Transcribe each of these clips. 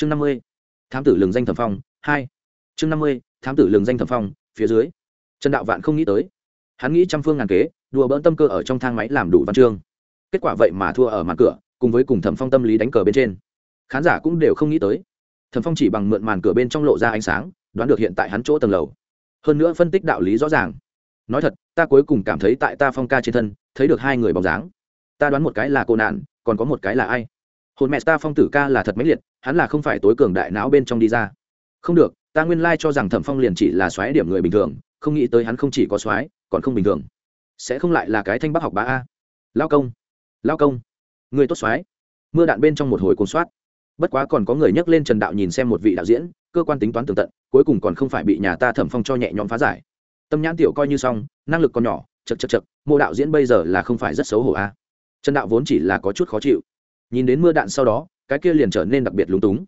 chương năm mươi, thám tử lường danh thẩm phong, hai. Chương năm mươi, thám tử lường danh thẩm phong, phía dưới. Trần đạo vạn không nghĩ tới. Hắn nghĩ trăm phương ngàn kế, đùa bỡn tâm cơ ở trong thang máy làm đủ văn chương. Kết quả vậy mà thua ở màn cửa, cùng với cùng thẩm phong tâm lý đánh cờ bên trên. Khán giả cũng đều không nghĩ tới. Thẩm phong chỉ bằng mượn màn cửa bên trong lộ ra ánh sáng, đoán được hiện tại hắn chỗ tầng lầu. Hơn nữa phân tích đạo lý rõ ràng. Nói thật, ta cuối cùng cảm thấy tại ta phong ca trên thân, thấy được hai người bóng dáng. Ta đoán một cái là cô nạn, còn có một cái là ai? Hồn mẹ ta phong tử ca là thật mãnh liệt, hắn là không phải tối cường đại não bên trong đi ra. Không được, ta nguyên lai cho rằng thẩm phong liền chỉ là xoáy điểm người bình thường, không nghĩ tới hắn không chỉ có xoáy, còn không bình thường. Sẽ không lại là cái thanh bắc học bá a. Lao công lao công, người tốt xoáy. Mưa đạn bên trong một hồi cuốn soát. Bất quá còn có người nhắc lên trần đạo nhìn xem một vị đạo diễn, cơ quan tính toán tường tận, cuối cùng còn không phải bị nhà ta thẩm phong cho nhẹ nhõm phá giải. Tâm nhãn tiểu coi như xong, năng lực còn nhỏ, chật chật chật mô đạo diễn bây giờ là không phải rất xấu hổ a. Trần đạo vốn chỉ là có chút khó chịu nhìn đến mưa đạn sau đó, cái kia liền trở nên đặc biệt lúng túng.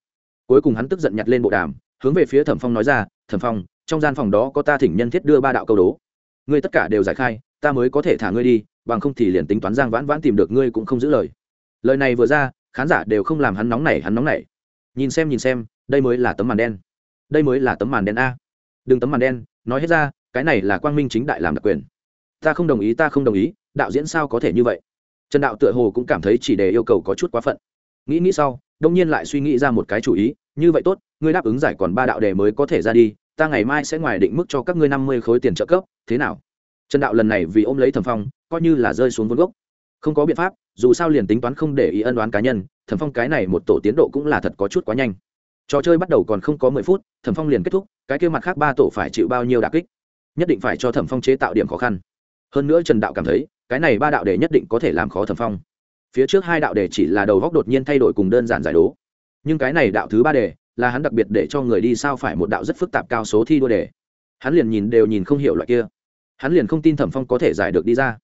Cuối cùng hắn tức giận nhặt lên bộ đàm, hướng về phía thẩm phong nói ra, thẩm phong, trong gian phòng đó có ta thỉnh nhân thiết đưa ba đạo câu đố. Ngươi tất cả đều giải khai, ta mới có thể thả ngươi đi, bằng không thì liền tính toán giang vãn vãn tìm được ngươi cũng không giữ lời. Lời này vừa ra, khán giả đều không làm hắn nóng nảy, hắn nóng nảy. Nhìn xem nhìn xem, đây mới là tấm màn đen. Đây mới là tấm màn đen a. Đừng tấm màn đen, nói hết ra, cái này là quang minh chính đại làm đặc quyền. Ta không đồng ý, ta không đồng ý, đạo diễn sao có thể như vậy? Trần đạo tựa hồ cũng cảm thấy chỉ để yêu cầu có chút quá phận. Nghĩ nghĩ sau, đông nhiên lại suy nghĩ ra một cái chủ ý, như vậy tốt, ngươi đáp ứng giải còn ba đạo đề mới có thể ra đi, ta ngày mai sẽ ngoài định mức cho các ngươi năm mươi khối tiền trợ cấp, thế nào? Trần đạo lần này vì ôm lấy thẩm phong, coi như là rơi xuống vốn gốc. Không có biện pháp, dù sao liền tính toán không để ý ân đoán cá nhân, thẩm phong cái này một tổ tiến độ cũng là thật có chút quá nhanh. Trò chơi bắt đầu còn không có mười phút, thẩm phong liền kết thúc, cái kia mặt khác ba tổ phải chịu bao nhiêu đà kích? Nhất định phải cho thẩm phong chế tạo điểm khó khăn. Hơn nữa trần đạo cảm thấy cái này ba đạo đề nhất định có thể làm khó thẩm phong. Phía trước hai đạo đề chỉ là đầu góc đột nhiên thay đổi cùng đơn giản giải đố. Nhưng cái này đạo thứ ba đề là hắn đặc biệt để cho người đi sao phải một đạo rất phức tạp cao số thi đua đề. Hắn liền nhìn đều nhìn không hiểu loại kia. Hắn liền không tin thẩm phong có thể giải được đi ra.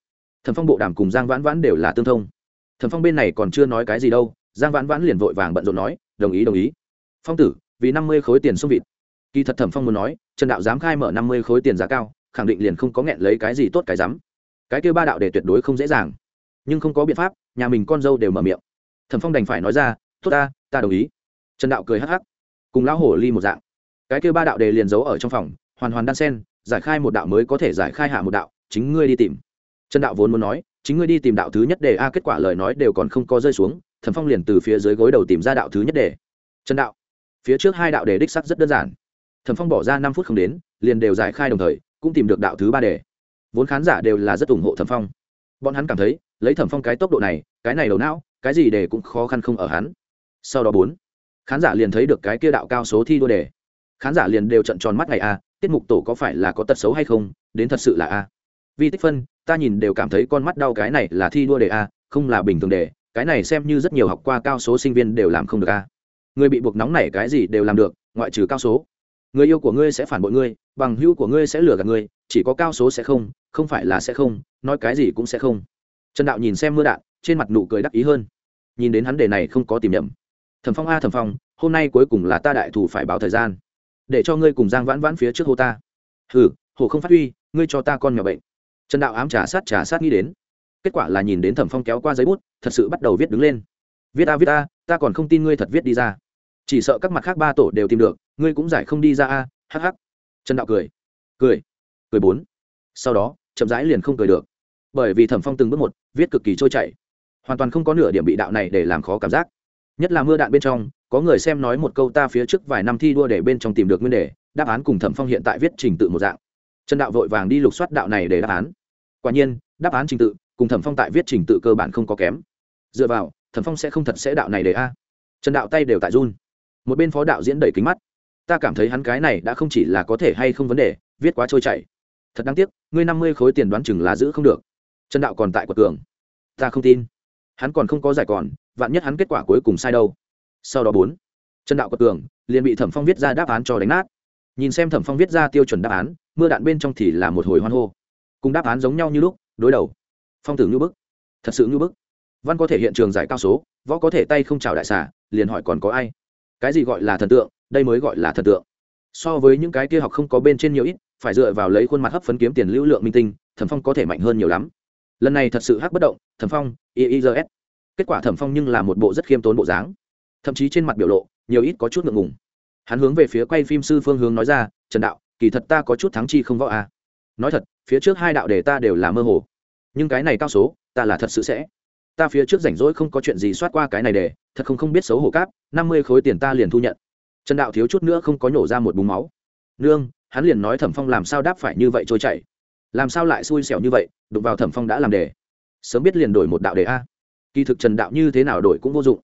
Thẩm phong bộ đàm cùng giang vãn vãn đều là tương thông. Thẩm phong bên này còn chưa nói cái gì đâu, giang vãn vãn liền vội vàng bận rộn nói, đồng ý đồng ý. Phong tử, vì năm mươi khối tiền xung vịt. Kỳ thật thẩm phong muốn nói, trần đạo dám khai mở năm mươi khối tiền giá cao, khẳng định liền không có nghẹn lấy cái gì tốt cái dám cái kêu ba đạo để tuyệt đối không dễ dàng. Nhưng không có biện pháp, nhà mình con dâu đều mở miệng. Thẩm phong đành phải nói ra, tốt ta ta đồng ý. Trần đạo cười hắc hắc, cùng lão hổ ly một dạng. Cái kêu ba đạo đề liền giấu ở trong phòng, hoàn hoàn đan sen, giải khai một đạo mới có thể giải khai hạ một đạo, chính ngươi đi tìm. Trần đạo vốn muốn nói, chính ngươi đi tìm đạo thứ nhất đề a, kết quả lời nói đều còn không có rơi xuống. Thẩm phong liền từ phía dưới gối đầu tìm ra đạo thứ nhất đề trần đạo, phía trước hai đạo đề đích sắc rất đơn giản. Thẩm phong bỏ ra năm phút không đến, liền đều giải khai đồng thời, cũng tìm được đạo thứ ba đề vốn khán giả đều là rất ủng hộ thẩm phong bọn hắn cảm thấy lấy thẩm phong cái tốc độ này cái này đầu não cái gì để cũng khó khăn không ở hắn sau đó bốn khán giả liền thấy được cái kia đạo cao số thi đua đề khán giả liền đều trận tròn mắt ngày a tiết mục tổ có phải là có tật xấu hay không đến thật sự là a vì tích phân ta nhìn đều cảm thấy con mắt đau cái này là thi đua đề a không là bình thường đề cái này xem như rất nhiều học qua cao số sinh viên đều làm không được a người bị buộc nóng này cái gì đều làm được ngoại trừ cao số người yêu của ngươi sẽ phản bội ngươi, bằng hữu của ngươi sẽ lừa gạt ngươi, chỉ có cao số sẽ không không phải là sẽ không, nói cái gì cũng sẽ không. Trần đạo nhìn xem mưa đạn, trên mặt nụ cười đắc ý hơn. Nhìn đến hắn đề này không có tìm nhầm. Thẩm phong a, thẩm phong, hôm nay cuối cùng là ta đại thủ phải báo thời gian. Để cho ngươi cùng giang vãn vãn phía trước hô ta. Hừ hồ không phát huy, ngươi cho ta con nhỏ bệnh. Trần đạo ám trả sát trả sát nghĩ đến. Kết quả là nhìn đến thẩm phong kéo qua giấy bút, thật sự bắt đầu viết đứng lên. Viết a viết a, ta còn không tin ngươi thật viết đi ra chỉ sợ các mặt khác ba tổ đều tìm được, ngươi cũng giải không đi ra a hh trần đạo cười. Cười. Cười bốn. Sau đó, chậm rãi liền không cười được. Bởi vì thẩm phong từng bước một, viết cực kỳ trôi chảy. Hoàn toàn không có nửa điểm bị đạo này để làm khó cảm giác. Nhất là mưa đạn bên trong, có người xem nói một câu ta phía trước vài năm thi đua để bên trong tìm được nguyên đề, đáp án cùng thẩm phong hiện tại viết trình tự một dạng. Trần đạo vội vàng đi lục soát đạo này để đáp án. Quả nhiên, đáp án trình tự cùng thẩm phong tại viết trình tự cơ bản không có kém. Dựa vào, thẩm phong sẽ không thật sẽ đạo này để a. Trần đạo tay đều tại run một bên phó đạo diễn đầy kính mắt. Ta cảm thấy hắn cái này đã không chỉ là có thể hay không vấn đề, viết quá trôi chảy. Thật đáng tiếc, ngươi năm mươi khối tiền đoán chừng là giữ không được. Trần đạo còn tại quật cường. Ta không tin. Hắn còn không có giải còn, vạn nhất hắn kết quả cuối cùng sai đâu. Sau đó bốn, trần đạo quật cường, liền bị thẩm phong viết ra đáp án cho đánh nát. Nhìn xem thẩm phong viết ra tiêu chuẩn đáp án, mưa đạn bên trong thì là một hồi hoan hô. Cùng đáp án giống nhau như lúc, đối đầu. Phong tử ngữ bức. Thật sự ngữ bức. Văn có thể hiện trường giải cao số, võ có thể tay không chào đại xả liền hỏi còn có ai cái gì gọi là thần tượng, đây mới gọi là thần tượng. So với những cái kia học không có bên trên nhiều ít, phải dựa vào lấy khuôn mặt hấp phấn kiếm tiền lưu lượng minh tinh, thẩm phong có thể mạnh hơn nhiều lắm. Lần này thật sự hắc bất động, thẩm phong iis kết quả thẩm phong nhưng là một bộ rất khiêm tốn bộ dáng. Thậm chí trên mặt biểu lộ, nhiều ít có chút ngượng ngùng. Hắn hướng về phía quay phim sư phương hướng nói ra, trần đạo, kỳ thật ta có chút thắng chi không võ a. À. nói thật, phía trước hai đạo đề ta đều là mơ hồ. Nhưng cái này cao số, ta là thật sự sẽ ta phía trước rảnh rỗi không có chuyện gì soát qua cái này để, thật không không biết xấu hổ cáp năm mươi khối tiền ta liền thu nhận. Trần đạo thiếu chút nữa không có nhổ ra một búng máu. Nương hắn liền nói thẩm phong làm sao đáp phải như vậy trôi chảy? Làm sao lại xui xẻo như vậy đụng vào thẩm phong đã làm đề sớm biết liền đổi một đạo đề a. Kỳ thực trần đạo như thế nào đổi cũng vô dụng.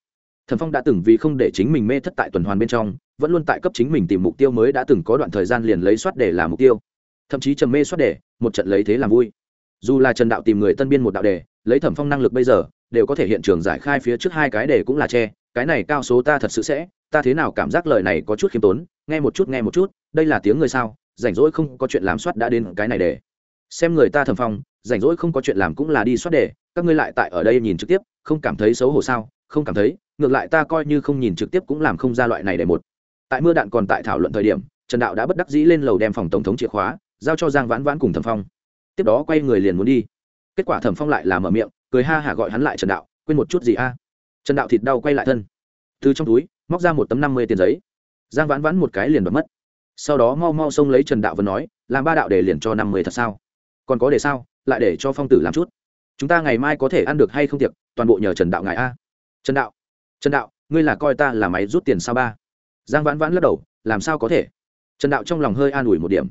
Thẩm phong đã từng vì không để chính mình mê thất tại tuần hoàn bên trong vẫn luôn tại cấp chính mình tìm mục tiêu mới đã từng có đoạn thời gian liền lấy soát đề làm mục tiêu. Thậm chí trầm mê soát đề một trận lấy thế làm vui. Dù là trần đạo tìm người tân biên một đạo đề lấy thẩm phong năng lực bây giờ đều có thể hiện trường giải khai phía trước hai cái đề cũng là che, cái này cao số ta thật sự sẽ, ta thế nào cảm giác lời này có chút khiêm tốn, nghe một chút, nghe một chút, đây là tiếng người sao, rảnh rỗi không có chuyện làm soát đã đến cái này để xem người ta thẩm phong, rảnh rỗi không có chuyện làm cũng là đi soát đề, các ngươi lại tại ở đây nhìn trực tiếp, không cảm thấy xấu hổ sao, không cảm thấy, ngược lại ta coi như không nhìn trực tiếp cũng làm không ra loại này để một. Tại mưa đạn còn tại thảo luận thời điểm, trần đạo đã bất đắc dĩ lên lầu đem phòng tổng thống chìa khóa, giao cho giang vãn vãn cùng thẩm phong. Tiếp đó quay người liền muốn đi. Kết quả thẩm phong lại là mở miệng cười ha hả gọi hắn lại trần đạo, quên một chút gì a? Trần đạo thịt đau quay lại thân. Từ trong túi, móc ra một tấm năm mươi tiền giấy. Giang vãn vãn một cái liền bật mất. Sau đó mau mau xông lấy trần đạo và nói, làm ba đạo để liền cho năm mươi thật sao? Còn có để sao? Lại để cho phong tử làm chút. Chúng ta ngày mai có thể ăn được hay không tiệc, toàn bộ nhờ trần đạo ngài a. Trần đạo trần đạo, ngươi là coi ta là máy rút tiền sao ba? Giang vãn vãn lắc đầu, làm sao có thể? Trần đạo trong lòng hơi an ủi một điểm.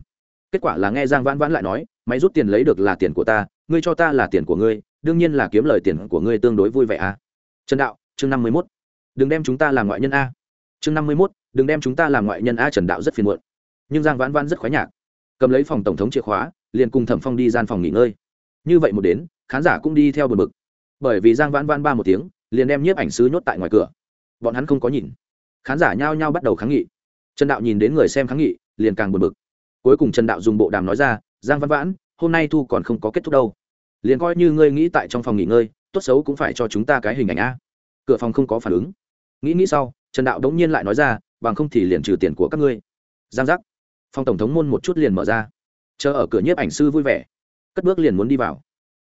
Kết quả là nghe giang vãn vãn lại nói, máy rút tiền lấy được là tiền của ta, ngươi cho ta là tiền của ngươi đương nhiên là kiếm lời tiền của ngươi tương đối vui vẻ a trần đạo, chương năm mươi mốt. Đừng đem chúng ta làm ngoại nhân a. Chương năm mươi mốt, đừng đem chúng ta làm ngoại nhân a, trần đạo rất phiền muộn. Nhưng giang vãn vãn rất khoái nhạc. Cầm lấy phòng tổng thống chìa khóa, liền cùng thẩm phong đi gian phòng nghỉ ngơi. Như vậy một đến, khán giả cũng đi theo bờ bực. Bởi vì giang vãn vãn ba một tiếng, liền đem nhiếp ảnh sứ nhốt tại ngoài cửa. Bọn hắn không có nhìn. Khán giả nhao nhao bắt đầu kháng nghị. Trần đạo nhìn đến người xem kháng nghị, liền càng buồn bực. Cuối cùng trần đạo dùng bộ đàm nói ra, giang văn vãn, hôm nay thu còn không có kết thúc đâu liền coi như ngươi nghĩ tại trong phòng nghỉ ngơi, tốt xấu cũng phải cho chúng ta cái hình ảnh a. Cửa phòng không có phản ứng. Nghĩ nghĩ sau, trần đạo đống nhiên lại nói ra, bằng không thì liền trừ tiền của các ngươi. Giang giác. Phòng tổng thống môn một chút liền mở ra. Chờ ở cửa nhiếp ảnh sư vui vẻ, cất bước liền muốn đi vào.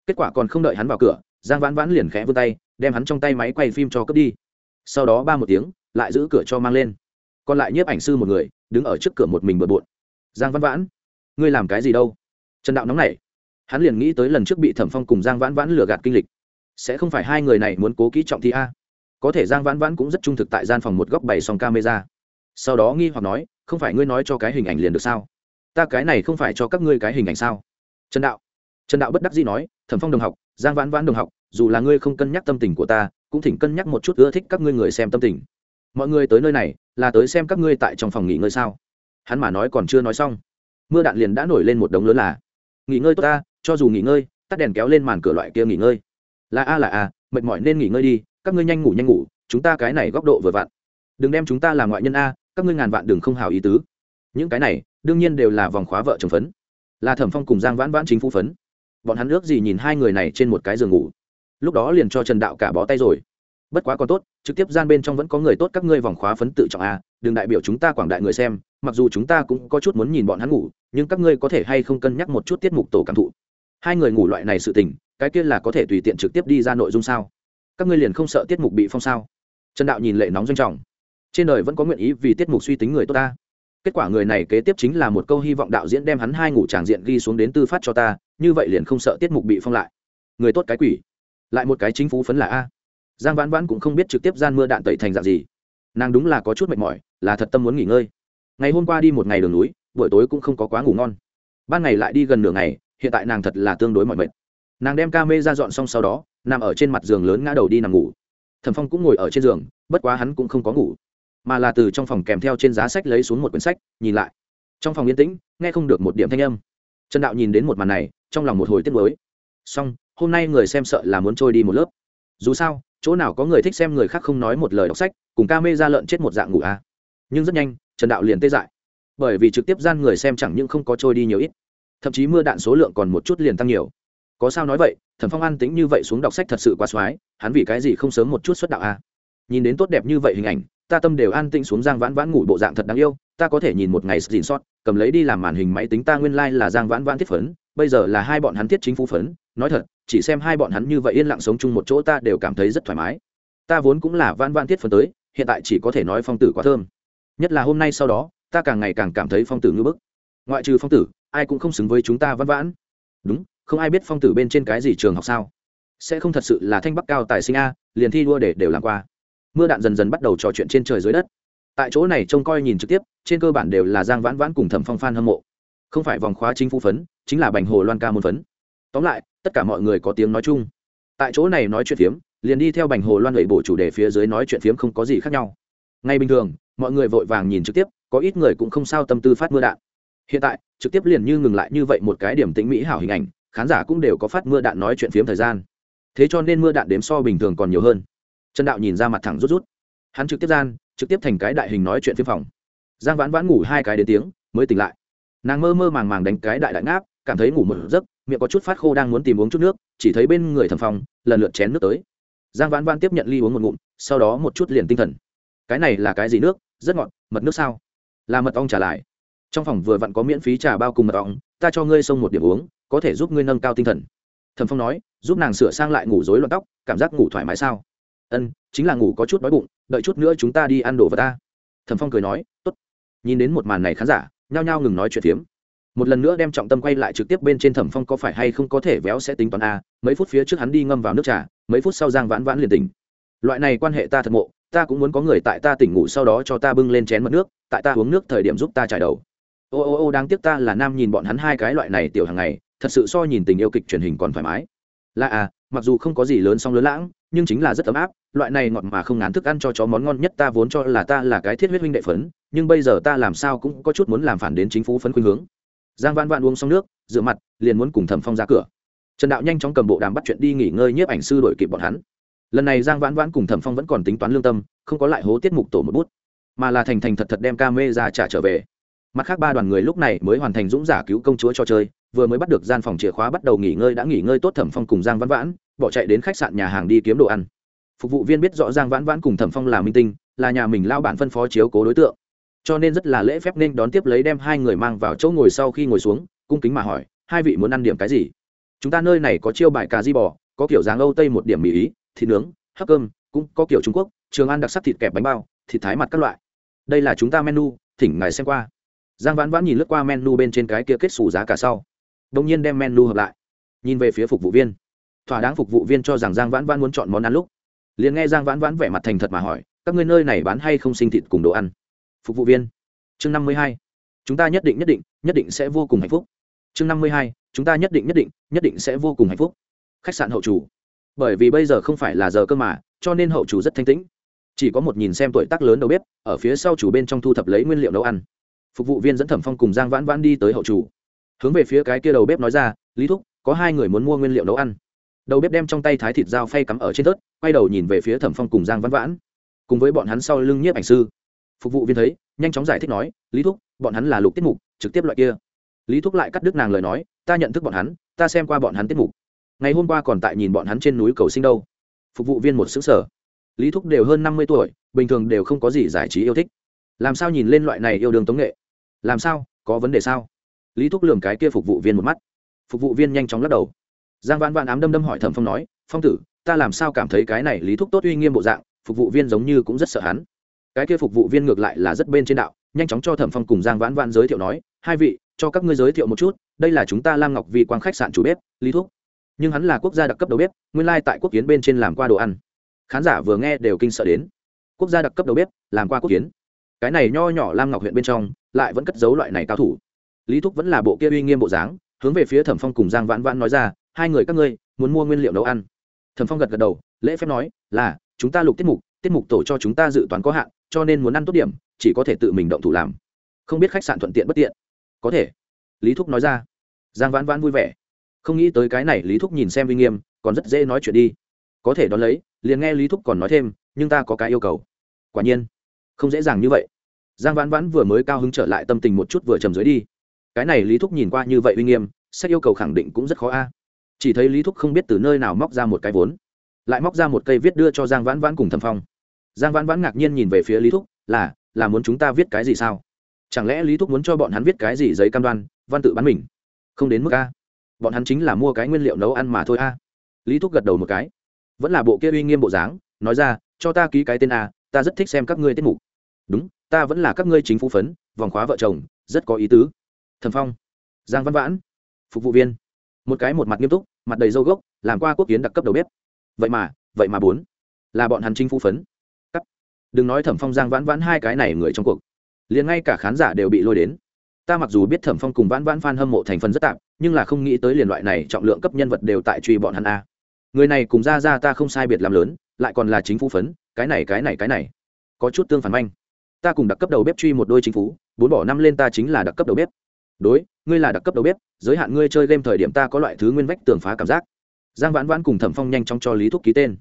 Kết quả còn không đợi hắn vào cửa, giang vãn vãn liền khẽ vươn tay, đem hắn trong tay máy quay phim cho cướp đi. Sau đó ba một tiếng, lại giữ cửa cho mang lên. Còn lại nhiếp ảnh sư một người, đứng ở trước cửa một mình bừa bộn. Giang vãn vãn, ngươi làm cái gì đâu? Trần đạo nóng này hắn liền nghĩ tới lần trước bị thẩm phong cùng giang vãn vãn lừa gạt kinh lịch. Sẽ không phải hai người này muốn cố kỹ trọng thi a. Có thể giang vãn vãn cũng rất trung thực tại gian phòng một góc bày xong camera. Sau đó nghi hoặc nói, không phải ngươi nói cho cái hình ảnh liền được sao? Ta cái này không phải cho các ngươi cái hình ảnh sao? Trần đạo. Trần đạo bất đắc dĩ nói, thẩm phong đồng học, giang vãn vãn đồng học, dù là ngươi không cân nhắc tâm tình của ta, cũng thỉnh cân nhắc một chút ưa thích các ngươi người xem tâm tình. Mọi người tới nơi này, là tới xem các ngươi tại trong phòng nghỉ ngơi sao? Hắn mà nói còn chưa nói xong, mưa đạn liền đã nổi lên một đống lớn là, nghỉ ngơi tốt ta cho dù nghỉ ngơi, tắt đèn kéo lên màn cửa loại kia nghỉ ngơi. Là a là a, mệt mỏi nên nghỉ ngơi đi, các ngươi nhanh ngủ nhanh ngủ, chúng ta cái này góc độ vừa vặn. Đừng đem chúng ta làm ngoại nhân a, các ngươi ngàn vạn đừng không hào ý tứ. Những cái này, đương nhiên đều là vòng khóa vợ chồng phấn. Là thẩm phong cùng giang vãn vãn chính phủ phấn. Bọn hắn ước gì nhìn hai người này trên một cái giường ngủ. Lúc đó liền cho trần đạo cả bó tay rồi. Bất quá còn tốt, trực tiếp gian bên trong vẫn có người tốt các ngươi vòng khóa phấn tự trọng a, đừng đại biểu chúng ta quảng đại người xem, mặc dù chúng ta cũng có chút muốn nhìn bọn hắn ngủ, nhưng các ngươi có thể hay không cân nhắc một chút tiết mục tổ cảm thụ hai người ngủ loại này sự tình, cái kia là có thể tùy tiện trực tiếp đi ra nội dung sao? Các ngươi liền không sợ tiết mục bị phong sao? Trần đạo nhìn lệ nóng doanh trọng. Trên đời vẫn có nguyện ý vì tiết mục suy tính người tốt ta. Kết quả người này kế tiếp chính là một câu hy vọng đạo diễn đem hắn hai ngủ tràng diện ghi xuống đến tư phát cho ta, như vậy liền không sợ tiết mục bị phong lại. Người tốt cái quỷ. Lại một cái chính phủ phấn là a. Giang vãn vãn cũng không biết trực tiếp gian mưa đạn tẩy thành dạng gì. Nàng đúng là có chút mệt mỏi, là thật tâm muốn nghỉ ngơi. Ngày hôm qua đi một ngày đường núi, buổi tối cũng không có quá ngủ ngon. Ban ngày lại đi gần nửa ngày hiện tại nàng thật là tương đối mỏi mệt. Nàng đem ca mê ra dọn xong sau đó, nằm ở trên mặt giường lớn ngã đầu đi nằm ngủ. Thẩm phong cũng ngồi ở trên giường, bất quá hắn cũng không có ngủ, mà là từ trong phòng kèm theo trên giá sách lấy xuống một quyển sách, nhìn lại. Trong phòng yên tĩnh, nghe không được một điểm thanh âm. Trần đạo nhìn đến một màn này, trong lòng một hồi tiếc mới xong, hôm nay người xem sợ là muốn trôi đi một lớp. Dù sao, chỗ nào có người thích xem người khác không nói một lời đọc sách, cùng ca mê ra lợn chết một dạng ngủ à. nhưng rất nhanh, trần đạo liền tê dại. Bởi vì trực tiếp gian người xem chẳng những không có trôi đi nhiều ít thậm chí mưa đạn số lượng còn một chút liền tăng nhiều. Có sao nói vậy, thẩm phong an tính như vậy xuống đọc sách thật sự quá xoái, hắn vì cái gì không sớm một chút xuất đạo à. nhìn đến tốt đẹp như vậy hình ảnh, ta tâm đều an tĩnh xuống giang vãn vãn ngủ bộ dạng thật đáng yêu, ta có thể nhìn một ngày xin sót cầm lấy đi làm màn hình máy tính ta nguyên lai、like、là giang vãn vãn thiết phấn, bây giờ là hai bọn hắn thiết chính phủ phấn, nói thật, chỉ xem hai bọn hắn như vậy yên lặng sống chung một chỗ ta đều cảm thấy rất thoải mái. Ta vốn cũng là vãn vãn thiết phấn tới, hiện tại chỉ có thể nói phong tử quá thơm. Nhất là hôm nay sau đó, ta càng ngày càng cảm thấy phong tử ngư bức ngoại trừ phong tử, ai cũng không xứng với chúng ta văn vãn. Đúng, không ai biết phong tử bên trên cái gì trường học sao? Sẽ không thật sự là thanh bắc cao tài sinh a, liền thi đua để đều làm qua. Mưa đạn dần dần bắt đầu trò chuyện trên trời dưới đất. Tại chỗ này trông coi nhìn trực tiếp, trên cơ bản đều là giang vãn vãn cùng thẩm phong phan hâm mộ. Không phải vòng khóa chính phu phấn, chính là bành hồ loan ca môn phấn. Tóm lại, tất cả mọi người có tiếng nói chung. Tại chỗ này nói chuyện phiếm, liền đi theo bành hồ loan lẩy bộ chủ đề phía dưới nói chuyện phiếm không có gì khác nhau. Ngay bình thường, mọi người vội vàng nhìn trực tiếp, có ít người cũng không sao tâm tư phát mưa đạn hiện tại, trực tiếp liền như ngừng lại như vậy một cái điểm tĩnh mỹ hảo hình ảnh, khán giả cũng đều có phát mưa đạn nói chuyện phiếm thời gian. Thế cho nên mưa đạn đếm so bình thường còn nhiều hơn. Trần đạo nhìn ra mặt thẳng rút rút. Hắn trực tiếp gian, trực tiếp thành cái đại hình nói chuyện phiếm phòng. Giang vãn vãn ngủ hai cái đến tiếng, mới tỉnh lại. Nàng mơ mơ màng màng đánh cái đại đại ngáp, cảm thấy ngủ một giấc, miệng có chút phát khô đang muốn tìm uống chút nước, chỉ thấy bên người thầm phòng, lần lượt chén nước tới. Giang vãn vãn tiếp nhận ly uống một ngụm, sau đó một chút liền tinh thần. Cái này là cái gì nước? Rất ngọt, mật nước sao? Là mật ong trả lại trong phòng vừa vặn có miễn phí trà bao cùng mật ong, ta cho ngươi xông một điểm uống, có thể giúp ngươi nâng cao tinh thần. Thẩm phong nói, giúp nàng sửa sang lại ngủ rối loạn tóc, cảm giác ngủ thoải mái sao? Ân, chính là ngủ có chút đói bụng, đợi chút nữa chúng ta đi ăn đồ vật ta. Thẩm phong cười nói, tốt. Nhìn đến một màn này khán giả, nhao nhao ngừng nói chuyện phiếm. Một lần nữa đem trọng tâm quay lại trực tiếp bên trên thẩm phong có phải hay không có thể véo sẽ tính toán a, mấy phút phía trước hắn đi ngâm vào nước trà, mấy phút sau giang vãn vãn liền tỉnh. Loại này quan hệ ta thật mộ, ta cũng muốn có người tại ta tỉnh ngủ sau đó cho ta bưng lên chén mật nước, tại ta uống nước thời điểm giúp ta trải đầu ô ô ô, đáng tiếc ta là nam nhìn bọn hắn hai cái loại này tiểu hàng ngày, thật sự so nhìn tình yêu kịch truyền hình còn thoải mái. Là à mặc dù không có gì lớn song lớn lãng, nhưng chính là rất ấm áp, loại này ngọt mà không ngán thức ăn cho chó món ngon nhất ta vốn cho là ta là cái thiết huyết huynh đệ phấn, nhưng bây giờ ta làm sao cũng có chút muốn làm phản đến chính phủ phấn khuynh hướng. Giang vãn vãn uống xong nước, rửa mặt, liền muốn cùng thẩm phong ra cửa. Trần đạo nhanh chóng cầm bộ đàm bắt chuyện đi nghỉ ngơi nhiếp ảnh sư đổi kịp bọn hắn. Lần này giang vãn vãn cùng thẩm phong vẫn còn tính toán lương tâm, không có lại hố tiết mục tổ một bút, mà là thành thành thật thật đem ca mê ra trả trở về mặt khác ba đoàn người lúc này mới hoàn thành dũng giả cứu công chúa cho chơi, vừa mới bắt được gian phòng chìa khóa bắt đầu nghỉ ngơi đã nghỉ ngơi tốt thẩm phong cùng giang vãn vãn, bỏ chạy đến khách sạn nhà hàng đi kiếm đồ ăn. Phục vụ viên biết rõ giang vãn vãn cùng thẩm phong là minh tinh, là nhà mình lao bản phân phó chiếu cố đối tượng. Cho nên rất là lễ phép nên đón tiếp lấy đem hai người mang vào chỗ ngồi sau khi ngồi xuống, cung kính mà hỏi, hai vị muốn ăn điểm cái gì? Chúng ta nơi này có chiêu bài cà di bò, có kiểu dáng âu tây một điểm mỹ ý, thịt nướng, hấp cơm, cũng có kiểu trung quốc, trường ăn đặc sắc thịt kẹp bánh bao, thịt thái mặt các loại. Đây là chúng ta menu, thỉnh ngài xem qua giang vãn vãn nhìn lướt qua menu bên trên cái kia kết xù giá cả sau đ ỗ n g nhiên đem menu hợp lại, nhìn về phía phục vụ viên. Thỏa đáng phục vụ viên cho rằng giang vãn vãn muốn chọn món ăn lúc, liền nghe giang vãn vãn vẻ mặt thành thật mà hỏi, các ngươi nơi này bán hay không sinh thịt cùng đồ ăn? Phục vụ viên, chương năm mươi hai, chúng ta nhất định nhất định nhất định sẽ vô cùng hạnh phúc. Chương năm mươi hai, chúng ta nhất định nhất định nhất định sẽ vô cùng hạnh phúc. Khách sạn hậu chủ, bởi vì bây giờ không phải là giờ cơ mà, cho nên hậu chủ rất thanh tĩnh, chỉ có một nhìn xem tuổi tác lớn đầu bếp, ở phía sau chủ bên trong thu thập lấy nguyên liệu nấu ăn phục vụ viên dẫn thẩm phong cùng giang vãn vãn đi tới hậu chủ. Hướng về phía cái kia đầu bếp nói ra, lý thúc, có hai người muốn mua nguyên liệu nấu ăn. Đầu bếp đem trong tay thái thịt dao phay cắm ở trên tớt quay đầu nhìn về phía thẩm phong cùng giang vãn vãn. Cùng với bọn hắn sau lưng nhiếp ảnh sư. Phục vụ viên thấy, nhanh chóng giải thích nói, lý thúc, bọn hắn là lục tiết mục, trực tiếp loại kia. Lý thúc lại cắt đứt nàng lời nói, ta nhận thức bọn hắn, ta xem qua bọn hắn tiết mục. Ngày hôm qua còn tại nhìn bọn hắn trên núi cầu sinh đâu. Phục vụ viên một xứ sở lý thúc đều hơn năm mươi tuổi, bình thường đều không có gì giải trí yêu thích. Làm sao nhìn lên loại này yêu đương tống nghệ? Làm sao, có vấn đề sao? Lý thúc lường cái kia phục vụ viên một mắt. Phục vụ viên nhanh chóng lắc đầu. Giang vãn vãn ám đâm đâm hỏi thẩm phong nói, phong tử, ta làm sao cảm thấy cái này lý thúc tốt uy nghiêm bộ dạng, phục vụ viên giống như cũng rất sợ hắn. Cái kia phục vụ viên ngược lại là rất bên trên đạo, nhanh chóng cho thẩm phong cùng giang vãn vãn giới thiệu nói, hai vị, cho các ngươi giới thiệu một chút, đây là chúng ta lam ngọc vi quang khách sạn chủ bếp, lý thúc. Nhưng hắn là quốc gia đặc cấp đầu bếp, nguyên lai tại quốc kiến bên trên làm qua đồ ăn. Khán giả vừa nghe đều kinh sợ đến. Quốc gia đặc cấp đầu bếp, làm qua quốc kiến cái này nho nhỏ lam ngọc huyện bên trong, lại vẫn cất giấu loại này cao thủ. Lý thúc vẫn là bộ kia uy nghiêm bộ dáng, hướng về phía thẩm phong cùng giang vãn vãn nói ra, hai người các ngươi, muốn mua nguyên liệu nấu ăn. Thẩm phong gật gật đầu, lễ phép nói, là, chúng ta lục tiết mục tiết mục tổ cho chúng ta dự toán có hạn, cho nên muốn ăn tốt điểm, chỉ có thể tự mình động thủ làm. Không biết khách sạn thuận tiện bất tiện. Có thể. Lý thúc nói ra. Giang vãn vãn vui vẻ. Không nghĩ tới cái này lý thúc nhìn xem uy nghiêm, còn rất dễ nói chuyện đi. Có thể đón lấy, liền nghe lý thúc còn nói thêm, nhưng ta có cái yêu cầu. Quả nhiên không dễ dàng như vậy. Giang vãn vãn vừa mới cao hứng trở lại tâm tình một chút vừa trầm dưới đi. Cái này lý thúc nhìn qua như vậy uy nghiêm sách yêu cầu khẳng định cũng rất khó a. Chỉ thấy lý thúc không biết từ nơi nào móc ra một cái vốn, lại móc ra một cây viết đưa cho giang vãn vãn cùng thâm phong. Giang vãn vãn ngạc nhiên nhìn về phía lý thúc, là là muốn chúng ta viết cái gì sao? Chẳng lẽ lý thúc muốn cho bọn hắn viết cái gì giấy cam đoan, văn tự bán mình? Không đến mức a. Bọn hắn chính là mua cái nguyên liệu nấu ăn mà thôi a. Lý thúc gật đầu một cái. Vẫn là bộ kia uy nghiêm bộ dáng, nói ra, cho ta ký cái tên a, ta rất thích xem các ngươi tiết mục đúng, ta vẫn là các ngươi chính phủ phấn, vòng khóa vợ chồng, rất có ý tứ. Thần phong, giang văn vãn, phục vụ viên. Một cái một mặt nghiêm túc, mặt đầy dâu gốc, làm qua quốc kiến đặc cấp đầu bếp. Vậy mà vậy mà bốn. Là bọn hắn chính phủ phấn. Cắt. Đừng nói thẩm phong, giang vãn vãn hai cái này người trong cuộc. Liền ngay cả khán giả đều bị lôi đến. Ta mặc dù biết thẩm phong cùng vãn vãn f a n hâm mộ thành phần rất tạp, nhưng là không nghĩ tới liền loại này trọng lượng cấp nhân vật đều tại truy bọn hắn a. Người này cùng ra ra ta không sai biệt làm lớn, lại còn là chính phủ phấn, cái này cái này cái này. Có chút tương phản manh ta cùng đặc cấp đầu bếp truy một đôi chính phủ bốn bỏ năm lên ta chính là đặc cấp đầu bếp. Đối, ngươi là đặc cấp đầu bếp, giới hạn ngươi chơi game thời điểm ta có loại thứ nguyên vách tường phá cảm giác. Giang vãn vãn cùng thẩm phong nhanh chóng cho lý thúc ký tên.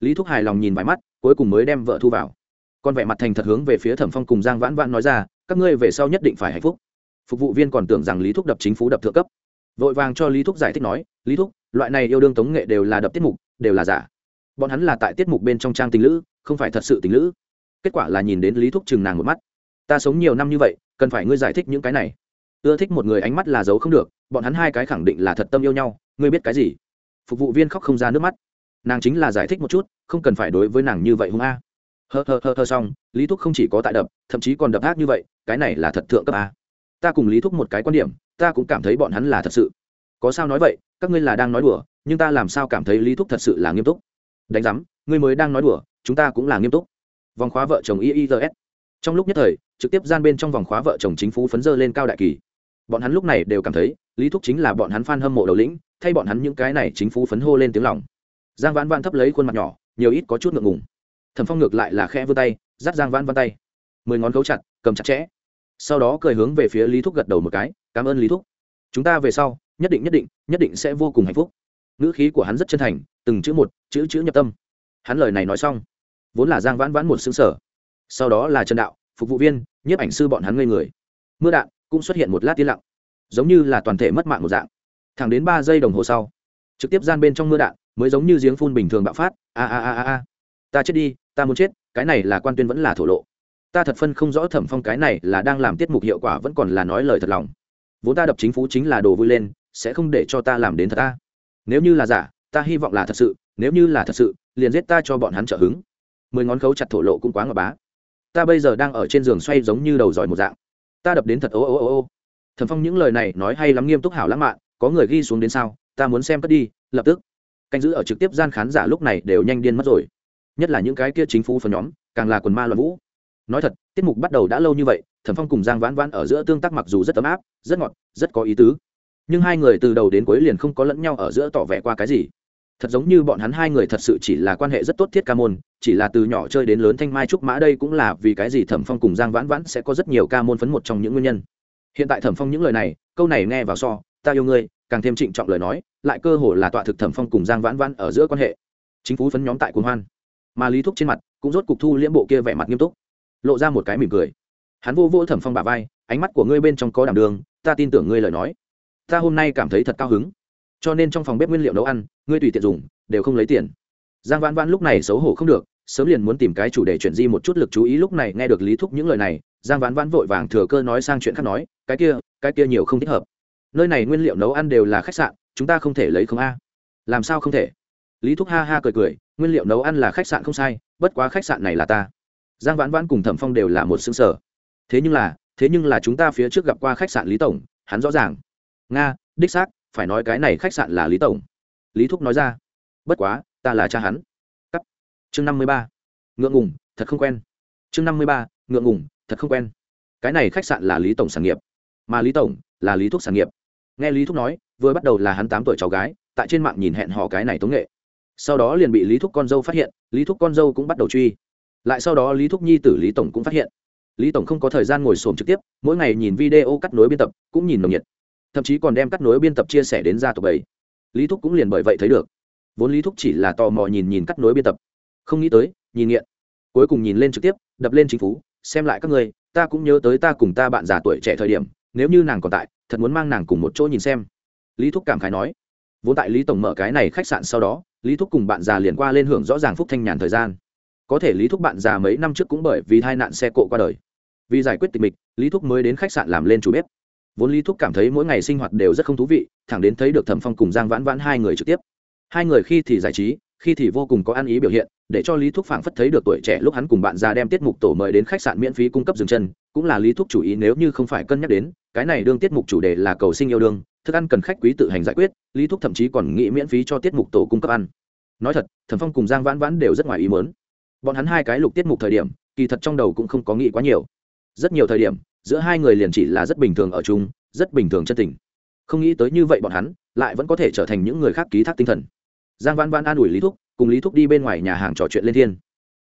Lý thúc hài lòng nhìn vài mắt, cuối cùng mới đem vợ thu vào. Con vẻ mặt thành thật hướng về phía thẩm phong cùng giang vãn vãn nói ra, các ngươi về sau nhất định phải hạnh phúc. Phục vụ viên còn tưởng rằng lý thúc đập chính phủ đập thượng cấp. Vội vàng cho lý thúc giải thích nói, lý thúc, loại này yêu đương tống nghệ đều là đập tiết mục, đều là giả. Bọn hắn là tại tiết mục bên trong trang tình lữ, không phải thật sự tình lữ kết quả là nhìn đến lý thúc chừng nàng một mắt ta sống nhiều năm như vậy cần phải ngươi giải thích những cái này ưa thích một người ánh mắt là giấu không được bọn hắn hai cái khẳng định là thật tâm yêu nhau ngươi biết cái gì phục vụ viên khóc không ra nước mắt nàng chính là giải thích một chút không cần phải đối với nàng như vậy hung a hơ hơ hơ hơ xong lý thúc không chỉ có tại đập thậm chí còn đập ác như vậy cái này là thật thượng cấp a ta cùng lý thúc một cái quan điểm ta cũng cảm thấy bọn hắn là thật sự có sao nói vậy các ngươi là đang nói đùa nhưng ta làm sao cảm thấy lý thúc thật sự là nghiêm túc đánh giám ngươi mới đang nói đùa chúng ta cũng là nghiêm túc vòng khóa vợ chồng iis trong lúc nhất thời, trực tiếp gian bên trong vòng khóa vợ chồng chính phủ phấn dơ lên cao đại kỳ. Bọn hắn lúc này đều cảm thấy, lý thúc chính là bọn hắn f hâm mộ đầu lĩnh, thay bọn hắn những cái này chính phủ phấn hô lên tiếng lòng. Giang vãn vãn thấp lấy khuôn mặt nhỏ, nhiều ít có chút ngượng ngùng. Thẩm phong ngược lại là khe vươn tay, dắt giang vãn vãn tay. Mười ngón cấu chặt, cầm chặt chẽ. Sau đó cười hướng về phía lý thúc gật đầu một cái, cảm ơn lý thúc. Chúng ta về sau, nhất định nhất định nhất định sẽ vô cùng hạnh phúc. Ngữ khí của hắn rất chân thành, từng chữ một, chữ chữ nhập tâm. Hắn lời này nói xong vốn là giang vãn vãn một xứng sở. Sau đó là trần đạo, phục vụ viên, nhiếp ảnh sư bọn hắn ngây người. Mưa đạn cũng xuất hiện một lát tiến lặng, giống như là toàn thể mất mạng một dạng. Thẳng đến ba giây đồng hồ sau, trực tiếp gian bên trong mưa đạn mới giống như giếng phun bình thường bạo phát, a a a a a. Ta chết đi, ta muốn chết, cái này là quan tuyên vẫn là thổ lộ. Ta thật phân không rõ thẩm phong cái này là đang làm tiết mục hiệu quả vẫn còn là nói lời thật lòng. Vốn ta đập chính phú chính là đồ vui lên, sẽ không để cho ta làm đến thật ta. Nếu như là giả, ta hy vọng là thật sự, nếu như là thật sự, liền giết ta cho bọn hắn trợ hứng mười ngón khấu chặt thổ lộ cũng quá ngờ bá. Ta bây giờ đang ở trên giường xoay giống như đầu giỏi một dạng. Ta đập đến thật ô ô ô ô. Thẩm phong những lời này nói hay lắm, nghiêm túc hảo lãng mạn, có người ghi xuống đến sao, ta muốn xem cất đi, lập tức. Canh giữ ở trực tiếp gian khán giả lúc này đều nhanh điên mất rồi. Nhất là những cái kia chính phủ phần nhóm, càng là quần ma loạn vũ. Nói thật, tiết mục bắt đầu đã lâu như vậy, thẩm phong cùng giang vãn vãn ở giữa tương tác mặc dù rất ấm áp, rất ngọt, rất có ý tứ. Nhưng hai người từ đầu đến cuối liền không có lẫn nhau ở giữa tỏ vẻ qua cái gì thật giống như bọn hắn hai người thật sự chỉ là quan hệ rất tốt thiết ca môn, chỉ là từ nhỏ chơi đến lớn thanh mai trúc mã đây cũng là vì cái gì thẩm phong cùng giang vãn vãn sẽ có rất nhiều ca môn phấn một trong những nguyên nhân. Hiện tại thẩm phong những lời này, câu này nghe vào so, ta yêu ngươi, càng thêm trịnh trọng lời nói, lại cơ hồ là tọa thực thẩm phong cùng giang vãn vãn ở giữa quan hệ. Chính phủ phấn nhóm tại cuồng hoan. Mà lý thúc trên mặt cũng rốt cục thu liễm bộ kia vẻ mặt nghiêm túc. Lộ ra một cái mỉm cười. Hắn vô vô thẩm phong bà vai, ánh mắt của ngươi bên trong có đảm đường, ta tin tưởng ngươi lời nói. Ta hôm nay cảm thấy thật cao hứng cho nên trong phòng bếp nguyên liệu nấu ăn, ngươi tùy tiện dùng, đều không lấy tiền. Giang vãn vãn lúc này xấu hổ không được, sớm liền muốn tìm cái chủ đề chuyển di một chút lực chú ý lúc này nghe được lý thúc những lời này, giang vãn vãn vội vàng thừa cơ nói sang chuyện khác nói, cái kia cái kia nhiều không thích hợp. Nơi này nguyên liệu nấu ăn đều là khách sạn, chúng ta không thể lấy không a. Làm sao không thể? Lý thúc ha ha cười cười, nguyên liệu nấu ăn là khách sạn không sai, bất quá khách sạn này là ta. Giang vãn vãn cùng thẩm phong đều là một xương sở thế nhưng là, thế nhưng là chúng ta phía trước gặp qua khách sạn lý tổng, hắn rõ ràng. Nga, đích xác phải nói cái này khách sạn là lý tổng. Lý thúc nói ra, bất quá, ta là cha hắn. Cắt. Chương năm mươi ba. Ngượng ngùng, thật không quen. Chương năm mươi ba, ngượng ngùng, thật không quen. Cái này khách sạn là lý tổng sản nghiệp, mà lý tổng là lý thúc sản nghiệp. Nghe lý thúc nói, vừa bắt đầu là hắn tám tuổi cháu gái, tại trên mạng nhìn hẹn hò cái này tống nghệ. Sau đó liền bị lý thúc con dâu phát hiện, lý thúc con dâu cũng bắt đầu truy. Lại sau đó lý thúc nhi tử lý tổng cũng phát hiện. Lý tổng không có thời gian ngồi xổm trực tiếp, mỗi ngày nhìn video cắt nối biên tập, cũng nhìn nồng nhiệt thậm chí còn đem cắt nối biên tập chia sẻ đến gia tộc bảy. Lý thúc cũng liền bởi vậy thấy được. Vốn lý thúc chỉ là tò mò nhìn nhìn cắt nối biên tập. Không nghĩ tới, nhìn nghiện. Cuối cùng nhìn lên trực tiếp, đập lên chính phủ xem lại các người, ta cũng nhớ tới ta cùng ta bạn già tuổi trẻ thời điểm, nếu như nàng còn tại, thật muốn mang nàng cùng một chỗ nhìn xem. Lý thúc cảm khái nói. Vốn tại lý tổng mở cái này khách sạn sau đó, lý thúc cùng bạn già liền qua lên hưởng rõ ràng phúc thanh nhàn thời gian. Có thể lý thúc bạn già mấy năm trước cũng bởi vì tai nạn xe cộ qua đời. Vì giải quyết tình mịch, lý thúc mới đến khách sạn làm lên chủ bếp vốn lý thúc cảm thấy mỗi ngày sinh hoạt đều rất không thú vị, thẳng đến thấy được thẩm phong cùng giang vãn vãn hai người trực tiếp. Hai người khi thì giải trí, khi thì vô cùng có ăn ý biểu hiện, để cho lý thúc phảng phất thấy được tuổi trẻ lúc hắn cùng bạn ra đem tiết mục tổ mời đến khách sạn miễn phí cung cấp dừng chân, cũng là lý thúc chủ ý nếu như không phải cân nhắc đến, cái này đương tiết mục chủ đề là cầu sinh yêu đương, thức ăn cần khách quý tự hành giải quyết, lý thúc thậm chí còn nghĩ miễn phí cho tiết mục tổ cung cấp ăn. Nói thật, thẩm phong cùng giang vãn vãn đều rất ngoài ý mớn bọn hắn hai cái lục tiết mục thời điểm, kỳ thật trong đầu cũng không có nghĩ quá nhiều rất nhiều thời điểm, giữa hai người liền chỉ là rất bình thường ở chung, rất bình thường chân tình. Không nghĩ tới như vậy bọn hắn, lại vẫn có thể trở thành những người khác ký thác tinh thần. Giang vãn vãn an ủi lý thúc, cùng lý thúc đi bên ngoài nhà hàng trò chuyện lên thiên.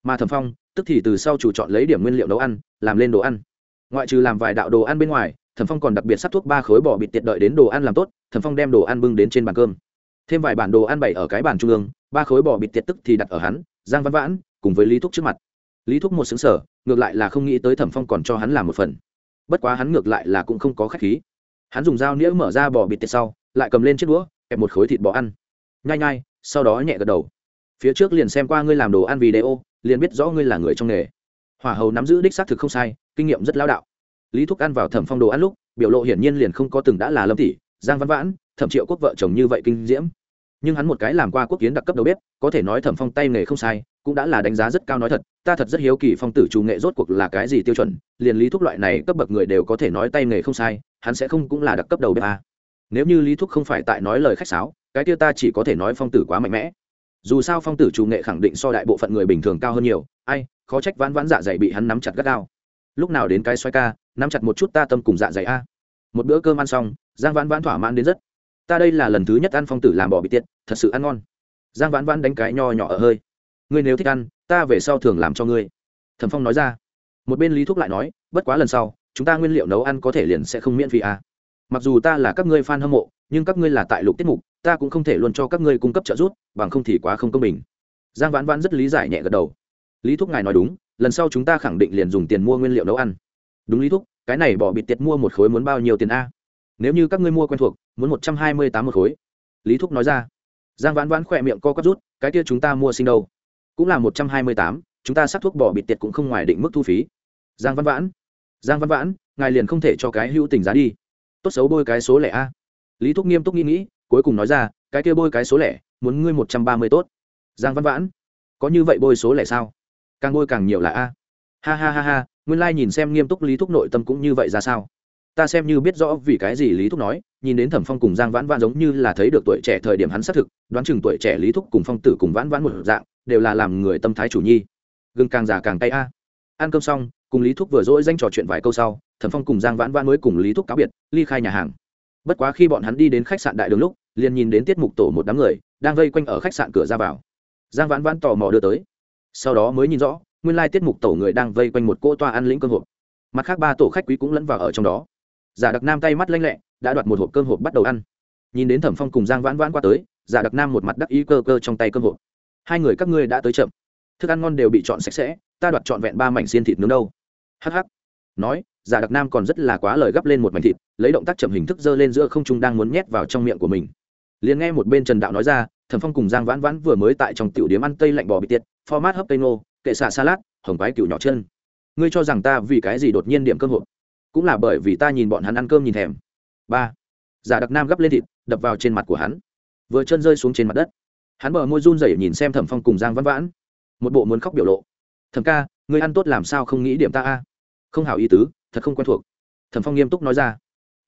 Mà thẩm phong, tức thì từ sau chủ chọn lấy điểm nguyên liệu nấu ăn, làm lên đồ ăn. Ngoại trừ làm vài đạo đồ ăn bên ngoài, thẩm phong còn đặc biệt sắp thuốc ba khối bò bịt tiện đợi đến đồ ăn làm tốt, thẩm phong đem đồ ăn bưng đến trên bàn cơm. Thêm vài bản đồ ăn bày ở cái bàn trung ương, ba khối bò bịt tiện tức thì đặt ở hắn, giang văn vãn, cùng với lý thúc trước mặt lý thúc một xứng sở ngược lại là không nghĩ tới thẩm phong còn cho hắn làm một phần. Bất quá hắn ngược lại là cũng không có k h á c h khí. Hắn dùng dao nĩa mở ra bò bịt tiệt sau, lại cầm lên chiếc đũa, kẹp một khối thịt bò ăn. Nhai nhai, sau đó nhẹ gật đầu. Phía trước liền xem qua ngươi làm đồ ăn video, liền biết rõ ngươi là người trong nghề. Hỏa hầu nắm giữ đích xác thực không sai, kinh nghiệm rất lao đạo. Lý thúc ăn vào thẩm phong đồ ăn lúc, biểu lộ hiển nhiên liền không có từng đã là lâm tỷ, giang văn vãn thẩm triệu quốc vợ chồng như vậy kinh diễm nhưng hắn một cái làm qua quốc kiến đặc cấp đầu bếp, có thể nói thẩm phong tay nghề không sai, cũng đã là đánh giá rất cao nói thật, ta thật rất hiếu kỳ phong tử chủ nghệ rốt cuộc là cái gì tiêu chuẩn, liền lý thúc loại này cấp bậc người đều có thể nói tay nghề không sai, hắn sẽ không cũng là đặc cấp đầu bếp à. nếu như lý thúc không phải tại nói lời khách sáo, cái tiêu ta chỉ có thể nói phong tử quá mạnh mẽ. Dù sao phong tử chủ nghệ khẳng định so đại bộ phận người bình thường cao hơn nhiều, ai, khó trách vãn vãn dạ dày bị hắn nắm chặt gắt gao. Lúc nào đến cái xoay ca, nắm chặt một chút ta tâm cùng dạ dày a. Một bữa cơm ăn xong, giang vãn vãn thỏa mãn đến rất ta đây là lần thứ nhất ăn phong tử làm bò bị tiện, thật sự ăn ngon. Giang vãn vãn đánh cái nho nhỏ ở hơi. Ngươi nếu thích ăn ta về sau thường làm cho ngươi. Thẩm phong nói ra. Một bên lý thúc lại nói bất quá lần sau chúng ta nguyên liệu nấu ăn có thể liền sẽ không miễn phí à. mặc dù ta là các ngươi f a n hâm mộ nhưng các ngươi là tại lục tiết mục ta cũng không thể luôn cho các ngươi cung cấp trợ giúp bằng không thì quá không công bình. Giang vãn vãn rất lý giải nhẹ gật đầu. Lý thúc ngài nói đúng lần sau chúng ta khẳng định liền dùng tiền mua nguyên liệu nấu ăn. Đúng lý thúc cái này bỏ bịt tiệt mua một khối muốn bao nhiêu tiền a? Nếu như các ngươi mua quen thuộc, muốn một trăm hai mươi tám một khối. Lý thúc nói ra. Giang vãn vãn khỏe miệng co quắp rút, cái kia chúng ta mua sinh đâu? Cũng là một trăm hai mươi tám, chúng ta sắc thuốc bỏ bịt tiệt cũng không ngoài định mức thu phí. Giang văn vãn. Giang văn vãn, ngài liền không thể cho cái hữu tình giá đi. Tốt xấu bôi cái số lẻ a. Lý thúc nghiêm túc nghĩ nghĩ, cuối cùng nói ra, cái kia bôi cái số lẻ, muốn ngươi một trăm ba mươi tốt. Giang văn vãn. Có như vậy bôi số lẻ sao? Càng bôi càng nhiều là a. Ha ha ha ha, nguyên lai、like、nhìn xem nghiêm túc lý thúc nội tâm cũng như vậy ra sao? Ta xem như biết rõ vì cái gì lý thúc nói, nhìn đến thẩm phong cùng giang vãn vãn giống như là thấy được tuổi trẻ thời điểm hắn xác thực, đoán chừng tuổi trẻ lý thúc cùng phong tử cùng vãn vãn một dạng, đều là làm người tâm thái chủ nhi. Gừng càng già càng tay a. Ăn cơm xong, cùng lý thúc vừa dỗi danh trò chuyện vài câu sau, thẩm phong cùng giang vãn vãn mới cùng lý thúc cáo biệt, ly khai nhà hàng. Bất quá khi bọn hắn đi đến khách sạn đại đường lúc, liền nhìn đến tiết mục tổ một đám người, đang vây quanh ở khách sạn cửa ra vào. Giang vãn vãn tò mò đưa tới. Sau đó mới nhìn rõ, nguyên lai tiết mục tổ người đang vây quanh một cỗ toa ăn lĩnh cơ hộp. Mặt khác ba tổ khách quý cũng lẫn vào ở trong đó giả đặc nam tay mắt lanh lẹ, đã đoạt một hộp cơm hộp bắt đầu ăn. Nhìn đến thẩm phong cùng giang vãn vãn qua tới, giả đặc nam một mặt đắc ý cơ cơ trong tay cơm hộp. Hai người các ngươi đã tới chậm. Thức ăn ngon đều bị chọn sạch sẽ, ta đoạt trọn vẹn ba mảnh xiên thịt nướng đâu. Hh nói, giả đặc nam còn rất là quá lời gắp lên một mảnh thịt, lấy động tác chậm hình thức dơ lên giữa không trung đang muốn nhét vào trong miệng của mình. Liền nghe một bên trần đạo nói ra, thẩm phong cùng giang vãn vãn vừa mới tại trong tiểu điếm ăn tây lạnh bò bị tiệt, format hấp tây nô kệ xạ salad, hồng quái cựu nhỏ chân. Ngươi cho rằng ta vì cái gì đột nhiên điểm cơm hộp? Cũng là bởi vì ta nhìn bọn hắn ăn cơm nhìn thèm. Ba. Giả đặc nam gấp lên thịt, đập vào trên mặt của hắn. Vừa chân rơi xuống trên mặt đất, hắn mở môi run rẩy nhìn xem thẩm phong cùng giang văn vãn. Một bộ muốn khóc biểu lộ. Thẩm ca, ngươi ăn tốt làm sao không nghĩ điểm ta a? Không hảo ý tứ, thật không quen thuộc. Thẩm phong nghiêm túc nói ra.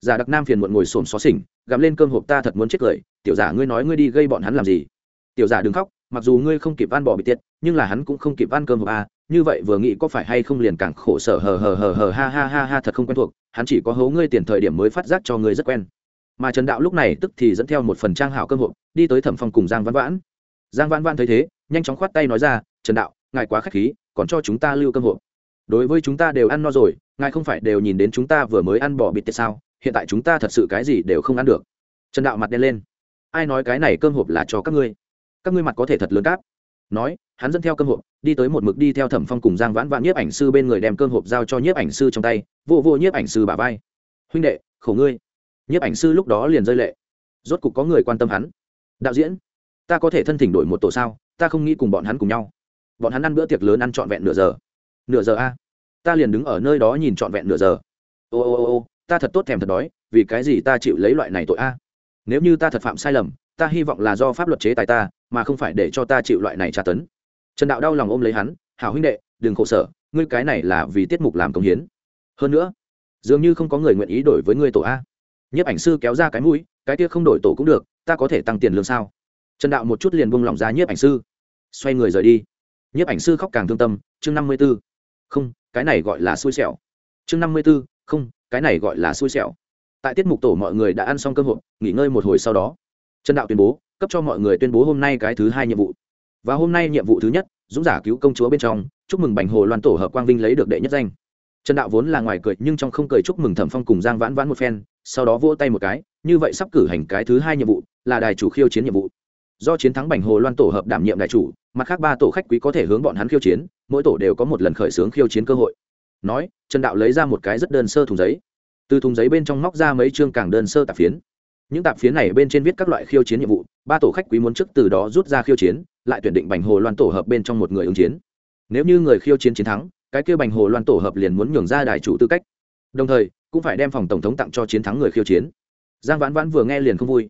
Giả đặc nam phiền muộn ngồi xổm xó xỉnh, gặm lên cơm hộp ta thật muốn chết cười. Tiểu giả ngươi nói ngươi đi gây bọn hắn làm gì? Tiểu giả đừng khóc mặc dù ngươi không kịp ăn bỏ bị tiết nhưng là hắn cũng không kịp ăn cơm hộp a như vậy vừa nghĩ có phải hay không liền càng khổ sở hờ hờ hờ hờ ha ha ha ha thật không quen thuộc, hắn chỉ có hố ngươi tiền thời điểm mới phát giác cho ngươi rất quen. Mà trần đạo lúc này tức thì dẫn theo một phần trang hảo cơm hộp, đi tới thẩm phong cùng giang văn vãn. Giang văn vãn thấy thế, nhanh chóng khoát tay nói ra, trần đạo, ngài quá k h á c h khí, còn cho chúng ta lưu cơm hộp. Đối với chúng ta đều ăn no rồi, ngài không phải đều nhìn đến chúng ta vừa mới ăn bỏ bịt tiệt sao? Hiện tại chúng ta thật sự cái gì đều không ăn được. Trần đạo mặt đen lên. Ai nói cái này cơm hộp là cho các ngươi? Các ngươi mặt có thể thật lớn cáp. Nói, hắn dẫn theo cơm hộp, đi tới một mực đi theo thẩm phong cùng giang vãn vãn nhiếp ảnh sư bên người đem cơm hộp giao cho nhiếp ảnh sư trong tay, vô vô nhiếp ảnh sư bà vai. Huynh đệ, khổ ngươi. Nhiếp ảnh sư lúc đó liền rơi lệ. Rốt cục có người quan tâm hắn. Đạo diễn, ta có thể thân thỉnh đổi một tổ sao? Ta không nghĩ cùng bọn hắn cùng nhau. Bọn hắn ăn bữa tiệc lớn ăn trọn vẹn nửa giờ. Nửa giờ a? Ta liền đứng ở nơi đó nhìn trọn vẹn nửa giờ. Ô ô ô ô, ta thật tốt thèm thật đói, vì cái gì ta chịu lấy loại này tội a? Nếu như ta thật phạm sai lầm ta hy vọng là do pháp luật chế tài ta, mà không phải để cho ta chịu loại này tra tấn. Trần đạo đau lòng ôm lấy hắn, hảo huynh đệ, đừng khổ sở, ngươi cái này là vì tiết mục làm công hiến. Hơn nữa, dường như không có người nguyện ý đổi với ngươi tổ a. Nhiếp ảnh sư kéo ra cái mũi, cái kia không đổi tổ cũng được, ta có thể tăng tiền lương sao? Trần đạo một chút liền buông lỏng ra nhiếp ảnh sư. Xoay người rời đi. Nhiếp ảnh sư khóc càng thương tâm, chương năm mươi b ố không, cái này gọi là xui xẻo. Chương năm mươi b ố không, cái này gọi là xui xẻo. Tại tiết mục tổ mọi người đã ăn xong cơm hộp, nghỉ ngơi một hồi sau đó trần đạo tuyên bố, cấp cho mọi người tuyên bố hôm nay cái thứ hai nhiệm vụ. Và hôm nay nhiệm vụ thứ nhất, dũng giả cứu công chúa bên trong, chúc mừng bành hồ loan tổ hợp quang vinh lấy được đệ nhất danh. Trần đạo vốn là ngoài cười, nhưng trong không cười chúc mừng thẩm phong cùng giang vãn vãn một phen, sau đó vỗ tay một cái, như vậy sắp cử hành cái thứ hai nhiệm vụ, là đài chủ khiêu chiến nhiệm vụ. Do chiến thắng bành hồ loan tổ hợp đảm nhiệm đại chủ, mặt khác ba tổ khách quý có thể hướng bọn hắn khiêu chiến, mỗi tổ đều có một lần khởi xướng khiêu chiến cơ hội. Nói, trần đạo lấy ra một cái rất đơn sơ thùng giấy. Từ thùng giấy bên trong móc ra mấy chương càng đơn sơ tạp phiến những tạp phiến này bên trên viết các loại khiêu chiến nhiệm vụ, ba tổ khách quý muốn trước từ đó rút ra khiêu chiến, lại tuyển định bành hồ loan tổ hợp bên trong một người ứng chiến. Nếu như người khiêu chiến chiến thắng, cái kia bành hồ loan tổ hợp liền muốn nhường ra đài chủ tư cách. Đồng thời, cũng phải đem phòng tổng thống tặng cho chiến thắng người khiêu chiến. Giang vãn vãn vừa nghe liền không vui.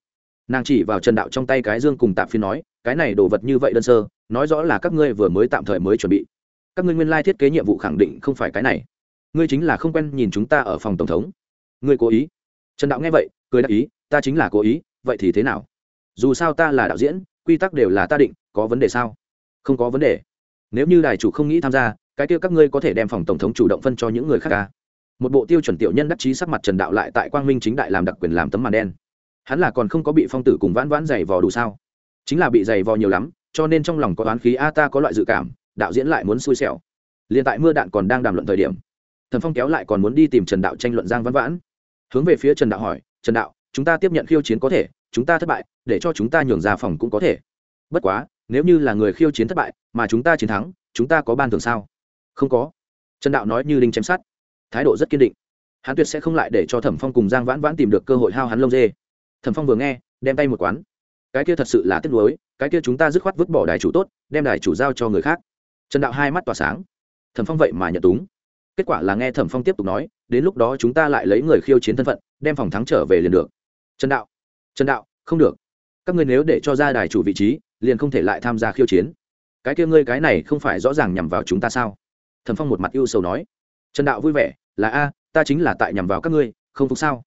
Nàng chỉ vào trần đạo trong tay cái dương cùng tạp phiến nói, cái này đồ vật như vậy đơn sơ, nói rõ là các ngươi vừa mới tạm thời mới chuẩn bị. Các ngươi nguyên lai thiết kế nhiệm vụ khẳng định không phải cái này. Ngươi chính là không quen nhìn chúng ta ở phòng tổng thống. Ngươi cố ý. Trần đạo nghe vậy, cười đáp ý ta chính là cố ý, vậy thì thế nào? Dù sao ta là đạo diễn, quy tắc đều là ta định, có vấn đề sao? Không có vấn đề. Nếu như đài chủ không nghĩ tham gia, cái kia các ngươi có thể đem phòng tổng thống chủ động phân cho những người khác ca. Một bộ tiêu chuẩn tiểu nhân đắc chí sắc mặt trần đạo lại tại quang minh chính đại làm đặc quyền làm tấm màn đen. Hắn là còn không có bị phong tử cùng vãn vãn dày vò đủ sao? Chính là bị dày vò nhiều lắm, cho nên trong lòng có toán khí, a ta có loại dự cảm, đạo diễn lại muốn xui xẻo. Liền tại mưa đạn còn đang đàm luận thời điểm, thần phong kéo lại còn muốn đi tìm trần đạo tranh luận giang vãn vãn. Hướng về phía trần đạo hỏi, trần đạo chúng ta tiếp nhận khiêu chiến có thể, chúng ta thất bại, để cho chúng ta nhường ra phòng cũng có thể. Bất quá, nếu như là người khiêu chiến thất bại, mà chúng ta chiến thắng, chúng ta có ban thưởng sao? Không có. Trần đạo nói như linh chém sát thái độ rất kiên định. Hắn tuyệt sẽ không lại để cho thẩm phong cùng giang vãn vãn tìm được cơ hội hao hắn lông dê. Thẩm phong vừa nghe, đem tay một quán. Cái kia thật sự là tiếc nuối, cái kia chúng ta dứt khoát vứt bỏ đài chủ tốt, đem đài chủ giao cho người khác. Trần đạo hai mắt tỏa sáng. Thẩm phong vậy mà nhận túng. Kết quả là nghe thẩm phong tiếp tục nói, đến lúc đó chúng ta lại lấy người khiêu chiến thân phận, đem phòng thắng trở về liền được trần đạo trần đạo, không được. Các ngươi nếu để cho ra đài chủ vị trí, liền không thể lại tham gia khiêu chiến. Cái kia ngươi cái này không phải rõ ràng nhằm vào chúng ta sao? Thẩm phong một mặt ưu sầu nói. Trần đạo vui vẻ, là a, ta chính là tại nhằm vào các ngươi, không phục sao?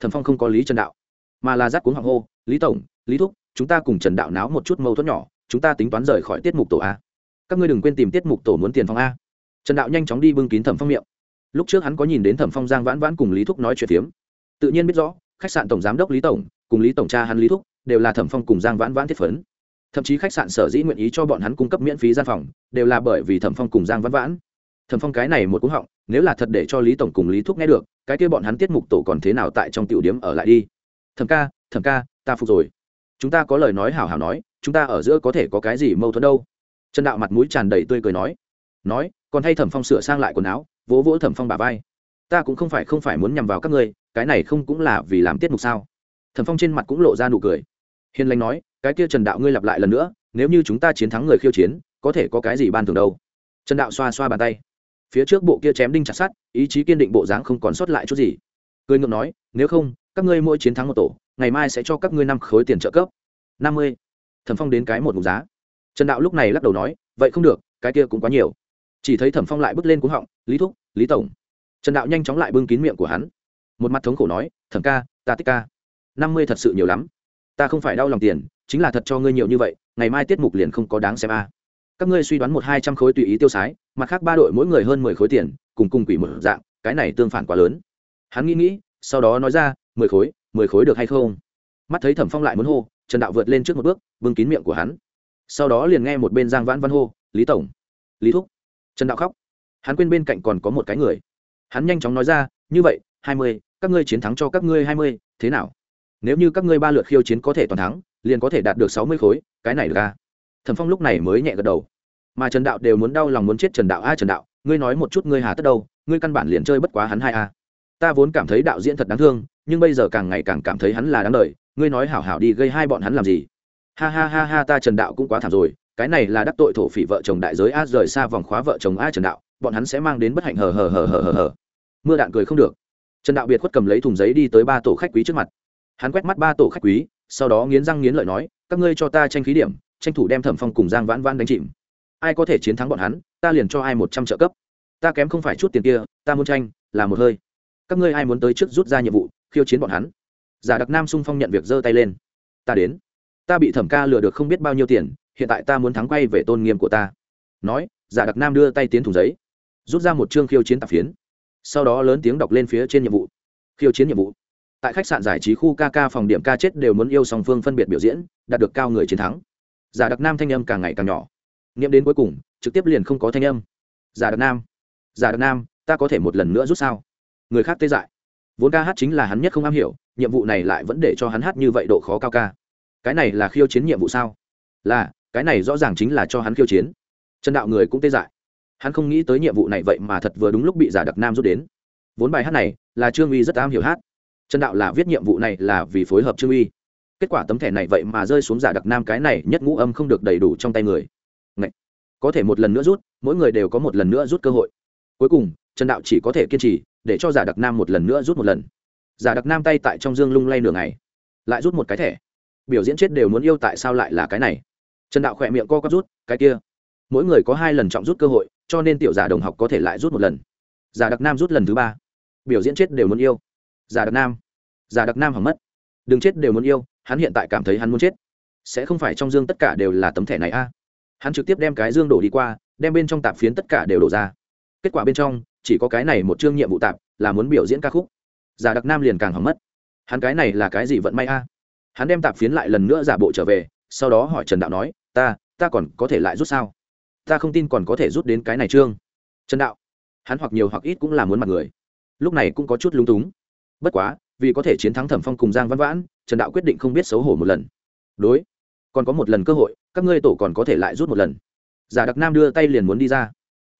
Thẩm phong không có lý trần đạo, mà là giác cuống hoàng hô, lý tổng, lý thúc, chúng ta cùng trần đạo náo một chút mâu thuẫn nhỏ, chúng ta tính toán rời khỏi tiết mục tổ a. Các ngươi đừng quên tìm tiết mục tổ muốn tiền phòng a. Trần đạo nhanh chóng đi bưng kín thẩm phong miệng. Lúc trước hắn có nhìn đến thẩm phong giang vãn vãn cùng lý thúc nói chuyện phiếm. Tự nhiên biết rõ khách sạn tổng giám đốc lý tổng cùng lý tổng cha hắn lý thúc đều là thẩm phong cùng giang vãn vãn thiết phấn. Thậm chí khách sạn sở dĩ nguyện ý cho bọn hắn cung cấp miễn phí gian phòng đều là bởi vì thẩm phong cùng giang vãn vãn. Thẩm phong cái này một cú họng, nếu là thật để cho lý tổng cùng lý thúc nghe được, cái kia bọn hắn tiết mục tổ còn thế nào tại trong tiểu điếm ở lại đi? Thẩm ca thẩm ca, ta phục rồi. Chúng ta có lời nói hảo hảo nói, chúng ta ở giữa có thể có cái gì mâu thuẫn đâu? Trần đạo mặt mũi tràn đầy tươi cười nói. Nói, còn hay thẩm phong sửa sang lại quần áo, vỗ vỗ thẩm phong bà vai. Ta cũng không phải không phải muốn nhằm vào các ngươi cái này không cũng là vì làm tiết mục sao? Thẩm phong trên mặt cũng lộ ra nụ cười. Hiền lành nói, cái kia trần đạo ngươi lặp lại lần nữa, nếu như chúng ta chiến thắng người khiêu chiến, có thể có cái gì ban thường đâu? Trần đạo xoa xoa bàn tay. Phía trước bộ kia chém đinh chặt sắt, ý chí kiên định bộ dáng không còn sót lại chút gì. Cười ngượng nói, nếu không, các ngươi mỗi chiến thắng một tổ, ngày mai sẽ cho các ngươi năm khối tiền trợ cấp. Năm mươi. Thẩm phong đến cái một mục giá. Trần đạo lúc này lắc đầu nói, vậy không được, cái kia cũng quá nhiều. Chỉ thấy thẩm phong lại bước lên cúng họng, lý thúc, lý tổng. Trần đạo nhanh chóng lại bưng kín miệng của hắn một mặt thống khổ nói, thẩm ca, ta tích ca. Năm mươi thật sự nhiều lắm. Ta không phải đau lòng tiền, chính là thật cho ngươi nhiều như vậy, ngày mai tiết mục liền không có đáng xem a. Các ngươi suy đoán một hai trăm khối tùy ý tiêu sái, mặt khác ba đội mỗi người hơn mười khối tiền, cùng cùng quỷ một dạng, cái này tương phản quá lớn. Hắn nghĩ nghĩ, sau đó nói ra, mười khối mười khối được hay không? Mắt thấy thẩm phong lại muốn hô, trần đạo vượt lên trước một bước, bưng kín miệng của hắn. Sau đó liền nghe một bên giang vãn văn hô, lý tổng, lý thúc. Trần đạo khóc. Hắn quên bên cạnh còn có một cái người. Hắn nhanh chóng nói ra, như vậy hai mươi, các ngươi chiến thắng cho các ngươi hai mươi, thế nào? Nếu như các ngươi ba lượt khiêu chiến có thể toàn thắng, liền có thể đạt được sáu mươi khối, cái này được à? thẩm phong lúc này mới nhẹ gật đầu. Mà trần đạo đều muốn đau lòng muốn chết trần đạo. A, trần đạo, ngươi nói một chút ngươi hà tất đâu? Ngươi căn bản liền chơi bất quá hắn hai a. Ta vốn cảm thấy đạo diễn thật đáng thương, nhưng bây giờ càng ngày càng cảm thấy hắn là đáng đời. Ngươi nói hảo hảo đi, gây hai bọn hắn làm gì? Ha ha ha ha, ta trần đạo cũng quá thảm rồi. Cái này là đắc tội thổ phỉ vợ chồng đại giới a, rời xa vòng khóa vợ chồng a, trần đạo. Bọn hắn sẽ mang đến bất hạnh, hờ hờ hờ hờ hờ hờ. Mưa đạn cười không được trần đạo biệt khuất cầm lấy thùng giấy đi tới ba tổ khách quý trước mặt. Hắn quét mắt ba tổ khách quý, sau đó nghiến răng nghiến lợi nói, các ngươi cho ta tranh khí điểm, tranh thủ đem thẩm phong cùng giang vãn vãn đánh chìm. Ai có thể chiến thắng bọn hắn, ta liền cho ai một trăm trợ cấp. Ta kém không phải chút tiền kia, ta muốn tranh, là một hơi. Các ngươi ai muốn tới trước rút ra nhiệm vụ, khiêu chiến bọn hắn? Giả đặc nam sung phong nhận việc giơ tay lên. Ta đến. Ta bị thẩm ca lừa được không biết bao nhiêu tiền, hiện tại ta muốn thắng quay về tôn nghiêm của ta. Nói, giả đặc nam đưa tay tiến thùng giấy, rút ra một chương khiêu chiến tạp phiến sau đó lớn tiếng đọc lên phía trên nhiệm vụ. Khiêu chiến nhiệm vụ. Tại khách sạn giải trí khu kk phòng điểm ca chết đều muốn yêu song phương phân biệt biểu diễn, đạt được cao người chiến thắng. Giả đặc nam thanh âm càng ngày càng nhỏ. Nghiệm đến cuối cùng, trực tiếp liền không có thanh âm. Giả đặc nam. Giả đặc nam, ta có thể một lần nữa rút sao? Người khác tê dại. Vốn ca hát chính là hắn nhất không am hiểu, nhiệm vụ này lại vẫn để cho hắn hát như vậy độ khó cao ca. Cái này là khiêu chiến nhiệm vụ sao? Là, cái này rõ ràng chính là cho hắn khiêu chiến. Chân đạo người cũng tê dại hắn không nghĩ tới nhiệm vụ này vậy mà thật vừa đúng lúc bị giả đặc nam rút đến. Vốn bài hát này là trương uy rất am hiểu hát. Trần đạo là viết nhiệm vụ này là vì phối hợp trương uy. Kết quả tấm thẻ này vậy mà rơi xuống giả đặc nam cái này nhất ngũ âm không được đầy đủ trong tay người. Ngậy! có thể một lần nữa rút, mỗi người đều có một lần nữa rút cơ hội. Cuối cùng, trần đạo chỉ có thể kiên trì, để cho giả đặc nam một lần nữa rút một lần. Giả đặc nam tay tại trong dương lung lay nửa ngày, lại rút một cái thẻ. Biểu diễn chết đều muốn yêu tại sao lại là cái này? Trần đạo khỏe miệng co quắp rút, cái kia mỗi người có hai lần trọng rút cơ hội, cho nên tiểu giả đồng học có thể lại rút một lần. Giả đặc nam rút lần thứ ba. Biểu diễn chết đều muốn yêu. Giả đặc nam. Giả đặc nam hỏng mất. Đừng chết đều muốn yêu, hắn hiện tại cảm thấy hắn muốn chết. Sẽ không phải trong dương tất cả đều là tấm thẻ này a? Hắn trực tiếp đem cái dương đổ đi qua, đem bên trong tạp phiến tất cả đều đổ ra. Kết quả bên trong, chỉ có cái này một chương nhiệm vụ tạp, là muốn biểu diễn ca khúc. Giả đặc nam liền càng hỏng mất. Hắn cái này là cái gì vận may a? Hắn đem tạp phiến lại lần nữa giả bộ trở về, sau đó hỏi trần đạo nói, ta ta còn có thể lại rút sao? Ta không tin còn có thể rút đến cái này trương. Trần đạo, hắn hoặc nhiều hoặc ít cũng là muốn mặt người. Lúc này cũng có chút lúng túng. Bất quá, vì có thể chiến thắng thẩm phong cùng giang văn vãn, trần đạo quyết định không biết xấu hổ một lần. Đối, còn có một lần cơ hội, các ngươi tổ còn có thể lại rút một lần. Giả đặc nam đưa tay liền muốn đi ra.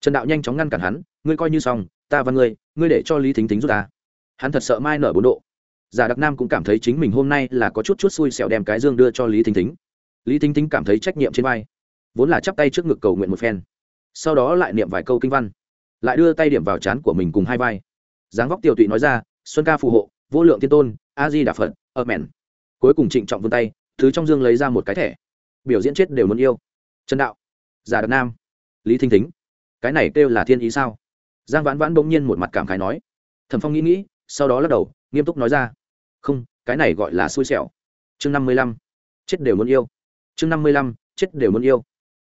Trần đạo nhanh chóng ngăn cản hắn, ngươi coi như xong, ta và ngươi ngươi để cho lý thính thính rút ta. Hắn thật sợ mai nở bốn độ. Giả đặc nam cũng cảm thấy chính mình hôm nay là có chút chút xui xẻo đem cái dương đưa cho lý thính thính. Lý thính thính cảm thấy trách nhiệm trên vai vốn là chắp tay trước ngực cầu nguyện một phen. Sau đó lại niệm vài câu kinh văn. Lại đưa tay điểm vào trán của mình cùng hai vai. Dáng vóc tiểu tụy nói ra, xuân ca phù hộ, vô lượng tiên tôn, a di đà phật ơ mèn cuối cùng trịnh trọng vươn tay, thứ trong dương lấy ra một cái thẻ. Biểu diễn chết đều muốn yêu. Trần đạo, giả đặc nam, lý thinh thính, cái này kêu là thiên ý sao? Giang vãn vãn bỗng nhiên một mặt cảm khái nói. Thẩm phong nghĩ nghĩ, sau đó lắc đầu, nghiêm túc nói ra, không, cái này gọi là xui xẻo. Chương năm mươi lăm, chết đều muốn yêu. Chương năm mươi lăm, chết đều muốn yêu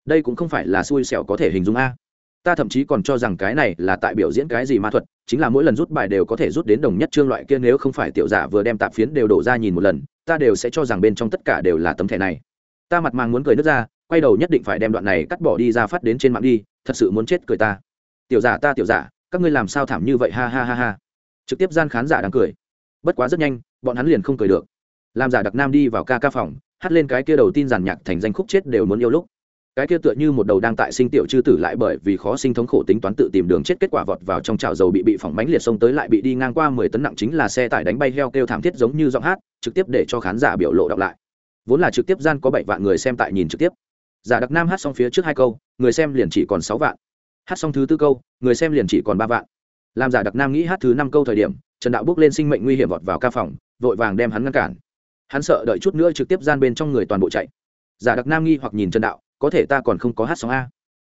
đây cũng không phải là xui xẻo có thể hình dung a. Ta thậm chí còn cho rằng cái này là tại biểu diễn cái gì ma thuật, chính là mỗi lần rút bài đều có thể rút đến đồng nhất chương loại kia nếu không phải tiểu giả vừa đem tạp phiến đều đổ ra nhìn một lần, ta đều sẽ cho rằng bên trong tất cả đều là tấm thẻ này. Ta mặt mang muốn cười nước ra, quay đầu nhất định phải đem đoạn này cắt bỏ đi ra phát đến trên mạng đi, thật sự muốn chết cười ta. Tiểu giả ta tiểu giả, các ngươi làm sao thảm như vậy ha ha ha ha. Trực tiếp gian khán giả đang cười. Bất quá rất nhanh, bọn hắn liền không cười được. Làm giả đặc nam đi vào ca ca phòng, hát lên cái kia đầu tin giàn nhạc thành danh khúc chết đều muốn yêu lúc cái kia tựa như một đầu đang tại sinh tiểu chư tử lại bởi vì khó sinh thống khổ tính toán tự tìm đường chết kết quả vọt vào trong chảo dầu bị bị phỏng bánh liệt sông tới lại bị đi ngang qua mười tấn nặng chính là xe tải đánh bay heo kêu thảm thiết giống như giọng hát, trực tiếp để cho khán giả biểu lộ đọc lại. Vốn là trực tiếp gian có bảy vạn người xem tại nhìn trực tiếp. Giả đặc nam hát xong phía trước hai câu, người xem liền chỉ còn sáu vạn. Hát xong thứ tư câu, người xem liền chỉ còn ba vạn. Làm giả đặc nam nghĩ hát thứ năm câu thời điểm, trần đạo bước lên sinh mệnh nguy hiểm vọt vào ca phòng, vội vàng đem hắn ngăn cản. Hắn sợ đợi chút nữa trực tiếp gian bên trong người toàn bộ chạy. Giả đặc nam nghi hoặc nhìn trần đạo có thể ta còn không có hát sóng a.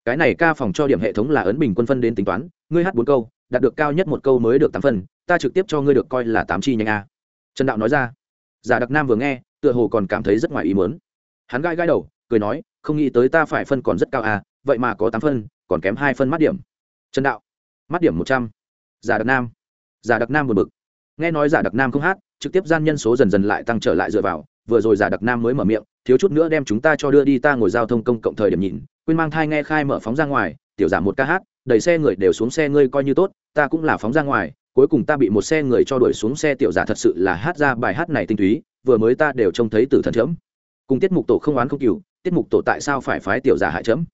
Cái này ca phòng cho điểm hệ thống là ấn bình quân phân đến tính toán, ngươi hát bốn câu, đạt được cao nhất một câu mới được tám phần, ta trực tiếp cho ngươi được coi là tám chi nhanh a. Trần đạo nói ra. Giả đặc nam vừa nghe, tựa hồ còn cảm thấy rất ngoài ý mớn hắn gai gai đầu, cười nói, không nghĩ tới ta phải phân còn rất cao à vậy mà có tám phân, còn kém hai phân mắt điểm. Trần đạo. Mắt điểm một trăm. Giả đặc nam. Giả đặc nam buồn bực. Nghe nói giả đặc nam không hát, trực tiếp gian nhân số dần dần lại tăng trở lại dựa vào, vừa rồi giả đặc nam mới mở miệng thiếu chút nữa đem chúng ta cho đưa đi ta ngồi giao thông công cộng thời điểm nhìn, quên mang thai nghe khai mở phóng ra ngoài, tiểu giả một ca hát, đẩy xe người đều xuống xe ngươi coi như tốt, ta cũng là phóng ra ngoài, cuối cùng ta bị một xe người cho đuổi xuống xe tiểu giả thật sự là hát ra bài hát này tinh túy, vừa mới ta đều trông thấy từ thần chấm. Cùng tiết mục tổ không oán không cừu, tiết mục tổ tại sao phải phái tiểu giả hại chấm?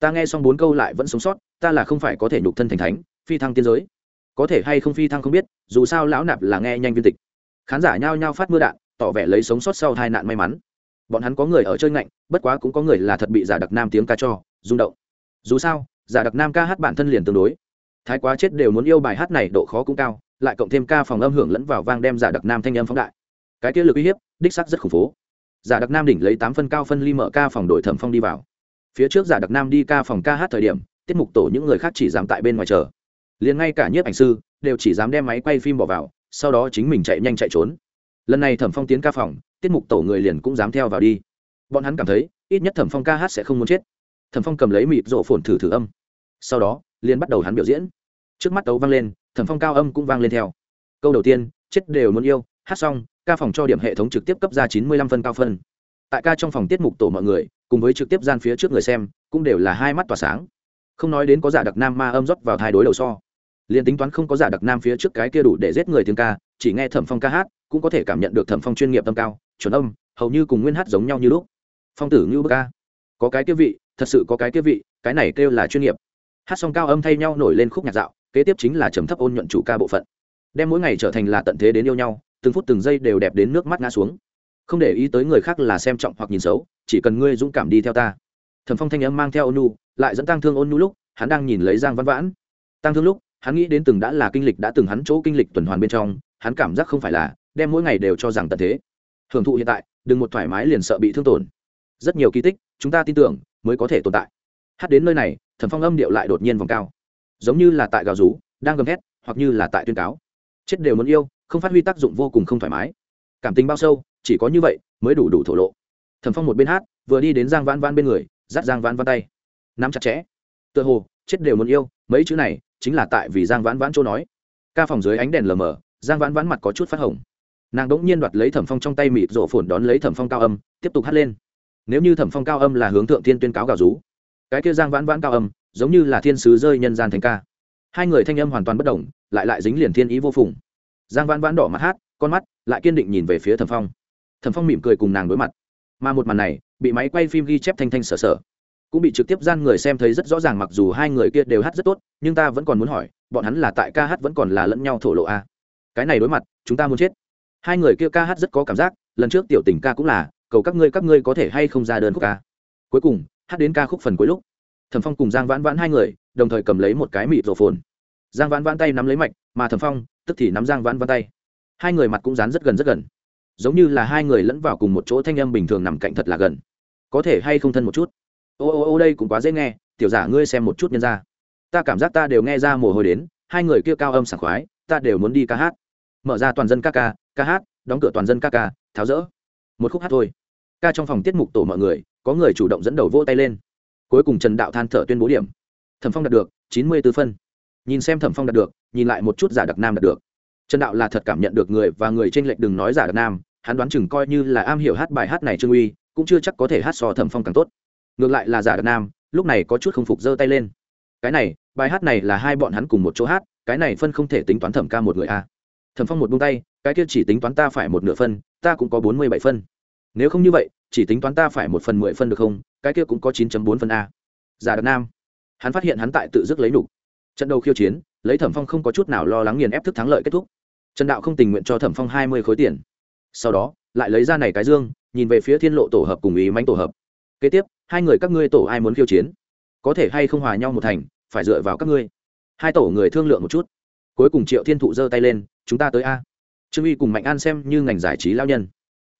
Ta nghe xong bốn câu lại vẫn sống sót, ta là không phải có thể nhục thân thành thánh, phi thăng tiên giới. Có thể hay không phi thăng không biết, dù sao lão nạp là nghe nhanh viên tịch. Khán giả nhao nhao phát mưa đạn, tỏ vẻ lấy sống sót sau tai nạn may mắn bọn hắn có người ở chơi ngạnh, bất quá cũng có người là thật bị giả đặc nam tiếng ca cho, rung động. Dù sao, giả đặc nam ca hát bản thân liền tương đối. Thái quá chết đều muốn yêu bài hát này độ khó cũng cao, lại cộng thêm ca phòng âm hưởng lẫn vào vang đem giả đặc nam thanh âm phóng đại. Cái kia lực uy hiếp, đích sắc rất khủng phố. Giả đặc nam đỉnh lấy tám phân cao phân ly mở ca phòng đội thẩm phong đi vào. Phía trước giả đặc nam đi ca phòng ca hát thời điểm, tiết mục tổ những người khác chỉ dám tại bên ngoài chờ. Liền ngay cả nhiếp ảnh sư đều chỉ dám đem máy quay phim bỏ vào, sau đó chính mình chạy nhanh chạy trốn. Lần này thẩm phong tiến ca phòng tiết mục tổ người liền cũng dám theo vào đi. Bọn hắn cảm thấy, ít nhất thẩm phong ca hát sẽ không muốn chết. Thẩm phong cầm lấy mịt rộ phồn thử thử âm. Sau đó, liền bắt đầu hắn biểu diễn. Trước mắt tấu vang lên, thẩm phong cao âm cũng vang lên theo. Câu đầu tiên, chết đều muốn yêu, hát xong, ca phòng cho điểm hệ thống trực tiếp cấp ra chín mươi lăm phân cao phân. Tại ca trong phòng tiết mục tổ mọi người, cùng với trực tiếp gian phía trước người xem, cũng đều là hai mắt tỏa sáng. Không nói đến có giả đặc nam ma âm rót vào thai đối đầu so. Liền tính toán không có giả đặc nam phía trước cái kia đủ để giết người tiếng ca, chỉ nghe thẩm phong ca hát cũng có thể cảm nhận được thẩm phong chuyên nghiệp tâm cao, chuẩn âm, hầu như cùng nguyên hát giống nhau như lúc. Phong tử như bức ca có cái kia vị, thật sự có cái kia vị, cái này kêu là chuyên nghiệp. Hát song cao âm thay nhau nổi lên khúc nhạc dạo, kế tiếp chính là trầm thấp ôn nhuận chủ ca bộ phận. Đem mỗi ngày trở thành là tận thế đến yêu nhau, từng phút từng giây đều đẹp đến nước mắt ngã xuống. Không để ý tới người khác là xem trọng hoặc nhìn xấu, chỉ cần ngươi dũng cảm đi theo ta. Thẩm phong thanh âm mang theo ôn nu lại dẫn tăng thương ôn nu lúc, hắn đang nhìn lấy giang văn vãn. Tăng thương lúc, hắn nghĩ đến từng đã là kinh lịch đã từng hắn chỗ kinh lịch tuần hoàn bên trong, hắn cảm giác không phải là đem mỗi ngày đều cho rằng tận thế. Hưởng thụ hiện tại, đừng một thoải mái liền sợ bị thương tổn. Rất nhiều kỳ tích, chúng ta tin tưởng, mới có thể tồn tại. Hát đến nơi này, thẩm phong âm điệu lại đột nhiên vòng cao. Giống như là tại gào rú, đang gầm hét hoặc như là tại tuyên cáo. Chết đều muốn yêu, không phát huy tác dụng vô cùng không thoải mái. Cảm tình bao sâu, chỉ có như vậy, mới đủ đủ thổ lộ. Thẩm phong một bên hát, vừa đi đến giang vãn vãn bên người, dắt giang vãn vãn tay. Nắm chặt chẽ. Tựa hồ, chết đều muốn yêu, mấy chữ này chính là tại vì giang vãn vãn chỗ nói. Ca phòng dưới ánh đèn lờ mờ, giang vãn vãn mặt có chút phát hồng nàng đỗng nhiên đoạt lấy thẩm phong trong tay mịt rổ phồn đón lấy thẩm phong cao âm, tiếp tục hát lên. Nếu như thẩm phong cao âm là hướng thượng thiên tuyên cáo gào rú, cái kia giang vãn vãn cao âm, giống như là thiên sứ rơi nhân gian thành ca. Hai người thanh âm hoàn toàn bất đồng lại lại dính liền thiên ý vô phùng. Giang vãn vãn đỏ mặt hát, con mắt lại kiên định nhìn về phía thẩm phong. Thẩm phong mỉm cười cùng nàng đối mặt. Mà một màn này, bị máy quay phim ghi chép thanh thanh sở sở, cũng bị trực tiếp gian người xem thấy rất rõ ràng mặc dù hai người kia đều hát rất tốt, nhưng ta vẫn còn muốn hỏi, bọn hắn là tại ca hát vẫn còn là lẫn nhau thổ lộ a cái này đối mặt, chúng ta muốn chết hai người kia ca hát rất có cảm giác, lần trước tiểu tình ca cũng là, cầu các ngươi các ngươi có thể hay không ra đơn khúc ca. Cuối cùng, hát đến ca khúc phần cuối lúc, thẩm phong cùng giang vãn vãn hai người, đồng thời cầm lấy một cái mịt rổ phồn. Giang vãn vãn tay nắm lấy mạch, mà thẩm phong, tức thì nắm giang vãn vãn tay. Hai người mặt cũng dán rất gần rất gần. Giống như là hai người lẫn vào cùng một chỗ thanh âm bình thường nằm cạnh thật là gần. Có thể hay không thân một chút? Ô ô ô, đây cũng quá dễ nghe, tiểu giả ngươi xem một chút nhân ra. Ta cảm giác ta đều nghe ra mồ hôi đến, hai người kia cao âm sảng khoái, ta đều muốn đi ca hát. Mở ra toàn dân ca ca ca hát, đóng cửa toàn dân ca ca, tháo rỡ. Một khúc hát thôi. Ca trong phòng tiết mục tổ mọi người, có người chủ động dẫn đầu vỗ tay lên. Cuối cùng trần đạo than thở tuyên bố điểm. Thẩm phong đạt được, chín mươi b ố phân. Nhìn xem thẩm phong đạt được, nhìn lại một chút giả đặc nam đạt được. Trần đạo là thật cảm nhận được người và người t r ê n lệch đừng nói giả đặc nam, hắn đoán chừng coi như là am hiểu hát bài hát này trương uy, cũng chưa chắc có thể hát so thẩm phong càng tốt. Ngược lại là giả đặc nam, lúc này có chút không phục giơ tay lên. Cái này, bài hát này là hai bọn hắn cùng một chỗ hát, cái này phân không thể tính toán thẩm ca một người a. Thẩm phong một buông tay cái kia chỉ tính toán ta phải một nửa phân, ta cũng có bốn mươi bảy phân. Nếu không như vậy, chỉ tính toán ta phải một phần mười phân được không? Cái kia cũng có chín bốn phân a. Giả Đạt nam. Hắn phát hiện hắn tại tự dứt lấy đủ. trận đầu khiêu chiến, lấy thẩm phong không có chút nào lo lắng nghiền ép thức thắng lợi kết thúc. Trần đạo không tình nguyện cho thẩm phong hai mươi khối tiền. Sau đó, lại lấy ra này cái dương, nhìn về phía thiên lộ tổ hợp cùng ý mánh tổ hợp. Kế tiếp, hai người các ngươi tổ ai muốn khiêu chiến? Có thể hay không hòa nhau một thành, phải dựa vào các ngươi. Hai tổ người thương lượng một chút. Cuối cùng triệu thiên thụ giơ tay lên, chúng ta tới a trương uy cùng mạnh an xem như ngành giải trí lao nhân.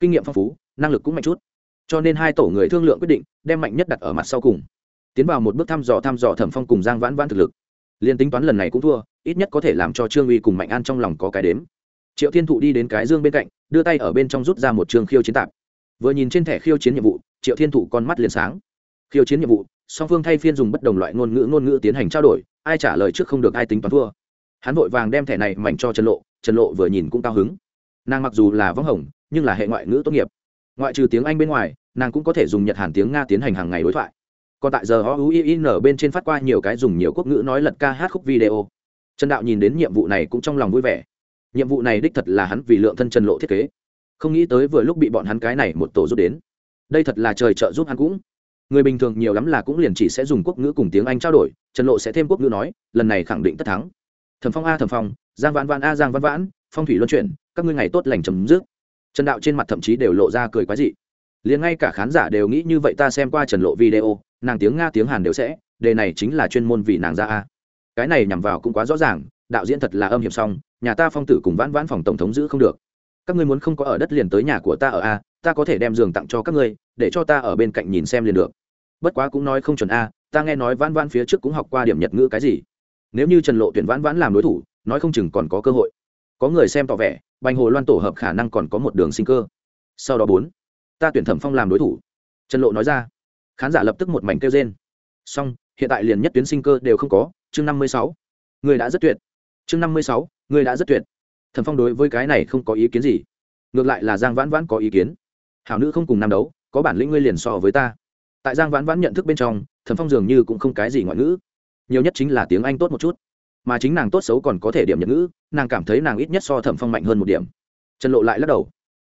Kinh nghiệm phong phú, năng lực cũng mạnh chút. Cho nên hai tổ người thương lượng quyết định, đem mạnh nhất đặt ở mặt sau cùng. Tiến vào một bước thăm dò thăm dò thẩm phong cùng giang vãn vãn thực lực. Liền tính toán lần này cũng thua, ít nhất có thể làm cho trương uy cùng mạnh an trong lòng có cái đếm. Triệu thiên thụ đi đến cái dương bên cạnh, đưa tay ở bên trong rút ra một trường khiêu chiến tạp. Vừa nhìn trên thẻ khiêu chiến nhiệm vụ, triệu thiên thụ con mắt liền sáng. Khiêu chiến nhiệm vụ, song phương thay phiên dùng bất đồng loại ngôn ngữ ngôn ngữ tiến hành trao đổi, ai trả lời trước không được ai tính toán thua. Hắn vội vàng đem thẻ này mảnh cho trần lộ trần lộ vừa nhìn cũng cao hứng. Nàng mặc dù là võng hồng, nhưng là hệ ngoại ngữ tốt nghiệp. Ngoại trừ tiếng anh bên ngoài, nàng cũng có thể dùng nhật hàn tiếng nga tiến hành hàng ngày đối thoại. Còn tại giờ o u i n bên trên phát qua nhiều cái dùng nhiều quốc ngữ nói lật ca hát khúc video. Trần đạo nhìn đến nhiệm vụ này cũng trong lòng vui vẻ. Nhiệm vụ này đích thật là hắn vì lượng thân trần lộ thiết kế. Không nghĩ tới vừa lúc bị bọn hắn cái này một tổ rút đến. Đây thật là trời trợ giúp hắn cũng. Người bình thường nhiều lắm là cũng liền chỉ sẽ dùng quốc ngữ cùng tiếng anh trao đổi, trần lộ sẽ thêm quốc ngữ nói, lần này khẳng định tất thắng thẩm phong a, thẩm phong, giang vãn vãn a, giang vãn vãn, phong thủy luân chuyển, các ngươi ngày tốt lành chấm dứt. Trần đạo trên mặt thậm chí đều lộ ra cười quái dị. Liền ngay cả khán giả đều nghĩ như vậy ta xem qua trần lộ video, nàng tiếng nga, tiếng hàn đều sẽ, đề này chính là chuyên môn vì nàng ra a. Cái này nhằm vào cũng quá rõ ràng, đạo diễn thật là âm hiểm xong, nhà ta phong tử cùng vãn vãn phòng tổng thống giữ không được. Các ngươi muốn không có ở đất liền tới nhà của ta ở a, ta có thể đem giường tặng cho các ngươi, để cho ta ở bên cạnh nhìn xem liền được. Bất quá cũng nói không chuẩn a, ta nghe nói vãn vãn phía trước cũng học qua điểm nhật ngữ cái gì nếu như trần lộ tuyển vãn vãn làm đối thủ, nói không chừng còn có cơ hội. Có người xem tỏ vẻ, bành hồ loan tổ hợp khả năng còn có một đường sinh cơ. Sau đó bốn, ta tuyển thẩm phong làm đối thủ. Trần lộ nói ra. Khán giả lập tức một mảnh kêu trên song hiện tại liền nhất tuyến sinh cơ đều không có, chương năm mươi sáu. Người đã rất tuyệt. Chương năm mươi sáu, người đã rất tuyệt. Thẩm phong đối với cái này không có ý kiến gì. Ngược lại là giang vãn vãn có ý kiến. Hảo nữ không cùng nam đấu, có bản lĩnh ngươi liền so với ta. Tại giang vãn vãn nhận thức bên trong, thẩm phong dường như cũng không cái gì ngoại ngữ nhiều nhất chính là tiếng anh tốt một chút. Mà chính nàng tốt xấu còn có thể điểm nhật ngữ, nàng cảm thấy nàng ít nhất so thẩm phong mạnh hơn một điểm. Trần lộ lại lắc đầu.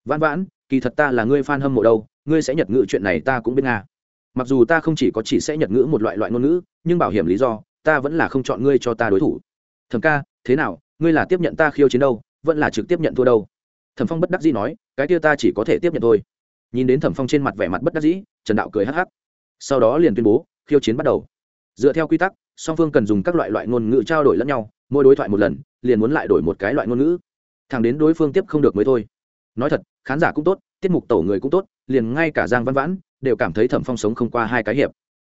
Vãn vãn, kỳ thật ta là ngươi f a n hâm mộ đâu, ngươi sẽ nhật ngữ chuyện này ta cũng biết nga. Mặc dù ta không chỉ có chỉ sẽ nhật ngữ một loại loại ngôn ngữ, nhưng bảo hiểm lý do, ta vẫn là không chọn ngươi cho ta đối thủ. Thẩm ca, thế nào, ngươi là tiếp nhận ta khiêu chiến đâu, vẫn là trực tiếp nhận thua đâu? Thẩm phong bất đắc dĩ nói, cái kia ta chỉ có thể tiếp nhận thôi. Nhìn đến thẩm phong trên mặt vẻ mặt bất đắc dĩ, trần đạo cười hắc hắc. Sau đó liền tuyên bố, khiêu chiến bắt đầu. Dựa theo quy tắc song phương cần dùng các loại loại ngôn ngữ trao đổi lẫn nhau, mỗi đối thoại một lần, liền muốn lại đổi một cái loại ngôn ngữ. Thẳng đến đối phương tiếp không được mới thôi. Nói thật, khán giả cũng tốt, tiết mục tổ người cũng tốt, liền ngay cả giang văn vãn đều cảm thấy thẩm phong sống không qua hai cái hiệp.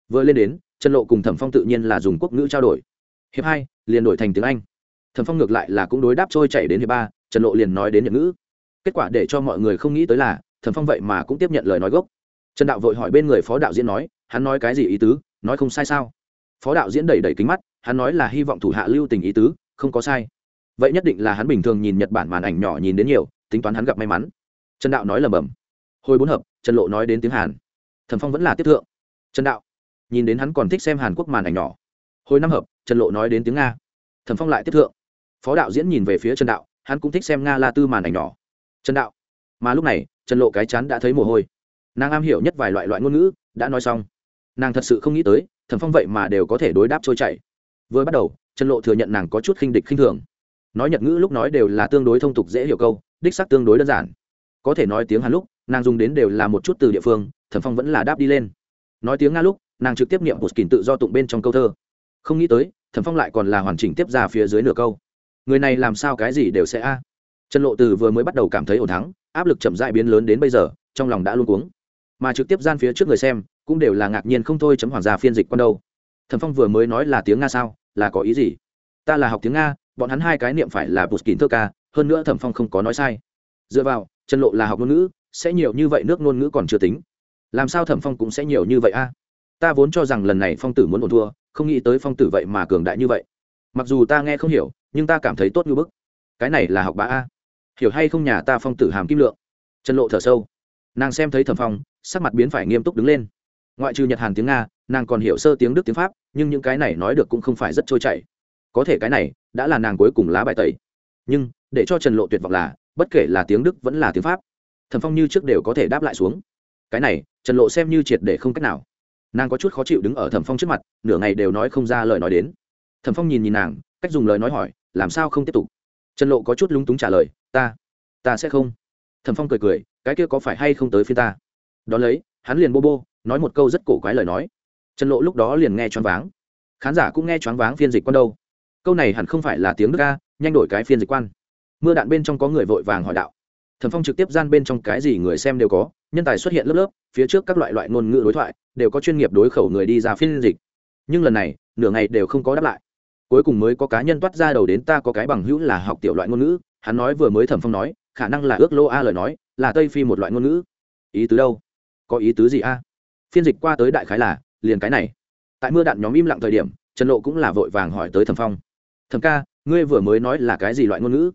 Vừa lên đến, trần lộ cùng thẩm phong tự nhiên là dùng quốc ngữ trao đổi. Hiệp hai, liền đổi thành tiếng anh. Thẩm phong ngược lại là cũng đối đáp trôi chạy đến hiệp ba, trần lộ liền nói đến nhật ngữ. Kết quả để cho mọi người không nghĩ tới là, thẩm phong vậy mà cũng tiếp nhận lời nói gốc. Trần đạo vội hỏi bên người phó đạo diễn nói, hắn nói cái gì ý tứ, nói không sai sao? Phó đạo diễn đẩy đẩy kính mắt, hắn nói là hy vọng thủ hạ lưu tình ý tứ, không có sai. Vậy nhất định là hắn bình thường nhìn nhật bản màn ảnh nhỏ nhìn đến nhiều, tính toán hắn gặp may mắn. Trần đạo nói lầm bầm hồi bốn hợp, trần lộ nói đến tiếng hàn. Thẩm phong vẫn là tiếp thượng. Trần đạo, nhìn đến hắn còn thích xem hàn quốc màn ảnh nhỏ. Hồi năm hợp, trần lộ nói đến tiếng nga. Thẩm phong lại tiếp thượng. Phó đạo diễn nhìn về phía trần đạo, hắn cũng thích xem nga la tư màn ảnh nhỏ. Trần đạo, mà lúc này, trần lộ cái chán đã thấy mồ hôi. Nàng am hiểu nhất vài loại loại ngôn ngữ, đã nói xong. Nàng thật sự không nghĩ tới thẩm phong vậy mà đều có thể đối đáp trôi chảy. Vừa bắt đầu, trần lộ thừa nhận nàng có chút khinh địch khinh thường. Nói nhật ngữ lúc nói đều là tương đối thông tục dễ hiểu câu, đích sắc tương đối đơn giản. Có thể nói tiếng hàn lúc, nàng dùng đến đều là một chút từ địa phương thẩm phong vẫn là đáp đi lên. Nói tiếng nga lúc, nàng trực tiếp niệm một kỳn tự do tụng bên trong câu thơ. Không nghĩ tới thẩm phong lại còn là hoàn chỉnh tiếp ra phía dưới nửa câu. Người này làm sao cái gì đều sẽ a. Trần lộ từ vừa mới bắt đầu cảm thấy ổn thắng, áp lực chậm dại biến lớn đến bây giờ, trong lòng đã luôn cuống. Mà trực tiếp gian phía trước người xem cũng đều là ngạc nhiên không thôi chấm hoàng gia phiên dịch con đâu. Thẩm phong vừa mới nói là tiếng nga sao, là có ý gì? Ta là học tiếng nga, bọn hắn hai cái niệm phải là bút kín thơ ca, hơn nữa thẩm phong không có nói sai. Dựa vào, trần lộ là học ngôn ngữ, sẽ nhiều như vậy nước ngôn ngữ còn chưa tính. Làm sao thẩm phong cũng sẽ nhiều như vậy a? Ta vốn cho rằng lần này phong tử muốn ổn thua, không nghĩ tới phong tử vậy mà cường đại như vậy. Mặc dù ta nghe không hiểu, nhưng ta cảm thấy tốt như bức. Cái này là học bá a. Hiểu hay không nhà ta phong tử hàm kim lượng? Trần lộ thở sâu. Nàng xem thấy thẩm phong, sắc mặt biến phải nghiêm túc đứng lên ngoại trừ nhật hàn tiếng nga nàng còn hiểu sơ tiếng đức tiếng pháp nhưng những cái này nói được cũng không phải rất trôi chảy có thể cái này đã là nàng cuối cùng lá bài tẩy nhưng để cho trần lộ tuyệt vọng là bất kể là tiếng đức vẫn là tiếng pháp thẩm phong như trước đều có thể đáp lại xuống cái này trần lộ xem như triệt để không cách nào nàng có chút khó chịu đứng ở thẩm phong trước mặt nửa ngày đều nói không ra lời nói đến thẩm phong nhìn nhìn nàng cách dùng lời nói hỏi làm sao không tiếp tục trần lộ có chút lúng túng trả lời ta ta sẽ không thẩm phong cười cười cái kia có phải hay không tới phía ta đón lấy hắn liền bô bô, nói một câu rất cổ quái lời nói. Trần lộ lúc đó liền nghe choáng váng. Khán giả cũng nghe choáng váng phiên dịch quan đâu. Câu này hẳn không phải là tiếng nước ca nhanh đổi cái phiên dịch quan. Mưa đạn bên trong có người vội vàng hỏi đạo. Thẩm phong trực tiếp gian bên trong cái gì người xem đều có, nhân tài xuất hiện lớp lớp, phía trước các loại loại ngôn ngữ đối thoại, đều có chuyên nghiệp đối khẩu người đi ra phiên dịch. Nhưng lần này, nửa ngày đều không có đáp lại. Cuối cùng mới có cá nhân toát ra đầu đến ta có cái bằng hữu là học tiểu loại ngôn ngữ, hắn nói vừa mới thẩm phong nói, khả năng là ước lô a lời nói, là tây phi một loại ngôn ngữ. Ý tứ đâu? Có ý tứ gì a? Phiên dịch qua tới đại khái là, liền cái này. Tại mưa đạn nhóm im lặng thời điểm, trần lộ cũng là vội vàng hỏi tới thẩm phong. Thẩm ca, ngươi vừa mới nói là cái gì loại ngôn ngữ?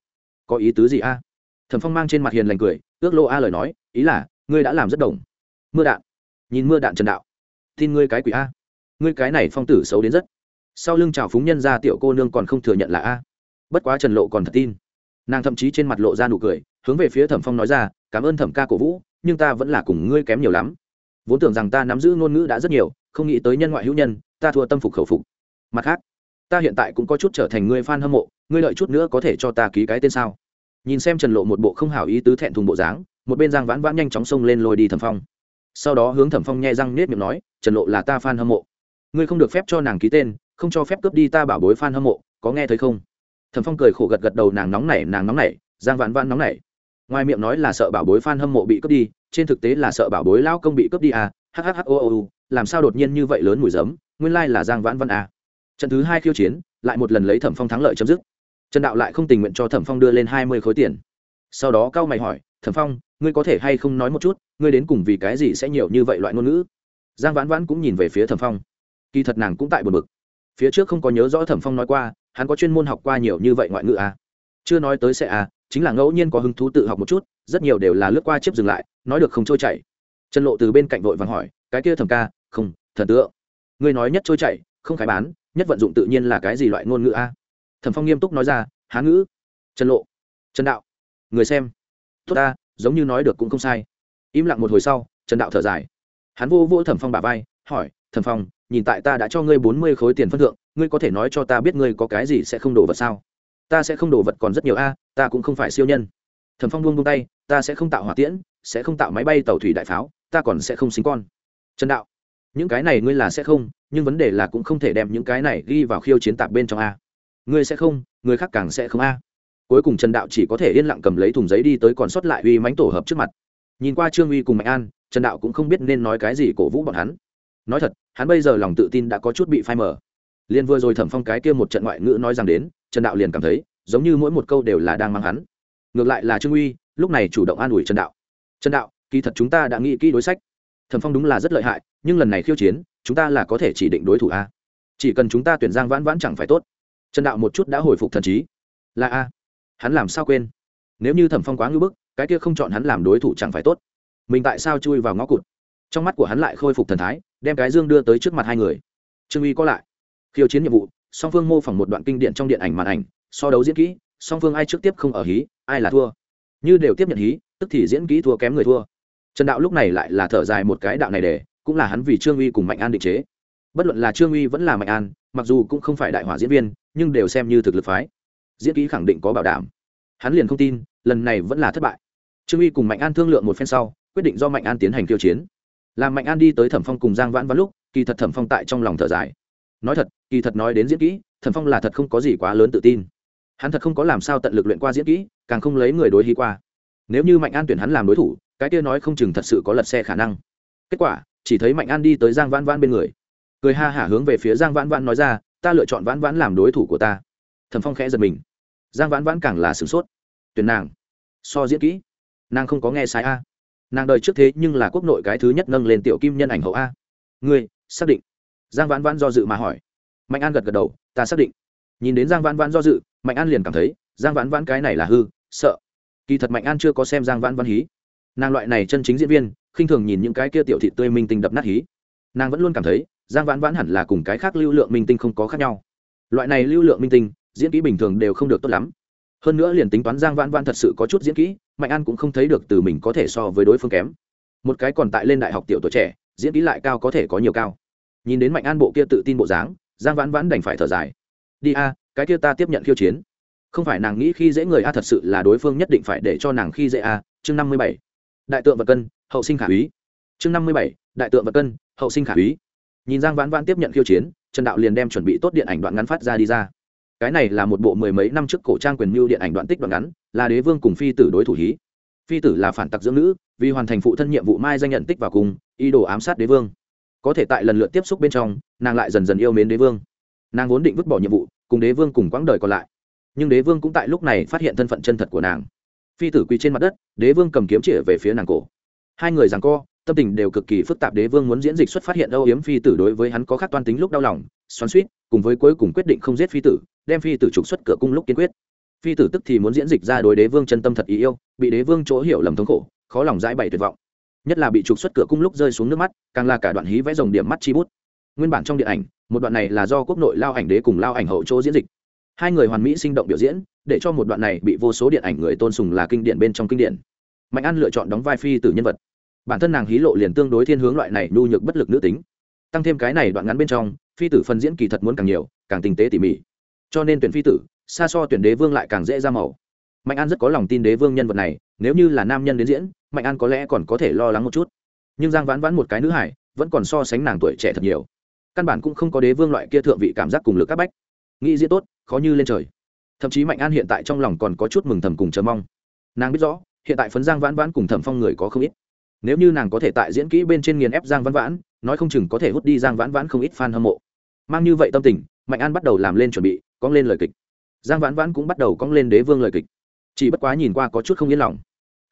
Có ý tứ gì a? Thẩm phong mang trên mặt hiền lành cười, ước lô a lời nói, ý là, ngươi đã làm rất đồng. Mưa đạn. Nhìn mưa đạn trần đạo. Tin ngươi cái quỷ a. Ngươi cái này phong tử xấu đến rất. Sau lưng chào phúng nhân ra tiểu cô nương còn không thừa nhận là a. Bất quá trần lộ còn thật tin. Nàng thậm chí trên mặt lộ ra nụ cười, hướng về phía thẩm phong nói ra, cảm ơn thẩm ca cổ vũ nhưng ta vẫn là cùng ngươi kém nhiều lắm. Vốn tưởng rằng ta nắm giữ ngôn ngữ đã rất nhiều, không nghĩ tới nhân ngoại hữu nhân, ta thua tâm phục khẩu phục. Mặt khác, ta hiện tại cũng có chút trở thành người f a n hâm mộ, ngươi lợi chút nữa có thể cho ta ký cái tên sao? Nhìn xem trần lộ một bộ không hảo ý tứ thẹn thùng bộ dáng, một bên giang vãn vãn nhanh chóng xông lên lôi đi thẩm phong. Sau đó hướng thẩm phong nhẹ răng nết miệng nói, trần lộ là ta f a n hâm mộ. Ngươi không được phép cho nàng ký tên, không cho phép cướp đi ta bảo bối fan a n hâm mộ, có nghe thấy không? Thẩm phong cười khổ gật gật đầu, nàng nóng nảy, nàng nóng nảy, giang vãn vãn nóng nảy ngoài miệng nói là sợ bảo bối f a n hâm mộ bị cướp đi, trên thực tế là sợ bảo bối lão công bị cướp đi à? Hhhoo làm sao đột nhiên như vậy lớn mùi giấm? Nguyên lai là giang vãn văn à. trận thứ hai khiêu chiến, lại một lần lấy thẩm phong thắng lợi chấm dứt. Trần đạo lại không tình nguyện cho thẩm phong đưa lên hai mươi khối tiền. Sau đó cao mày hỏi, thẩm phong, ngươi có thể hay không nói một chút, ngươi đến cùng vì cái gì sẽ nhiều như vậy loại ngôn ngữ? Giang vãn vãn cũng nhìn về phía thẩm phong. Kỳ thật nàng cũng tại buồn bực. Phía trước không có nhớ rõ thẩm phong nói qua, hắn có chuyên môn học qua nhiều như vậy ngoại ngữ à. chưa nói tới sẽ à chính là ngẫu nhiên có hứng thú tự học một chút, rất nhiều đều là lướt qua chiếc dừng lại, nói được không trôi chảy. Trần lộ từ bên cạnh vội vàng hỏi, cái kia thẩm ca, không, thần tượng. Ngươi nói nhất trôi chảy, không khai bán, nhất vận dụng tự nhiên là cái gì loại ngôn ngữ a? Thẩm phong nghiêm túc nói ra hán ngữ. Trần lộ, trần đạo. Người xem, tốt ta, giống như nói được cũng không sai. Im lặng một hồi sau, trần đạo thở dài. Hắn vô vô thẩm phong bà vai, hỏi, thẩm phong, nhìn tại ta đã cho ngươi bốn mươi khối tiền phân thượng, ngươi có thể nói cho ta biết ngươi có cái gì sẽ không đổ vật sao? Ta sẽ không đổ vật còn rất nhiều a, ta cũng không phải siêu nhân. Thẩm phong buông buông tay, ta sẽ không tạo hỏa tiễn, sẽ không tạo máy bay tàu thủy đại pháo, ta còn sẽ không sinh con. Trần đạo, những cái này ngươi là sẽ không, nhưng vấn đề là cũng không thể đem những cái này ghi vào khiêu chiến tạp bên trong a. Ngươi sẽ không, người khác càng sẽ không a. Cuối cùng trần đạo chỉ có thể yên lặng cầm lấy thùng giấy đi tới còn sót lại uy mánh tổ hợp trước mặt. Nhìn qua trương uy cùng mạnh an, trần đạo cũng không biết nên nói cái gì cổ vũ bọn hắn. Nói thật, hắn bây giờ lòng tự tin đã có chút bị phai mờ. Liên vừa rồi thẩm phong cái kia một trận ngoại ngữ nói rằng đến trần đạo liền cảm thấy, giống như mỗi một câu đều là đang mang hắn. Ngược lại là trương uy, lúc này chủ động an ủi trần đạo. Trần đạo, kỳ thật chúng ta đã nghĩ kỹ đối sách. Thẩm phong đúng là rất lợi hại, nhưng lần này khiêu chiến, chúng ta là có thể chỉ định đối thủ a. Chỉ cần chúng ta tuyển giang vãn vãn chẳng phải tốt. Trần đạo một chút đã hồi phục thần trí. Là a, hắn làm sao quên? Nếu như thẩm phong quá ngưỡng bức, cái kia không chọn hắn làm đối thủ chẳng phải tốt. Mình tại sao chui vào ngõ cụt? Trong mắt của hắn lại khôi phục thần thái, đem cái dương đưa tới trước mặt hai người. Trương uy có lại. Khiêu chiến nhiệm vụ song phương mô phỏng một đoạn kinh điện trong điện ảnh màn ảnh, so đấu diễn kỹ, song phương ai trước tiếp không ở hí, ai là thua. Như đều tiếp nhận hí, tức thì diễn kỹ thua kém người thua. Trần đạo lúc này lại là thở dài một cái đạo này để, cũng là hắn vì trương uy cùng mạnh an định chế. Bất luận là trương uy vẫn là mạnh an, mặc dù cũng không phải đại hỏa diễn viên, nhưng đều xem như thực lực phái. Diễn kỹ khẳng định có bảo đảm. Hắn liền không tin, lần này vẫn là thất bại. Trương uy cùng mạnh an thương lượng một phen sau, quyết định do mạnh an tiến hành tiêu chiến. Làm mạnh an đi tới thẩm phong cùng giang vãn vãn lúc, kỳ thật thẩm phong tại trong lòng thở dài nói thật, kỳ thật nói đến diễn kỹ, thần phong là thật không có gì quá lớn tự tin. Hắn thật không có làm sao tận lực luyện qua diễn kỹ, càng không lấy người đối hí qua. Nếu như mạnh an tuyển hắn làm đối thủ, cái kia nói không chừng thật sự có lật xe khả năng. Kết quả, chỉ thấy mạnh an đi tới giang vãn vãn bên người. Cười ha hả hướng về phía giang vãn vãn nói ra, ta lựa chọn vãn vãn làm đối thủ của ta. Thần phong khẽ giật mình. Giang vãn vãn càng là sửng sốt. Tuyển nàng? So diễn kỹ? Nàng không có nghe sai a. Nàng đời trước thế nhưng là quốc nội cái thứ nhất nâng lên tiểu kim nhân ảnh hậu a. Ngươi, xác định? Giang vãn vãn do dự mà hỏi. Mạnh an gật gật đầu, ta xác định. Nhìn đến giang vãn vãn do dự, mạnh an liền cảm thấy, giang vãn vãn cái này là hư, sợ. Kỳ thật mạnh an chưa có xem giang vãn vãn hí. Nàng loại này chân chính diễn viên, khinh thường nhìn những cái kia tiểu thị tươi minh tinh đập nát hí. Nàng vẫn luôn cảm thấy, giang vãn vãn hẳn là cùng cái khác lưu lượng minh tinh không có khác nhau. Loại này lưu lượng minh tinh, diễn kỹ bình thường đều không được tốt lắm. Hơn nữa liền tính toán giang vãn vãn thật sự có chút diễn kỹ, mạnh an cũng không thấy được từ mình có thể so với đối phương kém. Một cái còn tại lên đại học tiểu tuổi trẻ, diễn kỹ lại cao có thể có nhiều cao nhìn đến mạnh an bộ kia tự tin bộ dáng, giang vãn vãn đành phải thở dài. Đi a, cái kia ta tiếp nhận khiêu chiến. Không phải nàng nghĩ khi dễ người a, thật sự là đối phương nhất định phải để cho nàng khi dễ a. Chương năm mươi bảy. Đại tượng vật cân, hậu sinh khả úy chương năm mươi bảy. Đại tượng vật cân, hậu sinh khả úy nhìn giang vãn vãn tiếp nhận khiêu chiến, trần đạo liền đem chuẩn bị tốt điện ảnh đoạn ngắn phát ra đi ra. Cái này là một bộ mười mấy năm trước cổ trang quyền mưu điện ảnh đoạn tích đoạn ngắn, là đế vương cùng phi tử đối thủ hí. Phi tử là phản tặc dưỡng nữ, vì hoàn thành phụ thân nhiệm vụ mai danh nhận tích vào cùng, ý đồ ám sát đế vương có thể tại lần lượt tiếp xúc bên trong, nàng lại dần dần yêu mến đế vương. Nàng vốn định vứt bỏ nhiệm vụ, cùng đế vương cùng quãng đời còn lại. Nhưng đế vương cũng tại lúc này phát hiện thân phận chân thật của nàng. Phi tử quỳ trên mặt đất, đế vương cầm kiếm chĩa về phía nàng cổ. Hai người rằng co, tâm tình đều cực kỳ phức tạp, đế vương muốn diễn dịch xuất phát hiện âu yếm phi tử đối với hắn có khác toan tính lúc đau lòng, xoắn suýt cùng với cuối cùng quyết định không giết phi tử, đem phi tử trục xuất cửa cung lúc kiên quyết. Phi tử tức thì muốn diễn dịch ra đối đế vương chân tâm thật ý yêu, bị đế vương chỗ hiểu lầm thống khổ, khó lòng giải bày tuyệt vọng nhất là bị trục xuất cửa cung lúc rơi xuống nước mắt, càng là cả đoạn hí vẽ dòng điểm mắt chi bút. Nguyên bản trong điện ảnh, một đoạn này là do quốc nội lao ảnh đế cùng lao ảnh hậu chỗ diễn dịch. Hai người hoàn mỹ sinh động biểu diễn, để cho một đoạn này bị vô số điện ảnh người tôn sùng là kinh điển bên trong kinh điển. Mạnh an lựa chọn đóng vai phi tử nhân vật. Bản thân nàng hí lộ liền tương đối thiên hướng loại này nhu nhược bất lực nữ tính. Tăng thêm cái này đoạn ngắn bên trong, phi tử phần diễn kỳ thật muốn càng nhiều, càng tinh tế tỉ mỉ. Cho nên tuyển phi tử, xa so tuyển đế vương lại càng dễ ra màu. Mạnh an rất có lòng tin đế vương nhân vật này nếu như là nam nhân đến diễn, mạnh an có lẽ còn có thể lo lắng một chút. Nhưng giang vãn vãn một cái nữ hải, vẫn còn so sánh nàng tuổi trẻ thật nhiều. Căn bản cũng không có đế vương loại kia thượng vị cảm giác cùng lực các bách. Nghĩ diễn tốt, khó như lên trời. Thậm chí mạnh an hiện tại trong lòng còn có chút mừng thầm cùng chờ mong. Nàng biết rõ, hiện tại phấn giang vãn vãn cùng thẩm phong người có không ít. Nếu như nàng có thể tại diễn kỹ bên trên nghiền ép giang vãn vãn, nói không chừng có thể hút đi giang vãn vãn không ít fan hâm mộ. Mang như vậy tâm tình, mạnh an bắt đầu làm lên chuẩn bị, cong lên lời kịch. Giang vãn vãn cũng bắt đầu cong lên đế vương lời kịch. Chỉ bất quá nhìn qua có chút không yên lòng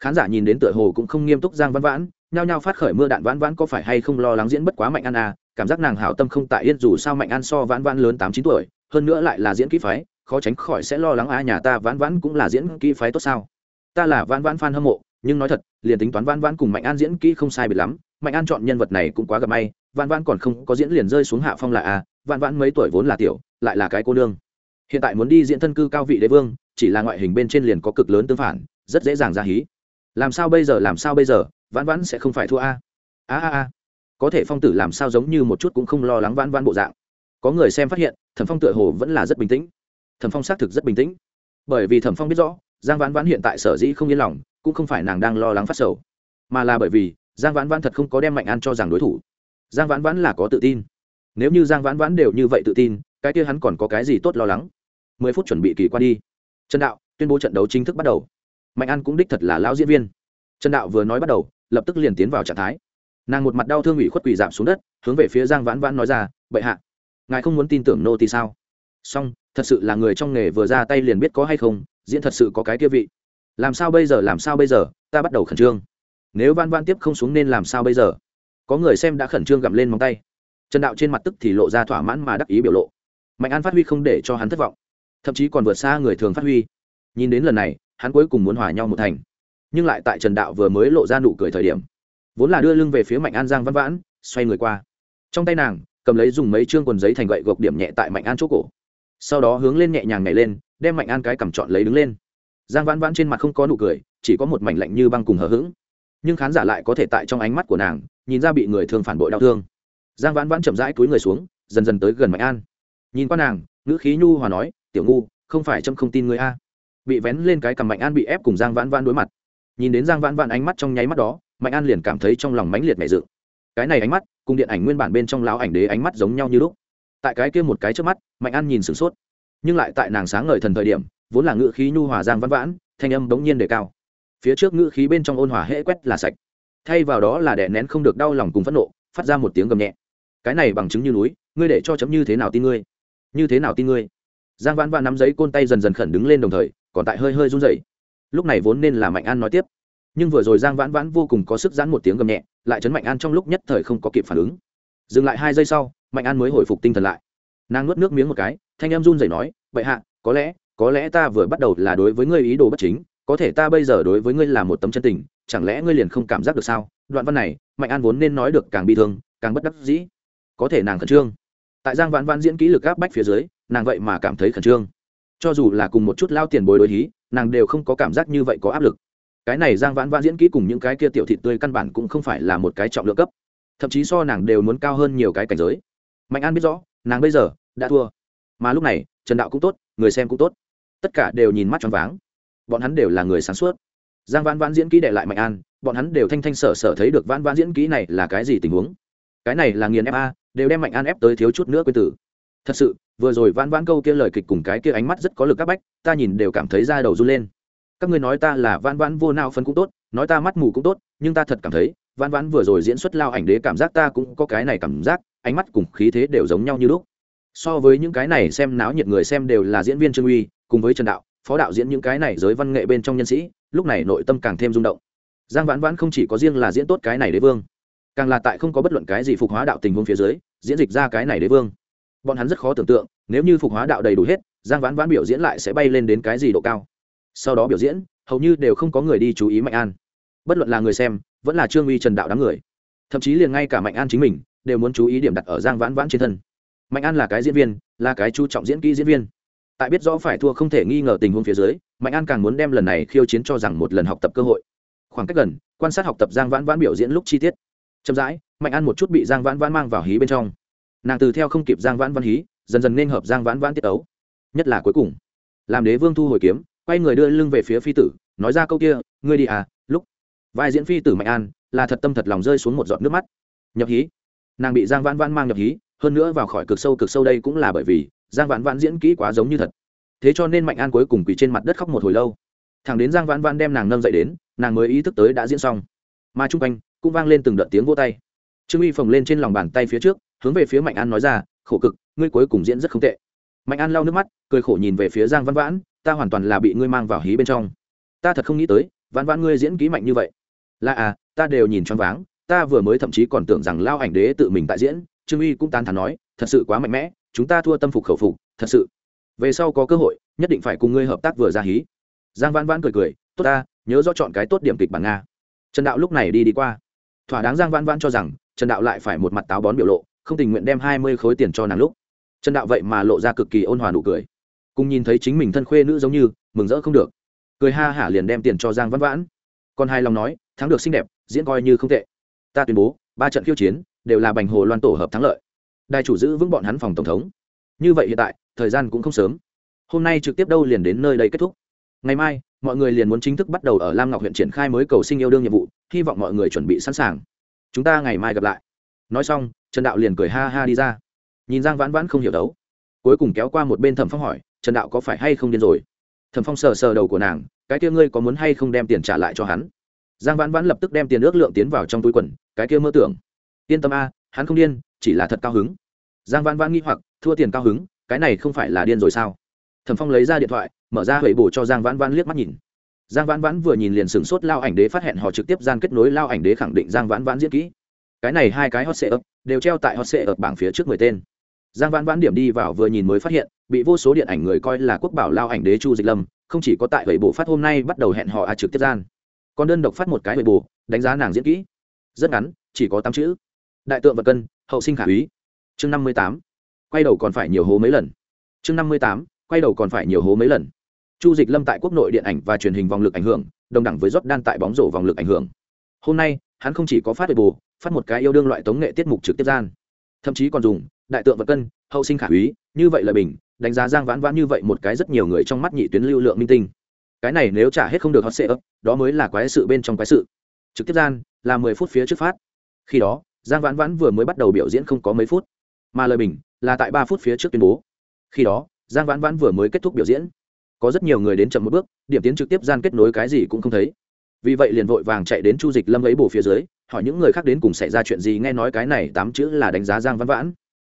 khán giả nhìn đến tựa hồ cũng không nghiêm túc giang văn vãn, nhao nhao phát khởi mưa đạn vãn vãn có phải hay không lo lắng diễn bất quá mạnh an à cảm giác nàng hảo tâm không tại yên, dù sao mạnh an so vãn vãn lớn tám chín tuổi, hơn nữa lại là diễn kỹ phái, khó tránh khỏi sẽ lo lắng a, nhà ta vãn vãn cũng là diễn kỹ phái tốt sao? Ta là vãn vãn fan hâm mộ, nhưng nói thật, liền tính toán vãn vãn cùng mạnh an diễn kỹ không sai biệt lắm, mạnh an chọn nhân vật này cũng quá gặp may, vãn vãn còn không có diễn liền rơi xuống hạ phong là a, vãn vãn mấy tuổi vốn là tiểu, lại là cái cô nương. Hiện tại muốn đi diễn thân cư cao vị đế vương, chỉ là ngoại hình bên trên liền có cực lớn tương phản, rất dễ dàng ra hí làm sao bây giờ, làm sao bây giờ? Vãn vãn sẽ không phải thua a. A a a. Có thể phong tử làm sao giống như một chút cũng không lo lắng vãn vãn bộ dạng. Có người xem phát hiện, thẩm phong tựa hồ vẫn là rất bình tĩnh. Thẩm phong xác thực rất bình tĩnh. Bởi vì thẩm phong biết rõ, giang vãn vãn hiện tại sở dĩ không yên lòng, cũng không phải nàng đang lo lắng phát sầu, mà là bởi vì giang vãn vãn thật không có đem mạnh an cho rằng đối thủ. Giang vãn vãn là có tự tin. Nếu như giang vãn vãn đều như vậy tự tin, cái kia hắn còn có cái gì tốt lo lắng? Mười phút chuẩn bị kỳ qua đi. Trần đạo, tuyên bố trận đấu chính thức bắt đầu mạnh an cũng đích thật là lão diễn viên. Trần đạo vừa nói bắt đầu, lập tức liền tiến vào trạng thái. Nàng một mặt đau thương ủy khuất quỳ giảm xuống đất, hướng về phía giang vãn vãn nói ra, bệ hạ, ngài không muốn tin tưởng nô thì sao? Song thật sự là người trong nghề vừa ra tay liền biết có hay không, diễn thật sự có cái kia vị. Làm sao bây giờ, làm sao bây giờ, ta bắt đầu khẩn trương. Nếu Vãn Vãn tiếp không xuống nên làm sao bây giờ? Có người xem đã khẩn trương gặm lên móng tay. Trần đạo trên mặt tức thì lộ ra thỏa mãn mà đắc ý biểu lộ. Mạnh an phát huy không để cho hắn thất vọng, thậm chí còn vượt xa người thường phát huy. Nhìn đến lần này hắn cuối cùng muốn hòa nhau một thành. Nhưng lại tại trần đạo vừa mới lộ ra nụ cười thời điểm, vốn là đưa lưng về phía mạnh an giang văn vãn, xoay người qua. Trong tay nàng, cầm lấy dùng mấy chương quần giấy thành gậy gộc điểm nhẹ tại mạnh an chỗ cổ. Sau đó hướng lên nhẹ nhàng nhảy lên, đem mạnh an cái cầm chọn lấy đứng lên. Giang vãn vãn trên mặt không có nụ cười, chỉ có một mảnh lạnh như băng cùng hờ hững. Nhưng khán giả lại có thể tại trong ánh mắt của nàng, nhìn ra bị người thương phản bội đau thương. Giang vãn vãn chậm rãi túi người xuống, dần dần tới gần mạnh an. Nhìn qua nàng, ngữ khí nhu hòa nói, tiểu ngu, không phải trâm không tin người a bị vén lên cái cằm mạnh an bị ép cùng giang vãn vãn đối mặt. Nhìn đến giang vãn vãn ánh mắt trong nháy mắt đó, mạnh an liền cảm thấy trong lòng mãnh liệt mẹ dự cái này ánh mắt, cùng điện ảnh nguyên bản bên trong lão ảnh đế ánh mắt giống nhau như lúc. Tại cái kia một cái trước mắt, mạnh an nhìn sửng sốt. Nhưng lại tại nàng sáng ngời thần thời điểm, vốn là ngự khí nhu hòa giang văn vãn, thanh âm bỗng nhiên đề cao. Phía trước ngự khí bên trong ôn hòa hễ quét là sạch. Thay vào đó là đè nén không được đau lòng cùng phẫn nộ, phát ra một tiếng gầm nhẹ. Cái này bằng chứng như núi, ngươi để cho chấm như thế nào tin ngươi? Như thế nào tin ngươi? Giang vãn vãn nắm giấy côn tay dần dần khẩn đứng lên đồng thời còn tại hơi hơi run rẩy. Lúc này vốn nên là mạnh an nói tiếp, nhưng vừa rồi giang vãn vãn vô cùng có sức giãn một tiếng gầm nhẹ, lại chấn mạnh an trong lúc nhất thời không có kịp phản ứng. Dừng lại hai giây sau, mạnh an mới hồi phục tinh thần lại. Nàng nuốt nước miếng một cái, thanh em run rẩy nói vậy hạ, có lẽ có lẽ ta vừa bắt đầu là đối với ngươi ý đồ bất chính, có thể ta bây giờ đối với ngươi là một tấm chân tình, chẳng lẽ ngươi liền không cảm giác được sao? Đoạn văn này, mạnh an vốn nên nói được càng bi thương, càng bất đắc dĩ. Có thể nàng khẩn trương. Tại giang vãn vãn diễn kỹ lực áp bách phía dưới, nàng vậy mà cảm thấy khẩn trương cho dù là cùng một chút lao tiền bồi đối hí, nàng đều không có cảm giác như vậy có áp lực. Cái này giang vãn vãn diễn kỹ cùng những cái kia tiểu thị tươi căn bản cũng không phải là một cái trọng lượng cấp. Thậm chí so nàng đều muốn cao hơn nhiều cái cảnh giới. Mạnh an biết rõ, nàng bây giờ đã thua. Mà lúc này, trần đạo cũng tốt, người xem cũng tốt. Tất cả đều nhìn mắt tròn váng. Bọn hắn đều là người sáng suốt. Giang vãn vãn diễn kỹ để lại mạnh an, bọn hắn đều thanh thanh sở sở thấy được vãn vãn diễn kỹ này là cái gì tình huống. Cái này là nghiền fa đều đem mạnh an ép tới thiếu chút nữa quên tử. Thật sự vừa rồi vãn vãn câu kia lời kịch cùng cái kia ánh mắt rất có lực các bách, ta nhìn đều cảm thấy da đầu run lên. Các ngươi nói ta là vãn vãn vô nao phân cũng tốt, nói ta mắt mù cũng tốt, nhưng ta thật cảm thấy, vãn vãn vừa rồi diễn xuất lao ảnh đế cảm giác ta cũng có cái này cảm giác, ánh mắt cùng khí thế đều giống nhau như lúc. So với những cái này xem náo nhiệt người xem đều là diễn viên trương uy, cùng với trần đạo, phó đạo diễn những cái này giới văn nghệ bên trong nhân sĩ, lúc này nội tâm càng thêm rung động. Giang vãn vãn không chỉ có riêng là diễn tốt cái này đế vương, càng là tại không có bất luận cái gì phục hóa đạo tình huống phía dưới, diễn dịch ra cái này đế vương bọn hắn rất khó tưởng tượng, nếu như phục hóa đạo đầy đủ hết, giang vãn vãn biểu diễn lại sẽ bay lên đến cái gì độ cao. Sau đó biểu diễn, hầu như đều không có người đi chú ý mạnh an. Bất luận là người xem, vẫn là trương uy trần đạo đám người. Thậm chí liền ngay cả mạnh an chính mình, đều muốn chú ý điểm đặt ở giang vãn vãn trên thân. Mạnh an là cái diễn viên, là cái chú trọng diễn kỹ diễn viên. Tại biết rõ phải thua không thể nghi ngờ tình huống phía dưới, mạnh an càng muốn đem lần này khiêu chiến cho rằng một lần học tập cơ hội. Khoảng cách gần, quan sát học tập giang vãn vãn biểu diễn lúc chi tiết. Chậm rãi, mạnh an một chút bị giang vãn vãn mang vào hí bên trong nàng từ theo không kịp giang vãn văn hí, dần dần nên hợp giang vãn vãn tiết ấu. Nhất là cuối cùng, làm đế vương thu hồi kiếm, quay người đưa lưng về phía phi tử, nói ra câu kia, ngươi đi à lúc. Vai diễn phi tử mạnh an, là thật tâm thật lòng rơi xuống một giọt nước mắt. Nhập hí. Nàng bị giang vãn vãn mang nhập hí, hơn nữa vào khỏi cực sâu cực sâu đây cũng là bởi vì giang vãn vãn diễn kỹ quá giống như thật. Thế cho nên mạnh an cuối cùng quỳ trên mặt đất khóc một hồi lâu. Thằng đến giang vãn vãn đem nàng nâng dậy đến, nàng mới ý thức tới đã diễn xong. Mà chung quanh, cũng vang lên từng đợt tiếng vô tay. Trương uy phồng lên trên lòng bàn tay phía trước hướng về phía mạnh an nói ra, khổ cực, ngươi cuối cùng diễn rất không tệ. Mạnh an lau nước mắt, cười khổ nhìn về phía giang văn vãn, ta hoàn toàn là bị ngươi mang vào hí bên trong. Ta thật không nghĩ tới, vãn vãn ngươi diễn ký mạnh như vậy. Là à ta đều nhìn choáng váng, ta vừa mới thậm chí còn tưởng rằng lao ảnh đế tự mình tại diễn. Trương uy cũng tan thắn nói, thật sự quá mạnh mẽ, chúng ta thua tâm phục khẩu phục, thật sự. Về sau có cơ hội, nhất định phải cùng ngươi hợp tác vừa ra hí. Giang vãn vãn cười cười, tốt ta, nhớ rõ chọn cái tốt điểm kịch bản nga. Trần đạo lúc này đi đi qua. Thỏa đáng giang vãn vãn cho rằng, trần đạo lại phải một mặt táo bón biểu lộ không tình nguyện đem hai mươi khối tiền cho nàng lúc. Trần đạo vậy mà lộ ra cực kỳ ôn hòa nụ cười. Cùng nhìn thấy chính mình thân khuê nữ giống như, mừng rỡ không được. Cười ha hả liền đem tiền cho giang Văn vãn. Còn hai lòng nói, thắng được xinh đẹp, diễn coi như không tệ. Ta tuyên bố, ba trận khiêu chiến, đều là bành hồ loan tổ hợp thắng lợi. Đài chủ giữ vững bọn hắn phòng tổng thống. Như vậy hiện tại, thời gian cũng không sớm. Hôm nay trực tiếp đâu liền đến nơi đây kết thúc. Ngày mai, mọi người liền muốn chính thức bắt đầu ở lam ngọc huyện triển khai mới cầu sinh yêu đương nhiệm vụ, hy vọng mọi người chuẩn bị sẵn sàng. Chúng ta ngày mai gặp lại nói xong, trần đạo liền cười ha ha đi ra. Nhìn giang vãn vãn không hiểu đấu. Cuối cùng kéo qua một bên thẩm phong hỏi, trần đạo có phải hay không điên rồi? Thẩm phong sờ sờ đầu của nàng, cái kia ngươi có muốn hay không đem tiền trả lại cho hắn? Giang vãn vãn lập tức đem tiền ước lượng tiến vào trong túi quần, cái kia mơ tưởng. Yên tâm a, hắn không điên, chỉ là thật cao hứng. Giang vãn vãn nghi hoặc, thua tiền cao hứng, cái này không phải là điên rồi sao? Thẩm phong lấy ra điện thoại, mở ra hủy bổ cho giang vãn vãn liếc mắt nhìn. Giang vãn vãn vừa nhìn liền sửng sốt, lao ảnh đế phát hiện họ trực tiếp gian kết nối, lao ảnh đế khẳng định giang vãn vãn diễn kỹ cái này hai cái hot sệ ấp đều treo tại hot sệ ấp bảng phía trước mười tên. Giang vãn vãn điểm đi vào vừa nhìn mới phát hiện, bị vô số điện ảnh người coi là quốc bảo lao ảnh đế chu dịch lâm, không chỉ có tại vậy bộ phát hôm nay bắt đầu hẹn họ à trực tiếp gian, còn đơn độc phát một cái vậy bộ, đánh giá nàng diễn kỹ. Rất ngắn, chỉ có tám chữ. Đại tượng vật cân, hậu sinh khả úy. Chương năm mươi tám, quay đầu còn phải nhiều hố mấy lần. Chương năm mươi tám, quay đầu còn phải nhiều hố mấy lần. Chu dịch lâm tại quốc nội điện ảnh và truyền hình vòng lực ảnh hưởng, đồng đẳng với đan tại bóng rổ vòng lực ảnh hưởng. Hôm nay hắn không chỉ có phát về bù phát một cái yêu đương loại tống nghệ tiết mục trực tiếp gian. Thậm chí còn dùng đại tượng vật cân, hậu sinh khả úy, như vậy lời bình, đánh giá giang vãn vãn như vậy một cái rất nhiều người trong mắt nhị tuyến lưu lượng minh tinh. Cái này nếu trả hết không được hot sệ ấp, đó mới là quái sự bên trong quái sự. Trực tiếp gian, là mười phút phía trước phát. Khi đó, giang vãn vãn vừa mới bắt đầu biểu diễn không có mấy phút, mà lời bình là tại ba phút phía trước tuyên bố. Khi đó, giang vãn vãn vừa mới kết thúc biểu diễn. Có rất nhiều người đến chậm một bước, điểm tiến trực tiếp gian kết nối cái gì cũng không thấy vì vậy liền vội vàng chạy đến chu dịch lâm lấy bổ phía dưới, hỏi những người khác đến cùng xảy ra chuyện gì, nghe nói cái này tám chữ là đánh giá giang văn vãn.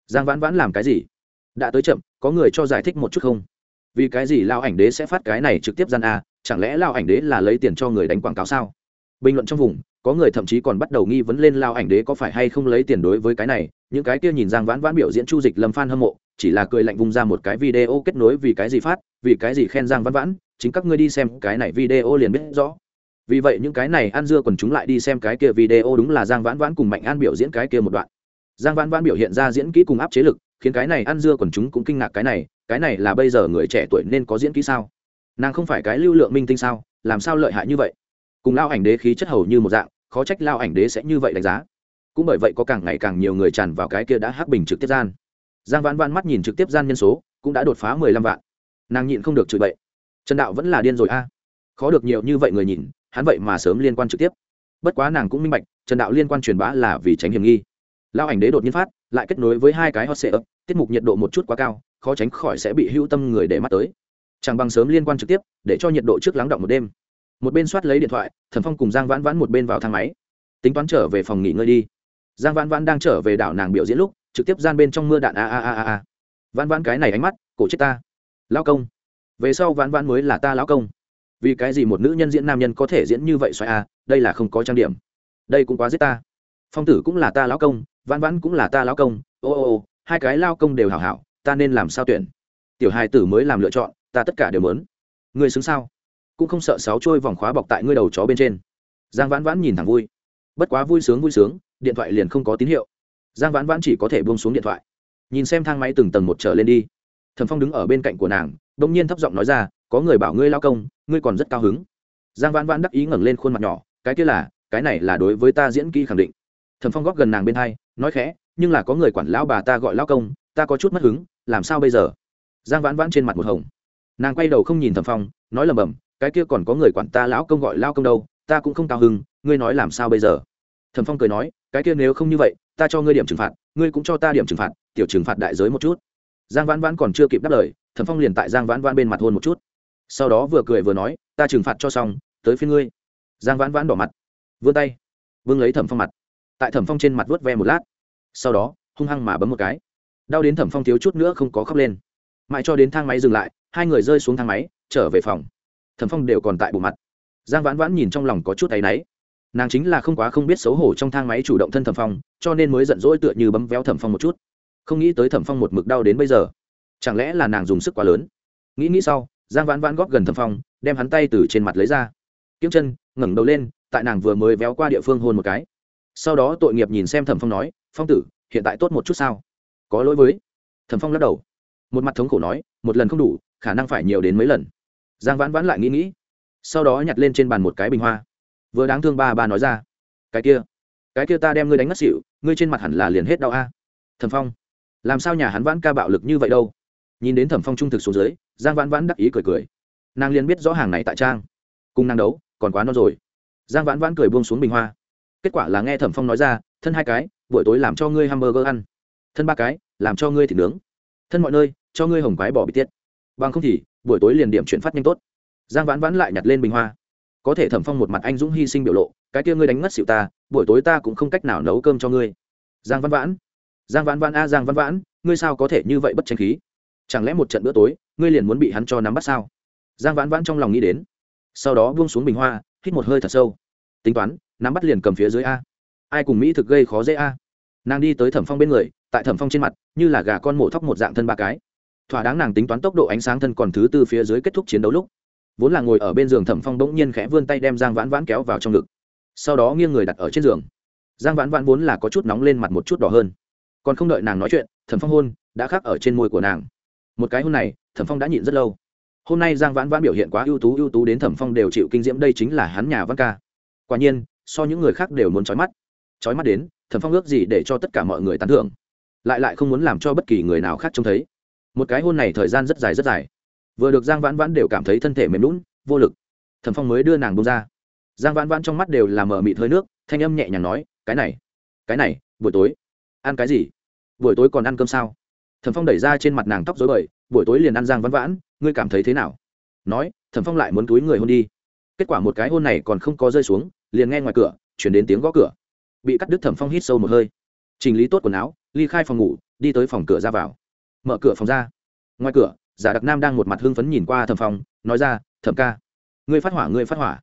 Giang văn vãn làm cái gì? Đã tới chậm, có người cho giải thích một chút không? Vì cái gì lao ảnh đế sẽ phát cái này trực tiếp gian a, chẳng lẽ lao ảnh đế là lấy tiền cho người đánh quảng cáo sao? Bình luận trong vùng, có người thậm chí còn bắt đầu nghi vấn lên lao ảnh đế có phải hay không lấy tiền đối với cái này. Những cái kia nhìn giang vãn vãn biểu diễn chu dịch lâm phan hâm mộ, chỉ là cười lạnh vung ra một cái video kết nối vì cái gì phát, vì cái gì khen giang vãn vãn. Chính các ngươi đi xem cái này video liền biết rõ vì vậy những cái này ăn dưa còn chúng lại đi xem cái kia video đúng là giang vãn vãn cùng mạnh an biểu diễn cái kia một đoạn. Giang vãn vãn biểu hiện ra diễn kỹ cùng áp chế lực, khiến cái này ăn dưa còn chúng cũng kinh ngạc cái này cái này là bây giờ người trẻ tuổi nên có diễn kỹ sao? Nàng không phải cái lưu lượng minh tinh sao, làm sao lợi hại như vậy? Cùng lao ảnh đế khí chất hầu như một dạng, khó trách lao ảnh đế sẽ như vậy đánh giá. Cũng bởi vậy có càng ngày càng nhiều người tràn vào cái kia đã hắc bình trực tiếp gian. Giang vãn vãn mắt nhìn trực tiếp gian nhân số, cũng đã đột phá mười lăm vạn. Nàng nhịn không được chửi bậy. Trần đạo vẫn là điên rồi a. Khó được nhiều như vậy người nhìn hắn vậy mà sớm liên quan trực tiếp. Bất quá nàng cũng minh bạch, trần đạo liên quan truyền bá là vì tránh hiểm nghi. Lao ảnh đế đột nhiên phát, lại kết nối với hai cái hot sệ ấp tiết mục nhiệt độ một chút quá cao, khó tránh khỏi sẽ bị hữu tâm người để mắt tới. Chẳng bằng sớm liên quan trực tiếp, để cho nhiệt độ trước lắng động một đêm. Một bên soát lấy điện thoại, thần phong cùng giang vãn vãn một bên vào thang máy. Tính toán trở về phòng nghỉ ngơi đi. Giang vãn vãn đang trở về đảo nàng biểu diễn lúc, trực tiếp gian bên trong mưa đạn a a a a a. Vãn vãn cái này ánh mắt, cổ chết ta. Lao công. Về sau vãn vãn mới là ta lão công vì cái gì một nữ nhân diễn nam nhân có thể diễn như vậy xoay a, đây là không có trang điểm. Đây cũng quá giết ta. Phong tử cũng là ta lão công, vãn vãn cũng là ta lão công, ô ô ô, hai cái lao công đều hảo hảo, ta nên làm sao tuyển? Tiểu hai tử mới làm lựa chọn, ta tất cả đều mớn người xứng sao? Cũng không sợ sáu trôi vòng khóa bọc tại ngươi đầu chó bên trên. Giang vãn vãn nhìn thẳng vui. Bất quá vui sướng vui sướng, điện thoại liền không có tín hiệu. Giang vãn vãn chỉ có thể buông xuống điện thoại. Nhìn xem thang máy từng tầng một trở lên đi. Thần phong đứng ở bên cạnh của nàng đ ỗ n g nhiên thấp giọng nói ra có người bảo ngươi lao công, ngươi còn rất cao hứng. Giang vãn vãn đắc ý ngẩng lên khuôn mặt nhỏ, cái kia là, cái này là đối với ta diễn kỹ khẳng định. Thần phong góp gần nàng bên hai, nói khẽ, nhưng là có người quản lão bà ta gọi lao công, ta có chút mất hứng, làm sao bây giờ? Giang vãn vãn trên mặt một hồng. Nàng quay đầu không nhìn Thẩm phong, nói lầm bầm, cái kia còn có người quản ta lão công gọi lao công đâu, ta cũng không cao hứng, ngươi nói làm sao bây giờ? Thẩm phong cười nói, cái kia nếu không như vậy, ta cho ngươi điểm trừng phạt, ngươi cũng cho ta điểm trừng phạt, tiểu trừng phạt đại giới một chút. Giang vãn vãn còn chưa kịp đáp lời, thẩm phong liền tại giang vãn vãn bên mặt hôn một chút sau đó vừa cười vừa nói, ta trừng phạt cho xong, tới phía ngươi. Giang vãn vãn đỏ mặt, vươn tay vương lấy thẩm phong mặt. Tại thẩm phong trên mặt vớt ve một lát, sau đó, hung hăng mà bấm một cái. Đau đến thẩm phong thiếu chút nữa không có khóc lên. Mãi cho đến thang máy dừng lại, hai người rơi xuống thang máy, trở về phòng. Thẩm phong đều còn tại bộ mặt. Giang vãn vãn nhìn trong lòng có chút áy náy. Nàng chính là không quá không biết xấu hổ trong thang máy chủ động thân thẩm phong, cho nên mới giận dỗi tựa như bấm véo thẩm phong một chút. Không nghĩ tới thẩm phong một mực đau đến bây giờ. Chẳng lẽ là nàng dùng sức quá lớn? Nghĩ nghĩ sau giang vãn vãn góp gần thẩm phong, đem hắn tay từ trên mặt lấy ra. Kiếm chân, ngẩng đầu lên, tại nàng vừa mới véo qua địa phương hôn một cái. Sau đó tội nghiệp nhìn xem thẩm phong nói, phong tử, hiện tại tốt một chút sao? Có lỗi với. Thẩm phong lắc đầu. Một mặt thống khổ nói, một lần không đủ, khả năng phải nhiều đến mấy lần. Giang vãn vãn lại nghĩ nghĩ, sau đó nhặt lên trên bàn một cái bình hoa. Vừa đáng thương ba ba nói ra, cái kia cái kia ta đem ngươi đánh ngất xỉu, ngươi trên mặt hẳn là liền hết đau a. Thẩm phong, làm sao nhà hắn vãn ca bạo lực như vậy đâu? Nhìn đến thẩm phong trung thực xuống dưới, giang vãn vãn đắc ý cười cười. Nàng liền biết rõ hàng này tại trang. Cùng nàng đấu, còn quá non rồi. Giang vãn vãn cười buông xuống bình hoa. Kết quả là nghe thẩm phong nói ra, thân hai cái, buổi tối làm cho ngươi hamburger ăn. Thân ba cái, làm cho ngươi thịt nướng. Thân mọi nơi, cho ngươi hồng quái bỏ bị tiết. Bằng không thì, buổi tối liền điểm chuyển phát nhanh tốt. Giang vãn vãn lại nhặt lên bình hoa. Có thể thẩm phong một mặt anh dũng hy sinh biểu lộ, cái kia ngươi đánh ngất xịu ta, buổi tối ta cũng không cách nào nấu cơm cho ngươi. Giang văn vãn. Giang vãn vãn a, giang văn vãn, ngươi sao có thể như vậy bất tranh khí? Chẳng lẽ một trận bữa tối, ngươi liền muốn bị hắn cho nắm bắt sao? Giang vãn vãn trong lòng nghĩ đến. Sau đó buông xuống bình hoa, hít một hơi thật sâu. Tính toán, nắm bắt liền cầm phía dưới a. Ai cùng mỹ thực gây khó dễ a? Nàng đi tới thẩm phong bên người, tại thẩm phong trên mặt, như là gà con mổ thóc một dạng thân ba cái. Thỏa đáng nàng tính toán tốc độ ánh sáng thân còn thứ tư phía dưới kết thúc chiến đấu lúc. Vốn là ngồi ở bên giường thẩm phong bỗng nhiên khẽ vươn tay đem giang vãn vãn kéo vào trong ngực. Sau đó nghiêng người đặt ở trên giường. Giang vãn vãn vốn là có chút nóng lên mặt một chút đỏ hơn. Còn không đợi nàng nói chuyện, thẩm phong hôn đã khắc ở trên môi của nàng một cái hôn này, thẩm phong đã nhịn rất lâu. Hôm nay giang vãn vãn biểu hiện quá ưu tú ưu tú đến thẩm phong đều chịu kinh diễm, đây chính là hắn nhà văn ca. Quả nhiên, so những người khác đều muốn trói mắt. Trói mắt đến, thẩm phong ước gì để cho tất cả mọi người tán thưởng. Lại lại không muốn làm cho bất kỳ người nào khác trông thấy. Một cái hôn này thời gian rất dài rất dài. Vừa được giang vãn vãn đều cảm thấy thân thể mềm lún vô lực. Thẩm phong mới đưa nàng bông ra. Giang vãn vãn trong mắt đều là mờ mịt hơi nước, thanh âm nhẹ nhàng nói, cái này cái này, buổi tối, ăn cái gì? Buổi tối còn ăn cơm sao? Thẩm phong đẩy ra trên mặt nàng tóc dối bời, buổi tối liền ăn giang văn vãn, ngươi cảm thấy thế nào? Nói, thẩm phong lại muốn túi người hôn đi. Kết quả một cái hôn này còn không có rơi xuống, liền nghe ngoài cửa chuyển đến tiếng gõ cửa. Bị cắt đứt thẩm phong hít sâu một hơi. Chỉnh lý tốt quần áo, ly khai phòng ngủ, đi tới phòng cửa ra vào. Mở cửa phòng ra. Ngoài cửa, giả đặc nam đang một mặt hưng phấn nhìn qua thẩm phong, nói ra, thẩm ca, ngươi phát hỏa, ngươi phát hỏa.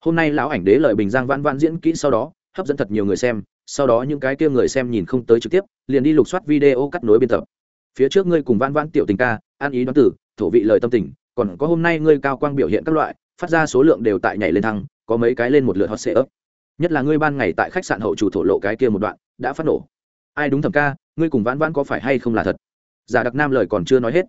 Hôm nay lão ảnh đế lợi bình giang vãn vãn diễn kỹ sau đó, hấp dẫn thật nhiều người xem, sau đó những cái kia người xem nhìn không tới trực tiếp, liền đi lục soát video cắt nối biên tập phía trước ngươi cùng vãn vãn tiểu tình ca, an ý đoán tử, thổ vị lời tâm tình, còn có hôm nay ngươi cao quang biểu hiện các loại, phát ra số lượng đều tại nhảy lên thăng, có mấy cái lên một lượt hot sệ ấp nhất là ngươi ban ngày tại khách sạn hậu chủ thổ lộ cái kia một đoạn, đã phát nổ. Ai đúng thẩm ca, ngươi cùng vãn vãn có phải hay không là thật? Giả đặc nam lời còn chưa nói hết.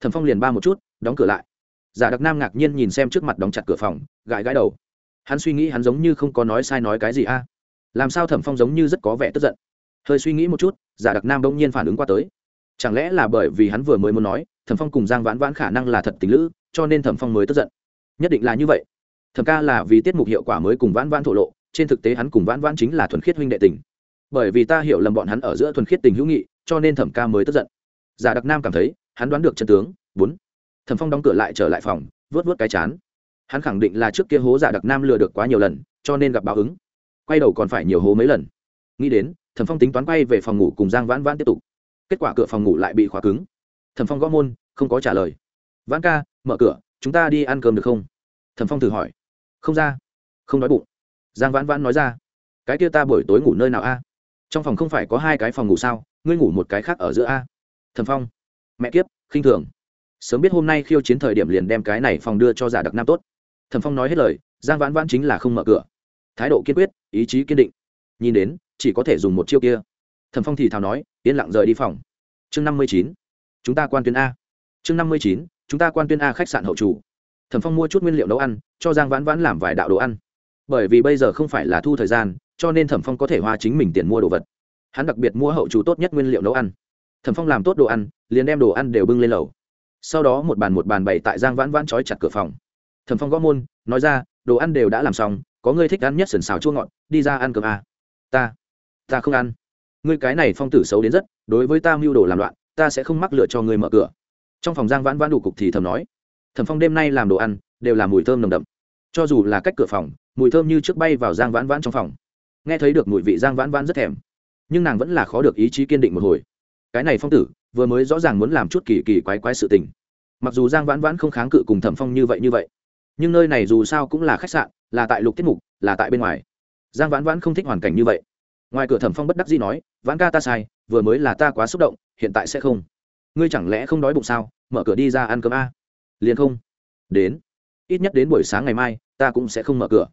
Thẩm phong liền ba một chút, đóng cửa lại. Giả đặc nam ngạc nhiên nhìn xem trước mặt đóng chặt cửa phòng, gãi gãi đầu. Hắn suy nghĩ hắn giống như không có nói sai nói cái gì a. Làm sao thẩm phong giống như rất có vẻ tức giận. Hơi suy nghĩ một chút, giả đặc nam đông nhiên phản ứng qua tới chẳng lẽ là bởi vì hắn vừa mới muốn nói, thẩm phong cùng giang vãn vãn khả năng là thật tình lữ, cho nên thẩm phong mới tức giận. Nhất định là như vậy. Thẩm ca là vì tiết mục hiệu quả mới cùng vãn vãn thổ lộ, trên thực tế hắn cùng vãn vãn chính là thuần khiết huynh đệ tình. Bởi vì ta hiểu lầm bọn hắn ở giữa thuần khiết tình hữu nghị, cho nên thẩm ca mới tức giận. Giả đặc nam cảm thấy, hắn đoán được chân tướng. Bốn. Thẩm phong đóng cửa lại trở lại phòng vớt vớt cái chán. Hắn khẳng định là trước kia hố giả đặc nam lừa được quá nhiều lần, cho nên gặp báo ứng. Quay đầu còn phải nhiều hố mấy lần. Nghĩ đến, thẩm phong tính toán quay về phòng ngủ cùng giang vãn vãn tiếp tục kết quả cửa phòng ngủ lại bị khóa cứng. Thẩm phong gõ môn, không có trả lời. Vãn ca, mở cửa, chúng ta đi ăn cơm được không? Thẩm phong thử hỏi. Không ra. Không đói bụng. Giang vãn vãn nói ra. Cái kia ta buổi tối ngủ nơi nào a? Trong phòng không phải có hai cái phòng ngủ sao? Ngươi ngủ một cái khác ở giữa a. Thẩm phong. Mẹ kiếp, khinh thường. Sớm biết hôm nay khiêu chiến thời điểm liền đem cái này phòng đưa cho giả đặc nam tốt. Thẩm phong nói hết lời, giang vãn vãn chính là không mở cửa. Thái độ kiên quyết, ý chí kiên định. Nhìn đến, chỉ có thể dùng một chiêu kia thẩm phong thì thào nói, yên lặng rời đi phòng. Chương năm mươi chín, chúng ta quan tuyên a. Chương năm mươi chín, chúng ta quan tuyên a khách sạn hậu chủ. Thẩm phong mua chút nguyên liệu nấu ăn, cho giang vãn vãn làm vài đạo đồ ăn. Bởi vì bây giờ không phải là thu thời gian, cho nên thẩm phong có thể hoa chính mình tiền mua đồ vật. Hắn đặc biệt mua hậu chủ tốt nhất nguyên liệu nấu ăn. Thẩm phong làm tốt đồ ăn, liền đem đồ ăn đều bưng lên lầu. Sau đó một bàn một bàn bày tại giang vãn vãn trói chặt cửa phòng. Thẩm phong gõ môn, nói ra, đồ ăn đều đã làm xong, có người thích ăn nhất sần xào chua ngọt, đi ra ăn cơm à. ta ta không ăn ngươi cái này phong tử xấu đến rất, đối với ta mưu đồ làm loạn, ta sẽ không mắc lựa cho ngươi mở cửa. Trong phòng giang vãn vãn đủ cục thì thầm nói. Thẩm phong đêm nay làm đồ ăn, đều là mùi thơm nồng đậm. Cho dù là cách cửa phòng, mùi thơm như trước bay vào giang vãn vãn trong phòng. Nghe thấy được mùi vị giang vãn vãn rất thèm. Nhưng nàng vẫn là khó được ý chí kiên định một hồi. Cái này phong tử, vừa mới rõ ràng muốn làm chút kỳ kỳ quái quái sự tình. Mặc dù giang vãn vãn không kháng cự cùng thẩm phong như vậy như vậy, nhưng nơi này dù sao cũng là khách sạn, là tại lục tiết mục, là tại bên ngoài. Giang vãn vãn không thích hoàn cảnh như vậy ngoài cửa thẩm phong bất đắc dĩ nói, vãn ca ta sai, vừa mới là ta quá xúc động, hiện tại sẽ không. Ngươi chẳng lẽ không đói bụng sao? Mở cửa đi ra ăn cơm a. Liền không. Đến. Ít nhất đến buổi sáng ngày mai, ta cũng sẽ không mở cửa.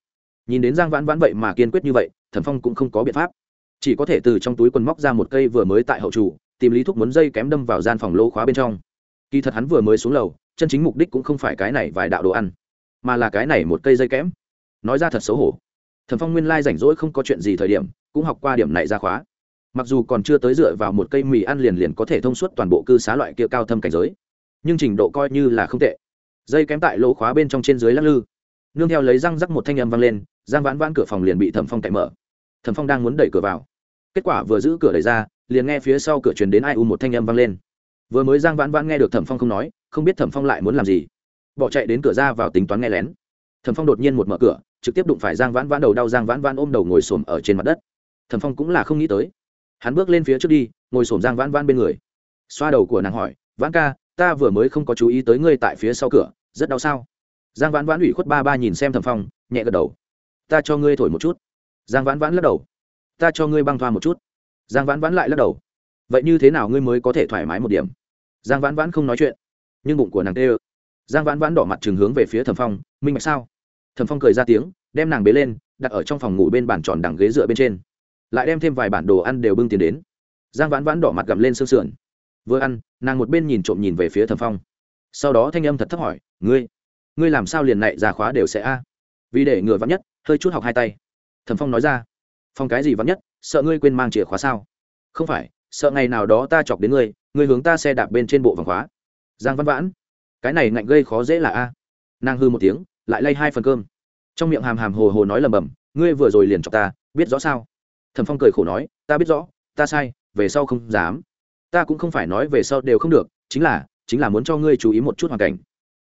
Nhìn đến giang vãn vãn vậy mà kiên quyết như vậy, thẩm phong cũng không có biện pháp. Chỉ có thể từ trong túi quần móc ra một cây vừa mới tại hậu chủ, tìm lý thúc muốn dây kém đâm vào gian phòng lô khóa bên trong. Kỳ thật hắn vừa mới xuống lầu, chân chính mục đích cũng không phải cái này vài đạo đồ ăn, mà là cái này một cây dây kém. Nói ra thật xấu hổ. Thẩm phong nguyên lai rảnh rỗi không có chuyện gì thời điểm cũng học qua điểm này ra khóa. Mặc dù còn chưa tới dựa vào một cây mì ăn liền liền có thể thông suốt toàn bộ cư xá loại kia cao thâm cảnh giới, nhưng trình độ coi như là không tệ. Dây kém tại lỗ khóa bên trong trên dưới lắc lư. Nương theo lấy răng rắc một thanh âm vang lên giang vãn vãn cửa phòng liền bị thẩm phong cậy mở. Thẩm phong đang muốn đẩy cửa vào. Kết quả vừa giữ cửa đẩy ra, liền nghe phía sau cửa truyền đến ai u một thanh âm vang lên. Vừa mới giang vãn vãn nghe được thẩm phong không nói, không biết thẩm phong lại muốn làm gì. Bỏ chạy đến cửa ra vào tính toán nghe lén. Thẩm phong đột nhiên một mở cửa, trực tiếp đụng phải giang vãn vãn đầu đau giang vãn vãn ôm đầu ngồi xổm ở trên mặt đất thẩm phong cũng là không nghĩ tới. Hắn bước lên phía trước đi, ngồi xổm giang vãn vãn bên người. Xoa đầu của nàng hỏi, vãn ca, ta vừa mới không có chú ý tới ngươi tại phía sau cửa, rất đau sao? Giang vãn vãn ủy khuất ba ba nhìn xem thẩm phong, nhẹ gật đầu. Ta cho ngươi thổi một chút. Giang vãn vãn lắc đầu. Ta cho ngươi băng thoa một chút. Giang vãn vãn lại lắc đầu. Vậy như thế nào ngươi mới có thể thoải mái một điểm? Giang vãn vãn không nói chuyện, nhưng bụng của nàng tê ơ. Giang vãn vãn đỏ mặt chừng hướng về phía thẩm phong, minh mạch sao? Thẩm phong cười ra tiếng, đem nàng bế lên, đặt ở trong phòng ngủ bên bàn tròn đằng ghế dựa bên trên lại đem thêm vài bản đồ ăn đều bưng tiền đến. Giang vãn vãn đỏ mặt gặm lên sương sườn. Vừa ăn, nàng một bên nhìn trộm nhìn về phía thẩm phong. Sau đó thanh âm thật thấp hỏi, ngươi ngươi làm sao liền này ra khóa đều sẽ a? Vì để ngừa vắn nhất, hơi chút học hai tay. Thẩm phong nói ra, phong cái gì vắn nhất, sợ ngươi quên mang chìa khóa sao? Không phải, sợ ngày nào đó ta chọc đến ngươi ngươi hướng ta xe đạp bên trên bộ vòng khóa. Giang văn vãn, cái này ngạnh gây khó dễ là a. Nàng hư một tiếng, lại lay hai phần cơm. Trong miệng hàm hàm hồ hồ nói lầm bầm ngươi vừa rồi liền chọc ta, biết rõ sao? Thẩm phong cười khổ nói, ta biết rõ, ta sai, về sau không dám. Ta cũng không phải nói về sau đều không được, chính là chính là muốn cho ngươi chú ý một chút hoàn cảnh.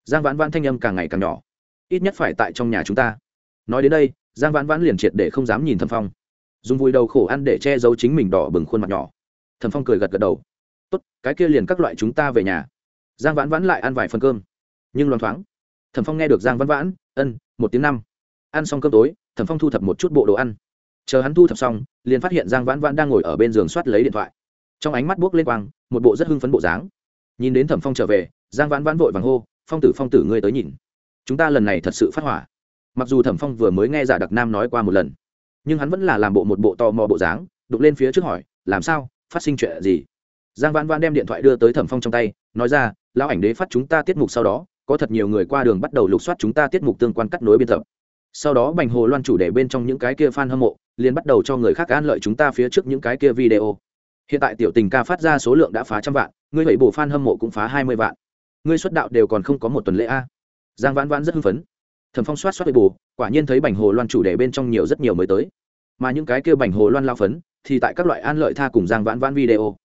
Giang vãn vãn thanh âm càng ngày càng nhỏ. Ít nhất phải tại trong nhà chúng ta. Nói đến đây, giang vãn vãn liền triệt để không dám nhìn thẩm phong. Dùng vùi đầu khổ ăn để che giấu chính mình đỏ bừng khuôn mặt nhỏ. Thẩm phong cười gật gật đầu. Tốt, cái kia liền các loại chúng ta về nhà. Giang vãn vãn lại ăn vài phần cơm. Nhưng loan thoáng, thẩm phong nghe được giang vãn vãn, ân, một tiếng năm. Ăn xong cơm tối, thẩm phong thu thập một chút bộ đồ ăn chờ hắn thu thập xong, liền phát hiện giang vãn vãn đang ngồi ở bên giường soát lấy điện thoại. Trong ánh mắt buốc lên quang, một bộ rất hưng phấn bộ dáng. Nhìn đến thẩm phong trở về, giang vãn vãn vội vàng hô, phong tử phong tử, ngươi tới nhìn. Chúng ta lần này thật sự phát hỏa. Mặc dù thẩm phong vừa mới nghe giả đặc nam nói qua một lần, nhưng hắn vẫn là làm bộ một bộ tò mò bộ dáng đục lên phía trước hỏi, làm sao? Phát sinh chuyện gì? Giang vãn vãn đem điện thoại đưa tới thẩm phong trong tay, nói ra, lão ảnh đế phát chúng ta tiết mục sau đó, có thật nhiều người qua đường bắt đầu lục soát chúng ta tiết mục tương quan cắt nối biên tập sau đó bành hồ loan chủ đề bên trong những cái kia fan hâm mộ, liền bắt đầu cho người khác an lợi chúng ta phía trước những cái kia video. Hiện tại tiểu tình ca phát ra số lượng đã phá trăm vạn, ngươi hủy bổ fan hâm mộ cũng phá hai mươi vạn. Ngươi xuất đạo đều còn không có một tuần lễ a. Giang vãn vãn rất hưng phấn. Thẩm phong soát soát hủy bổ quả nhiên thấy bành hồ loan chủ đề bên trong nhiều rất nhiều mới tới. Mà những cái kia bành hồ loan lao phấn, thì tại các loại an lợi tha cùng giang vãn vãn video.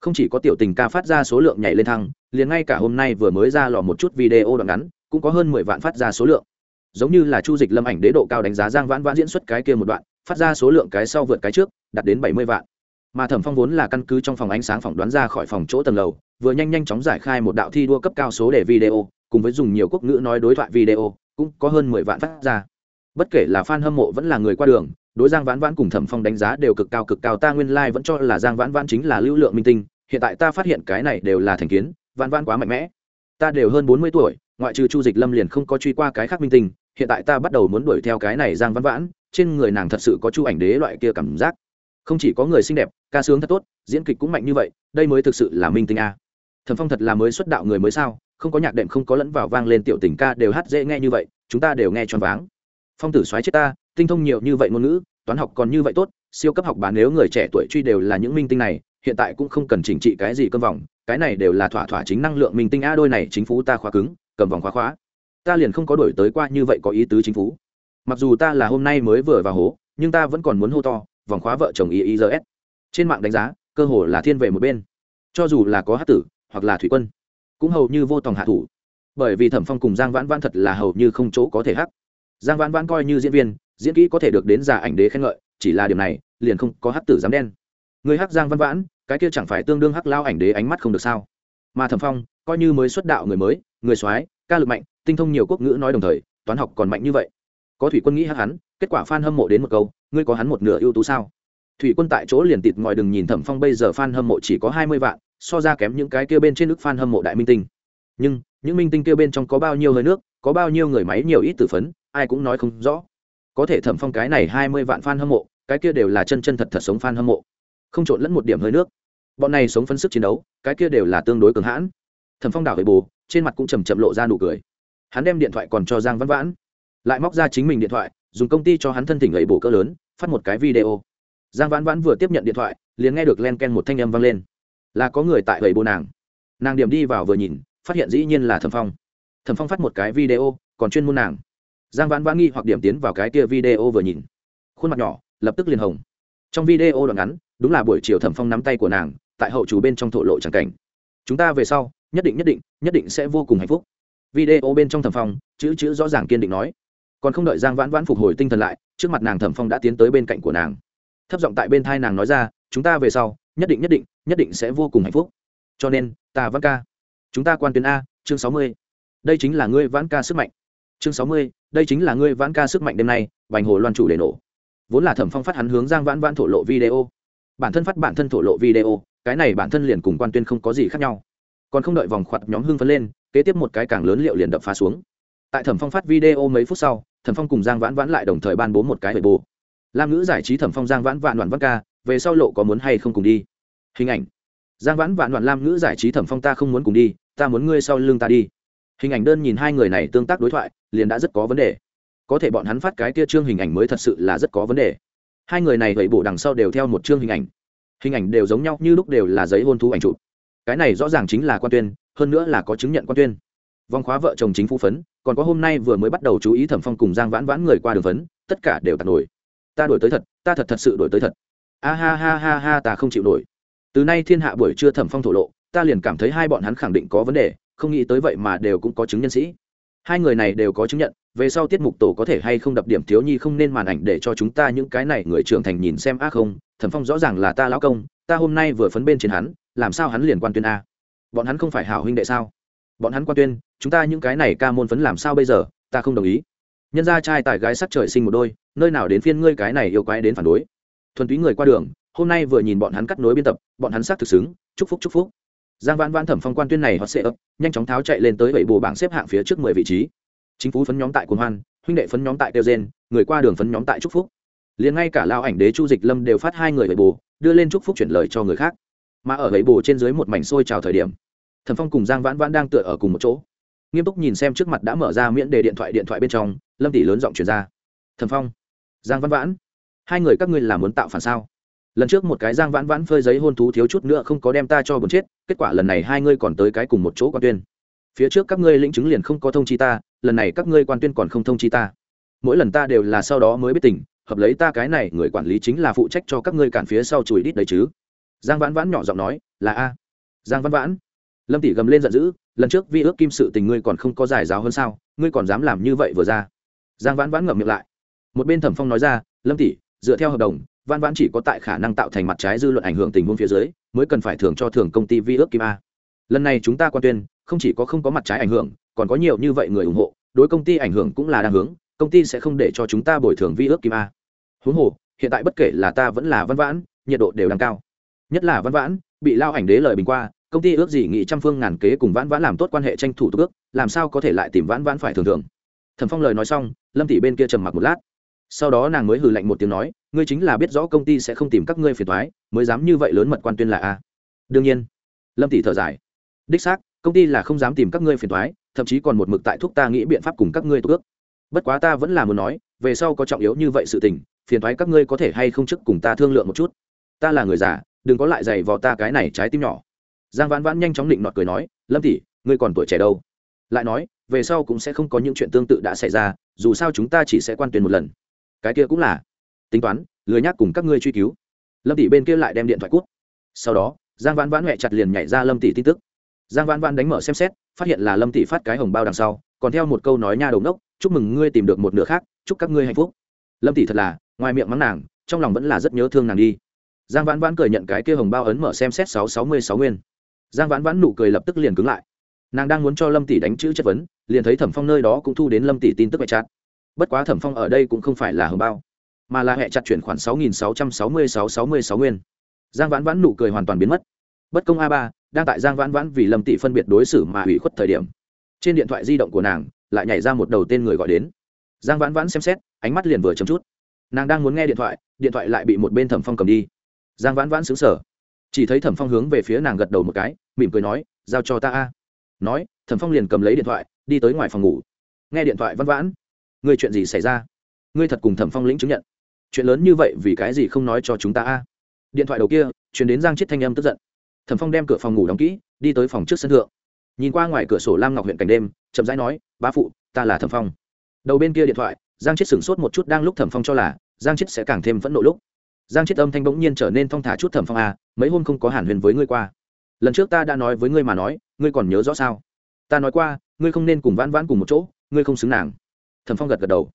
Không chỉ có tiểu tình ca phát ra số lượng nhảy lên thăng, liền ngay cả hôm nay vừa mới ra lò một chút video đoạn ngắn, cũng có hơn mười vạn phát ra số lượng giống như là chu dịch lâm ảnh đế độ cao đánh giá giang vãn vãn diễn xuất cái kia một đoạn, phát ra số lượng cái sau vượt cái trước, đạt đến bảy mươi vạn. Mà thẩm phong vốn là căn cứ trong phòng ánh sáng phỏng đoán ra khỏi phòng chỗ tầng lầu, vừa nhanh nhanh chóng giải khai một đạo thi đua cấp cao số để video, cùng với dùng nhiều quốc ngữ nói đối thoại video, cũng có hơn mười vạn phát ra. Bất kể là fan hâm mộ vẫn là người qua đường, đối giang vãn vãn cùng thẩm phong đánh giá đều cực cao cực cao, ta nguyên lai、like、vẫn cho là giang vãn vãn chính là lưu lượng minh tinh, hiện tại ta phát hiện cái này đều là thành kiến, vãn vãn quá mạnh mẽ. Ta đều hơn bốn mươi tuổi, ngoại trừ chu dịch lâm liền không có truy qua cái khác minh tinh hiện tại ta bắt đầu muốn đuổi theo cái này giang Văn vãn, trên người nàng thật sự có chu ảnh đế loại kia cảm giác. Không chỉ có người xinh đẹp, ca sướng thật tốt, diễn kịch cũng mạnh như vậy, đây mới thực sự là minh tinh a. Thẩm phong thật là mới xuất đạo người mới sao, không có nhạc đệm không có lẫn vào vang lên tiểu tình ca đều hát dễ nghe như vậy, chúng ta đều nghe choáng váng. Phong tử soái chết ta, tinh thông nhiều như vậy ngôn ngữ, toán học còn như vậy tốt, siêu cấp học bán nếu người trẻ tuổi truy đều là những minh tinh này, hiện tại cũng không cần chỉnh trị cái gì cơm vòng, cái này đều là thỏa thỏa chính năng lượng minh tinh a, đôi này chính phủ ta khóa cứng, cầm vòng khóa khóa ta liền không có đổi tới qua như vậy có ý tứ chính phủ mặc dù ta là hôm nay mới vừa vào hố, nhưng ta vẫn còn muốn hô to, vòng khóa vợ chồng iis trên mạng đánh giá, cơ hồ là thiên về một bên. Cho dù là có hát tử, hoặc là thủy quân, cũng hầu như vô tòng hạ thủ. Bởi vì thẩm phong cùng giang vãn vãn thật là hầu như không chỗ có thể hắc. Giang vãn vãn coi như diễn viên, diễn kỹ có thể được đến giả ảnh đế khen ngợi, chỉ là điều này, liền không có hắc tử dám đen. Người hắc giang văn vãn, cái kia chẳng phải tương đương hắc lao ảnh đế ánh mắt không được sao? Mà thẩm phong, coi như mới xuất đạo người mới, người soái, ca lực mạnh tinh thông nhiều quốc ngữ nói đồng thời toán học còn mạnh như vậy. Có thủy quân nghĩ hắc hắn kết quả f hâm mộ đến một câu ngươi có hắn một nửa ưu tú sao? Thủy quân tại chỗ liền tịt ngòi đừng nhìn thẩm phong bây giờ f hâm mộ chỉ có hai mươi vạn so ra kém những cái kia bên trên nước f hâm mộ đại minh tinh. Nhưng những minh tinh kia bên trong có bao nhiêu hơi nước có bao nhiêu người máy nhiều ít tử phấn ai cũng nói không rõ. Có thể thẩm phong cái này hai mươi vạn f a n hâm mộ cái kia đều là chân chân thật thật sống f a n hâm mộ. Không trộn lẫn một điểm hơi nước. Bọn này sống phấn sức chiến đấu cái kia đều là tương đối cường hãn. Thẩm phong đảo về bù, trên mặt cũng chầm chậm lộ ra nụ cười hắn đem điện thoại còn cho giang văn vãn, lại móc ra chính mình điện thoại, dùng công ty cho hắn thân thỉnh gậy bổ cỡ lớn, phát một cái video. Giang vãn vãn vừa tiếp nhận điện thoại, liền nghe được len ken một thanh âm vang lên. Là có người tại gậy bồ nàng. Nàng điểm đi vào vừa nhìn, phát hiện dĩ nhiên là thẩm phong. Thẩm phong phát một cái video, còn chuyên môn nàng. Giang vãn vãn nghi hoặc điểm tiến vào cái kia video vừa nhìn. Khuôn mặt nhỏ, lập tức liền hồng. Trong video đoạn ngắn, đúng là buổi chiều thẩm phong nắm tay của nàng, tại hậu chủ bên trong thổ lộ tràng cảnh. Chúng ta về sau, nhất định nhất định nhất định sẽ vô cùng hạnh phúc video bên trong thẩm phong, chữ chữ rõ ràng kiên định nói. Còn không đợi giang vãn vãn phục hồi tinh thần lại, trước mặt nàng thẩm phong đã tiến tới bên cạnh của nàng. Thấp giọng tại bên thai nàng nói ra, chúng ta về sau, nhất định nhất định nhất định sẽ vô cùng hạnh phúc. Cho nên, ta vãn ca, chúng ta quan tuyến a, chương sáu mươi. Đây chính là ngươi vãn ca sức mạnh. Chương sáu mươi, đây chính là ngươi vãn ca sức mạnh đêm nay, bành hồ loan chủ để nổ. Vốn là thẩm phong phát hắn hướng giang vãn vãn thổ lộ video. Bản thân phát bản thân thổ lộ video, cái này bản thân liền cùng quan tuyên không có gì khác nhau. Còn không đợi vòng khoặt nhóm hưng phấn lên kế tiếp một cái càng lớn liệu liền đập phá xuống. Tại thẩm phong phát video mấy phút sau, thẩm phong cùng giang vãn vãn lại đồng thời ban bố một cái bề bồ lam ngữ giải trí thẩm phong giang vãn vạn đoàn văn ca, về sau lộ có muốn hay không cùng đi? Hình ảnh. Giang vãn vạn đoàn lam ngữ giải trí thẩm phong ta không muốn cùng đi, ta muốn ngươi sau lưng ta đi. Hình ảnh đơn nhìn hai người này tương tác đối thoại, liền đã rất có vấn đề. Có thể bọn hắn phát cái kia trương hình ảnh mới thật sự là rất có vấn đề. Hai người này vậy bổ đằng sau đều theo một chương hình ảnh. Hình ảnh đều giống nhau, như lúc đều là giấy hôn thú ảnh chụp. Cái này rõ ràng chính là quan tuyên hơn nữa là có chứng nhận quan tuyên. Vòng khóa vợ chồng chính phủ phấn, còn có hôm nay vừa mới bắt đầu chú ý thẩm phong cùng giang vãn vãn người qua đường phấn, tất cả đều tạt nổi. Ta đổi tới thật, ta thật thật sự đổi tới thật. A ha ha ha ha, ta không chịu nổi. Từ nay thiên hạ buổi trưa thẩm phong thổ lộ, ta liền cảm thấy hai bọn hắn khẳng định có vấn đề, không nghĩ tới vậy mà đều cũng có chứng nhân sĩ. Hai người này đều có chứng nhận, về sau tiết mục tổ có thể hay không đập điểm thiếu nhi không nên màn ảnh để cho chúng ta những cái này người trưởng thành nhìn xem, a không, thẩm phong rõ ràng là ta lão công, ta hôm nay vừa phấn bên trên hắn, làm sao hắn liền quan tuyên a? Bọn hắn không phải hảo huynh đệ sao? Bọn hắn quan tuyên, chúng ta những cái này ca môn phấn làm sao bây giờ? Ta không đồng ý. Nhân gia trai tài gái sắc trời sinh một đôi, nơi nào đến phiên ngươi cái này yêu quái đến phản đối? Thuần túy người qua đường, hôm nay vừa nhìn bọn hắn cắt nối biên tập, bọn hắn xác thực xứng, chúc phúc chúc phúc. Giang vãn vãn thẩm phong quan tuyên này họ sẽ ấp nhanh chóng tháo chạy lên tới bảy bồ bảng xếp hạng phía trước mười vị trí. Chính phủ phấn nhóm tại cuồng hoan, huynh đệ phấn nhóm tại tiêu gen người qua đường phấn nhóm tại chúc phúc. Liền ngay cả lao ảnh đế chu dịch lâm đều phát hai người bảy bồ đưa lên chúc phúc chuyển lời cho người khác mà ở bảy bồ trên dưới một mảnh xôi trào thời điểm, thần phong cùng giang vãn vãn đang tựa ở cùng một chỗ. Nghiêm túc nhìn xem trước mặt đã mở ra miễn đề điện thoại điện thoại bên trong, lâm tỷ lớn giọng truyền ra. Thần phong, giang vãn vãn, hai người các ngươi là muốn tạo phản sao? Lần trước một cái giang vãn vãn phơi giấy hôn thú thiếu chút nữa không có đem ta cho buồn chết, kết quả lần này hai ngươi còn tới cái cùng một chỗ quan tuyên. Phía trước các ngươi lĩnh chứng liền không có thông chi ta, lần này các ngươi quan tuyên còn không thông chi ta. Mỗi lần ta đều là sau đó mới biết tình, hợp lấy ta cái này, người quản lý chính là phụ trách cho các ngươi cản phía sau chùi đít đấy chứ giang vãn vãn nhỏ giọng nói, là a. Giang vãn vãn? Lâm tỷ gầm lên giận dữ, lần trước vi ước kim sự tình ngươi còn không có giải giáo hơn sao? Ngươi còn dám làm như vậy vừa ra? Giang vãn vãn ngậm miệng lại. Một bên thẩm phong nói ra, lâm tỷ, dựa theo hợp đồng, vãn vãn chỉ có tại khả năng tạo thành mặt trái dư luận ảnh hưởng tình huống phía dưới, mới cần phải thưởng cho thưởng công ty vi ước kim a. Lần này chúng ta quan tuyên, không chỉ có không có mặt trái ảnh hưởng, còn có nhiều như vậy người ủng hộ, đối công ty ảnh hưởng cũng là đang hướng, công ty sẽ không để cho chúng ta bồi thường vi ước kim a. Huống hồ, hiện tại bất kể là ta vẫn là văn vãn, nhiệt độ đều đang cao nhất là văn vãn, bị lao ảnh đế lời bình qua, công ty ước gì nghị trăm phương ngàn kế cùng vãn vãn làm tốt quan hệ tranh thủ ước, làm sao có thể lại tìm vãn vãn phải thường thường. Thẩm phong lời nói xong, lâm tỷ bên kia trầm mặc một lát. Sau đó nàng mới hừ lạnh một tiếng nói, ngươi chính là biết rõ công ty sẽ không tìm các ngươi phiền thoái mới dám như vậy lớn mật quan tuyên là a. Đương nhiên. Lâm tỷ thở dài. Đích xác, công ty là không dám tìm các ngươi phiền thoái thậm chí còn một mực tại thúc ta nghĩ biện pháp cùng các ngươi ước. Bất quá ta vẫn là muốn nói, về sau có trọng yếu như vậy sự tình, phiền thoái các ngươi có thể hay không chức cùng ta thương lượng một chút. Ta là người già đừng có lại dày vào ta cái này trái tim nhỏ. Giang vãn vãn nhanh chóng định nọt cười nói lâm tỷ ngươi còn tuổi trẻ đâu? Lại nói về sau cũng sẽ không có những chuyện tương tự đã xảy ra dù sao chúng ta chỉ sẽ quan tuyển một lần. Cái kia cũng là. Tính toán lười nhác cùng các ngươi truy cứu. Lâm tỷ bên kia lại đem điện thoại cút. Sau đó giang vãn vãn huệ chặt liền nhảy ra lâm tỷ tin tức. Giang vãn vãn đánh mở xem xét phát hiện là lâm tỷ phát cái hồng bao đằng sau còn theo một câu nói nha đầu ngốc, chúc mừng ngươi tìm được một nửa khác chúc các ngươi hạnh phúc. Lâm tỷ thật là ngoài miệng mắng nàng trong lòng vẫn là rất nhớ thương nàng đi giang vãn vãn cười nhận cái kia hồng bao ấn mở xem xét sáu sáu mươi sáu nguyên. Giang vãn vãn nụ cười lập tức liền cứng lại. Nàng đang muốn cho lâm tỷ đánh chữ chất vấn, liền thấy thẩm phong nơi đó cũng thu đến lâm tỷ tin tức mẹ chặt bất quá thẩm phong ở đây cũng không phải là hồng bao, mà là hệ chặt chuyển khoản sáu nghìn sáu trăm sáu mươi sáu sáu mươi sáu nguyên. Giang vãn vãn nụ cười hoàn toàn biến mất. Bất công a ba, đang tại giang vãn vãn vì lâm tỷ phân biệt đối xử mà hủy khuất thời điểm, trên điện thoại di động của nàng lại nhảy ra một đầu tên người gọi đến. Giang vãn vãn xem xét, ánh mắt liền vừa chấm chút. Nàng đang muốn nghe điện thoại điện thoại lại bị một bên thẩm phong cầm đi giang vãn vãn xứng sở chỉ thấy thẩm phong hướng về phía nàng gật đầu một cái, mỉm cười nói, giao cho ta a. Nói, thẩm phong liền cầm lấy điện thoại, đi tới ngoài phòng ngủ. Nghe điện thoại văn vãn, ngươi chuyện gì xảy ra? Ngươi thật cùng thẩm phong lĩnh chứng nhận. Chuyện lớn như vậy vì cái gì không nói cho chúng ta a? Điện thoại đầu kia chuyển đến giang chết thanh âm tức giận. Thẩm phong đem cửa phòng ngủ đóng kỹ, đi tới phòng trước sân thượng. Nhìn qua ngoài cửa sổ lam ngọc huyện cảnh đêm, chậm rãi nói, bá phụ, ta là thẩm phong. Đầu bên kia điện thoại, giang chết sửng sốt một chút đang lúc thẩm phong cho là giang chết sẽ càng thêm phẫn nộ lúc giang chết âm thanh bỗng nhiên trở nên thong thả chút thẩm phong à mấy hôm không có hàn huyền với ngươi qua. Lần trước ta đã nói với ngươi mà nói, ngươi còn nhớ rõ sao? Ta nói qua, ngươi không nên cùng vãn vãn cùng một chỗ, ngươi không xứng nàng. Thẩm phong gật gật đầu.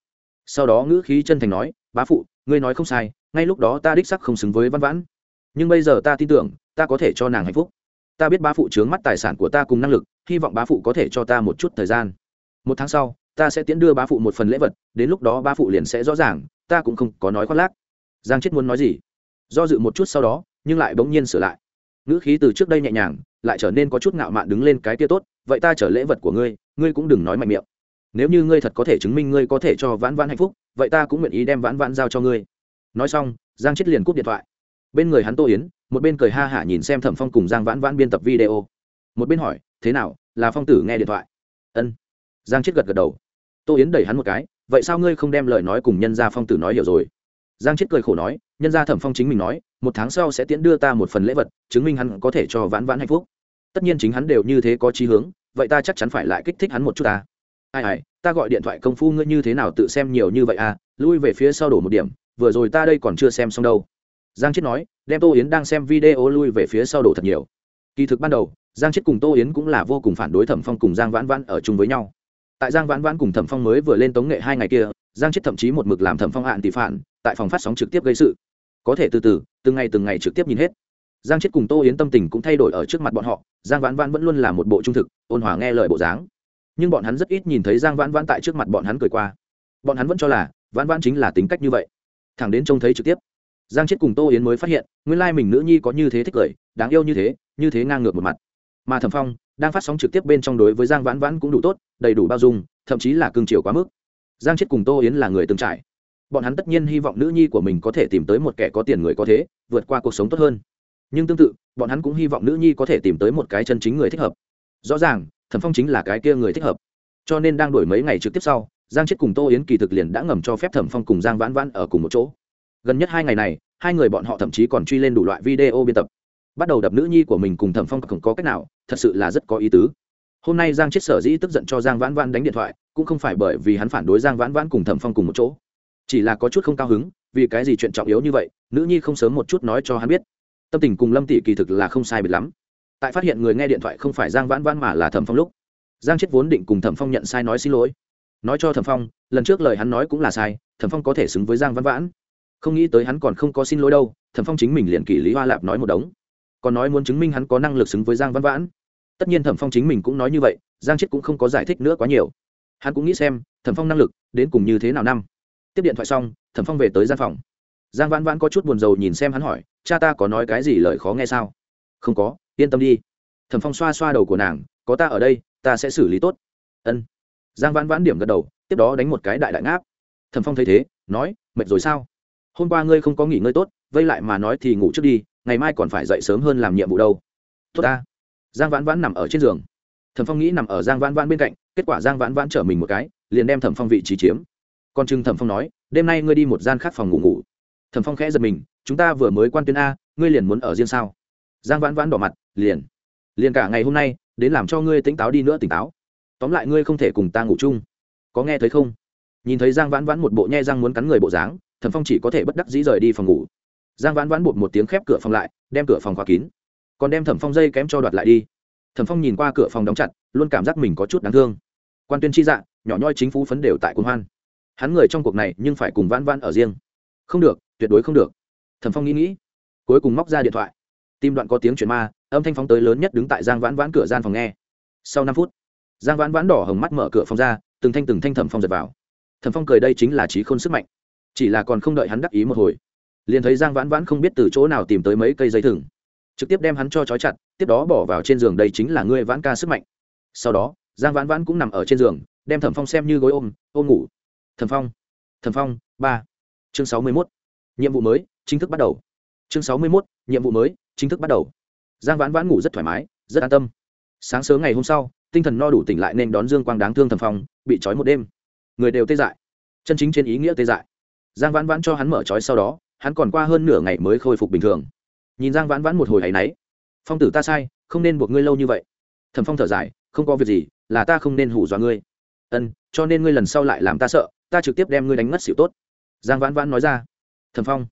Sau đó ngữ khí chân thành nói, bá phụ, ngươi nói không sai, ngay lúc đó ta đích sắc không xứng với văn vãn. Nhưng bây giờ ta tin tưởng, ta có thể cho nàng hạnh phúc. Ta biết bá phụ chướng mắt tài sản của ta cùng năng lực, hy vọng bá phụ có thể cho ta một chút thời gian. Một tháng sau, ta sẽ tiến đưa bá phụ một phần lễ vật, đến lúc đó bá phụ liền sẽ rõ ràng, ta cũng không có nói khoác lác giang chết muốn nói gì? Do dự một chút sau đó, nhưng lại bỗng nhiên sửa lại. Ngữ khí từ trước đây nhẹ nhàng, lại trở nên có chút ngạo mạn đứng lên cái kia tốt, vậy ta chở lễ vật của ngươi ngươi cũng đừng nói mạnh miệng. Nếu như ngươi thật có thể chứng minh ngươi có thể cho vãn vãn hạnh phúc, vậy ta cũng nguyện ý đem vãn vãn giao cho ngươi. Nói xong, giang chết liền cúp điện thoại. Bên người hắn tô yến, một bên cười ha hả nhìn xem thẩm phong cùng giang vãn vãn biên tập video. Một bên hỏi, thế nào, là phong tử nghe điện thoại? Ân. Giang chết gật gật đầu. Tô yến đẩy hắn một cái, vậy sao ngươi không đem lời nói cùng nhân gia phong tử nói hiểu rồi? Giang chết cười khổ nói, nhân gia thẩm phong chính mình nói, một tháng sau sẽ tiễn đưa ta một phần lễ vật, chứng minh hắn có thể cho vãn vãn hạnh phúc. Tất nhiên chính hắn đều như thế có chí hướng, vậy ta chắc chắn phải lại kích thích hắn một chút ta. Ai ai, ta gọi điện thoại công phu ngươi như thế nào tự xem nhiều như vậy à? Lui về phía sau đổ một điểm, vừa rồi ta đây còn chưa xem xong đâu. Giang chết nói, đem tô yến đang xem video lui về phía sau đổ thật nhiều. Kỳ thực ban đầu, giang chết cùng tô yến cũng là vô cùng phản đối thẩm phong cùng giang vãn vãn ở chung với nhau. Tại giang vãn vãn cùng thẩm phong mới vừa lên tống nghệ hai ngày kia, giang chết thậm chí một mực làm thẩm phong hạn tỷ phản tại phòng phát sóng trực tiếp gây sự. Có thể từ từ, từng ngày từng ngày trực tiếp nhìn hết. Giang chết cùng tô yến tâm tình cũng thay đổi ở trước mặt bọn họ, giang vãn vãn vẫn luôn là một bộ trung thực, ôn hòa nghe lời bộ dáng. Nhưng bọn hắn rất ít nhìn thấy giang vãn vãn tại trước mặt bọn hắn cười qua. Bọn hắn vẫn cho là, vãn vãn chính là tính cách như vậy. Thẳng đến trông thấy trực tiếp, giang chết cùng tô yến mới phát hiện, nguyên lai mình nữ nhi có như thế thích cười, đáng yêu như thế như thế ngang ngược một mặt. Mà thẩm phong, đang phát sóng trực tiếp bên trong đối với giang vãn vãn cũng đủ tốt, đầy đủ bao dung, thậm chí là cương chiều quá mức. Giang chết cùng tô yến là người từng trải bọn hắn tất nhiên hy vọng nữ nhi của mình có thể tìm tới một kẻ có tiền người có thế, vượt qua cuộc sống tốt hơn. Nhưng tương tự, bọn hắn cũng hy vọng nữ nhi có thể tìm tới một cái chân chính người thích hợp. Rõ ràng, thẩm phong chính là cái kia người thích hợp. Cho nên đang đổi mấy ngày trực tiếp sau, giang chết cùng tô yến kỳ thực liền đã ngầm cho phép thẩm phong cùng giang vãn vãn ở cùng một chỗ. Gần nhất hai ngày này, hai người bọn họ thậm chí còn truy lên đủ loại video biên tập. Bắt đầu đập nữ nhi của mình cùng thẩm phong không có cách nào, thật sự là rất có ý tứ. Hôm nay giang chết sở dĩ tức giận cho giang vãn vãn đánh điện thoại, cũng không phải bởi vì hắn phản đối giang vãn vãn cùng thẩm phong cùng một chỗ chỉ là có chút không cao hứng, vì cái gì chuyện trọng yếu như vậy, nữ nhi không sớm một chút nói cho hắn biết. Tâm tình cùng lâm tỷ kỳ thực là không sai biệt lắm. Tại phát hiện người nghe điện thoại không phải giang vãn vãn mà là thẩm phong lúc, giang chết vốn định cùng thẩm phong nhận sai nói xin lỗi. Nói cho thẩm phong, lần trước lời hắn nói cũng là sai, thẩm phong có thể xứng với giang vãn vãn. Không nghĩ tới hắn còn không có xin lỗi đâu, thẩm phong chính mình liền kỷ lý hoa lạp nói một đống. Còn nói muốn chứng minh hắn có năng lực xứng với giang vãn vãn. Tất nhiên thẩm phong chính mình cũng nói như vậy, giang chết cũng không có giải thích nữa quá nhiều. Hắn cũng nghĩ xem, thẩm phong năng lực đến cùng như thế nào năm tiếp điện thoại xong, thẩm phong về tới gian phòng. Giang vãn vãn có chút buồn rầu nhìn xem hắn hỏi, cha ta có nói cái gì lời khó nghe sao? Không có, yên tâm đi. Thẩm phong xoa xoa đầu của nàng, có ta ở đây, ta sẽ xử lý tốt. Ân. Giang vãn vãn điểm gật đầu, tiếp đó đánh một cái đại đại ngáp. Thẩm phong thấy thế, nói, mệt rồi sao? Hôm qua ngươi không có nghỉ ngơi tốt, vây lại mà nói thì ngủ trước đi, ngày mai còn phải dậy sớm hơn làm nhiệm vụ đâu. Tốt ta. Giang vãn vãn nằm ở trên giường. Thẩm phong nghĩ nằm ở giang vãn vãn bên cạnh, kết quả giang vãn vãn chở mình một cái, liền đem thẩm phong vị trí chiếm còn trương thẩm phong nói, đêm nay ngươi đi một gian khác phòng ngủ ngủ. Thẩm phong khẽ giật mình, chúng ta vừa mới quan tuyên a, ngươi liền muốn ở riêng sao? Giang vãn vãn đỏ mặt, liền liền cả ngày hôm nay, đến làm cho ngươi tỉnh táo đi nữa tỉnh táo. Tóm lại ngươi không thể cùng ta ngủ chung. Có nghe thấy không? Nhìn thấy giang vãn vãn một bộ nhe răng muốn cắn người bộ dáng, thẩm phong chỉ có thể bất đắc dĩ rời đi phòng ngủ. Giang vãn vãn bột một tiếng khép cửa phòng lại, đem cửa phòng khóa kín. Còn đem thẩm phong dây kém cho đoạt lại đi. Thẩm phong nhìn qua cửa phòng đóng chặt, luôn cảm giác mình có chút đáng thương. Quan tuyên chi dạ nhỏ nhoi chính phú phấn đều tại cuốn hoan hắn người trong cuộc này nhưng phải cùng vãn vãn ở riêng. Không được, tuyệt đối không được. Thẩm phong nghĩ nghĩ, cuối cùng móc ra điện thoại. Tim đoạn có tiếng chuyển ma, âm thanh phóng tới lớn nhất đứng tại giang vãn vãn cửa gian phòng nghe. Sau năm phút, giang vãn vãn đỏ hồng mắt mở cửa phòng ra, từng thanh từng thanh thẩm phong giật vào. Thẩm phong cười đây chính là trí khôn sức mạnh. Chỉ là còn không đợi hắn đắc ý một hồi, liền thấy giang vãn vãn không biết từ chỗ nào tìm tới mấy cây dây thừng. Trực tiếp đem hắn cho trói chặt, tiếp đó bỏ vào trên giường đây chính là ngươi vãn ca sức mạnh. Sau đó, giang vãn vãn cũng nằm ở trên giường, đem thẩm phong xem như gối ôm ôm ngủ thẩm phong. Thẩm phong, ba. Chương sáu mươi mốt. Nhiệm vụ mới, chính thức bắt đầu. Chương sáu mươi mốt, nhiệm vụ mới, chính thức bắt đầu. Giang vãn vãn ngủ rất thoải mái, rất an tâm. Sáng sớm ngày hôm sau, tinh thần no đủ tỉnh lại nên đón dương quang đáng thương Thần phong, bị trói một đêm. Người đều tê dại. Chân chính trên ý nghĩa tê dại. Giang vãn vãn cho hắn mở trói sau đó, hắn còn qua hơn nửa ngày mới khôi phục bình thường. Nhìn giang vãn vãn một hồi hay náy. Phong tử ta sai, không nên buộc ngươi lâu như vậy. Thẩm phong thở dài, không có việc gì, là ta không nên hủ dọa ngươi. Ân, cho nên ngươi lần sau lại làm ta sợ ta trực tiếp đem ngươi đánh ngất xỉu tốt. Giang vãn vãn nói ra. Thẩm phong,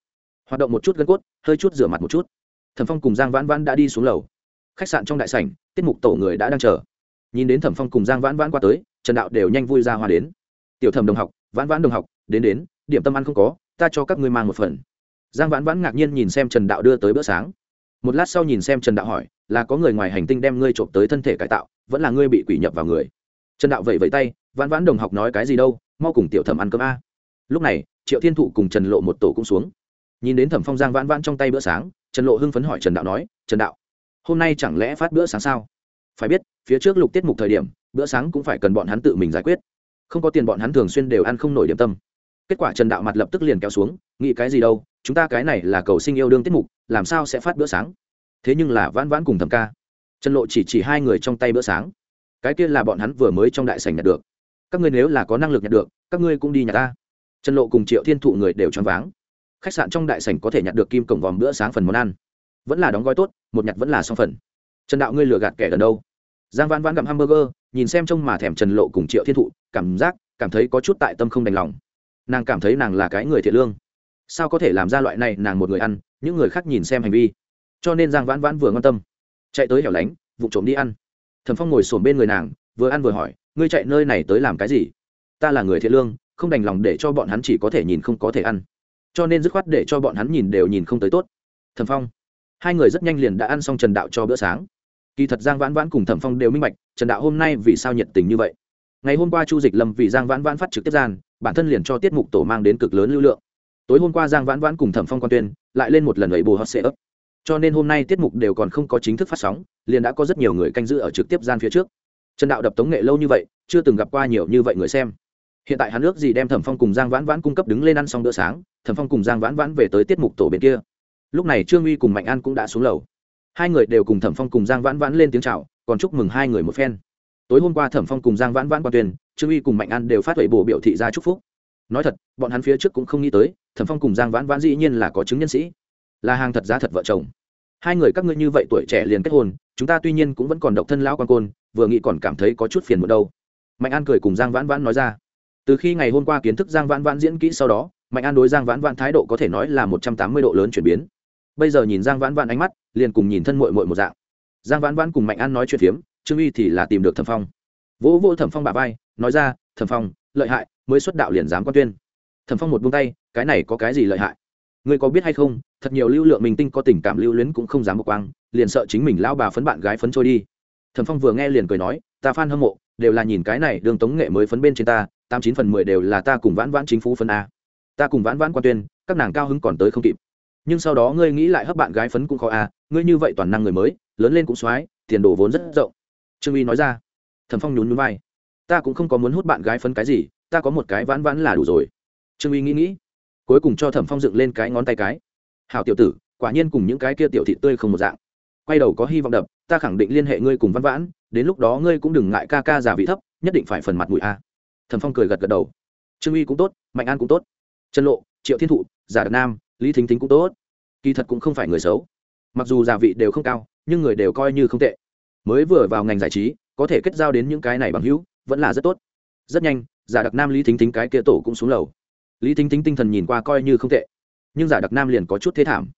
hoạt động một chút gân cốt, hơi chút rửa mặt một chút. Thẩm phong cùng giang vãn vãn đã đi xuống lầu. Khách sạn trong đại sảnh, tiết mục tổ người đã đang chờ. Nhìn đến thẩm phong cùng giang vãn vãn qua tới, trần đạo đều nhanh vui ra hoa đến. Tiểu thẩm đồng học, vãn vãn đồng học, đến đến, điểm tâm ăn không có, ta cho các ngươi mang một phần. Giang vãn vãn ngạc nhiên nhìn xem trần đạo đưa tới bữa sáng. Một lát sau nhìn xem trần đạo hỏi, là có người ngoài hành tinh đem ngươi trộm tới thân thể cải tạo, vẫn là ngươi bị quỷ nhập vào người? Trần đạo vẫy vẫy tay, vãn vãn đồng học nói cái gì đâu mau cùng tiểu thẩm ăn cơm a. Lúc này, triệu thiên thụ cùng trần lộ một tổ cũng xuống. Nhìn đến thẩm phong giang vãn vãn trong tay bữa sáng, trần lộ hưng phấn hỏi trần đạo nói, trần đạo, hôm nay chẳng lẽ phát bữa sáng sao? Phải biết, phía trước lục tiết mục thời điểm, bữa sáng cũng phải cần bọn hắn tự mình giải quyết. Không có tiền bọn hắn thường xuyên đều ăn không nổi điểm tâm. Kết quả trần đạo mặt lập tức liền kéo xuống, nghĩ cái gì đâu, chúng ta cái này là cầu sinh yêu đương tiết mục, làm sao sẽ phát bữa sáng? Thế nhưng là vãn vãn cùng thẩm ca, trần lộ chỉ chỉ hai người trong tay bữa sáng. Cái kia là bọn hắn vừa mới trong đại sảnh nhặt được các ngươi nếu là có năng lực nhặt được, các ngươi cũng đi nhặt ta. Trần lộ cùng triệu thiên thụ người đều choáng váng. Khách sạn trong đại sảnh có thể nhặt được kim cổng vòm bữa sáng phần món ăn. Vẫn là đóng gói tốt, một nhặt vẫn là xong phần. Trần đạo, ngươi lừa gạt kẻ gần đâu? Giang vãn vãn gặm hamburger, nhìn xem trông mà thèm trần lộ cùng triệu thiên thụ, cảm giác, cảm thấy có chút tại tâm không đành lòng. Nàng cảm thấy nàng là cái người thiện lương. Sao có thể làm ra loại này, nàng một người ăn, những người khác nhìn xem hành vi. Cho nên giang vãn vãn vừa ngon tâm, chạy tới hẻo lánh, vụ trộm đi ăn. Thẩm phong ngồi sổm bên người nàng, vừa ăn vừa hỏi ngươi chạy nơi này tới làm cái gì? Ta là người thiện lương, không đành lòng để cho bọn hắn chỉ có thể nhìn không có thể ăn. Cho nên dứt khoát để cho bọn hắn nhìn đều nhìn không tới tốt. Thẩm phong. Hai người rất nhanh liền đã ăn xong trần đạo cho bữa sáng. Kỳ thật giang vãn vãn cùng thẩm phong đều minh bạch, trần đạo hôm nay vì sao nhiệt tình như vậy. Ngày hôm qua chu dịch lâm vì giang vãn vãn phát trực tiếp gian, bản thân liền cho tiết mục tổ mang đến cực lớn lưu lượng. Tối hôm qua giang vãn vãn cùng thẩm phong quan tuyên, lại lên một lần ấy bù hot sệ ấp cho nên hôm nay tiết mục đều còn không có chính thức phát sóng, liền đã có rất nhiều người canh giữ ở trực tiếp gian phía trước trần đạo đập tống nghệ lâu như vậy, chưa từng gặp qua nhiều như vậy người xem. Hiện tại hắn ước gì đem thẩm phong cùng giang vãn vãn cung cấp đứng lên ăn xong bữa sáng, thẩm phong cùng giang vãn vãn về tới tiết mục tổ bên kia. Lúc này trương uy cùng mạnh an cũng đã xuống lầu. Hai người đều cùng thẩm phong cùng giang vãn vãn lên tiếng c h à o còn chúc mừng hai người một phen. Tối hôm qua thẩm phong cùng giang vãn vãn quan tuyên trương uy cùng mạnh an đều phát huệ bổ biểu thị ra chúc phúc. Nói thật, bọn hắn phía trước cũng không nghĩ tới, thẩm phong cùng giang vãn vãn dĩ nhiên là có chứng nhân sĩ. Là hàng thật giá thật vợ chồng. Hai người các ngươi như vậy tuổi trẻ liền kết hôn, chúng ta tuy nhiên cũng vẫn còn độc thân lão quan côn vừa nghĩ còn cảm thấy có chút phiền một đâu. Mạnh an cười cùng giang vãn vãn nói ra. Từ khi ngày hôm qua kiến thức giang vãn vãn diễn kỹ sau đó, mạnh an đối giang vãn vãn thái độ có thể nói là một trăm tám mươi độ lớn chuyển biến. Bây giờ nhìn giang vãn vãn ánh mắt, liền cùng nhìn thân mội mội một dạng. Giang vãn vãn cùng mạnh an nói chuyện phiếm, trương uy thì là tìm được thẩm phong. Vỗ vỗ thẩm phong bà vai, nói ra, thẩm phong, lợi hại, mới xuất đạo liền dám quan tuyên. Thẩm phong một buông tay, cái này có cái gì lợi hại? Ngươi có biết hay không, thật nhiều lưu lượng mình tinh có tình cảm lưu luyến cũng không dám một quang, liền sợ chính mình lao bà phấn bạn gái phấn trôi đi thẩm phong vừa nghe liền cười nói, ta f hâm mộ, đều là nhìn cái này, đường tống nghệ mới phấn bên trên ta, tám chín phần mười đều là ta cùng vãn vãn chính phủ phân a. Ta cùng vãn vãn quan tuyên, các nàng cao hứng còn tới không kịp. Nhưng sau đó ngươi nghĩ lại hấp bạn gái phấn cũng khó a, ngươi như vậy toàn năng người mới, lớn lên cũng x tiền đồ vốn rất rộng. Trương uy nói ra. Thẩm phong nhún nhún vai. Ta cũng không có muốn hút bạn gái phấn cái gì, ta có một cái vãn vãn là đủ rồi. Trương uy nghĩ nghĩ, cuối cùng cho thẩm phong dựng lên cái ngón tay cái. Hảo tiểu tử, quả nhiên cùng những cái kia tiểu thị tươi không một dạng. Quay đầu có hy vọng đập ta khẳng định liên hệ ngươi cùng văn vãn, đến lúc đó ngươi cũng đừng ngại ca ca giả vị thấp, nhất định phải phần mặt mũi a. Thẩm phong cười gật gật đầu. Trương uy cũng tốt, mạnh an cũng tốt. Trần lộ, triệu thiên thụ, giả đặc nam, lý thính thính cũng tốt. Kỳ thật cũng không phải người xấu. Mặc dù giả vị đều không cao, nhưng người đều coi như không tệ. Mới vừa vào ngành giải trí, có thể kết giao đến những cái này bằng hữu, vẫn là rất tốt. Rất nhanh, giả đặc nam, lý thính thính cái kia tổ cũng xuống lầu. Lý thính thính tinh thần nhìn qua coi như không tệ, nhưng giả đặc nam liền có chút thế thảm.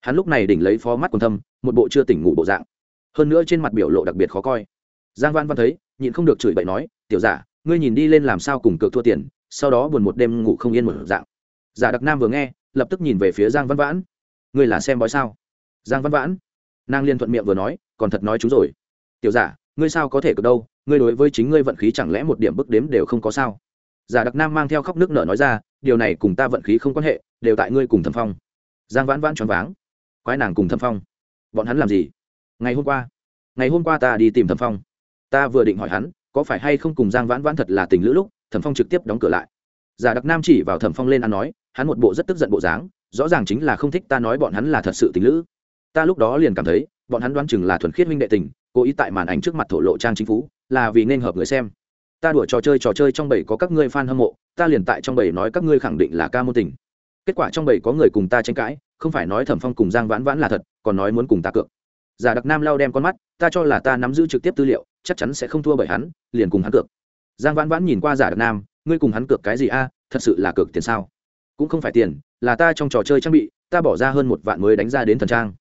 Hắn lúc này đỉnh lấy phó mắt còn thâm, một bộ chưa tỉnh ngủ bộ dạng hơn nữa trên mặt biểu lộ đặc biệt khó coi. Giang văn văn thấy, nhịn không được chửi bậy nói, tiểu giả, ngươi nhìn đi lên làm sao cùng cược thua tiền, sau đó buồn một đêm ngủ không yên một dạng. Giả đặc nam vừa nghe, lập tức nhìn về phía giang văn vãn. Ngươi là xem bói sao? Giang văn vãn, nàng liên thuận miệng vừa nói, còn thật nói chú rồi. Tiểu giả, ngươi sao có thể cược đâu, ngươi đối với chính ngươi vận khí chẳng lẽ một điểm bước đếm đều không có sao? Giả đặc nam mang theo khóc nước nở nói ra, điều này cùng ta vận khí không quan hệ, đều tại ngươi cùng thẩm phong. Giang vãn vãn choáng váng. Quái nàng cùng thẩm phong? Bọn hắn làm gì? Ngày hôm qua, ngày hôm qua ta đi tìm thẩm phong. Ta vừa định hỏi hắn, có phải hay không cùng giang vãn vãn thật là tình lữ lúc, thẩm phong trực tiếp đóng cửa lại. Giả đặc nam chỉ vào thẩm phong lên ăn nói, hắn một bộ rất tức giận bộ dáng, rõ ràng chính là không thích ta nói bọn hắn là thật sự tình lữ. Ta lúc đó liền cảm thấy, bọn hắn đoán chừng là thuần khiết huynh đệ tình, cố ý tại màn ảnh trước mặt thổ lộ trang chính phú, là vì nên hợp người xem. Ta đuổi trò chơi trò chơi trong bầy có các ngươi fan hâm mộ, ta liền tại trong bầy nói các ngươi khẳng định là ca môn tình. Kết quả trong bầy có người cùng ta tranh cãi, không phải nói thẩm phong cùng giang vãn vãn là thật, còn nói muốn cùng ta cược giả đặc nam lao đem con mắt, ta cho là ta nắm giữ trực tiếp tư liệu, chắc chắn sẽ không thua bởi hắn, liền cùng hắn cược. Giang vãn vãn nhìn qua giả đặc nam, ngươi cùng hắn cược cái gì a? Thật sự là cược tiền sao? Cũng không phải tiền, là ta trong trò chơi trang bị, ta bỏ ra hơn một vạn mới đánh ra đến thần trang.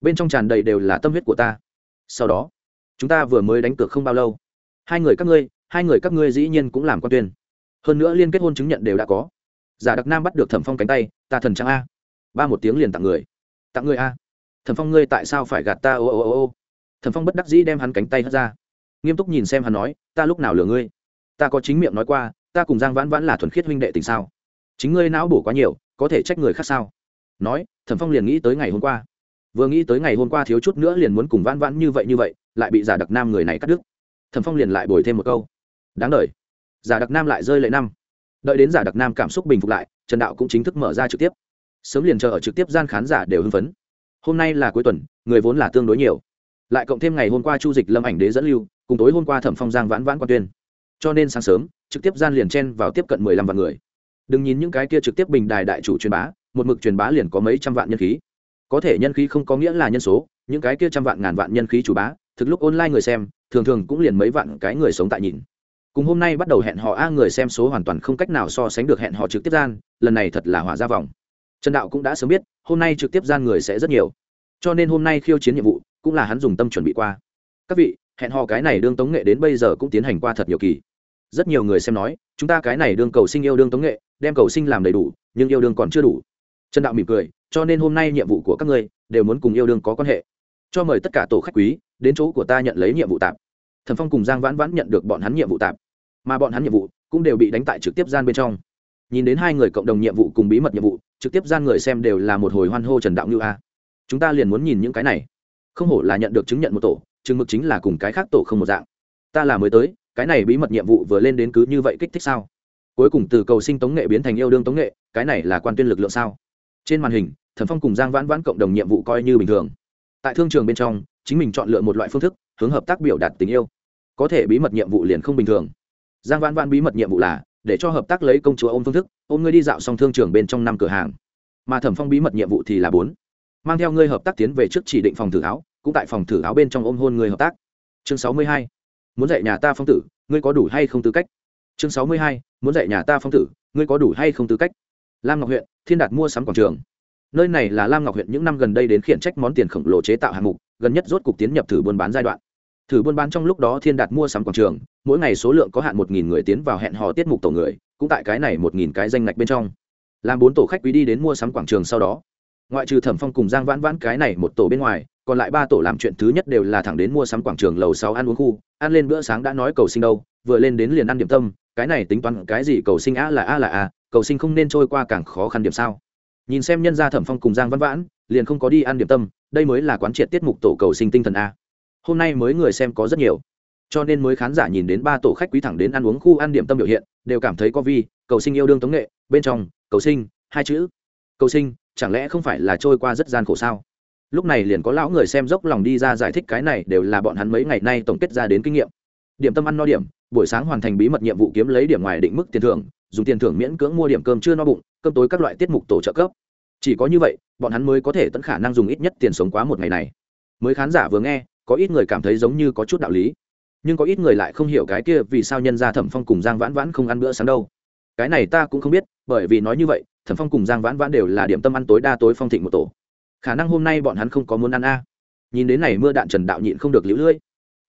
Bên trong tràn đầy đều là tâm huyết của ta. Sau đó, chúng ta vừa mới đánh cược không bao lâu, hai người các ngươi, hai người các ngươi dĩ nhiên cũng làm quan tuyên. Hơn nữa liên kết hôn chứng nhận đều đã có. Giả đặc nam bắt được thẩm phong cánh tay, ta thần trang a. Ba một tiếng liền tặng người. Tặng người a thẩm phong, ngươi tại sao phải gạt ta? Ô ô ô ô. Thẩm phong bất đắc dĩ đem hắn cánh tay hất ra. Nghiêm túc nhìn xem hắn nói, ta lúc nào lừa ngươi? Ta có chính miệng nói qua, ta cùng giang vãn vãn là thuần khiết huynh đệ tình sao? Chính ngươi não bổ quá nhiều, có thể trách người khác sao? Nói thẩm phong liền nghĩ tới ngày hôm qua. Vừa nghĩ tới ngày hôm qua thiếu chút nữa liền muốn cùng vãn vãn như vậy như vậy, lại bị giả đặc nam người này cắt đứt. Thẩm phong liền lại bồi thêm một câu. Đáng đ giả đặc nam lại rơi lệ năm. Đợi đến giả đặc nam cảm xúc bình phục lại, trần đạo cũng chính thức mở ra trực tiếp. Sớm liền chờ ở trực tiếp gian khán giả đều hưng phấn hôm nay là cuối tuần, người vốn là tương đối nhiều. Lại cộng thêm ngày hôm qua chu dịch lâm ảnh đế dẫn lưu, cùng tối hôm qua thẩm phong giang vãn vãn quan tuyên. Cho nên sáng sớm, trực tiếp gian liền chen vào tiếp cận mười lăm vạn người. Đừng nhìn những cái kia trực tiếp bình đài đại chủ truyền bá, một mực truyền bá liền có mấy trăm vạn nhân khí. Có thể nhân khí không có nghĩa là nhân số, những cái kia trăm vạn ngàn vạn nhân khí chủ bá, thực lúc online người xem, thường thường cũng liền mấy vạn cái người sống tại nhìn. Cùng hôm nay bắt đầu hẹn họ a, người xem số hoàn toàn không cách nào so sánh được hẹn họ trực tiếp gian, lần này thật là hỏa ra vòng trần đạo cũng đã sớm biết, hôm nay trực tiếp gian người sẽ rất nhiều. Cho nên hôm nay khiêu chiến nhiệm vụ, cũng là hắn dùng tâm chuẩn bị qua. Các vị, hẹn hò cái này đương tống nghệ đến bây giờ cũng tiến hành qua thật nhiều kỳ. Rất nhiều người xem nói, chúng ta cái này đương cầu sinh yêu đương tống nghệ, đem cầu sinh làm đầy đủ, nhưng yêu đương còn chưa đủ. Trần đạo mỉm cười, cho nên hôm nay nhiệm vụ của các ngươi, đều muốn cùng yêu đương có quan hệ. Cho mời tất cả tổ khách quý, đến chỗ của ta nhận lấy nhiệm vụ tạp thần phong cùng giang vãn vãn nhận được bọn hắn nhiệm vụ tạp mà bọn hắn nhiệm vụ cũng đều bị đánh tại trực tiếp gian bên trong nhìn đến hai người cộng đồng nhiệm vụ cùng bí mật nhiệm vụ, trực tiếp gian người xem đều là một hồi hoan hô trần đạo như a. Chúng ta liền muốn nhìn những cái này. Không hổ là nhận được chứng nhận một tổ, chừng mực chính là cùng cái khác tổ không một dạng. Ta là mới tới, cái này bí mật nhiệm vụ vừa lên đến cứ như vậy kích thích sao? Cuối cùng từ cầu sinh tống nghệ biến thành yêu đương tống nghệ, cái này là quan tuyên lực lượng sao? Trên màn hình, thần phong cùng giang vãn vãn cộng đồng nhiệm vụ coi như bình thường. Tại thương trường bên trong, chính mình chọn lựa một loại phương thức, hướng hợp tác biểu đạt tình yêu. Có thể bí mật nhiệm vụ liền không bình thường. Giang vãn vãn bí mật nhiệm vụ là để cho hợp tác lấy công chúa ôm phương thức, ôm ngươi đi dạo xong thương trường bên trong năm cửa hàng. Mà thẩm phong bí mật nhiệm vụ thì là bốn. Mang theo ngươi hợp tác tiến về trước chỉ định phòng thử áo, cũng tại phòng thử áo bên trong ôm hôn người hợp tác. Chương sáu mươi hai. Muốn dạy nhà ta phong tử, ngươi có đủ hay không tư cách? Chương sáu mươi hai. Muốn dạy nhà ta phong tử, ngươi có đủ hay không tư cách? Lam ngọc huyện, thiên đạt mua sắm quảng trường. Nơi này là lam ngọc huyện những năm gần đây đến khiển trách món tiền khổng lồ chế tạo hạng mục, gần nhất rốt cục tiến nhập thử buôn bán giai đoạn thử buôn bán trong lúc đó thiên đạt mua sắm quảng trường, mỗi ngày số lượng có hạn một nghìn người tiến vào hẹn hò tiết mục tổ người, cũng tại cái này một nghìn cái danh ngạch bên trong. Làm bốn tổ khách quý đi đến mua sắm quảng trường sau đó. Ngoại trừ thẩm phong cùng giang vãn vãn cái này một tổ bên ngoài, còn lại ba tổ làm chuyện thứ nhất đều là thẳng đến mua sắm quảng trường lầu sáu ăn uống khu, ăn lên bữa sáng đã nói cầu sinh đâu, vừa lên đến liền ăn điểm tâm, cái này tính toán cái gì cầu sinh a là a là a cầu sinh không nên trôi qua càng khó khăn điểm sao. Nhìn xem nhân gia thẩm phong cùng giang vãn vãn, liền không có đi ăn điểm tâm, đây mới là quán triệt tiết mục tổ cầu sinh tinh thần a hôm nay mới người xem có rất nhiều. Cho nên mới khán giả nhìn đến ba tổ khách quý thẳng đến ăn uống khu ăn điểm tâm biểu hiện, đều cảm thấy có vi, cầu sinh yêu đương tống nghệ, bên trong, cầu sinh, hai chữ. Cầu sinh, chẳng lẽ không phải là trôi qua rất gian khổ sao? Lúc này liền có lão người xem dốc lòng đi ra giải thích cái này đều là bọn hắn mấy ngày nay tổng kết ra đến kinh nghiệm. Điểm tâm ăn no điểm, buổi sáng hoàn thành bí mật nhiệm vụ kiếm lấy điểm ngoài định mức tiền thưởng, dùng tiền thưởng miễn cưỡng mua điểm cơm chưa no bụng, cơm tối các loại tiết mục tổ trợ cấp. Chỉ có như vậy, bọn hắn mới có thể tận khả năng dùng ít nhất tiền sống quá một ngày này. Mới khán giả vừa nghe có ít người cảm thấy giống như có chút đạo lý, nhưng có ít người lại không hiểu cái kia vì sao nhân gia thẩm phong cùng giang vãn vãn không ăn bữa sáng đâu. Cái này ta cũng không biết, bởi vì nói như vậy, thẩm phong cùng giang vãn vãn đều là điểm tâm ăn tối đa tối phong thịnh một tổ. Khả năng hôm nay bọn hắn không có muốn ăn a. Nhìn đến này mưa đạn trần đạo nhịn không được lũ lưỡi.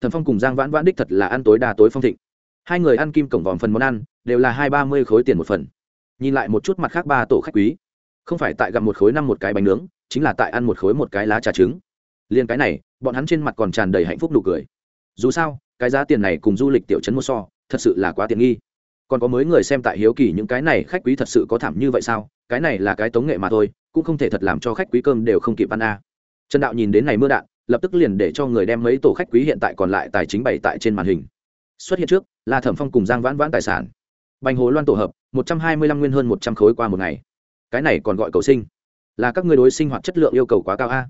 Thẩm phong cùng giang vãn vãn đích thật là ăn tối đa tối phong thịnh. Hai người ăn kim cổng vòm phần món ăn, đều là hai ba mươi khối tiền một phần. Nhìn lại một chút mặt khác ba tổ khách quý. Không phải tại gặp một khối năm một cái bánh nướng, chính là tại ăn một khối một cái lá trà trứng. Liền cái này bọn hắn trên mặt còn tràn đầy hạnh phúc nụ cười. Dù sao, cái giá tiền này cùng du lịch tiểu trấn một so, thật sự là quá tiện nghi. Còn có mấy người xem tại hiếu kỳ những cái này khách quý thật sự có thảm như vậy sao? Cái này là cái tống nghệ mà thôi, cũng không thể thật làm cho khách quý cơm đều không kịp ăn a à. trần đạo nhìn đến này mưa đạn, lập tức liền để cho người đem mấy tổ khách quý hiện tại còn lại tài chính bày tại trên màn hình. Xuất hiện trước, là thẩm phong cùng giang vãn vãn tài sản. Bành hồ loan tổ hợp, một trăm hai mươi lăm nguyên hơn một trăm khối qua một ngày. Cái này còn gọi cầu sinh. Là các ngươi đối sinh hoạt chất lượng yêu cầu quá cao a.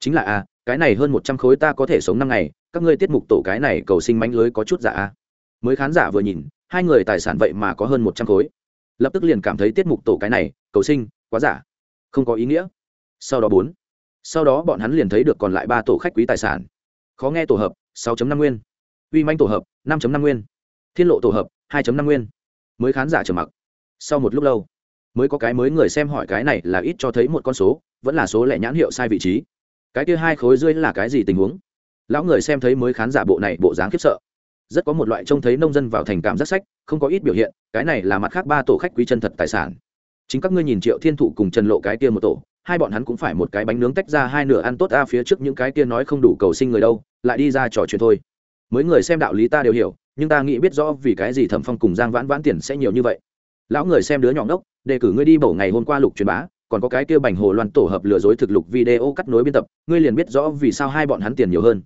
Chính là a cái này hơn một trăm khối ta có thể sống năm ngày, các ngươi tiết mục tổ cái này cầu sinh mánh lưới có chút giả mới khán giả vừa nhìn, hai người tài sản vậy mà có hơn một trăm khối. Lập tức liền cảm thấy tiết mục tổ cái này, cầu sinh, quá giả. Không có ý nghĩa. Sau đó bốn. Sau đó bọn hắn liền thấy được còn lại ba tổ khách quý tài sản. Khó nghe tổ hợp 6 năm nguyên. Uy manh tổ hợp 5 năm nguyên. Thiên lộ tổ hợp 2 năm nguyên. Mới khán giả trầm mặc. Sau một lúc lâu, mới có cái mới người xem hỏi cái này là ít cho thấy một con số, vẫn là số lẻ nhãn hiệu sai vị trí cái kia hai khối rơi là cái gì tình huống? Lão người xem thấy mới khán giả bộ này bộ dáng khiếp sợ. Rất có một loại trông thấy nông dân vào thành cảm rất sách, không có ít biểu hiện, cái này là mặt khác ba tổ khách quý chân thật tài sản. Chính các ngươi nhìn triệu thiên thụ cùng trần lộ cái kia một tổ, hai bọn hắn cũng phải một cái bánh nướng tách ra hai nửa ăn tốt ra phía trước những cái kia nói không đủ cầu sinh người đâu, lại đi ra trò chuyện thôi. Mấy người xem đạo lý ta đều hiểu, nhưng ta nghĩ biết rõ vì cái gì thẩm phong cùng giang vãn vãn tiền sẽ nhiều như vậy. Lão người xem đứa nhỏ ngốc, đề cử ngươi đi bổ ngày hôm qua lục truyền bá còn có cái kia bành hồ loan tổ hợp lừa dối thực lục video cắt nối biên tập, ngươi liền biết rõ vì sao hai bọn hắn tiền nhiều hơn.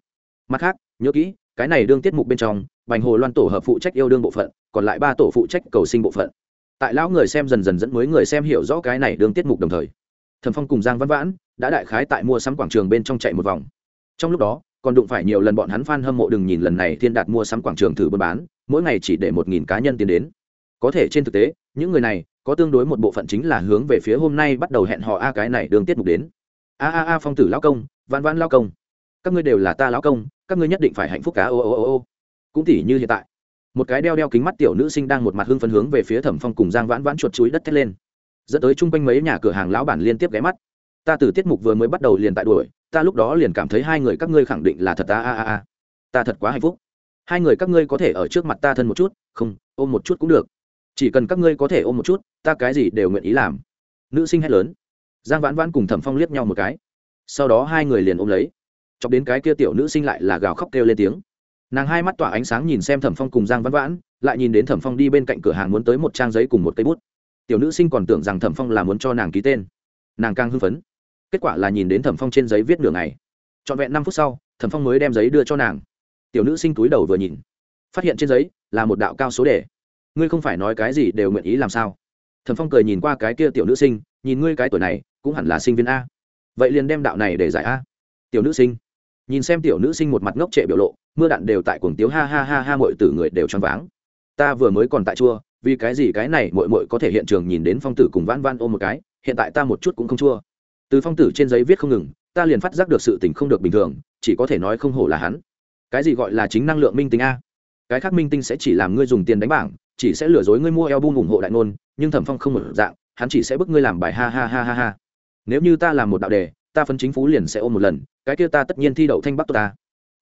Mặt khác, nhớ kỹ, cái này đương tiết mục bên trong, bành hồ loan tổ hợp phụ trách yêu đương bộ phận, còn lại ba tổ phụ trách cầu sinh bộ phận. Tại lão người xem dần dần dẫn mới người xem hiểu rõ cái này đương tiết mục đồng thời, thẩm phong cùng giang văn vãn đã đại khái tại mua sắm quảng trường bên trong chạy một vòng. Trong lúc đó, còn đụng phải nhiều lần bọn hắn f a n hâm mộ đừng nhìn lần này thiên đạt mua sắm quảng trường thử buôn bán, mỗi ngày chỉ để một nghìn cá nhân tiến đến có thể trên thực tế, những người này có tương đối một bộ phận chính là hướng về phía hôm nay bắt đầu hẹn họ a cái này đường tiết mục đến. A a a, phong tử lão công văn văn lao công. Các ngươi đều là ta lão công, các ngươi nhất định phải hạnh phúc cá ô ô ô ô. Cũng tỉ như hiện tại, một cái đeo đeo kính mắt tiểu nữ sinh đang một mặt hưng phấn hướng về phía thẩm phong cùng giang vãn vãn chuột chuối đất thét lên. Dẫn tới chung quanh mấy nhà cửa hàng lão bản liên tiếp ghé mắt. Ta từ tiết mục vừa mới bắt đầu liền tại đuổi, ta lúc đó liền cảm thấy hai người các ngươi khẳng định là thật ta, a a a. Ta thật quá hạnh phúc. Hai người các ngươi có thể ở trước mặt ta thân một chút, không, ôm một chút cũng được chỉ cần các ngươi có thể ôm một chút, ta cái gì đều nguyện ý làm. Nữ sinh hét lớn. Giang vãn vãn cùng thẩm phong liếc nhau một cái. Sau đó hai người liền ôm lấy. Chọc đến cái kia tiểu nữ sinh lại là gào khóc kêu lên tiếng. Nàng hai mắt tỏa ánh sáng nhìn xem thẩm phong cùng giang vãn vãn, lại nhìn đến thẩm phong đi bên cạnh cửa hàng muốn tới một trang giấy cùng một cây bút. Tiểu nữ sinh còn tưởng rằng thẩm phong là muốn cho nàng ký tên. Nàng càng hưng phấn. Kết quả là nhìn đến thẩm phong trên giấy viết đường này trọn vẹn năm phút sau, thẩm phong mới đem giấy đưa cho nàng. Tiểu nữ sinh túi đầu vừa nhìn. Phát hiện trên giấy là một đạo cao số đề ngươi không phải nói cái gì đều nguyện ý làm sao? Thẩm phong cười nhìn qua cái kia tiểu nữ sinh, nhìn ngươi cái tuổi này, cũng hẳn là sinh viên a. Vậy liền đem đạo này để giải a. Tiểu nữ sinh. Nhìn xem tiểu nữ sinh một mặt ngốc trệ biểu lộ, mưa đạn đều tại cuồng tiếu ha ha ha ha mọi tử người đều choáng váng. Ta vừa mới còn tại chua, vì cái gì cái này mội mội có thể hiện trường nhìn đến phong tử cùng vãn vãn ôm một cái, hiện tại ta một chút cũng không chua. Từ phong tử trên giấy viết không ngừng, ta liền phát giác được sự tình không được bình thường, chỉ có thể nói không hổ là hắn. Cái gì gọi là chính năng lượng minh tinh a? Cái khác minh tinh sẽ chỉ làm ngươi dùng tiền đánh bảng chỉ sẽ lừa dối ngươi mua eo ủng hộ đại ngôn, nhưng thẩm phong không một dạng, hắn chỉ sẽ bức ngươi làm bài ha ha ha ha ha. Nếu như ta làm một đạo đề, ta phấn chính phú liền sẽ ôm một lần, cái kia ta tất nhiên thi đậu thanh bắc ta.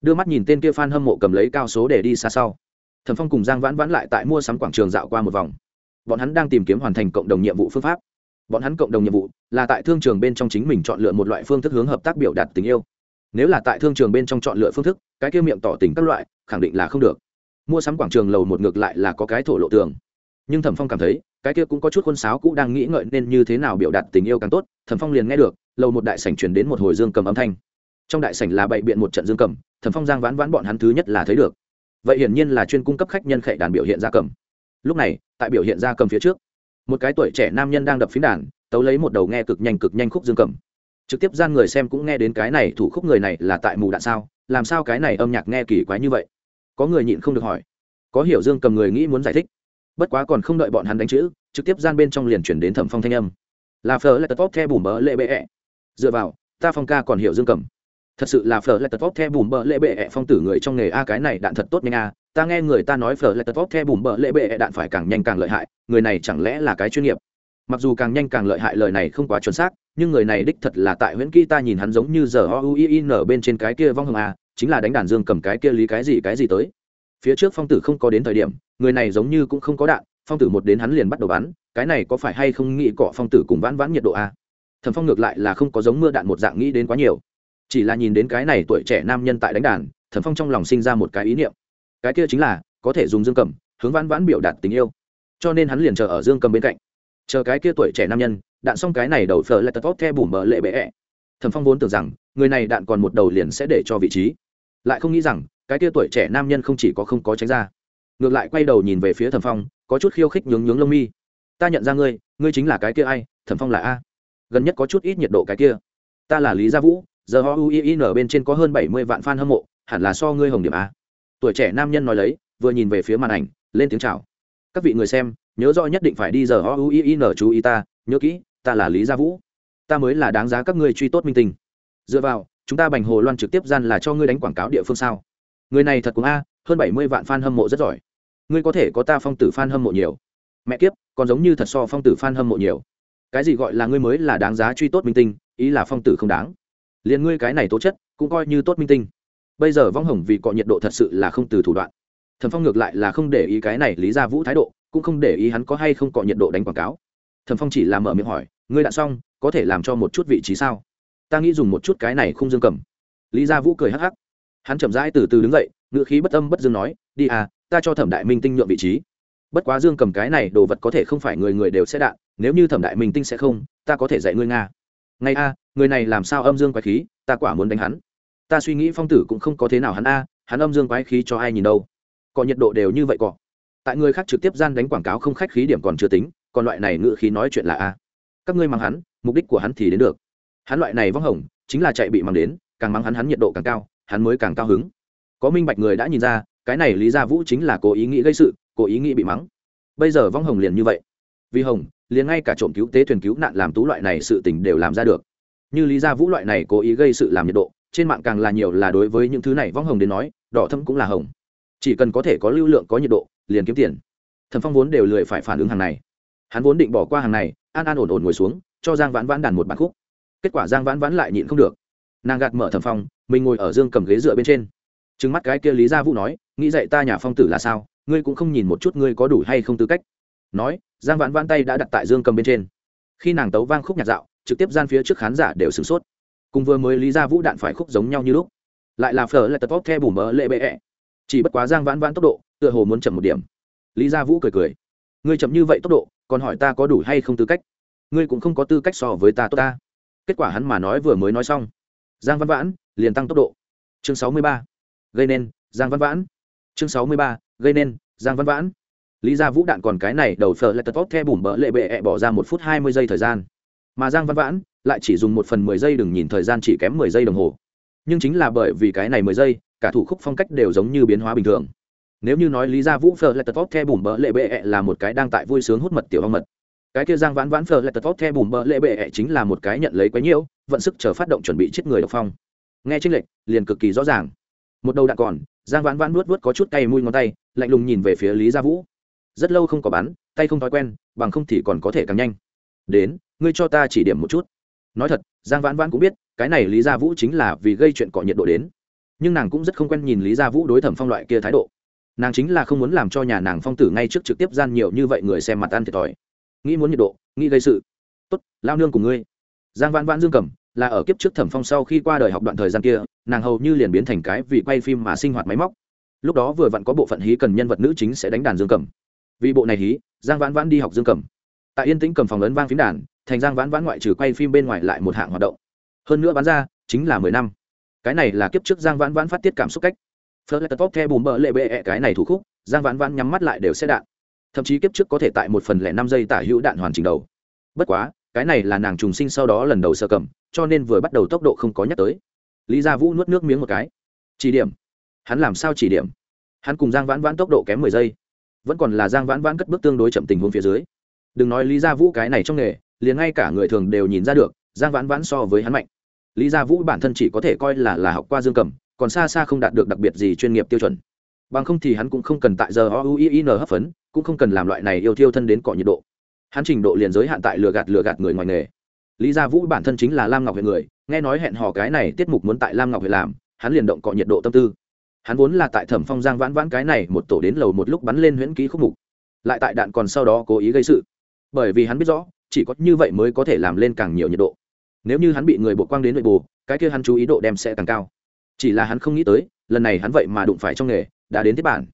Đưa mắt nhìn tên kia f a n hâm mộ cầm lấy cao số để đi xa sau. Thẩm phong cùng giang vãn vãn lại tại mua sắm quảng trường dạo qua một vòng. Bọn hắn đang tìm kiếm hoàn thành cộng đồng nhiệm vụ phương pháp. Bọn hắn cộng đồng nhiệm vụ là tại thương trường bên trong chính mình chọn lựa một loại phương thức hướng hợp tác biểu đạt tình yêu. Nếu là tại thương trường bên trong chọn lựa phương thức, cái kia miệng tỏ tình các loại, khẳng định là không được mua sắm quảng trường lầu một ngược lại là có cái thổ lộ tường. Nhưng thẩm phong cảm thấy, cái kia cũng có chút khuôn sáo cũ đang nghĩ ngợi nên như thế nào biểu đạt tình yêu càng tốt, thẩm phong liền nghe được, lầu một đại sảnh chuyển đến một hồi dương cầm âm thanh. Trong đại sảnh là bậy biện một trận dương cầm, thẩm phong giang vãn vãn bọn hắn thứ nhất là thấy được. Vậy hiển nhiên là chuyên cung cấp khách nhân khệ đàn biểu hiện gia cầm. Lúc này, tại biểu hiện gia cầm phía trước, một cái tuổi trẻ nam nhân đang đập phím đàn, tấu lấy một đầu nghe cực nhanh cực nhanh khúc dương cầm. Trực tiếp gian người xem cũng nghe đến cái này, thủ khúc người này là tại mù đạn sao? Làm sao cái này âm nhạc nghe kỳ quái như vậy? Có người nhịn không được hỏi. Có hiểu dương cầm người nghĩ muốn giải thích. Bất quá còn không đợi bọn hắn đánh chữ, trực tiếp gian bên trong liền chuyển đến thẩm phong thanh âm. Là phở lại tật vóc the bùm bỡ lệ bệ dựa vào, ta phong ca còn hiểu dương cầm. Thật sự là phở lại tật vóc the bùm bỡ lệ bệ phong tử người trong nghề a, cái này đạn thật tốt nhanh a. Ta nghe người ta nói phở lại tật vóc the bùm bỡ lệ bệ đạn phải càng nhanh càng lợi hại, người này chẳng lẽ là cái chuyên nghiệp? Mặc dù càng nhanh càng lợi hại lời này không quá chuẩn xác, nhưng người này đích thật là tại huyễn kỹ ta nhìn hắn giống như giờ o u i n bên trên cái kia vong hồng a chính là đánh đàn dương cầm cái kia lý cái gì cái gì tới. Phía trước phong tử không có đến thời điểm, người này giống như cũng không có đạn, phong tử một đến hắn liền bắt đầu bắn, cái này có phải hay không nghĩ cọ phong tử cùng vãn vãn nhiệt độ a thẩm phong ngược lại là không có giống mưa đạn một dạng nghĩ đến quá nhiều. Chỉ là nhìn đến cái này tuổi trẻ nam nhân tại đánh đàn, thẩm phong trong lòng sinh ra một cái ý niệm. Cái kia chính là, có thể dùng dương cầm, hướng vãn vãn biểu đạt tình yêu. Cho nên hắn liền chờ ở dương cầm bên cạnh. Chờ cái kia tuổi trẻ nam nhân, đạn xong cái này đầu phở lại tật tốt theo bùm bờ lệ bệ ẹ thẩm phong vốn tưởng rằng, người này đạn còn một đầu liền sẽ để cho vị trí. Lại không nghĩ rằng, cái kia tuổi trẻ nam nhân không chỉ có không có tránh ra, ngược lại quay đầu nhìn về phía thẩm phong, có chút khiêu khích nhướng nhướng lông mi. Ta nhận ra ngươi ngươi chính là cái kia ai? Thẩm phong là a. Gần nhất có chút ít nhiệt độ cái kia. Ta là lý gia vũ, giờ họ uin ở bên trên có hơn bảy mươi vạn fan hâm mộ, hẳn là so ngươi hồng điểm a. Tuổi trẻ nam nhân nói lấy, vừa nhìn về phía màn ảnh, lên tiếng chào. Các vị người xem, nhớ rõ nhất định phải đi giờ họ uin chú ý ta, nhớ kỹ, ta là lý gia vũ ta mới là đáng giá các ngươi truy tốt minh tình dựa vào, chúng ta bành hồ loan trực tiếp gian là cho ngươi đánh quảng cáo địa phương sao? Người này thật cũng a, hơn bảy mươi vạn fan hâm mộ rất giỏi. Ngươi có thể có ta phong tử fan hâm mộ nhiều. Mẹ kiếp, còn giống như thật so phong tử fan hâm mộ nhiều. Cái gì gọi là ngươi mới là đáng giá truy tốt minh tinh, ý là phong tử không đáng. Liền ngươi cái này tố chất, cũng coi như tốt minh tinh. Bây giờ vong hồng vì cọ nhiệt độ thật sự là không từ thủ đoạn. Thần phong ngược lại là không để ý cái này lý ra vũ thái độ, cũng không để ý hắn có hay không cọ nhiệt độ đánh quảng cáo thẩm phong chỉ làm mở miệng hỏi, ngươi đã xong, có thể làm cho một chút vị trí sao? Ta nghĩ dùng một chút cái này không dương cầm. Lý gia vũ cười hắc hắc. Hắn chậm rãi từ từ đứng dậy, ngữ khí bất âm bất dương nói, đi à ta cho thẩm đại minh tinh nhượng vị trí. Bất quá dương cầm cái này đồ vật có thể không phải người người đều sẽ đạn, nếu như thẩm đại minh tinh sẽ không, ta có thể dạy ngươi nga. Ngay a, người này làm sao âm dương quái khí, ta quả muốn đánh hắn. Ta suy nghĩ phong tử cũng không có thế nào hắn a, hắn âm dương quái khí cho ai nhìn đâu. Cọ nhiệt độ đều như vậy cọ tại người khác trực tiếp gian đánh quảng cáo không khách khí điểm còn chưa tính còn loại này ngự khí nói chuyện là a. Các ngươi mang hắn, mục đích của hắn thì đến được. Hắn loại này vong hồng, chính là chạy bị mang đến, càng mang hắn hắn nhiệt độ càng cao, hắn mới càng cao hứng. Có minh bạch người đã nhìn ra, cái này lý gia vũ chính là cố ý nghĩ gây sự, cố ý nghĩ bị mắng. Bây giờ vong hồng liền như vậy. Vì hồng, liền ngay cả trộm cứu tế thuyền cứu nạn làm tú loại này sự tình đều làm ra được. Như lý gia vũ loại này cố ý gây sự làm nhiệt độ, trên mạng càng là nhiều là đối với những thứ này vong hồng đến nói, đỏ thâm cũng là hồng. Chỉ cần có thể có lưu lượng, có nhiệt độ, liền kiếm tiền. Thần phong vốn đều lười phải phản ứng hàng này hắn vốn định bỏ qua hàng này, an an ổn ổn ngồi xuống, cho giang vãn vãn đàn một bản khúc. Kết quả giang vãn vãn lại nhịn không được. Nàng gạt mở thầm phong, mình ngồi ở dương cầm ghế dựa bên trên. Trừng mắt cái kia lý gia vũ nói, nghĩ dạy ta nhà phong tử là sao? Ngươi cũng không nhìn một chút ngươi có đủ hay không tư cách. Nói, giang vãn vãn tay đã đặt tại dương cầm bên trên. Khi nàng tấu vang khúc nhạc dạo, trực tiếp gian phía trước khán giả đều sửng sốt. Cùng vừa mới lý gia vũ đạn phải khúc giống nhau như lúc. Lại là phở lại tật tốt the bùm mỡ lệ bệ -e. chỉ bất quá giang vãn vãn tốc độ, tựa hồ muốn chậm một điểm. Lý gia vũ cười cười. Ngươi chậm như vậy tốc độ còn hỏi ta có đủ hay không tư cách? Ngươi cũng không có tư cách so với ta tốt ta. Kết quả hắn mà nói vừa mới nói xong. Giang văn vãn, liền tăng tốc độ. Chương sáu mươi ba. Gây nên, giang văn vãn. Chương sáu mươi ba, gây nên, giang văn vãn. Lý gia vũ đạn còn cái này đầu phở lại tật tốt the bùm bỡ lệ bệ bỏ ra một phút hai mươi giây thời gian. Mà giang văn vãn lại chỉ dùng một phần mười giây đừng nhìn thời gian chỉ kém mười giây đồng hồ. Nhưng chính là bởi vì cái này mười giây, cả thủ khúc phong cách đều giống như biến hóa bình thường nếu như nói lý gia vũ phờ lại tật tốt the bùm bỡ lệ bệ ẹ là một cái đang tại vui sướng hút mật tiểu hoang mật. Cái kia giang vãn vãn phờ lại tật tốt the bùm bỡ lệ bệ ẹ chính là một cái nhận lấy quấy nhiễu, vận sức chờ phát động chuẩn bị chết người độc phong. Nghe trích lệnh liền cực kỳ rõ ràng. Một đầu đạn còn, giang vãn vãn nuốt vớt có chút cay mùi ngón tay, lạnh lùng nhìn về phía lý gia vũ. Rất lâu không có bắn, tay không thói quen, bằng không thì còn có thể càng nhanh. Đến, ngươi cho ta chỉ điểm một chút. Nói thật, giang vãn vãn cũng biết, cái này lý gia vũ chính là vì gây chuyện cọ nhiệt độ đến. Nhưng nàng cũng rất không quen nhìn lý gia vũ đối thẩm phong loại kia thái độ nàng chính là không muốn làm cho nhà nàng phong tử ngay trước trực tiếp gian nhiều như vậy người xem mặt ăn thiệt thòi. Nghĩ muốn nhiệt độ, nghĩ gây sự. Tốt, lao nương của ngươi. Giang vãn vãn dương cầm là ở kiếp trước thẩm phong sau khi qua đời học đoạn thời gian kia, nàng hầu như liền biến thành cái vì quay phim mà sinh hoạt máy móc. Lúc đó vừa vặn có bộ phận hí cần nhân vật nữ chính sẽ đánh đàn dương cầm vì bộ này hí, giang vãn vãn đi học dương cầm tại yên tĩnh cầm phòng lớn vang phím đàn, thành giang vãn vãn ngoại trừ quay phim bên ngoài lại một hạng hoạt động. Hơn nữa bán ra, chính là mười năm. Cái này là kiếp trước giang vãn vãn phát tiết cảm xúc cách phớt lại top the bùm bờ lệ bệ -E cái này thủ khúc, giang vãn vãn nhắm mắt lại đều sẽ đạn. Thậm chí kiếp trước có thể tại một phần lẻ năm giây tả hữu đạn hoàn chỉnh đầu. Bất quá, cái này là nàng trùng sinh sau đó lần đầu sơ cầm, cho nên vừa bắt đầu tốc độ không có nhắc tới. Lý gia vũ nuốt nước miếng một cái. Chỉ điểm. Hắn làm sao chỉ điểm? Hắn cùng giang vãn vãn tốc độ kém mười giây. Vẫn còn là giang vãn vãn cất bước tương đối chậm tình huống phía dưới. Đừng nói lý gia vũ cái này trong nghề, liền ngay cả người thường đều nhìn ra được, giang vãn vãn so với hắn mạnh. Lý gia vũ bản thân chỉ có thể coi là là học qua dương cầm còn xa xa không đạt được đặc biệt gì chuyên nghiệp tiêu chuẩn. Bằng không thì hắn cũng không cần tại giờ o u i n hấp phấn, cũng không cần làm loại này yêu thiêu thân đến cọ nhiệt độ. Hắn trình độ liền giới hạn tại lừa gạt lừa gạt người ngoài nghề. Lý gia vũ bản thân chính là lam ngọc huyện người, nghe nói hẹn hò cái này tiết mục muốn tại lam ngọc huyện làm, hắn liền động cọ nhiệt độ tâm tư. Hắn vốn là tại thẩm phong giang vãn vãn cái này một tổ đến lầu một lúc bắn lên huyễn ký khúc mục. Lại tại đạn còn sau đó cố ý gây sự. Bởi vì hắn biết rõ, chỉ có như vậy mới có thể làm lên càng nhiều nhiệt độ. Nếu như hắn bị người bộ quang đến nội bù, cái kia hắn chú ý độ đem sẽ càng cao chỉ là hắn không nghĩ tới, lần này hắn vậy mà đụng phải trong nghề, đã đến tiếp bản.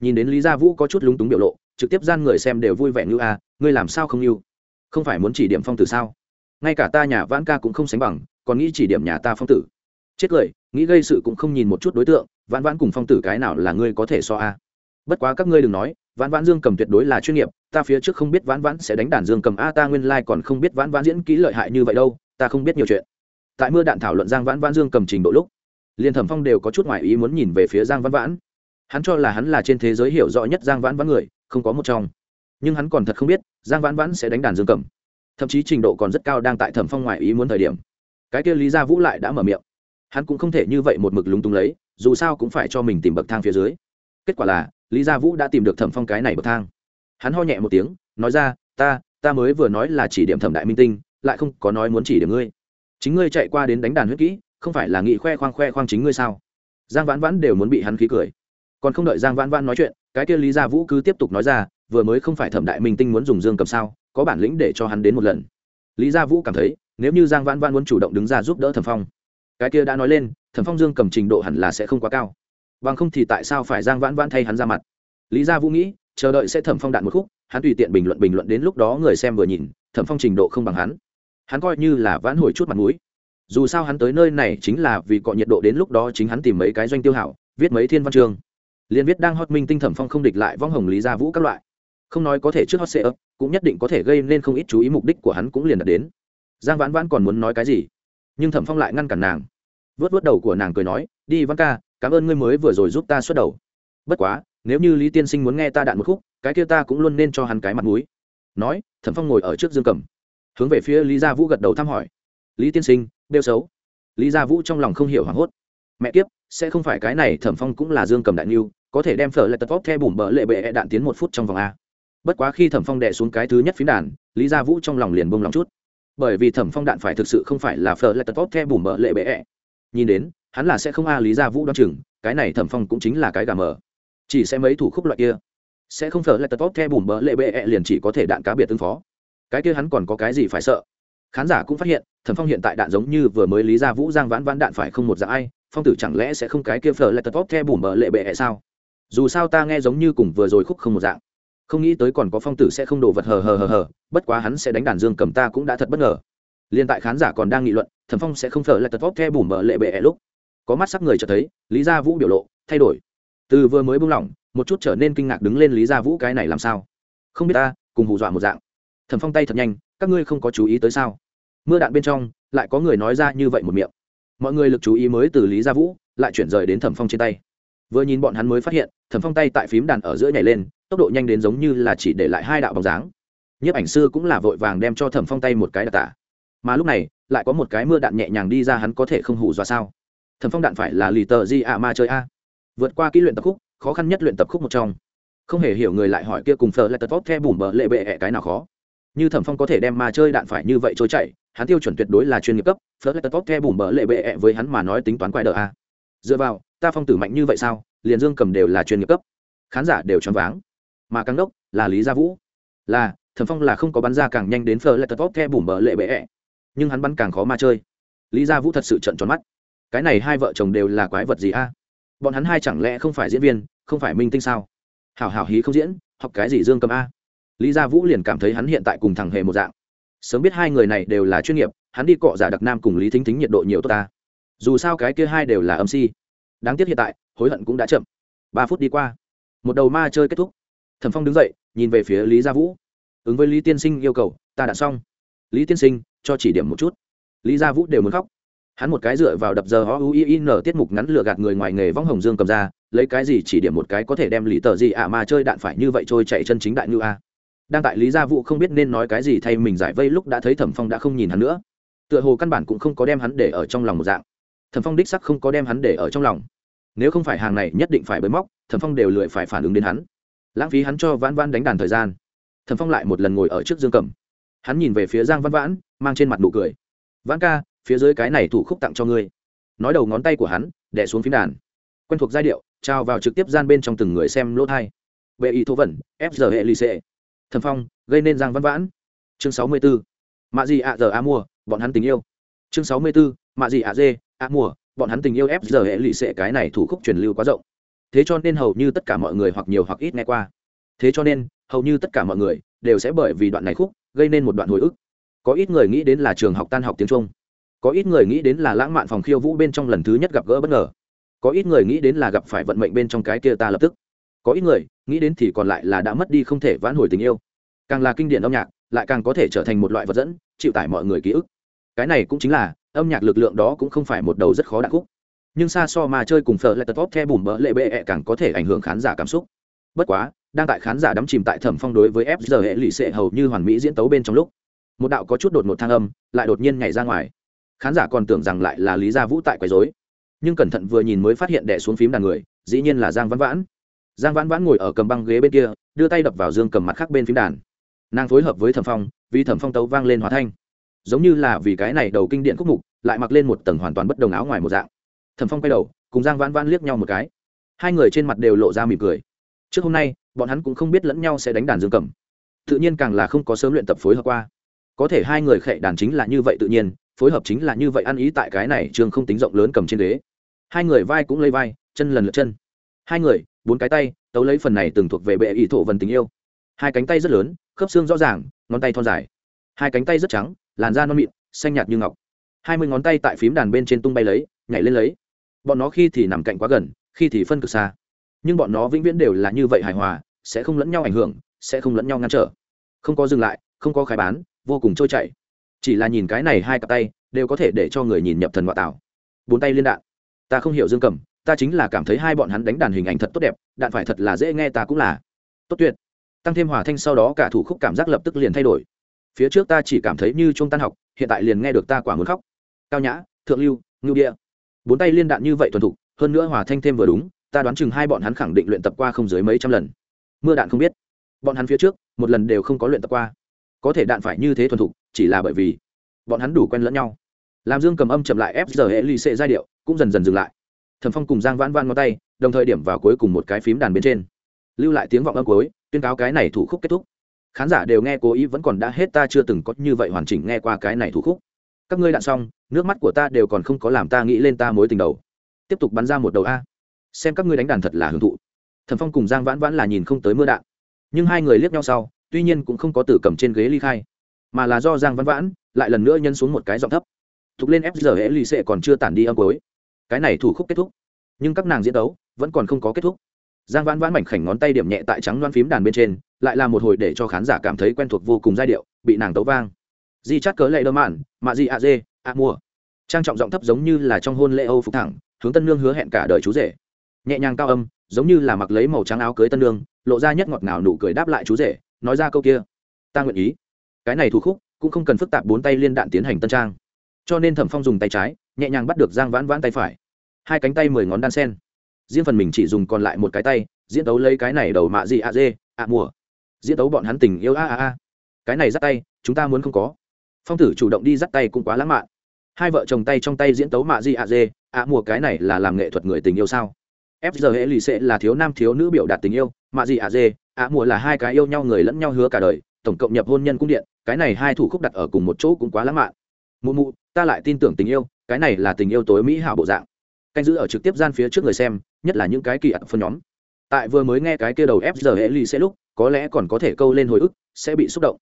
Nhìn đến lý gia vũ có chút lúng túng biểu lộ, trực tiếp gian người xem đều vui vẻ như a ngươi làm sao không như không phải muốn chỉ điểm phong tử sao? Ngay cả ta nhà vãn ca cũng không sánh bằng, còn nghĩ chỉ điểm nhà ta phong tử. Chết cười, nghĩ gây sự cũng không nhìn một chút đối tượng, vãn vãn cùng phong tử cái nào là ngươi có thể so a bất quá các ngươi đừng nói, vãn vãn dương cầm tuyệt đối là chuyên nghiệp, ta phía trước không biết vãn vãn sẽ đánh đàn dương cầm, a, ta nguyên lai、like、còn không biết vãn vãn diễn kỹ lợi hại như vậy đâu, ta không biết nhiều chuyện. Tại mưa đạn thảo luận giang vãn vãn dương cầm trình độ lúc liên thẩm phong đều có chút ngoại ý muốn nhìn về phía giang văn vãn. Hắn cho là hắn là trên thế giới hiểu rõ nhất giang vãn vãn người, không có một trong. Nhưng hắn còn thật không biết, giang vãn vãn sẽ đánh đàn dương cầm thậm chí trình độ còn rất cao đang tại thẩm phong ngoại ý muốn thời điểm. Cái kia lý gia vũ lại đã mở miệng. Hắn cũng không thể như vậy một mực lúng túng lấy, dù sao cũng phải cho mình tìm bậc thang phía dưới. Kết quả là, lý gia vũ đã tìm được thẩm phong cái này bậc thang. Hắn ho nhẹ một tiếng, nói ra, ta ta mới vừa nói là chỉ điểm thẩm đại minh tinh, lại không có nói muốn chỉ điểm ngươi. Chính ngươi chạy qua đến đánh đàn huyết kỹ không phải là nghị khoe khoang khoe khoang chính ngươi sao? Giang vãn vãn đều muốn bị hắn khí cười. Còn không đợi giang vãn vãn nói chuyện, cái kia lý gia vũ cứ tiếp tục nói ra, vừa mới không phải thẩm đại minh tinh muốn dùng dương cầm sao, có bản lĩnh để cho hắn đến một lần. Lý gia vũ cảm thấy, nếu như giang vãn vãn muốn chủ động đứng ra giúp đỡ thẩm phong, cái kia đã nói lên, thẩm phong dương cầm trình độ hẳn là sẽ không quá cao. Bằng không thì tại sao phải giang vãn vãn thay hắn ra mặt? Lý gia vũ nghĩ, chờ đợi sẽ thẩm phong đạn một khúc, hắn tùy tiện bình luận bình luận đến lúc đó người xem vừa nhìn, thẩm phong trình độ không bằng hắn. Hắn coi như là vãn hồi chút mặt mũi dù sao hắn tới nơi này chính là vì cọ nhiệt độ đến lúc đó chính hắn tìm mấy cái doanh tiêu hảo, viết mấy thiên văn chương. Liên viết đang hot minh tinh thẩm phong không địch lại vong hồng lý gia vũ các loại. Không nói có thể trước hot sệ ấp cũng nhất định có thể gây nên không ít chú ý mục đích của hắn cũng liền đạt đến. Giang vãn vãn còn muốn nói cái gì? Nhưng thẩm phong lại ngăn cản nàng. Vớt vớt đầu của nàng cười nói, đi văn ca, cảm ơn ngươi mới vừa rồi giúp ta xuất đầu. Bất quá, nếu như lý tiên sinh muốn nghe ta đạn một khúc, cái kia ta cũng luôn nên cho hắn cái mặt mũi. Nói, thẩm phong ngồi ở trước dương cầm. Hướng về phía lý gia vũ gật đầu thăm hỏi lý tiên sinh đeo xấu. Lý gia vũ trong lòng không hiểu hoảng hốt. Mẹ kiếp, sẽ không phải cái này thẩm phong cũng là dương cầm đại niu có thể đem phở lại tật vóc theo bùm bỡ lệ bệ e đạn tiến một phút trong vòng a. Bất quá khi thẩm phong đẻ xuống cái thứ nhất phím đàn, lý gia vũ trong lòng liền bông lòng chút. Bởi vì thẩm phong đạn phải thực sự không phải là phở lại tật vóc theo bùm bỡ lệ bệ e. nhìn đến, hắn là sẽ không a lý gia vũ đoán chừng, cái này thẩm phong cũng chính là cái gà mờ. Chỉ sẽ mấy thủ khúc loại kia. Sẽ không phở lại tật vóc theo bùm bỡ lệ bệ e liền chỉ có thể đạn cá biệt ứng phó. Cái kia hắn còn có cái gì phải sợ? Khán giả cũng phát hiện thẩm phong hiện tại đạn giống như vừa mới lý ra vũ giang vãn vãn đạn phải không một dạng ai, phong tử chẳng lẽ sẽ không cái kia phở lại tật vóc the bùm bờ lệ bệ hay sao? Dù sao ta nghe giống như cùng vừa rồi khúc không một dạng. Không nghĩ tới còn có phong tử sẽ không đổ vật hờ hờ hờ hờ, bất quá hắn sẽ đánh đàn dương cầm ta cũng đã thật bất ngờ. Liên tại khán giả còn đang nghị luận, thẩm phong sẽ không phở lại tật vóc the bùm bờ lệ bệ lúc. Có mắt sắc người cho thấy, lý gia vũ biểu lộ, thay đổi. Từ vừa mới buông lỏng, một chút trở nên kinh ngạc đứng lên lý gia vũ cái này làm sao? Không biết ta, cùng hù dọa một dạng. Thẩm phong tay thật nhanh, các ngươi không có chú ý tới sao? Mưa đạn bên trong, lại có người nói ra như vậy một miệng. Mọi người lực chú ý mới từ lý gia vũ, lại chuyển rời đến thẩm phong trên tay. Vừa nhìn bọn hắn mới phát hiện, thẩm phong tay tại phím đàn ở giữa nhảy lên, tốc độ nhanh đến giống như là chỉ để lại hai đạo bóng dáng. Nhiếp ảnh sư cũng là vội vàng đem cho thẩm phong tay một cái đặc tả mà lúc này, lại có một cái mưa đạn nhẹ nhàng đi ra hắn có thể không hù dọa sao? Thẩm phong đạn phải là lì tờ di ạ ma chơi a. Vượt qua kỹ luyện tập khúc, khó khăn nhất luyện tập khúc một trong. Không hề hiểu người lại hỏi kia cùng phờ lại tật tốt the bùm bờ lệ bệ ẹ cái nào khó. Như thẩm phong có thể đem ma chơi đạn phải như vậy trôi chạy hắn tiêu chuẩn tuyệt đối là chuyên nghiệp cấp phớt lại tốt the bùm bờ lệ bệ với hắn mà nói tính toán quái đỡ a. Dựa vào, ta phong tử mạnh như vậy sao, liền dương cầm đều là chuyên nghiệp cấp. Khán giả đều choáng váng. Mà căng đốc là lý gia vũ. Là, thẩm phong là không có bắn ra càng nhanh đến phờ lại tật tốt the bùm bờ lệ bệ nhưng hắn bắn càng khó mà chơi. Lý gia vũ thật sự trận tròn mắt. Cái này hai vợ chồng đều là quái vật gì a? Bọn hắn hai chẳng lẽ không phải diễn viên, không phải minh tinh sao? Hảo hảo hí không diễn, học cái gì dương cầm a? Lý gia vũ liền cảm thấy hắn hiện tại cùng thằng hề một dạng sớm biết hai người này đều là chuyên nghiệp, hắn đi cọ giả đặc nam cùng lý thính thính nhiệt độ nhiều tốt ta. Dù sao cái kia hai đều là âm si. Đáng tiếc hiện tại, hối hận cũng đã chậm. Ba phút đi qua, một đầu ma chơi kết thúc. Thẩm phong đứng dậy, nhìn về phía lý gia vũ. Ứng với lý tiên sinh yêu cầu, ta đã xong. Lý tiên sinh, cho chỉ điểm một chút. Lý gia vũ đều muốn khóc. Hắn một cái dựa vào đập giờ o u i n tiết mục ngắn lửa gạt người ngoài nghề vong hồng dương cầm ra, lấy cái gì chỉ điểm một cái có thể đem lý tờ gì ạ mà chơi đạn phải như vậy trôi chạy chân chính đại như a? Đang tại lý gia vũ không biết nên nói cái gì thay mình giải vây lúc đã thấy thẩm phong đã không nhìn hắn nữa. Tựa hồ căn bản cũng không có đem hắn để ở trong lòng một dạng. Thẩm phong đích sắc không có đem hắn để ở trong lòng. Nếu không phải hàng này nhất định phải bới móc, thẩm phong đều lười phải phản ứng đến hắn. Lãng phí hắn cho vãn vãn đánh đàn thời gian. Thẩm phong lại một lần ngồi ở trước dương cầm hắn nhìn về phía giang văn vãn, mang trên mặt nụ cười. Vãn ca, phía dưới cái này thủ khúc tặng cho ngươi. Nói đầu ngón tay của hắn đẻ xuống phím đàn. Quen thuộc giai điệu, trao vào trực tiếp gian bên trong từng người xem lỗ thai. Bệ ý thố vẩn fg hệ lì xệ thần phong, gây nên giang văn vãn. Chương sáu mươi b ố mạ gì ạ giờ a mua bọn hắn tình yêu. Chương sáu mươi b ố mạ gì ạ dê a mùa, bọn hắn tình yêu ép giờ hệ lụy sệ cái này thủ khúc truyền lưu quá rộng. Thế cho nên hầu như tất cả mọi người hoặc nhiều hoặc ít nghe qua. Thế cho nên, hầu như tất cả mọi người đều sẽ bởi vì đoạn này khúc gây nên một đoạn hồi ức. Có ít người nghĩ đến là trường học tan học tiếng trung. Có ít người nghĩ đến là lãng mạn phòng khiêu vũ bên trong lần thứ nhất gặp gỡ bất ngờ. Có ít người nghĩ đến là gặp phải vận mệnh bên trong cái kia ta lập tức. Có ít người nghĩ đến thì còn lại là đã mất đi không thể vãn hồi tình yêu. Càng là kinh điển âm nhạc, lại càng có thể trở thành một loại vật dẫn, chịu tải mọi người ký ức. Cái này cũng chính là, âm nhạc lực lượng đó cũng không phải một đầu rất khó đạn khúc. Nhưng xa so mà chơi cùng phở lại tật vóc the bùm bỡ lệ bệ -E càng có thể ảnh hưởng khán giả cảm xúc. Bất quá, đang tại khán giả đắm chìm tại thẩm phong đối với fg hệ lụy sệ hầu như hoàn mỹ diễn tấu bên trong lúc, một đạo có chút đột một thang âm lại đột nhiên nhảy ra ngoài. Khán giả còn tưởng rằng lại là lý gia vũ tại quấy dối nhưng cẩn thận vừa nhìn mới phát hiện đẻ xuống phím đàn người, dĩ nhiên là giang văn vãn giang vãn vãn ngồi ở cầm băng ghế bên kia, đưa tay đập vào dương cầm mặt khác bên phím đàn. Nàng phối hợp với thẩm phong, vì thẩm phong tấu vang lên hóa thanh. Giống như là vì cái này đầu kinh điện khúc mục, lại mặc lên một tầng hoàn toàn bất đồng áo ngoài một dạng. Thẩm phong quay đầu, cùng giang vãn vãn liếc nhau một cái. Hai người trên mặt đều lộ ra mỉm cười. Trước hôm nay, bọn hắn cũng không biết lẫn nhau sẽ đánh đàn dương cầm. Tự nhiên càng là không có sớm luyện tập phối hợp qua. Có thể hai người khệ đàn chính là như vậy tự nhiên, phối hợp chính là như vậy ăn ý tại cái này trường không tính rộng lớn cầm trên ghế. Hai người vai cũng lấy vai, chân lần lượt chân. Hai người bốn cái tay, tấu lấy phần này từng thuộc về bệ ý thổ vần tình yêu. Hai cánh tay rất lớn, khớp xương rõ ràng, ngón tay thon dài. Hai cánh tay rất trắng, làn da non mịn, xanh nhạt như ngọc. Hai mươi ngón tay tại phím đàn bên trên tung bay lấy, nhảy lên lấy. Bọn nó khi thì nằm cạnh quá gần, khi thì phân cực xa. Nhưng bọn nó vĩnh viễn đều là như vậy hài hòa, sẽ không lẫn nhau ảnh hưởng, sẽ không lẫn nhau ngăn trở. Không có dừng lại, không có khai bán, vô cùng trôi chảy. Chỉ là nhìn cái này hai cặp tay, đều có thể để cho người nhìn nhập thần ngoại tảo bốn tay liên đạn. Ta không hiểu dương cầm ta chính là cảm thấy hai bọn hắn đánh đàn hình ảnh thật tốt đẹp, đạn phải thật là dễ nghe ta cũng là. Tốt tuyệt. Tăng thêm hòa thanh sau đó cả thủ khúc cảm giác lập tức liền thay đổi. Phía trước ta chỉ cảm thấy như trung tan học, hiện tại liền nghe được ta quả muốn khóc. Cao nhã, thượng lưu, ngưu địa bốn tay liên đạn như vậy thuần thục, hơn nữa hòa thanh thêm vừa đúng, ta đoán chừng hai bọn hắn khẳng định luyện tập qua không dưới mấy trăm lần. Mưa đạn không biết. Bọn hắn phía trước, một lần đều không có luyện tập qua. Có thể đạn phải như thế thuần thục, chỉ là bởi vì bọn hắn đủ quen lẫn nhau. Làm dương cầm âm chậm lại ép giờ hệ lì xệ giai điệu, cũng dần dần dừng lại thần phong cùng giang vãn vãn ngón tay, đồng thời điểm vào cuối cùng một cái phím đàn bên trên. Lưu lại tiếng vọng âm cuối, tuyên cáo cái này thủ khúc kết thúc. Khán giả đều nghe cố ý vẫn còn đã hết ta chưa từng có như vậy hoàn chỉnh nghe qua cái này thủ khúc. Các ngươi đạn xong, nước mắt của ta đều còn không có làm ta nghĩ lên ta mối tình đầu. Tiếp tục bắn ra một đầu a. Xem các ngươi đánh đàn thật là hưởng thụ. Thần phong cùng giang vãn vãn là nhìn không tới mưa đạn. Nhưng hai người liếc nhau sau, tuy nhiên cũng không có tử cầm trên ghế ly khai. Mà là do giang vãn vãn lại lần nữa nhân xuống một cái giọng thấp. Thục lên ép giờ hễ lì xệ còn chưa tản đi âm cuối cái này thủ khúc kết thúc. Nhưng các nàng diễn đấu vẫn còn không có kết thúc. Giang vãn vãn mảnh khảnh ngón tay điểm nhẹ tại trắng loan phím đàn bên trên, lại là một hồi để cho khán giả cảm thấy quen thuộc vô cùng giai điệu, bị nàng tấu vang. Di chắt cớ lệ đơ mạn, mạ di a dê, a mua trang trọng giọng thấp giống như là trong hôn lễ âu phục thẳng, hướng tân nương hứa hẹn cả đời chú rể. Nhẹ nhàng cao âm, giống như là mặc lấy màu trắng áo cưới tân nương, lộ ra nhất ngọt ngào nụ cười đáp lại chú rể, nói ra câu kia. Ta nguyện ý. Cái này thủ khúc cũng không cần phức tạp bốn tay liên đạn tiến hành tân trang. Cho nên thẩm phong dùng tay trái, nhẹ nhàng bắt được giang vãn vãn tay phải hai cánh tay mười ngón đan sen. Riêng phần mình chỉ dùng còn lại một cái tay, diễn tấu lấy cái này đầu mạ gì a dê a mùa. Diễn tấu bọn hắn tình yêu a a a. Cái này dắt tay, chúng ta muốn không có. Phong tử chủ động đi dắt tay cũng quá lãng mạn. Hai vợ chồng tay trong tay diễn tấu mạ di a dê a mùa cái này là làm nghệ thuật người tình yêu sao? F giờ hệ lì xệ là thiếu nam thiếu nữ biểu đạt tình yêu, mạ di a dê a mùa là hai cái yêu nhau người lẫn nhau hứa cả đời, tổng cộng nhập hôn nhân cung điện, cái này hai thủ khúc đặt ở cùng một chỗ cũng quá lãng mạn. Mụ mụ, ta lại tin tưởng tình yêu, cái này là tình yêu tối mỹ hảo bộ dạng canh giữ ở trực tiếp gian phía trước người xem, nhất là những cái kỳ ẩn phân nhóm. Tại vừa mới nghe cái kia đầu ép giờ hệ ly sẽ lúc, có lẽ còn có thể câu lên hồi ức, sẽ bị xúc động.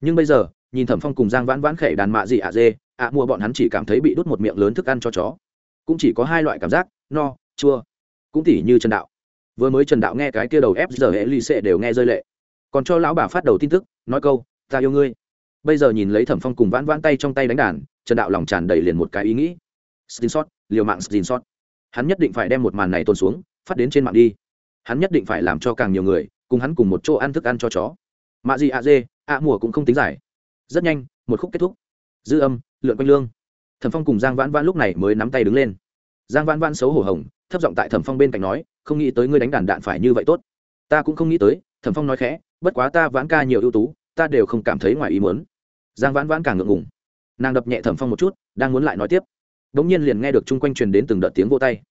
Nhưng bây giờ, nhìn thẩm phong cùng giang vãn vãn khẩy đàn mạ gì ạ dê, ạ mua bọn hắn chỉ cảm thấy bị đút một miệng lớn thức ăn cho chó. Cũng chỉ có hai loại cảm giác, no, chua. Cũng tỉ như trần đạo. Vừa mới trần đạo nghe cái kia đầu ép giờ hệ ly sẽ đều nghe rơi lệ. Còn cho lão bà phát đầu tin tức, nói câu, ta yêu ngươi. Bây giờ nhìn lấy thẩm phong cùng vãn vãn tay trong tay đánh đàn, trần đạo lòng tràn đầy liền một cái ý nghĩ. Stin sót liều mạng stin sót hắn nhất định phải đem một màn này tồn xuống, phát đến trên mạng đi. Hắn nhất định phải làm cho càng nhiều người cùng hắn cùng một chỗ ăn thức ăn cho chó. Mạ gì ạ dê ạ mùa cũng không tính giải rất nhanh, một khúc kết thúc. Dư âm, lượn quanh lương. Thẩm phong cùng giang vãn vãn lúc này mới nắm tay đứng lên. Giang vãn vãn xấu hổ hồng, thấp giọng tại thẩm phong bên cạnh nói, không nghĩ tới ngươi đánh đàn đạn phải như vậy tốt. Ta cũng không nghĩ tới, thẩm phong nói khẽ, bất quá ta vãn ca nhiều ưu tú, ta đều không cảm thấy ngoài ý muốn. Giang vãn vãn càng ngượng ngùng. Nàng đập nhẹ thẩm phong một chút, đang muốn lại nói tiếp bỗng nhiên liền nghe được chung quanh truyền đến từng đợt tiếng vô tay.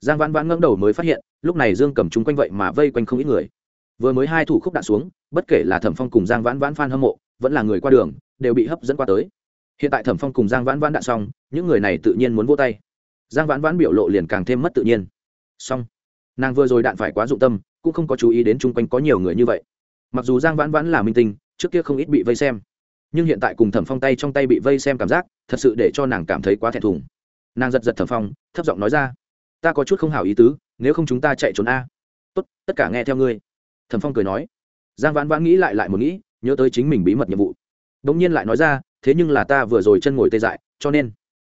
Giang vãn vãn ngẫm đầu mới phát hiện, lúc này dương cầm chung quanh vậy mà vây quanh không ít người. Vừa mới hai thủ khúc đạn xuống, bất kể là thẩm phong cùng giang vãn vãn phan hâm mộ, vẫn là người qua đường, đều bị hấp dẫn qua tới. Hiện tại thẩm phong cùng giang vãn vãn đạn xong, những người này tự nhiên muốn vô tay. Giang vãn vãn biểu lộ liền càng thêm mất tự nhiên. Xong, nàng vừa rồi đạn phải quá dụng tâm, cũng không có chú ý đến chung quanh có nhiều người như vậy. Mặc dù giang vãn vãn là minh tinh, trước kia không ít bị vây xem, nhưng hiện tại cùng thẩm phong tay trong tay bị vây xem cảm giác, thật sự để cho nàng cảm thấy quá thẹn thùng nàng giật giật thẩm phong, thấp giọng nói ra, ta có chút không hảo ý tứ, nếu không chúng ta chạy trốn a. Tốt, tất cả nghe theo ngươi. Thẩm phong cười nói. Giang vãn vãn nghĩ lại lại một nghĩ, nhớ tới chính mình bí mật nhiệm vụ. Đ ỗ n g nhiên lại nói ra, thế nhưng là ta vừa rồi chân ngồi tê dại, cho nên.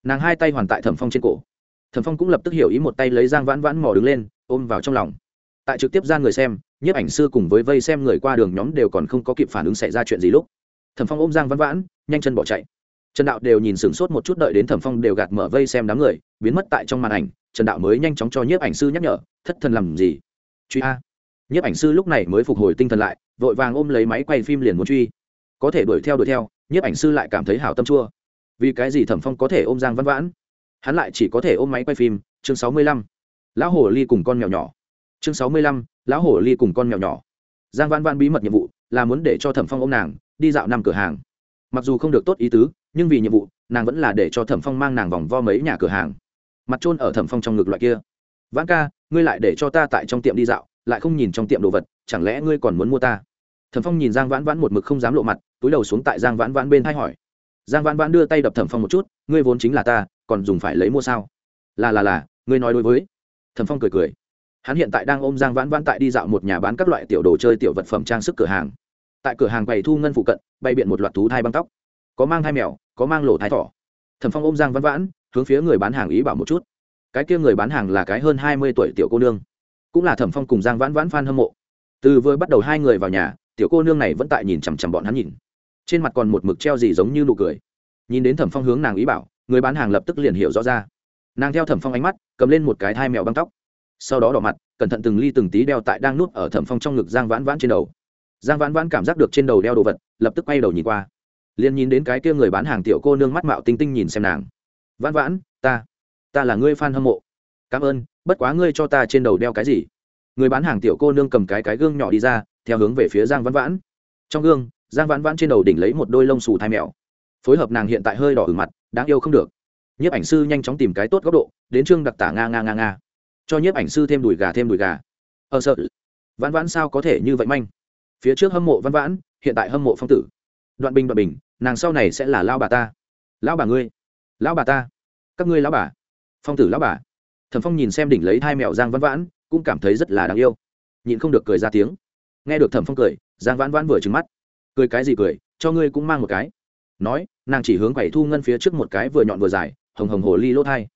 Nàng hai tay hoàn tại thẩm phong trên cổ. Thẩm phong cũng lập tức hiểu ý một tay lấy giang vãn vãn mò đứng lên, ôm vào trong lòng. Tại trực tiếp ra người xem, nhiếp ảnh sư cùng với vây xem người qua đường nhóm đều còn không có kịp phản ứng xảy ra chuyện gì lúc. Thẩm phong ôm giang vãn vãn, nhanh chân bỏ chạy trần đạo đều nhìn sửng sốt một chút đợi đến thẩm phong đều gạt mở vây xem đám người, biến mất tại trong màn ảnh, trần đạo mới nhanh chóng cho nhiếp ảnh sư nhắc nhở, thất thần làm gì? Truy a. Nhiếp ảnh sư lúc này mới phục hồi tinh thần lại, vội vàng ôm lấy máy quay phim liền muốn truy. Có thể đuổi theo đuổi theo, nhiếp ảnh sư lại cảm thấy hảo tâm chua. Vì cái gì thẩm phong có thể ôm giang văn vãn? Hắn lại chỉ có thể ôm máy quay phim, chương sáu mươi lăm. Lão hồ ly cùng con mèo nhỏ. Chương sáu mươi lăm, lão hồ ly cùng con mèo nhỏ. Giang văn vãn bí mật nhiệm vụ là muốn để cho thẩm phong ôm nàng, đi dạo năm cửa hàng. Mặc dù không được tốt ý tứ nhưng vì nhiệm vụ, nàng vẫn là để cho thẩm phong mang nàng vòng vo mấy nhà cửa hàng. Mặt trôn ở thẩm phong trong ngực loại kia. Vãn ca, ngươi lại để cho ta tại trong tiệm đi dạo, lại không nhìn trong tiệm đồ vật, chẳng lẽ ngươi còn muốn mua ta? Thẩm phong nhìn giang vãn vãn một mực không dám lộ mặt, túi đầu xuống tại giang vãn vãn bên thay hỏi. Giang vãn vãn đưa tay đập thẩm phong một chút, ngươi vốn chính là ta, còn dùng phải lấy mua sao? Là là là, ngươi nói đối với. Thẩm phong cười cười. Hắn hiện tại đang ôm giang vãn vãn tại đi dạo một nhà bán các loại tiểu đồ chơi tiểu vật phẩm trang sức cửa hàng. Tại cửa hàng bày thu ngân phụ cận, bày biện một loạt thú thai băng tóc. Có mang thai mèo có mang lỗ thái thỏ. Thẩm phong ôm giang vãn vãn, hướng phía người bán hàng ý bảo một chút. Cái kia người bán hàng là cái hơn hai mươi tuổi tiểu cô nương. Cũng là thẩm phong cùng giang vãn vãn phan hâm mộ. Từ vừa bắt đầu hai người vào nhà, tiểu cô nương này vẫn tại nhìn chằm chằm bọn hắn nhìn. Trên mặt còn một mực treo gì giống như nụ cười. Nhìn đến thẩm phong hướng nàng ý bảo, người bán hàng lập tức liền hiểu rõ ra. Nàng theo thẩm phong ánh mắt, cầm lên một cái thai mèo băng tóc. Sau đó đỏ mặt, cẩn thận từng ly từng tí đeo tại đang nuốt ở thẩm phong trong ngực giang vãn vãn trên đầu. Giang vãn vãn cảm giác được trên đầu đeo đồ vật, lập tức quay đầu nhìn qua liền nhìn đến cái kia người bán hàng tiểu cô nương mắt mạo tinh tinh nhìn xem nàng. Vãn vãn, ta ta là ngươi f a n hâm mộ. Cảm ơn, bất quá ngươi cho ta trên đầu đeo cái gì? Người bán hàng tiểu cô nương cầm cái cái gương nhỏ đi ra, theo hướng về phía giang vãn vãn. Trong gương, giang vãn vãn trên đầu đỉnh lấy một đôi lông xù thai mèo. Phối hợp nàng hiện tại hơi đỏ ử mặt, đáng yêu không được. Nhiếp ảnh sư nhanh chóng tìm cái tốt góc độ, đến trương đặc tả nga nga nga nga. Cho nhiếp ảnh sư thêm đùi gà thêm đùi gà. Ờ sợ. Vãn vãn sao có thể như vậy manh? Phía trước hâm mộ vãn vãn, hiện tại hâm mộ phong tử. Đoạn bình đoạn bình nàng sau này sẽ là lao bà ta. Lão bà ngươi. Lão bà ta. Các ngươi lão bà. Phong tử lão bà. Thẩm phong nhìn xem đỉnh lấy hai mèo giang Văn vãn, cũng cảm thấy rất là đáng yêu. Nhịn không được cười ra tiếng. Nghe được thẩm phong cười, giang vãn vãn vừa trừng mắt. Cười cái gì cười, cho ngươi cũng mang một cái. Nói, nàng chỉ hướng quầy thu ngân phía trước một cái vừa nhọn vừa dài, hồng hồng hồ ly lốt hai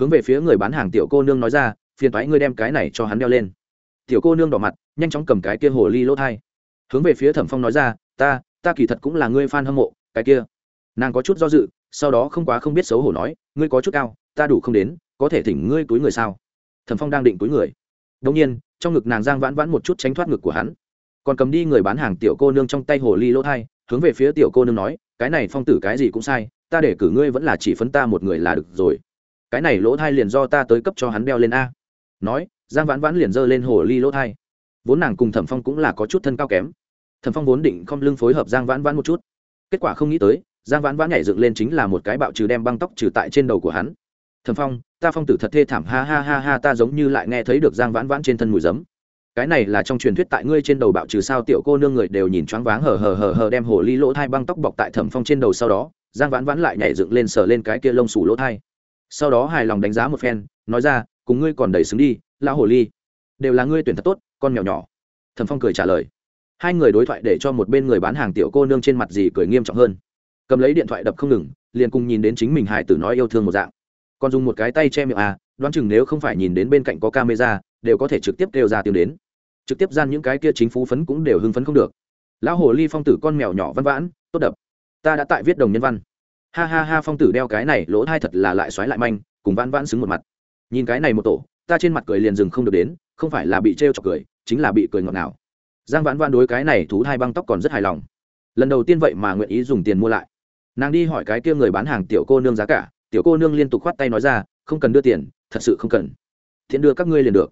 hướng về phía người bán hàng tiểu cô nương nói ra, phiền thoái ngươi đem cái này cho hắn đeo lên. Tiểu cô nương đỏ mặt, nhanh chóng cầm cái kia hồ ly lốt hai hướng về phía thẩm phong nói ra, ta ta kỳ thật cũng là ngươi f a n hâm mộ cái kia. Nàng có chút do dự, sau đó không quá không biết xấu hổ nói, ngươi có chút cao, ta đủ không đến, có thể thỉnh ngươi túi người sao? Thẩm phong đang định túi người. Đông nhiên, trong ngực nàng giang vãn vãn một chút tránh thoát ngực của hắn. Còn cầm đi người bán hàng tiểu cô nương trong tay hồ ly lỗ thai, hướng về phía tiểu cô nương nói, cái này phong tử cái gì cũng sai, ta để cử ngươi vẫn là chỉ phấn ta một người là được rồi. Cái này lỗ thai liền do ta tới cấp cho hắn đeo lên a. Nói, giang vãn vãn liền giơ lên hồ ly lỗ thai. Vốn nàng cùng thẩm phong cũng là có chút thân cao kém. Thẩm phong vốn định không lưng phối hợp giang vãn vãn một chút kết quả không nghĩ tới, giang vãn vãn nhảy dựng lên chính là một cái bạo trừ đem băng tóc trừ tại trên đầu của hắn. Thẩm phong, ta phong tử thật thê thảm, ha ha ha ha, ta giống như lại nghe thấy được giang vãn vãn trên thân mùi giấm. Cái này là trong truyền thuyết tại ngươi trên đầu bạo trừ sao tiểu cô nương người đều nhìn choáng váng, hờ hờ hờ hờ đem hồ ly lỗ thai băng tóc bọc tại thẩm phong trên đầu sau đó, giang vãn vãn lại nhảy dựng lên sờ lên cái kia lông sủ lỗ thai. Sau đó hài lòng đánh giá một phen, nói ra, cùng ngươi còn đầy xứng đi, lão hồ ly, đều là ngươi tuyển thật tốt, con mèo nhỏ. Thẩm phong cười trả lời hai người đối thoại để cho một bên người bán hàng tiểu cô nương trên mặt gì cười nghiêm trọng hơn. Cầm lấy điện thoại đập không ngừng, liền cùng nhìn đến chính mình hải tử nói yêu thương một dạng. Còn dùng một cái tay che miệng à đoán chừng nếu không phải nhìn đến bên cạnh có camera, đều có thể trực tiếp kêu ra tiếng đến. Trực tiếp gian những cái kia chính phú phấn cũng đều hưng phấn không được. Lão hồ ly phong tử con mèo nhỏ văn vãn, tốt đập. Ta đã tại viết đồng nhân văn. Ha ha ha, phong tử đeo cái này lỗ thai thật là lại xoáy lại manh, cùng văn vãn xứng một mặt. Nhìn cái này một tổ, ta trên mặt cười liền dừng không được đến, không phải là bị trêu chọc cười, chính là bị cười ngọt ngào giang vãn vãn đối cái này thú hai băng tóc còn rất hài lòng. Lần đầu tiên vậy mà nguyện ý dùng tiền mua lại. Nàng đi hỏi cái kia người bán hàng tiểu cô nương giá cả, tiểu cô nương liên tục khoát tay nói ra, không cần đưa tiền, thật sự không cần. Thiện đưa các ngươi liền được.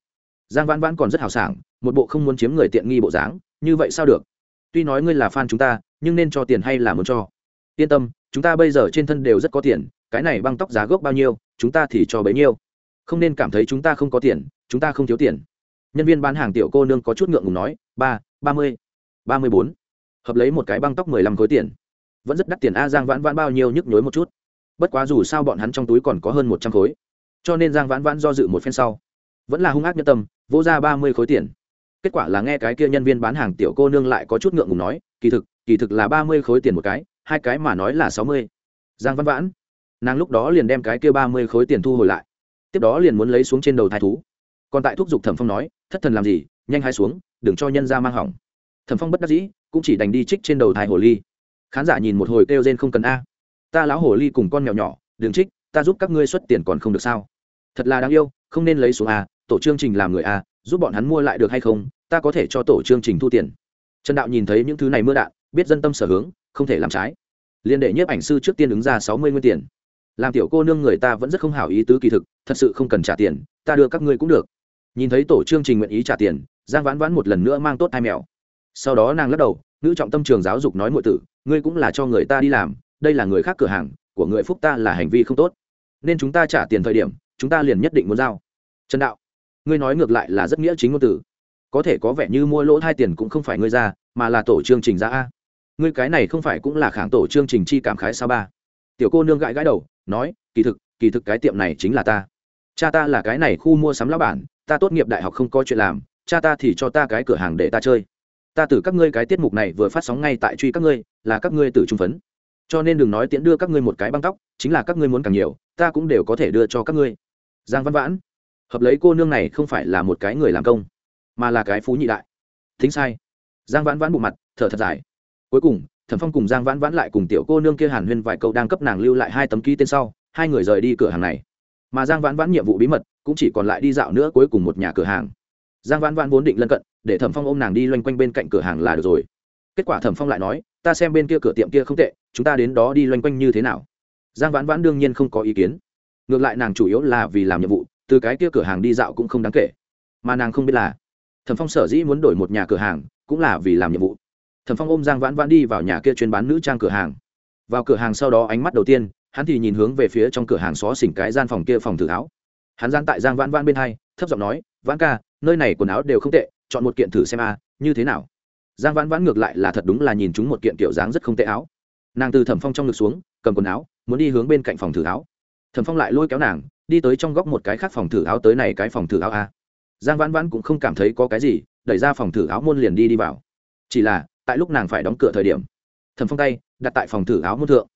Giang vãn vãn còn rất hào sảng, một bộ không muốn chiếm người tiện nghi bộ dáng, như vậy sao được? Tuy nói ngươi là fan chúng ta, nhưng nên cho tiền hay là muốn cho? Yên tâm, chúng ta bây giờ trên thân đều rất có tiền, cái này băng tóc giá gốc bao nhiêu, chúng ta thì cho bấy nhiêu. Không nên cảm thấy chúng ta không có tiền, chúng ta không thiếu tiền nhân viên bán hàng tiểu cô nương có chút ngượng ngùng nói, ba ba mươi ba mươi bốn. Hợp lấy một cái băng tóc mười lăm khối tiền. Vẫn rất đắt tiền a giang vãn vãn bao nhiêu nhức nhối một chút. Bất quá dù sao bọn hắn trong túi còn có hơn một trăm khối. Cho nên giang vãn vãn do dự một phen sau. Vẫn là hung ác nhân tâm, vỗ ra ba mươi khối tiền. Kết quả là nghe cái kia nhân viên bán hàng tiểu cô nương lại có chút ngượng ngùng nói, kỳ thực kỳ thực là ba mươi khối tiền một cái, hai cái mà nói là sáu mươi. Giang văn vãn, nàng lúc đó liền đem cái kia ba mươi khối tiền thu hồi lại. Tiếp đó liền muốn lấy xuống trên đầu thai thú còn tại thúc giục thẩm phong nói, thất thần làm gì, nhanh hai xuống, đừng cho nhân ra mang hỏng. Thẩm phong bất đắc dĩ, cũng chỉ đành đi trích trên đầu thai hồ ly. Khán giả nhìn một hồi kêu rên không cần a. Ta lão hồ ly cùng con mèo nhỏ, đừng trích, ta giúp các ngươi xuất tiền còn không được sao? Thật là đáng yêu, không nên lấy xuống a, tổ chương trình làm người a, giúp bọn hắn mua lại được hay không, ta có thể cho tổ chương trình thu tiền. Trần đạo nhìn thấy những thứ này mưa đạn, biết dân tâm sở hướng, không thể làm trái. Liên đệ nhiếp ảnh sư trước tiên ứng ra sáu mươi nguyên tiền. Làm tiểu cô nương người ta vẫn rất không hảo ý tứ kỳ thực, thật sự không cần trả tiền, ta đưa các ngươi cũng được nhìn thấy tổ chương trình nguyện ý trả tiền, giang vãn vãn một lần nữa mang tốt hai mèo. Sau đó nàng lắc đầu nữ trọng tâm trường giáo dục nói ngụy tử, ngươi cũng là cho người ta đi làm, đây là người khác cửa hàng, của người phúc ta là hành vi không tốt. Nên chúng ta trả tiền thời điểm, chúng ta liền nhất định muốn giao. Trần đạo, ngươi nói ngược lại là rất nghĩa chính ngôn tử. Có thể có vẻ như mua lỗ hai tiền cũng không phải ngươi ra, mà là tổ chương trình ra a. Ngươi cái này không phải cũng là kháng tổ chương trình chi cảm khái sao ba? Tiểu cô nương gãi gãi đầu, nói, kỳ thực kỳ thực cái tiệm này chính là ta. Cha ta là cái này khu mua sắm lão bản ta tốt nghiệp đại học không có chuyện làm, cha ta thì cho ta cái cửa hàng để ta chơi. Ta từ các ngươi cái tiết mục này vừa phát sóng ngay tại truy các ngươi, là các ngươi từ trung phấn. Cho nên đừng nói tiễn đưa các ngươi một cái băng tóc, chính là các ngươi muốn càng nhiều, ta cũng đều có thể đưa cho các ngươi. Giang văn vãn, hợp lấy cô nương này không phải là một cái người làm công, mà là cái phú nhị đại. Thính sai. Giang vãn vãn bộ mặt, thở thật dài. Cuối cùng, thẩm phong cùng giang vãn vãn lại cùng tiểu cô nương kia hàn huyên vài câu đang cấp nàng lưu lại hai tấm ký tên sau, hai người rời đi cửa hàng này. Mà giang vãn vãn nhiệm vụ bí mật cũng chỉ còn lại đi dạo nữa cuối cùng một nhà cửa hàng. Giang vãn vãn vốn định lân cận, để thẩm phong ôm nàng đi loanh quanh bên cạnh cửa hàng là được rồi. Kết quả thẩm phong lại nói, ta xem bên kia cửa tiệm kia không tệ, chúng ta đến đó đi loanh quanh như thế nào? Giang vãn vãn đương nhiên không có ý kiến. Ngược lại nàng chủ yếu là vì làm nhiệm vụ, từ cái kia cửa hàng đi dạo cũng không đáng kể. Mà nàng không biết là, thẩm phong sở dĩ muốn đổi một nhà cửa hàng, cũng là vì làm nhiệm vụ. Thẩm phong ôm giang vãn vãn đi vào nhà kia chuyên bán nữ trang cửa hàng. Vào cửa hàng sau đó ánh mắt đầu tiên, hắn thì nhìn hướng về phía trong cửa hàng xó xỉnh cái gian phòng kia phòng thử áo hắn giang tại giang vãn vãn bên hai, thấp giọng nói, vãn ca, nơi này quần áo đều không tệ, chọn một kiện thử xem a, như thế nào? Giang vãn vãn ngược lại là thật đúng là nhìn chúng một kiện kiểu dáng rất không tệ áo. Nàng từ thẩm phong trong ngực xuống, cầm quần áo, muốn đi hướng bên cạnh phòng thử áo. Thẩm phong lại lôi kéo nàng, đi tới trong góc một cái khác phòng thử áo tới này cái phòng thử áo a. Giang vãn vãn cũng không cảm thấy có cái gì, đẩy ra phòng thử áo môn liền đi đi vào. Chỉ là, tại lúc nàng phải đóng cửa thời điểm, thẩm phong tay đặt tại phòng thử áo môn thượng.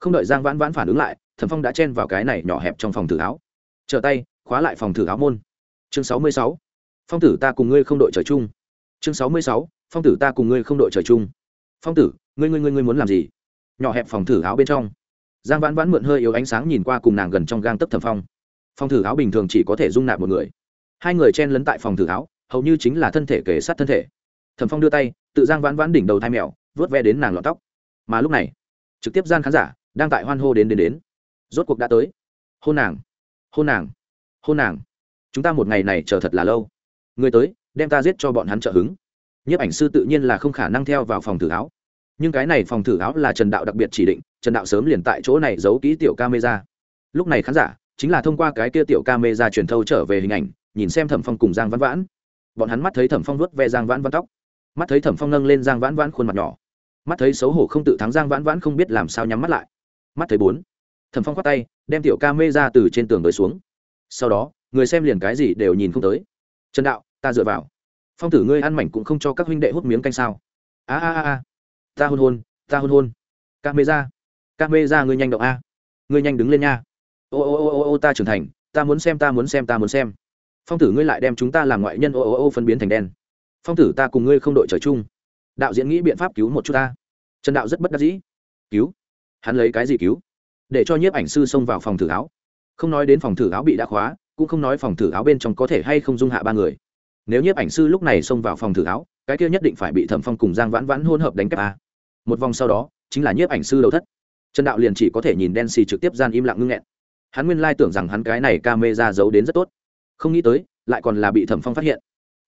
Không đợi giang vãn vãn phản ứng lại, thẩm phong đã chen vào cái này nhỏ hẹp trong phòng thử áo. Trở tay khóa lại phòng thử áo môn. Chương sáu mươi sáu. Phong tử ta cùng ngươi không đội trời chung. Chương sáu mươi sáu. Phong tử ta cùng ngươi không đội trời chung. Phong tử, ngươi ngươi ngươi ngươi muốn làm gì? Nhỏ hẹp phòng thử áo bên trong. Giang vãn vãn mượn hơi yếu ánh sáng nhìn qua cùng nàng gần trong gang tấp thẩm phong. Phòng thử áo bình thường chỉ có thể dung nạp một người. Hai người chen lấn tại phòng thử áo, hầu như chính là thân thể kể sát thân thể. Thẩm phong đưa tay, tự giang vãn vãn đỉnh đầu thai mèo vớt ve đến nàng lọt tóc. Mà lúc này, trực tiếp gian khán giả đang tại hoan hô đến đến đến. Rốt cuộc đã tới. Hôn nàng. Hôn nàng hôn nàng. Chúng ta một ngày này chờ thật là lâu. Người tới, đem ta giết cho bọn hắn trợ hứng. Nhiếp ảnh sư tự nhiên là không khả năng theo vào phòng thử áo. Nhưng cái này phòng thử áo là trần đạo đặc biệt chỉ định, trần đạo sớm liền tại chỗ này giấu kỹ tiểu camera. Lúc này khán giả, chính là thông qua cái kia tiểu camera truyền thâu trở về hình ảnh, nhìn xem thẩm phong cùng giang văn vãn. Bọn hắn mắt thấy thẩm phong vuốt ve giang vãn vãn tóc. Mắt thấy thẩm phong nâng lên giang vãn vãn khuôn mặt nhỏ. Mắt thấy xấu hổ không tự thắng giang vãn vãn không biết làm sao nhắm mắt lại. Mắt thấy bốn. Thẩm phong khoát tay, đem tiểu ca mê ra từ trên tường đới xuống sau đó, người xem liền cái gì đều nhìn không tới. Trần đạo, ta dựa vào. Phong tử ngươi ăn mảnh cũng không cho các huynh đệ hút miếng canh sao? A a a ta hôn hôn, ta hôn hôn. Ca mê ra ca mê ra ngươi nhanh động a. Ngươi nhanh đứng lên nha. Ô ô ô ô ô, ta trưởng thành. Ta muốn xem, ta muốn xem, ta muốn xem. Phong tử ngươi lại đem chúng ta làm ngoại nhân, ô ô ô, phân biến thành đen. Phong tử ta cùng ngươi không đội trời chung. Đạo diễn nghĩ biện pháp cứu một chút ta. Trần đạo rất bất đắc dĩ. Cứu? Hắn lấy cái gì cứu? Để cho nhiếp ảnh sư xông vào phòng thử áo không nói đến phòng thử áo bị đã khóa, cũng không nói phòng thử áo bên trong có thể hay không dung hạ ba người. Nếu nhiếp ảnh sư lúc này xông vào phòng thử áo, cái kia nhất định phải bị thẩm phong cùng giang vãn vãn hôn hợp đánh cắp a. Một vòng sau đó, chính là nhiếp ảnh sư đầu thất. Trần đạo liền chỉ có thể nhìn đen xì trực tiếp gian im lặng ngưng nghẹn. Hắn nguyên lai tưởng rằng hắn cái này ca mê ra giấu đến rất tốt. Không nghĩ tới, lại còn là bị thẩm phong phát hiện.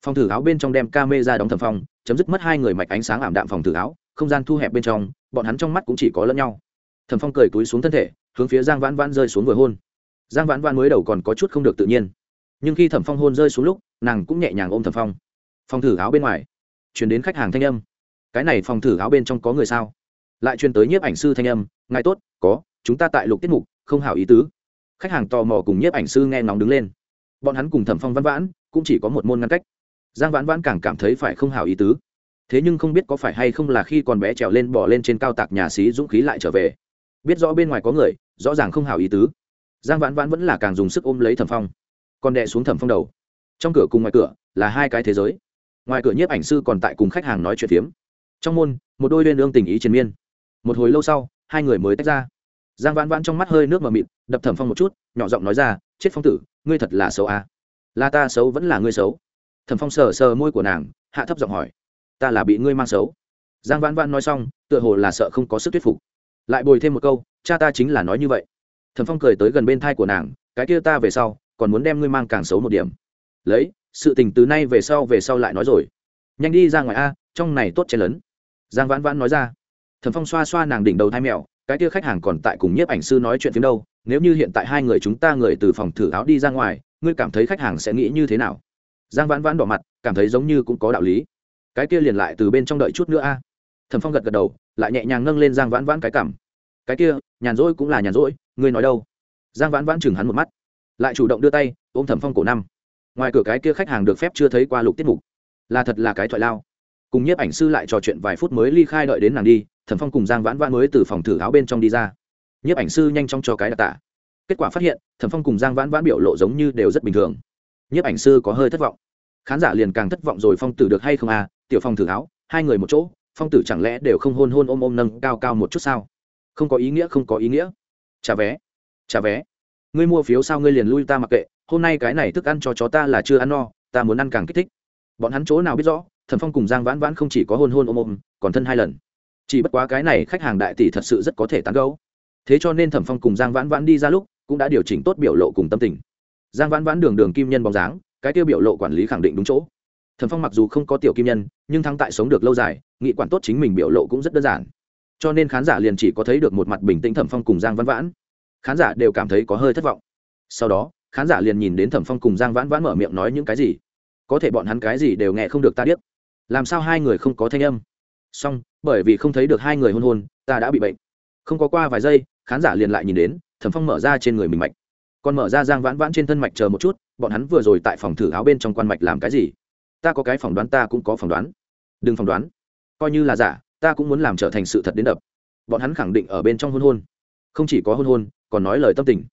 Phòng thử áo bên trong đem ca mê ra đóng thẩm phong, chấm dứt mất hai người mạch ánh sáng ảm đạm phòng thử áo, không gian thu hẹp bên trong, bọn hắn trong mắt cũng chỉ có lẫn nhau. Thẩm phong cười túi xuống thân thể, hướng phía giang vãn vãn rơi xuống vừa hôn giang vãn vãn mới đầu còn có chút không được tự nhiên. Nhưng khi thẩm phong hôn rơi xuống lúc, nàng cũng nhẹ nhàng ôm thẩm phong. Phòng thử áo bên ngoài chuyển đến khách hàng thanh âm. Cái này phòng thử áo bên trong có người sao? Lại truyền tới nhiếp ảnh sư thanh âm, ngài tốt, có, chúng ta tại lục tiết mục, không hảo ý tứ. Khách hàng tò mò cùng nhiếp ảnh sư nghe ngóng đứng lên. Bọn hắn cùng thẩm phong văn vãn, cũng chỉ có một môn ngăn cách. Giang vãn vãn càng cảm thấy phải không hảo ý tứ. Thế nhưng không biết có phải hay không là khi còn bé trèo lên bỏ lên trên cao tạc nhà xí dũng khí lại trở về. Biết rõ bên ngoài có người, rõ ràng không hảo ý tứ giang vãn vãn vẫn là càng dùng sức ôm lấy thẩm phong, còn đè xuống thẩm phong đầu. Trong cửa cùng ngoài cửa là hai cái thế giới. Ngoài cửa nhiếp ảnh sư còn tại cùng khách hàng nói chuyện phiếm. Trong môn, một đôi lên ương tình ý triền miên. Một hồi lâu sau, hai người mới tách ra. Giang vãn vãn trong mắt hơi nước mờ mịt, đập thẩm phong một chút, nhỏ giọng nói ra, chết phong tử, ngươi thật là xấu à. là ta xấu vẫn là ngươi xấu? Thẩm phong sờ sờ môi của nàng, hạ thấp giọng hỏi, ta là bị ngươi mang xấu. Giang vãn vãn nói xong, tựa hồ là sợ không có sức thuyết phục. Lại bồi thêm một câu, cha ta chính là nói như vậy thẩm phong cười tới gần bên thai của nàng, cái kia ta về sau, còn muốn đem ngươi mang càng xấu một điểm. Lấy, sự tình từ nay về sau về sau lại nói rồi. Nhanh đi ra ngoài a, trong này tốt chen lớn giang vãn vãn nói ra. Thẩm phong xoa xoa nàng đỉnh đầu thai mèo, cái kia khách hàng còn tại cùng nhiếp ảnh sư nói chuyện phim đâu, nếu như hiện tại hai người chúng ta người từ phòng thử áo đi ra ngoài, ngươi cảm thấy khách hàng sẽ nghĩ như thế nào? Giang vãn vãn đỏ mặt, cảm thấy giống như cũng có đạo lý. Cái kia liền lại từ bên trong đợi chút nữa a. Thẩm phong gật gật đầu, lại nhẹ nhàng nâng lên giang vãn vãn cái cảm cái kia, nhàn rỗi cũng là nhàn rỗi, ngươi nói đâu? Giang vãn vãn chừng hắn một mắt, lại chủ động đưa tay, ôm thẩm phong cổ năm. Ngoài cửa cái kia khách hàng được phép chưa thấy qua lục tiết mục. Là thật là cái thoại lao. Cùng nhiếp ảnh sư lại trò chuyện vài phút mới ly khai đợi đến nàng đi thẩm phong cùng giang vãn vãn mới từ phòng thử áo bên trong đi ra. Nhiếp ảnh sư nhanh chóng cho cái đặc tả. Kết quả phát hiện thẩm phong cùng giang vãn vãn biểu lộ giống như đều rất bình thường. Nhiếp ảnh sư có hơi thất vọng. Khán giả liền càng thất vọng rồi, phong tử được hay không à? Tiểu phong thử áo hai người một chỗ, phong tử chẳng lẽ đều không hôn hôn ôm ôm nâng cao cao một chút sao? Không có ý nghĩa, không có ý nghĩa. Trả vé trả vé. Ngươi mua phiếu sao ngươi liền lui ta mặc kệ. Hôm nay cái này thức ăn cho chó ta là chưa ăn no, ta muốn ăn càng kích thích. Bọn hắn chỗ nào biết rõ thần phong cùng giang vãn vãn không chỉ có hôn hôn ôm ôm, còn thân hai lần. Chỉ bất quá cái này khách hàng đại tỷ thật sự rất có thể tán gấu thế cho nên thẩm phong cùng giang vãn vãn đi ra lúc, cũng đã điều chỉnh tốt biểu lộ cùng tâm tình. Giang vãn vãn đường đường kim nhân bóng dáng, cái tiêu biểu lộ quản lý khẳng định đúng chỗ. Thẩm phong mặc dù không có tiểu kim nhân, nhưng thắng tại sống được lâu dài, nghị quản tốt chính mình biểu lộ cũng rất đơn giản cho nên khán giả liền chỉ có thấy được một mặt bình tĩnh thẩm phong cùng giang văn vãn. Khán giả đều cảm thấy có hơi thất vọng. Sau đó khán giả liền nhìn đến thẩm phong cùng giang vãn vãn mở miệng nói những cái gì. Có thể bọn hắn cái gì đều nghe không được ta biết. Làm sao hai người không có thanh âm? Song, bởi vì không thấy được hai người hôn hôn ta đã bị bệnh. Không có qua vài giây khán giả liền lại nhìn đến thẩm phong mở ra trên người mình mạch. Còn mở ra giang vãn vãn trên thân mạch chờ một chút bọn hắn vừa rồi tại phòng thử áo bên trong quan mạch làm cái gì? Ta có cái phỏng đoán ta cũng có phỏng đoán. Đừng phỏng đoán. Coi như là giả ta cũng muốn làm trở thành sự thật đến đập. Bọn hắn khẳng định ở bên trong hôn hôn. Không chỉ có hôn hôn, còn nói lời tâm tình.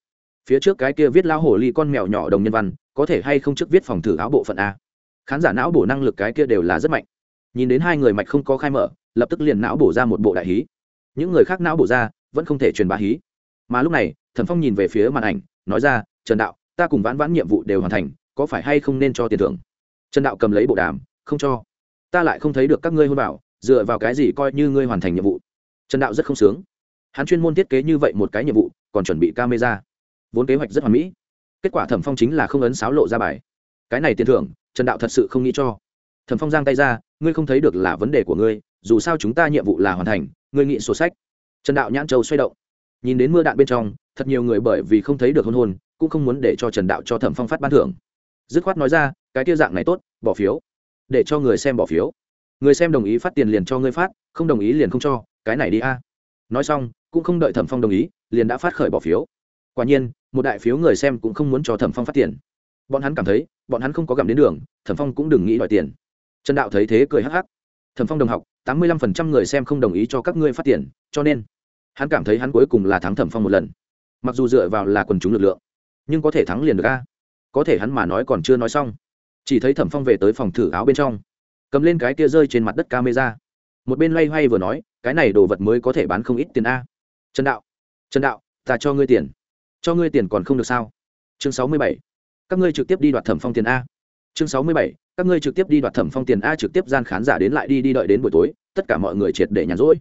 Phía trước cái kia viết lao hổ ly con mèo nhỏ đồng nhân văn, có thể hay không trước viết phòng thử áo bộ phận a. Khán giả não bổ năng lực cái kia đều là rất mạnh. Nhìn đến hai người mạch không có khai mở, lập tức liền não bổ ra một bộ đại hí. Những người khác não bổ ra, vẫn không thể truyền bá hí. Mà lúc này thần phong nhìn về phía màn ảnh, nói ra, trần đạo, ta cùng vãn vãn nhiệm vụ đều hoàn thành, có phải hay không nên cho tiền thưởng? Trần đạo cầm lấy bộ đàm, không cho. Ta lại không thấy được các ngươi hôn bảo dựa vào cái gì coi như ngươi hoàn thành nhiệm vụ? Trần đạo rất không sướng. Hắn chuyên môn thiết kế như vậy một cái nhiệm vụ, còn chuẩn bị camera. Vốn kế hoạch rất hoàn mỹ. Kết quả thẩm phong chính là không ấn sáo lộ ra bài. Cái này tiền thưởng, trần đạo thật sự không nghĩ cho. Thẩm phong giang tay ra, ngươi không thấy được là vấn đề của ngươi, dù sao chúng ta nhiệm vụ là hoàn thành, ngươi nghị sổ sách. Trần đạo nhãn châu xoay động. Nhìn đến mưa đạn bên trong, thật nhiều người bởi vì không thấy được hôn hôn cũng không muốn để cho trần đạo cho thẩm phong phát ban thưởng. Dứt khoát nói ra, cái tiêu dạng này tốt, bỏ phiếu. Để cho người xem bỏ phiếu người xem đồng ý phát tiền liền cho ngươi phát, không đồng ý liền không cho, cái này đi a. Nói xong, cũng không đợi thẩm phong đồng ý, liền đã phát khởi bỏ phiếu. Quả nhiên, một đại phiếu người xem cũng không muốn cho thẩm phong phát tiền. Bọn hắn cảm thấy, bọn hắn không có gặm đến đường, thẩm phong cũng đừng nghĩ đòi tiền. Trần đạo thấy thế cười hắc hắc. Thẩm phong đồng học, tám mươi lăm phần trăm người xem không đồng ý cho các ngươi phát tiền, cho nên, hắn cảm thấy hắn cuối cùng là thắng thẩm phong một lần. Mặc dù dựa vào là quần chúng lực lượng, nhưng có thể thắng liền được a. Có thể hắn mà nói còn chưa nói xong. Chỉ thấy thẩm phong về tới phòng thử áo bên trong cầm lên cái kia rơi trên mặt đất camera. Một bên loay hoay vừa nói, cái này đồ vật mới có thể bán không ít tiền a. Trần đạo trần đạo, ta cho ngươi tiền. Cho ngươi tiền còn không được sao? Chương sáu mươi bảy. Các ngươi trực tiếp đi đoạt thẩm phong tiền a. Chương sáu mươi bảy. Các ngươi trực tiếp đi đoạt thẩm phong tiền a trực tiếp gian khán giả đến lại đi đi đợi đến buổi tối, tất cả mọi người triệt để nhàn rỗi.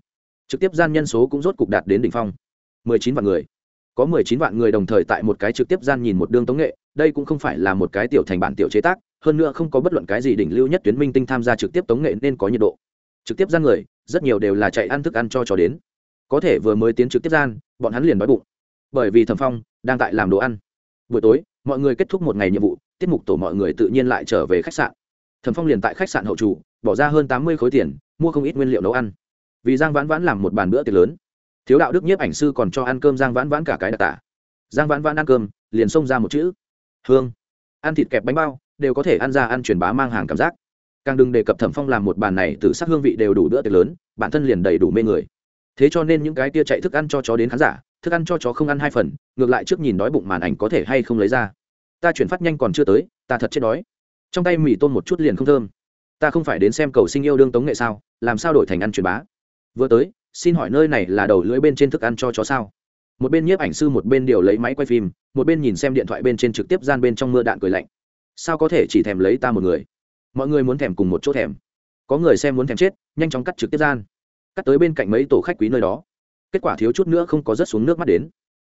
Trực tiếp gian nhân số cũng rốt cục đạt đến đỉnh phong. Mười chín vạn người. Có mười chín vạn người đồng thời tại một cái trực tiếp gian nhìn một đương tống nghệ, đây cũng không phải là một cái tiểu thành bản tiểu chế tác hơn nữa không có bất luận cái gì đỉnh lưu nhất tuyến minh tinh tham gia trực tiếp tống nghệ nên có nhiệt độ. Trực tiếp gian người, rất nhiều đều là chạy ăn thức ăn cho chó đến. Có thể vừa mới tiến trực tiếp gian, bọn hắn liền đói bụng. Bởi vì thẩm phong đang tại làm đồ ăn. Buổi tối, mọi người kết thúc một ngày nhiệm vụ, tiết mục tổ mọi người tự nhiên lại trở về khách sạn. Thẩm phong liền tại khách sạn hậu chủ, bỏ ra hơn tám mươi khối tiền, mua không ít nguyên liệu nấu ăn. Vì giang vãn vãn làm một bàn bữa tiệc lớn. Thiếu đạo đức nhiếp ảnh sư còn cho ăn cơm giang vãn vãn cả cái đặc tả. Giang vãn vãn ăn cơm, liền xông ra một chữ. Hương. Ăn thịt kẹp bánh bao đều có thể ăn ra ăn truyền bá mang hàng cảm giác. Càng đừng đề cập thẩm phong làm một bàn này từ sắc hương vị đều đủ bữa tiệc lớn, bản thân liền đầy đủ mê người. Thế cho nên những cái tia chạy thức ăn cho chó đến khán giả, thức ăn cho chó không ăn hai phần, ngược lại trước nhìn đói bụng màn ảnh có thể hay không lấy ra. Ta chuyển phát nhanh còn chưa tới, ta thật chết đói. Trong tay mì tôm một chút liền không thơm. Ta không phải đến xem cầu sinh yêu đương tống nghệ sao, làm sao đổi thành ăn truyền bá? Vừa tới, xin hỏi nơi này là đầu lưỡi bên trên thức ăn cho chó sao? Một bên nhiếp ảnh sư một bên điều lấy máy quay phim, một bên nhìn xem điện thoại bên trên trực tiếp gian bên trong mưa đạn cười lạnh sao có thể chỉ thèm lấy ta một người? Mọi người muốn thèm cùng một chỗ thèm. Có người xem muốn thèm chết, nhanh chóng cắt trực tiếp gian. Cắt tới bên cạnh mấy tổ khách quý nơi đó. Kết quả thiếu chút nữa không có rớt xuống nước mắt đến.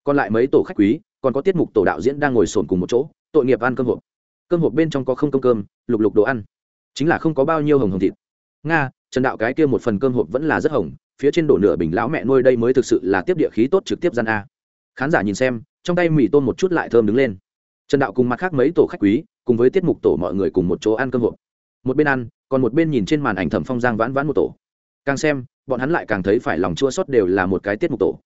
Còn lại mấy tổ khách quý, còn có tiết mục tổ đạo diễn đang ngồi sồn cùng một chỗ, tội nghiệp ăn cơm hộp. Cơm hộp bên trong có không cơm cơm, lục lục đồ ăn. Chính là không có bao nhiêu hồng hồng thịt. Nga, trần đạo cái kia một phần cơm hộp vẫn là rất hồng, phía trên đổ nửa bình lão mẹ nuôi đây mới thực sự là tiếp địa khí tốt trực tiếp gian a. Khán giả nhìn xem, trong tay mì tôm một chút lại thơm đứng lên. Trần đạo cùng mặt khác mấy tổ khách quý cùng với tiết mục tổ mọi người cùng một chỗ ăn cơm hộp. Một bên ăn, còn một bên nhìn trên màn ảnh thẩm phong giang vãn vãn một tổ. Càng xem, bọn hắn lại càng thấy phải lòng chua sót đều là một cái tiết mục tổ.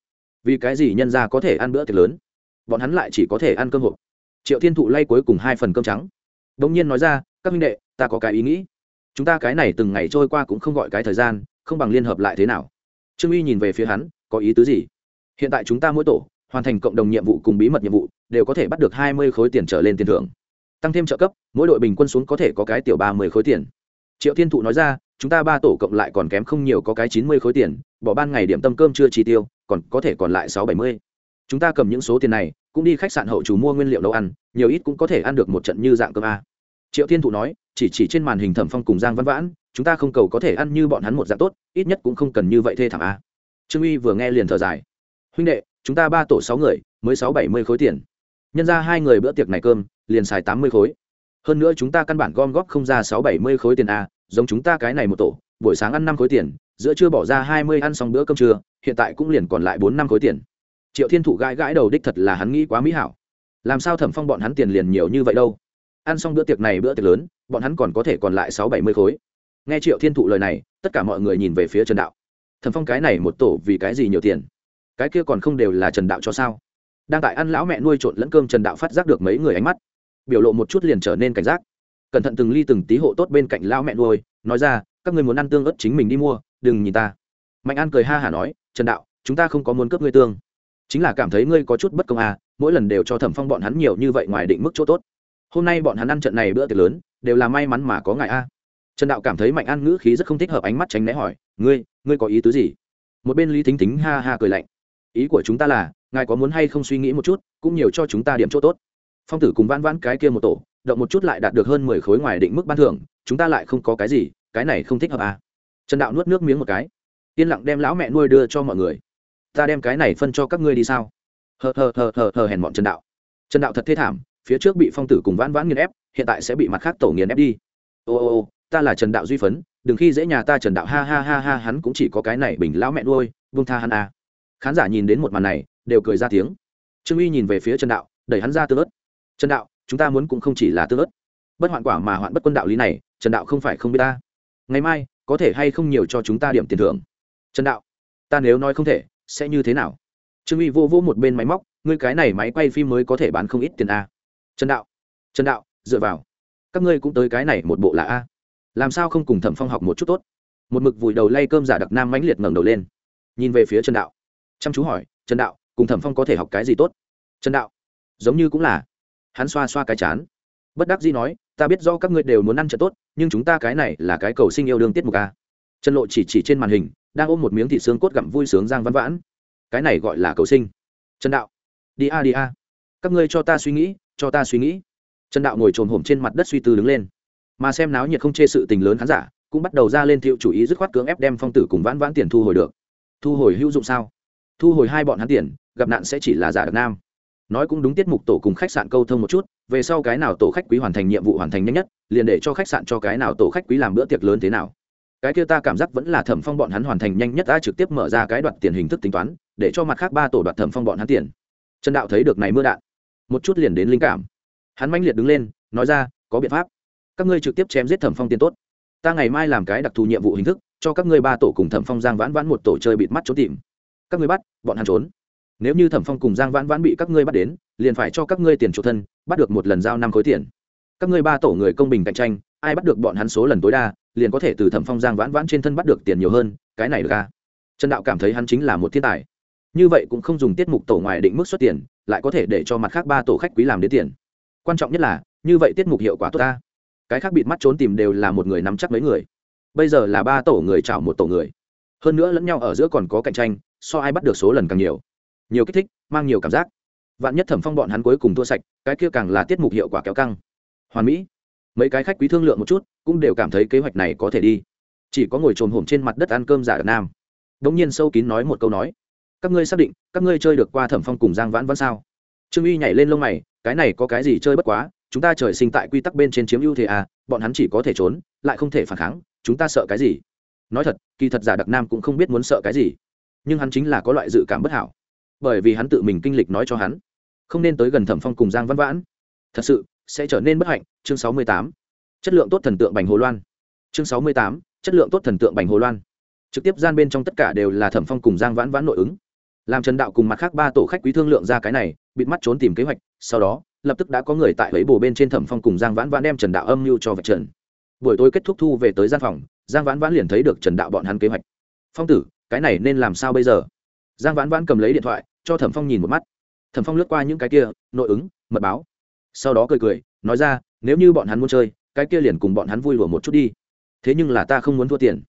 Vì cái gì nhân ra có thể ăn bữa tiệc lớn? Bọn hắn lại chỉ có thể ăn cơm hộp. Triệu thiên thụ lay cuối cùng hai phần cơm trắng. Đ ỗ n g nhiên nói ra, các minh đệ, ta có cái ý nghĩ. Chúng ta cái này từng ngày trôi qua cũng không gọi cái thời gian, không bằng liên hợp lại thế nào? Trương uy nhìn về phía hắn, có ý tứ gì? Hiện tại chúng ta mỗi tổ, hoàn thành cộng đồng nhiệm vụ cùng bí mật nhiệm vụ, đều có thể bắt được hai mươi khối tiền trở lên tiền thưởng tăng thêm trợ cấp, mỗi đội bình quân xuống có thể có cái tiểu ba mươi khối tiền. Triệu thiên thụ nói ra, chúng ta ba tổ cộng lại còn kém không nhiều có cái chín mươi khối tiền, bỏ ban ngày điểm tâm cơm chưa chi tiêu, còn có thể còn lại sáu bảy mươi. Chúng ta cầm những số tiền này, cũng đi khách sạn hậu chủ mua nguyên liệu nấu ăn, nhiều ít cũng có thể ăn được một trận như dạng cơm a. Triệu thiên thụ nói, chỉ chỉ trên màn hình thẩm phong cùng giang văn vãn, chúng ta không cầu có thể ăn như bọn hắn một dạng tốt, ít nhất cũng không cần như vậy thê thảm a. Trương uy vừa nghe liền thở dài. Huynh đệ, chúng ta ba tổ sáu người, mới sáu bảy mươi khối tiền. Nhân ra hai người bữa tiệc này cơm liền xài tám mươi khối. Hơn nữa chúng ta căn bản gom góp không ra sáu bảy mươi khối tiền a, giống chúng ta cái này một tổ, buổi sáng ăn năm khối tiền, giữa trưa bỏ ra hai mươi ăn xong bữa cơm trưa, hiện tại cũng liền còn lại bốn năm khối tiền. Triệu thiên thụ gãi gãi đầu đích thật là hắn nghĩ quá mỹ hảo. Làm sao thẩm phong bọn hắn tiền liền nhiều như vậy đâu? Ăn xong bữa tiệc này bữa tiệc lớn, bọn hắn còn có thể còn lại sáu bảy mươi khối. Nghe triệu thiên thụ lời này, tất cả mọi người nhìn về phía trần đạo. Thẩm phong cái này một tổ vì cái gì nhiều tiền? Cái kia còn không đều là trần đạo cho sao? Đang tại ăn lão mẹ nuôi trộn lẫn cơm trần đạo phát giác được mấy người ánh mắt biểu lộ một chút liền trở nên cảnh giác. Cẩn thận từng ly từng tí hộ tốt bên cạnh lão mẹ nuôi, nói ra, các người muốn ăn tương ớt chính mình đi mua, đừng nhìn ta. Mạnh an cười ha hả nói, trần đạo, chúng ta không có muốn cướp ngươi tương. Chính là cảm thấy ngươi có chút bất công à mỗi lần đều cho thẩm phong bọn hắn nhiều như vậy ngoài định mức chỗ tốt. Hôm nay bọn hắn ăn trận này bữa tiệc lớn, đều là may mắn mà có ngài a. Trần đạo cảm thấy mạnh an ngữ khí rất không thích hợp ánh mắt tránh né hỏi, ngươi ngươi có ý tứ gì? Một bên lý thính thính ha ha cười lạnh, ý của chúng ta là, ngài có muốn hay không suy nghĩ một chút, cũng nhiều cho chúng ta điểm chỗ tốt phong tử cùng vãn vãn cái kia một tổ, động một chút lại đạt được hơn mười khối ngoài định mức ban thưởng, chúng ta lại không có cái gì, cái này không thích hợp à. trần đạo nuốt nước miếng một cái. Yên lặng đem lão mẹ nuôi đưa cho mọi người. Ta đem cái này phân cho các ngươi đi sao? Hờ hờ hờ hờ hờ hèn bọn trần đạo. Trần đạo thật thê thảm, phía trước bị phong tử cùng vãn vãn nghiền ép, hiện tại sẽ bị mặt khác tổ nghiền ép đi. Ô ô ô, ta là trần đạo duy phấn, đừng khi dễ nhà ta trần đạo, ha ha ha ha, hắn cũng chỉ có cái này bình lão mẹ nuôi vương tha hắn à. khán giả nhìn đến một màn này, đều cười ra tiếng. Trương uy nhìn về phía trần đạo, đẩy hắn ra tương ớt trần đạo, chúng ta muốn cũng không chỉ là tương ớt. Bất hoạn quả mà hoạn bất quân đạo lý này, trần đạo không phải không biết ta. Ngày mai, có thể hay không nhiều cho chúng ta điểm tiền thưởng? Trần đạo, ta nếu nói không thể, sẽ như thế nào? Trương uy vô vô một bên máy móc, ngươi cái này máy quay phim mới có thể bán không ít tiền a. Trần đạo trần đạo, dựa vào. Các ngươi cũng tới cái này một bộ là a. Làm sao không cùng thẩm phong học một chút tốt? Một mực vùi đầu lay cơm giả đặc nam mãnh liệt ngẩng đầu lên. Nhìn về phía trần đạo. Chăm chú hỏi, trần đạo, cùng thẩm phong có thể học cái gì tốt? Trần đạo, giống như cũng là hắn xoa xoa cái chán. Bất đắc dĩ nói, ta biết do các ngươi đều muốn ăn trận tốt, nhưng chúng ta cái này là cái cầu sinh yêu đương tiết mục a trần lộ chỉ chỉ trên màn hình, đang ôm một miếng thịt xương cốt gặm vui sướng giang văn vãn. Cái này gọi là cầu sinh. Trần đạo. Đi a đi a. Các ngươi cho ta suy nghĩ, cho ta suy nghĩ. Trần đạo ngồi trồm hổm trên mặt đất suy tư đứng lên. Mà xem náo nhiệt không chê sự tình lớn khán giả, cũng bắt đầu ra lên thiệu chủ ý dứt khoát cưỡng ép đem phong tử cùng vãn vãn tiền thu hồi được. Thu hồi hữu dụng sao? Thu hồi hai bọn hắn tiền, gặp nạn sẽ chỉ là giả đặc nam nói cũng đúng tiết mục tổ cùng khách sạn câu thông một chút, về sau cái nào tổ khách quý hoàn thành nhiệm vụ hoàn thành nhanh nhất, liền để cho khách sạn cho cái nào tổ khách quý làm bữa tiệc lớn thế nào. Cái kia ta cảm giác vẫn là thẩm phong bọn hắn hoàn thành nhanh nhất ta trực tiếp mở ra cái đoạt tiền hình thức tính toán, để cho mặt khác ba tổ đoạt thẩm phong bọn hắn tiền. Trần đạo thấy được này mưa đạn, một chút liền đến linh cảm. Hắn manh liệt đứng lên, nói ra, có biện pháp. Các ngươi trực tiếp chém giết thẩm phong tiền tốt. Ta ngày mai làm cái đặc thù nhiệm vụ hình thức, cho các ngươi ba tổ cùng thẩm phong giang vãn vãn một tổ chơi bịt mắt trốn tìm. Các ngươi bắt, bọn hắn trốn nếu như thẩm phong cùng giang vãn vãn bị các ngươi bắt đến, liền phải cho các ngươi tiền chuộc thân, bắt được một lần giao năm khối tiền. Các ngươi ba tổ người công bình cạnh tranh, ai bắt được bọn hắn số lần tối đa, liền có thể từ thẩm phong, giang vãn vãn trên thân bắt được tiền nhiều hơn, cái này được ca trần đạo cảm thấy hắn chính là một thiên tài. Như vậy cũng không dùng tiết mục tổ ngoài định mức xuất tiền, lại có thể để cho mặt khác ba tổ khách quý làm đến tiền. Quan trọng nhất là, như vậy tiết mục hiệu quả tốt ta. Cái khác bịt mắt trốn tìm đều là một người nắm chắc mấy người. Bây giờ là ba tổ người chào một tổ người. Hơn nữa lẫn nhau ở giữa còn có cạnh tranh, so ai bắt được số lần càng nhiều nhiều kích thích, mang nhiều cảm giác. Vạn nhất thẩm phong bọn hắn cuối cùng thua sạch, cái kia càng là tiết mục hiệu quả kéo căng. Hoàn mỹ, mấy cái khách quý thương lượng một chút, cũng đều cảm thấy kế hoạch này có thể đi. Chỉ có ngồi trồm hổm trên mặt đất ăn cơm giả ở nam. Đ ỗ n g nhiên sâu kín nói một câu nói. Các ngươi xác định, các ngươi chơi được qua thẩm phong cùng giang vãn vãn sao? Trương uy nhảy lên lông mày, cái này có cái gì chơi bất quá, chúng ta trời sinh tại quy tắc bên trên chiếm ưu thế à bọn hắn chỉ có thể trốn, lại không thể phản kháng, chúng ta sợ cái gì? Nói thật, kỳ thật giả đặc nam cũng không biết muốn sợ cái gì. Nhưng hắn chính là có loại dự cảm bất hảo bởi vì hắn tự mình kinh lịch nói cho hắn. Không nên tới gần thẩm phong cùng giang văn vãn. Thật sự, sẽ trở nên bất hạnh. Chương sáu mươi tám. Chất lượng tốt thần tượng bành hồ loan. Chương sáu mươi tám. Chất lượng tốt thần tượng bành hồ loan. Trực tiếp gian bên trong tất cả đều là thẩm phong cùng giang vãn vãn nội ứng. Làm trần đạo cùng mặt khác ba tổ khách quý thương lượng ra cái này, bịt mắt trốn tìm kế hoạch, sau đó, lập tức đã có người tại lấy bồ bên trên thẩm phong cùng giang vãn vãn đem trần đạo âm mưu cho vạch trần. Buổi tối kết thúc thu về tới gian phòng, giang vãn vãn liền thấy được trần đạo bọn hắn kế hoạch. Phong tử, cái này nên làm sao bây giờ? Giang vãn vãn cầm lấy điện thoại cho thẩm phong nhìn một mắt thẩm phong lướt qua những cái kia nội ứng mật báo sau đó cười cười nói ra nếu như bọn hắn muốn chơi cái kia liền cùng bọn hắn vui lùa một chút đi thế nhưng là ta không muốn thua tiền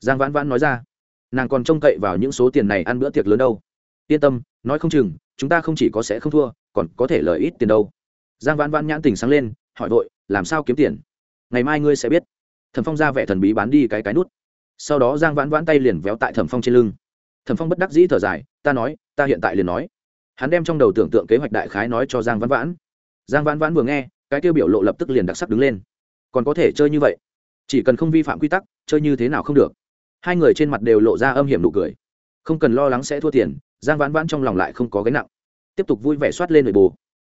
giang vãn vãn nói ra nàng còn trông cậy vào những số tiền này ăn bữa tiệc lớn đâu yên tâm nói không chừng chúng ta không chỉ có sẽ không thua còn có thể lợi ít tiền đâu giang vãn vãn nhãn tình sáng lên hỏi vội làm sao kiếm tiền ngày mai ngươi sẽ biết thẩm phong ra vẻ thần bí bán đi cái cái nút sau đó giang vãn vãn tay liền véo tại thẩm phong trên lưng thẩm phong bất đắc dĩ thở dài ta nói ta hiện tại liền nói. Hắn đem trong đầu tưởng tượng kế hoạch đại khái nói cho giang Văn vãn. Giang Văn vãn vừa nghe, cái tiêu biểu lộ lập tức liền đặc sắc đứng lên. Còn có thể chơi như vậy? Chỉ cần không vi phạm quy tắc, chơi như thế nào không được. Hai người trên mặt đều lộ ra âm hiểm nụ cười. Không cần lo lắng sẽ thua tiền, giang vãn vãn trong lòng lại không có gánh nặng. Tiếp tục vui vẻ soát lên nội bồ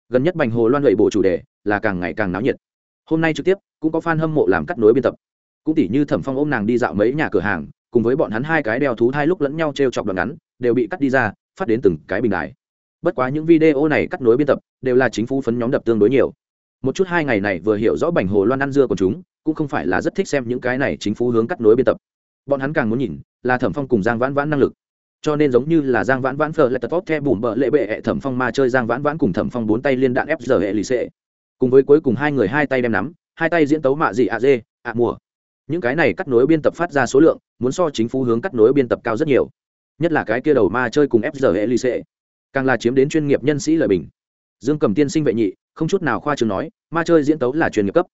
gần nhất bành hồ loan lệ bộ chủ đề là càng ngày càng náo nhiệt. Hôm nay trực tiếp, cũng có fan hâm mộ làm cắt nối biên tập. Cũng tỉ như thẩm phong ôm nàng đi dạo mấy nhà cửa hàng, cùng với bọn hắn hai cái đeo thú hai lúc lẫn nhau t r e o chọc đoạn ngắn, đều bị cắt đi ra phát đến từng cái bình đài. Bất quá những video này cắt nối biên tập, đều là chính phủ phấn nhóm đập tương đối nhiều. Một chút hai ngày này vừa hiểu rõ bành hồ loan ăn dưa của chúng, cũng không phải là rất thích xem những cái này chính phủ hướng cắt nối biên tập. Bọn hắn càng muốn nhìn, là thẩm phong cùng giang vãn vãn năng lực. Cho nên giống như là giang vãn vãn phờ lại tật tốt the bùm bợ lệ bệ hệ thẩm phong ma chơi giang vãn vãn cùng thẩm phong bốn tay liên đạn ép giờ hệ lì xệ. Cùng với cuối cùng hai người hai tay đem nắm, hai tay diễn tấu mạ gì ạ dê, ạ mùa. Những cái này cắt nối biên tập phát ra số lượng, muốn so chính phủ hướng cắt nối biên tập cao rất nhiều nhất là cái kia đầu ma chơi cùng ép giờ hệ càng là chiếm đến chuyên nghiệp nhân sĩ lời bình. Dương cầm tiên sinh vệ nhị, không chút nào khoa trường nói, ma chơi diễn tấu là chuyên nghiệp cấp.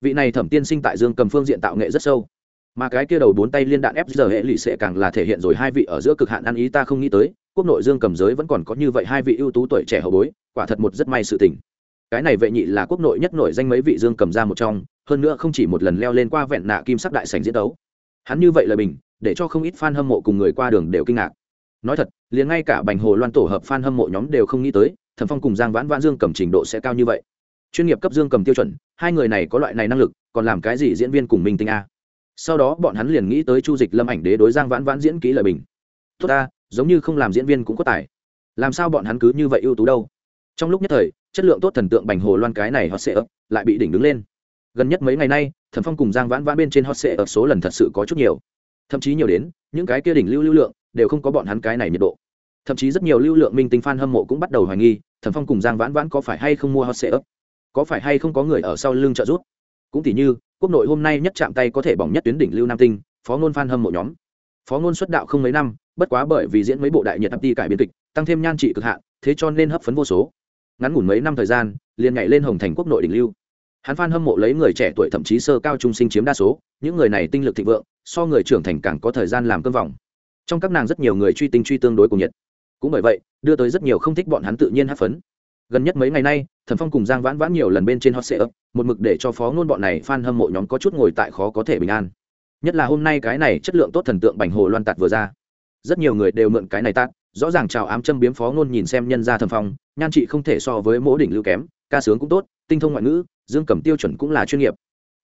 Vị này thẩm tiên sinh tại dương cầm phương diện tạo nghệ rất sâu. Mà cái kia đầu bốn tay liên đạn ép giờ hệ lụy sẽ càng là thể hiện rồi hai vị ở giữa cực hạn ăn ý ta không nghĩ tới, quốc nội dương cầm giới vẫn còn có như vậy hai vị ưu tú tuổi trẻ hậu bối, quả thật một rất may sự tình. Cái này vệ nhị là quốc nội nhất nổi danh mấy vị dương cầm ra một trong, hơn nữa không chỉ một lần leo lên qua vẹn nạ kim sắc đại sành diễn tấu. Hắn như vậy là bình để cho không ít fan hâm mộ cùng người qua đường đều kinh ngạc. Nói thật, liền ngay cả bành hồ loan tổ hợp fan hâm mộ nhóm đều không nghĩ tới, thẩm phong cùng giang vãn vãn dương cầm trình độ sẽ cao như vậy. Chuyên nghiệp cấp dương cầm tiêu chuẩn, hai người này có loại này năng lực, còn làm cái gì diễn viên cùng minh tinh a. Sau đó bọn hắn liền nghĩ tới chu dịch lâm ảnh đế đối giang vãn vãn diễn kỹ lời bình. Tốt ta giống như không làm diễn viên cũng có tài. Làm sao bọn hắn cứ như vậy ưu tú đâu? Trong lúc nhất thời, chất lượng tốt thần tượng bành hồ loan cái này hot sẽ ấp lại bị đỉnh đứng lên. Gần nhất mấy ngày nay thần phong cùng giang vãn vãn bên trên hot sẽ ở số lần thật sự có chút nhiều thậm chí nhiều đến, những cái kia đỉnh lưu lưu lượng đều không có bọn hắn cái này nhiệt độ. Thậm chí rất nhiều lưu lượng minh tinh fan hâm mộ cũng bắt đầu hoài nghi thần phong cùng giang vãn vãn có phải hay không mua hot sệ ấp có phải hay không có người ở sau lưng trợ giúp? Cũng tỉ như, quốc nội hôm nay nhất chạm tay có thể bỏng nhất tuyến đỉnh lưu nam tinh, phó ngôn fan hâm mộ nhóm. Phó ngôn xuất đạo không mấy năm, bất quá bởi vì diễn mấy bộ đại nhiệt tập ti cải biên kịch, tăng thêm nhan trị cực hạn, thế cho nên hấp phấn vô số. Ngắn ngủn mấy năm thời gian, liền nhảy lên hồng thành quốc nội đỉnh lưu hắn phan hâm mộ lấy người trẻ tuổi thậm chí sơ cao trung sinh chiếm đa số, những người này tinh lực thịnh vượng, so người trưởng thành càng có thời gian làm cơm vòng. Trong các nàng rất nhiều người truy tinh truy tương đối cùng nhiệt. Cũng bởi vậy, đưa tới rất nhiều không thích bọn hắn tự nhiên hát phấn. Gần nhất mấy ngày nay, thần phong cùng giang vãn vãn nhiều lần bên trên hot sệ ấp một mực để cho phó ngôn bọn này f a n hâm mộ nhóm có chút ngồi tại khó có thể bình an. Nhất là hôm nay cái này chất lượng tốt thần tượng bành hồ loan tạt vừa ra. Rất nhiều người đều mượn cái này tạt, rõ ràng chào ám châm biếm phó ngôn nhìn xem nhân gia thần phong, nhan trị không thể so với mỗ đỉnh lưu kém, ca sướng cũng tốt, tinh thông ngoại ngữ dương cầm tiêu chuẩn cũng là chuyên nghiệp.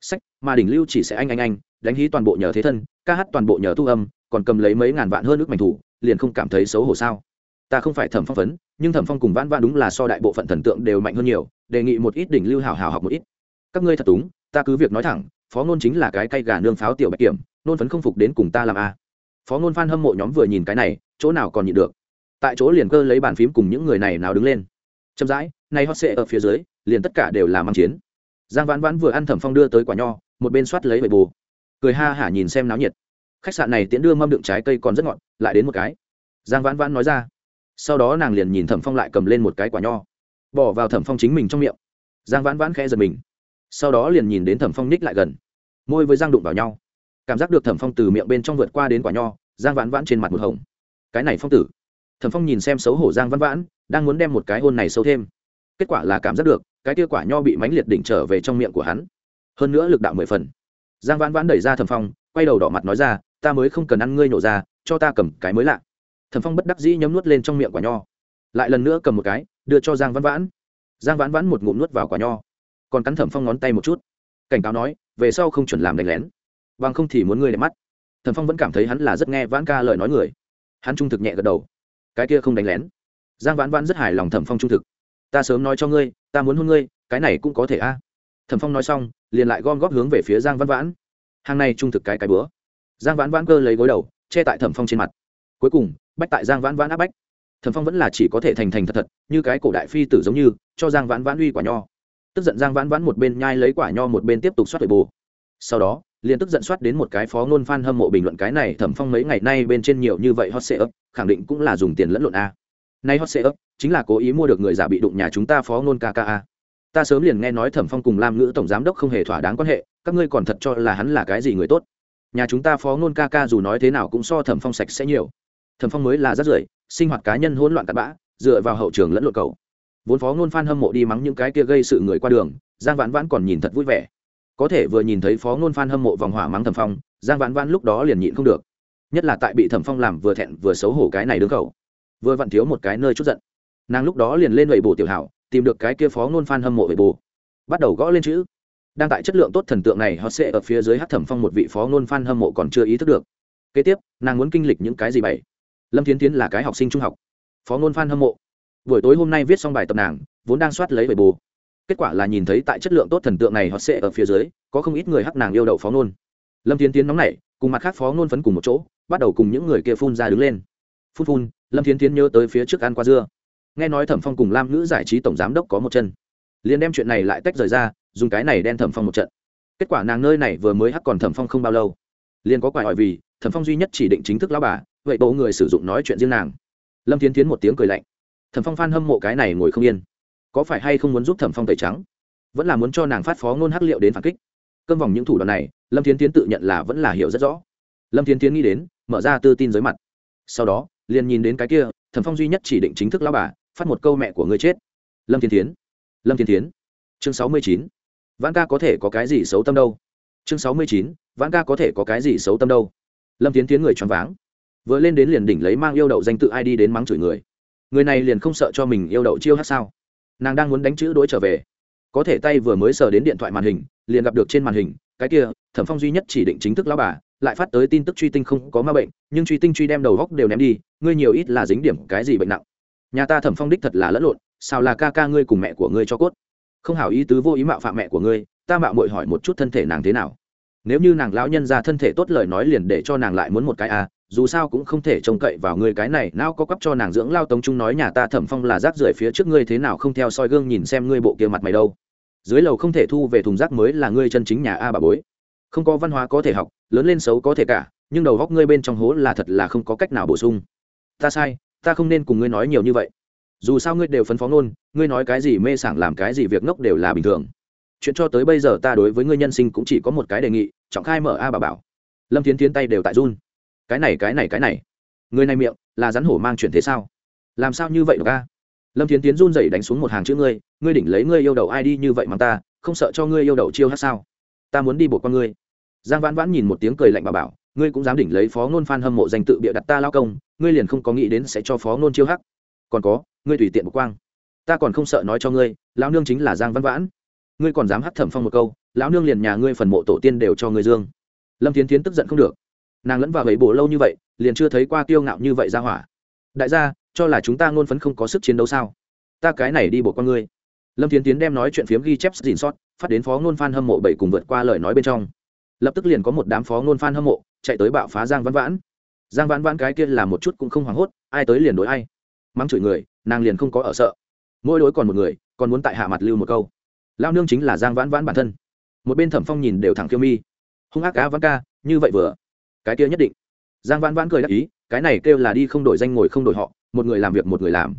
Sách, mà đỉnh lưu chỉ sẽ anh anh anh, đánh hí toàn bộ nhờ thế thân, ca hát toàn bộ nhờ thu âm, còn cầm lấy mấy ngàn vạn hơn ước mảnh thủ, liền không cảm thấy xấu hổ sao? Ta không phải thẩm phong phấn, nhưng thẩm phong cùng vãn vãn đúng là so đại bộ phận thần tượng đều mạnh hơn nhiều, đề nghị một ít đỉnh lưu hào hào học một ít. Các ngươi thật túng, ta cứ việc nói thẳng, phó ngôn chính là cái cây gà nương pháo tiểu bạch kiểm, nôn phấn không phục đến cùng ta làm a. À. Phó ngôn phan hâm mộ nhóm vừa nhìn cái này, chỗ nào còn nhịn được. Tại chỗ liền cơ lấy bàn phím cùng những người này nào đứng lên. Chậm rãi, nay hot sệ ở phía dưới, liền tất cả đều là mang chiến giang vãn vãn vừa ăn thẩm phong đưa tới quả nho, một bên soát lấy bầy bù cười ha hả nhìn xem náo nhiệt. Khách sạn này tiễn đưa mâm đựng trái cây còn rất ngọt, lại đến một cái. Giang vãn vãn nói ra. Sau đó nàng liền nhìn thẩm phong lại cầm lên một cái quả nho. Bỏ vào thẩm phong chính mình trong miệng. Giang vãn vãn khẽ giật mình. Sau đó liền nhìn đến thẩm phong ních lại gần. Môi với giang đụng vào nhau. Cảm giác được thẩm phong từ miệng bên trong vượt qua đến quả nho, giang vãn vãn trên mặt một hồng. Cái này phong tử. Thẩm phong nhìn xem xấu hổ giang vãn vãn, đang muốn đem một cái hôn này sâu thêm. Kết quả là cảm giác được cái kia quả nho bị mánh liệt đỉnh trở về trong miệng của hắn. Hơn nữa lực đạo mười phần. Giang vãn vãn đẩy ra thẩm phong, quay đầu đỏ mặt nói ra, ta mới không cần ăn ngươi nổ ra, cho ta cầm cái mới lạ. Thẩm phong bất đắc dĩ nhấm nuốt lên trong miệng quả nho. Lại lần nữa cầm một cái, đưa cho giang vãn vãn. Giang vãn vãn một ngụm nuốt vào quả nho. Còn cắn thẩm phong ngón tay một chút. Cảnh cáo nói, về sau không chuẩn làm đánh lén. Bằng không thì muốn ngươi đẹp mắt. Thẩm phong vẫn cảm thấy hắn là rất nghe vãn ca lời nói người. Hắn trung thực nhẹ gật đầu. Cái kia không đánh lén. Giang vãn vãn rất hài lòng thẩm phong trung thực ta sớm nói cho ngươi, ta muốn hôn ngươi, cái này cũng có thể a. Thẩm phong nói xong, liền lại gom góp hướng về phía giang Văn vãn. Hàng này trung thực cái cái bữa. Giang vãn vãn cơ lấy gối đầu, che tại thẩm phong trên mặt. Cuối cùng, bách tại giang vãn vãn áp bách. Thẩm phong vẫn là chỉ có thể thành thành thật thật, như cái cổ đại phi tử giống như, cho giang vãn vãn uy quả nho. Tức giận giang vãn vãn một bên nhai lấy quả nho một bên tiếp tục soát tuổi bù sau đó, liền tức giận soát đến một cái phó ngôn f hâm mộ bình luận cái này thẩm phong mấy ngày nay bên trên nhiều như vậy hot sale khẳng định cũng là dùng tiền lẫn lộn a. Nay hot sale chính là cố ý mua được người giả bị đụng nhà chúng ta phó ngôn kka ta sớm liền nghe nói thẩm phong cùng lam ngữ tổng giám đốc không hề thỏa đáng quan hệ, các ngươi còn thật cho là hắn là cái gì người tốt. Nhà chúng ta phó ngôn ca ca dù nói thế nào cũng so thẩm phong sạch sẽ nhiều. Thẩm phong mới là rất rưởi, sinh hoạt cá nhân hỗn loạn tạt bã, dựa vào hậu trường lẫn lộn cầu. Vốn phó ngôn phan hâm mộ đi mắng những cái kia gây sự người qua đường, giang vãn vãn còn nhìn thật vui vẻ. Có thể vừa nhìn thấy phó ngôn phan hâm mộ vòng hỏa mắng thẩm phong, giang vãn vãn lúc đó liền nhịn không được. Nhất là tại bị thẩm phong làm vừa thẹn vừa xấu hổ cái này đứng khẩu. Vừa vặn thiếu một cái nơi chút giận nàng lúc đó liền lên lầy bồ tiểu hảo, tìm được cái kia phó ngôn phan hâm mộ về bồ bắt đầu gõ lên chữ. Đang tại chất lượng tốt thần tượng này họ sẽ ở phía dưới hát thẩm phong một vị phó ngôn phan hâm mộ còn chưa ý thức được. Kế tiếp, nàng muốn kinh lịch những cái gì vậy lâm thiến tiến là cái học sinh trung học. Phó ngôn phan hâm mộ. Buổi tối hôm nay viết xong bài tập nàng, vốn đang soát lấy về bồ kết quả là nhìn thấy tại chất lượng tốt thần tượng này họ sẽ ở phía dưới, có không ít người hắc nàng yêu đậu phó ngôn. Lâm thiến tiến nóng nảy, cùng mặt khác phó ngôn phấn cùng một chỗ, bắt đầu cùng những người kia phun ra đứng lên. Phun phun, lâm thiến tiến nhớ tới phía trước ăn qua dưa nghe nói thẩm phong cùng lam ngữ giải trí tổng giám đốc có một chân liền đem chuyện này lại tách rời ra dùng cái này đen thẩm phong một trận kết quả nàng nơi này vừa mới hắc còn thẩm phong không bao lâu liền có quải hỏi vì thẩm phong duy nhất chỉ định chính thức lao bà vậy bộ người sử dụng nói chuyện riêng nàng lâm thiến tiến một tiếng cười lạnh thẩm phong phan hâm mộ cái này ngồi không yên có phải hay không muốn giúp thẩm phong tẩy trắng vẫn là muốn cho nàng phát phó ngôn hắc liệu đến phản kích cơm vòng những thủ đoạn này lâm thiến tiến tự nhận là vẫn là hiểu rất rõ lâm thiến tiến nghĩ đến mở ra tư tin giới mặt sau đó liền nhìn đến cái kia thẩm phong duy nhất chỉ định chính thức lao bà phát một câu mẹ của ngươi chết. Lâm thiên tiến lâm thiên tiến chương sáu mươi chín. Vãn ca có thể có cái gì xấu tâm đâu? Chương sáu mươi chín. Vãn ca có thể có cái gì xấu tâm đâu? Lâm tiến tiến người choáng váng. Vừa lên đến liền đỉnh lấy mang yêu đậu danh tự ai đi đến mắng chửi người. Người này liền không sợ cho mình yêu đậu chiêu hát sao? Nàng đang muốn đánh chữ đỗi trở về. Có thể tay vừa mới sờ đến điện thoại màn hình, liền gặp được trên màn hình, cái kia, thẩm phong duy nhất chỉ định chính thức lao bà, lại phát tới tin tức truy tinh không có ma bệnh, nhưng truy tinh truy đem đầu góc đều ném đi, ngươi nhiều ít là dính điểm cái gì bệnh nặng nhà ta thẩm phong đích thật là lẫn lộn, sao là ca ca ngươi cùng mẹ của ngươi cho cốt? Không hảo ý tứ vô ý mạo phạm mẹ của ngươi, ta mạo mội hỏi một chút thân thể nàng thế nào. Nếu như nàng lão nhân ra thân thể tốt lời nói liền để cho nàng lại muốn một cái à dù sao cũng không thể trông cậy vào ngươi cái này, nào có cấp cho nàng dưỡng lao tống trung nói nhà ta thẩm phong là rác rưởi phía trước ngươi thế nào không theo soi gương nhìn xem ngươi bộ kia mặt mày đâu. Dưới lầu không thể thu về thùng rác mới là ngươi chân chính nhà a bà bối. Không có văn hóa có thể học, lớn lên xấu có thể cả, nhưng đầu góc ngươi bên trong hố là thật là không có cách nào bổ sung. Ta sai ta không nên cùng ngươi nói nhiều như vậy. Dù sao ngươi đều phấn phó ngôn, ngươi nói cái gì mê sảng làm cái gì việc ngốc đều là bình thường. Chuyện cho tới bây giờ ta đối với ngươi nhân sinh cũng chỉ có một cái đề nghị, trọng khai mở a bà bảo. Lâm thiến tiến tay đều tại run. Cái này cái này cái này. Người này miệng, là rắn hổ mang chuyện thế sao? Làm sao như vậy được a? Lâm thiến tiến run rẩy đánh xuống một hàng chữ ngươi ngươi đỉnh lấy ngươi yêu đầu ai đi như vậy mà ta, không sợ cho ngươi yêu đầu chiêu hát sao? Ta muốn đi bộ qua ngươi. Giang vãn vãn nhìn một tiếng cười lạnh bà bảo, ngươi cũng dám đỉnh lấy phó ngôn phan hâm mộ danh tự bịa đặt ta lao công ngươi liền không có nghĩ đến sẽ cho phó ngôn chiêu hắc. Còn có, ngươi tùy tiện một quang. Ta còn không sợ nói cho ngươi, lão nương chính là giang văn vãn. Ngươi còn dám hắc thẩm phong một câu, lão nương liền nhà ngươi phần mộ tổ tiên đều cho ngươi dương. Lâm thiến tiến tức giận không được. Nàng lẫn vào ấy bộ lâu như vậy, liền chưa thấy qua kiêu ngạo như vậy ra hỏa. Đại gia, cho là chúng ta ngôn phấn không có sức chiến đấu sao? Ta cái này đi bộ qua ngươi. Lâm thiến tiến đem nói chuyện phiếm ghi chép dình sót, phát đến phó ngôn phan hâm mộ bảy cùng vượt qua lời nói bên trong. Lập tức liền có một đám phó ngôn phan hâm mộ chạy tới bạo phá giang văn vãn giang vãn vãn cái kia là một chút cũng không hoảng hốt, ai tới liền đối ai. Mắng chửi người, nàng liền không có ở sợ. Mỗi đối còn một người, còn muốn tại hạ mặt lưu một câu. Lao nương chính là giang vãn vãn bản thân. Một bên thẩm phong nhìn đều thẳng kiêu mi. Hung ác cá vãn ca, như vậy vừa. Cái kia nhất định. Giang vãn vãn cười đắc ý, cái này kêu là đi không đổi danh ngồi không đổi họ, một người làm việc một người làm.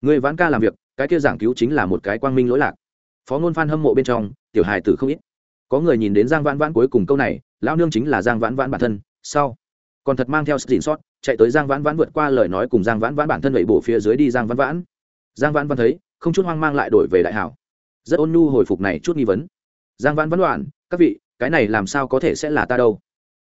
Người vãn ca làm việc, cái kia giảng cứu chính là một cái quang minh lỗi lạc. Phó ngôn phan hâm mộ bên trong, tiểu hài tử không ít. Có người nhìn đến giang vãn vãn cuối cùng câu này lao nương chính là giang vãn vãn bản thân, sau còn thật mang theo dìn sót chạy tới giang vãn vãn vượt qua lời nói cùng giang vãn vãn bản thân đẩy bổ phía dưới đi giang vãn vãn. Giang vãn vãn thấy, không chút hoang mang lại đổi về đại hảo. Rất ôn nhu hồi phục này, chút nghi vấn. Giang vãn vãn đoạn, các vị, cái này làm sao có thể sẽ là ta đâu?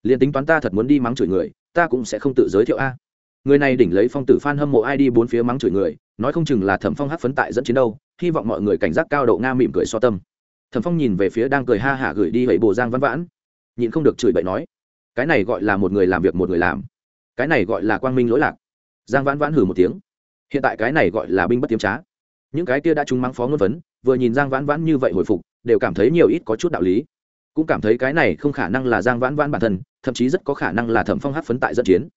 Liền tính toán ta thật muốn đi mắng chửi người, ta cũng sẽ không tự giới thiệu a. Người này đỉnh lấy phong tử phan hâm mộ ai đi bốn phía mắng chửi người, nói không chừng là thẩm phong hát phấn tại dẫn chiến đâu, hy vọng mọi người cảnh giác cao độ nga mỉm cười so tâm. Thẩm phong nhìn về phía đang cười ha hả gửi đi vậy bồ giang văn vãn. Nhịn không được chửi bậy nói cái này gọi là một người làm việc một người làm. Cái này gọi là quang minh lỗi lạc. Giang vãn vãn hử một tiếng. Hiện tại cái này gọi là binh bất tiếm trá. Những cái kia đã trúng mắng phó ngôn vấn, vừa nhìn giang vãn vãn như vậy hồi phục, đều cảm thấy nhiều ít có chút đạo lý. Cũng cảm thấy cái này không khả năng là giang vãn vãn bản thân, thậm chí rất có khả năng là thẩm phong hát phấn tại dân chiến.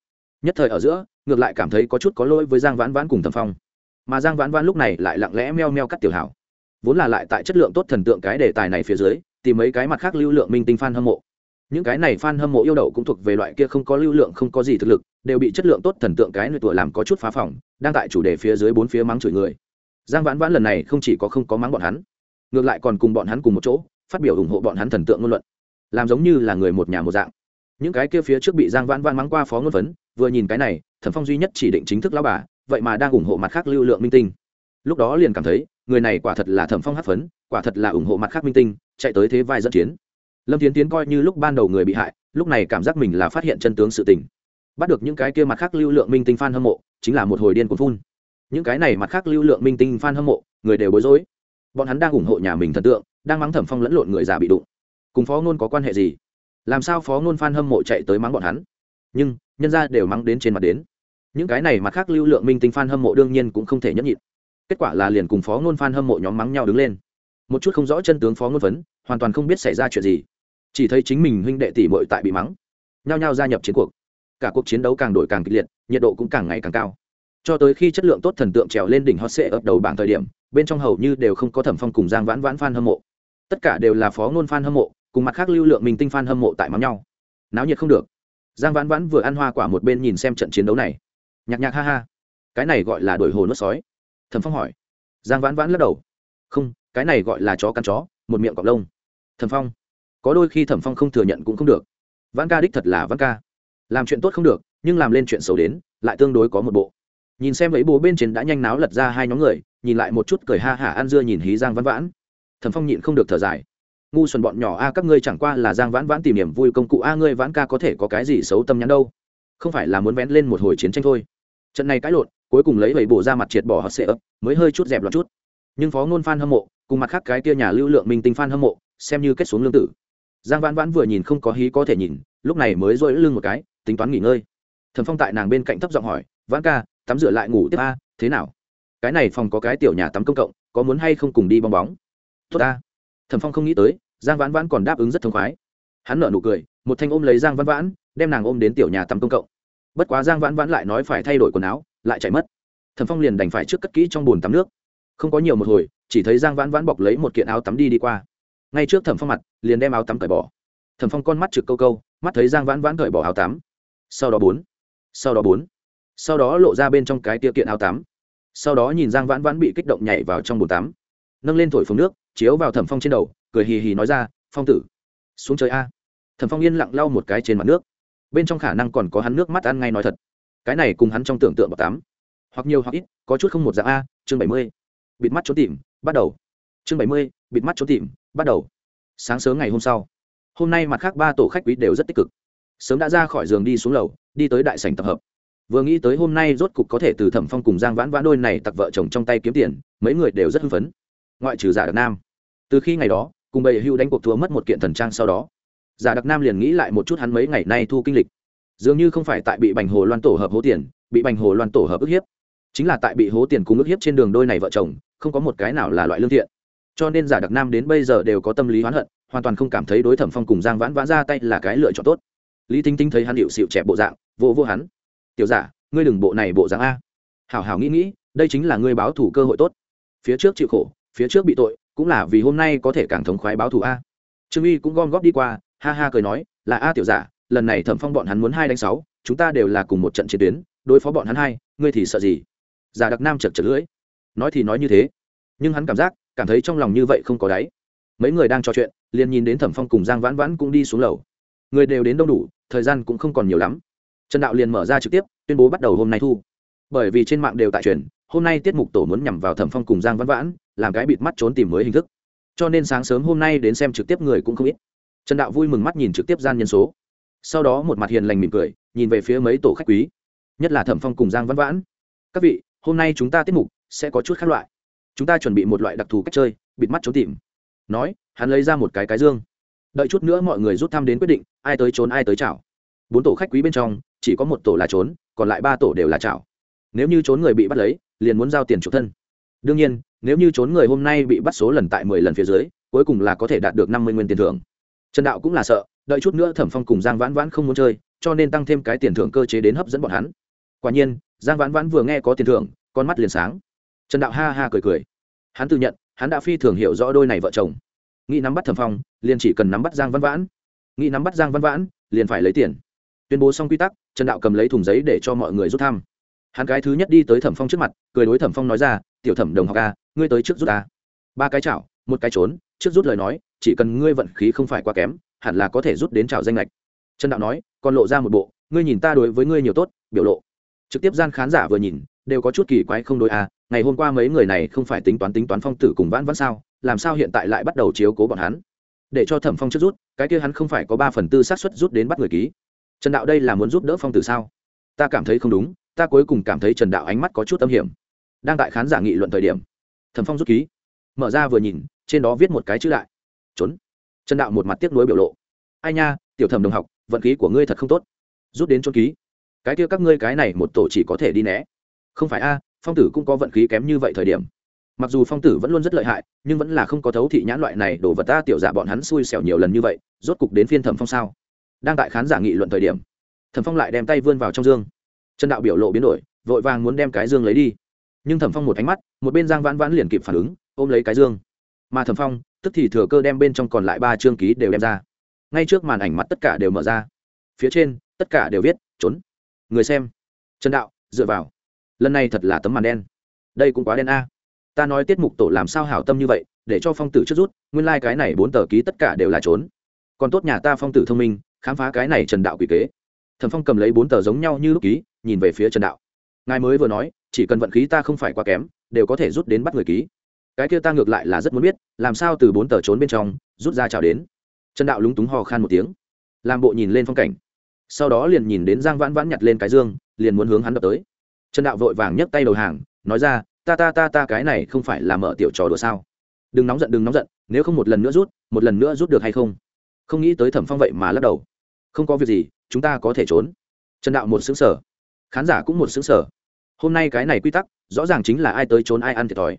Nhất thời ở giữa, ngược lại cảm thấy có chút có lỗi với giang vãn vãn cùng thẩm phong. Mà giang vãn vãn lúc này lại lặng lẽ meo meo cắt tiểu hảo. Vốn là lại tại chất lượng tốt thần tượng cái đề tài này phía dưới, tìm mấy cái mặt khác lưu lượng minh tinh f a n hâm mộ những cái này f a n hâm mộ yêu đậu cũng thuộc về loại kia không có lưu lượng, không có gì thực lực, đều bị chất lượng tốt thần tượng cái nơi tuổi làm có chút phá phỏng, đang tại chủ đề phía dưới bốn phía mắng chửi người. Giang vãn vãn lần này không chỉ có không có mắng bọn hắn, ngược lại còn cùng bọn hắn cùng một chỗ, phát biểu ủng hộ bọn hắn thần tượng ngôn luận. Làm giống như là người một nhà một dạng. Những cái kia phía trước bị giang vãn vãn mắng qua phó ngôn vấn, vừa nhìn cái này thần phong duy nhất chỉ định chính thức lao bà, vậy mà đang ủng hộ mặt khác lưu lượng minh tinh. Lúc đó liền cảm thấy, người này quả thật là thẩm phong hát phấn, quả thật là ủng hộ mặt khác minh tinh, chạy tới thế vai dẫn chiến lâm tiến tiến coi như lúc ban đầu người bị hại, lúc này cảm giác mình là phát hiện chân tướng sự tình. Bắt được những cái kia mặt khác lưu lượng minh tinh f a n hâm mộ, chính là một hồi điên cuốn phun. Những cái này mặt khác lưu lượng minh tinh f a n hâm mộ, người đều bối rối. Bọn hắn đang ủng hộ nhà mình thần tượng, đang mắng thẩm phong lẫn lộn người già bị đụng. Cùng phó ngôn có quan hệ gì? Làm sao phó ngôn f a n hâm mộ chạy tới mắng bọn hắn? Nhưng, nhân ra đều mắng đến trên mặt đến. Những cái này mặt khác lưu lượng minh tinh f a n hâm mộ đương nhiên cũng không thể nhẫn nhịn. Kết quả là liền cùng phó ngôn f hâm mộ nhóm mắng nhau đứng lên. Một chút không rõ chân tướng phó ngôn phấn, hoàn toàn không biết xảy ra chuyện gì chỉ thấy chính mình huynh đệ tỷ muội tại bị mắng. Nhao nhao gia nhập chiến cuộc. Cả cuộc chiến đấu càng đổi càng kịch liệt, nhiệt độ cũng càng ngày càng cao. Cho tới khi chất lượng tốt thần tượng trèo lên đỉnh hot sệ ập đầu bảng thời điểm, bên trong hầu như đều không có thẩm phong cùng giang vãn vãn f hâm mộ. Tất cả đều là phó ngôn f hâm mộ, cùng mặt khác lưu lượng mình tinh f hâm mộ tại mắng nhau. Náo nhiệt không được. Giang vãn vãn vừa ăn hoa quả một bên nhìn xem trận chiến đấu này. Nhạc nhạc ha ha. Cái này gọi là đổi hồ nước sói. Thẩm phong hỏi. Giang vãn vãn lắc đầu. Không, cái này gọi là chó căn chó, một miệng cọc lông. Thẩm phong có đôi khi thẩm phong không thừa nhận cũng không được. Văn ca đích thật là văn ca. Làm chuyện tốt không được, nhưng làm lên chuyện xấu đến, lại tương đối có một bộ. Nhìn xem ấy bố bên trên đã nhanh náo lật ra hai nhóm người, nhìn lại một chút cười ha hả ăn dưa nhìn hí giang văn vãn. Thẩm phong nhịn không được thở dài. Ngu xuẩn bọn nhỏ a, các ngươi chẳng qua là giang vãn vãn tìm niềm vui công cụ a, ngươi vãn ca có thể có cái gì xấu tâm nhắn đâu? Không phải là muốn vén lên một hồi chiến tranh thôi. Trận này cãi lộn, cuối cùng lấy bảy bộ ra mặt triệt bỏ họ sệ ấp, mới hơi chút dẹp loạt chút. Nhưng phó ngôn f hâm mộ, cùng mặt khác cái kia nhà lưu lượng minh tinh f hâm mộ, xem như kết xuống lương tử giang vãn vãn vừa nhìn không có hí có thể nhìn, lúc này mới dội lưng một cái, tính toán nghỉ ngơi. Thần phong tại nàng bên cạnh thấp giọng hỏi, vãn ca, tắm rửa lại ngủ tiếp a, thế nào? Cái này phòng có cái tiểu nhà tắm công cộng, có muốn hay không cùng đi bong bóng? Tốt ta. Thần phong không nghĩ tới, giang vãn vãn còn đáp ứng rất thông khoái. Hắn nở nụ cười, một thanh ôm lấy giang vãn vãn, đem nàng ôm đến tiểu nhà tắm công cộng. Bất quá giang vãn vãn lại nói phải thay đổi quần áo, lại chạy mất. Thẩm phong liền đành phải trước cất kỹ trong bồn tắm nước. Không có nhiều một hồi, chỉ thấy giang vãn vãn bọc lấy một kiện áo tắm đi đi qua ngay trước thẩm phong mặt, liền đem áo tắm cởi bỏ. Thẩm phong con mắt trực câu câu, mắt thấy giang vãn vãn cởi bỏ áo tắm. Sau đó bốn, sau đó bốn, sau đó lộ ra bên trong cái tiêu kiện áo tắm. Sau đó nhìn giang vãn vãn bị kích động nhảy vào trong bồn tắm. Nâng lên thổi phồng nước, chiếu vào thẩm phong trên đầu, cười hì hì nói ra, phong tử, xuống trời a. Thẩm phong yên lặng lau một cái trên mặt nước. Bên trong khả năng còn có hắn nước mắt ăn ngay nói thật. Cái này cùng hắn trong tưởng tượng bọc tắm. Hoặc nhiều hoặc ít, có chút không một dạng a, chương bảy mươi. Bịt mắt trốn tìm, bắt đầu chương bảy mươi, bịt mắt trốn tìm, bắt đầu. Sáng sớm ngày hôm sau, hôm nay mặt khác ba tổ khách quý đều rất tích cực. Sớm đã ra khỏi giường đi xuống lầu, đi tới đại sảnh tập hợp. Vừa nghĩ tới hôm nay rốt cục có thể từ thẩm phong cùng giang vãn vãn đôi này tặc vợ chồng trong tay kiếm tiền, mấy người đều rất hưng phấn. Ngoại trừ giả đặc nam. Từ khi ngày đó, cùng bầy hưu đánh cuộc thua mất một kiện thần trang sau đó, giả đặc nam liền nghĩ lại một chút hắn mấy ngày nay thu kinh lịch. Dường như không phải tại bị bành hồ loan tổ hợp hố tiền, bị bành hồ loan tổ hợp ức hiếp. Chính là tại bị hố tiền cùng ức hiếp trên đường đôi này vợ chồng, không có một cái nào là loại lương thiện cho nên giả đặc nam đến bây giờ đều có tâm lý oán hận, hoàn toàn không cảm thấy đối thẩm phong cùng giang vãn vãn ra tay là cái lựa chọn tốt. Lý tinh tinh thấy hắn hiệu xịu chẹp bộ dạng vô vô hắn. Tiểu giả, ngươi đừng bộ này bộ dạng a. Hảo hảo nghĩ nghĩ, đây chính là ngươi báo thủ cơ hội tốt. Phía trước chịu khổ, phía trước bị tội, cũng là vì hôm nay có thể càng thống khoái báo thù a. Trương uy cũng gom góp đi qua, ha ha cười nói, là a, tiểu giả, lần này thẩm phong bọn hắn muốn hai đánh sáu, chúng ta đều là cùng một trận chiến tuyến, đối phó bọn hắn hai, ngươi thì sợ gì? Giả đặc nam chật chật lưỡi. Nói thì nói như thế, nhưng hắn cảm giác cảm thấy trong lòng như vậy không có đáy. Mấy người đang trò chuyện, liền nhìn đến thẩm phong cùng giang vãn vãn cũng đi xuống lầu. Người đều đến đông đủ, thời gian cũng không còn nhiều lắm. Trần đạo liền mở ra trực tiếp, tuyên bố bắt đầu hôm nay thu. Bởi vì trên mạng đều tại truyền, hôm nay tiết mục tổ muốn nhằm vào thẩm phong cùng giang vãn vãn, làm cái bịt mắt trốn tìm mới hình thức. Cho nên sáng sớm hôm nay đến xem trực tiếp người cũng không ít. Trần đạo vui mừng mắt nhìn trực tiếp gian nhân số. Sau đó một mặt hiền lành mỉm cười, nhìn về phía mấy tổ khách quý. Nhất là thẩm phong cùng giang vãn vãn. Các vị, hôm nay chúng ta tiết mục sẽ có chút khác loại chúng ta chuẩn bị một loại đặc thù cách chơi, bịt mắt trốn tìm. Nói, hắn lấy ra một cái cái dương. Đợi chút nữa mọi người rút thăm đến quyết định, ai tới trốn ai tới chảo. Bốn tổ khách quý bên trong, chỉ có một tổ là trốn, còn lại ba tổ đều là chảo. Nếu như trốn người bị bắt lấy, liền muốn giao tiền chủ thân. Đương nhiên, nếu như trốn người hôm nay bị bắt số lần tại mười lần phía dưới, cuối cùng là có thể đạt được năm mươi nguyên tiền thưởng. Trần đạo cũng là sợ, đợi chút nữa thẩm phong cùng giang vãn vãn không muốn chơi, cho nên tăng thêm cái tiền thưởng cơ chế đến hấp dẫn bọn hắn. Quả nhiên, giang vãn vãn vừa nghe có tiền thưởng, con mắt liền sáng trần đạo ha ha cười cười. Hắn tự nhận, hắn đã phi thường hiểu rõ đôi này vợ chồng. Nghĩ nắm bắt thẩm phong, liền chỉ cần nắm bắt giang văn vãn. Nghĩ nắm bắt giang văn vãn, liền phải lấy tiền. Tuyên bố xong quy tắc, trần đạo cầm lấy thùng giấy để cho mọi người rút thăm. Hắn cái thứ nhất đi tới thẩm phong trước mặt, cười đối thẩm phong nói ra, tiểu thẩm đồng học a, ngươi tới trước rút a ba cái chảo, một cái trốn, trước rút lời nói, chỉ cần ngươi vận khí không phải quá kém, hẳn là có thể rút đến chảo danh lệch. Trần đạo nói, còn lộ ra một bộ, ngươi nhìn ta đối với ngươi nhiều tốt, biểu lộ. Trực tiếp gian khán giả vừa nhìn, đều có chút kỳ quái không đối a ngày hôm qua mấy người này không phải tính toán tính toán phong tử cùng vãn vãn sao, làm sao hiện tại lại bắt đầu chiếu cố bọn hắn? Để cho thẩm phong trước rút, cái kia hắn không phải có ba phần tư xác suất rút đến bắt người ký. Trần đạo đây là muốn giúp đỡ phong tử sao? Ta cảm thấy không đúng, ta cuối cùng cảm thấy trần đạo ánh mắt có chút âm hiểm. Đang tại khán giả nghị luận thời điểm, thẩm phong rút ký. Mở ra vừa nhìn, trên đó viết một cái chữ đại trốn. Trần đạo một mặt tiếc nuối biểu lộ. Ai nha, tiểu thẩm đồng học, vận khí của ngươi thật không tốt. Rút đến trốn ký. Cái kia các ngươi cái này một tổ chỉ có thể đi né. Không phải a phong tử cũng có vận khí kém như vậy thời điểm. Mặc dù phong tử vẫn luôn rất lợi hại, nhưng vẫn là không có thấu thị nhãn loại này đổ vật ta tiểu giả bọn hắn xui xẻo nhiều lần như vậy, rốt cục đến phiên thẩm phong sao? Đang tại khán giả nghị luận thời điểm, thẩm phong lại đem tay vươn vào trong dương. Trần đạo biểu lộ biến đổi, vội vàng muốn đem cái dương lấy đi. Nhưng thẩm phong một ánh mắt, một bên giang vãn vãn liền kịp phản ứng, ôm lấy cái dương. Mà thẩm phong, tức thì thừa cơ đem bên trong còn lại ba chương ký đều đem ra. Ngay trước màn ảnh mặt tất cả đều mở ra. Phía trên, tất cả đều viết, trốn. Người xem. Trần đạo, dựa vào lần này thật là tấm màn đen. Đây cũng quá đen a. Ta nói tiết mục tổ làm sao hảo tâm như vậy, để cho phong tử trước rút, nguyên lai、like、cái này bốn tờ ký tất cả đều là trốn. Còn tốt nhà ta phong tử thông minh, khám phá cái này trần đạo quỷ kế. Thần phong cầm lấy bốn tờ giống nhau như lúc ký, nhìn về phía trần đạo. Ngài mới vừa nói, chỉ cần vận khí ta không phải quá kém, đều có thể rút đến bắt người ký. Cái kia ta ngược lại là rất muốn biết, làm sao từ bốn tờ trốn bên trong, rút ra chào đến. Trần đạo lúng túng hò khan một tiếng. Làm bộ nhìn lên phong cảnh. Sau đó liền nhìn đến giang vãn vãn nhặt lên cái dương, liền muốn hướng hắn đập tới trần đạo vội vàng nhấc tay đầu hàng, nói ra, ta ta ta ta, cái này không phải là mở tiểu trò đùa sao? Đừng nóng giận, đừng nóng giận, nếu không một lần nữa rút, một lần nữa rút được hay không? Không nghĩ tới thẩm phong vậy mà lắc đầu. Không có việc gì, chúng ta có thể trốn. Trần đạo một xứng sở khán giả cũng một xứng sở hôm nay cái này quy tắc, rõ ràng chính là ai tới trốn ai ăn thiệt thòi.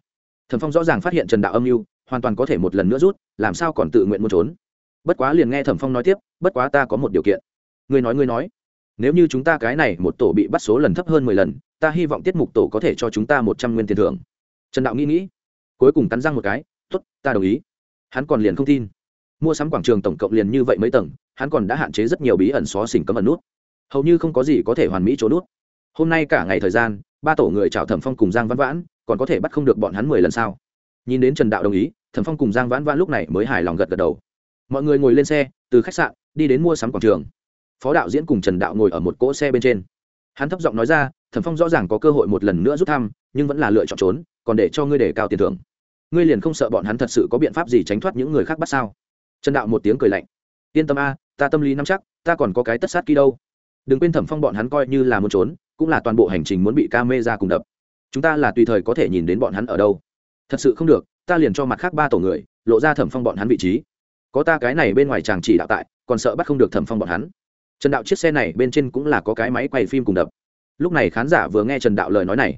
Thẩm phong rõ ràng phát hiện trần đạo âm mưu, hoàn toàn có thể một lần nữa rút, làm sao còn tự nguyện muốn trốn? Bất quá liền nghe thẩm phong nói tiếp, bất quá ta có một điều kiện. Ngươi nói ngươi nói. Nếu như chúng ta cái này một tổ bị bắt số lần thấp hơn mười lần ta hy vọng tiết mục tổ có thể cho chúng ta một trăm nguyên tiền thưởng. Trần đạo nghĩ nghĩ, cuối cùng cắn răng một cái t ố t ta đồng ý. Hắn còn liền không tin. Mua sắm quảng trường tổng cộng liền như vậy mấy tầng, hắn còn đã hạn chế rất nhiều bí ẩn xó xỉnh cấm ẩn nút. Hầu như không có gì có thể hoàn mỹ chỗ nút. Hôm nay cả ngày thời gian, ba tổ người chào thẩm phong cùng giang văn vãn, còn có thể bắt không được bọn hắn mười lần sao? Nhìn đến trần đạo đồng ý, thẩm phong cùng giang vãn vãn lúc này mới hài lòng gật gật đầu. Mọi người ngồi lên xe, từ khách sạn, đi đến mua sắm quảng trường. Phó đạo diễn cùng trần đạo ngồi ở một cỗ xe bên trên hắn thấp giọng nói ra thẩm phong rõ ràng có cơ hội một lần nữa rút thăm, nhưng vẫn là lựa chọn trốn, còn để cho ngươi để cao tiền thưởng. Ngươi liền không sợ bọn hắn thật sự có biện pháp gì tránh thoát những người khác bắt sao? Trần đạo một tiếng cười lạnh. Yên tâm a, ta tâm lý nắm chắc, ta còn có cái tất sát kỹ đâu. Đừng quên thẩm phong bọn hắn coi như là muốn trốn, cũng là toàn bộ hành trình muốn bị ca mê ra cùng đập. Chúng ta là tùy thời có thể nhìn đến bọn hắn ở đâu. Thật sự không được, ta liền cho mặt khác ba tổ người, lộ ra thẩm phong bọn hắn vị trí. Có ta cái này bên ngoài chàng chỉ đạo tại, còn sợ bắt không được thẩm phong bọn hắn trần đạo chiếc xe này bên trên cũng là có cái máy quay phim cùng đập. Lúc này khán giả vừa nghe trần đạo lời nói này,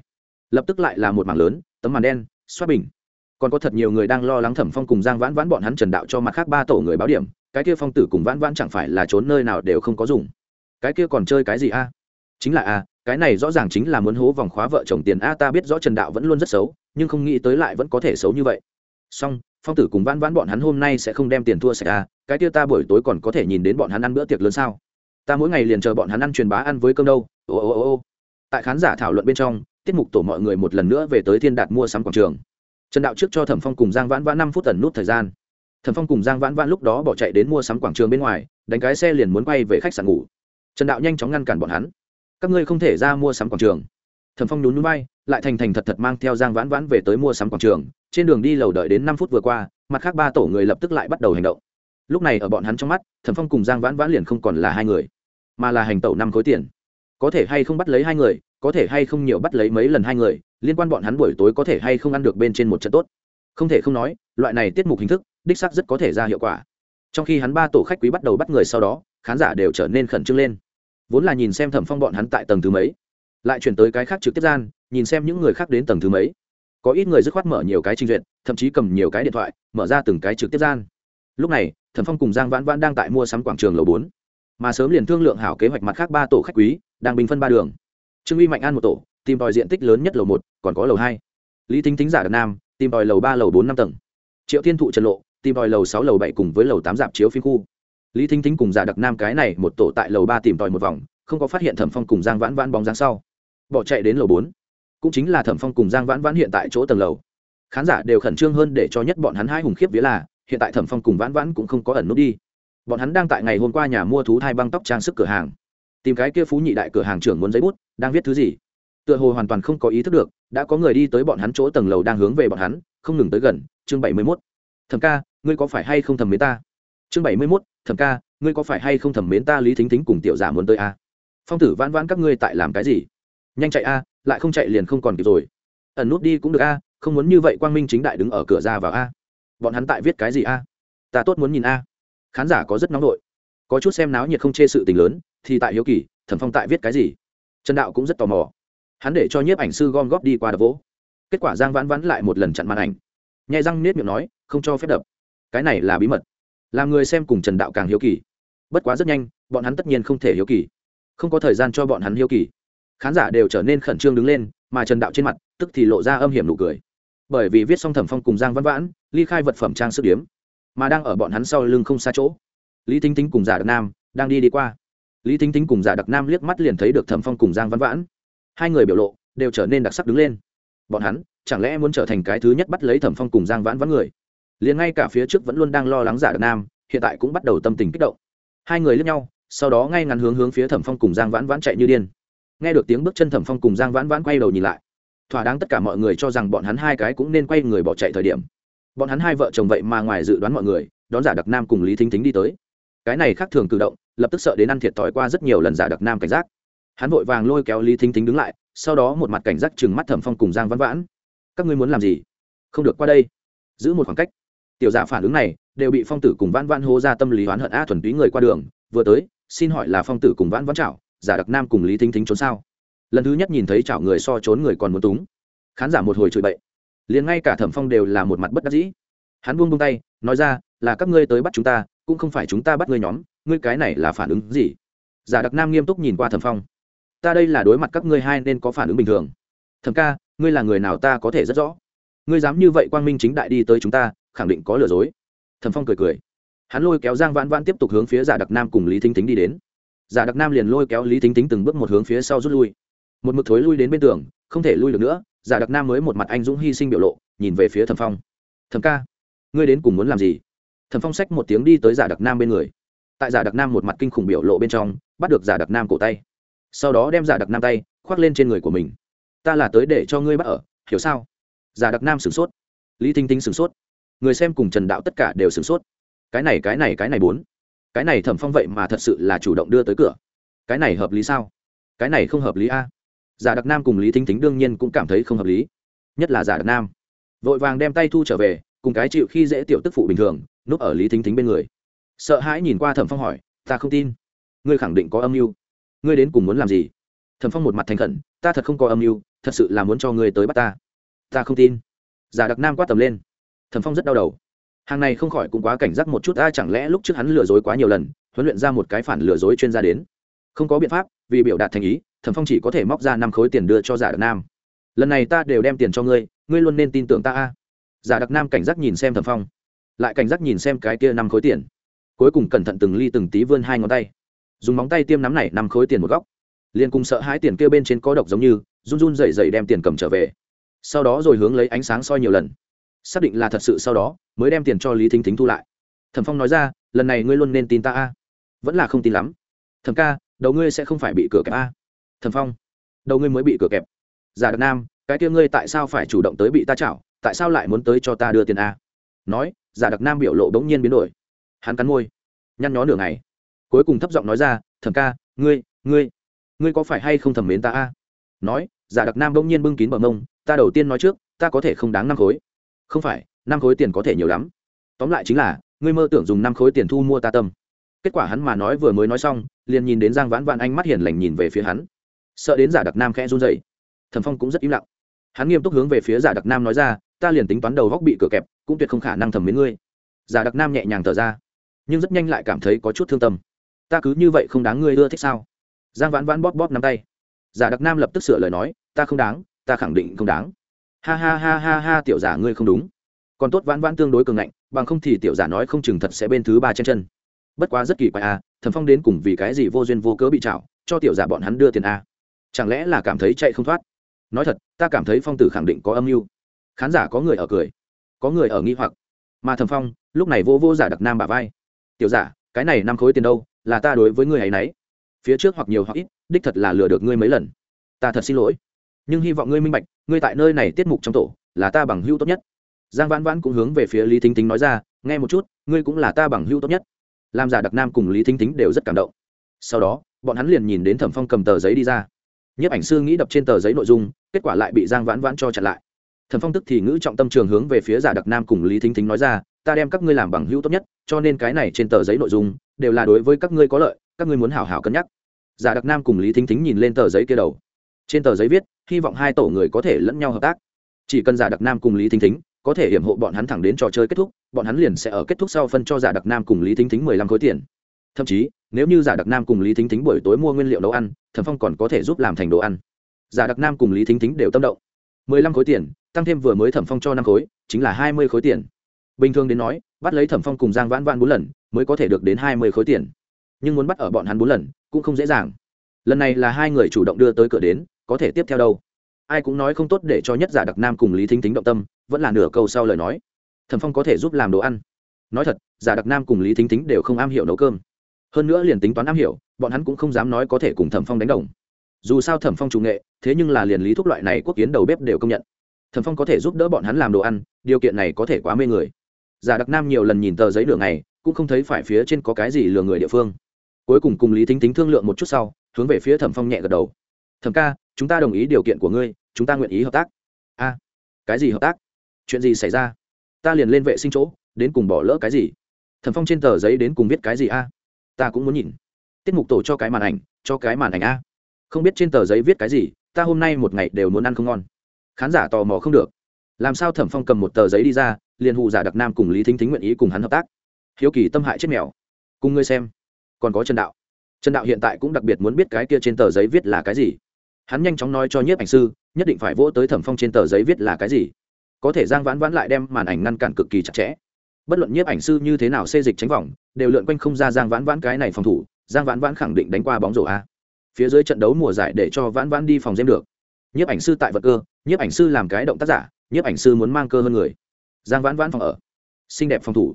lập tức lại là một mảng lớn, tấm màn đen xoát bình. Còn có thật nhiều người đang lo lắng thẩm phong cùng giang vãn vãn bọn hắn trần đạo cho mặt khác ba tổ người báo điểm, cái kia phong tử cùng vãn vãn chẳng phải là trốn nơi nào đều không có dùng. Cái kia còn chơi cái gì a? À? Chính là a à, cái này rõ ràng chính là muốn hố vòng khóa vợ chồng tiền a, ta biết rõ trần đạo vẫn luôn rất xấu, nhưng không nghĩ tới lại vẫn có thể xấu như vậy. Song phong tử cùng vãn vãn bọn hắn hôm nay sẽ không đem tiền thua sạch a, cái kia ta buổi tối còn có thể nhìn đến bọn hắn ăn bữa tiệc lớn sao? Ta mỗi ngày liền chờ bọn hắn ăn truyền bá ăn với cơm đâu. Ô ô ô ô. Tại khán giả thảo luận bên trong, tiết mục tổ mọi người một lần nữa về tới thiên đạt mua sắm quảng trường. Trần đạo trước cho thẩm phong cùng giang vãn vãn năm phút tần nút thời gian. Thẩm phong cùng giang vãn vãn lúc đó bỏ chạy đến mua sắm quảng trường bên ngoài, đánh cái xe liền muốn quay về khách sạn ngủ. Trần đạo nhanh chóng ngăn cản bọn hắn. Các ngươi không thể ra mua sắm quảng trường. Thẩm phong nhún núi bay lại thành thành thật thật mang theo giang vãn vãn về tới mua sắm quảng trường. Trên đường đi lầu đợi đến năm phút vừa qua, mặt khác ba tổ người lập tức lại bắt đầu hành động lúc này ở bọn hắn trong mắt, thẩm phong cùng giang vãn vãn liền không còn là hai người, mà là hành tẩu năm khối tiền. Có thể hay không bắt lấy hai người, có thể hay không nhiều bắt lấy mấy lần hai người, liên quan bọn hắn buổi tối có thể hay không ăn được bên trên một trận tốt. Không thể không nói, loại này tiết mục hình thức, đích xác rất có thể ra hiệu quả. Trong khi hắn ba tổ khách quý bắt đầu bắt người sau đó, khán giả đều trở nên khẩn trương lên. Vốn là nhìn xem thẩm phong bọn hắn tại tầng thứ mấy, lại chuyển tới cái khác trực tiếp gian, nhìn xem những người khác đến tầng thứ mấy. Có ít người dứt khoát mở nhiều cái trình duyệt, thậm chí cầm nhiều cái điện thoại, mở ra từng cái trực tiếp gian lúc này, thẩm phong cùng giang vãn vãn đang tại mua sắm quảng trường lầu bốn. Mà sớm liền thương lượng hảo kế hoạch mặt khác ba tổ khách quý, đang bình phân ba đường. Trương uy mạnh an một tổ, tìm tòi diện tích lớn nhất lầu một, còn có lầu hai. Lý thính thính giả đặc nam, tìm tòi lầu ba, lầu bốn năm tầng. Triệu thiên thụ trần lộ, tìm tòi lầu sáu, lầu bảy cùng với lầu tám dạp chiếu phim khu. Lý thính thính cùng giả đặc nam cái này một tổ tại lầu ba tìm tòi một vòng, không có phát hiện thẩm phong cùng giang vãn vãn bóng dáng sau. Bỏ chạy đến lầu bốn. Cũng chính là thẩm phong cùng giang vãn vãn hiện tại chỗ tầng lầu. Khán giả đều khẩn trương hơn để cho nhất bọn hắn hai hùng khiếp vía là hiện tại thẩm phong cùng vãn vãn cũng không có ẩn nút đi. Bọn hắn đang tại ngày hôm qua nhà mua thú thai băng tóc trang sức cửa hàng. Tìm cái kia phú nhị đại cửa hàng trưởng muốn giấy bút, đang viết thứ gì? Tựa hồ hoàn toàn không có ý thức được, đã có người đi tới bọn hắn chỗ tầng lầu đang hướng về bọn hắn, không ngừng tới gần, chương bảy mươi mốt. Thầm ca, ngươi có phải hay không thầm mến ta? Chương bảy mươi mốt thầm ca, ngươi có phải hay không thầm mến ta lý thính thính cùng tiểu giả muốn tới a phong tử vãn vãn các ngươi tại làm cái gì? Nhanh chạy a, lại không chạy liền không còn kịp rồi. Ẩn nút đi cũng được a, không muốn như vậy quang minh chính đại đứng ở cửa ra vào a bọn hắn tại viết cái gì a? Ta tốt muốn nhìn a. Khán giả có rất nóng nổi có chút xem náo nhiệt không chê sự tình lớn, thì tại hiếu kỳ, thẩm phong tại viết cái gì? Trần đạo cũng rất tò mò. Hắn để cho nhiếp ảnh sư gom góp đi qua đập vỗ. Kết quả giang vãn vãn lại một lần chặn màn ảnh. Nhai răng nết miệng nói, không cho phép đập. Cái này là bí mật. Làm người xem cùng trần đạo càng hiếu kỳ. Bất quá rất nhanh, bọn hắn tất nhiên không thể hiếu kỳ. Không có thời gian cho bọn hắn hiếu kỳ. Khán giả đều trở nên khẩn trương đứng lên, mà trần đạo trên mặt, tức thì lộ ra âm hiểm nụ cười. Bởi vì viết xong thẩm phong cùng giang văn vãn ly khai vật phẩm trang sức điếm, mà đang ở bọn hắn sau lưng không xa chỗ. Lý thính thính cùng giả đặc nam đang đi đi qua. Lý thính thính cùng giả đặc nam liếc mắt liền thấy được thẩm phong cùng giang văn vãn. Hai người biểu lộ đều trở nên đặc sắc đứng lên. Bọn hắn chẳng lẽ muốn trở thành cái thứ nhất bắt lấy thẩm phong cùng giang vãn vãn người? Liền ngay cả phía trước vẫn luôn đang lo lắng giả đặc nam, hiện tại cũng bắt đầu tâm tình kích động. Hai người lướt nhau, sau đó ngay ngắn hướng hướng phía thẩm phong cùng giang vãn vãn chạy như điên. Nghe được tiếng bước chân thẩm phong cùng giang vãn vãn quay đầu nhìn lại, thỏa đáng tất cả mọi người cho rằng bọn hắn hai cái cũng nên quay người bỏ chạy thời điểm bọn hắn hai vợ chồng vậy mà ngoài dự đoán mọi người, đón giả đặc nam cùng lý thính thính đi tới. Cái này khác thường cử động, lập tức sợ đến ăn thiệt thòi qua rất nhiều lần giả đặc nam cảnh giác. Hắn vội vàng lôi kéo lý thính thính đứng lại, sau đó một mặt cảnh giác chừng mắt thẩm phong cùng giang văn vãn. Các ngươi muốn làm gì? Không được qua đây. Giữ một khoảng cách. Tiểu giả phản ứng này, đều bị phong tử cùng vãn vãn hô ra tâm lý oán hận a thuần túy người qua đường, vừa tới, xin hỏi là phong tử cùng vãn vãn chảo, giả đặc nam cùng lý thính thính trốn sao? Lần thứ nhất nhìn thấy chảo người so trốn người còn muốn túng. Khán giả một hồi chửi bậy liền ngay cả thẩm phong đều là một mặt bất đắc dĩ. Hắn buông buông tay, nói ra, là các ngươi tới bắt chúng ta, cũng không phải chúng ta bắt ngươi nhóm, ngươi cái này là phản ứng gì? Giả đặc nam nghiêm túc nhìn qua thẩm phong. Ta đây là đối mặt các ngươi hai nên có phản ứng bình thường. Thẩm ca, ngươi là người nào ta có thể rất rõ. Ngươi dám như vậy quang minh chính đại đi tới chúng ta, khẳng định có lừa dối. Thẩm phong cười cười. Hắn lôi kéo giang vãn vãn tiếp tục hướng phía giả đặc nam cùng lý thính thính đi đến. Giả đặc nam liền lôi kéo lý thính thính từng bước một hướng phía sau rút lui. Một mực thối lui đến bên tường không thể lui được nữa, giả đặc nam mới một mặt anh dũng hy sinh biểu lộ, nhìn về phía thẩm phong. Thẩm ca, ngươi đến cùng muốn làm gì? Thẩm phong xách một tiếng đi tới giả đặc nam bên người. Tại giả đặc nam một mặt kinh khủng biểu lộ bên trong, bắt được giả đặc nam cổ tay. Sau đó đem giả đặc nam tay khoác lên trên người của mình. Ta là tới để cho ngươi bắt ở, hiểu sao? Giả đặc nam sửng sốt. Lý thinh tinh sửng sốt. Người xem cùng trần đạo tất cả đều sửng sốt. Cái này cái này cái này bốn. Cái này thẩm phong vậy mà thật sự là chủ động đưa tới cửa. Cái này hợp lý sao? Cái này không hợp lý a giả đặc nam cùng lý thính thính đương nhiên cũng cảm thấy không hợp lý. Nhất là giả đặc nam. Vội vàng đem tay thu trở về, cùng cái chịu khi dễ tiểu tức phụ bình thường, núp ở lý thính thính bên người. Sợ hãi nhìn qua thẩm phong hỏi, ta không tin. Ngươi khẳng định có âm mưu. Ngươi đến cùng muốn làm gì? Thẩm phong một mặt thành khẩn, ta thật không có âm mưu, thật sự là muốn cho ngươi tới bắt ta. Ta không tin. Giả đặc nam quát tầm lên. Thẩm phong rất đau đầu. Hàng này không khỏi cũng quá cảnh giác một chút ta chẳng lẽ lúc trước hắn lừa dối quá nhiều lần, huấn luyện ra một cái phản lừa dối chuyên gia đến? Không có biện pháp, vì biểu đạt thành ý thẩm phong chỉ có thể móc ra năm khối tiền đưa cho giả đặc nam. Lần này ta đều đem tiền cho ngươi ngươi luôn nên tin tưởng ta a. Giả đặc nam cảnh giác nhìn xem thẩm phong, lại cảnh giác nhìn xem cái kia năm khối tiền. Cuối cùng cẩn thận từng ly từng tí vươn hai ngón tay. Dùng móng tay tiêm nắm này năm khối tiền một góc. Liền cùng sợ hãi tiền kia bên trên có độc giống như, run run dậy dậy đem tiền cầm trở về. Sau đó rồi hướng lấy ánh sáng soi nhiều lần. Xác định là thật sự sau đó, mới đem tiền cho lý thính thính thu lại. Thẩm phong nói ra, lần này ngươi luôn nên tin ta a. Vẫn là không tin lắm. Thẩm ca, đầu ngươi sẽ không phải bị cửa kẹp a. Thần phong, đầu ngươi mới bị cửa kẹp. Giả đặc nam, cái kia ngươi tại sao phải chủ động tới bị ta chảo? Tại sao lại muốn tới cho ta đưa tiền a? Nói, giả đặc nam biểu lộ bỗng nhiên biến đổi. Hắn cắn môi, nhăn nhó nửa ngày. Cuối cùng thấp giọng nói ra, thẩm ca, ngươi ngươi ngươi có phải hay không thẩm mến ta a? Nói, giả đặc nam bỗng nhiên bưng kín bờ mông, ta đầu tiên nói trước, ta có thể không đáng năm khối. Không phải, năm khối tiền có thể nhiều lắm. Tóm lại chính là, ngươi mơ tưởng dùng năm khối tiền thu mua ta tâm. Kết quả hắn mà nói vừa mới nói xong, liền nhìn đến giang vãn vãn ánh mắt hiền lành nhìn về phía hắn sợ đến giả đặc nam khẽ run dậy thẩm phong cũng rất im lặng. Hắn nghiêm túc hướng về phía giả đặc nam nói ra, ta liền tính toán đầu góc bị cửa kẹp, cũng tuyệt không khả năng thẩm mến ngươi. Giả đặc nam nhẹ nhàng thở ra, nhưng rất nhanh lại cảm thấy có chút thương tâm. Ta cứ như vậy không đáng ngươi ưa thích sao? Giang vãn vãn bóp bóp nắm tay. Giả đặc nam lập tức sửa lời nói, ta không đáng, ta khẳng định không đáng. Ha ha ha ha ha, tiểu giả ngươi không đúng. Còn tốt vãn vãn tương đối cường ngạnh, bằng không thì tiểu giả nói không chừng thật sẽ bên thứ ba trên chân. Bất quá rất kỳ quái à thẩm phong đến cùng vì cái gì vô duyên vô cớ bị chảo cho tiểu giả bọn hắn đưa tiền a chẳng lẽ là cảm thấy chạy không thoát? Nói thật, ta cảm thấy phong tử khẳng định có âm mưu. Khán giả có người ở cười, có người ở nghi hoặc. Mà thầm phong, lúc này vô vô giả đặc nam bà vai. Tiểu giả, cái này năm khối tiền đâu, là ta đối với ngươi ấy nấy. Phía trước hoặc nhiều hoặc ít, đích thật là lừa được ngươi mấy lần. Ta thật xin lỗi. Nhưng hy vọng ngươi minh bạch, ngươi tại nơi này tiết mục trong tổ, là ta bằng hữu tốt nhất. Giang vãn vãn cũng hướng về phía lý thính thính nói ra, nghe một chút, ngươi cũng là ta bằng hữu tốt nhất. Làm giả đặc nam cùng lý thính thính đều rất cảm động. Sau đó, bọn hắn liền nhìn đến thẩm phong cầm tờ giấy đi ra nhiếp ảnh sư nghĩ đập trên tờ giấy nội dung, kết quả lại bị giang vãn vãn cho chặn lại. Thần phong tức thì ngữ trọng tâm trường hướng về phía giả đặc nam cùng lý thính thính nói ra, ta đem các ngươi làm bằng hữu tốt nhất, cho nên cái này trên tờ giấy nội dung đều là đối với các ngươi có lợi, các ngươi muốn hảo hảo cân nhắc. Giả đặc nam cùng lý thính thính nhìn lên tờ giấy kia đầu. Trên tờ giấy viết, hy vọng hai tổ người có thể lẫn nhau hợp tác. Chỉ cần giả đặc nam cùng lý thính thính có thể hiểm hộ bọn hắn thẳng đến trò chơi kết thúc, bọn hắn liền sẽ ở kết thúc sau phân cho giả đặc nam cùng lý thính thính mười lăm khối tiền thậm chí, nếu như giả đặc nam cùng lý thính thính buổi tối mua nguyên liệu nấu ăn, thẩm phong còn có thể giúp làm thành đồ ăn. Giả đặc nam cùng lý thính thính đều tâm động. Mười lăm khối tiền, tăng thêm vừa mới thẩm phong cho năm khối, chính là hai mươi khối tiền. Bình thường đến nói, bắt lấy thẩm phong cùng giang vãn vãn bốn lần, mới có thể được đến hai mươi khối tiền. Nhưng muốn bắt ở bọn hắn bốn lần, cũng không dễ dàng. Lần này là hai người chủ động đưa tới cửa đến, có thể tiếp theo đâu. Ai cũng nói không tốt để cho nhất giả đặc nam cùng lý thính thính động tâm, vẫn là nửa câu sau lời nói. Thẩm phong có thể giúp làm đồ ăn. Nói thật, giả đặc nam cùng lý thính thính đều không am hiểu nấu cơm hơn nữa liền tính toán am hiểu, bọn hắn cũng không dám nói có thể cùng thẩm phong đánh đồng. Dù sao thẩm phong chủ nghệ, thế nhưng là liền lý thuốc loại này quốc kiến đầu bếp đều công nhận. Thẩm phong có thể giúp đỡ bọn hắn làm đồ ăn, điều kiện này có thể quá mê người. Giả đặc nam nhiều lần nhìn tờ giấy lửa này cũng không thấy phải phía trên có cái gì lừa người địa phương. Cuối cùng cùng lý thính tính thương lượng một chút sau, hướng về phía thẩm phong nhẹ gật đầu. Thẩm ca, chúng ta đồng ý điều kiện của ngươi, chúng ta nguyện ý hợp tác. A, cái gì hợp tác? Chuyện gì xảy ra? Ta liền lên vệ sinh chỗ, đến cùng bỏ lỡ cái gì? Thẩm phong trên tờ giấy đến cùng viết cái gì a? Ta cũng muốn nhìn. Tiết mục tổ cho cái màn ảnh, cho cái màn ảnh a. Không biết trên tờ giấy viết cái gì, ta hôm nay một ngày đều muốn ăn không ngon. Khán giả tò mò không được. Làm sao thẩm phong cầm một tờ giấy đi ra, liền hụ giả đặc nam cùng lý thính thính nguyện ý cùng hắn hợp tác. Hiếu kỳ tâm hại chết mèo. Cùng ngươi xem. Còn có trần đạo. Trần đạo hiện tại cũng đặc biệt muốn biết cái kia trên tờ giấy viết là cái gì. Hắn nhanh chóng nói cho nhiếp ảnh sư, nhất định phải vỗ tới thẩm phong trên tờ giấy viết là cái gì. Có thể giang vãn vãn lại đem màn ảnh ngăn cản cực kỳ chặt chẽ bất luận nhiếp ảnh sư như thế nào xê dịch tránh vòng, đều lượn quanh không ra giang vãn vãn cái này phòng thủ, giang vãn vãn khẳng định đánh qua bóng rổ a. Phía dưới trận đấu mùa giải để cho vãn vãn đi phòng xem được. Nhiếp ảnh sư tại vật cơ, nhiếp ảnh sư làm cái động tác giả, nhiếp ảnh sư muốn mang cơ hơn người. Giang vãn vãn phòng ở. Xinh đẹp phòng thủ.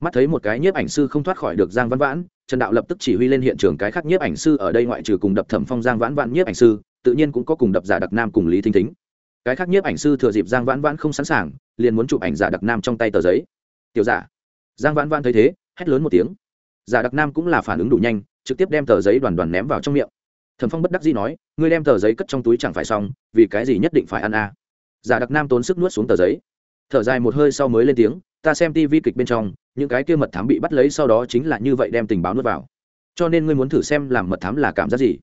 Mắt thấy một cái nhiếp ảnh sư không thoát khỏi được giang vãn vãn, trần đạo lập tức chỉ huy lên hiện trường cái khác nhiếp ảnh sư ở đây ngoại trừ cùng đập thẩm phong giang vãn vãn nhiếp ảnh sư, tự nhiên cũng có cùng đập giả đặc nam cùng lý thính thính. Cái khác nhiếp ảnh sư thừa dịp giang vãn vãn không sẵn sàng, liền muốn chụp ảnh giả đặc nam trong tay tờ giấy tiểu giả. Giang vãn vãn thấy thế, hét lớn một tiếng. Giả đặc nam cũng là phản ứng đủ nhanh, trực tiếp đem tờ giấy đoàn đoàn ném vào trong miệng. Thẩm phong bất đắc dĩ nói, ngươi đem tờ giấy cất trong túi chẳng phải xong, vì cái gì nhất định phải ăn a à. giả đặc nam tốn sức nuốt xuống tờ giấy. Thở dài một hơi sau mới lên tiếng, ta xem tv kịch bên trong, những cái kia mật thám bị bắt lấy sau đó chính là như vậy đem tình báo nuốt vào. Cho nên ngươi muốn thử xem làm mật thám là cảm giác gì?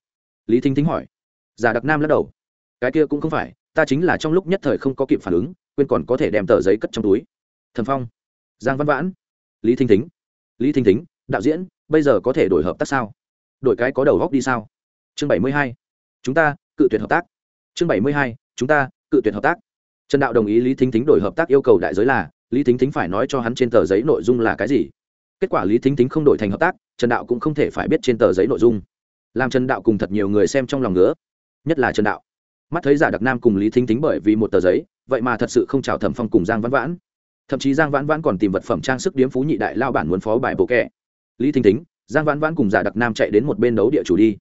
Lý thính thính hỏi. Giả đặc nam lắc đầu. Cái kia cũng không phải, ta chính là trong lúc nhất thời không có kịp phản ứng, quên còn có thể đem tờ giấy cất trong túi. Thần phong giang văn vãn, lý thinh thính. Lý thinh thính, đạo diễn, bây giờ có thể đổi hợp tác sao? Đổi cái có đầu góc đi sao? Chương bảy mươi hai, chúng ta cự tuyệt hợp tác. Chương bảy mươi hai, chúng ta cự tuyệt hợp tác. Trần đạo đồng ý lý thính thính đổi hợp tác yêu cầu đại giới là, lý thính thính phải nói cho hắn trên tờ giấy nội dung là cái gì? Kết quả lý thính thính không đổi thành hợp tác, trần đạo cũng không thể phải biết trên tờ giấy nội dung. Làm trần đạo cùng thật nhiều người xem trong lòng nữa. nhất là trần đạo. Mắt thấy giả đặc nam cùng lý thính thính bởi vì một tờ giấy, vậy mà thật sự không chào thẩm phong cùng giang Văn vãn thậm chí giang vãn vãn còn tìm vật phẩm trang sức điếm phú nhị đại lao bản muốn phó bài bộ kẹ. Lý thinh thính, giang vãn vãn cùng giả đặc nam chạy đến một bên đấu địa chủ đi.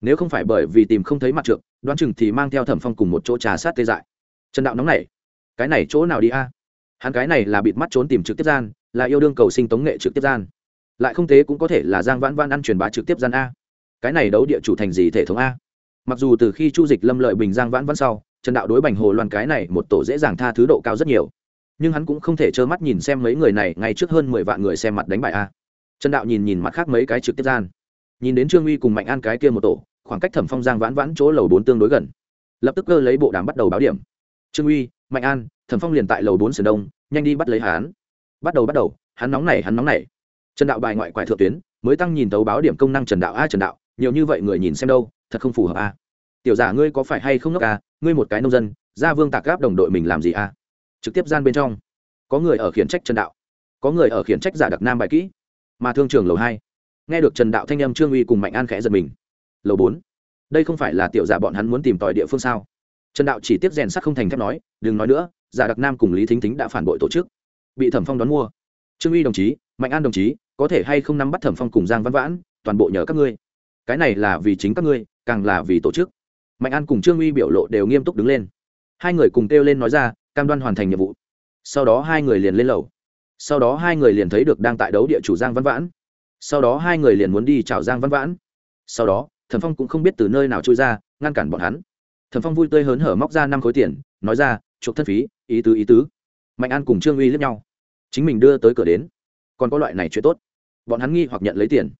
Nếu không phải bởi vì tìm không thấy mặt trượng, đoán chừng thì mang theo thẩm phong cùng một chỗ trà sát tê dại. Trần đạo nóng này cái này chỗ nào đi a? Hắn cái này là bịt mắt trốn tìm trực tiếp gian, là yêu đương cầu sinh tống nghệ trực tiếp gian. Lại không thế cũng có thể là giang vãn vãn ăn truyền bá trực tiếp gian a. Cái này đấu địa chủ thành gì thể thống a? Mặc dù từ khi chu dịch lâm lợi bình giang vãn vãn sau, trần đạo đối bành hồ loan cái này một tổ dễ dàng tha thứ độ cao rất nhiều nhưng hắn cũng không thể trơ mắt nhìn xem mấy người này ngay trước hơn mười vạn người xem mặt đánh bại a. Trần đạo nhìn nhìn mặt khác mấy cái trực tiếp gian. Nhìn đến trương uy cùng mạnh an cái kia một tổ, khoảng cách thẩm phong giang vãn vãn chỗ lầu bốn tương đối gần. Lập tức cơ lấy bộ đàm bắt đầu báo điểm. Trương uy, mạnh an, thẩm phong liền tại lầu bốn sườn đông, nhanh đi bắt lấy hắn. Bắt đầu bắt đầu, hắn nóng này, hắn nóng này. Trần đạo bài ngoại quải thượng tuyến, mới tăng nhìn tấu báo điểm công năng trần đạo a trần đạo, nhiều như vậy người nhìn xem đâu, thật không phù hợp a. Tiểu giả ngươi có phải hay không ngốc a? Ngươi một cái nông dân, gia vương tạc gáp đồng đội mình làm gì a? Trực tiếp gian bên trong. Có người ở khiển trách trần đạo, có người ở khiển trách giả đặc nam bài kỹ, mà thương trường lầu hai, nghe được trần đạo thanh âm trương uy cùng mạnh an khẽ giật mình. Lầu bốn, đây không phải là tiểu giả bọn hắn muốn tìm tòi địa phương sao? Trần đạo chỉ tiếp rèn sắc không thành thép nói, đừng nói nữa, giả đặc nam cùng lý thính thính đã phản bội tổ chức, bị thẩm phong đón mua. Trương uy đồng chí, mạnh an đồng chí, có thể hay không nắm bắt thẩm phong cùng giang văn vãn, toàn bộ nhờ các ngươi. Cái này là vì chính các ngươi, càng là vì tổ chức. Mạnh an cùng trương uy biểu lộ đều nghiêm túc đứng lên. Hai người cùng kêu lên nói ra cam đoan hoàn thành nhiệm vụ. Sau đó hai người liền lên lầu. Sau đó hai người liền thấy được đang tại đấu địa chủ giang văn vãn. Sau đó hai người liền muốn đi chào giang văn vãn. Sau đó thẩm phong cũng không biết từ nơi nào trôi ra, ngăn cản bọn hắn. Thẩm phong vui tươi hớn hở móc ra năm khối tiền, nói ra, chuộc thân phí, ý tứ ý tứ. Mạnh an cùng trương uy lướt nhau. Chính mình đưa tới cửa đến. Còn có loại này chuyện tốt. Bọn hắn nghi hoặc nhận lấy tiền.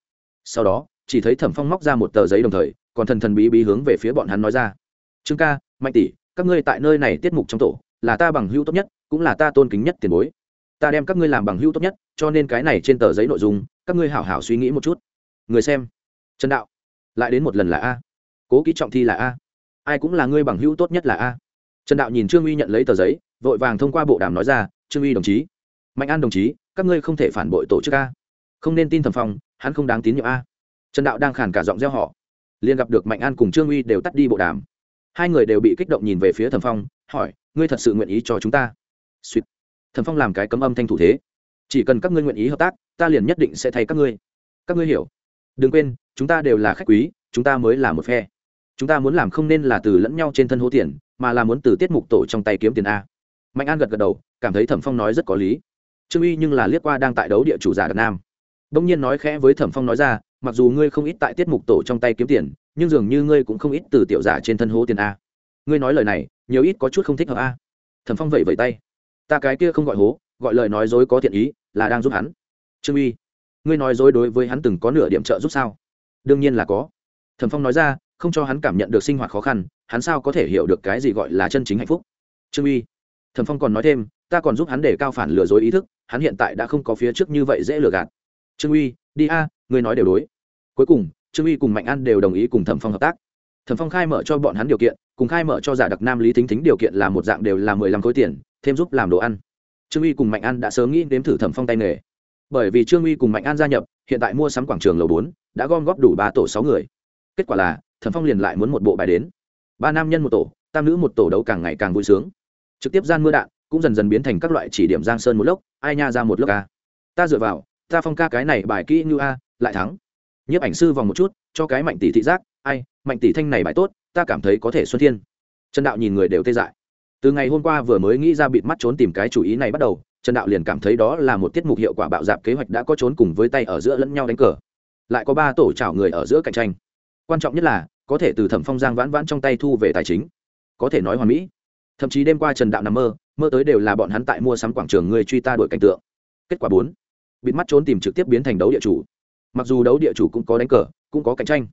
Sau đó, chỉ thấy thẩm phong móc ra một tờ giấy đồng thời, còn thần thần bí bí hướng về phía bọn hắn nói ra, trương ca, mạnh tỷ, các ngươi tại nơi này tiết mục trong tổ là ta bằng hữu tốt nhất, cũng là ta tôn kính nhất tiền bối. Ta đem các ngươi làm bằng hữu tốt nhất, cho nên cái này trên tờ giấy nội dung, các ngươi hảo hảo suy nghĩ một chút. Người xem. Trần đạo. Lại đến một lần là a. Cố kỹ trọng thi là a. Ai cũng là ngươi bằng hữu tốt nhất là a. Trần đạo nhìn trương uy nhận lấy tờ giấy, vội vàng thông qua bộ đàm nói ra, trương uy đồng chí, mạnh an đồng chí, các ngươi không thể phản bội tổ chức a. Không nên tin thẩm phong, hắn không đáng tín nhiệm a. Trần đạo đang khản cả giọng gieo họ liền gặp được mạnh an cùng trương uy đều tắt đi bộ đàm. Hai người đều bị kích động nhìn về phía thẩm phong, hỏi ngươi thật sự nguyện ý cho chúng ta? Suýt thần phong làm cái cấm âm thanh thủ thế. Chỉ cần các ngươi nguyện ý hợp tác, ta liền nhất định sẽ thay các ngươi. Các ngươi hiểu? Đừng quên, chúng ta đều là khách quý, chúng ta mới là một phe. Chúng ta muốn làm không nên là từ lẫn nhau trên thân hố tiền, mà là muốn từ tiết mục tổ trong tay kiếm tiền a. Mạnh an gật gật đầu, cảm thấy thẩm phong nói rất có lý. Trương uy nhưng là liếc qua đang tại đấu địa chủ giả đặc nam. Đông nhiên nói khẽ với thẩm phong nói ra, mặc dù ngươi không ít tại tiết mục tổ trong tay kiếm tiền, nhưng dường như ngươi cũng không ít từ tiểu giả trên thân hố tiền a ngươi nói lời này, nhiều ít có chút không thích hợp a. Thẩm phong vẫy vẫy tay. Ta cái kia không gọi hố, gọi lời nói dối có thiện ý, là đang giúp hắn. Trương uy, ngươi nói dối đối với hắn từng có nửa điểm trợ giúp sao? Đương nhiên là có. Thẩm phong nói ra, không cho hắn cảm nhận được sinh hoạt khó khăn, hắn sao có thể hiểu được cái gì gọi là chân chính hạnh phúc? Trương uy, thẩm phong còn nói thêm, ta còn giúp hắn để cao phản lừa dối ý thức, hắn hiện tại đã không có phía trước như vậy dễ lừa gạt. Trương uy, đi a, ngươi nói đều đối. Cuối cùng, trương uy cùng mạnh an đều đồng ý cùng thẩm phong hợp tác thẩm phong khai mở cho bọn hắn điều kiện, cùng khai mở cho giả đặc nam lý thính thính điều kiện là một dạng đều là mười lăm khối tiền, thêm giúp làm đồ ăn. Trương uy cùng mạnh an đã sớm nghĩ đến thử thẩm phong tay nghề. Bởi vì trương uy cùng mạnh an gia nhập, hiện tại mua sắm quảng trường lầu bốn, đã gom góp đủ ba tổ sáu người. Kết quả là thẩm phong liền lại muốn một bộ bài đến. Ba nam nhân một tổ, tam nữ một tổ đấu càng ngày càng vui sướng. Trực tiếp gian mưa đạn, cũng dần dần biến thành các loại chỉ điểm giang sơn một lốc, ai nha ra một lốc ca ta dựa vào, ta phong ca cái này bài kỹ như a, lại thắng. Nhiếp ảnh sư vòng một chút, cho cái mạnh tỷ thị giác, ai mạnh tỷ thanh này bài tốt, ta cảm thấy có thể xuân thiên. Trần đạo nhìn người đều tê dại. Từ ngày hôm qua vừa mới nghĩ ra bịt mắt trốn tìm cái chủ ý này bắt đầu, trần đạo liền cảm thấy đó là một tiết mục hiệu quả bạo dạp kế hoạch đã có trốn cùng với tay ở giữa lẫn nhau đánh cờ. Lại có ba tổ trào người ở giữa cạnh tranh. Quan trọng nhất là, có thể từ thẩm phong giang vãn vãn trong tay thu về tài chính. Có thể nói hoàn mỹ. Thậm chí đêm qua trần đạo nằm mơ mơ tới đều là bọn hắn tại mua sắm quảng trường người truy ta đổi cảnh tượng. Kết quả bốn, bịt mắt trốn tìm trực tiếp biến thành đấu địa chủ. Mặc dù đấu địa chủ cũng có đánh cờ, cũng có cạnh tranh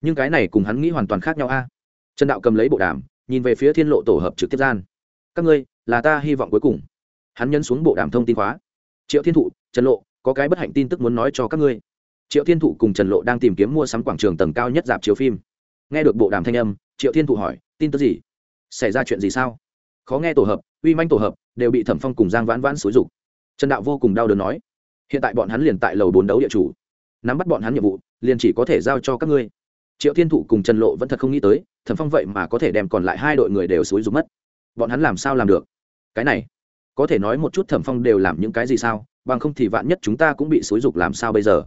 nhưng cái này cùng hắn nghĩ hoàn toàn khác nhau a. Trần đạo cầm lấy bộ đàm, nhìn về phía thiên lộ tổ hợp trực tiếp gian. Các ngươi, là ta hy vọng cuối cùng. Hắn nhấn xuống bộ đàm thông tin khóa. Triệu thiên thụ, trần lộ, có cái bất hạnh tin tức muốn nói cho các ngươi. Triệu thiên thụ cùng trần lộ đang tìm kiếm mua sắm quảng trường tầng cao nhất dạp chiếu phim. Nghe được bộ đàm thanh âm, triệu thiên thụ hỏi, tin tức gì? Xảy ra chuyện gì sao? Khó nghe tổ hợp, uy manh tổ hợp, đều bị thẩm phong cùng giang vãn vãn xúi rục trần đạo vô cùng đau đớn nói, hiện tại bọn hắn liền tại lầu bốn đấu địa chủ. Nắm bắt bọn hắn nhiệm vụ, liền chỉ có thể giao cho các ngươi triệu thiên thụ cùng trần lộ vẫn thật không nghĩ tới, thẩm phong vậy mà có thể đem còn lại hai đội người đều xúi rục mất. Bọn hắn làm sao làm được? Cái này, có thể nói một chút thẩm phong đều làm những cái gì sao? Bằng không thì vạn nhất chúng ta cũng bị xúi rục làm sao bây giờ?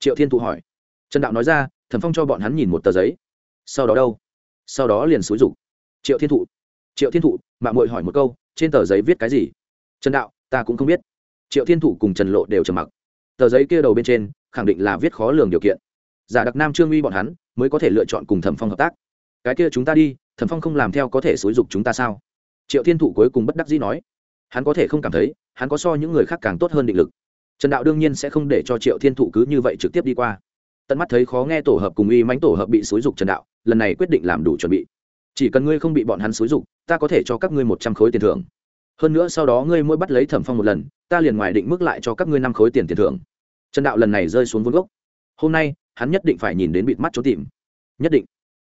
Triệu thiên thụ hỏi. Trần đạo nói ra, thẩm phong cho bọn hắn nhìn một tờ giấy. Sau đó đâu? Sau đó liền xúi rục triệu thiên thụ. Triệu thiên thụ mạng mội hỏi một câu, trên tờ giấy viết cái gì? Trần đạo, ta cũng không biết. Triệu thiên thụ cùng trần lộ đều trầm mặc. Tờ giấy kia đầu bên trên, khẳng định là viết khó lường điều kiện giả đặc nam trương uy bọn hắn mới có thể lựa chọn cùng thẩm phong hợp tác. Cái kia chúng ta đi, thẩm phong không làm theo có thể xúi dục chúng ta sao? Triệu thiên thụ cuối cùng bất đắc dĩ nói. Hắn có thể không cảm thấy, hắn có so những người khác càng tốt hơn định lực. Trần đạo đương nhiên sẽ không để cho triệu thiên thụ cứ như vậy trực tiếp đi qua. Tận mắt thấy khó nghe tổ hợp cùng uy mánh tổ hợp bị xúi dục trần đạo, lần này quyết định làm đủ chuẩn bị. Chỉ cần ngươi không bị bọn hắn xúi dục, ta có thể cho các ngươi một trăm khối tiền thưởng. Hơn nữa sau đó ngươi mỗi bắt lấy thẩm phong một lần, ta liền ngoài định mức lại cho các ngươi năm khối tiền tiền thưởng. Trần đạo lần này rơi xuống vốn gốc. Hôm nay hắn nhất định phải nhìn đến bịt mắt trốn tìm. Nhất định.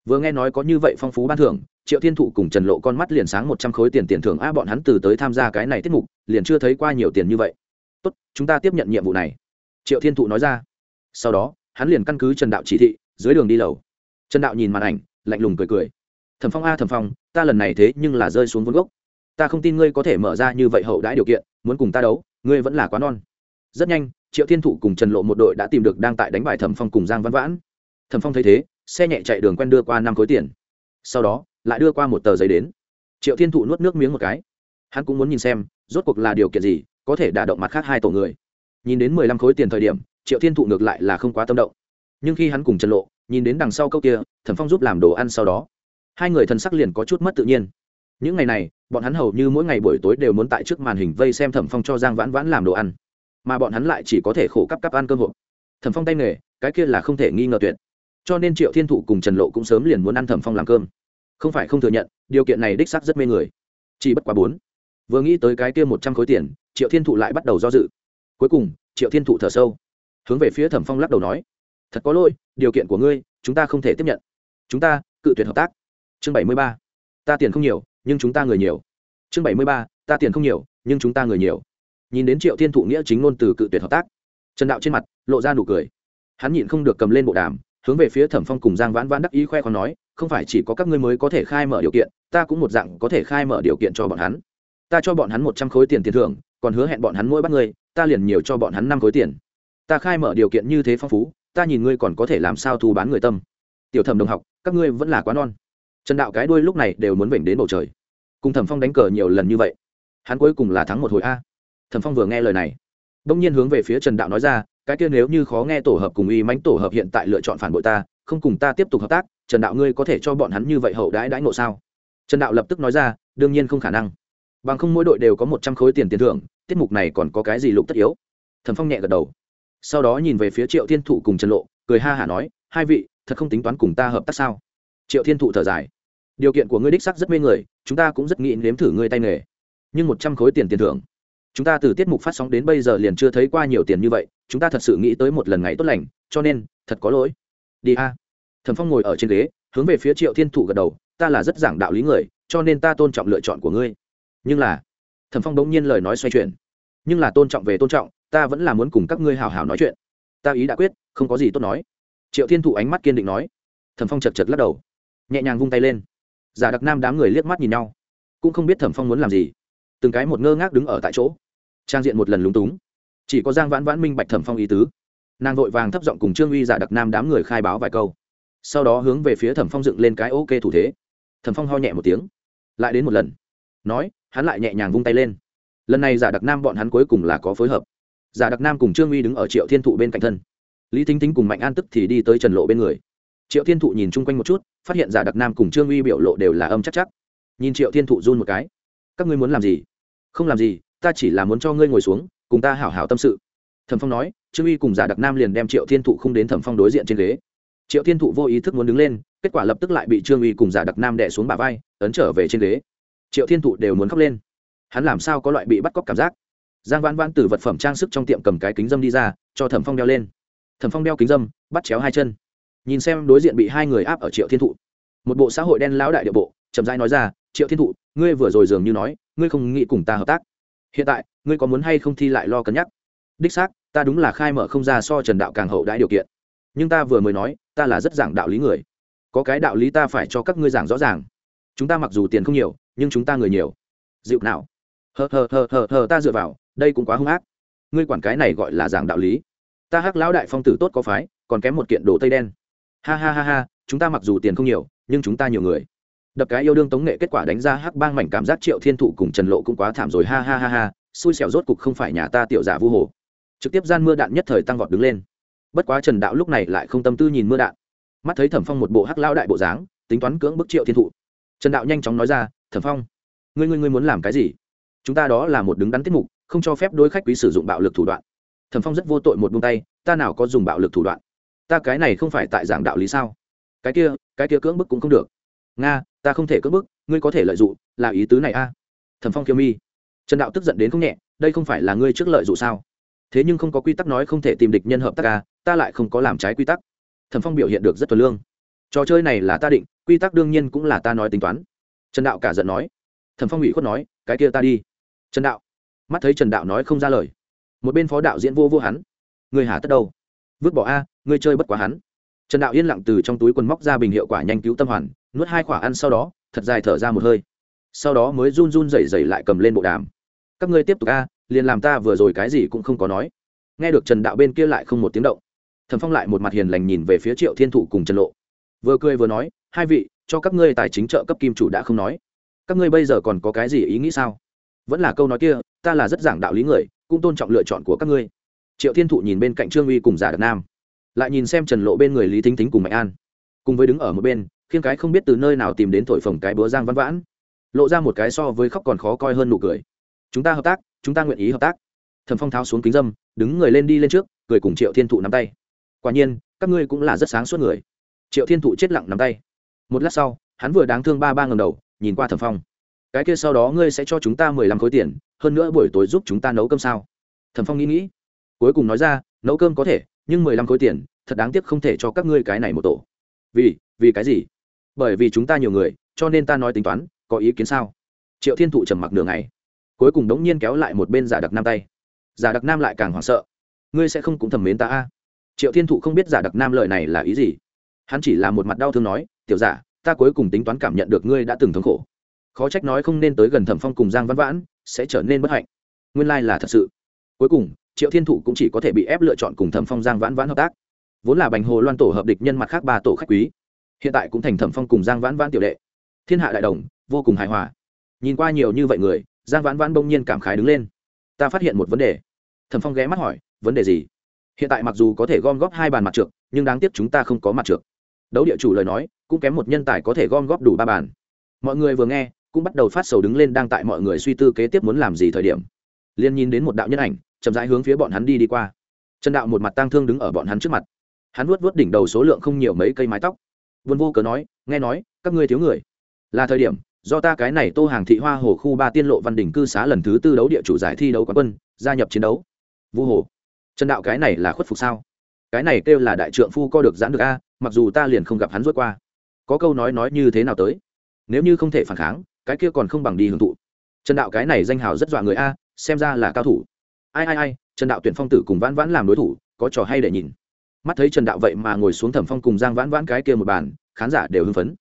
Vừa nghe nói có như vậy phong phú ban thưởng, triệu thiên thụ cùng trần lộ con mắt liền sáng một trăm khối tiền tiền thưởng a bọn hắn từ tới tham gia cái này tiết mục, liền chưa thấy qua nhiều tiền như vậy. Tốt, chúng ta tiếp nhận nhiệm vụ này. Triệu thiên thụ nói ra. Sau đó, hắn liền căn cứ trần đạo chỉ thị, dưới đường đi lầu. Trần đạo nhìn màn ảnh, lạnh lùng cười cười. Thẩm phong a, thẩm phong, ta lần này thế nhưng là rơi xuống vốn gốc. Ta không tin ngươi có thể mở ra như vậy hậu đãi điều kiện, muốn cùng ta đấu, ngươi vẫn là quá non. Rất nhanh triệu thiên thụ cùng trần lộ một đội đã tìm được đang tại đánh bại thẩm phong cùng giang văn vãn. Thẩm phong thấy thế, xe nhẹ chạy đường quen đưa qua năm khối tiền. Sau đó, lại đưa qua một tờ giấy đến. Triệu thiên thụ nuốt nước miếng một cái. Hắn cũng muốn nhìn xem, rốt cuộc là điều kiện gì, có thể đả động mặt khác hai tổ người. Nhìn đến mười lăm khối tiền thời điểm, triệu thiên thụ ngược lại là không quá tâm động. Nhưng khi hắn cùng trần lộ nhìn đến đằng sau câu kia, thẩm phong giúp làm đồ ăn sau đó. Hai người thần sắc liền có chút mất tự nhiên. Những ngày này, bọn hắn hầu như mỗi ngày buổi tối đều muốn tại trước màn hình vây xem thẩm phong cho giang vãn vãn làm đồ ăn mà bọn hắn lại chỉ có thể khổ cắp cắp ăn cơm hộp. Thẩm phong tay nghề, cái kia là không thể nghi ngờ tuyệt. Cho nên triệu thiên thụ cùng trần lộ cũng sớm liền muốn ăn thẩm phong làm cơm. Không phải không thừa nhận, điều kiện này đích sắc rất mê người. Chỉ bất quá bốn. Vừa nghĩ tới cái kia một trăm khối tiền, triệu thiên thụ lại bắt đầu do dự. Cuối cùng, triệu thiên thụ thở sâu, hướng về phía thẩm phong lắc đầu nói, thật có lỗi, điều kiện của ngươi, chúng ta không thể tiếp nhận. Chúng ta, cự tuyệt hợp tác. Chương bảy mươi ba. Ta tiền không nhiều, nhưng chúng ta người nhiều. Chương bảy mươi ba. Ta tiền không nhiều, nhưng chúng ta người nhiều nhìn đến triệu thiên thụ nghĩa chính ngôn từ cự tuyệt hợp tác. Trần đạo trên mặt lộ ra nụ cười. Hắn nhịn không được cầm lên bộ đàm, hướng về phía thẩm phong cùng giang vãn vãn đắc ý khoe còn nói, không phải chỉ có các ngươi mới có thể khai mở điều kiện, ta cũng một dạng có thể khai mở điều kiện cho bọn hắn. Ta cho bọn hắn một trăm khối tiền tiền thưởng, còn hứa hẹn bọn hắn mỗi bắt ngươi, ta liền nhiều cho bọn hắn năm khối tiền. Ta khai mở điều kiện như thế phong phú, ta nhìn ngươi còn có thể làm sao thu bán người tâm. Tiểu thẩm đồng học, các ngươi vẫn là quá non. Trần đạo cái đuôi lúc này đều muốn vểnh đến bầu trời. Cùng thẩm phong đánh cờ nhiều lần như vậy, hắn cuối cùng là thắng một hồi a thẩm phong vừa nghe lời này, bỗng nhiên hướng về phía trần đạo nói ra, cái kia nếu như khó nghe tổ hợp cùng y mánh tổ hợp hiện tại lựa chọn phản bội ta, không cùng ta tiếp tục hợp tác, trần đạo ngươi có thể cho bọn hắn như vậy hậu đãi đãi ngộ sao? Trần đạo lập tức nói ra, đương nhiên không khả năng. Bằng không mỗi đội đều có một trăm khối tiền tiền thưởng, tiết mục này còn có cái gì lục tất yếu? Thẩm phong nhẹ gật đầu. Sau đó nhìn về phía triệu thiên thụ cùng trần lộ, cười ha hả nói, hai vị, thật không tính toán cùng ta hợp tác sao? Triệu thiên thụ thở dài, điều kiện của ngươi đích sắc rất mê người, chúng ta cũng rất nghĩ nếm thử ngươi tay nghề, nhưng một trăm khối tiền tiền thưởng chúng ta từ tiết mục phát sóng đến bây giờ liền chưa thấy qua nhiều tiền như vậy, chúng ta thật sự nghĩ tới một lần ngày tốt lành, cho nên, thật có lỗi. Đi a. Thẩm phong ngồi ở trên ghế, hướng về phía triệu thiên thụ gật đầu, ta là rất giảng đạo lý người, cho nên ta tôn trọng lựa chọn của ngươi. Nhưng là, thẩm phong bỗng nhiên lời nói xoay chuyển. Nhưng là tôn trọng về tôn trọng, ta vẫn là muốn cùng các ngươi hào hào nói chuyện. Ta ý đã quyết, không có gì tốt nói. Triệu thiên thụ ánh mắt kiên định nói. Thẩm phong chật chật lắc đầu. Nhẹ nhàng vung tay lên. Giả đặc nam đám người liếc mắt nhìn nhau. Cũng không biết thẩm phong muốn làm gì. Từng cái một ngơ ngác đứng ở tại chỗ trang diện một lần lúng túng. Chỉ có giang vãn vãn minh bạch thẩm phong ý tứ. Nàng vội vàng thấp giọng cùng trương uy giả đặc nam đám người khai báo vài câu. Sau đó hướng về phía thẩm phong dựng lên cái ok thủ thế. Thẩm phong ho nhẹ một tiếng. Lại đến một lần. Nói, hắn lại nhẹ nhàng vung tay lên. Lần này giả đặc nam bọn hắn cuối cùng là có phối hợp. Giả đặc nam cùng trương uy đứng ở triệu thiên thụ bên cạnh thân. Lý thính thính cùng mạnh an tức thì đi tới trần lộ bên người. Triệu thiên thụ nhìn chung quanh một chút, phát hiện giả đặc nam cùng trương uy biểu lộ đều là âm chắc chắc. Nhìn triệu thiên thụ run một cái. Các ngươi muốn làm gì? Không làm gì ta chỉ là muốn cho ngươi ngồi xuống, cùng ta hảo hảo tâm sự. Thẩm phong nói, trương uy cùng giả đặc nam liền đem triệu thiên thụ không đến thẩm phong đối diện trên ghế. Triệu thiên thụ vô ý thức muốn đứng lên, kết quả lập tức lại bị trương uy cùng giả đặc nam đẻ xuống bà vai, ấn trở về trên ghế. Triệu thiên thụ đều muốn khóc lên. Hắn làm sao có loại bị bắt cóc cảm giác? Giang vãn vãn từ vật phẩm trang sức trong tiệm cầm cái kính dâm đi ra, cho thẩm phong đeo lên. Thẩm phong đeo kính dâm, bắt chéo hai chân. Nhìn xem đối diện bị hai người áp ở triệu thiên thụ. Một bộ xã hội đen lão đại địa bộ, chậm rãi nói ra, triệu thiên thụ, ngươi vừa rồi dường như nói, ngươi không nghĩ cùng ta hợp tác hiện tại, ngươi có muốn hay không thi lại lo cân nhắc? Đích xác, ta đúng là khai mở không ra so trần đạo càng hậu đãi điều kiện. Nhưng ta vừa mới nói, ta là rất giảng đạo lý người. Có cái đạo lý ta phải cho các ngươi giảng rõ ràng. Chúng ta mặc dù tiền không nhiều, nhưng chúng ta người nhiều. Dịu nào. Hờ hờ hờ hờ hờ, ta dựa vào, đây cũng quá hung ác. Ngươi quản cái này gọi là giảng đạo lý. Ta hắc lão đại phong tử tốt có phái, còn kém một kiện đồ tây đen. Ha ha ha ha, chúng ta mặc dù tiền không nhiều, nhưng chúng ta nhiều người đập cái yêu đương tống nghệ kết quả đánh ra hắc bang mảnh cảm giác triệu thiên thụ cùng trần lộ cũng quá thảm rồi, ha ha ha ha, xui xẻo rốt cục không phải nhà ta tiểu giả vu hồ. Trực tiếp gian mưa đạn nhất thời tăng vọt đứng lên. Bất quá trần đạo lúc này lại không tâm tư nhìn mưa đạn. Mắt thấy thẩm phong một bộ hắc lao đại bộ dáng, tính toán cưỡng bức triệu thiên thụ. Trần đạo nhanh chóng nói ra, thẩm phong, ngươi ngươi ngươi muốn làm cái gì? Chúng ta đó là một đứng đắn tiết mục, không cho phép đối khách quý sử dụng bạo lực thủ đoạn. Thẩm phong rất vô tội một buông tay, ta nào có dùng bạo lực thủ đoạn? Ta cái này không phải tại giảng đạo lý sao? Cái kia cái kia cưỡng bức cũng không được nga, ta không thể cưỡng bức, ngươi có thể lợi dụng, là ý tứ này a. À? thẩm phong kiêu mi. Trần đạo tức giận đến không nhẹ, đây không phải là ngươi trước lợi dụng sao? Thế nhưng không có quy tắc nói không thể tìm địch nhân hợp tác a, ta lại không có làm trái quy tắc. Thẩm phong biểu hiện được rất thuần lương. Trò chơi này là ta định, quy tắc đương nhiên cũng là ta nói tính toán. Trần đạo cả giận nói. Thẩm phong ủy khuất nói, cái kia ta đi. Trần đạo. Mắt thấy trần đạo nói không ra lời. Một bên phó đạo diễn vô vô hắn. Người hà tất đâu? Vứt bỏ a người chơi bất quá hắn. Trần đạo yên lặng từ trong túi quần móc ra bình hiệu quả nhanh cứu tâm hoàn nuốt hai quả ăn sau đó, thật dài thở ra một hơi. Sau đó mới run run rẩy rẩy lại cầm lên bộ đàm. Các ngươi tiếp tục a, liền làm ta vừa rồi cái gì cũng không có nói. Nghe được trần đạo bên kia lại không một tiếng động. Thẩm phong lại một mặt hiền lành nhìn về phía triệu thiên thụ cùng trần lộ. Vừa cười vừa nói, hai vị, cho các ngươi tài chính trợ cấp kim chủ đã không nói. Các ngươi bây giờ còn có cái gì ý nghĩ sao? Vẫn là câu nói kia, ta là rất giảng đạo lý người, cũng tôn trọng lựa chọn của các ngươi. Triệu thiên thụ nhìn bên cạnh trương uy cùng giả đặc nam. Lại nhìn xem trần lộ bên người lý thính thính cùng mạnh an. Cùng với đứng ở một bên khiến cái không biết từ nơi nào tìm đến thổi phồng cái búa giang văn vãn. Lộ ra một cái so với khóc còn khó coi hơn nụ cười. Chúng ta hợp tác, chúng ta nguyện ý hợp tác. Thẩm phong tháo xuống kính dâm, đứng người lên đi lên trước, cười cùng triệu thiên thụ nắm tay. Quả nhiên, các ngươi cũng là rất sáng suốt người. Triệu thiên thụ chết lặng nắm tay. Một lát sau, hắn vừa đáng thương ba ba ngầm đầu, nhìn qua thẩm phong. Cái kia sau đó ngươi sẽ cho chúng ta mười lăm khối tiền, hơn nữa buổi tối giúp chúng ta nấu cơm sao? Thẩm phong nghĩ nghĩ. Cuối cùng nói ra, nấu cơm có thể, nhưng mười lăm khối tiền, thật đáng tiếc không thể cho các ngươi cái này một tổ. Vì vì cái gì? Bởi vì chúng ta nhiều người, cho nên ta nói tính toán, có ý kiến sao? Triệu thiên thụ trầm mặc nửa ngày, cuối cùng đống nhiên kéo lại một bên giả đặc nam tay. Giả đặc nam lại càng hoảng sợ. Ngươi sẽ không cũng thầm mến ta a? Triệu thiên thụ không biết giả đặc nam lời này là ý gì. Hắn chỉ là một mặt đau thương nói, tiểu giả, ta cuối cùng tính toán cảm nhận được ngươi đã từng thống khổ. Khó trách nói không nên tới gần thẩm phong cùng giang văn vãn, sẽ trở nên bất hạnh. Nguyên lai là thật sự. Cuối cùng, triệu thiên thụ cũng chỉ có thể bị ép lựa chọn cùng thẩm phong giang vãn vãn hợp tác. Vốn là bành hồ loan tổ hợp địch nhân mặt khác ba tổ khách quý hiện tại cũng thành thẩm phong cùng giang vãn vãn tiểu đệ. Thiên hạ đại đồng, vô cùng hài hòa. Nhìn qua nhiều như vậy người, giang vãn vãn bỗng nhiên cảm khái đứng lên. Ta phát hiện một vấn đề. Thẩm phong ghé mắt hỏi, vấn đề gì? Hiện tại mặc dù có thể gom góp hai bàn mặt trượt nhưng đáng tiếc chúng ta không có mặt trượt đấu địa chủ lời nói, cũng kém một nhân tài có thể gom góp đủ ba bàn. Mọi người vừa nghe, cũng bắt đầu phát sầu đứng lên đang tại mọi người suy tư kế tiếp muốn làm gì thời điểm. Liên nhìn đến một đạo nhân ảnh, chậm rãi hướng phía bọn hắn đi đi qua. Trần đạo một mặt tang thương đứng ở bọn hắn trước mặt. Hắn vuốt vuốt đỉnh đầu số lượng không nhiều mấy cây mái tóc vân vô cớ nói, nghe nói, các ngươi thiếu người. Là thời điểm, do ta cái này tô hàng thị hoa hồ khu ba tiên lộ văn đỉnh cư xá lần thứ tư đấu địa chủ giải thi đấu quán quân, gia nhập chiến đấu. Vu hồ, trần đạo cái này là khuất phục sao? Cái này kêu là đại trượng phu co được giãn được a, mặc dù ta liền không gặp hắn rút qua. Có câu nói nói như thế nào tới? Nếu như không thể phản kháng, cái kia còn không bằng đi hưởng thụ. Trần đạo cái này danh hào rất dọa người a, xem ra là cao thủ. Ai ai ai, trần đạo tuyển phong tử cùng vãn vãn làm đối thủ, có trò hay để nhìn mắt thấy trần đạo vậy mà ngồi xuống thẩm phong cùng giang vãn vãn cái kia một bàn, khán giả đều hưng phấn.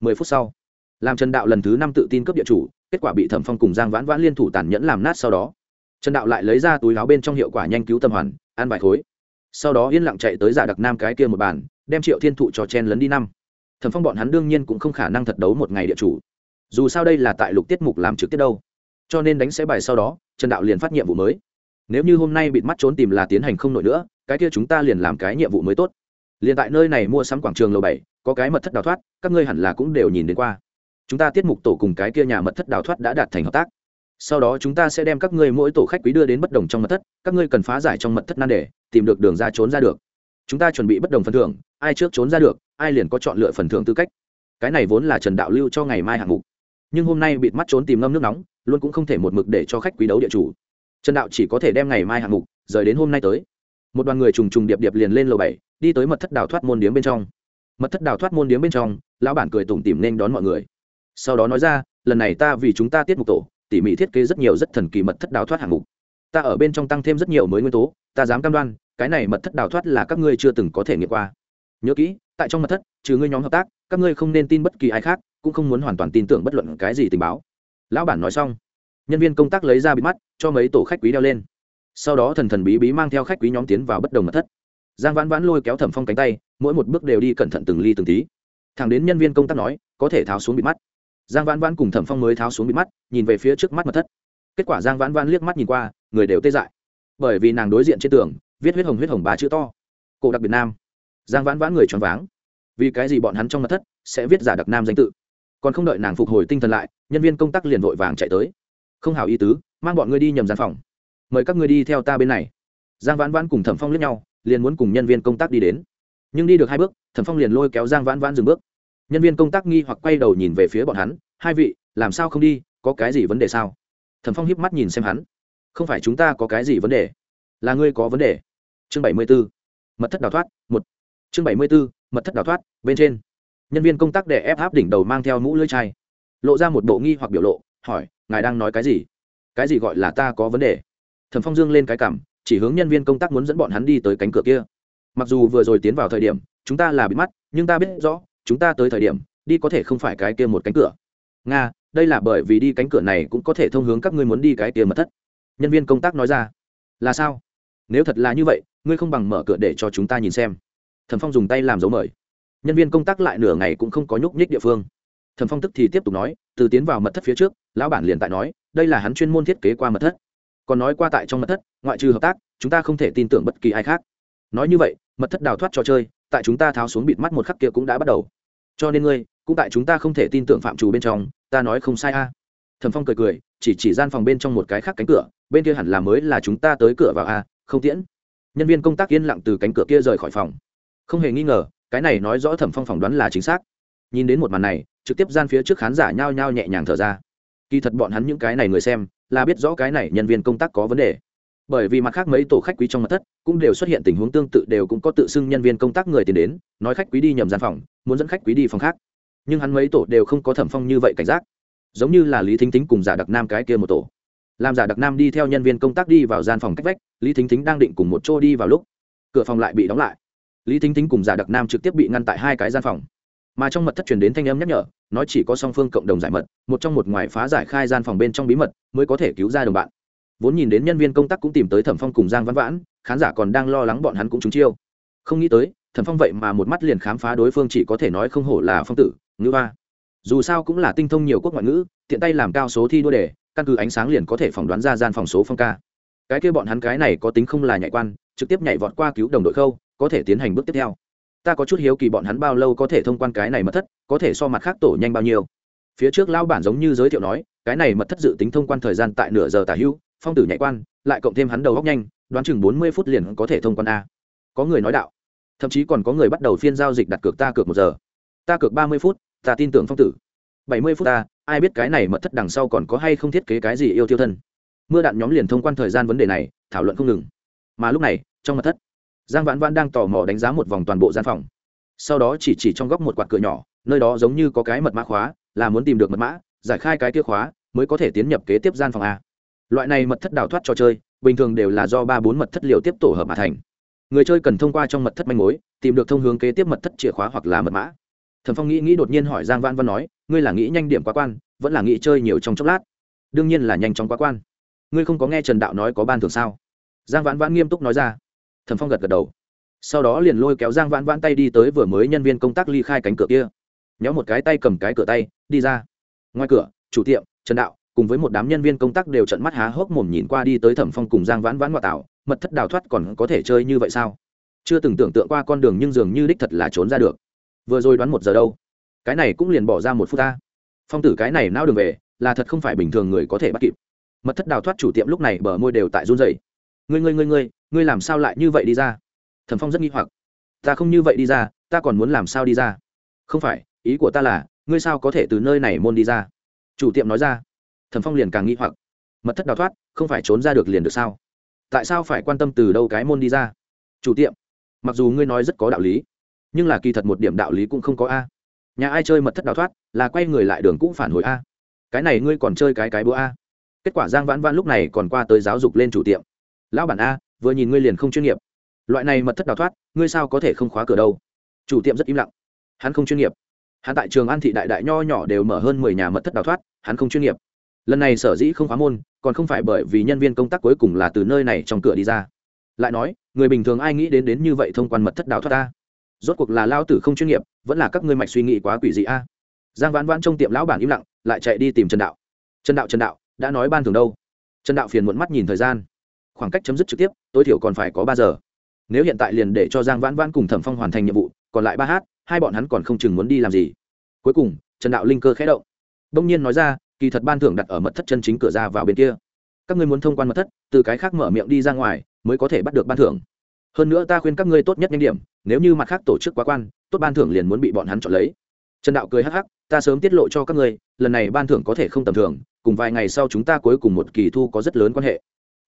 Mười phút sau, làm trần đạo lần thứ năm tự tin cấp địa chủ, kết quả bị thẩm phong cùng giang vãn vãn liên thủ tàn nhẫn làm nát sau đó. Trần đạo lại lấy ra túi láo bên trong hiệu quả nhanh cứu tâm hoàn, ăn vài khối. Sau đó yên lặng chạy tới giả đặc nam cái kia một bàn, đem triệu thiên thụ cho chen lấn đi năm. Thẩm phong bọn hắn đương nhiên cũng không khả năng thật đấu một ngày địa chủ. Dù sao đây là tại lục tiết mục làm trực tiếp đâu. Cho nên đánh sẽ bài sau đó, trần đạo liền phát nhiệm vụ mới. Nếu như hôm nay bịt mắt trốn tìm là tiến hành không nổi nữa cái kia chúng ta liền làm cái nhiệm vụ mới tốt. Liền tại nơi này mua sắm quảng trường lầu bảy, có cái mật thất đào thoát, các ngươi hẳn là cũng đều nhìn đến qua. Chúng ta tiết mục tổ cùng cái kia nhà mật thất đào thoát đã đạt thành hợp tác. Sau đó chúng ta sẽ đem các ngươi mỗi tổ khách quý đưa đến bất đồng trong mật thất, các ngươi cần phá giải trong mật thất nan đề, tìm được đường ra trốn ra được. Chúng ta chuẩn bị bất đồng phần thưởng, ai trước trốn ra được, ai liền có chọn lựa phần thưởng tư cách. Cái này vốn là trần đạo lưu cho ngày mai hạng mục. Nhưng hôm nay bịt mắt trốn tìm ngâm nước nóng, luôn cũng không thể một mực để cho khách quý đấu địa chủ. Trần đạo chỉ có thể đem ngày mai hạng mục rời đến hôm nay tới một đoàn người trùng trùng điệp điệp liền lên lầu bảy, đi tới mật thất đào thoát môn điếm bên trong. Mật thất đào thoát môn điếm bên trong, lão bản cười tủm tỉm nên đón mọi người. Sau đó nói ra, lần này ta vì chúng ta tiết mục tổ, tỉ mỉ thiết kế rất nhiều rất thần kỳ mật thất đào thoát hạng mục. Ta ở bên trong tăng thêm rất nhiều mới nguyên tố, ta dám cam đoan, cái này mật thất đào thoát là các ngươi chưa từng có thể nghiệm qua. Nhớ kỹ, tại trong mật thất, trừ ngươi nhóm hợp tác, các ngươi không nên tin bất kỳ ai khác, cũng không muốn hoàn toàn tin tưởng bất luận cái gì tình báo. Lão bản nói xong, nhân viên công tác lấy ra bị mắt, cho mấy tổ khách quý đeo lên sau đó thần thần bí bí mang theo khách quý nhóm tiến vào bất đồng mật thất. Giang vãn vãn lôi kéo thẩm phong cánh tay, mỗi một bước đều đi cẩn thận từng ly từng tí. Thẳng đến nhân viên công tác nói, có thể tháo xuống bị mắt. Giang vãn vãn cùng thẩm phong mới tháo xuống bị mắt, nhìn về phía trước mắt mật thất. Kết quả giang vãn vãn liếc mắt nhìn qua, người đều tê dại. Bởi vì nàng đối diện trên tường, viết huyết hồng huyết hồng ba chữ to. Cổ đặc biệt nam. Giang vãn vãn người choáng váng. Vì cái gì bọn hắn trong mật thất sẽ viết giả đặc nam danh tự? Còn không đợi nàng phục hồi tinh thần lại, nhân viên công tác liền vội vàng chạy tới. Không hảo ý tứ, mang bọn ngươi đi nhầm gian phòng mời các ngươi đi theo ta bên này. Giang vãn vãn cùng thẩm phong lướt nhau, liền muốn cùng nhân viên công tác đi đến. Nhưng đi được hai bước, thẩm phong liền lôi kéo giang vãn vãn dừng bước. Nhân viên công tác nghi hoặc quay đầu nhìn về phía bọn hắn, hai vị, làm sao không đi? Có cái gì vấn đề sao? Thẩm phong hiếp mắt nhìn xem hắn. Không phải chúng ta có cái gì vấn đề? Là ngươi có vấn đề? Chương bảy mươi b ố mật thất đào thoát, một. Chương bảy mươi b ố mật thất đào thoát, bên trên. Nhân viên công tác để ép áp đỉnh đầu mang theo mũ lưỡi chai. Lộ ra một bộ nghi hoặc biểu lộ, hỏi, ngài đang nói cái gì? Cái gì gọi là ta có vấn đề? Thẩm phong dương lên cái cảm, chỉ hướng nhân viên công tác muốn dẫn bọn hắn đi tới cánh cửa kia. Mặc dù vừa rồi tiến vào thời điểm, chúng ta là bị mắt, nhưng ta biết rõ, chúng ta tới thời điểm, đi có thể không phải cái kia một cánh cửa. Nga, đây là bởi vì đi cánh cửa này cũng có thể thông hướng các ngươi muốn đi cái kia mật thất. Nhân viên công tác nói ra. Là sao? Nếu thật là như vậy, ngươi không bằng mở cửa để cho chúng ta nhìn xem. Thẩm phong dùng tay làm dấu mời. Nhân viên công tác lại nửa ngày cũng không có nhúc nhích địa phương. Thẩm phong tức thì tiếp tục nói, từ tiến vào mật thất phía trước, lão bản liền tại nói, đây là hắn chuyên môn thiết kế qua mật thất còn nói qua tại trong mật thất, ngoại trừ hợp tác, chúng ta không thể tin tưởng bất kỳ ai khác. Nói như vậy, mật thất đào thoát trò chơi, tại chúng ta tháo xuống bịt mắt một khắc kia cũng đã bắt đầu. Cho nên ngươi, cũng tại chúng ta không thể tin tưởng phạm trù bên trong, ta nói không sai a. À. thẩm phong cười cười, chỉ chỉ gian phòng bên trong một cái khác cánh cửa, bên kia hẳn là mới là chúng ta tới cửa vào a, không tiễn. Nhân viên công tác yên lặng từ cánh cửa kia rời khỏi phòng. Không hề nghi ngờ, cái này nói rõ thẩm phong phỏng đoán là chính xác. Nhìn đến một màn này, trực tiếp gian phía trước khán giả nhao nhao nhẹ nhàng thở ra kỳ thật bọn hắn những cái này người xem, là biết rõ cái này nhân viên công tác có vấn đề. Bởi vì mặt khác mấy tổ khách quý trong mật thất cũng đều xuất hiện tình huống tương tự đều cũng có tự xưng nhân viên công tác người tiền đến, nói khách quý đi nhầm gian phòng, muốn dẫn khách quý đi phòng khác. Nhưng hắn mấy tổ đều không có thẩm phong như vậy cảnh giác. Giống như là lý thính thính cùng giả đặc nam cái kia một tổ. Làm giả đặc nam đi theo nhân viên công tác đi vào gian phòng cách vách, lý thính thính đang định cùng một chỗ đi vào lúc, cửa phòng lại bị đóng lại. Lý thính thính cùng giả đặc nam trực tiếp bị ngăn tại hai cái gian phòng mà trong mật thất truyền đến thanh âm nhắc nhở, nói chỉ có song phương cộng đồng giải mật, một trong một ngoài phá giải khai gian phòng bên trong bí mật mới có thể cứu ra đồng bạn. Vốn nhìn đến nhân viên công tác cũng tìm tới thẩm phong cùng giang văn vãn, khán giả còn đang lo lắng bọn hắn cũng trúng chiêu. Không nghĩ tới, thẩm phong vậy mà một mắt liền khám phá đối phương chỉ có thể nói không hổ là phong tử, ngữ hoa. Dù sao cũng là tinh thông nhiều quốc ngoại ngữ, tiện tay làm cao số thi đua đề, căn cứ ánh sáng liền có thể phỏng đoán ra gian phòng số phong ca. Cái kia bọn hắn cái này có tính không là nhạy quan, trực tiếp nhảy vọt qua cứu đồng đội khâu, có thể tiến hành bước tiếp theo ta có chút hiếu kỳ bọn hắn bao lâu có thể thông quan cái này mật thất, có thể so mặt khác tổ nhanh bao nhiêu. Phía trước lao bản giống như giới thiệu nói, cái này mật thất dự tính thông quan thời gian tại nửa giờ tả hữu phong tử nhạy quan, lại cộng thêm hắn đầu góc nhanh, đoán chừng bốn mươi phút liền có thể thông quan a. Có người nói đạo, thậm chí còn có người bắt đầu phiên giao dịch đặt cược ta cược một giờ. Ta cược ba mươi phút, ta tin tưởng phong tử. Bảy mươi phút ta, ai biết cái này mật thất đằng sau còn có hay không thiết kế cái gì yêu tiêu thân. Mưa đạn nhóm liền thông quan thời gian vấn đề này, thảo luận không ngừng. Mà lúc này, trong mật thất giang vãn vãn đang tò mò đánh giá một vòng toàn bộ gian phòng. Sau đó chỉ chỉ trong góc một quạt cửa nhỏ, nơi đó giống như có cái mật mã khóa, là muốn tìm được mật mã, giải khai cái kia khóa, mới có thể tiến nhập kế tiếp gian phòng a. Loại này mật thất đào thoát trò chơi, bình thường đều là do ba bốn mật thất liều tiếp tổ hợp mà thành. Người chơi cần thông qua trong mật thất manh mối, tìm được thông hướng kế tiếp mật thất chìa khóa hoặc là mật mã. Thần phong nghĩ nghĩ đột nhiên hỏi giang văn văn nói, ngươi là nghĩ nhanh điểm quá quan, vẫn là nghĩ chơi nhiều trong chốc lát? Đương nhiên là nhanh chóng quá quan. Ngươi không có nghe trần đạo nói có ban thường sao? Giang vãn vãn nghiêm túc nói ra thẩm phong gật gật đầu. Sau đó liền lôi kéo giang vãn vãn tay đi tới vừa mới nhân viên công tác ly khai cánh cửa kia. Nhéo một cái tay cầm cái cửa tay, đi ra. Ngoài cửa, chủ tiệm, trần đạo, cùng với một đám nhân viên công tác đều trận mắt há hốc mồm nhìn qua đi tới thẩm phong cùng giang vãn vãn ngoại tạo, mật thất đào thoát còn có thể chơi như vậy sao? Chưa từng tưởng tượng qua con đường nhưng dường như đích thật là trốn ra được. Vừa rồi đoán một giờ đâu? Cái này cũng liền bỏ ra một phút ta. Phong tử cái này nao đường về, là thật không phải bình thường người có thể bắt kịp. Mật thất đào thoát chủ tiệm lúc này bờ môi đều tại run dày ngươi ngươi ngươi ngươi ngươi làm sao lại như vậy đi ra? Thẩm phong rất nghi hoặc. Ta không như vậy đi ra, ta còn muốn làm sao đi ra? Không phải, ý của ta là, ngươi sao có thể từ nơi này môn đi ra? Chủ tiệm nói ra. Thẩm phong liền càng nghi hoặc. Mật thất đào thoát, không phải trốn ra được liền được sao? Tại sao phải quan tâm từ đâu cái môn đi ra? Chủ tiệm, mặc dù ngươi nói rất có đạo lý, nhưng là kỳ thật một điểm đạo lý cũng không có a. Nhà ai chơi mật thất đào thoát, là quay người lại đường cũng phản hồi a. Cái này ngươi còn chơi cái cái búa a. Kết quả giang vãn vãn lúc này còn qua tới giáo dục lên chủ tiệm. Lão bản a vừa nhìn ngươi liền không chuyên nghiệp. Loại này mật thất đào thoát, ngươi sao có thể không khóa cửa đâu? Chủ tiệm rất im lặng. Hắn không chuyên nghiệp. Hắn tại trường an thị đại đại nho nhỏ đều mở hơn mười nhà mật thất đào thoát, hắn không chuyên nghiệp. Lần này sở dĩ không khóa môn, còn không phải bởi vì nhân viên công tác cuối cùng là từ nơi này trong cửa đi ra. Lại nói, người bình thường ai nghĩ đến đến như vậy thông quan mật thất đào thoát ta? Rốt cuộc là lao tử không chuyên nghiệp, vẫn là các ngươi mạch suy nghĩ quá quỷ dị a. Giang vãn vãn trong tiệm lão bản im lặng, lại chạy đi tìm trần đạo. Trần đạo trần đạo, đã nói ban thường đâu? Trần đạo phiền muộn mắt nhìn thời gian khoảng cách chấm dứt trực tiếp, tối thiểu còn phải có ba giờ. Nếu hiện tại liền để cho giang vãn vãn cùng thẩm phong hoàn thành nhiệm vụ, còn lại ba hát, hai bọn hắn còn không chừng muốn đi làm gì. Cuối cùng, trần đạo linh cơ khẽ động. Đông nhiên nói ra, kỳ thật ban thưởng đặt ở mật thất chân chính cửa ra vào bên kia. Các ngươi muốn thông quan mật thất, từ cái khác mở miệng đi ra ngoài, mới có thể bắt được ban thưởng. Hơn nữa ta khuyên các ngươi tốt nhất nhanh điểm, nếu như mặt khác tổ chức quá quan, tốt ban thưởng liền muốn bị bọn hắn chọn lấy. Trần đạo cười hắc hắc, ta sớm tiết lộ cho các ngươi, lần này ban thưởng có thể không tầm thường, cùng vài ngày sau chúng ta cuối cùng một kỳ thu có rất lớn quan hệ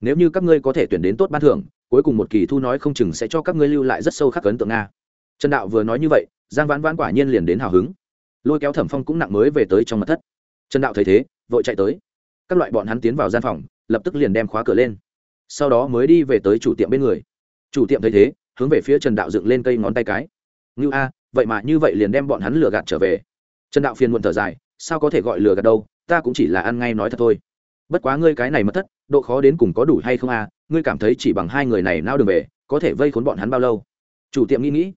nếu như các ngươi có thể tuyển đến tốt ban thưởng, cuối cùng một kỳ thu nói không chừng sẽ cho các ngươi lưu lại rất sâu khắc ấn tượng nga. Trần đạo vừa nói như vậy, giang vãn vãn quả nhiên liền đến hào hứng. Lôi kéo thẩm phong cũng nặng mới về tới trong mật thất. Trần đạo thấy thế, vội chạy tới. Các loại bọn hắn tiến vào gian phòng, lập tức liền đem khóa cửa lên. Sau đó mới đi về tới chủ tiệm bên người. Chủ tiệm thấy thế, hướng về phía trần đạo dựng lên cây ngón tay cái. Ngưu a, vậy mà như vậy liền đem bọn hắn lừa gạt trở về. Trần đạo phiền muộn thở dài, sao có thể gọi lừa gạt đâu, ta cũng chỉ là ăn ngay nói thật thôi. Bất quá ngươi cái này mất thất độ khó đến cùng có đủ hay không a, ngươi cảm thấy chỉ bằng hai người này nao đường về, có thể vây khốn bọn hắn bao lâu? Chủ tiệm nghĩ nghĩ,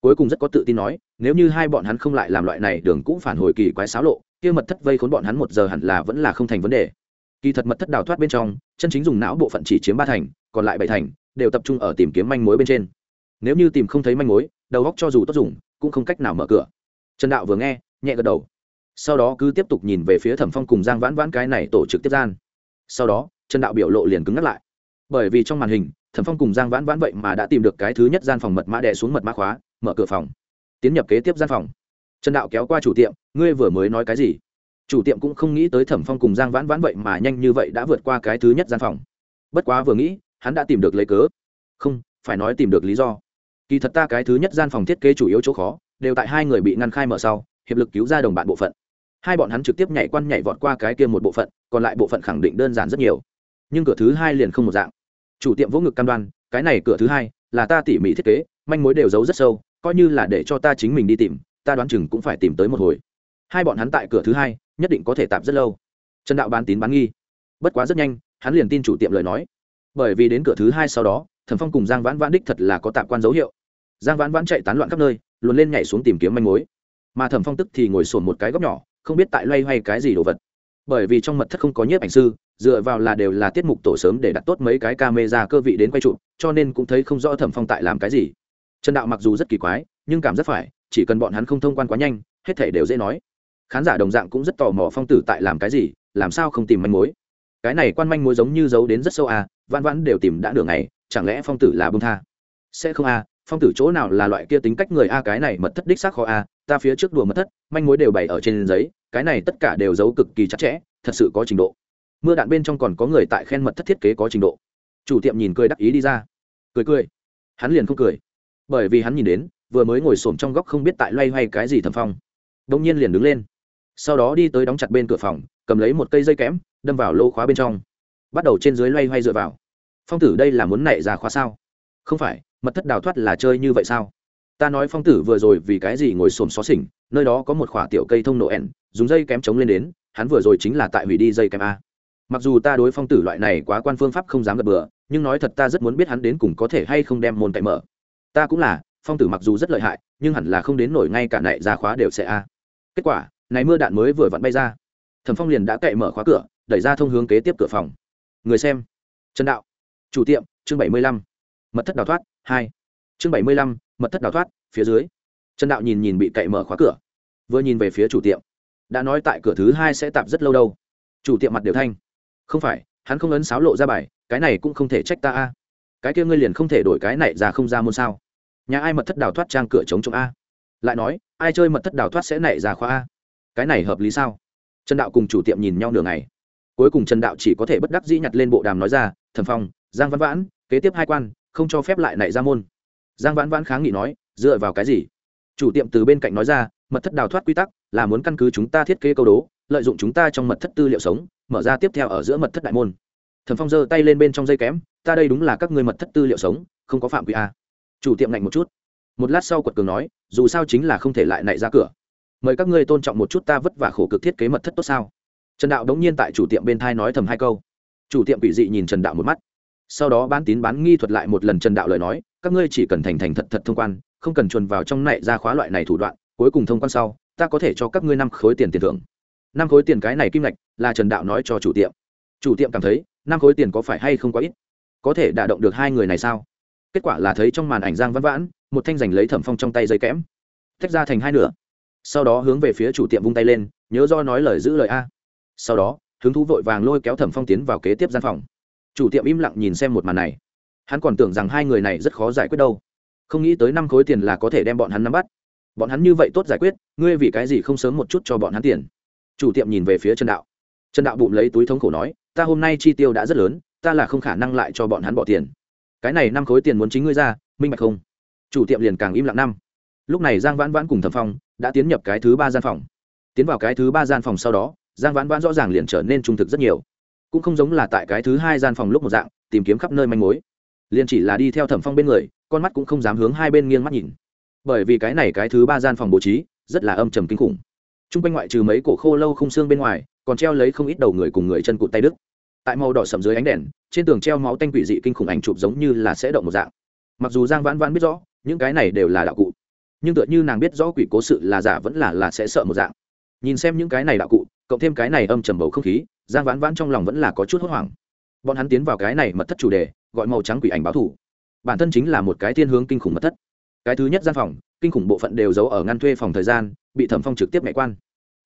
cuối cùng rất có tự tin nói, nếu như hai bọn hắn không lại làm loại này, đường cũng phản hồi kỳ quái xáo lộ, kia mật thất vây khốn bọn hắn một giờ hẳn là vẫn là không thành vấn đề. Kỳ thật mật thất đào thoát bên trong, chân chính dùng não bộ phận chỉ chiếm ba thành, còn lại bảy thành, đều tập trung ở tìm kiếm manh mối bên trên. Nếu như tìm không thấy manh mối, đầu góc cho dù tốt dùng, cũng không cách nào mở cửa. Trần đạo vừa nghe, nhẹ gật đầu. Sau đó cứ tiếp tục nhìn về phía thẩm phong cùng giang vãn vãn cái này tổ trực tiếp gian. Sau đó trần đạo biểu lộ liền cứng ngắt lại. Bởi vì trong màn hình, thẩm phong cùng giang vãn vãn vậy mà đã tìm được cái thứ nhất gian phòng mật mã đè xuống mật mã khóa, mở cửa phòng. Tiến nhập kế tiếp gian phòng. Trần đạo kéo qua chủ tiệm, ngươi vừa mới nói cái gì? Chủ tiệm cũng không nghĩ tới thẩm phong cùng giang vãn vãn vậy mà nhanh như vậy đã vượt qua cái thứ nhất gian phòng. Bất quá vừa nghĩ, hắn đã tìm được lấy cớ. Không, phải nói tìm được lý do. Kỳ thật ta cái thứ nhất gian phòng thiết kế chủ yếu chỗ khó, đều tại hai người bị ngăn khai mở sau, hiệp lực cứu ra đồng bạn bộ phận. Hai bọn hắn trực tiếp nhảy quan nhảy vọt qua cái kia một bộ phận, còn lại bộ phận khẳng định đơn giản rất nhiều nhưng cửa thứ hai liền không một dạng. Chủ tiệm vỗ ngực cam đoan, cái này cửa thứ hai là ta tỉ mỉ thiết kế, manh mối đều giấu rất sâu, coi như là để cho ta chính mình đi tìm, ta đoán chừng cũng phải tìm tới một hồi. Hai bọn hắn tại cửa thứ hai, nhất định có thể tạm rất lâu. Trần đạo bán tín bán nghi. Bất quá rất nhanh, hắn liền tin chủ tiệm lời nói. Bởi vì đến cửa thứ hai sau đó, thẩm phong cùng giang vãn vãn đích thật là có tạm quan dấu hiệu. Giang vãn vãn chạy tán loạn khắp nơi, luồn lên nhảy xuống tìm kiếm manh mối. Mà thẩm phong tức thì ngồi sổn một cái góc nhỏ, không biết tại loay hoay cái gì đồ vật. Bởi vì trong mật thất không có nhiếp ảnh sư dựa vào là đều là tiết mục tổ sớm để đặt tốt mấy cái camera cơ vị đến quay trụ cho nên cũng thấy không rõ thẩm phong tại làm cái gì. Trần đạo mặc dù rất kỳ quái nhưng cảm rất phải chỉ cần bọn hắn không thông quan quá nhanh hết thảy đều dễ nói. Khán giả đồng dạng cũng rất tò mò phong tử tại làm cái gì làm sao không tìm manh mối. Cái này quan manh mối giống như giấu đến rất sâu à vãn vãn đều tìm đã được ngày, chẳng lẽ phong tử là bông tha? Sẽ không à phong tử chỗ nào là loại kia tính cách người a cái này mật thất đích xác khó a ta phía trước đùa mật thất manh mối đều bày ở trên giấy cái này tất cả đều giấu cực kỳ chặt chẽ thật sự có trình độ mưa đạn bên trong còn có người tại khen mật thất thiết kế có trình độ. Chủ tiệm nhìn cười đắc ý đi ra. Cười cười. Hắn liền không cười. Bởi vì hắn nhìn đến, vừa mới ngồi xổm trong góc không biết tại loay hoay cái gì thầm phong. Đông nhiên liền đứng lên. Sau đó đi tới đóng chặt bên cửa phòng, cầm lấy một cây dây kẽm, đâm vào lô khóa bên trong. Bắt đầu trên dưới loay hoay dựa vào. Phong tử đây là muốn nảy ra khóa sao? Không phải, mật thất đào thoát là chơi như vậy sao? Ta nói phong tử vừa rồi vì cái gì ngồi xổm xó xỉnh, nơi đó có một khoả tiểu cây thông nổ ẻn, dùng dây kém chống lên đến, hắn vừa rồi chính là tại hủy đi dây kém a mặc dù ta đối phong tử loại này quá quan phương pháp không dám gật bừa, nhưng nói thật ta rất muốn biết hắn đến cùng có thể hay không đem môn cậy mở. Ta cũng là, phong tử mặc dù rất lợi hại, nhưng hẳn là không đến nổi ngay cả nạy ra khóa đều sẽ a. Kết quả, này mưa đạn mới vừa vặn bay ra. Thẩm phong liền đã cậy mở khóa cửa, đẩy ra thông hướng kế tiếp cửa phòng. Người xem. Trần đạo. Chủ tiệm, chương bảy mươi lăm. Mật thất đào thoát, hai. Chương bảy mươi lăm, mật thất đào thoát, phía dưới. Trần đạo nhìn nhìn bị cậy mở khóa cửa. Vừa nhìn về phía chủ tiệm. Đã nói tại cửa thứ hai sẽ tạp rất lâu đâu. Chủ tiệm mặt đều thanh không phải, hắn không ấn sáo lộ ra bài, cái này cũng không thể trách ta a. Cái kia ngươi liền không thể đổi cái này ra không ra môn sao? Nhà ai mật thất đào thoát trang cửa chống chống a? Lại nói, ai chơi mật thất đào thoát sẽ nảy ra khóa a? Cái này hợp lý sao? Trần đạo cùng chủ tiệm nhìn nhau nửa ngày. Cuối cùng trần đạo chỉ có thể bất đắc dĩ nhặt lên bộ đàm nói ra thần phong, giang văn vãn, kế tiếp hai quan, không cho phép lại nảy ra môn. Giang vãn vãn kháng nghị nói, dựa vào cái gì? Chủ tiệm từ bên cạnh nói ra, mật thất đào thoát quy tắc là muốn căn cứ chúng ta thiết kế câu đố lợi dụng chúng ta trong mật thất tư liệu sống, mở ra tiếp theo ở giữa mật thất đại môn. Thần phong giơ tay lên bên trong dây kém, ta đây đúng là các người mật thất tư liệu sống, không có phạm quy a. Chủ tiệm lạnh một chút. Một lát sau quật cường nói, dù sao chính là không thể lại nảy ra cửa. Mời các ngươi tôn trọng một chút ta vất vả khổ cực thiết kế mật thất tốt sao? Trần đạo đống nhiên tại chủ tiệm bên thai nói thầm hai câu. Chủ tiệm quỷ dị nhìn trần đạo một mắt. Sau đó bán tín bán nghi thuật lại một lần trần đạo lời nói, các ngươi chỉ cần thành thành thật thật thông quan, không cần chuồn vào trong này ra khóa loại này thủ đoạn, cuối cùng thông quan sau, ta có thể cho các ngươi năm khối tiền tiền thưởng năm khối tiền cái này kim ngạch là trần đạo nói cho chủ tiệm. Chủ tiệm cảm thấy, năm khối tiền có phải hay không quá ít? Có thể đả động được hai người này sao? Kết quả là thấy trong màn ảnh giang văn vãn, một thanh giành lấy thẩm phong trong tay dây kẽm. Tách ra thành hai nửa. Sau đó hướng về phía chủ tiệm vung tay lên, nhớ do nói lời giữ lời a. Sau đó, hứng thú vội vàng lôi kéo thẩm phong tiến vào kế tiếp gian phòng. Chủ tiệm im lặng nhìn xem một màn này. Hắn còn tưởng rằng hai người này rất khó giải quyết đâu. Không nghĩ tới năm khối tiền là có thể đem bọn hắn nắm bắt. Bọn hắn như vậy tốt giải quyết, ngươi vì cái gì không sớm một chút cho bọn hắn tiền? Chủ tiệm nhìn về phía trần đạo. Trần đạo bụng lấy túi thống khổ nói, ta hôm nay chi tiêu đã rất lớn, ta là không khả năng lại cho bọn hắn bỏ tiền. Cái này năm khối tiền muốn chính ngươi ra, minh bạch không? Chủ tiệm liền càng im lặng năm. Lúc này giang vãn vãn cùng thẩm phong đã tiến nhập cái thứ ba gian phòng. Tiến vào cái thứ ba gian phòng sau đó, giang vãn vãn rõ ràng liền trở nên trung thực rất nhiều. Cũng không giống là tại cái thứ hai gian phòng lúc một dạng, tìm kiếm khắp nơi manh mối. Liền chỉ là đi theo thẩm phong bên người, con mắt cũng không dám hướng hai bên nghiêng mắt nhìn. Bởi vì cái này cái thứ ba gian phòng bố trí, rất là âm trầm kinh khủng t r u n g quanh ngoại trừ mấy cổ khô lâu không xương bên ngoài, còn treo lấy không ít đầu người cùng người chân cụt tay đức tại màu đỏ sầm dưới ánh đèn, trên tường treo máu tanh quỷ dị kinh khủng ảnh chụp giống như là sẽ động một dạng. Mặc dù giang vãn vãn biết rõ, những cái này đều là đạo cụ, nhưng tựa như nàng biết rõ quỷ cố sự là giả vẫn là là sẽ sợ một dạng. Nhìn xem những cái này đạo cụ, cộng thêm cái này âm trầm bầu không khí, giang vãn vãn trong lòng vẫn là có chút hốt hoảng. Bọn hắn tiến vào cái này mật thất chủ đề, gọi màu trắng quỷ ảnh báo thủ. Bản thân chính là một cái thiên hướng kinh khủng mật thất cái thứ nhất gian phòng, kinh khủng bộ phận đều giấu ở ngăn thuê phòng thời gian, bị thẩm phong trực tiếp mẹ quan.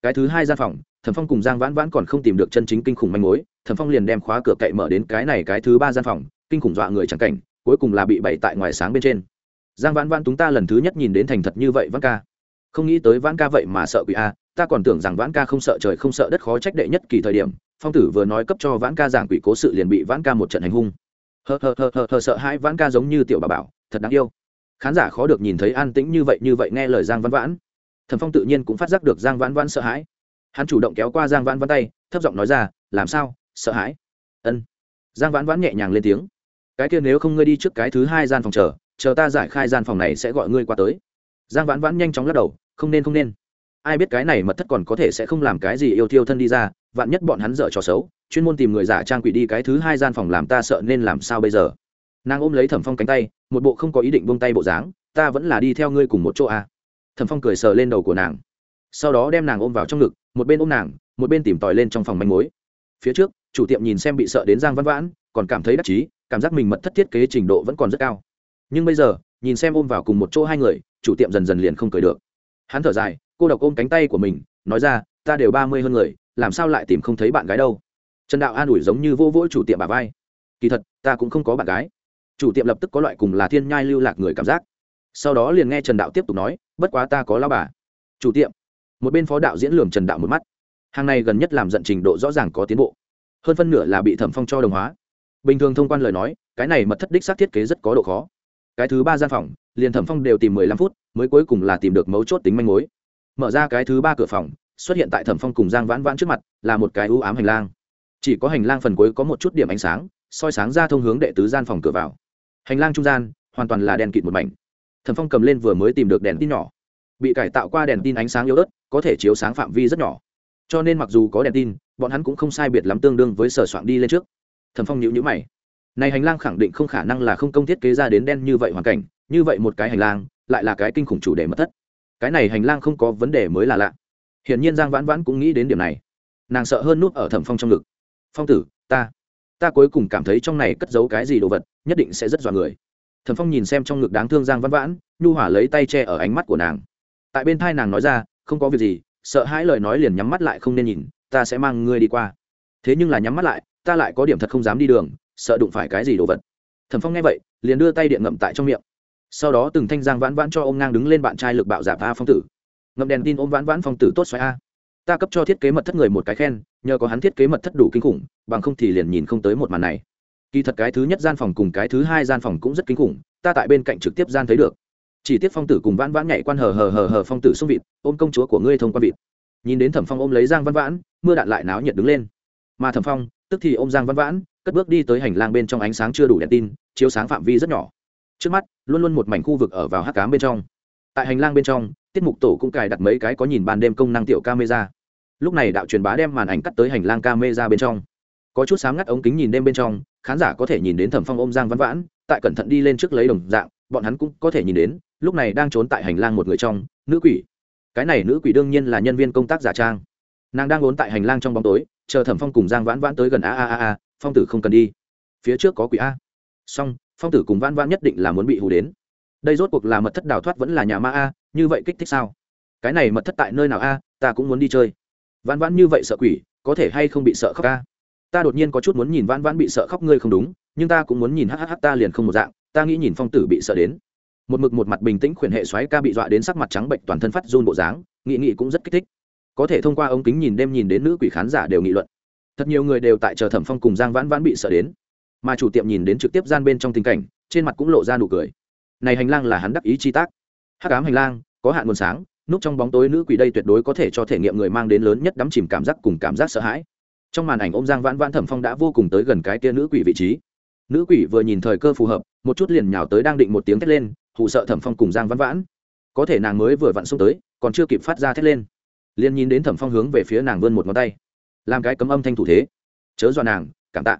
Cái thứ hai gian phòng, thẩm phong cùng giang vãn vãn còn không tìm được chân chính kinh khủng manh mối, thẩm phong liền đem khóa cửa cậy mở đến cái này cái thứ ba gian phòng, kinh khủng dọa người chẳng cảnh, cuối cùng là bị bậy tại ngoài sáng bên trên. Giang vãn vãn chúng ta lần thứ nhất nhìn đến thành thật như vậy vãn ca. Không nghĩ tới vãn ca vậy mà sợ quỷ a, ta còn tưởng rằng vãn ca không sợ trời không sợ đất khó trách đệ nhất kỳ thời điểm, phong tử vừa nói cấp cho vãn ca giảng quỷ cố sự liền bị vãn ca một trận hành hung. Hờ hờ hờ hờ hờ, sợ hai vãn ca giống như tiểu bà bảo, thật đáng yêu khán giả khó được nhìn thấy an tĩnh như vậy như vậy nghe lời giang văn vãn. Thần phong tự nhiên cũng phát giác được giang vãn vãn sợ hãi. Hắn chủ động kéo qua giang vãn vãn tay, thấp giọng nói ra, làm sao? Sợ hãi? Ân. Giang vãn vãn nhẹ nhàng lên tiếng. Cái kia nếu không ngươi đi trước cái thứ hai gian phòng chờ chờ ta giải khai gian phòng này sẽ gọi ngươi qua tới. Giang vãn vãn nhanh chóng lắc đầu, không nên không nên. Ai biết cái này mật thất còn có thể sẽ không làm cái gì yêu thiêu thân đi ra, vạn nhất bọn hắn dở trò xấu, chuyên môn tìm người giả trang quỷ đi cái thứ hai gian phòng làm ta sợ nên làm sao bây giờ? Nàng ôm lấy thẩm phong cánh tay, một bộ không có ý định buông tay bộ dáng, ta vẫn là đi theo ngươi cùng một chỗ à. thẩm phong cười sờ lên đầu của nàng. Sau đó đem nàng ôm vào trong ngực, một bên ôm nàng, một bên tìm tòi lên trong phòng manh mối. Phía trước, chủ tiệm nhìn xem bị sợ đến giang văn vãn, còn cảm thấy đắc chí, cảm giác mình mật thất thiết kế trình độ vẫn còn rất cao. Nhưng bây giờ, nhìn xem ôm vào cùng một chỗ hai người, chủ tiệm dần dần liền không cười được. Hắn thở dài, cô độc ôm cánh tay của mình, nói ra, ta đều ba mươi hơn người, làm sao lại tìm không thấy bạn gái đâu? Trần đạo an ủi giống như vô vỗ chủ tiệm bà vai. Kỳ thật, ta cũng không có bạn gái chủ tiệm lập tức có loại cùng là thiên nhai lưu lạc người cảm giác. Sau đó liền nghe trần đạo tiếp tục nói, bất quá ta có lao bà. Chủ tiệm. Một bên phó đạo diễn lường trần đạo một mắt. Hàng này gần nhất làm giận trình độ rõ ràng có tiến bộ. Hơn phân nửa là bị thẩm phong cho đồng hóa. Bình thường thông quan lời nói, cái này mật thất đích xác thiết kế rất có độ khó. Cái thứ ba gian phòng, liền thẩm phong đều tìm mười lăm phút, mới cuối cùng là tìm được mấu chốt tính manh mối. Mở ra cái thứ ba cửa phòng, xuất hiện tại thẩm phong cùng giang vãn vãn trước mặt, là một cái ưu ám hành lang. Chỉ có hành lang phần cuối có một chút điểm ánh sáng, soi sáng ra thông hướng đệ tứ gian phòng cửa vào hành lang trung gian, hoàn toàn là đèn kịt một mảnh. Thẩm phong cầm lên vừa mới tìm được đèn tin nhỏ. Bị cải tạo qua đèn tin ánh sáng yếu ớt, có thể chiếu sáng phạm vi rất nhỏ. Cho nên mặc dù có đèn tin, bọn hắn cũng không sai biệt lắm tương đương với sở soạn đi lên trước. Thẩm phong nhữ nhữ mày. Này hành lang khẳng định không khả năng là không công thiết kế ra đến đen như vậy hoàn cảnh, như vậy một cái hành lang, lại là cái kinh khủng chủ đề mất thất. Cái này hành lang không có vấn đề mới là lạ. Hiển nhiên giang vãn vãn cũng nghĩ đến điểm này. Nàng sợ hơn nút ở thẩm phong trong ngực. Phong tử, ta ta cuối cùng cảm thấy trong này cất giấu cái gì đồ vật, nhất định sẽ rất dọa người. Thẩm phong nhìn xem trong ngực đáng thương giang vãn vãn, nhu hỏa lấy tay che ở ánh mắt của nàng. Tại bên thai nàng nói ra, không có việc gì, sợ hãi lời nói liền nhắm mắt lại không nên nhìn, ta sẽ mang ngươi đi qua. Thế nhưng là nhắm mắt lại, ta lại có điểm thật không dám đi đường, sợ đụng phải cái gì đồ vật. Thẩm phong nghe vậy, liền đưa tay điện ngậm tại trong miệng. Sau đó từng thanh giang vãn vãn cho ô m ngang đứng lên bạn trai lực bạo giả a phong tử. Ngậm đèn tin ôm vãn vãn phong tử tốt xoáy a ta cấp cho thiết kế mật thất người một cái khen, nhờ có hắn thiết kế mật thất đủ kinh khủng, bằng không thì liền nhìn không tới một màn này. Kỳ thật cái thứ nhất gian phòng cùng cái thứ hai gian phòng cũng rất kinh khủng, ta tại bên cạnh trực tiếp gian thấy được. Chỉ tiếc phong tử cùng vãn vãn nhảy quan hờ hờ hờ hờ phong tử xung vịt, ôm công chúa của ngươi thông qua vịt. Nhìn đến thẩm phong ôm lấy giang văn vãn, mưa đạn lại náo nhiệt đứng lên. Mà thẩm phong, tức thì ôm giang văn vãn, cất bước đi tới hành lang bên trong ánh sáng chưa đủ đèn tin, chiếu sáng phạm vi rất nhỏ. Trước mắt, luôn luôn một mảnh khu vực ở vào hát cám bên trong. Tại hành lang bên trong tiết mục tổ cũng cài đặt mấy cái có nhìn ban đêm công năng tiểu camera. Lúc này đạo truyền bá đem màn ảnh cắt tới hành lang camera bên trong. Có chút sáng ngắt ống kính nhìn đêm bên trong, khán giả có thể nhìn đến thẩm phong ôm giang văn vãn, tại cẩn thận đi lên trước lấy đồng dạng, bọn hắn cũng có thể nhìn đến, lúc này đang trốn tại hành lang một người trong, nữ quỷ. Cái này nữ quỷ đương nhiên là nhân viên công tác giả trang. Nàng đang ốn tại hành lang trong bóng tối, chờ thẩm phong cùng giang vãn vãn tới gần a a a a, phong tử không cần đi. Phía trước có quỷ a. Song phong tử cùng vãn vãn nhất định là muốn bị hù đến đây rốt cuộc là mật thất đào thoát vẫn là nhà ma a, như vậy kích thích sao? Cái này mật thất tại nơi nào a, ta cũng muốn đi chơi. Vãn vãn như vậy sợ quỷ, có thể hay không bị sợ khóc a? Ta đột nhiên có chút muốn nhìn vãn vãn bị sợ khóc ngươi không đúng, nhưng ta cũng muốn nhìn hhh ta liền không một dạng, ta nghĩ nhìn phong tử bị sợ đến. Một mực một mặt bình tĩnh khuyển hệ xoáy ca bị dọa đến sắc mặt trắng bệnh toàn thân phát run bộ dáng, nghị nghị cũng rất kích thích. Có thể thông qua ống kính nhìn đêm nhìn đến nữ quỷ khán giả đều nghị luận. Thật nhiều người đều tại chờ thẩm phong cùng giang vãn vãn bị sợ đến. Mà chủ tiệm nhìn đến trực tiếp gian bên trong tình cảnh, trên mặt cũng lộ ra nụ cười này hành lang là hắn đắc ý chi tác. Hắc ám hành lang, có hạn nguồn sáng, núp trong bóng tối nữ quỷ đây tuyệt đối có thể cho thể nghiệm người mang đến lớn nhất đắm chìm cảm giác cùng cảm giác sợ hãi. Trong màn ảnh ôm giang vãn vãn thẩm phong đã vô cùng tới gần cái tia nữ quỷ vị trí. Nữ quỷ vừa nhìn thời cơ phù hợp, một chút liền nhào tới đang định một tiếng thét lên hụ sợ thẩm phong cùng giang vãn vãn. Có thể nàng mới vừa vặn xông tới, còn chưa kịp phát ra thét lên. Liền nhìn đến thẩm phong hướng về phía nàng vươn một ngón tay. Làm cái cấm âm thanh thủ thế. Chớ dọa nàng, cảm tạ.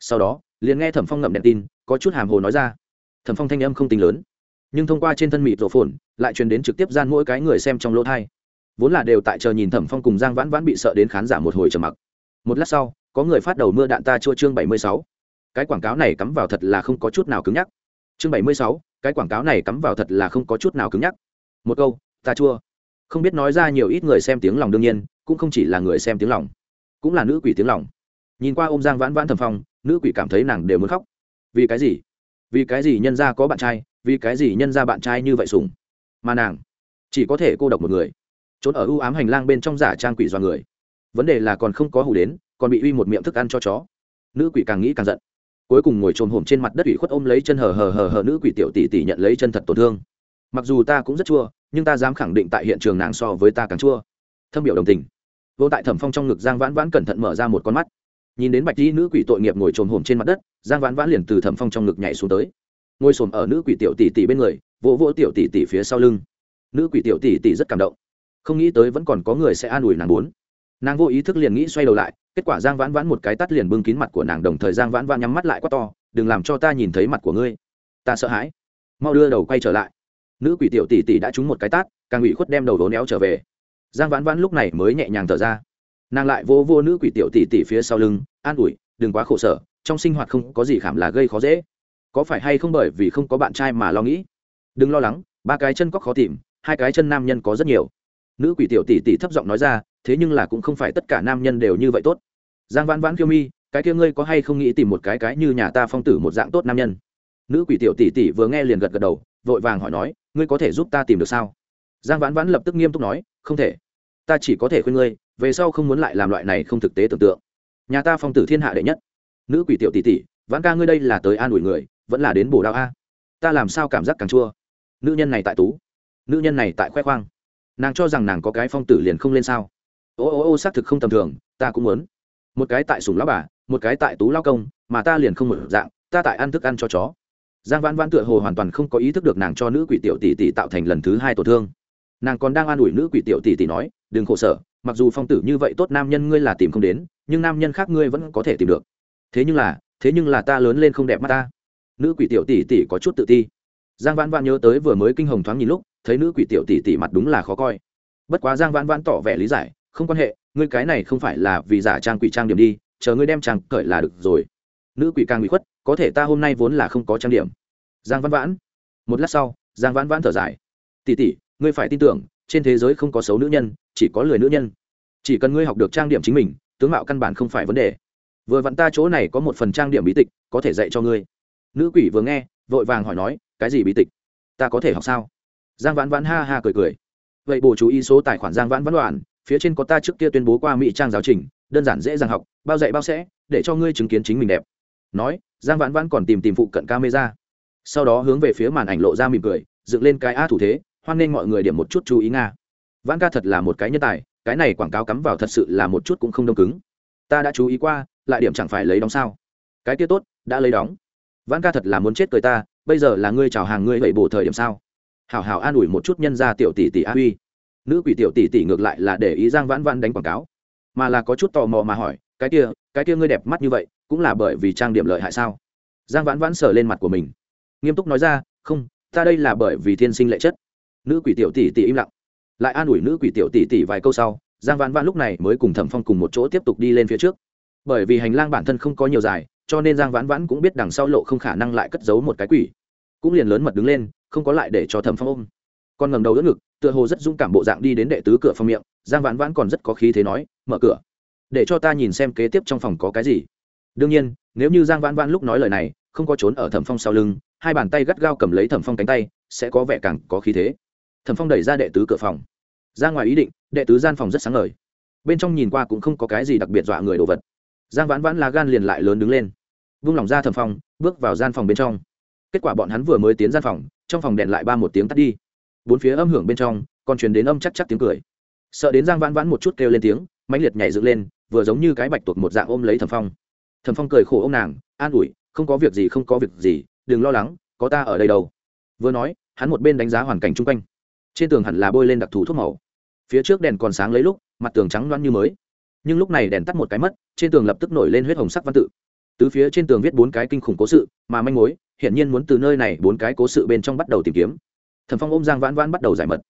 Sau đó, liền nghe thẩm phong ngậm đèn tin, có chút hàm hồ nói ra thẩm phong thanh âm không tính lớn. Nhưng thông qua trên thân mịt rổ phồn, lại truyền đến trực tiếp gian mỗi cái người xem trong lỗ thai. Vốn là đều tại chờ nhìn thẩm phong cùng giang vãn vãn bị sợ đến khán giả một hồi trầm mặc. Một lát sau, có người phát đầu mưa đạn ta chua chương bảy mươi sáu. Cái quảng cáo này cắm vào thật là không có chút nào cứng nhắc. Chương bảy mươi sáu, cái quảng cáo này cắm vào thật là không có chút nào cứng nhắc. Một câu, ta chua. Không biết nói ra nhiều ít người xem tiếng lòng đương nhiên, cũng không chỉ là người xem tiếng lòng, cũng là nữ quỷ tiếng lòng. Nhìn qua ôm giang vãn vãn thầm phong, nữ quỷ cảm thấy nàng đều muốn khóc. Vì cái gì? Vì cái gì nhân ra có bạn trai, vì cái gì nhân ra bạn trai như vậy sùng mà nàng chỉ có thể cô độc một người, trốn ở ưu ám hành lang bên trong giả trang quỷ do người. Vấn đề là còn không có hủ đến, còn bị uy một miệng thức ăn cho chó. Nữ quỷ càng nghĩ càng giận. Cuối cùng ngồi trồm hổm trên mặt đất ủy khuất ôm lấy chân hờ hờ hờ hờ nữ quỷ tiểu tỷ tỷ nhận lấy chân thật tổn thương. Mặc dù ta cũng rất chua, nhưng ta dám khẳng định tại hiện trường nàng so với ta càng chua. Thâm biểu đồng tình. Vô tại thẩm phong trong ngực giang vãn vãn cẩn thận mở ra một con mắt nhìn đến bạch dĩ nữ quỷ tội nghiệp ngồi trồm hổm trên mặt đất, giang vãn vãn liền từ thẩm phong trong ngực nhảy xuống tới. Ngồi xổm ở nữ quỷ tiểu tỷ tỷ bên người, vỗ vỗ tiểu tỷ tỷ phía sau lưng. Nữ quỷ tiểu tỷ tỷ rất cảm động. Không nghĩ tới vẫn còn có người sẽ an ủi nàng bốn. Nàng vô ý thức liền nghĩ xoay đầu lại, kết quả giang vãn vãn một cái tắt liền bưng kín mặt của nàng đồng thời giang vãn vãn nhắm mắt lại quá to, đừng làm cho ta nhìn thấy mặt của ngươi. Ta sợ hãi. Mau đưa đầu quay trở lại. Nữ quỷ tiểu tỷ tỷ đã trúng một cái tát, càng ủy khuất đem đầu đố néo trở về. Giang vãn vãn lúc này mới nhẹ nhàng thở ra nàng lại vô vô nữ quỷ tiểu tỷ tỷ phía sau lưng, an ủi, đừng quá khổ sở, trong sinh hoạt không có gì khảm là gây khó dễ. Có phải hay không bởi vì không có bạn trai mà lo nghĩ? Đừng lo lắng, ba cái chân có khó tìm, hai cái chân nam nhân có rất nhiều. Nữ quỷ tiểu tỷ tỷ thấp giọng nói ra, thế nhưng là cũng không phải tất cả nam nhân đều như vậy tốt. Giang vãn vãn kiêu mi, cái kia ngươi có hay không nghĩ tìm một cái cái như nhà ta phong tử một dạng tốt nam nhân? Nữ quỷ tiểu tỷ tỷ vừa nghe liền gật gật đầu, vội vàng hỏi nói, ngươi có thể giúp ta tìm được sao? Giang vãn vãn lập tức nghiêm túc nói, không thể. Ta chỉ có thể khuyên ngươi về sau không muốn lại làm loại này không thực tế tưởng tượng. Nhà ta phong tử thiên hạ đệ nhất. Nữ quỷ tiểu tỷ tỷ, vãn ca ngươi đây là tới an ủi người, vẫn là đến bổ đạo a? Ta làm sao cảm giác càng chua? Nữ nhân này tại tú. Nữ nhân này tại khoe khoang. Nàng cho rằng nàng có cái phong tử liền không lên sao? Ô ô ô, xác thực không tầm thường, ta cũng muốn. Một cái tại sùng lão bà, một cái tại tú lao công, mà ta liền không một dạng, ta tại ăn thức ăn cho chó. Giang vãn vãn tựa hồ hoàn toàn không có ý thức được nàng cho nữ quỷ tiểu tỷ tỷ tạo thành lần thứ hai tổn thương. Nàng còn đang an ủi nữ quỷ tiểu tỷ tỷ nói, đừng khổ sở mặc dù phong tử như vậy tốt nam nhân ngươi là tìm không đến, nhưng nam nhân khác ngươi vẫn có thể tìm được. Thế nhưng là, thế nhưng là ta lớn lên không đẹp mắt ta. Nữ quỷ tiểu tỷ tỷ có chút tự ti. Giang vãn vãn nhớ tới vừa mới kinh hồng thoáng nhìn lúc, thấy nữ quỷ tiểu tỷ tỷ mặt đúng là khó coi. Bất quá giang vãn vãn tỏ vẻ lý giải, không quan hệ, ngươi cái này không phải là vì giả trang quỷ trang điểm đi, chờ ngươi đem trang cởi là được rồi. Nữ quỷ càng bị khuất, có thể ta hôm nay vốn là không có trang điểm. Giang vãn vãn, một lát sau, giang vãn vãn thở dài. Tỷ tỷ, ngươi phải tin tưởng, trên thế giới không có xấu nữ nhân chỉ có lười nữ nhân. Chỉ cần ngươi học được trang điểm chính mình, tướng mạo căn bản không phải vấn đề. Vừa vặn ta chỗ này có một phần trang điểm bí tịch, có thể dạy cho ngươi. Nữ quỷ vừa nghe, vội vàng hỏi nói, cái gì bí tịch? Ta có thể học sao? Giang vãn vãn ha ha cười cười. Vậy bổ chú ý số tài khoản giang vãn vãn đoàn phía trên có ta trước kia tuyên bố qua mỹ trang giáo trình, đơn giản dễ dàng học, bao dạy bao sẽ, để cho ngươi chứng kiến chính mình đẹp. Nói, giang vãn vãn còn tìm tìm phụ cận camera. Sau đó hướng về phía màn ảnh lộ ra mỉm cười, dựng lên cái a thủ thế, hoan nên mọi người điểm một chút chú ý nga vãn ca thật là một cái nhân tài, cái này quảng cáo cắm vào thật sự là một chút cũng không đông cứng. Ta đã chú ý qua, lại điểm chẳng phải lấy đóng sao? Cái kia tốt, đã lấy đóng. Vãn ca thật là muốn chết cười ta, bây giờ là ngươi chào hàng ngươi vậy bổ thời điểm sao? Hảo hảo an ủi một chút nhân gia tiểu tỷ tỷ a uy nữ quỷ tiểu tỷ tỷ ngược lại là để ý giang vãn vãn đánh quảng cáo. Mà là có chút tò mò mà hỏi, cái kia cái kia ngươi đẹp mắt như vậy, cũng là bởi vì trang điểm lợi hại sao? Giang vãn vãn sờ lên mặt của mình. Nghiêm túc nói ra, không, ta đây là bởi vì thiên sinh lệ chất. Nữ quỷ tiểu tỷ tỷ im lặng lại an ủi nữ quỷ tiểu tỷ tỷ vài câu sau, giang vãn vãn lúc này mới cùng thẩm phong cùng một chỗ tiếp tục đi lên phía trước. Bởi vì hành lang bản thân không có nhiều dài, cho nên giang vãn vãn cũng biết đằng sau lộ không khả năng lại cất giấu một cái quỷ. Cũng liền lớn mật đứng lên, không có lại để cho thẩm phong ôm. Con ngầm đầu đỡ ngực, tựa hồ rất dũng cảm bộ dạng đi đến đệ tứ cửa phòng miệng, giang vãn vãn còn rất có khí thế nói, mở cửa, để cho ta nhìn xem kế tiếp trong phòng có cái gì. Đương nhiên, nếu như giang vãn vãn lúc nói lời này, không có trốn ở thẩm phong sau lưng, hai bàn tay gắt gao cầm lấy thẩm phong cánh tay, sẽ có vẻ càng có khí thế. Thẩm phong đẩy ra đệ tứ cửa phòng ra ngoài ý định, đệ tứ gian phòng rất sáng ngời. Bên trong nhìn qua cũng không có cái gì đặc biệt dọa người đồ vật. Giang vãn vãn lá gan liền lại lớn đứng lên. Vung lòng ra thẩm phong bước vào gian phòng bên trong. Kết quả bọn hắn vừa mới tiến gian phòng, trong phòng đèn lại ba một tiếng tắt đi. Bốn phía âm hưởng bên trong, còn truyền đến âm chắc chắc tiếng cười. Sợ đến giang vãn vãn một chút kêu lên tiếng, mãnh liệt nhảy dựng lên, vừa giống như cái bạch tuộc một dạng ôm lấy thẩm phong. Thẩm phong cười khổ ô m nàng, an ủi, không có việc gì, không có việc gì, đừng lo lắng, có ta ở đây đâu. Vừa nói, hắn một bên đánh giá hoàn cảnh chung quanh. Trên tường hẳn là bôi lên đặc thù thuốc màu phía trước đèn còn sáng lấy lúc, mặt tường trắng loan như mới. Nhưng lúc này đèn tắt một cái mất, trên tường lập tức nổi lên huyết hồng sắc văn tự. Tứ phía trên tường viết bốn cái kinh khủng cố sự, mà manh mối, hiển nhiên muốn từ nơi này bốn cái cố sự bên trong bắt đầu tìm kiếm. Thẩm phong ôm giang vãn vãn bắt đầu giải mật.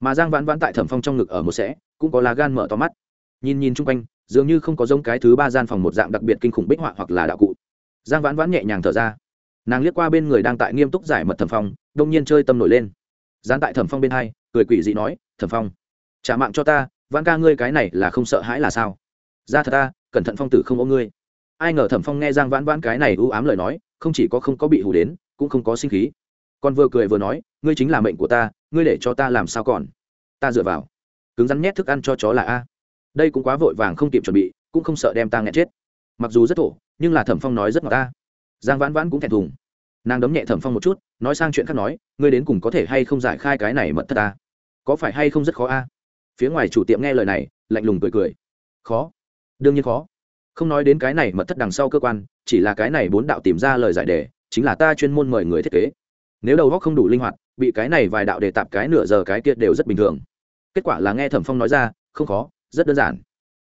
Mà giang vãn vãn tại thẩm phong trong ngực ở một sẽ, cũng có lá gan mở to mắt. Nhìn nhìn chung quanh, dường như không có giống cái thứ ba gian phòng một dạng đặc biệt kinh khủng bích họa hoặc là đạo cụ. Giang vãn vãn nhẹ nhàng thở ra. Nàng liếc qua bên người đang tại nghiêm túc giải mật thẩm phong, đông nhiên chơi tâm nổi lên. Dán tại thẩm phong bên hai, cười quỷ dị nói, thẩm phong trả mạng cho ta, vãn ca ngươi cái này là không sợ hãi là sao? Ra thật ta, cẩn thận phong tử không ôm ngươi. Ai ngờ thẩm phong nghe giang vãn vãn cái này ưu ám lời nói, không chỉ có không có bị hù đến, cũng không có sinh khí. Còn vừa cười vừa nói, ngươi chính là mệnh của ta, ngươi để cho ta làm sao còn? Ta dựa vào. Cứng rắn nhét thức ăn cho chó là a. Đây cũng quá vội vàng không kịp chuẩn bị, cũng không sợ đem ta nghẹn chết. Mặc dù rất thổ, nhưng là thẩm phong nói rất ngọt ta. Giang vãn vãn cũng thẹn thùng. Nàng đấm nhẹ thẩm phong một chút, nói sang chuyện khác nói, ngươi đến cùng có thể hay không giải khai cái này mật thất ta? Có phải hay không rất khó a? Phía ngoài chủ tiệm nghe lời này, lạnh lùng cười cười. Khó. Đương nhiên khó. Không nói đến cái này mật thất đằng sau cơ quan, chỉ là cái này bốn đạo tìm ra lời giải đề, chính là ta chuyên môn mời người thiết kế. Nếu đầu góc không đủ linh hoạt, bị cái này vài đạo đề tạp cái nửa giờ cái kia đều rất bình thường. Kết quả là nghe thẩm phong nói ra, không khó, rất đơn giản.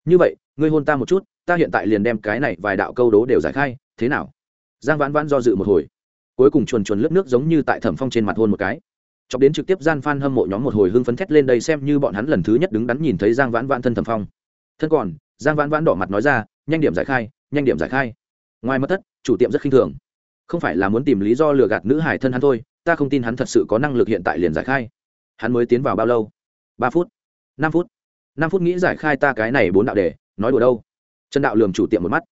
Như vậy, ngươi hôn ta một chút, ta hiện tại liền đem cái này vài đạo câu đố đều giải khai, thế nào? Giang vãn vãn do dự một hồi. Cuối cùng chuồn chuồn lớp nước giống như tại thẩm phong trên mặt hôn một cái chọc đến trực tiếp gian f a n hâm mộ nhóm một hồi hưng phấn thét lên đây xem như bọn hắn lần thứ nhất đứng đắn nhìn thấy giang vãn vãn thân thẩm phong. Thân còn, giang vãn vãn đỏ mặt nói ra, nhanh điểm giải khai, nhanh điểm giải khai. Ngoài mất thất, chủ tiệm rất khinh thường. Không phải là muốn tìm lý do lừa gạt nữ hải thân hắn thôi, ta không tin hắn thật sự có năng lực hiện tại liền giải khai. Hắn mới tiến vào bao lâu? Ba phút, năm phút. Năm phút nghĩ giải khai ta cái này bốn đạo đề, nói đùa đâu? Trần đạo lường chủ tiệm một mắt.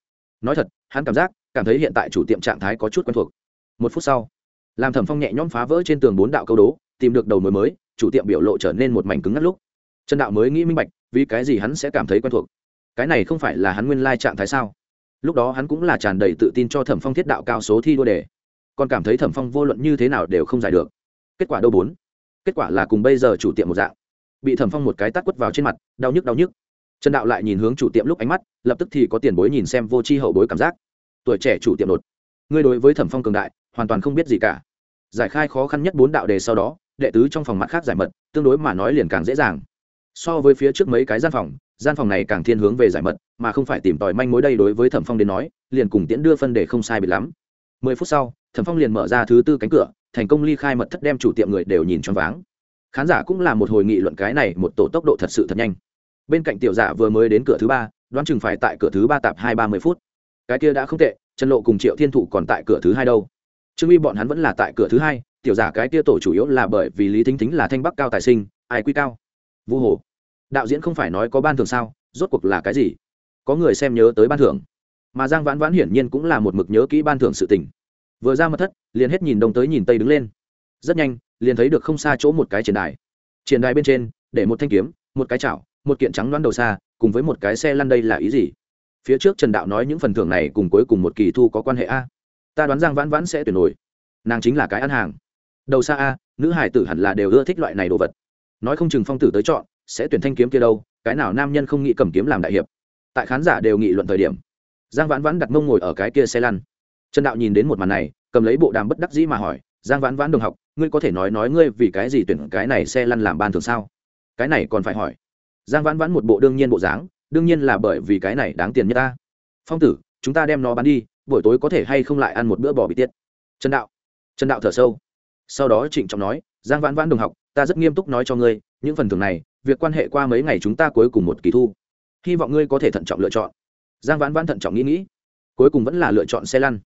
Nói thật, hắn cảm giác, cảm thấy hiện tại chủ tiệm trạng thái có chút quen thuộc. Một phút sau làm thẩm phong nhẹ nhõm phá vỡ trên tường bốn đạo câu đố tìm được đầu mối mới, chủ tiệm biểu lộ trở nên một mảnh cứng ngắt lúc. Trần đạo mới nghĩ minh bạch, vì cái gì hắn sẽ cảm thấy quen thuộc? Cái này không phải là hắn nguyên lai trạng thái sao? Lúc đó hắn cũng là tràn đầy tự tin cho thẩm phong thiết đạo cao số thi đua đề. Còn cảm thấy thẩm phong vô luận như thế nào đều không giải được. Kết quả đâu bốn? Kết quả là cùng bây giờ chủ tiệm một dạng. Bị thẩm phong một cái tắt quất vào trên mặt, đau nhức đau nhức. Trần đạo lại nhìn hướng chủ tiệm lúc ánh mắt, lập tức thì có tiền bối nhìn xem vô c h i hậu bối cảm giác. Tuổi trẻ chủ tiệm đột. Ngươi đối với thẩm phong cường đại, hoàn toàn không biết gì cả. Giải khai khó khăn nhất bốn đạo đề sau đó đệ tứ trong phòng mặt khác giải mật, tương đối mà nói liền càng dễ dàng. So với phía trước mấy cái gian phòng gian phòng này càng thiên hướng về giải mật, mà không phải tìm tòi manh mối đây đối với thẩm phong đến nói, liền cùng tiễn đưa phân để không sai bị lắm. Mười phút sau, thẩm phong liền mở ra thứ tư cánh cửa, thành công ly khai mật thất đem chủ tiệm người đều nhìn choáng váng. Khán giả cũng là một hồi nghị luận cái này, một tổ tốc độ thật sự thật nhanh. Bên cạnh tiểu giả vừa mới đến cửa thứ ba, đoán chừng phải tại cửa thứ ba tạp hai ba mươi phút. Cái kia đã không tệ, trần lộ cùng triệu thiên thụ còn tại cửa thứ hai đâu. Trương uy bọn hắn vẫn là tại cửa thứ hai tiểu giả cái kia tổ chủ yếu là bởi vì lý thính thính là thanh bắc cao tài sinh, ai quy cao? Vu hồ. Đạo diễn không phải nói có ban thưởng sao, rốt cuộc là cái gì? Có người xem nhớ tới ban thưởng. Mà giang vãn vãn hiển nhiên cũng là một mực nhớ kỹ ban thưởng sự tình. Vừa ra mật thất, liền hết nhìn đông tới nhìn tây đứng lên. Rất nhanh, liền thấy được không xa chỗ một cái triển đài. Triển đài bên trên, để một thanh kiếm, một cái chảo, một kiện trắng đoán đầu xa, cùng với một cái xe lăn đây là ý gì? Phía trước trần đạo nói những phần thưởng này cùng cuối cùng một kỳ thu có quan hệ a? Ta đoán giang vãn vãn sẽ tuyển nổi. Nàng chính là cái ăn hàng đầu xa a, nữ hải tử hẳn là đều ưa thích loại này đồ vật. Nói không chừng phong tử tới chọn, sẽ tuyển thanh kiếm kia đâu, cái nào nam nhân không nghĩ cầm kiếm làm đại hiệp. Tại khán giả đều nghị luận thời điểm, giang vãn vãn đặt mông ngồi ở cái kia xe lăn. Trần đạo nhìn đến một màn này, cầm lấy bộ đàm bất đắc dĩ mà hỏi, giang vãn vãn đồng học, ngươi có thể nói nói ngươi vì cái gì tuyển cái này xe lăn làm ban thường sao? Cái này còn phải hỏi. Giang vãn vãn một bộ đương nhiên bộ dáng, đương nhiên là bởi vì cái này đáng tiền nhất ta. Phong tử, chúng ta đem nó bán đi, buổi tối có thể hay không lại ăn một bữa bò bị tiết? Trần đạo. Trần đạo thở sâu sau đó trịnh trọng nói, giang vãn vãn đồng học, ta rất nghiêm túc nói cho ngươi, những phần thưởng này, việc quan hệ qua mấy ngày chúng ta cuối cùng một kỳ thu. Hy vọng ngươi có thể thận trọng lựa chọn. Giang vãn vãn thận trọng nghĩ nghĩ, cuối cùng vẫn là lựa chọn xe lăn.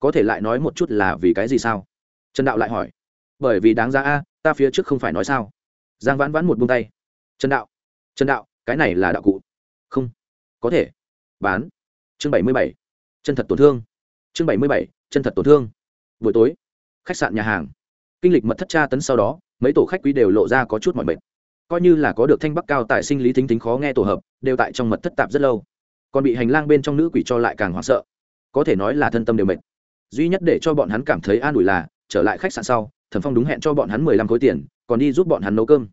Có thể lại nói một chút là vì cái gì sao? Trần đạo lại hỏi. Bởi vì đáng giá a, ta phía trước không phải nói sao? Giang vãn vãn một buông tay. Trần đạo trần đạo, cái này là đạo cụ. Không. Có thể. Bán. Chương bảy mươi bảy. Chân thật tổn thương. Chương bảy mươi bảy, chân thật tổn thương. Buổi tối, khách sạn nhà hàng kinh lịch mật thất tra tấn sau đó, mấy tổ khách quý đều lộ ra có chút mọi bệnh coi như là có được thanh bắc cao tại sinh lý thính tính khó nghe tổ hợp, đều tại trong mật thất tạp rất lâu. Còn bị hành lang bên trong nữ quỷ cho lại càng hoảng sợ. Có thể nói là thân tâm đều mệt. Duy nhất để cho bọn hắn cảm thấy an ủi là, trở lại khách sạn sau thần phong đúng hẹn cho bọn hắn mười lăm khối tiền, còn đi giúp bọn hắn nấu cơm.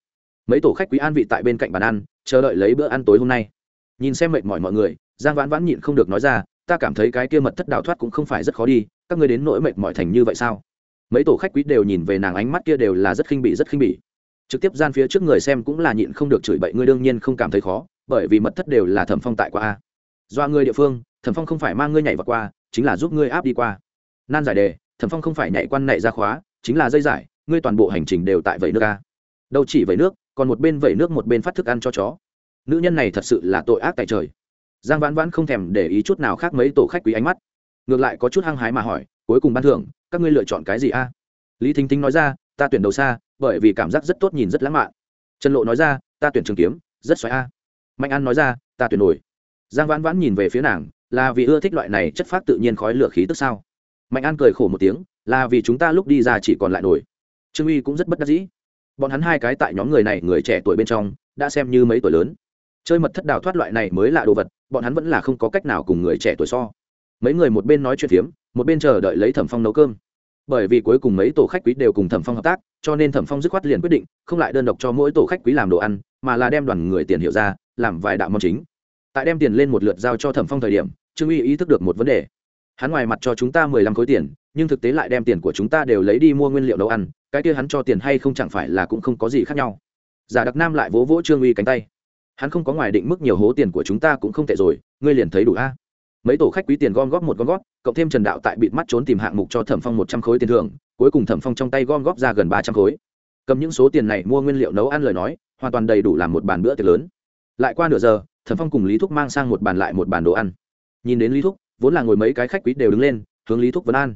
Mấy tổ khách quý an vị tại bên cạnh bàn ăn, chờ đợi lấy bữa ăn tối hôm nay. Nhìn xem mệt mỏi mọi người, giang vãn vãn nhịn không được nói ra, ta cảm thấy cái kia mật thất đào thoát cũng không phải rất khó đi, các người đến nỗi mệt mỏi thành như vậy sao? Mấy tổ khách quý đều nhìn về nàng ánh mắt kia đều là rất khinh bỉ, rất khinh bỉ. Trực tiếp gian phía trước người xem cũng là nhịn không được chửi bậy, ngươi đương nhiên không cảm thấy khó, bởi vì mật thất đều là thẩm phong tại qua a. Do người địa phương, thẩm phong không phải mang ngươi nhảy vào qua, chính là giúp ngươi áp đi qua. Nan giải đề, thẩm phong không phải nhảy quan nảy ra khóa, chính là dây giải, ngươi toàn bộ hành trình đều tại vẩy nước a. Đâu chỉ vẩy nước, còn một bên vẩy nước một bên phát thức ăn cho chó. Nữ nhân này thật sự là tội ác tại trời. Giang vãn vãn không thèm để ý chút nào khác mấy tổ khách quý ánh mắt. Ngược lại có chút hăng hái mà hỏi, cuối cùng ban thưởng các ngươi lựa chọn cái gì a? Lý thính thính nói ra, ta tuyển đầu xa, bởi vì cảm giác rất tốt nhìn rất lãng mạn. Trần lộ nói ra, ta tuyển trường kiếm, rất xoáy a. Mạnh an nói ra, ta tuyển nổi. Giang vãn vãn nhìn về phía nàng, là vì ưa thích loại này chất phát tự nhiên khói lửa khí tức sao? Mạnh an cười khổ một tiếng, là vì chúng ta lúc đi ra chỉ còn lại nổi. Trương uy cũng rất bất đắc dĩ. Bọn hắn hai cái tại nhóm người này, người trẻ tuổi bên trong, đã xem như mấy tuổi lớn. Chơi mật thất đào thoát loại này mới là đồ vật, bọn hắn vẫn là không có cách nào cùng người trẻ tuổi so mấy người một bên nói chuyện phiếm, một bên chờ đợi lấy thẩm phong nấu cơm. Bởi vì cuối cùng mấy tổ khách quý đều cùng thẩm phong hợp tác, cho nên thẩm phong dứt khoát liền quyết định, không lại đơn độc cho mỗi tổ khách quý làm đồ ăn, mà là đem đoàn người tiền hiệu ra, làm vài đạo món chính. Tại đem tiền lên một lượt giao cho thẩm phong thời điểm, trương uy ý thức được một vấn đề. Hắn ngoài mặt cho chúng ta mười lăm khối tiền, nhưng thực tế lại đem tiền của chúng ta đều lấy đi mua nguyên liệu nấu ăn, cái kia hắn cho tiền hay không chẳng phải là cũng không có gì khác nhau. Giả đặc nam lại vỗ vỗ trương uy cánh tay. Hắn không có ngoài định mức nhiều hố tiền của chúng ta cũng không tệ rồi, ngươi liền thấy đủ a mấy tổ khách quý tiền gom góp một gom góp, cộng thêm trần đạo tại bịt mắt trốn tìm hạng mục cho thẩm phong một trăm khối tiền thưởng, cuối cùng thẩm phong trong tay gom góp ra gần ba trăm khối. Cầm những số tiền này mua nguyên liệu nấu ăn lời nói, hoàn toàn đầy đủ làm một bàn bữa tiệc lớn. Lại qua nửa giờ, thẩm phong cùng lý thúc mang sang một bàn lại một bàn đồ ăn. Nhìn đến lý thúc, vốn là ngồi mấy cái khách quý đều đứng lên, hướng lý thúc vấn an.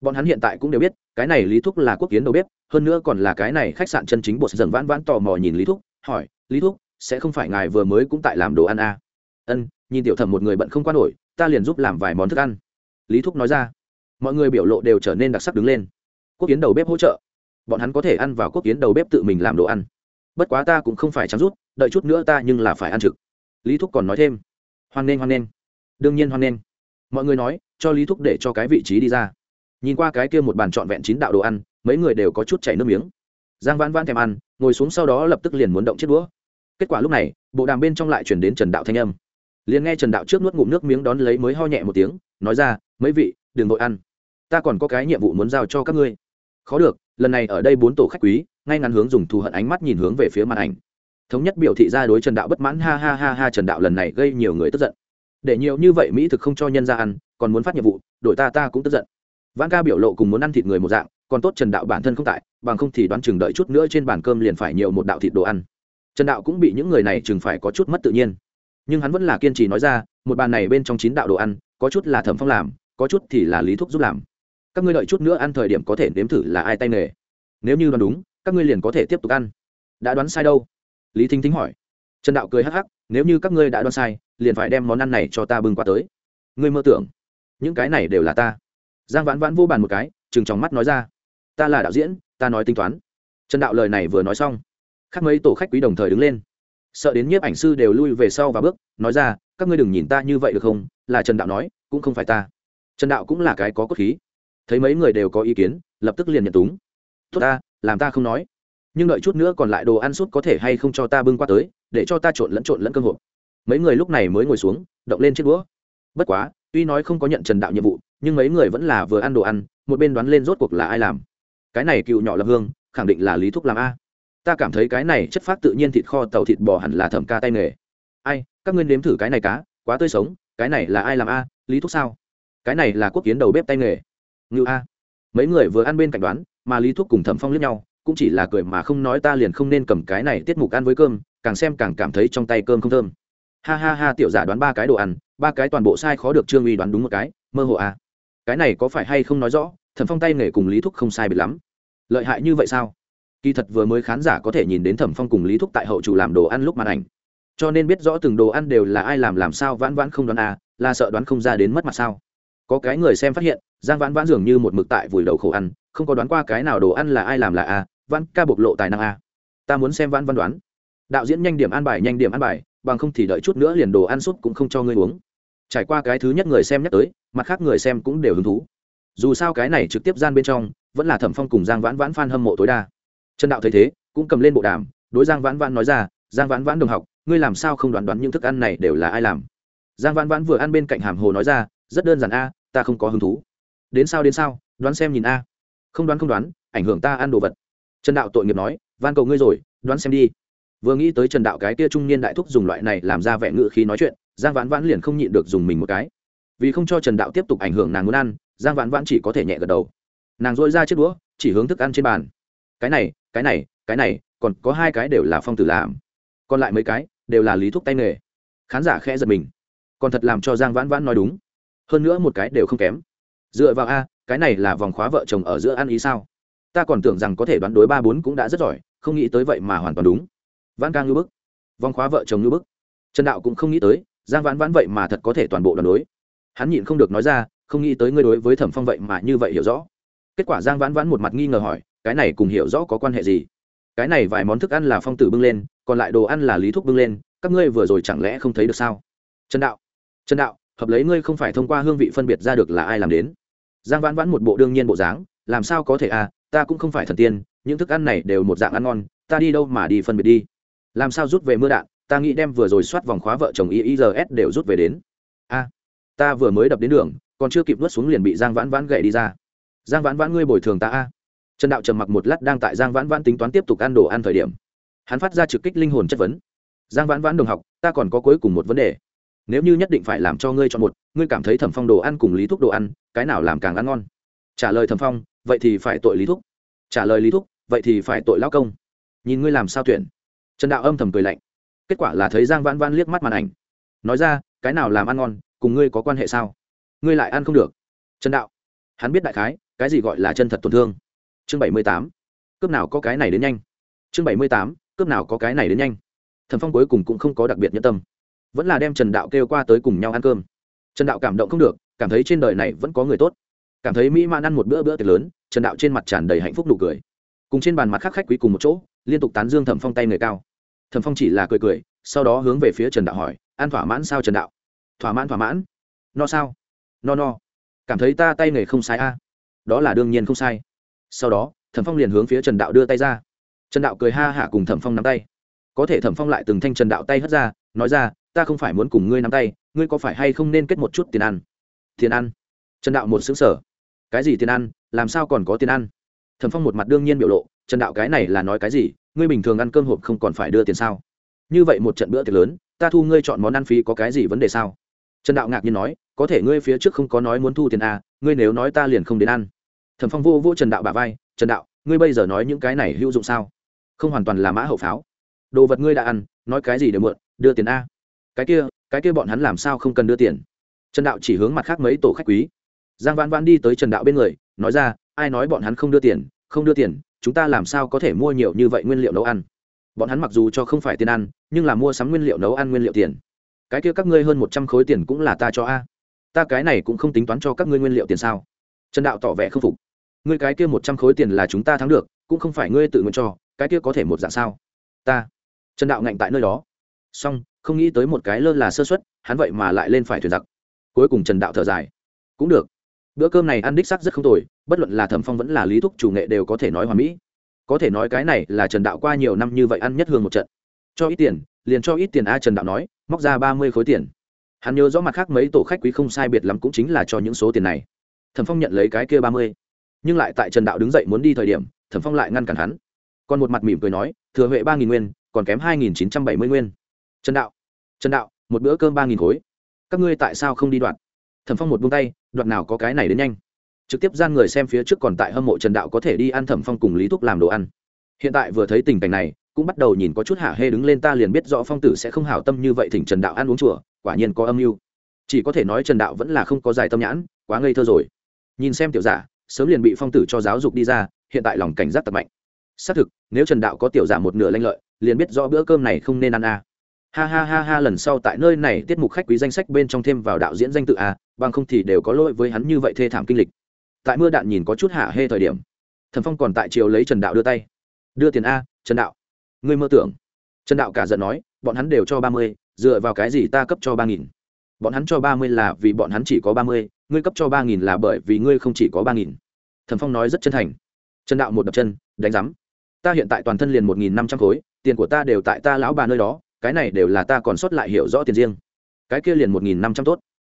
Bọn hắn hiện tại cũng đều biết, cái này lý thúc là quốc kiến đầu bếp, hơn nữa còn là cái này khách sạn chân chính bột dần vãn vãn tò mò nhìn lý thúc, hỏi, lý thúc, sẽ không phải ngài vừa mới cũng tại làm đồ ăn à? ân, nhìn tiểu thẩm một người bận không qua nổi ta liền giúp làm vài món thức ăn. Lý thúc nói ra. Mọi người biểu lộ đều trở nên đặc sắc đứng lên. Quốc kiến đầu bếp hỗ trợ. Bọn hắn có thể ăn vào quốc kiến đầu bếp tự mình làm đồ ăn. Bất quá ta cũng không phải trắng rút, đợi chút nữa ta nhưng là phải ăn trực. Lý thúc còn nói thêm. Hoan nghênh hoan nghênh. Đương nhiên hoan nghênh. Mọi người nói, cho lý thúc để cho cái vị trí đi ra. Nhìn qua cái kia một bàn trọn vẹn chín đạo đồ ăn, mấy người đều có chút chảy nước miếng. Giang vãn vãn thèm ăn, ngồi xuống sau đó lập tức liền muốn động chiếc đũa. Kết quả lúc này, bộ đàm bên trong lại chuyển đến trần đạo thanh âm liền nghe trần đạo trước nuốt ngụm nước miếng đón lấy mới ho nhẹ một tiếng, nói ra, mấy vị, đừng vội ăn. Ta còn có cái nhiệm vụ muốn giao cho các ngươi. Khó được, lần này ở đây bốn tổ khách quý, ngay ngắn hướng dùng thù hận ánh mắt nhìn hướng về phía màn ảnh. Thống nhất biểu thị ra đối trần đạo bất mãn, ha ha ha ha, trần đạo lần này gây nhiều người tức giận. Để nhiều như vậy mỹ thực không cho nhân ra ăn, còn muốn phát nhiệm vụ, đội ta ta cũng tức giận. Văn ca biểu lộ cùng muốn ăn thịt người một dạng, còn tốt trần đạo bản thân không tại, bằng không thì đoán chừng đợi chút nữa trên bàn cơm liền phải nhiều một đạo thịt đồ ăn. Trần đạo cũng bị những người này chừng phải có chút mất tự nhiên nhưng hắn vẫn là kiên trì nói ra, một bàn này bên trong chín đạo đồ ăn, có chút là thẩm phong làm, có chút thì là lý thúc giúp làm. Các ngươi đợi chút nữa ăn thời điểm có thể nếm thử là ai tay nghề. Nếu như đoán đúng, các ngươi liền có thể tiếp tục ăn. Đã đoán sai đâu? Lý thính thính hỏi. Trần đạo cười hắc hắc, nếu như các ngươi đã đoán sai, liền phải đem món ăn này cho ta bưng qua tới. Ngươi mơ tưởng, những cái này đều là ta. Giang vãn vãn vô bàn một cái chừng trong mắt nói ra. Ta là đạo diễn, ta nói tính toán. Trần đạo lời này vừa nói xong, khác mấy tổ khách quý đồng thời đứng lên sợ đến nhiếp ảnh sư đều lui về sau và bước, nói ra, các ngươi đừng nhìn ta như vậy được không? Là trần đạo nói, cũng không phải ta. Trần đạo cũng là cái có cốt khí. Thấy mấy người đều có ý kiến, lập tức liền nhận túng. Tốt ta, làm ta không nói. Nhưng đợi chút nữa còn lại đồ ăn sút có thể hay không cho ta bưng qua tới, để cho ta trộn lẫn trộn lẫn cơm hộp. Mấy người lúc này mới ngồi xuống, động lên chiếc đũa. Bất quá, tuy nói không có nhận trần đạo nhiệm vụ, nhưng mấy người vẫn là vừa ăn đồ ăn, một bên đoán lên rốt cuộc là ai làm. Cái này cựu nhỏ lập hương, khẳng định là lý thúc làm a ta cảm thấy cái này chất phát tự nhiên thịt kho tàu thịt bò hẳn là thẩm ca tay nghề. Ai, các ngươi nếm thử cái này cá, quá tươi sống, cái này là ai làm a, lý thúc sao? Cái này là quốc kiến đầu bếp tay nghề. Ngự a. Mấy người vừa ăn bên cạnh đoán, mà lý thúc cùng thẩm phong liếc nhau, cũng chỉ là cười mà không nói ta liền không nên cầm cái này tiết mục ăn với cơm, càng xem càng cảm thấy trong tay cơm không thơm. Ha ha ha, tiểu giả đoán ba cái đồ ăn, ba cái toàn bộ sai khó được trương uy đoán đúng một cái, mơ hồ a. Cái này có phải hay không nói rõ, thẩm phong tay nghề cùng lý thúc không sai biệt lắm. Lợi hại như vậy sao? Kỳ thật vừa mới khán giả có thể nhìn đến thẩm phong cùng lý thúc tại hậu chủ làm đồ ăn lúc màn ảnh. Cho nên biết rõ từng đồ ăn đều là ai làm làm sao vãn vãn không đoán à là sợ đoán không ra đến mất mặt sao. Có cái người xem phát hiện, giang vãn vãn dường như một mực tại vùi đầu khổ ăn, không có đoán qua cái nào đồ ăn là ai làm là a vãn ca bộc lộ tài năng a ta muốn xem vãn văn đoán. Đạo diễn nhanh điểm ăn bài, nhanh điểm ăn bài, bằng không thì đợi chút nữa liền đồ ăn súp cũng không cho ngươi uống. Trải qua cái thứ nhất người xem nhắc tới, mặt khác người xem cũng đều hứng thú. Dù sao cái này trực tiếp gian bên trong, vẫn là thẩm phong cùng giang vãn vãn f a n hâm mộ tối đa trần đạo thấy thế, cũng cầm lên bộ đàm, đối giang vãn vãn nói ra, giang vãn vãn đồng học, ngươi làm sao không đoán đoán những thức ăn này đều là ai làm? Giang vãn vãn vừa ăn bên cạnh hàm hồ nói ra, rất đơn giản a, ta không có hứng thú. Đến sao đến sao, đoán xem nhìn a. Không đoán không đoán, ảnh hưởng ta ăn đồ vật. Trần đạo tội nghiệp nói, van cầu ngươi rồi, đoán xem đi. Vừa nghĩ tới trần đạo cái tia trung niên đại thúc dùng loại này làm ra vẻ ngự khi nói chuyện, giang vãn vãn liền không nhịn được dùng mình một cái. Vì không cho trần đạo tiếp tục ảnh hưởng nàng muốn ăn, giang vãn vãn chỉ có thể nhẹ gật đầu. Nàng dội ra chiếc đũa, chỉ hướng thức ăn trên bàn. Cái này cái này cái này, còn có hai cái đều là phong tử làm. Còn lại mấy cái đều là lý thúc tay nghề. Khán giả khẽ giật mình. Còn thật làm cho giang vãn vãn nói đúng. Hơn nữa một cái đều không kém. Dựa vào a, cái này là vòng khóa vợ chồng ở giữa ăn ý sao? Ta còn tưởng rằng có thể đoán đối ba bốn cũng đã rất giỏi, không nghĩ tới vậy mà hoàn toàn đúng. Vãn ca ngư bức. Vòng khóa vợ chồng ngư bức. Trần đạo cũng không nghĩ tới, giang vãn vãn vậy mà thật có thể toàn bộ đoán đối. Hắn nhịn không được nói ra, không nghĩ tới ngươi đối với thẩm phong vậy mà như vậy hiểu rõ. Kết quả giang vãn vãn một mặt nghi ngờ hỏi cái này cùng hiểu rõ có quan hệ gì? Cái này vài món thức ăn là phong tử bưng lên, còn lại đồ ăn là lý thúc bưng lên, các ngươi vừa rồi chẳng lẽ không thấy được sao? Trần đạo trần đạo, hợp lấy ngươi không phải thông qua hương vị phân biệt ra được là ai làm đến? Giang vãn vãn một bộ đương nhiên bộ dáng, làm sao có thể à ta cũng không phải thần tiên, những thức ăn này đều một dạng ăn ngon, ta đi đâu mà đi phân biệt đi? Làm sao rút về mưa đạn, ta nghĩ đem vừa rồi soát vòng khóa vợ chồng iis đều rút về đến. A ta vừa mới đập đến đường, còn chưa kịp nuốt xuống liền bị giang vãn vãn gậy đi ra. Giang vãn vãn ngươi bồi thường ta a trần đạo trầm mặc một lát đang tại giang vãn vãn tính toán tiếp tục ăn đồ ăn thời điểm. Hắn phát ra trực kích linh hồn chất vấn. Giang vãn vãn đồng học, ta còn có cuối cùng một vấn đề. Nếu như nhất định phải làm cho ngươi chọn một, ngươi cảm thấy thẩm phong đồ ăn cùng lý thúc đồ ăn, cái nào làm càng ăn ngon? Trả lời thẩm phong, vậy thì phải tội lý thúc. Trả lời lý thúc, vậy thì phải tội lao công. Nhìn ngươi làm sao tuyển. Trần đạo âm thầm cười lạnh. Kết quả là thấy giang vãn vãn liếc mắt màn ảnh. Nói ra, cái nào làm ăn ngon, cùng ngươi có quan hệ sao? Ngươi lại ăn không được. Trần đạo. Hắn biết đại khái, cái gì gọi là chân thật tổn thương chương bảy mươi tám. Cướp nào có cái này đến nhanh. Chương bảy mươi tám. Cướp nào có cái này đến nhanh. Thần phong cuối cùng cũng không có đặc biệt nhân tâm. Vẫn là đem trần đạo kêu qua tới cùng nhau ăn cơm. Trần đạo cảm động không được, cảm thấy trên đời này vẫn có người tốt. Cảm thấy mỹ man ăn một bữa bữa tiệc lớn, trần đạo trên mặt tràn đầy hạnh phúc nụ cười. Cùng trên bàn mặt khác khách quý cùng một chỗ, liên tục tán dương thẩm phong tay người cao. Thẩm phong chỉ là cười cười, sau đó hướng về phía trần đạo hỏi ăn thỏa mãn sao trần đạo? Thỏa mãn thỏa mãn. No sao? No no. Cảm thấy ta tay nghề không sai a. Đó là đương nhiên không sai sau đó thẩm phong liền hướng phía trần đạo đưa tay ra. Trần đạo cười ha hả cùng thẩm phong nắm tay. Có thể thẩm phong lại từng thanh trần đạo tay hất ra nói ra ta không phải muốn cùng ngươi nắm tay ngươi có phải hay không nên kết một chút tiền ăn? Tiền ăn? Trần đạo một xứng sở cái gì tiền ăn? Làm sao còn có tiền ăn? Thẩm phong một mặt đương nhiên biểu lộ trần đạo cái này là nói cái gì? Ngươi bình thường ăn cơm hộp không còn phải đưa tiền sao? Như vậy một trận bữa tiệc lớn ta thu ngươi chọn món ăn phí có cái gì vấn đề sao? Trần đạo ngạc nhiên nói có thể ngươi phía trước không có nói muốn thu tiền à, ngươi nếu nói ta liền không đến ăn thẩm phong vô vô trần đạo bà vai, trần đạo, ngươi bây giờ nói những cái này hữu dụng sao? Không hoàn toàn là mã hậu pháo. Đồ vật ngươi đã ăn, nói cái gì để mượn, đưa tiền a? Cái kia cái kia bọn hắn làm sao không cần đưa tiền? Trần đạo chỉ hướng mặt khác mấy tổ khách quý. Giang vãn vãn đi tới trần đạo bên người, nói ra, ai nói bọn hắn không đưa tiền, không đưa tiền, chúng ta làm sao có thể mua nhiều như vậy nguyên liệu nấu ăn? Bọn hắn mặc dù cho không phải tiền ăn, nhưng là mua sắm nguyên liệu nấu ăn nguyên liệu tiền. Cái kia các ngươi hơn một trăm khối tiền cũng là ta cho a. Ta cái này cũng không tính toán cho các ngươi nguyên liệu tiền sao. Trần đạo tỏ vẻ không phục ngươi cái kia một trăm khối tiền là chúng ta thắng được, cũng không phải ngươi tự nguyện cho, cái kia có thể một dạng sao? Ta. Trần đạo ngạnh tại nơi đó. Xong, không nghĩ tới một cái lơ là sơ xuất hắn vậy mà lại lên phải thuyền giặc. Cuối cùng trần đạo thở dài. Cũng được. Bữa cơm này ăn đích sắc rất không tồi, bất luận là thẩm phong vẫn là lý thúc chủ nghệ đều có thể nói hòa mỹ. Có thể nói cái này là trần đạo qua nhiều năm như vậy ăn nhất hương một trận. Cho ít tiền, liền cho ít tiền a, trần đạo nói, móc ra ba mươi khối tiền. Hắn nhớ rõ mặt khác mấy tổ khách quý không sai biệt lắm cũng chính là cho những số tiền này. Thẩm phong nhận lấy cái kia ba mươi nhưng lại tại trần đạo đứng dậy muốn đi thời điểm, thẩm phong lại ngăn cản hắn. Còn một mặt mỉm cười nói, thừa huệ ba nghìn nguyên, còn kém hai nghìn chín trăm bảy mươi nguyên. Trần đạo trần đạo, một bữa cơm ba nghìn khối. Các ngươi tại sao không đi đoạn? Thẩm phong một buông tay, đoạn nào có cái này đến nhanh. Trực tiếp gian người xem phía trước còn tại hâm mộ trần đạo có thể đi ăn thẩm phong cùng lý thúc làm đồ ăn. Hiện tại vừa thấy tình cảnh này, cũng bắt đầu nhìn có chút hạ hê đứng lên ta liền biết rõ phong tử sẽ không hảo tâm như vậy thỉnh trần đạo ăn uống chùa, quả nhiên có âm mưu. Chỉ có thể nói trần đạo vẫn là không có dài tâm nhãn, quá ngây thơ rồi. Nhìn xem tiểu giả sớm liền bị phong tử cho giáo dục đi ra hiện tại lòng cảnh giác tập mạnh. Xác thực nếu trần đạo có tiểu giả một nửa lanh lợi liền biết rõ bữa cơm này không nên ăn a. À. ha ha ha ha lần sau tại nơi này tiết mục khách quý danh sách bên trong thêm vào đạo diễn danh tự a à, bằng không thì đều có lỗi với hắn như vậy thê thảm kinh lịch. Tại mưa đạn nhìn có chút hạ hê thời điểm thần phong còn tại chiều lấy trần đạo đưa tay. Đưa tiền a trần đạo. Ngươi mơ tưởng. Trần đạo cả giận nói bọn hắn đều cho ba mươi dựa vào cái gì ta cấp cho ba nghìn? Bọn hắn cho ba mươi là vì bọn hắn chỉ có ba mươi ngươi cấp cho ba nghìn là bởi vì ngươi không chỉ có ba nghìn thần phong nói rất chân thành. Trần đạo một đập chân, đánh giám. Ta hiện tại toàn thân liền một nghìn năm trăm khối, tiền của ta đều tại ta lão bà nơi đó, cái này đều là ta còn sót lại hiểu rõ tiền riêng. Cái kia liền một nghìn năm trăm tốt.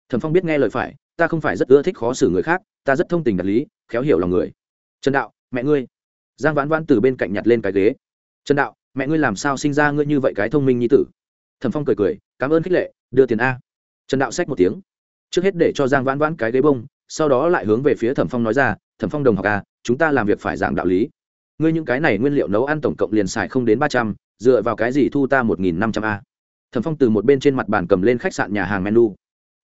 Thần phong biết nghe lời phải, ta không phải rất ưa thích khó xử người khác, ta rất thông tình đạt lý, khéo hiểu lòng người. Trần đạo, mẹ ngươi. Giang vãn vãn từ bên cạnh nhặt lên cái ghế. Trần đạo, mẹ ngươi làm sao sinh ra ngươi như vậy cái thông minh như tử? Thần phong cười cười, cảm ơn khích lệ, đưa tiền a. Trần đạo xách một tiếng. Trước hết để cho giang vãn vãn cái ghế bông, sau đó lại hướng về phía thẩm phong nói ra thẩm phong đồng học a chúng ta làm việc phải giảng đạo lý. Ngươi những cái này nguyên liệu nấu ăn tổng cộng liền xài không đến ba trăm, dựa vào cái gì thu ta một nghìn năm trăm a? Thẩm phong từ một bên trên mặt bàn cầm lên khách sạn nhà hàng menu.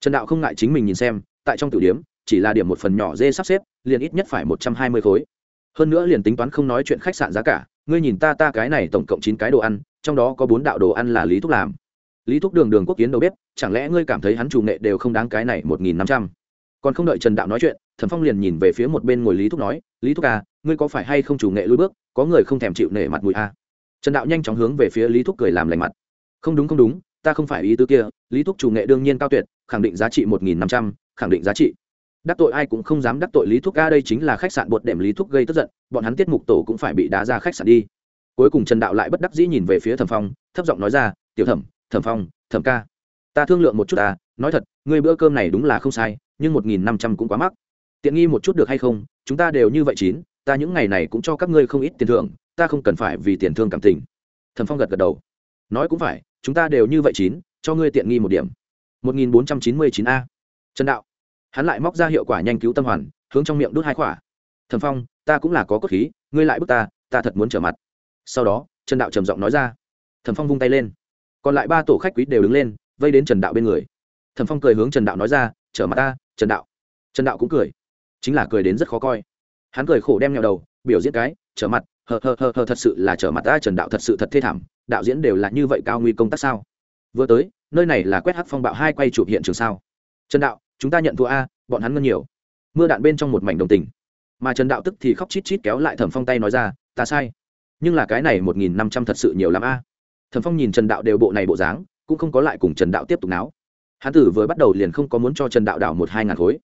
Trần đạo không ngại chính mình nhìn xem, tại trong tử điếm chỉ là điểm một phần nhỏ dê sắp xếp, liền ít nhất phải một trăm hai mươi khối. Hơn nữa liền tính toán không nói chuyện khách sạn giá cả, ngươi nhìn ta ta cái này tổng cộng chín cái đồ ăn, trong đó có bốn đạo đồ ăn là lý thúc làm. Lý thúc đường đường quốc kiến đầu bếp, chẳng lẽ ngươi cảm thấy hắn chủ nghệ đều không đáng cái này một nghìn năm trăm? Còn không đợi trần đạo nói chuyện, thẩm phong liền nhìn về phía một bên ngồi lý thúc nói, lý thúc à ngươi có phải hay không chủ nghệ lui bước, có người không thèm chịu nể mặt mũi à. trần đạo nhanh chóng hướng về phía lý thúc cười làm lành mặt. Không đúng không đúng, ta không phải ý tứ kia, lý thúc chủ nghệ đương nhiên cao tuyệt, khẳng định giá trị một nghìn năm trăm, khẳng định giá trị. Đắc tội ai cũng không dám đắc tội lý thúc ca đây chính là khách sạn bột đệm lý thúc gây tức giận, bọn hắn tiết mục tổ cũng phải bị đá ra khách sạn đi. Cuối cùng trần đạo lại bất đắc dĩ nhìn về phía thẩm phong, thấp giọng nói ra, tiểu thẩm thẩm phong, thẩm ca ta thương lượng một chút à nói thật, ngươi bữa cơm này đúng là không sai, nhưng một nghìn năm trăm cũng quá mắc. Tiện nghi một chút được hay không, chúng ta đều như vậy chín, ta những ngày này cũng cho các ngươi không ít tiền thưởng, ta không cần phải vì tiền thương cảm tình. Thẩm phong gật gật đầu. Nói cũng phải, chúng ta đều như vậy chín, cho ngươi tiện nghi một điểm. một nghìn bốn trăm chín mươi chín a. Trần đạo. Hắn lại móc ra hiệu quả nhanh cứu tâm hoàn, hướng trong miệng đốt hai quả. thẩm phong, ta cũng là có cốt khí, ngươi lại bước ta ta thật muốn trở mặt. Sau đó, trần đạo trầm giọng nói ra. Thẩm phong vung tay lên. Còn lại ba tổ khách quý đều đứng lên vây đến trần đạo bên người. Thẩm phong cười hướng trần đạo nói ra, trở mặt ta, trần đạo. Trần đạo cũng cười, chính là cười đến rất khó coi. Hắn cười khổ đem nhau đầu, biểu diễn cái, trở mặt, hờ hờ hờ hờ, thật sự là trở mặt ta, trần đạo thật sự thật thê thảm, đạo diễn đều là như vậy cao nguy công tác sao? Vừa tới, nơi này là quét hắc phong bạo hai quay chụp hiện trường sao. Trần đạo, chúng ta nhận thua a, bọn hắn ngân nhiều. Mưa đạn bên trong một mảnh đồng tình. Mà trần đạo tức thì khóc chít chít kéo lại thẩm phong tay nói ra, ta sai. Nhưng là cái này một nghìn năm trăm thật sự nhiều lắm a. Thẩm phong nhìn trần đạo đều bộ này bộ dáng cũng không có lại cùng trần đạo tiếp tục náo. Hắn tử vừa bắt đầu liền không có muốn cho trần đạo đảo một hai ngàn khối.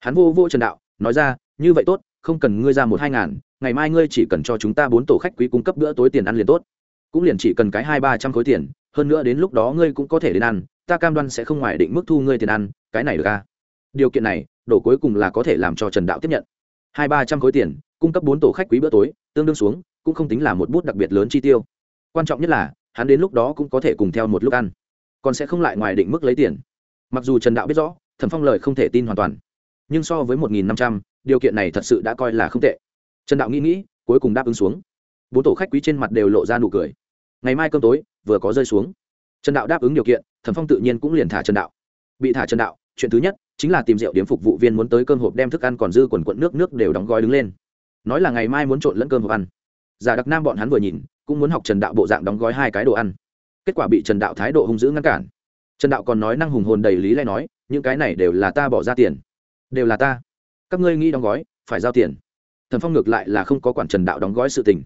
Hắn vô vô trần đạo, nói ra, như vậy tốt, không cần ngươi ra một hai ngàn, ngày mai ngươi chỉ cần cho chúng ta bốn tổ khách quý cung cấp bữa tối tiền ăn liền tốt. Cũng liền chỉ cần cái hai ba trăm khối tiền, hơn nữa đến lúc đó ngươi cũng có thể đến ăn, ta cam đoan sẽ không ngoài định mức thu ngươi tiền ăn, cái này được à? Điều kiện này đổ cuối cùng là có thể làm cho trần đạo tiếp nhận. Hai ba trăm khối tiền, cung cấp bốn tổ khách quý bữa tối, tương đương xuống, cũng không tính là một bút đặc biệt lớn chi tiêu. Quan trọng nhất là, hắn đến lúc đó cũng có thể cùng theo một lúc ăn còn sẽ không lại ngoài định mức lấy tiền. Mặc dù trần đạo biết rõ, thẩm phong lời không thể tin hoàn toàn, nhưng so với một nghìn năm trăm, điều kiện này thật sự đã coi là không tệ. Trần đạo nghĩ nghĩ, cuối cùng đáp ứng xuống. Bốn tổ khách quý trên mặt đều lộ ra nụ cười. Ngày mai cơm tối, vừa có rơi xuống. Trần đạo đáp ứng điều kiện, thẩm phong tự nhiên cũng liền thả trần đạo. Bị thả trần đạo, chuyện thứ nhất chính là tìm rượu điểm phục vụ viên muốn tới cơm hộp đem thức ăn còn dư quần quận nước nước đều đóng gói đứng lên. Nói là ngày mai muốn trộn lẫn cơm hộp ăn. Giả đặc nam bọn hắn vừa nhìn, cũng muốn học trần đạo bộ dạng đóng gói hai cái đồ ăn kết quả bị trần đạo thái độ hung dữ ngăn cản. Trần đạo còn nói năng hùng hồn đầy lý lẽ nói, những cái này đều là ta bỏ ra tiền. Đều là ta. Các ngươi nghĩ đóng gói, phải giao tiền. Thần phong ngược lại là không có quản trần đạo đóng gói sự tình.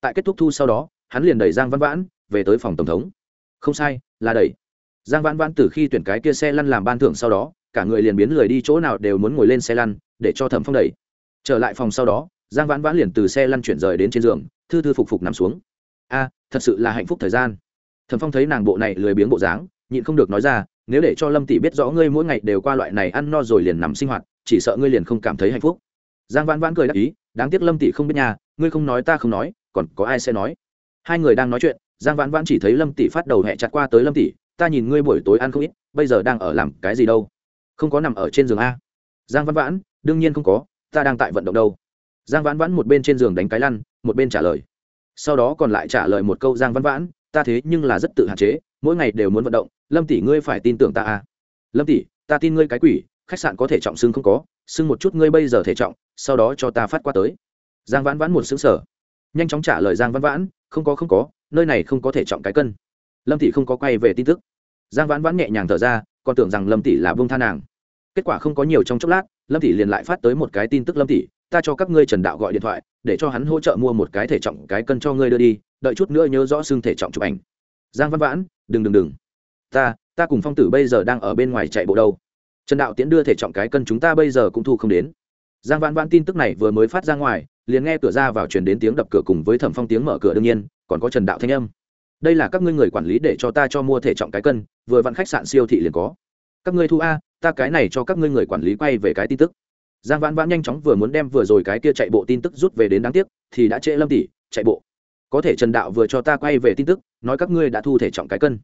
Tại kết thúc thu sau đó, hắn liền đẩy giang văn vãn về tới phòng tổng thống. Không sai, là đẩy. Giang văn vãn từ khi tuyển cái kia xe lăn làm ban thưởng sau đó, cả người liền biến lười đi chỗ nào đều muốn ngồi lên xe lăn, để cho thẩm phong đẩy. Trở lại phòng sau đó, giang vãn vãn liền từ xe lăn chuyển rời đến trên giường, thư thư phục phục nằm xuống. A, thật sự là hạnh phúc thời gian thẩm phong thấy nàng bộ này lười biếng bộ dáng, nhịn không được nói ra, nếu để cho lâm tỷ biết rõ ngươi mỗi ngày đều qua loại này ăn no rồi liền nằm sinh hoạt, chỉ sợ ngươi liền không cảm thấy hạnh phúc. Giang vãn vãn cười đáp ý, đáng tiếc lâm tỷ không biết nhà ngươi không nói ta không nói, còn có ai sẽ nói? Hai người đang nói chuyện, giang vãn vãn chỉ thấy lâm tỷ phát đầu hẹ chặt qua tới lâm tỷ, ta nhìn ngươi buổi tối ăn không ít, bây giờ đang ở làm cái gì đâu? Không có nằm ở trên giường a. Giang vãn vãn, đương nhiên không có, ta đang tại vận động đâu. Giang vãn vãn một bên trên giường đánh cái lăn, một bên trả lời. Sau đó còn lại trả lời một câu giang vãn vãn ta thế nhưng là rất tự hạn chế, mỗi ngày đều muốn vận động, lâm tỷ ngươi phải tin tưởng ta à? lâm tỷ, ta tin ngươi cái quỷ, khách sạn có thể trọng xưng không có xưng một chút ngươi bây giờ thể trọng, sau đó cho ta phát qua tới. Giang vãn vãn một xứng sở nhanh chóng trả lời giang vãn vãn, không có không có, nơi này không có thể trọng cái cân. Lâm tỷ không có quay về tin tức. Giang vãn vãn nhẹ nhàng thở ra, còn tưởng rằng lâm tỷ là bông tha nàng. Kết quả không có nhiều trong chốc lát, lâm tỷ liền lại phát tới một cái tin tức lâm tỷ, ta cho các ngươi trần đạo gọi điện thoại, để cho hắn hỗ trợ mua một cái thể trọng cái cân cho ngươi đưa đi đợi chút nữa nhớ rõ xương thể trọng chụp ảnh. Giang văn vãn, đừng đừng đừng. Ta ta cùng phong tử bây giờ đang ở bên ngoài chạy bộ đâu. Trần đạo tiễn đưa thể trọng cái cân chúng ta bây giờ cũng thu không đến. Giang vãn vãn tin tức này vừa mới phát ra ngoài, liền nghe cửa ra vào truyền đến tiếng đập cửa cùng với thẩm phong tiếng mở cửa đương nhiên, còn có trần đạo thanh âm. Đây là các ngươi người quản lý để cho ta cho mua thể trọng cái cân, vừa vặn khách sạn siêu thị liền có. Các ngươi thu a, ta cái này cho các ngươi người quản lý quay về cái tin tức. Giang vãn vãn nhanh chóng vừa muốn đem vừa rồi cái kia chạy bộ tin tức rút về đến đáng tiếc, thì đã trễ lâm tỷ, chạy bộ có thể trần đạo vừa cho ta quay về tin tức, nói các ngươi đã thu thể trọng cái cân.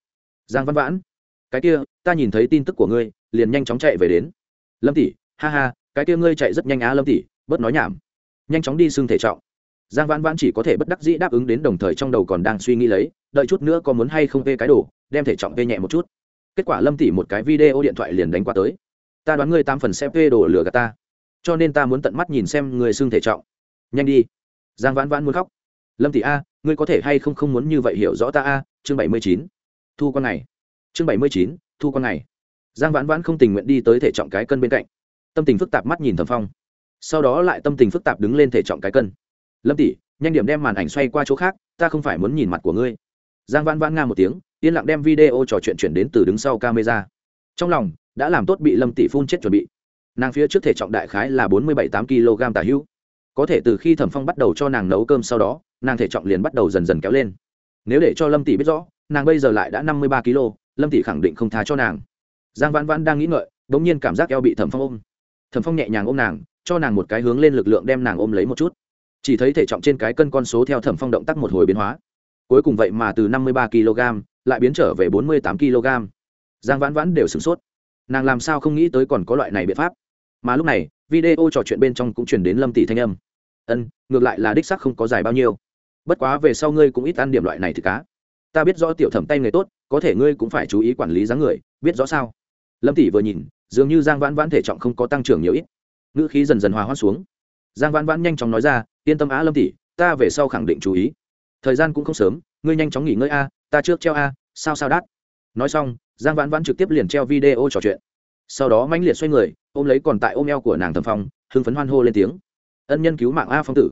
Giang văn vãn, cái kia, ta nhìn thấy tin tức của ngươi, liền nhanh chóng chạy về đến. Lâm tỷ, ha ha, cái kia ngươi chạy rất nhanh á lâm tỷ, bớt nói nhảm. Nhanh chóng đi xưng thể trọng. Giang vãn vãn chỉ có thể bất đắc dĩ đáp ứng đến đồng thời trong đầu còn đang suy nghĩ lấy, đợi chút nữa có muốn hay không vê cái đồ, đem thể trọng vê nhẹ một chút. Kết quả lâm tỷ một cái video điện thoại liền đánh qua tới. Ta đoán ngươi tam phần sẽ vê đồ lừa gạt ta. Cho nên ta muốn tận mắt nhìn xem người xưng thể trọng. Nhanh đi. Giang vãn vãn muốn khóc. Lâm tỷ a ngươi có thể hay không không muốn như vậy hiểu rõ ta a? Chương bảy mươi chín. Thu con ngày chương bảy mươi chín, thu con ngày giang vãn vãn không tình nguyện đi tới thể trọng cái cân bên cạnh. Tâm tình phức tạp mắt nhìn thẩm phong. Sau đó lại tâm tình phức tạp đứng lên thể trọng cái cân. Lâm tỷ, nhanh điểm đem màn ảnh xoay qua chỗ khác, ta không phải muốn nhìn mặt của ngươi. Giang vãn vãn nga một tiếng, yên lặng đem video trò chuyện chuyển đến từ đứng sau camera. Trong lòng, đã làm tốt bị lâm tỷ phun chết chuẩn bị. Nàng phía trước thể trọng đại khái là bốn mươi bảy tám kg tả hữu. Có thể từ khi thẩm phong bắt đầu cho nàng nấu cơm sau đó nàng thể trọng liền bắt đầu dần dần kéo lên. Nếu để cho lâm tỷ biết rõ, nàng bây giờ lại đã năm mươi ba kg, lâm tỷ khẳng định không tha cho nàng. Giang vãn vãn đang nghĩ ngợi đ ỗ n g nhiên cảm giác eo bị thẩm phong ôm. Thẩm phong nhẹ nhàng ôm nàng, cho nàng một cái hướng lên lực lượng đem nàng ôm lấy một chút. Chỉ thấy thể trọng trên cái cân con số theo thẩm phong động tác một hồi biến hóa. Cuối cùng vậy mà từ năm mươi ba kg lại biến trở về bốn mươi tám kg. Giang vãn vãn đều sửng sốt. Nàng làm sao không nghĩ tới còn có loại này biện pháp. Mà lúc này, video trò chuyện bên trong cũng chuyển đến lâm tỷ thanh âm. Ân, ngược lại là đích sắc không có dài bao nhiêu bất quá về sau ngươi cũng ít ăn điểm loại này thì cá. Ta biết rõ tiểu thẩm tay nghề tốt, có thể ngươi cũng phải chú ý quản lý dáng người, biết rõ sao? Lâm tỷ vừa nhìn, dường như giang vãn vãn thể trọng không có tăng trưởng nhiều ít. Ngữ khí dần dần hòa hoãn xuống. Giang vãn vãn nhanh chóng nói ra, yên tâm á lâm tỷ, ta về sau khẳng định chú ý. Thời gian cũng không sớm, ngươi nhanh chóng nghỉ ngơi a, ta trước treo a, sao sao đắt nói xong, giang vãn vãn trực tiếp liền treo video trò chuyện. Sau đó mãnh liệt xoay người, ôm lấy còn tại ôm eo của nàng thẩm phong, hưng phấn hoan hô lên tiếng. Ân nhân cứu mạng a phong tử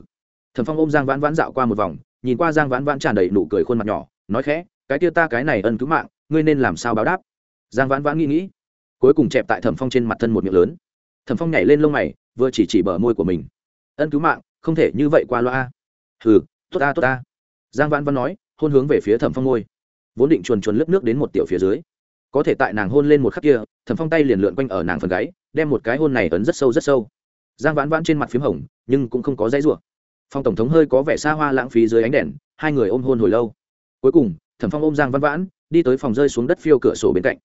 thẩm phong ôm giang vãn vãn dạo qua một vòng, nhìn qua giang vãn vãn tràn đầy nụ cười khuôn mặt nhỏ, nói khẽ, cái kia ta cái này ân cứu mạng, ngươi nên làm sao báo đáp? Giang vãn vãn nghĩ nghĩ, cuối cùng chẹp tại thẩm phong trên mặt thân một miệng lớn. Thẩm phong nhảy lên lông mày, vừa chỉ chỉ bờ môi của mình. Ân cứu mạng, không thể như vậy qua loa. Hừ, tốt ta tốt ta. Giang vãn vãn nói, hôn hướng về phía thẩm phong môi. Vốn định chuồn chuồn lướt nước đến một tiểu phía dưới. Có thể tại nàng hôn lên một khắc kia, thẩm phong tay liền lượn quanh ở nàng phần gáy, đem một cái hôn này ấn rất sâu rất sâu. Giang vãn vãn trên mặt p h í m hồng, nhưng cũng không có dãy ruộng phong tổng thống hơi có vẻ xa hoa lãng phí dưới ánh đèn, hai người ôm hôn hồi lâu. Cuối cùng, thẩm phong ôm giang văn vãn, đi tới phòng rơi xuống đất phiêu cửa sổ bên cạnh.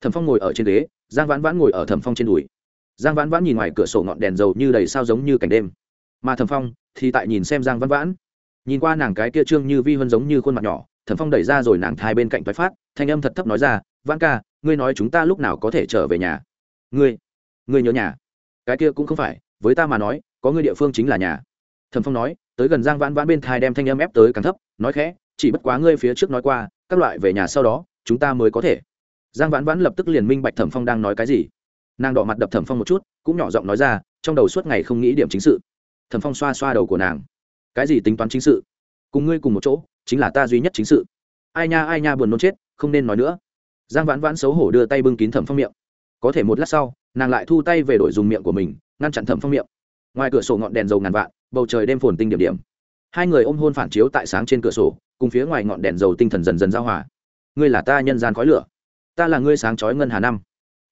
Thẩm phong ngồi ở trên ghế, giang vãn vãn ngồi ở thẩm phong trên đùi. Giang vãn vãn nhìn ngoài cửa sổ ngọn đèn dầu như đầy sao giống như cảnh đêm. Mà thẩm phong thì tại nhìn xem giang vãn vãn. Nhìn qua nàng cái kia trương như vi hơn giống như khuôn mặt nhỏ, thẩm phong đẩy ra rồi nàng thai bên cạnh thoái phát, thanh âm thật thấp nói ra, vãn ca, ngươi nói chúng ta lúc nào có thể trở về nhà? Ngươi ngươi nhớ nhà? Cái kia cũng không phải, với ta mà nói, có ngươi địa phương chính là nhà thẩm phong nói, tới gần giang vãn vãn bên thai đem thanh âm ép tới càng thấp, nói khẽ, chỉ bất quá ngươi phía trước nói qua, các loại về nhà sau đó, chúng ta mới có thể. Giang vãn vãn lập tức liền minh bạch thẩm phong đang nói cái gì. Nàng đỏ mặt đập thẩm phong một chút, cũng nhỏ giọng nói ra, trong đầu suốt ngày không nghĩ điểm chính sự. Thẩm phong xoa xoa đầu của nàng. Cái gì tính toán chính sự? Cùng ngươi cùng một chỗ, chính là ta duy nhất chính sự. Ai nha ai nha buồn nôn chết, không nên nói nữa. Giang vãn vãn xấu hổ đưa tay bưng kín thẩm phong miệng. Có thể một lát sau, nàng lại thu tay về đổi dùng miệng của mình, ngăn chặn thẩm phong miệng ngoài cửa sổ ngọn đèn dầu ngàn vạn, bầu trời đêm phồn tinh điểm điểm. Hai người ôm hôn phản chiếu tại sáng trên cửa sổ, cùng phía ngoài ngọn đèn dầu tinh thần dần dần giao hòa. Ngươi là ta nhân gian khói lửa. Ta là ngươi sáng chói ngân hà năm.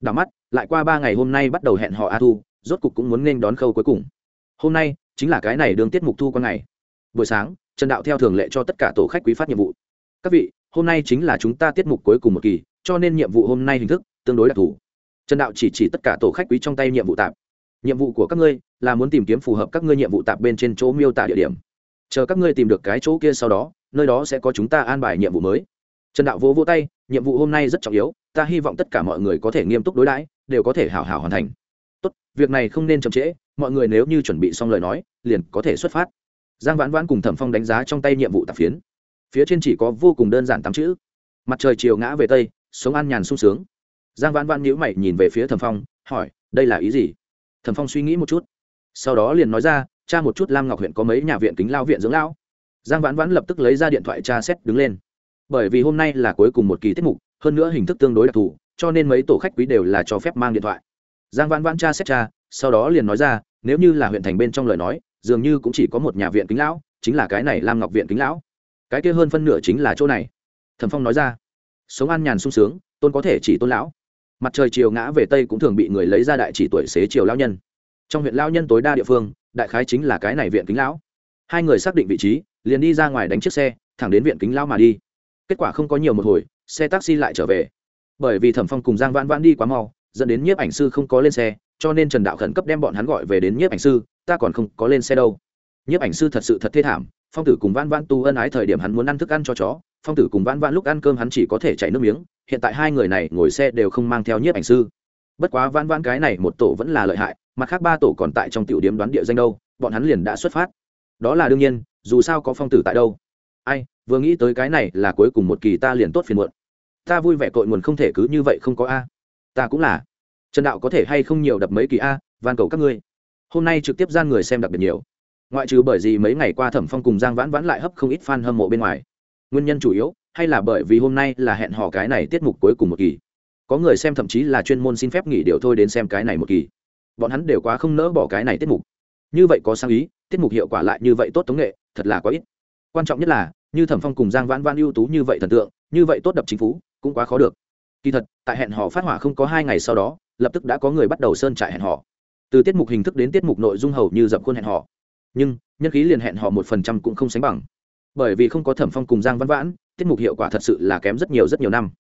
Đảo mắt, lại qua ba ngày hôm nay bắt đầu hẹn họ a thu, rốt cục cũng muốn nên đón khâu cuối cùng. Hôm nay, chính là cái này đường tiết mục thu quan ngày. Buổi sáng, trần đạo theo thường lệ cho tất cả tổ khách quý phát nhiệm vụ. Các vị, hôm nay chính là chúng ta tiết mục cuối cùng một kỳ, cho nên nhiệm vụ hôm nay hình thức tương đối đặc thù. Trần đạo chỉ chỉ tất cả tổ khách quý trong tay nhiệm vụ tạp nhiệm vụ của các ngươi là muốn tìm kiếm phù hợp các ngươi nhiệm vụ tạp bên trên chỗ miêu tả địa điểm. Chờ các ngươi tìm được cái chỗ kia sau đó, nơi đó sẽ có chúng ta an bài nhiệm vụ mới. Trần đạo vỗ vỗ tay, nhiệm vụ hôm nay rất trọng yếu, ta hy vọng tất cả mọi người có thể nghiêm túc đối đãi, đều có thể hảo hảo hoàn thành. Tốt, việc này không nên chậm trễ, mọi người nếu như chuẩn bị xong lời nói, liền có thể xuất phát. Giang vãn vãn cùng thẩm phong đánh giá trong tay nhiệm vụ tạp phiến. Phía trên chỉ có vô cùng đơn giản tám chữ. Mặt trời chiều ngã về tây sống an nhàn sung sướng. Giang vãn vãn nhíu mày nhìn về phía thẩm phong, hỏi, đây là ý gì? Thẩm phong suy nghĩ một chút. Sau đó liền nói ra, cha một chút, lam ngọc huyện có mấy nhà viện kính lao viện dưỡng lão. Giang vãn vãn lập tức lấy ra điện thoại tra xét đứng lên. Bởi vì hôm nay là cuối cùng một kỳ tiết mục, hơn nữa hình thức tương đối đặc thù, cho nên mấy tổ khách quý đều là cho phép mang điện thoại. Giang vãn vãn tra xét cha sau đó liền nói ra, nếu như là huyện thành bên trong lời nói, dường như cũng chỉ có một nhà viện kính lão, chính là cái này lam ngọc viện kính lão. Cái kia hơn phân nửa chính là chỗ này. Thẩm phong nói ra, sống an nhàn sung sướng, tôn có thể chỉ tôn lão mặt trời chiều ngã về tây cũng thường bị người lấy ra đại chỉ tuổi xế chiều lao nhân. Trong huyện lao nhân tối đa địa phương, đại khái chính là cái này viện kính lão. Hai người xác định vị trí, liền đi ra ngoài đánh chiếc xe, thẳng đến viện kính lão mà đi. Kết quả không có nhiều một hồi, xe taxi lại trở về. Bởi vì thẩm phong cùng giang vãn vãn đi quá mau, dẫn đến nhiếp ảnh sư không có lên xe, cho nên trần đạo khẩn cấp đem bọn hắn gọi về đến nhiếp ảnh sư, ta còn không có lên xe đâu. Nhiếp ảnh sư thật sự thật thê thảm, phong tử cùng vãn vãn tu ân ái thời điểm hắn muốn ăn thức ăn cho chó phong tử cùng vãn vãn lúc ăn cơm hắn chỉ có thể chảy nước miếng, hiện tại hai người này ngồi xe đều không mang theo nhiếp ảnh sư. Bất quá vãn vãn cái này một tổ vẫn là lợi hại, mặt khác ba tổ còn tại trong tiểu điểm đoán địa danh đâu, bọn hắn liền đã xuất phát. Đó là đương nhiên, dù sao có phong tử tại đâu. Ai, vừa nghĩ tới cái này là cuối cùng một kỳ ta liền tốt phiền muộn. Ta vui vẻ cội nguồn không thể cứ như vậy không có a. Ta cũng là. Trần đạo có thể hay không nhiều đập mấy kỳ a, van cầu các ngươi. Hôm nay trực tiếp gian người xem đặc biệt nhiều. Ngoại trừ bởi vì mấy ngày qua thẩm phong cùng giang vãn vãn lại hấp không ít f a n hâm mộ bên ngoài nguyên nhân chủ yếu, hay là bởi vì hôm nay là hẹn hò cái này tiết mục cuối cùng một kỳ. Có người xem thậm chí là chuyên môn xin phép nghỉ điều thôi đến xem cái này một kỳ. Bọn hắn đều quá không nỡ bỏ cái này tiết mục. Như vậy có sáng ý, tiết mục hiệu quả lại như vậy tốt tống nghệ, thật là quá ít. Quan trọng nhất là, như thẩm phong cùng giang vãn vãn ưu tú như vậy thần tượng, như vậy tốt đập chính phủ, cũng quá khó được. Kỳ thật, tại hẹn hò phát hỏa không có hai ngày sau đó, lập tức đã có người bắt đầu sơn trại hẹn hò. Từ tiết mục hình thức đến tiết mục nội dung hầu như dập khuôn hẹn hò. Nhưng, nhân khí liền hẹn hò một phần trăm cũng không sánh bằng bởi vì không có thẩm phong cùng giang văn vãn, tiết mục hiệu quả thật sự là kém rất nhiều rất nhiều năm.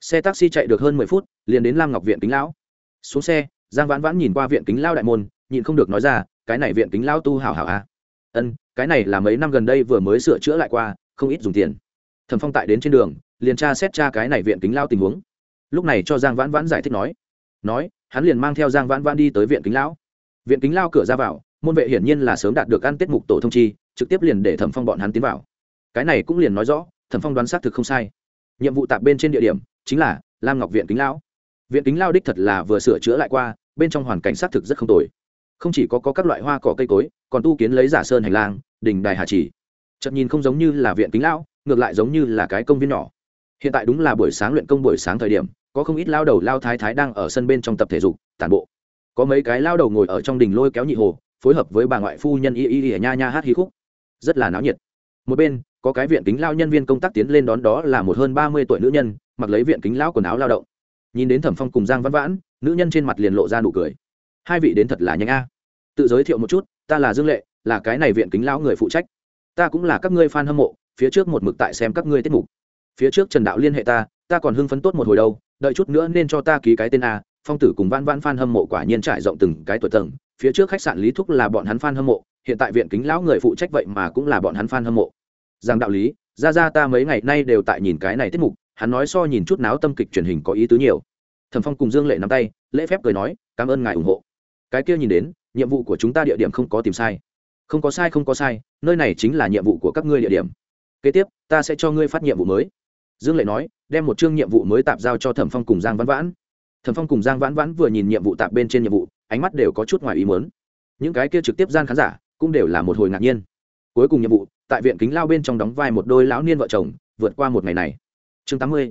Xe taxi chạy được hơn mười phút, liền đến lam ngọc viện kính lão. Xuống xe, giang vãn vãn nhìn qua viện kính lao đại môn, nhịn không được nói ra, cái này viện kính lao tu hảo hảo a à. ân, cái này là mấy năm gần đây vừa mới sửa chữa lại qua, không ít dùng tiền. Thẩm phong tại đến trên đường, liền tra xét tra cái này viện kính lao tình huống. Lúc này cho giang vãn vãn giải thích nói nói, hắn liền mang theo giang vãn vãn đi tới viện kính lão. Viện kính lao cửa ra vào, môn vệ hiển nhiên là sớm đạt được ăn tiết mục tổ thông chi, trực tiếp liền để thẩm phong bọn hắn tiến vào cái này cũng liền nói rõ thẩm phong đoán xác thực không sai. Nhiệm vụ tạp bên trên địa điểm chính là lam ngọc viện kính lão. Viện kính lao đích thật là vừa sửa chữa lại qua bên trong hoàn cảnh xác thực rất không tồi. Không chỉ có, có các loại hoa cỏ cây cối còn tu kiến lấy giả sơn hành lang đình đài hà chỉ chậm nhìn không giống như là viện kính lão ngược lại giống như là cái công viên nhỏ. Hiện tại đúng là buổi sáng luyện công buổi sáng thời điểm có không ít lao đầu lao thái thái đang ở sân bên trong tập thể dục tản bộ. Có mấy cái lao đầu ngồi ở trong đình lôi kéo nhị hồ phối hợp với bà ngoại phu nhân y y y nha nha hát hí khúc. Rất là náo nhiệt. Một bên có cái viện kính lao nhân viên công tác tiến lên đón đó là một hơn ba mươi tuổi nữ nhân, mặc lấy viện kính lao quần áo lao động. Nhìn đến thẩm phong cùng giang văn vãn, nữ nhân trên mặt liền lộ ra nụ cười. Hai vị đến thật là nhanh a. Tự giới thiệu một chút, ta là dương lệ, là cái này viện kính lao người phụ trách. Ta cũng là các ngươi f a n hâm mộ, phía trước một mực tại xem các ngươi tiết mục. Phía trước trần đạo liên hệ ta ta còn hưng phấn tốt một hồi đâu, đợi chút nữa nên cho ta ký cái tên a. Phong tử cùng văn vãn f hâm mộ quả nhiên trải rộng từng cái tuổi tầng. Phía trước khách sạn lý thúc là bọn hắn f hâm mộ, hiện tại viện kính lão người phụ trách vậy mà cũng là bọn hắn f hâm mộ rằng đạo lý, ra ra ta mấy ngày nay đều tại nhìn cái này tiết mục, hắn nói so nhìn chút náo tâm kịch truyền hình có ý tứ nhiều. Thẩm phong cùng dương lệ nắm tay, lễ phép cười nói, cảm ơn ngài ủng hộ. Cái kia nhìn đến, nhiệm vụ của chúng ta địa điểm không có tìm sai. Không có sai, không có sai, nơi này chính là nhiệm vụ của các ngươi địa điểm. Kế tiếp, ta sẽ cho ngươi phát nhiệm vụ mới. Dương lệ nói, đem một chương nhiệm vụ mới tạp giao cho thẩm phong cùng giang vãn vãn. Thẩm phong cùng giang vãn vãn vừa nhìn nhiệm vụ tạp bên trên nhiệm vụ, ánh mắt đều có chút ngoài ý muốn. Những cái kia trực tiếp gian khán giả cũng đều là một hồi ngạc nhiên. Cuối cùng nhiệm vụ tại viện kính lao bên trong đóng vai một đôi lão niên vợ chồng, vượt qua một ngày này. Chương tám mươi,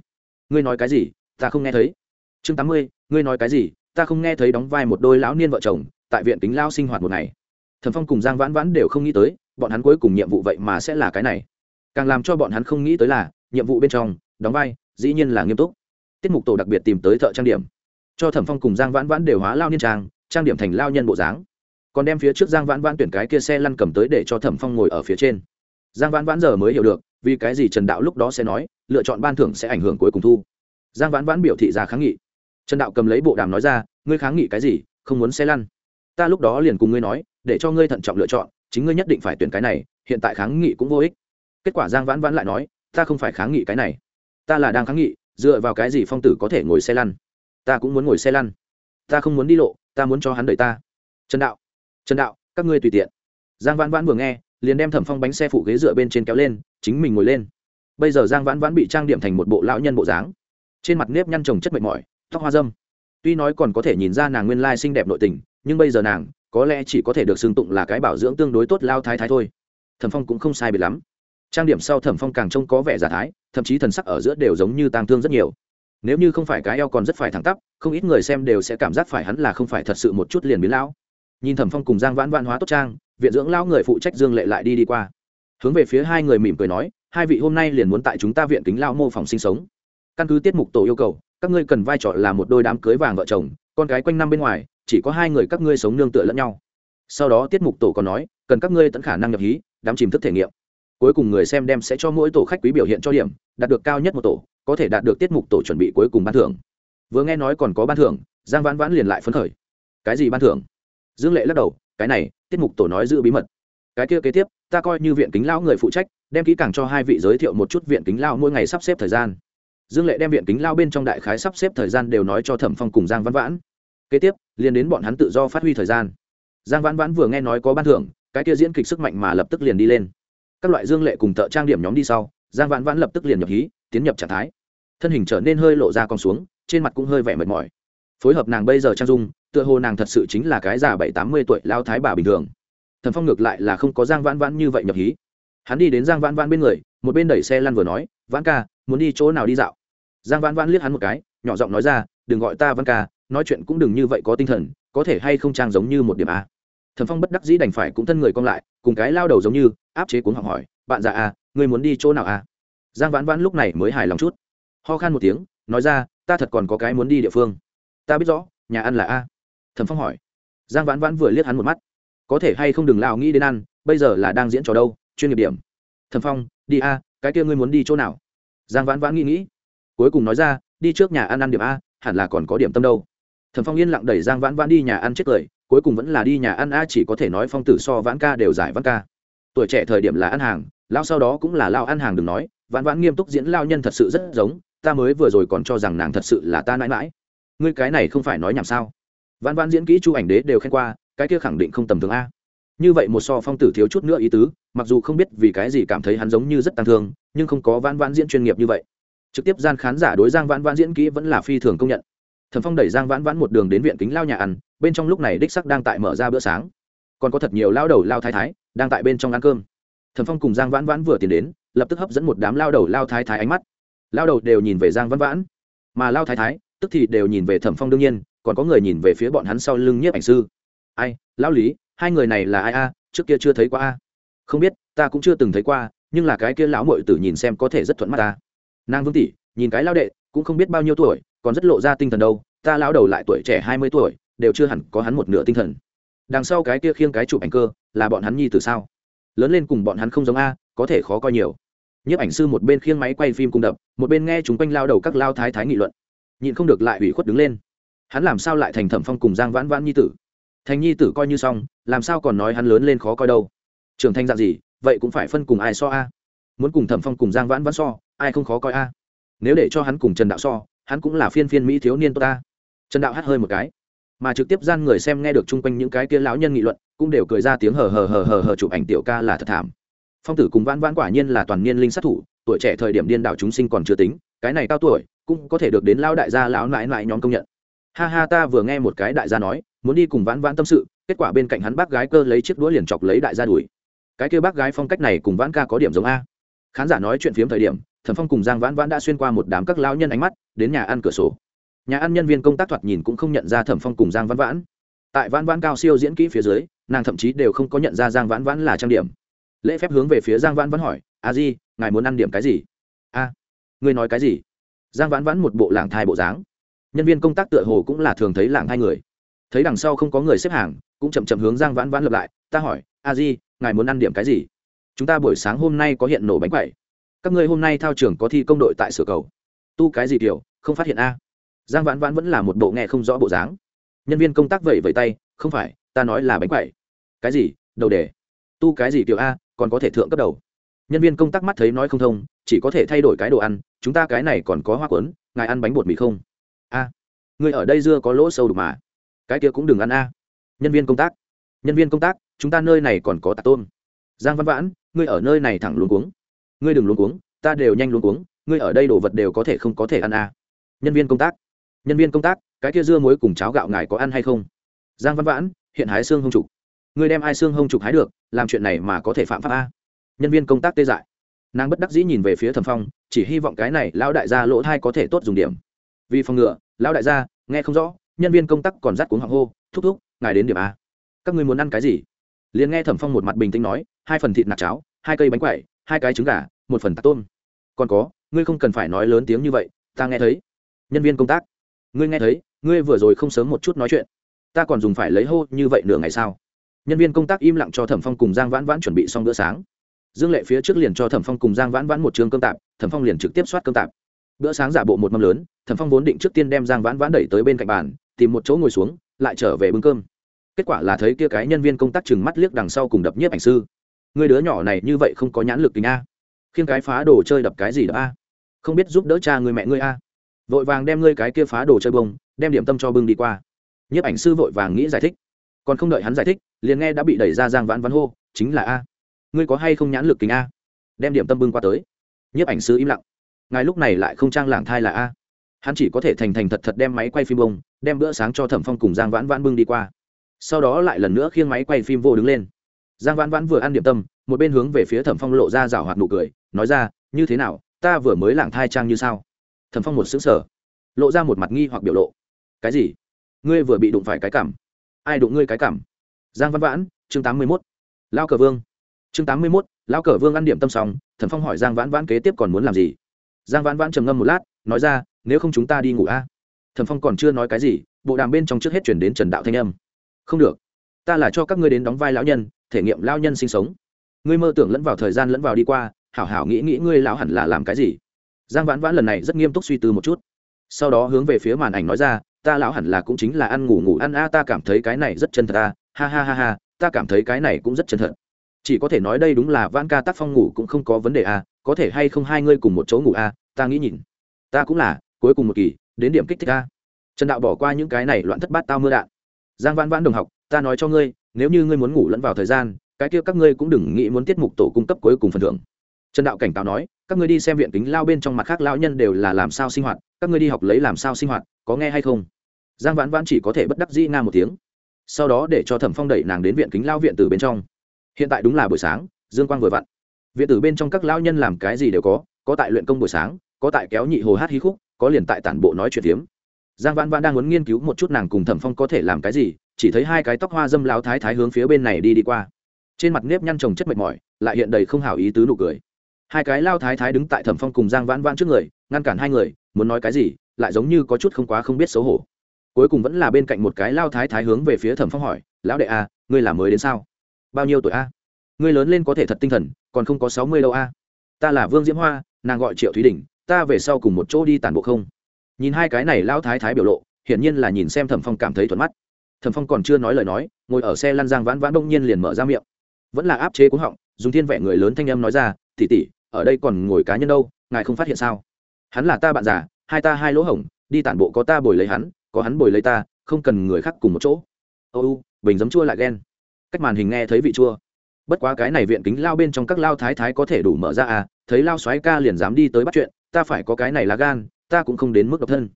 ngươi nói cái gì, ta không nghe thấy. Chương tám mươi, ngươi nói cái gì, ta không nghe thấy đóng vai một đôi lão niên vợ chồng, tại viện kính lao sinh hoạt một ngày. Thẩm phong cùng giang vãn vãn đều không nghĩ tới, bọn hắn cuối cùng nhiệm vụ vậy mà sẽ là cái này. Càng làm cho bọn hắn không nghĩ tới là, nhiệm vụ bên trong, đóng vai, dĩ nhiên là nghiêm túc. Tiết mục tổ đặc biệt tìm tới thợ trang điểm. Cho thẩm phong cùng giang vãn vãn đều hóa lao niên trang trang điểm thành lao nhân bộ dáng. Còn đem phía trước giang vãn vãn tuyển cái kia xe lăn cầm tới để cho thẩm phong ngồi ở phía trên giang vãn vãn giờ mới hiểu được, vì cái gì trần đạo lúc đó sẽ nói, lựa chọn ban thưởng sẽ ảnh hưởng cuối cùng thu. Giang vãn vãn biểu thị ra kháng nghị. Trần đạo cầm lấy bộ đàm nói ra, ngươi kháng nghị cái gì, không muốn xe lăn. Ta lúc đó liền cùng ngươi nói, để cho ngươi thận trọng lựa chọn, chính ngươi nhất định phải tuyển cái này, hiện tại kháng nghị cũng vô ích. Kết quả giang vãn vãn lại nói, ta không phải kháng nghị cái này. Ta là đang kháng nghị, dựa vào cái gì phong tử có thể ngồi xe lăn? Ta cũng muốn ngồi xe lăn. Ta không muốn đi lộ, ta muốn cho hắn đợi ta. Trần đạo trần đạo, các ngươi tùy tiện. Giang vãn vãn vừa nghe liền đem thẩm phong bánh xe phụ ghế dựa bên trên kéo lên, chính mình ngồi lên. Bây giờ giang vãn vãn bị trang điểm thành một bộ lão nhân bộ dáng. Trên mặt nếp nhăn trồng chất mệt mỏi, tóc hoa dâm. Tuy nói còn có thể nhìn ra nàng nguyên lai xinh đẹp nội tình, nhưng bây giờ nàng, có lẽ chỉ có thể được xưng tụng là cái bảo dưỡng tương đối tốt lao thái thái thôi. Thẩm phong cũng không sai biệt lắm. Trang điểm sau thẩm phong càng trông có vẻ giả thái, thậm chí thần sắc ở giữa đều giống như tang thương rất nhiều. Nếu như không phải cái eo còn rất phải thẳng tắp, không ít người xem đều sẽ cảm giác phải hắn là không phải thật sự một chút liền biến lão nhìn thẩm phong cùng giang vãn vãn hóa tốt trang, viện dưỡng lão người phụ trách dương lệ lại đi đi qua. Hướng về phía hai người mỉm cười nói, hai vị hôm nay liền muốn tại chúng ta viện kính lao mô phòng sinh sống. Căn cứ tiết mục tổ yêu cầu, các ngươi cần vai trò là một đôi đám cưới vàng vợ chồng, con cái quanh năm bên ngoài, chỉ có hai người các ngươi sống nương tựa lẫn nhau. Sau đó tiết mục tổ còn nói, cần các ngươi tận khả năng nhập hí, đám chìm thức thể nghiệm. Cuối cùng người xem đem sẽ cho mỗi tổ khách quý biểu hiện cho điểm, đạt được cao nhất một tổ, có thể đạt được tiết mục tổ chuẩn bị cuối cùng ban thưởng. Vừa nghe nói còn có ban thưởng, giang vãn vãn liền lại phấn khởi. Cái gì ban thưởng? Dương lệ lắc đầu, cái này, tiết mục tổ nói giữ bí mật. Cái kia kế tiếp, ta coi như viện kính lão người phụ trách, đem kỹ càng cho hai vị giới thiệu một chút viện kính lao mỗi ngày sắp xếp thời gian. Dương lệ đem viện kính lao bên trong đại khái sắp xếp thời gian đều nói cho thẩm phong cùng giang văn vãn. Kế tiếp, liền đến bọn hắn tự do phát huy thời gian. Giang vãn vãn vừa nghe nói có ban thưởng, cái kia diễn kịch sức mạnh mà lập tức liền đi lên. Các loại dương lệ cùng thợ trang điểm nhóm đi sau, giang vãn vãn lập tức liền nhập hí, tiến nhập trạng thái. Thân hình trở nên hơi lộ ra con xuống, trên mặt cũng hơi vẻ mệt mỏi. Phối hợp nàng bây giờ trang dung tựa hồ nàng thật sự chính là cái già bảy tám mươi tuổi lao thái bà bình thường. Thần phong ngược lại là không có giang vãn vãn như vậy nhập hí. Hắn đi đến giang vãn vãn bên người, một bên đẩy xe lăn vừa nói, vãn ca, muốn đi chỗ nào đi dạo? Giang vãn vãn liếc hắn một cái, nhỏ giọng nói ra, đừng gọi ta vãn ca, nói chuyện cũng đừng như vậy có tinh thần, có thể hay không trang giống như một điểm a? Thần phong bất đắc dĩ đành phải cũng thân người cong lại, cùng cái lao đầu giống như, áp chế cuốn học hỏi, bạn già a, ngươi muốn đi chỗ nào a? Giang vãn vãn lúc này mới hài lòng chút. Ho khan một tiếng, nói ra, ta thật còn có cái muốn đi địa phương. Ta biết rõ, nhà ăn là a. Thẩm phong hỏi. Giang vãn vãn vừa liếc hắn một mắt. Có thể hay không đừng lao nghĩ đến ăn, bây giờ là đang diễn trò đâu, chuyên nghiệp điểm. Thẩm phong, đi a, cái kia ngươi muốn đi chỗ nào? Giang vãn vãn nghĩ nghĩ. Cuối cùng nói ra, đi trước nhà ăn ăn điểm a, hẳn là còn có điểm tâm đâu. Thẩm phong yên lặng đẩy giang vãn vãn đi nhà ăn chết cười, cuối cùng vẫn là đi nhà ăn a, chỉ có thể nói phong tử so vãn ca đều giải vãn ca. Tuổi trẻ thời điểm là ăn hàng, lao sau đó cũng là lao ăn hàng đừng nói, vãn vãn nghiêm túc diễn lao nhân thật sự rất giống, ta mới vừa rồi còn cho rằng nàng thật sự là ta mãi mãi. Ngươi cái này không phải nói nhảm sao? Vãn vãn diễn kỹ chu ảnh đế đều khen qua, cái kia khẳng định không tầm thường a. Như vậy một so phong tử thiếu chút nữa ý tứ, mặc dù không biết vì cái gì cảm thấy hắn giống như rất tăng thương, nhưng không có vãn vãn diễn chuyên nghiệp như vậy. Trực tiếp gian khán giả đối giang vãn vãn diễn kỹ vẫn là phi thường công nhận. Thần phong đẩy giang vãn vãn một đường đến viện kính lao nhà ăn, bên trong lúc này đích sắc đang tại mở ra bữa sáng. Còn có thật nhiều lao đầu lao thái thái đang tại bên trong ăn cơm. Thần phong cùng giang vãn vãn vừa tiến đến, lập tức hấp dẫn một đám lao đầu lao thái thái ánh mắt. Lao đầu đều nhìn về giang vãn vãn, mà lao thái thái, tức thì đều nhìn về thẩm phong đương nhiên còn có người nhìn về phía bọn hắn sau lưng nhiếp ảnh sư. Ai, lão lý, hai người này là ai a? Trước kia chưa thấy qua a. Không biết, ta cũng chưa từng thấy qua, nhưng là cái kia lão mội tử nhìn xem có thể rất thuận mắt ta. Nàng vương tỷ, nhìn cái lao đệ, cũng không biết bao nhiêu tuổi, còn rất lộ ra tinh thần đâu. Ta lão đầu lại tuổi trẻ hai mươi tuổi, đều chưa hẳn có hắn một nửa tinh thần. Đằng sau cái kia khiêng cái chụp ảnh cơ, là bọn hắn nhi từ sao? Lớn lên cùng bọn hắn không giống a, có thể khó coi nhiều. Nhiếp ảnh sư một bên khiêng máy quay phim cung đập, một bên nghe chúng quanh lao đầu các lao thái thái nghị luận. Nhịn không được lại ủy khuất đứng lên hắn làm sao lại thành thẩm phong cùng giang vãn vãn nhi tử? Thành nhi tử coi như xong, làm sao còn nói hắn lớn lên khó coi đâu? Trưởng thành dạng gì, vậy cũng phải phân cùng ai so a? Muốn cùng thẩm phong cùng giang vãn vãn so, ai không khó coi a? Nếu để cho hắn cùng trần đạo so, hắn cũng là phiên phiên mỹ thiếu niên tốt ta trần đạo hát hơi một cái, mà trực tiếp gian người xem nghe được chung quanh những cái kia lão nhân nghị luận, cũng đều cười ra tiếng hờ hờ hờ hờ hờ chụp ảnh tiểu ca là thật thảm. Phong tử cùng vãn vãn quả nhiên là toàn niên linh sát thủ, tuổi trẻ thời điểm điên đảo chúng sinh còn chưa tính, cái này cao tuổi, cũng có thể được đến lão đại gia lão nãi nãi nhóm công nhận ha ha ta vừa nghe một cái đại gia nói muốn đi cùng vãn vãn tâm sự kết quả bên cạnh hắn bác gái cơ lấy chiếc đũa liền chọc lấy đại gia đuổi. Cái kia bác gái phong cách này cùng vãn ca có điểm giống a. Khán giả nói chuyện phiếm thời điểm thần phong cùng giang vãn vãn đã xuyên qua một đám các lão nhân ánh mắt đến nhà ăn cửa sổ. Nhà ăn nhân viên công tác thoạt nhìn cũng không nhận ra thẩm phong cùng giang vãn vãn. Tại vãn vãn cao siêu diễn kỹ phía dưới nàng thậm chí đều không có nhận ra giang vãn vãn là trang điểm. Lễ phép hướng về phía giang vãn vãn hỏi a di ngài muốn ăn điểm cái gì? A à, ngươi nói cái gì? Giang vãn vãn một bộ làng thai bộ dáng nhân viên công tác tựa hồ cũng là thường thấy làng hai người. Thấy đằng sau không có người xếp hàng, cũng chậm chậm hướng giang vãn vãn lập lại, ta hỏi, a di, ngài muốn ăn điểm cái gì? Chúng ta buổi sáng hôm nay có hiện nổ bánh quẩy. Các ngươi hôm nay thao trường có thi công đội tại sửa cầu. Tu cái gì kiểu, không phát hiện a? Giang vãn vãn vẫn là một bộ nghe không rõ bộ dáng. Nhân viên công tác vẩy vẩy tay, không phải, ta nói là bánh quẩy. Cái gì? Đầu đề. Tu cái gì kiểu a, còn có thể thượng cấp đầu. Nhân viên công tác mắt thấy nói không thông, chỉ có thể thay đổi cái đồ ăn, chúng ta cái này còn có hoa quấn ngài ăn bánh bột mì không? Người ở đây dưa có lỗ sâu đục mà. Cái kia cũng đừng ăn a. Nhân viên công tác. Nhân viên công tác, chúng ta nơi này còn có tạ tôm. Giang văn vãn, ngươi ở nơi này thẳng luôn cuống. Ngươi đừng luôn cuống, ta đều nhanh luôn cuống, ngươi ở đây đồ vật đều có thể không có thể ăn a. Nhân viên công tác. Nhân viên công tác, cái kia dưa muối cùng cháo gạo ngài có ăn hay không? Giang văn vãn, hiện hái xương hông trục. Ngươi đem ai xương hông trục hái được, làm chuyện này mà có thể phạm pháp a. Nhân viên công tác tê dại. Nàng bất đắc dĩ nhìn về phía thẩm phong, chỉ hy vọng cái này lão đại gia lỗ thai có thể tốt dùng điểm vì phòng ngừa, lão đại gia, nghe không rõ, nhân viên công tác còn rát cuống hoàng hô, thúc thúc, ngài đến điểm a. Các ngươi muốn ăn cái gì? Liền nghe thẩm phong một mặt bình tĩnh nói, hai phần thịt nạc cháo, hai cây bánh quẩy, hai cái trứng gà, một phần tạc tôm. Còn có, ngươi không cần phải nói lớn tiếng như vậy, ta nghe thấy. Nhân viên công tác, ngươi nghe thấy, ngươi vừa rồi không sớm một chút nói chuyện, ta còn dùng phải lấy hô như vậy nửa ngày sao? Nhân viên công tác im lặng cho thẩm phong cùng giang vãn vãn chuẩn bị xong bữa sáng. Dương lệ phía trước liền cho thẩm phong cùng giang vãn vãn một trường cơm tạp, thẩm phong liền trực tiếp soát cơm tạp. Bữa sáng giả bộ một mâm lớn thẩm phong vốn định trước tiên đem giang vãn vãn đẩy tới bên cạnh bàn, tìm một chỗ ngồi xuống, lại trở về bưng cơm. Kết quả là thấy kia cái nhân viên công tác chừng mắt liếc đằng sau cùng đập nhiếp ảnh sư. Người đứa nhỏ này như vậy không có nhãn lực tình a. Khiêng cái phá đồ chơi đập cái gì đó a? Không biết giúp đỡ cha người mẹ ngươi a. Vội vàng đem ngươi cái kia phá đồ chơi bông, đem điểm tâm cho bưng đi qua. Nhiếp ảnh sư vội vàng nghĩ giải thích. Còn không đợi hắn giải thích, liền nghe đã bị đẩy ra giang vãn vãn hô, chính là a. Ngươi có hay không nhãn lực kính a? Đem điểm tâm bưng qua tới. Nhiếp ảnh sư im lặng. Ngài lúc này lại không trang làng thai là a hắn chỉ có thể thành thành thật thật đem máy quay phim bông, đem bữa sáng cho thẩm phong cùng giang vãn vãn bưng đi qua. Sau đó lại lần nữa khiêng máy quay phim vô đứng lên. Giang vãn vãn vừa ăn điểm tâm, một bên hướng về phía thẩm phong lộ ra rảo hoạt nụ cười, nói ra, như thế nào, ta vừa mới lảng thai trang như sao? Thẩm phong một xứng sở lộ ra một mặt nghi hoặc biểu lộ. Cái gì? Ngươi vừa bị đụng phải cái cảm. Ai đụng ngươi cái cảm? Giang văn vãn, chương tám mươi mốt lao cờ vương. Chương tám mươi mốt lao cờ vương ăn điểm tâm sóng thẩm phong hỏi giang vãn vãn kế tiếp còn muốn làm gì? Giang vãn vãn trầm ngâm một lát, nói ra nếu không chúng ta đi ngủ a? À? thẩm phong còn chưa nói cái gì, bộ đàm bên trong trước hết chuyển đến trần đạo thanh âm. Không được, ta là cho các ngươi đến đóng vai lão nhân, thể nghiệm lao nhân sinh sống. Ngươi mơ tưởng lẫn vào thời gian lẫn vào đi qua, hảo hảo nghĩ nghĩ ngươi lão hẳn là làm cái gì? Giang vãn vãn lần này rất nghiêm túc suy tư một chút. Sau đó hướng về phía màn ảnh nói ra, ta lão hẳn là cũng chính là ăn ngủ ngủ ăn a, ta cảm thấy cái này rất chân thật a. Ha ha ha ha, ta cảm thấy cái này cũng rất chân thật. Chỉ có thể nói đây đúng là vãn ca tác phong ngủ cũng không có vấn đề a, có thể hay không hai ngươi cùng một chỗ ngủ a, ta nghĩ nhìn. Ta cũng là cuối cùng một kỳ, đến điểm kích thích a trần đạo bỏ qua những cái này loạn thất bát tao mưa đạn. Giang vãn vãn đồng học, ta nói cho ngươi, nếu như ngươi muốn ngủ lẫn vào thời gian, cái kia các ngươi cũng đừng nghĩ muốn tiết mục tổ cung cấp cuối cùng phần thưởng. Trần đạo cảnh cáo nói, các ngươi đi xem viện kính lao bên trong mặt khác lao nhân đều là làm sao sinh hoạt, các ngươi đi học lấy làm sao sinh hoạt, có nghe hay không? Giang vãn vãn chỉ có thể bất đắc dĩ nga một tiếng. Sau đó để cho thẩm phong đẩy nàng đến viện kính lao viện từ bên trong. Hiện tại đúng là buổi sáng, dương quang vừa vặn. Viện tử bên trong các lao nhân làm cái gì đều có có tại luyện công buổi sáng, có tại kéo nhị hồ hát hí khúc có liền tại tản bộ nói chuyện tiếm giang vãn vãn đang muốn nghiên cứu một chút nàng cùng thẩm phong có thể làm cái gì, chỉ thấy hai cái tóc hoa dâm lao thái thái hướng phía bên này đi đi qua. Trên mặt nếp nhăn trồng chất mệt mỏi, lại hiện đầy không hảo ý tứ nụ cười. Hai cái lao thái thái đứng tại thẩm phong cùng giang vãn vãn trước người, ngăn cản hai người, muốn nói cái gì, lại giống như có chút không quá không biết xấu hổ. Cuối cùng vẫn là bên cạnh một cái lao thái thái hướng về phía thẩm phong hỏi, lão đệ a ngươi là mới đến sao? Bao nhiêu tuổi a? Ngươi lớn lên có thể thật tinh thần, còn không có sáu mươi đâu a. Ta là vương diễm hoa, nàng gọi triệu thúy đình ta về sau cùng một chỗ đi tản bộ không? Nhìn hai cái này lao thái thái biểu lộ, hiển nhiên là nhìn xem thẩm phong cảm thấy thuận mắt. Thẩm phong còn chưa nói lời nói, ngồi ở xe lăn giang vãn vãn đông nhiên liền mở ra miệng. Vẫn là áp chế cúng họng, dùng thiên vẹn người lớn thanh âm nói ra tỉ tỉ ở đây còn ngồi cá nhân đâu, ngài không phát hiện sao? Hắn là ta bạn già, hai ta hai lỗ hổng, đi tản bộ có ta bồi lấy hắn, có hắn bồi lấy ta, không cần người khác cùng một chỗ. Ô u, bình giấm chua lại ghen. Cách màn hình nghe thấy vị chua. Bất quá cái này viện kính lao bên trong các lao thái thái có thể đủ mở ra à thấy lao xoáy ca liền dám đi tới bắt chuyện ta phải có cái này là gan, ta cũng không đến mức độc thân.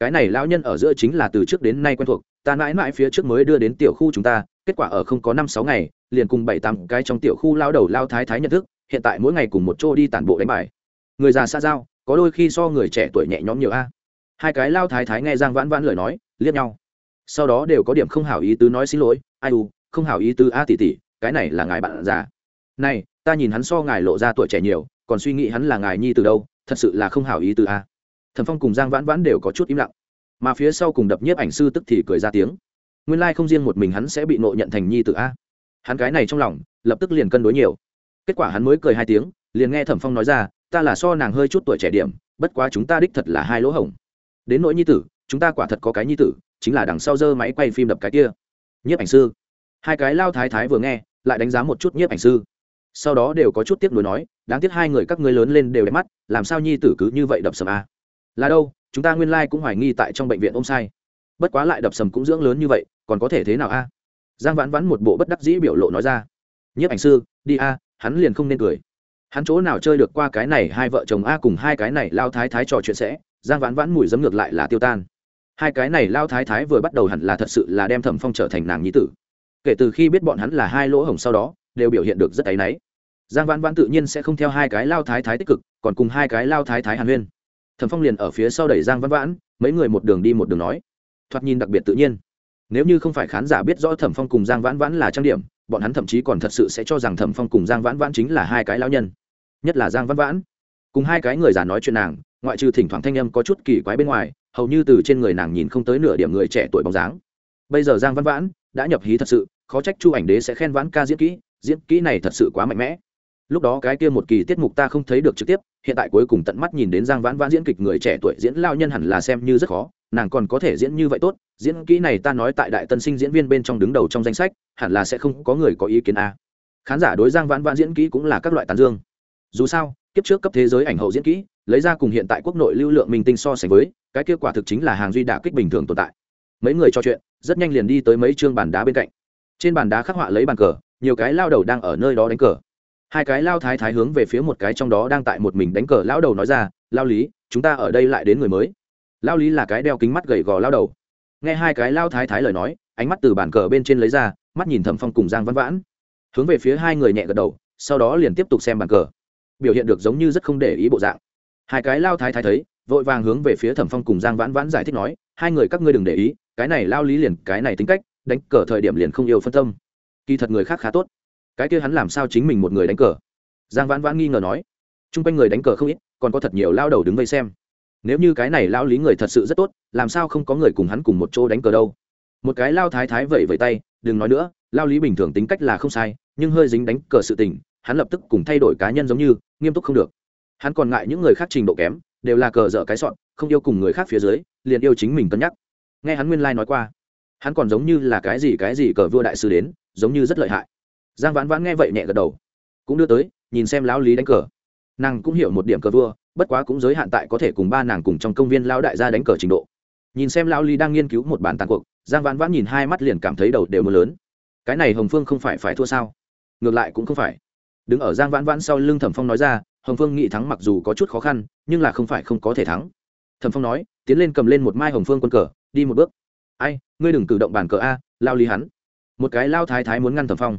Cái này lão nhân ở giữa chính là từ trước đến nay quen thuộc, ta mãi mãi phía trước mới đưa đến tiểu khu chúng ta, kết quả ở không có năm sáu ngày, liền cùng bảy tám cái trong tiểu khu lao đầu lao thái thái nhận thức, hiện tại mỗi ngày cùng một chỗ đi tản bộ đánh bài. Người già xa giao, có đôi khi so người trẻ tuổi nhẹ nhõm nhiều a. Hai cái lao thái thái nghe giang vãn vãn lời nói, liếc nhau. Sau đó đều có điểm không hảo ý tứ nói xin lỗi, ai u, không hảo ý tứ a tỷ tỷ, cái này là ngài bạn già. Này, ta nhìn hắn so ngài lộ ra tuổi trẻ nhiều, còn suy nghĩ hắn là ngài nhi từ đâu thật sự là không hảo ý từ a. Thần phong cùng giang vãn vãn đều có chút im lặng. Mà phía sau cùng đập nhiếp ảnh sư tức thì cười ra tiếng. Nguyên lai、like、không riêng một mình hắn sẽ bị nộ nhận thành nhi t a. Hắn cái này trong lòng, lập tức liền cân đối nhiều. Kết quả hắn mới cười hai tiếng, liền nghe thẩm phong nói ra, ta là so nàng hơi chút tuổi trẻ điểm, bất quá chúng ta đích thật là hai lỗ hổng. Đến nỗi nhi tử, chúng ta quả thật có cái nhi tử, chính là đằng sau dơ máy quay phim đập cái kia. Nhiếp ảnh sư. Hai cái lao thái thái vừa nghe, lại đánh giá một chút nhiếp ảnh sư sau đó đều có chút tiếc nuối nói, đáng tiếc hai người các ngươi lớn lên đều đẹp mắt, làm sao nhi tử cứ như vậy đập sầm a? Là đâu, chúng ta nguyên lai cũng hoài nghi tại trong bệnh viện ôm sai. Bất quá lại đập sầm cũng dưỡng lớn như vậy, còn có thể thế nào a? Giang vãn vãn một bộ bất đắc dĩ biểu lộ nói ra. Nhiếp ảnh sư, đi a, hắn liền không nên cười. Hắn chỗ nào chơi được qua cái này hai vợ chồng a cùng hai cái này lao thái thái trò chuyện sẽ. Giang vãn vãn mùi dấm ngược lại là tiêu tan. Hai cái này lao thái thái vừa bắt đầu hẳn là thật sự là đem thẩm phong trở thành nàng nhí tử. Kể từ khi biết bọn hắn là hai lỗ hổng sau đó, đều biểu hiện được rất áy náy giang vãn vãn tự nhiên sẽ không theo hai cái lao thái thái tích cực, còn cùng hai cái lao thái thái hàn huyên. Thẩm phong liền ở phía sau đẩy giang vãn vãn, mấy người một đường đi một đường nói. Thoạt nhìn đặc biệt tự nhiên. Nếu như không phải khán giả biết rõ thẩm phong cùng giang vãn vãn là trang điểm, bọn hắn thậm chí còn thật sự sẽ cho rằng thẩm phong cùng giang vãn vãn chính là hai cái lao nhân. Nhất là giang vãn vãn. Cùng hai cái người già nói chuyện nàng, ngoại trừ thỉnh thoảng thanh âm có chút kỳ quái bên ngoài, hầu như từ trên người nàng nhìn không tới nửa điểm người trẻ tuổi bóng dáng. Bây giờ giang vãn vãn đã nhập hí thật sự, khó trách chu ảnh đế sẽ khen vãn ca diễn kỹ diễn kỹ này thật sự quá mạnh mẽ lúc đó cái kia một kỳ tiết mục ta không thấy được trực tiếp, hiện tại cuối cùng tận mắt nhìn đến giang vãn vãn diễn kịch người trẻ tuổi diễn lao nhân hẳn là xem như rất khó, nàng còn có thể diễn như vậy tốt, diễn kỹ này ta nói tại đại tân sinh diễn viên bên trong đứng đầu trong danh sách, hẳn là sẽ không có người có ý kiến a. Khán giả đối giang vãn vãn diễn kỹ cũng là các loại tán dương. Dù sao, kiếp trước cấp thế giới ảnh hậu diễn kỹ, lấy ra cùng hiện tại quốc nội lưu lượng minh tinh so sánh với, cái kết quả thực chính là hàng duy đả kích bình thường tồn tại. Mấy người trò chuyện, rất nhanh liền đi tới mấy chương bàn đá bên cạnh. Trên bàn đá khắc họa lấy bàn cờ, nhiều cái lao đầu đang ở nơi đó đánh cờ hai cái lao thái thái hướng về phía một cái trong đó đang tại một mình đánh cờ lao đầu nói ra, lao lý, chúng ta ở đây lại đến người mới. Lao lý là cái đeo kính mắt gầy gò lao đầu. Nghe hai cái lao thái thái lời nói, ánh mắt từ bàn cờ bên trên lấy ra, mắt nhìn thẩm phong cùng giang văn vãn. Hướng về phía hai người nhẹ gật đầu, sau đó liền tiếp tục xem bàn cờ. Biểu hiện được giống như rất không để ý bộ dạng. Hai cái lao thái thái thấy, vội vàng hướng về phía thẩm phong cùng giang vãn vãn giải thích nói, hai người các ngươi đừng để ý, cái này lao lý liền cái này tính cách, đánh cờ thời điểm liền không yêu phân tâm. Kỳ thật người khác khá tốt cái kia hắn làm sao chính mình một người đánh cờ? Giang vãn vãn nghi ngờ nói. T r u n g quanh người đánh cờ không ít, còn có thật nhiều lao đầu đứng vây xem. Nếu như cái này lao lý người thật sự rất tốt, làm sao không có người cùng hắn cùng một chỗ đánh cờ đâu? Một cái lao thái thái vẩy vẩy tay, đừng nói nữa, lao lý bình thường tính cách là không sai, nhưng hơi dính đánh cờ sự tình, hắn lập tức cùng thay đổi cá nhân giống như, nghiêm túc không được. Hắn còn ngại những người khác trình độ kém, đều là cờ dở cái sọn, không yêu cùng người khác phía dưới, liền yêu chính mình cân nhắc. Nghe hắn nguyên lai、like、nói qua, hắn còn giống như là cái gì cái gì cờ vua đại sư đến, giống như rất lợi hại giang vãn vãn nghe vậy nhẹ gật đầu. Cũng đưa tới, nhìn xem lão lý đánh cờ. Nàng cũng hiểu một điểm cờ vua, bất quá cũng giới hạn tại có thể cùng ba nàng cùng trong công viên lão đại gia đánh cờ trình độ. Nhìn xem lão lý đang nghiên cứu một bản tàn cuộc, giang vãn vãn nhìn hai mắt liền cảm thấy đầu đều mưa lớn. Cái này hồng phương không phải phải thua sao? Ngược lại cũng không phải. Đứng ở giang vãn vãn sau lưng thẩm phong nói ra, hồng phương nghị thắng mặc dù có chút khó khăn, nhưng là không phải không có thể thắng. Thẩm phong nói, tiến lên cầm lên một mai hồng phương quân cờ, đi một bước. Ai, ngươi đừng cử động bàn cờ a, lao lý hắn. Một cái lao thái thái muốn ngăn thẩm phong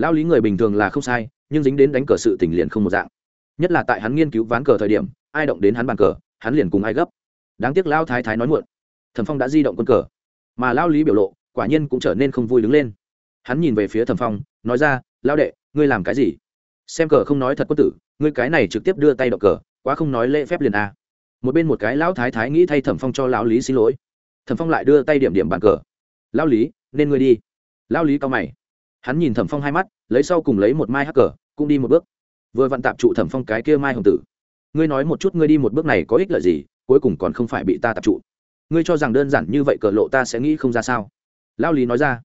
lao lý người bình thường là không sai, nhưng dính đến đánh cờ sự tình liền không một dạng. Nhất là tại hắn nghiên cứu ván cờ thời điểm, ai động đến hắn bàn cờ, hắn liền cùng ai gấp. Đáng tiếc lao thái thái nói muộn. Thẩm phong đã di động quân cờ. Mà lao lý biểu lộ, quả nhiên cũng trở nên không vui đứng lên. Hắn nhìn về phía thẩm phong, nói ra, lao đệ, ngươi làm cái gì? Xem cờ không nói thật quân tử, ngươi cái này trực tiếp đưa tay đọc cờ, quá không nói lễ phép liền a. Một bên một cái lão thái thái nghĩ thay thẩm phong cho lão lý xin lỗi. Thẩm phong lại đưa tay điểm điểm bàn cờ. Lão lý, nên ngươi đi. Lão lý cao mày hắn nhìn thẩm phong hai mắt, lấy sau cùng lấy một mai hắc cờ, cũng đi một bước. Vừa vặn tạp trụ thẩm phong cái kia mai hồng tử. Ngươi nói một chút ngươi đi một bước này có ích lợi gì, cuối cùng còn không phải bị ta tạp trụ. Ngươi cho rằng đơn giản như vậy cờ lộ ta sẽ nghĩ không ra sao? Lao lý nói ra.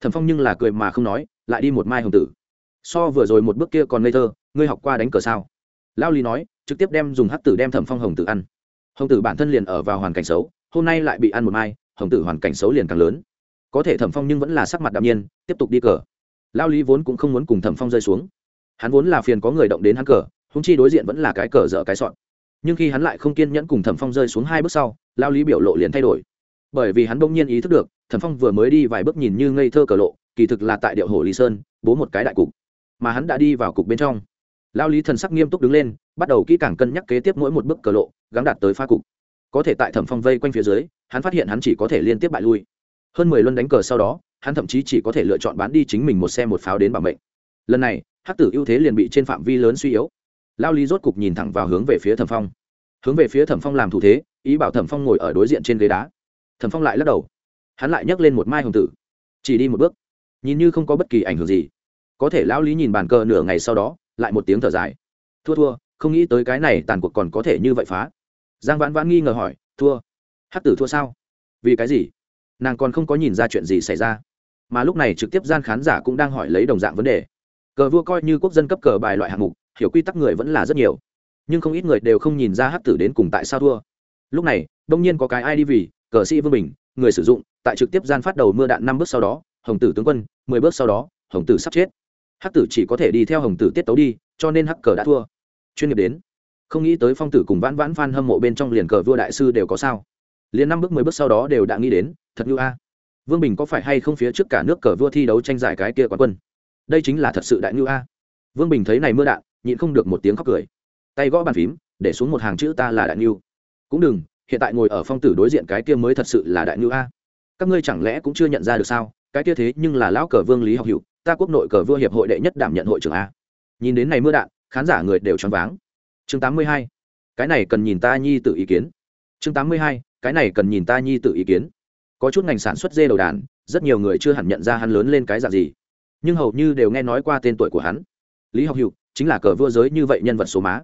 Thẩm phong nhưng là cười mà không nói, lại đi một mai hồng tử. So vừa rồi một bước kia còn ngây thơ, ngươi học qua đánh cờ sao? Lao lý nói, trực tiếp đem dùng hắc tử đem thẩm phong hồng tử ăn. Hồng tử bản thân liền ở vào hoàn cảnh xấu, hôm nay lại bị ăn một mai, hồng tử hoàn cảnh xấu liền càng lớn. Có thể thẩm phong nhưng vẫn là sắc mặt đạm nhiên, tiếp tục đi cờ lao lý vốn cũng không muốn cùng thẩm phong rơi xuống. Hắn vốn là phiền có người động đến hắn cờ húng chi đối diện vẫn là cái cờ dở cái sọn nhưng khi hắn lại không kiên nhẫn cùng thẩm phong rơi xuống hai bước sau, lao lý biểu lộ liền thay đổi. Bởi vì hắn bỗng nhiên ý thức được, thẩm phong vừa mới đi vài bước nhìn như ngây thơ cờ lộ, kỳ thực là tại điệu hồ lý sơn, bố một cái đại cục. Mà hắn đã đi vào cục bên trong. Lao lý thần sắc nghiêm túc đứng lên, bắt đầu kỹ càng cân nhắc kế tiếp mỗi một bước cờ lộ gắn đạt tới pha cục. Có thể tại thẩm phong vây quanh phía dưới, hắn phát hiện hắn chỉ có thể liên tiếp bại lui. Hơn mười luân đánh cờ sau đó hắn thậm chí chỉ có thể lựa chọn bán đi chính mình một xe một pháo đến bảo mệnh. Lần này, hắc tử ưu thế liền bị trên phạm vi lớn suy yếu. Lao lý rốt cục nhìn thẳng vào hướng về phía thẩm phong. Hướng về phía thẩm phong làm thủ thế, ý bảo thẩm phong ngồi ở đối diện trên ghế đá. Thẩm phong lại lắc đầu. Hắn lại nhấc lên một mai hồng tử. Chỉ đi một bước. Nhìn như không có bất kỳ ảnh hưởng gì. Có thể lão lý nhìn bàn cờ nửa ngày sau đó, lại một tiếng thở dài. Thua thua, không nghĩ tới cái này tàn cuộc còn có thể như vậy phá. Giang vãn vãn nghi ngờ hỏi, thua? Hắc tử thua sao? Vì cái gì? Nàng còn không có nhìn ra chuyện gì xảy ra mà lúc này trực tiếp gian khán giả cũng đang hỏi lấy đồng dạng vấn đề. Cờ vua coi như quốc dân cấp cờ bài loại hạng mục, hiểu quy tắc người vẫn là rất nhiều. Nhưng không ít người đều không nhìn ra hắc tử đến cùng tại sao thua. Lúc này, đông nhiên có cái ai đi vì, cờ sĩ vương bình, người sử dụng, tại trực tiếp gian phát đầu mưa đạn năm bước sau đó, hồng tử tướng quân, mười bước sau đó, hồng tử sắp chết. Hắc tử chỉ có thể đi theo hồng tử tiết tấu đi, cho nên hắc cờ đã thua. Chuyên nghiệp đến. Không nghĩ tới phong tử cùng vãn vãn phan hâm mộ bên trong liền cờ vua đại sư đều có sao. Liền năm bước mười bước sau đó đều đã nghĩ đến, thật như a vương bình có phải hay không phía trước cả nước cờ vua thi đấu tranh giải cái kia quán quân? Đây chính là thật sự đại như a. Vương bình thấy này mưa đạn, nhịn không được một tiếng khóc cười. Tay gõ bàn phím, để xuống một hàng chữ ta là đại như cũng đừng, hiện tại ngồi ở phong tử đối diện cái kia mới thật sự là đại như a. Các ngươi chẳng lẽ cũng chưa nhận ra được sao? Cái kia thế nhưng là lão cờ vương lý học hữu, ta quốc nội cờ vua hiệp hội đệ nhất đảm nhận hội trưởng a. Nhìn đến này mưa đạn, khán giả người đều choáng váng. Chương tám mươi hai. Cái này cần nhìn ta nhi tự ý kiến. Chương tám mươi hai. Cái này cần nhìn ta nhi tự ý kiến có chút ngành sản xuất dê đầu đàn, rất nhiều người chưa hẳn nhận ra hắn lớn lên cái dạng gì. Nhưng hầu như đều nghe nói qua tên tuổi của hắn. Lý học hữu chính là cờ vua giới như vậy nhân vật số má.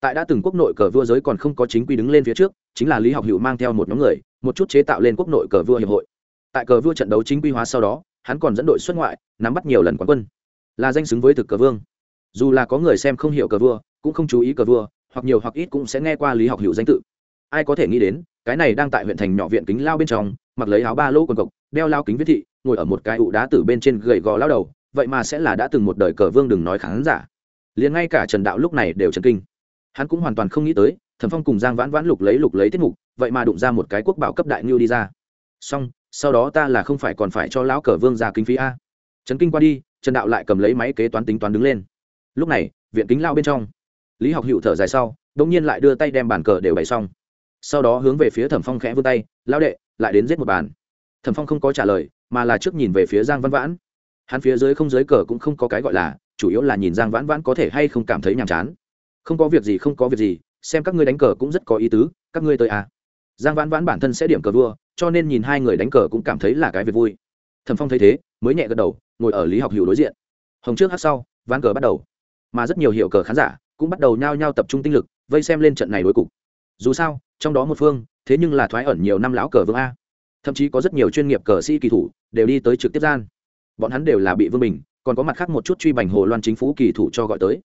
Tại đã từng quốc nội cờ vua giới còn không có chính quy đứng lên phía trước, chính là lý học hữu mang theo một nhóm người, một chút chế tạo lên quốc nội cờ vua hiệp hội. Tại cờ vua trận đấu chính quy hóa sau đó, hắn còn dẫn đội xuất ngoại, nắm bắt nhiều lần quán quân. Là danh xứng với thực cờ vương. Dù là có người xem không hiểu cờ vua, cũng không chú ý cờ vua, hoặc nhiều hoặc ít cũng sẽ nghe qua lý học hữu danh tự. Ai có thể nghĩ đến, cái này đang tại huyện thành nhỏ viện kính lao bên trong mặc lấy áo ba lỗ quần cộc, đeo lao kính viết thị, ngồi ở một cái ụ đá từ bên trên gầy gò lao đầu, vậy mà sẽ là đã từng một đời cờ vương đừng nói khán giả. Liền ngay cả trần đạo lúc này đều trần kinh. Hắn cũng hoàn toàn không nghĩ tới, thẩm phong cùng giang vãn vãn lục lấy lục lấy tiết mục, vậy mà đụng ra một cái quốc bảo cấp đại ngưu đi ra. Xong, sau đó ta là không phải còn phải cho lão cờ vương ra kinh phí a. Trần kinh qua đi, trần đạo lại cầm lấy máy kế toán tính toán đứng lên. Lúc này, viện kính lao bên trong. Lý học hữu thở dài sau đ ỗ n g nhiên lại đưa tay đem bàn cờ đều bày xong. Sau đó hướng về phía thẩm phong khẽ vươn tay lao đệ lại đến giết một bàn. Thẩm phong không có trả lời, mà là trước nhìn về phía giang văn vãn. Hắn phía dưới không dưới cờ cũng không có cái gọi là, chủ yếu là nhìn giang vãn vãn có thể hay không cảm thấy nhàm chán. Không có việc gì, không có việc gì, xem các ngươi đánh cờ cũng rất có ý tứ, các ngươi tới à. giang vãn vãn bản thân sẽ điểm cờ vua, cho nên nhìn hai người đánh cờ cũng cảm thấy là cái việc vui. Thẩm phong thấy thế, mới nhẹ gật đầu, ngồi ở lý học hữu đối diện. Hồng trước hát sau, ván cờ bắt đầu. Mà rất nhiều hiệu cờ khán giả cũng bắt đầu nhao nhao tập trung tinh lực, vây xem lên trận này đối cục. Dù sao, trong đó một phương thế nhưng là thoái ẩn nhiều năm lão cờ vương a. Thậm chí có rất nhiều chuyên nghiệp cờ sĩ kỳ thủ đều đi tới trực tiếp gian. Bọn hắn đều là bị vương bình, còn có mặt khác một chút truy bành hồ loan chính phủ kỳ thủ cho gọi tới.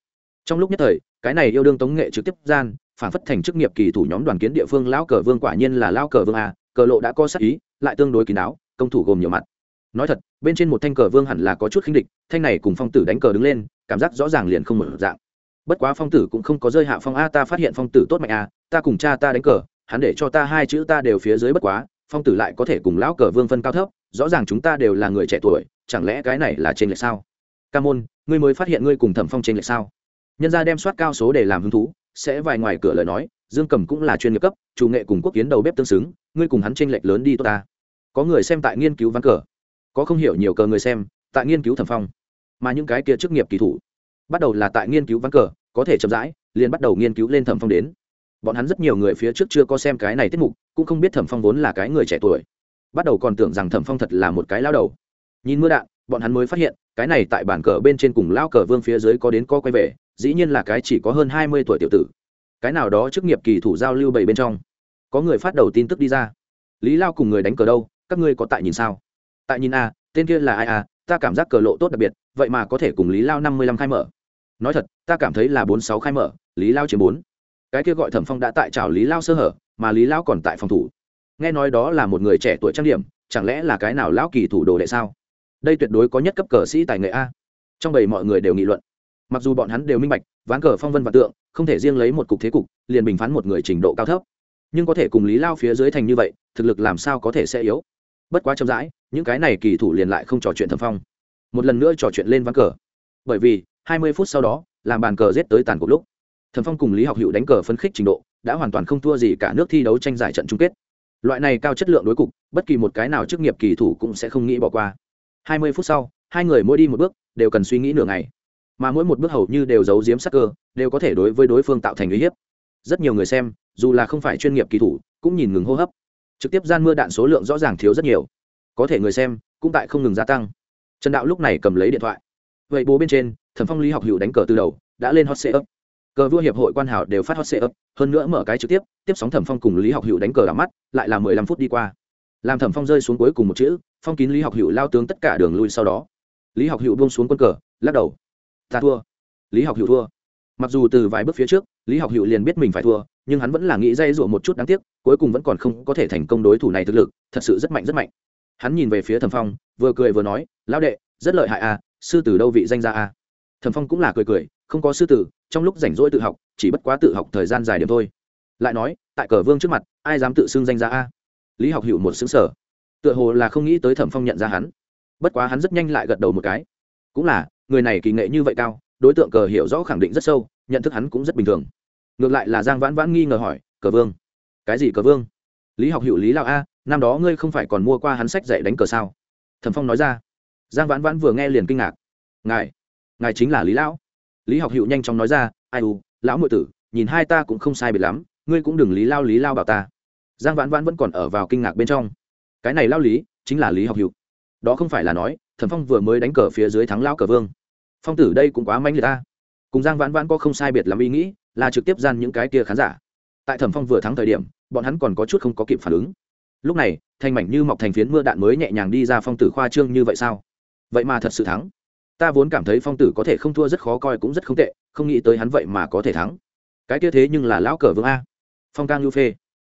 Trong lúc nhất thời, cái này yêu đương tống nghệ trực tiếp gian, phản phất thành chức nghiệp kỳ thủ nhóm đoàn kiến địa phương lão cờ vương quả nhiên là lão cờ vương a, cờ lộ đã có sắc ý, lại tương đối kín đáo, công thủ gồm nhiều mặt. Nói thật, bên trên một thanh cờ vương hẳn là có chút khinh địch, thanh này cùng phong tử đánh cờ đứng lên, cảm giác rõ ràng liền không mở dạng. Bất quá phong tử cũng không có rơi hạ phong a, ta phát hiện phong tử tốt mạnh a, ta cùng cha ta đánh cờ hắn để cho ta hai chữ ta đều phía dưới bất quá, phong tử lại có thể cùng lão cờ vương phân cao thấp, rõ ràng chúng ta đều là người trẻ tuổi, chẳng lẽ cái này là trên lệch sao? Ca môn, ngươi mới phát hiện ngươi cùng thẩm phong trên lệch sao? Nhân ra đem soát cao số để làm hứng thú, sẽ vài ngoài cửa lời nói, dương cầm cũng là chuyên nghiệp cấp, chủ nghệ cùng quốc kiến đầu bếp tương xứng, ngươi cùng hắn tranh lệch lớn đi tốt ta. Có người xem tại nghiên cứu ván cờ, có không hiểu nhiều cờ người xem, tại nghiên cứu thẩm phong. Mà những cái kia chức nghiệp kỳ thủ, bắt đầu là tại nghiên cứu ván cờ, có thể chậm rãi, liền bắt đầu nghiên cứu lên thẩm phong đến bọn hắn rất nhiều người phía trước chưa có xem cái này tiết mục, cũng không biết thẩm phong vốn là cái người trẻ tuổi. Bắt đầu còn tưởng rằng thẩm phong thật là một cái lao đầu. Nhìn mưa đạn, bọn hắn mới phát hiện, cái này tại bản cờ bên trên cùng lao cờ vương phía dưới có đến co quay về, dĩ nhiên là cái chỉ có hơn hai mươi tuổi tiểu tử. Cái nào đó chức nghiệp kỳ thủ giao lưu bảy bên trong. Có người phát đầu tin tức đi ra. Lý lao cùng người đánh cờ đâu, các ngươi có tại nhìn sao? Tại nhìn a tên kia là ai a ta cảm giác cờ lộ tốt đặc biệt, vậy mà có thể cùng lý lao năm mươi lăm khai mở. Nói thật, ta cảm thấy là bốn sáu khai mở, lý lao chiếm bốn cái kia gọi thẩm phong đã tại trào lý lao sơ hở, mà lý lao còn tại phòng thủ. Nghe nói đó là một người trẻ tuổi trang điểm, chẳng lẽ là cái nào lão kỳ thủ đồ đệ sao? Đây tuyệt đối có nhất cấp cờ sĩ tài nghệ a. Trong bầy mọi người đều nghị luận. Mặc dù bọn hắn đều minh bạch, ván cờ phong vân và tượng, không thể riêng lấy một cục thế cục, liền bình phán một người trình độ cao thấp. Nhưng có thể cùng lý lao phía dưới thành như vậy, thực lực làm sao có thể sẽ yếu? Bất quá chậm rãi, những cái này kỳ thủ liền lại không trò chuyện thẩm phong. Một lần nữa trò chuyện lên ván cờ. Bởi vì, hai mươi phút sau đó, làm bàn cờ giết tới tàn cuộc lúc. Thần phong cùng lý học hữu đánh cờ phấn khích trình độ, đã hoàn toàn không thua gì cả nước thi đấu tranh giải trận chung kết. Loại này cao chất lượng đối cục, bất kỳ một cái nào chức nghiệp kỳ thủ cũng sẽ không nghĩ bỏ qua. Hai mươi phút sau, hai người mỗi đi một bước, đều cần suy nghĩ nửa ngày. Mà mỗi một bước hầu như đều giấu giếm sắc cơ, đều có thể đối với đối phương tạo thành uy hiếp. Rất nhiều người xem, dù là không phải chuyên nghiệp kỳ thủ, cũng nhìn ngừng hô hấp. Trực tiếp gian mưa đạn số lượng rõ ràng thiếu rất nhiều. Có thể người xem, cũng tại không ngừng gia tăng. Trần đạo lúc này cầm lấy điện thoại. Vậy bố bên trên thẩm phong lý học hữu đánh cờ từ đầu, đã lên hot sê ấp cờ vua hiệp hội quan hảo đều phát hot sệ ấp hơn nữa mở cái trực tiếp tiếp sóng thẩm phong cùng lý học hữu đánh cờ đắm mắt, lại là mười lăm phút đi qua. Làm thẩm phong rơi xuống cuối cùng một chữ, phong kín lý học hữu lao tướng tất cả đường lui sau đó. Lý học hữu buông xuống quân cờ, lắc đầu. Ta thua. Lý học hữu thua. Mặc dù từ vài bước phía trước, lý học hữu liền biết mình phải thua, nhưng hắn vẫn là nghĩ dây dụa một chút đáng tiếc, cuối cùng vẫn còn không có thể thành công đối thủ này thực lực, thật sự rất mạnh rất mạnh. Hắn nhìn về phía thẩm phong, vừa cười vừa nói, lão đệ, rất lợi hại à sư từ đâu vị danh ra à? Thẩm phong cũng là cười cười không có sư tử, trong lúc rảnh rỗi tự học, chỉ bất quá tự học thời gian dài điểm thôi. Lại nói, tại cờ vương trước mặt, ai dám tự xưng danh ra a? Lý học hữu một xứng sở tựa hồ là không nghĩ tới thẩm phong nhận ra hắn. Bất quá hắn rất nhanh lại gật đầu một cái. Cũng là, người này kỳ nghệ như vậy cao, đối tượng cờ hiểu rõ khẳng định rất sâu, nhận thức hắn cũng rất bình thường. Ngược lại là giang vãn vãn nghi ngờ hỏi, cờ vương? Cái gì cờ vương? Lý học hữu lý lão a, năm đó ngươi không phải còn mua qua hắn sách dạy đánh cờ sao? Thẩm phong nói ra. Giang vãn vãn vừa nghe liền kinh ngạc. Ngài ngài chính là lý lão? Lý học hữu nhanh chóng nói ra, ai u, lão ngụy tử, nhìn hai ta cũng không sai biệt lắm, ngươi cũng đừng lý lao lý lao bảo ta. Giang vãn vãn vẫn còn ở vào kinh ngạc bên trong. Cái này lao lý chính là lý học hữu. Đó không phải là nói thẩm phong vừa mới đánh cờ phía dưới thắng lao cờ vương. Phong tử đây cũng quá manh liệt ta cùng giang vãn vãn có không sai biệt làm ý nghĩ, là trực tiếp gian những cái kia khán giả. Tại thẩm phong vừa thắng thời điểm, bọn hắn còn có chút không có kịp phản ứng. Lúc này thành mảnh như mọc thành phiến mưa đạn mới nhẹ nhàng đi ra phong tử khoa trương như vậy sao? Vậy mà thật sự thắng ta vốn cảm thấy phong tử có thể không thua rất khó coi cũng rất không tệ, không nghĩ tới hắn vậy mà có thể thắng. Cái kia thế nhưng là lão cờ vương a. Phong cang lưu phê.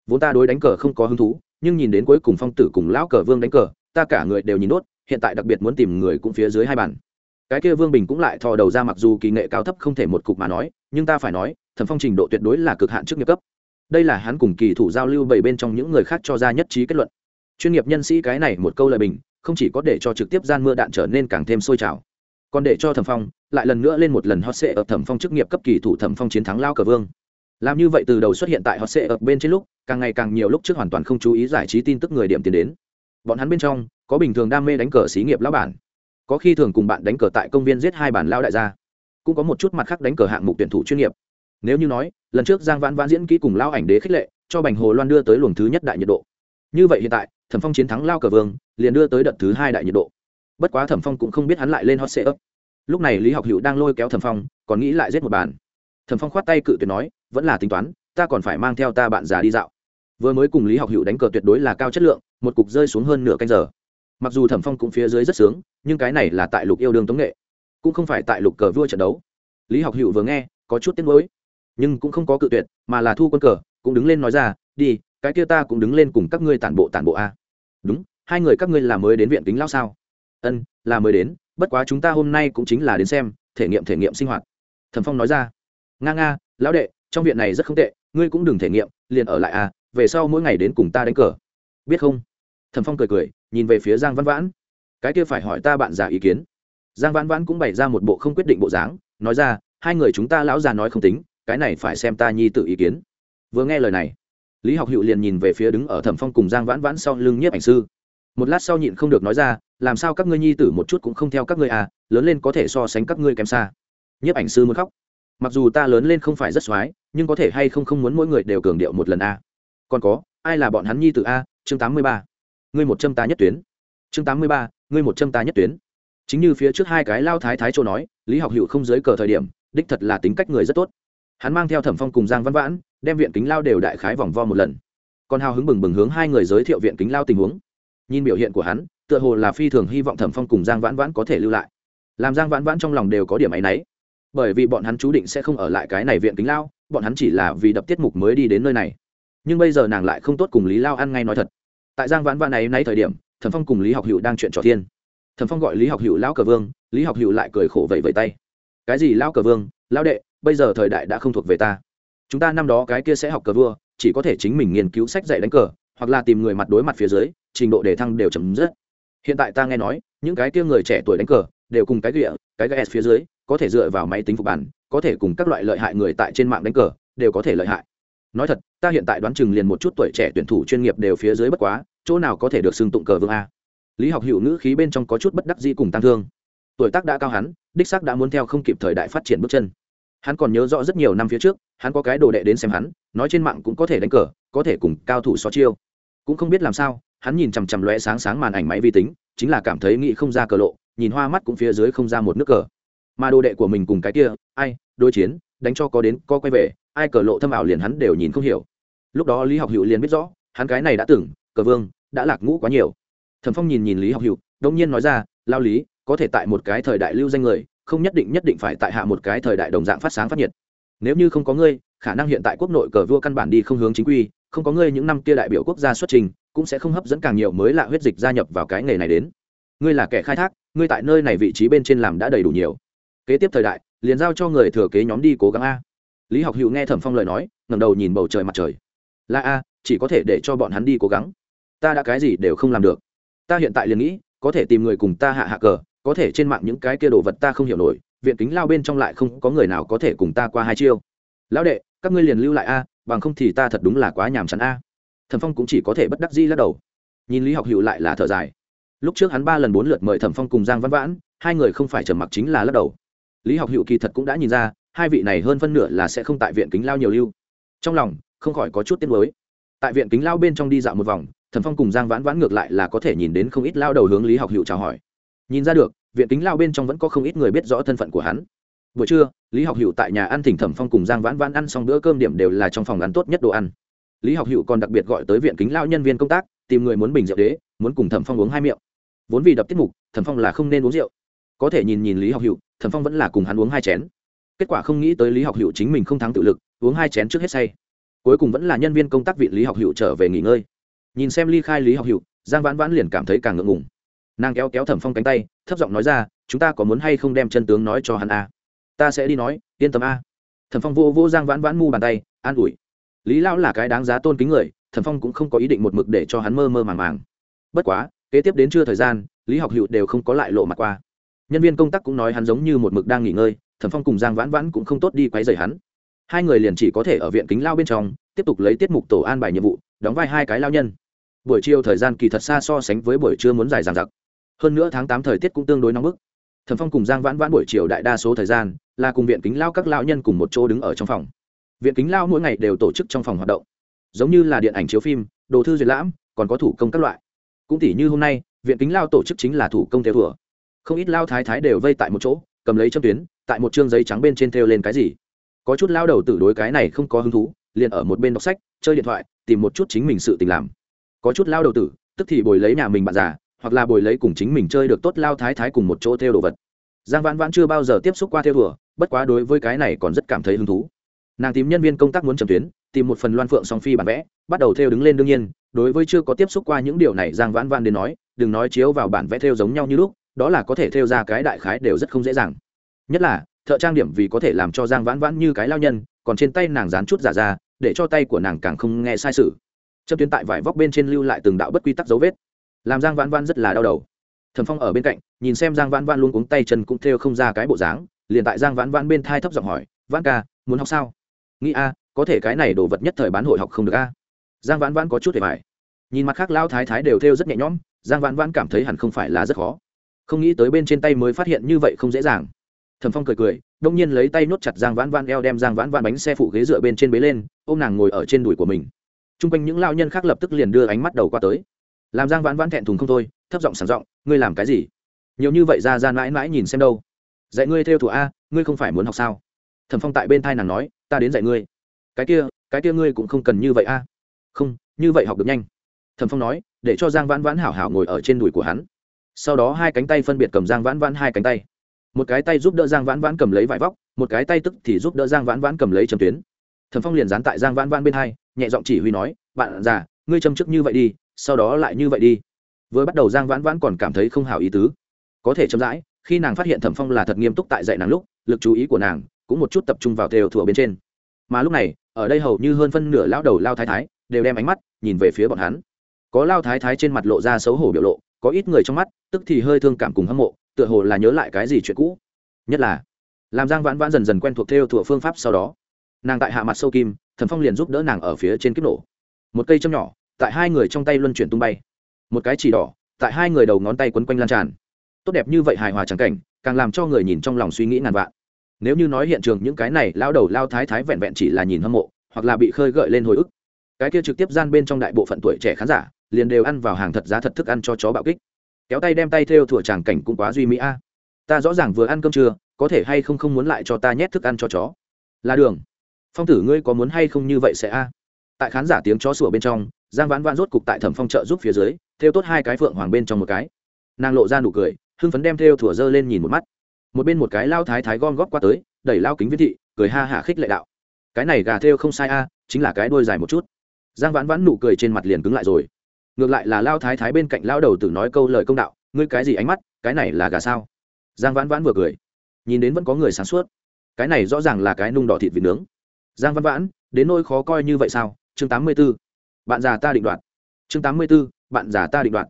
Vốn ta đối đánh cờ không có hứng thú, nhưng nhìn đến cuối cùng phong tử cùng lão cờ vương đánh cờ, ta cả người đều nhìn nốt hiện tại đặc biệt muốn tìm người cũng phía dưới hai bàn. Cái kia vương bình cũng lại thò đầu ra mặc dù kỳ nghệ cao thấp không thể một cục mà nói, nhưng ta phải nói, thẩm phong trình độ tuyệt đối là cực hạn trước nghiệp cấp. Đây là hắn cùng kỳ thủ giao lưu bảy bên trong những người khác cho ra nhất trí kết luận. Chuyên nghiệp nhân sĩ cái này một câu lời bình, không chỉ có để cho trực tiếp gian mưa đạn trở nên càng thêm sôi trào còn để cho thẩm phong, lại lần nữa lên một lần hot sệ ở thẩm phong chức nghiệp cấp kỳ thủ thẩm phong chiến thắng lao cờ vương. Làm như vậy từ đầu xuất hiện tại hot sệ ở bên trên lúc, càng ngày càng nhiều lúc trước hoàn toàn không chú ý giải trí tin tức người điểm tiến đến. Bọn hắn bên trong, có bình thường đam mê đánh cờ xí nghiệp lão bản. Có khi thường cùng bạn đánh cờ tại công viên giết hai bản lao đại gia. Cũng có một chút mặt khác đánh cờ hạng mục tuyển thủ chuyên nghiệp. Nếu như nói, lần trước giang vãn vãn diễn kỹ cùng lao ảnh đế khích lệ, cho bành hồ loan đưa tới luồng thứ nhất đại nhiệt độ. Như vậy hiện tại, thẩm phong chiến thắng lao cờ vương, liền đưa tới đợt thứ hai đại nhiệt độ bất quá thẩm phong cũng không biết hắn lại lên hot sê ấp. Lúc này lý học hữu đang lôi kéo thẩm phong, còn nghĩ lại giết một bàn. Thẩm phong khoát tay cự tuyệt nói, vẫn là tính toán, ta còn phải mang theo ta bạn già đi dạo. Vừa mới cùng lý học hữu đánh cờ tuyệt đối là cao chất lượng, một cục rơi xuống hơn nửa canh giờ. Mặc dù thẩm phong cũng phía dưới rất sướng, nhưng cái này là tại lục yêu đương tống nghệ, cũng không phải tại lục cờ vua trận đấu. Lý học hữu vừa nghe, có chút tiếc nuối, nhưng cũng không có cự tuyệt, mà là thu quân cờ, cũng đứng lên nói ra, đi, cái kia ta cũng đứng lên cùng các ngươi tản bộ tản bộ a. Đúng, hai người các ngươi là mới đến viện kính lao sao? Ân, là mới đến, bất quá chúng ta hôm nay cũng chính là đến xem, thể nghiệm thể nghiệm sinh hoạt. Thẩm phong nói ra. Nga nga, lão đệ, trong viện này rất không tệ, ngươi cũng đừng thể nghiệm, liền ở lại à về sau mỗi ngày đến cùng ta đánh cờ. Biết không? Thẩm phong cười cười, nhìn về phía giang văn vãn. Cái kia phải hỏi ta bạn già ý kiến. Giang văn vãn cũng bày ra một bộ không quyết định bộ dáng, nói ra, hai người chúng ta lão già nói không tính, cái này phải xem ta nhi tự ý kiến. Vừa nghe lời này, lý học hữu liền nhìn về phía đứng ở thẩm phong cùng giang vãn vãn sau lưng nhiếp ảnh sư một lát sau nhịn không được nói ra, làm sao các ngươi nhi tử một chút cũng không theo các ngươi à lớn lên có thể so sánh các ngươi kém xa. Nhiếp ảnh sư muốn khóc. Mặc dù ta lớn lên không phải rất x o á i nhưng có thể hay không không muốn mỗi người đều cường điệu một lần a còn có, ai là bọn hắn nhi tử a chương tám mươi ba. Ngươi một châm ta nhất tuyến. Chương tám mươi ba, ngươi một châm ta nhất tuyến. Chính như phía trước hai cái lao thái thái châu nói, lý học hữu không dưới cờ thời điểm, đích thật là tính cách người rất tốt. Hắn mang theo thẩm phong cùng giang văn vãn, đem viện kính lao đều đại khái vòng vo một lần. Còn hào hứng bừng bừng hướng hai người giới thiệu viện kính lao tình huống nhìn biểu hiện của hắn, tựa hồ là phi thường hy vọng thẩm phong cùng giang vãn vãn có thể lưu lại. Làm giang vãn vãn trong lòng đều có điểm áy náy. Bởi vì bọn hắn chú định sẽ không ở lại cái này viện kính lao, bọn hắn chỉ là vì đập tiết mục mới đi đến nơi này. Nhưng bây giờ nàng lại không tốt cùng lý lao ăn ngay nói thật. Tại giang vãn vãn này nay thời điểm, thẩm phong cùng lý học hữu đang chuyện trò thiên. Thẩm phong gọi lý học hữu lão cờ vương, lý học hữu lại cười khổ vậy vẫy tay. Cái gì lão cờ vương? Lão đệ, bây giờ thời đại đã không thuộc về ta. Chúng ta năm đó cái kia sẽ học cờ vua, chỉ có thể chính mình nghiên cứu sách dạy đánh cờ, hoặc là tìm người mặt đối mặt phía dưới trình độ đề thăng đều chấm dứt. Hiện tại ta nghe nói, những cái kia người trẻ tuổi đánh cờ, đều cùng cái ghịa cái ghẹ phía dưới, có thể dựa vào máy tính phục bản, có thể cùng các loại lợi hại người tại trên mạng đánh cờ, đều có thể lợi hại. Nói thật, ta hiện tại đoán chừng liền một chút tuổi trẻ tuyển thủ chuyên nghiệp đều phía dưới bất quá, chỗ nào có thể được xưng tụng cờ vương a. Lý học hữu ngữ khí bên trong có chút bất đắc dĩ cùng tăng thương. Tuổi tác đã cao hắn, đích xác đã muốn theo không kịp thời đại phát triển bước chân. Hắn còn nhớ rõ rất nhiều năm phía trước, hắn có cái đồ đệ đến xem hắn, nói trên mạng cũng có thể đánh cờ, có thể cùng cao thủ so chiêu. Cũng không biết làm sao hắn nhìn chằm chằm lóe sáng sáng màn ảnh máy vi tính, chính là cảm thấy nghĩ không ra cờ lộ, nhìn hoa mắt cũng phía dưới không ra một nước cờ. Mà đồ đệ của mình cùng cái kia, ai, đối chiến, đánh cho có đến, có quay về, ai cờ lộ thâm ảo liền hắn đều nhìn không hiểu. Lúc đó lý học hữu liền biết rõ, hắn cái này đã từng, cờ vương, đã lạc ngũ quá nhiều. Thẩm phong nhìn nhìn lý học hữu, đông nhiên nói ra, lao lý, có thể tại một cái thời đại lưu danh người, không nhất định nhất định phải tại hạ một cái thời đại đồng dạng phát sáng phát nhiệt. Nếu như không có ngươi, khả năng hiện tại quốc nội cờ vua căn bản đi không hướng chính quy, không có ngươi những năm kia đại biểu quốc gia xuất trình cũng sẽ không hấp dẫn càng nhiều mới lạ huyết dịch gia nhập vào cái nghề này đến. Ngươi là kẻ khai thác, ngươi tại nơi này vị trí bên trên làm đã đầy đủ nhiều. Kế tiếp thời đại, liền giao cho người thừa kế nhóm đi cố gắng a. Lý học hữu nghe thẩm phong lời nói, ngẩng đầu nhìn bầu trời mặt trời. Là a, chỉ có thể để cho bọn hắn đi cố gắng. Ta đã cái gì đều không làm được. Ta hiện tại liền nghĩ, có thể tìm người cùng ta hạ hạ cờ, có thể trên mạng những cái kia đồ vật ta không hiểu nổi, viện kính lao bên trong lại không có người nào có thể cùng ta qua hai chiêu. Lão đệ, các ngươi liền lưu lại a, bằng không thì ta thật đúng là quá nhàm chán a thẩm phong cũng chỉ có thể bất đắc di lắc đầu. Nhìn lý học hữu lại là thở dài. Lúc trước hắn ba lần bốn lượt mời thẩm phong cùng giang văn vãn, hai người không phải trầm mặc chính là lắc đầu. Lý học hữu kỳ thật cũng đã nhìn ra, hai vị này hơn phân nửa là sẽ không tại viện kính lao nhiều lưu. Trong lòng, không khỏi có chút tiếc nuối. Tại viện kính lao bên trong đi dạo một vòng, thẩm phong cùng giang vãn vãn ngược lại là có thể nhìn đến không ít lao đầu hướng lý học hữu chào hỏi. Nhìn ra được, viện kính lao bên trong vẫn có không ít người biết rõ thân phận của hắn. Buổi trưa, lý học hữu tại nhà ăn thỉnh thẩm phong cùng giang vãn vãn ăn xong bữa cơm điểm đều là trong phòng ăn tốt nhất đồ ăn lý học hữu còn đặc biệt gọi tới viện kính lao nhân viên công tác, tìm người muốn bình rượu đế, muốn cùng thẩm phong uống hai miệng. Vốn vì đập tiết mục, thẩm phong là không nên uống rượu. Có thể nhìn nhìn lý học hữu, thẩm phong vẫn là cùng hắn uống hai chén. Kết quả không nghĩ tới lý học hữu chính mình không thắng tự lực, uống hai chén trước hết say. Cuối cùng vẫn là nhân viên công tác viện lý học hữu trở về nghỉ ngơi. Nhìn xem ly khai lý học hữu, giang vãn vãn liền cảm thấy càng ngượng ngùng. Nàng kéo kéo thẩm phong cánh tay, thấp giọng nói ra, chúng ta có muốn hay không đem chân tướng nói cho hắn a ta sẽ đi nói, yên tâm a thẩm phong vô vô giang vãn vãn mu bàn tay, an ủi lý lão là cái đáng giá tôn kính người, Thần phong cũng không có ý định một mực để cho hắn mơ mơ màng màng. Bất quá, kế tiếp đến trưa thời gian, lý học hữu đều không có lại lộ mặt qua. Nhân viên công tác cũng nói hắn giống như một mực đang nghỉ ngơi, Thần phong cùng giang vãn vãn cũng không tốt đi quấy rầy hắn. Hai người liền chỉ có thể ở viện kính lao bên trong, tiếp tục lấy tiết mục tổ an bài nhiệm vụ, đóng vai hai cái lao nhân. Buổi chiều thời gian kỳ thật xa so sánh với buổi trưa muốn dài dằng dặc. Hơn nữa tháng tám thời tiết cũng tương đối nóng bức. Thần phong cùng giang vãn vãn buổi chiều đại đa số thời gian là cùng viện kính lao các lao nhân cùng một chỗ đứng ở trong phòng viện kính lao mỗi ngày đều tổ chức trong phòng hoạt động. Giống như là điện ảnh chiếu phim, đồ thư duyệt lãm, còn có thủ công các loại. Cũng tỷ như hôm nay, viện kính lao tổ chức chính là thủ công theo thùa không ít lao thái thái đều vây tại một chỗ, cầm lấy châm tuyến, tại một chương giấy trắng bên trên thêu lên cái gì. Có chút lao đầu tử đối cái này không có hứng thú, liền ở một bên đọc sách, chơi điện thoại, tìm một chút chính mình sự tình làm. Có chút lao đầu tử, tức thì bồi lấy nhà mình bạn già, hoặc là bồi lấy cùng chính mình chơi được tốt lao thái thái cùng một chỗ theo đồ vật. Giang vãn vãn chưa bao giờ tiếp xúc qua theo đùa bất quá đối với cái này còn rất cảm thấy hứng thú nàng tìm nhân viên công tác muốn trầm tuyến, tìm một phần loan phượng song phi bản vẽ, bắt đầu theo đứng lên đương nhiên, đối với chưa có tiếp xúc qua những điều này giang vãn vãn đến nói, đừng nói chiếu vào bản vẽ theo giống nhau như lúc, đó là có thể theo ra cái đại khái đều rất không dễ dàng. Nhất là, thợ trang điểm vì có thể làm cho giang vãn vãn như cái lao nhân, còn trên tay nàng dán chút giả ra, để cho tay của nàng càng không nghe sai sự. Châm tuyến tại vải vóc bên trên lưu lại từng đạo bất quy tắc dấu vết. Làm giang vãn vãn rất là đau đầu. Thẩm phong ở bên cạnh, nhìn xem giang vãn vãn luôn cuống tay chân cũng theo không ra cái bộ dáng, liền tại giang vãn vãn bên thai thấp giọng hỏi, vãn ca, muốn học sao? Nghĩ, a, có thể cái này đồ vật nhất thời bán hội học không được, a. Giang vãn vãn có chút để bài. Nhìn mặt khác lao thái thái đều theo rất nhẹ nhõm, giang vãn vãn cảm thấy hẳn không phải là rất khó. Không nghĩ tới bên trên tay mới phát hiện như vậy không dễ dàng. Thẩm phong cười cười, đông nhiên lấy tay nốt chặt giang vãn vãn eo đem giang vãn vãn bánh xe phụ ghế dựa bên trên bế lên ô m nàng ngồi ở trên đùi của mình. T r u n g quanh những lao nhân khác lập tức liền đưa ánh mắt đầu qua tới. Làm giang vãn vãn thẹn thùng không thôi, thấp giọng sảng giọng, ngươi làm cái gì? Nhiều như vậy ra ra mãi mãi nhìn xem đâu. Dạy ngươi theo thủ a, ngươi không phải muốn học sao? Thẩm phong tại bên thai nàng nói, ta đến dạy ngươi. Cái kia cái kia ngươi cũng không cần như vậy a. Không, như vậy học được nhanh. Thẩm phong nói, để cho giang vãn vãn hảo hảo ngồi ở trên đùi của hắn. Sau đó hai cánh tay phân biệt cầm giang vãn vãn hai cánh tay. Một cái tay giúp đỡ giang vãn vãn cầm lấy vải vóc, một cái tay tức thì giúp đỡ giang vãn vãn cầm lấy châm tuyến. Thẩm phong liền dán tại giang vãn vãn bên hai, nhẹ giọng chỉ huy nói, bạn già, ngươi châm chức như vậy đi, sau đó lại như vậy đi. Vừa bắt đầu giang vãn vãn còn cảm thấy không hảo ý tứ. Có thể chậm rãi, khi nàng phát hiện thẩm phong là thật nghiêm túc tại dạy nàng lúc, lực chú ý của nàng cũng một chút tập trung vào thều thủa bên trên. Mà lúc này, ở đây hầu như hơn phân nửa lao đầu lao thái thái đều đem ánh mắt nhìn về phía bọn hắn. Có lao thái thái trên mặt lộ ra xấu hổ biểu lộ, có ít người trong mắt tức thì hơi thương cảm cùng hâm mộ, tựa hồ là nhớ lại cái gì chuyện cũ. Nhất là, làm giang vãn vãn dần dần quen thuộc theo thủa phương pháp sau đó, nàng tại hạ mặt sâu kim, thần phong liền giúp đỡ nàng ở phía trên kiếp nổ. Một cây châm nhỏ, tại hai người trong tay luân chuyển tung bay. Một cái chỉ đỏ, tại hai người đầu ngón tay quấn quanh lan tràn. Tốt đẹp như vậy hài hòa trắng cảnh, càng làm cho người nhìn trong lòng suy nghĩ ngàn vạn nếu như nói hiện trường những cái này, lao đầu, lao thái thái vẹn vẹn chỉ là nhìn hâm mộ, hoặc là bị khơi gợi lên hồi ức. Cái kia trực tiếp gian bên trong đại bộ phận tuổi trẻ khán giả, liền đều ăn vào hàng thật giá thật thức ăn cho chó bạo kích. Kéo tay đem tay theo thủa tràng cảnh cũng quá duy mỹ a. Ta rõ ràng vừa ăn cơm trưa, có thể hay không không muốn lại cho ta nhét thức ăn cho chó? Là đường. Phong tử ngươi có muốn hay không như vậy sẽ a? Tại khán giả tiếng chó sủa bên trong, giang vãn vãn rốt cục tại thẩm phong trợ giúp phía dưới, theo tốt hai cái phượng hoàng bên trong một cái. Nàng lộ ra nụ cười, hưng phấn đem theo thủa dơ lên nhìn một mắt một bên một cái lao thái thái gom góp qua tới, đẩy lao kính viễn thị, cười ha hả khích lệ đạo. Cái này gà theo không sai a, chính là cái đôi dài một chút. Giang vãn vãn nụ cười trên mặt liền cứng lại rồi. Ngược lại là lao thái thái bên cạnh lao đầu tử nói câu lời công đạo, ngươi cái gì ánh mắt, cái này là gà sao? Giang vãn vãn vừa cười. Nhìn đến vẫn có người sáng suốt. Cái này rõ ràng là cái nung đỏ thịt vịt nướng. Giang vãn vãn, đến nỗi khó coi như vậy sao? Chương tám mươi b ố bạn già ta định đoạt. Chương tám mươi b ố bạn già ta định đoạt.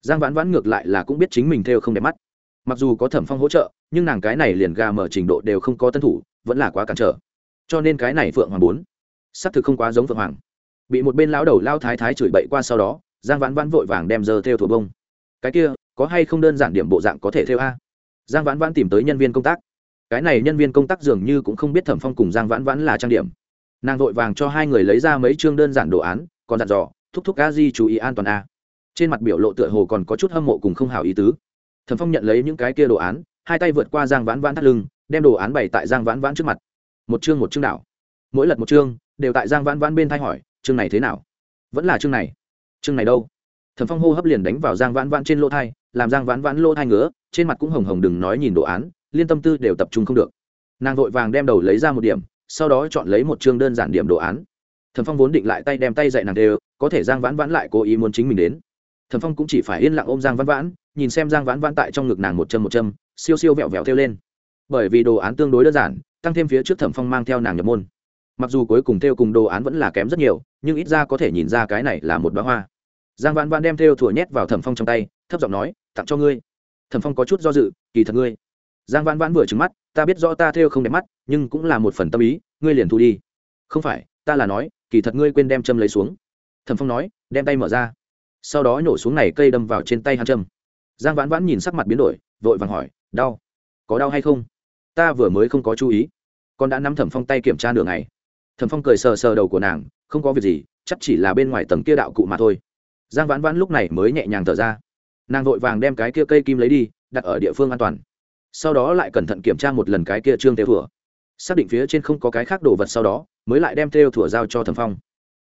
Giang vãn vãn ngược lại là cũng biết chính mình theo không đẹp mắt mặc dù có thẩm phong hỗ trợ, nhưng nàng cái này liền gà mở trình độ đều không có tân thủ, vẫn là quá cản trở. Cho nên cái này phượng hoàng bốn, xác thực không quá giống phượng hoàng. Bị một bên lão đầu lao thái thái chửi bậy qua sau đó, giang vãn vãn vội vàng đem giờ theo thủ bông. Cái kia, có hay không đơn giản điểm bộ dạng có thể theo a? Giang vãn vãn tìm tới nhân viên công tác. Cái này nhân viên công tác dường như cũng không biết thẩm phong cùng giang vãn vãn là trang điểm. Nàng vội vàng cho hai người lấy ra mấy chương đơn giản đồ án, còn dặn dò, thúc thúc a di chú ý an toàn a. Trên mặt biểu lộ tựa hồ còn có chút hâm mộ cùng không hào ý tứ thẩm phong nhận lấy những cái kia đồ án, hai tay vượt qua giang vãn vãn thắt lưng, đem đồ án bày tại giang vãn vãn trước mặt. Một chương một chương đảo. Mỗi lần một chương, đều tại giang vãn vãn bên thay hỏi, chương này thế nào? Vẫn là chương này. Chương này đâu? Thẩm phong hô hấp liền đánh vào giang vãn vãn trên lỗ thai, làm giang vãn vãn lỗ thai ngứa, trên mặt cũng hồng hồng đừng nói nhìn đồ án, liên tâm tư đều tập trung không được. Nàng vội vàng đem đầu lấy ra một điểm, sau đó chọn lấy một chương đơn giản điểm đồ án. Thẩm phong vốn định lại tay đem tay dạy nàng đều, có thể giang vãn vãn lại cố ý muốn chính mình đến thẩm phong cũng chỉ phải yên lặng ôm giang vãn vãn, nhìn xem giang vãn vãn tại trong ngực nàng một châm một châm, siêu siêu vẹo vẹo theo lên. Bởi vì đồ án tương đối đơn giản, tăng thêm phía trước thẩm phong mang theo nàng nhập môn. Mặc dù cuối cùng theo cùng đồ án vẫn là kém rất nhiều, nhưng ít ra có thể nhìn ra cái này là một bá hoa. Giang vãn vãn đem theo thủa nhét vào thẩm phong trong tay, thấp giọng nói, tặng cho ngươi. Thẩm phong có chút do dự, kỳ thật ngươi. Giang vãn vãn vừa trứng mắt, ta biết rõ ta theo không đẹp mắt, nhưng cũng là một phần tâm ý, ngươi liền thu đi. Không phải, ta là nói, kỳ thật ngươi quên đem châm lấy xuống. Thẩm phong nói, đem tay mở ra sau đó nhổ xuống này cây đâm vào trên tay hắn châm giang vãn vãn nhìn sắc mặt biến đổi, vội vàng hỏi, đau, có đau hay không? Ta vừa mới không có chú ý, con đã nắm thẩm phong tay kiểm tra nửa ngày. Thẩm phong cười sờ sờ đầu của nàng, không có việc gì, chắc chỉ là bên ngoài tầng kia đạo cụ mà thôi. Giang vãn vãn lúc này mới nhẹ nhàng thở ra. Nàng vội vàng đem cái kia cây kim lấy đi, đặt ở địa phương an toàn. Sau đó lại cẩn thận kiểm tra một lần cái kia trương tê thủa xác định phía trên không có cái khác đồ vật sau đó, mới lại đem tê thủa giao cho thẩm phong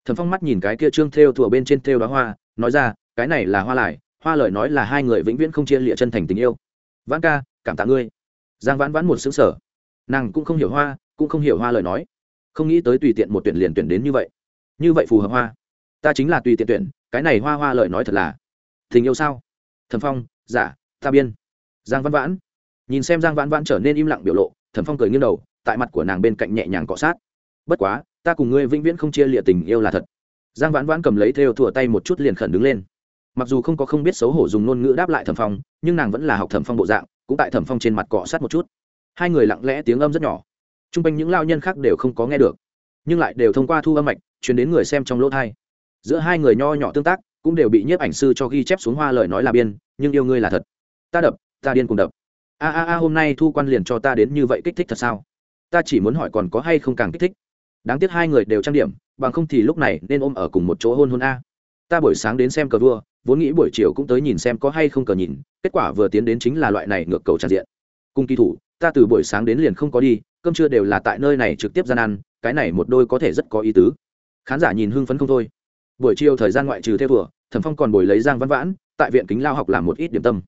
thẩm phong mắt nhìn cái kia trương theo thủa bên trên theo đó hoa nói ra cái này là hoa lại hoa lời nói là hai người vĩnh viễn không chia lịa chân thành tình yêu. Vãn ca cảm tạ ngươi. Giang vãn vãn một xứng sở nàng cũng không hiểu hoa cũng không hiểu hoa lời nói. Không nghĩ tới tùy tiện một tuyển liền tuyển đến như vậy. Như vậy phù hợp hoa. Ta chính là tùy tiện tuyển cái này hoa hoa lời nói thật là tình yêu sao? Thẩm phong giả dạ, ta biên. Giang văn vãn nhìn xem giang vãn vãn trở nên im lặng biểu lộ thẩm phong cười nghiêng đầu tại mặt của nàng bên cạnh nhẹ nhàng cọ sát. Bất quá ta cùng ngươi vĩnh viễn không chia lịa tình yêu là thật. Giang vãn vãn cầm lấy theo thủa tay một chút liền khẩn đứng lên. Mặc dù không có không biết xấu hổ dùng ngôn ngữ đáp lại thẩm phong, nhưng nàng vẫn là học thẩm phong bộ dạng, cũng tại thẩm phong trên mặt cọ sát một chút. Hai người lặng lẽ tiếng âm rất nhỏ. T r u n g quanh những lao nhân khác đều không có nghe được, nhưng lại đều thông qua thu âm mạch chuyển đến người xem trong lỗ thai. Giữa hai người nho nhỏ tương tác, cũng đều bị nhiếp ảnh sư cho ghi chép xuống hoa lời nói là biên, nhưng yêu ngươi là thật. Ta đập, ta điên cùng đập. A a a, hôm nay thu quan liền cho ta đến như vậy kích thích thật sao? Ta chỉ muốn hỏi còn có hay không càng kích thích đáng tiếc hai người đều trang điểm, bằng không thì lúc này nên ôm ở cùng một chỗ hôn hôn a. Ta buổi sáng đến xem cờ vua, vốn nghĩ buổi chiều cũng tới nhìn xem có hay không cờ nhìn, kết quả vừa tiến đến chính là loại này ngược cầu tràn diện. Cùng kỳ thủ, ta từ buổi sáng đến liền không có đi, cơm trưa đều là tại nơi này trực tiếp gian ăn, cái này một đôi có thể rất có ý tứ. Khán giả nhìn hưng phấn không thôi. Buổi chiều thời gian ngoại trừ theo vừa, thẩm phong còn bồi lấy giang văn vãn, tại viện kính lao học làm một ít điểm tâm.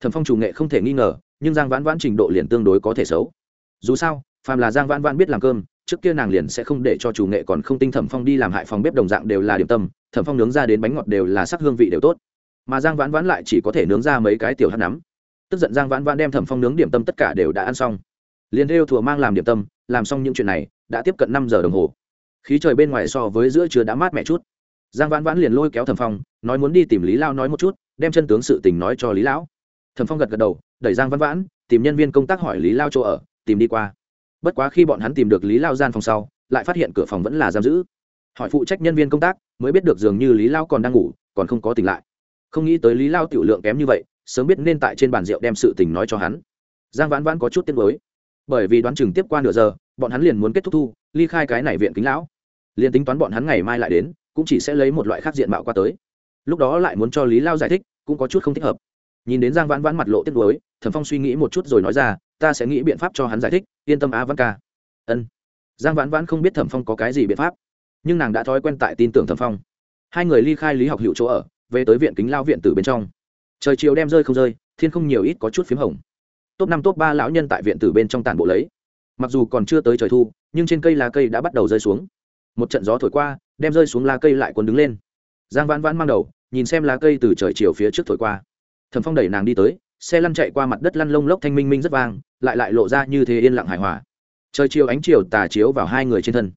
Thẩm phong chủ nghệ không thể nghi ngờ, nhưng giang vãn vãn trình độ liền tương đối có thể xấu. Dù sao, phàm là giang vãn vãn biết làm cơm trước kia nàng liền sẽ không để cho chủ nghệ còn không tinh thẩm phong đi làm hại phòng bếp đồng dạng đều là điểm tâm, thẩm phong nướng ra đến bánh ngọt đều là sắc hương vị đều tốt. Mà giang vãn vãn lại chỉ có thể nướng ra mấy cái tiểu hát nắm. Tức giận giang vãn vãn đem thẩm phong nướng điểm tâm tất cả đều đã ăn xong. Liền theo thùa mang làm điểm tâm, làm xong những chuyện này, đã tiếp cận năm giờ đồng hồ. Khí trời bên ngoài so với giữa trưa đã mát mẻ chút. Giang vãn vãn liền lôi kéo thẩm phong, nói muốn đi tìm lý lao nói một chút, đem chân tướng sự tình nói cho lý lão. Thẩm phong gật gật đầu, đẩy giang vãn vãn, tìm nhân viên công tác hỏi lý lao chỗ ở, tìm đi qua bất quá khi bọn hắn tìm được lý lao gian phòng sau, lại phát hiện cửa phòng vẫn là giam giữ. Hỏi phụ trách nhân viên công tác, mới biết được dường như lý lao còn đang ngủ, còn không có tỉnh lại. Không nghĩ tới lý lao tiểu lượng kém như vậy, sớm biết nên tại trên bàn rượu đem sự tình nói cho hắn. Giang vãn vãn có chút tiếc nuối. Bởi vì đoán chừng tiếp qua nửa giờ, bọn hắn liền muốn kết thúc thu, ly khai cái này viện kính lão. Liền tính toán bọn hắn ngày mai lại đến, cũng chỉ sẽ lấy một loại khác diện mạo qua tới. Lúc đó lại muốn cho lý lao giải thích, cũng có chút không thích hợp. Nhìn đến giang vãn vãn mặt lộ tiếc nuối, thẩm phong suy nghĩ một chút rồi nói ra ta sẽ nghĩ biện pháp cho hắn giải thích, yên tâm á văn ca. Ân. Giang vãn vãn không biết thẩm phong có cái gì biện pháp, nhưng nàng đã thói quen tại tin tưởng thẩm phong. Hai người ly khai lý học hiệu chỗ ở, về tới viện kính lao viện từ bên trong. Trời chiều đem rơi không rơi, thiên không nhiều ít có chút p h í m hồng. Top năm, top ba lão nhân tại viện tử bên trong tàn bộ lấy. Mặc dù còn chưa tới trời thu, nhưng trên cây lá cây đã bắt đầu rơi xuống. Một trận gió thổi qua, đem rơi xuống lá cây lại quấn đứng lên. Giang vãn vãn mang đầu, nhìn xem lá cây từ trời chiều phía trước thổi qua. Thẩm phong đẩy nàng đi tới xe lăn chạy qua mặt đất lăn lông lốc thanh minh minh rất vang, lại lại lộ ra như thế yên lặng hài hòa. Trời chiều ánh chiều tà chiếu vào hai người trên thân.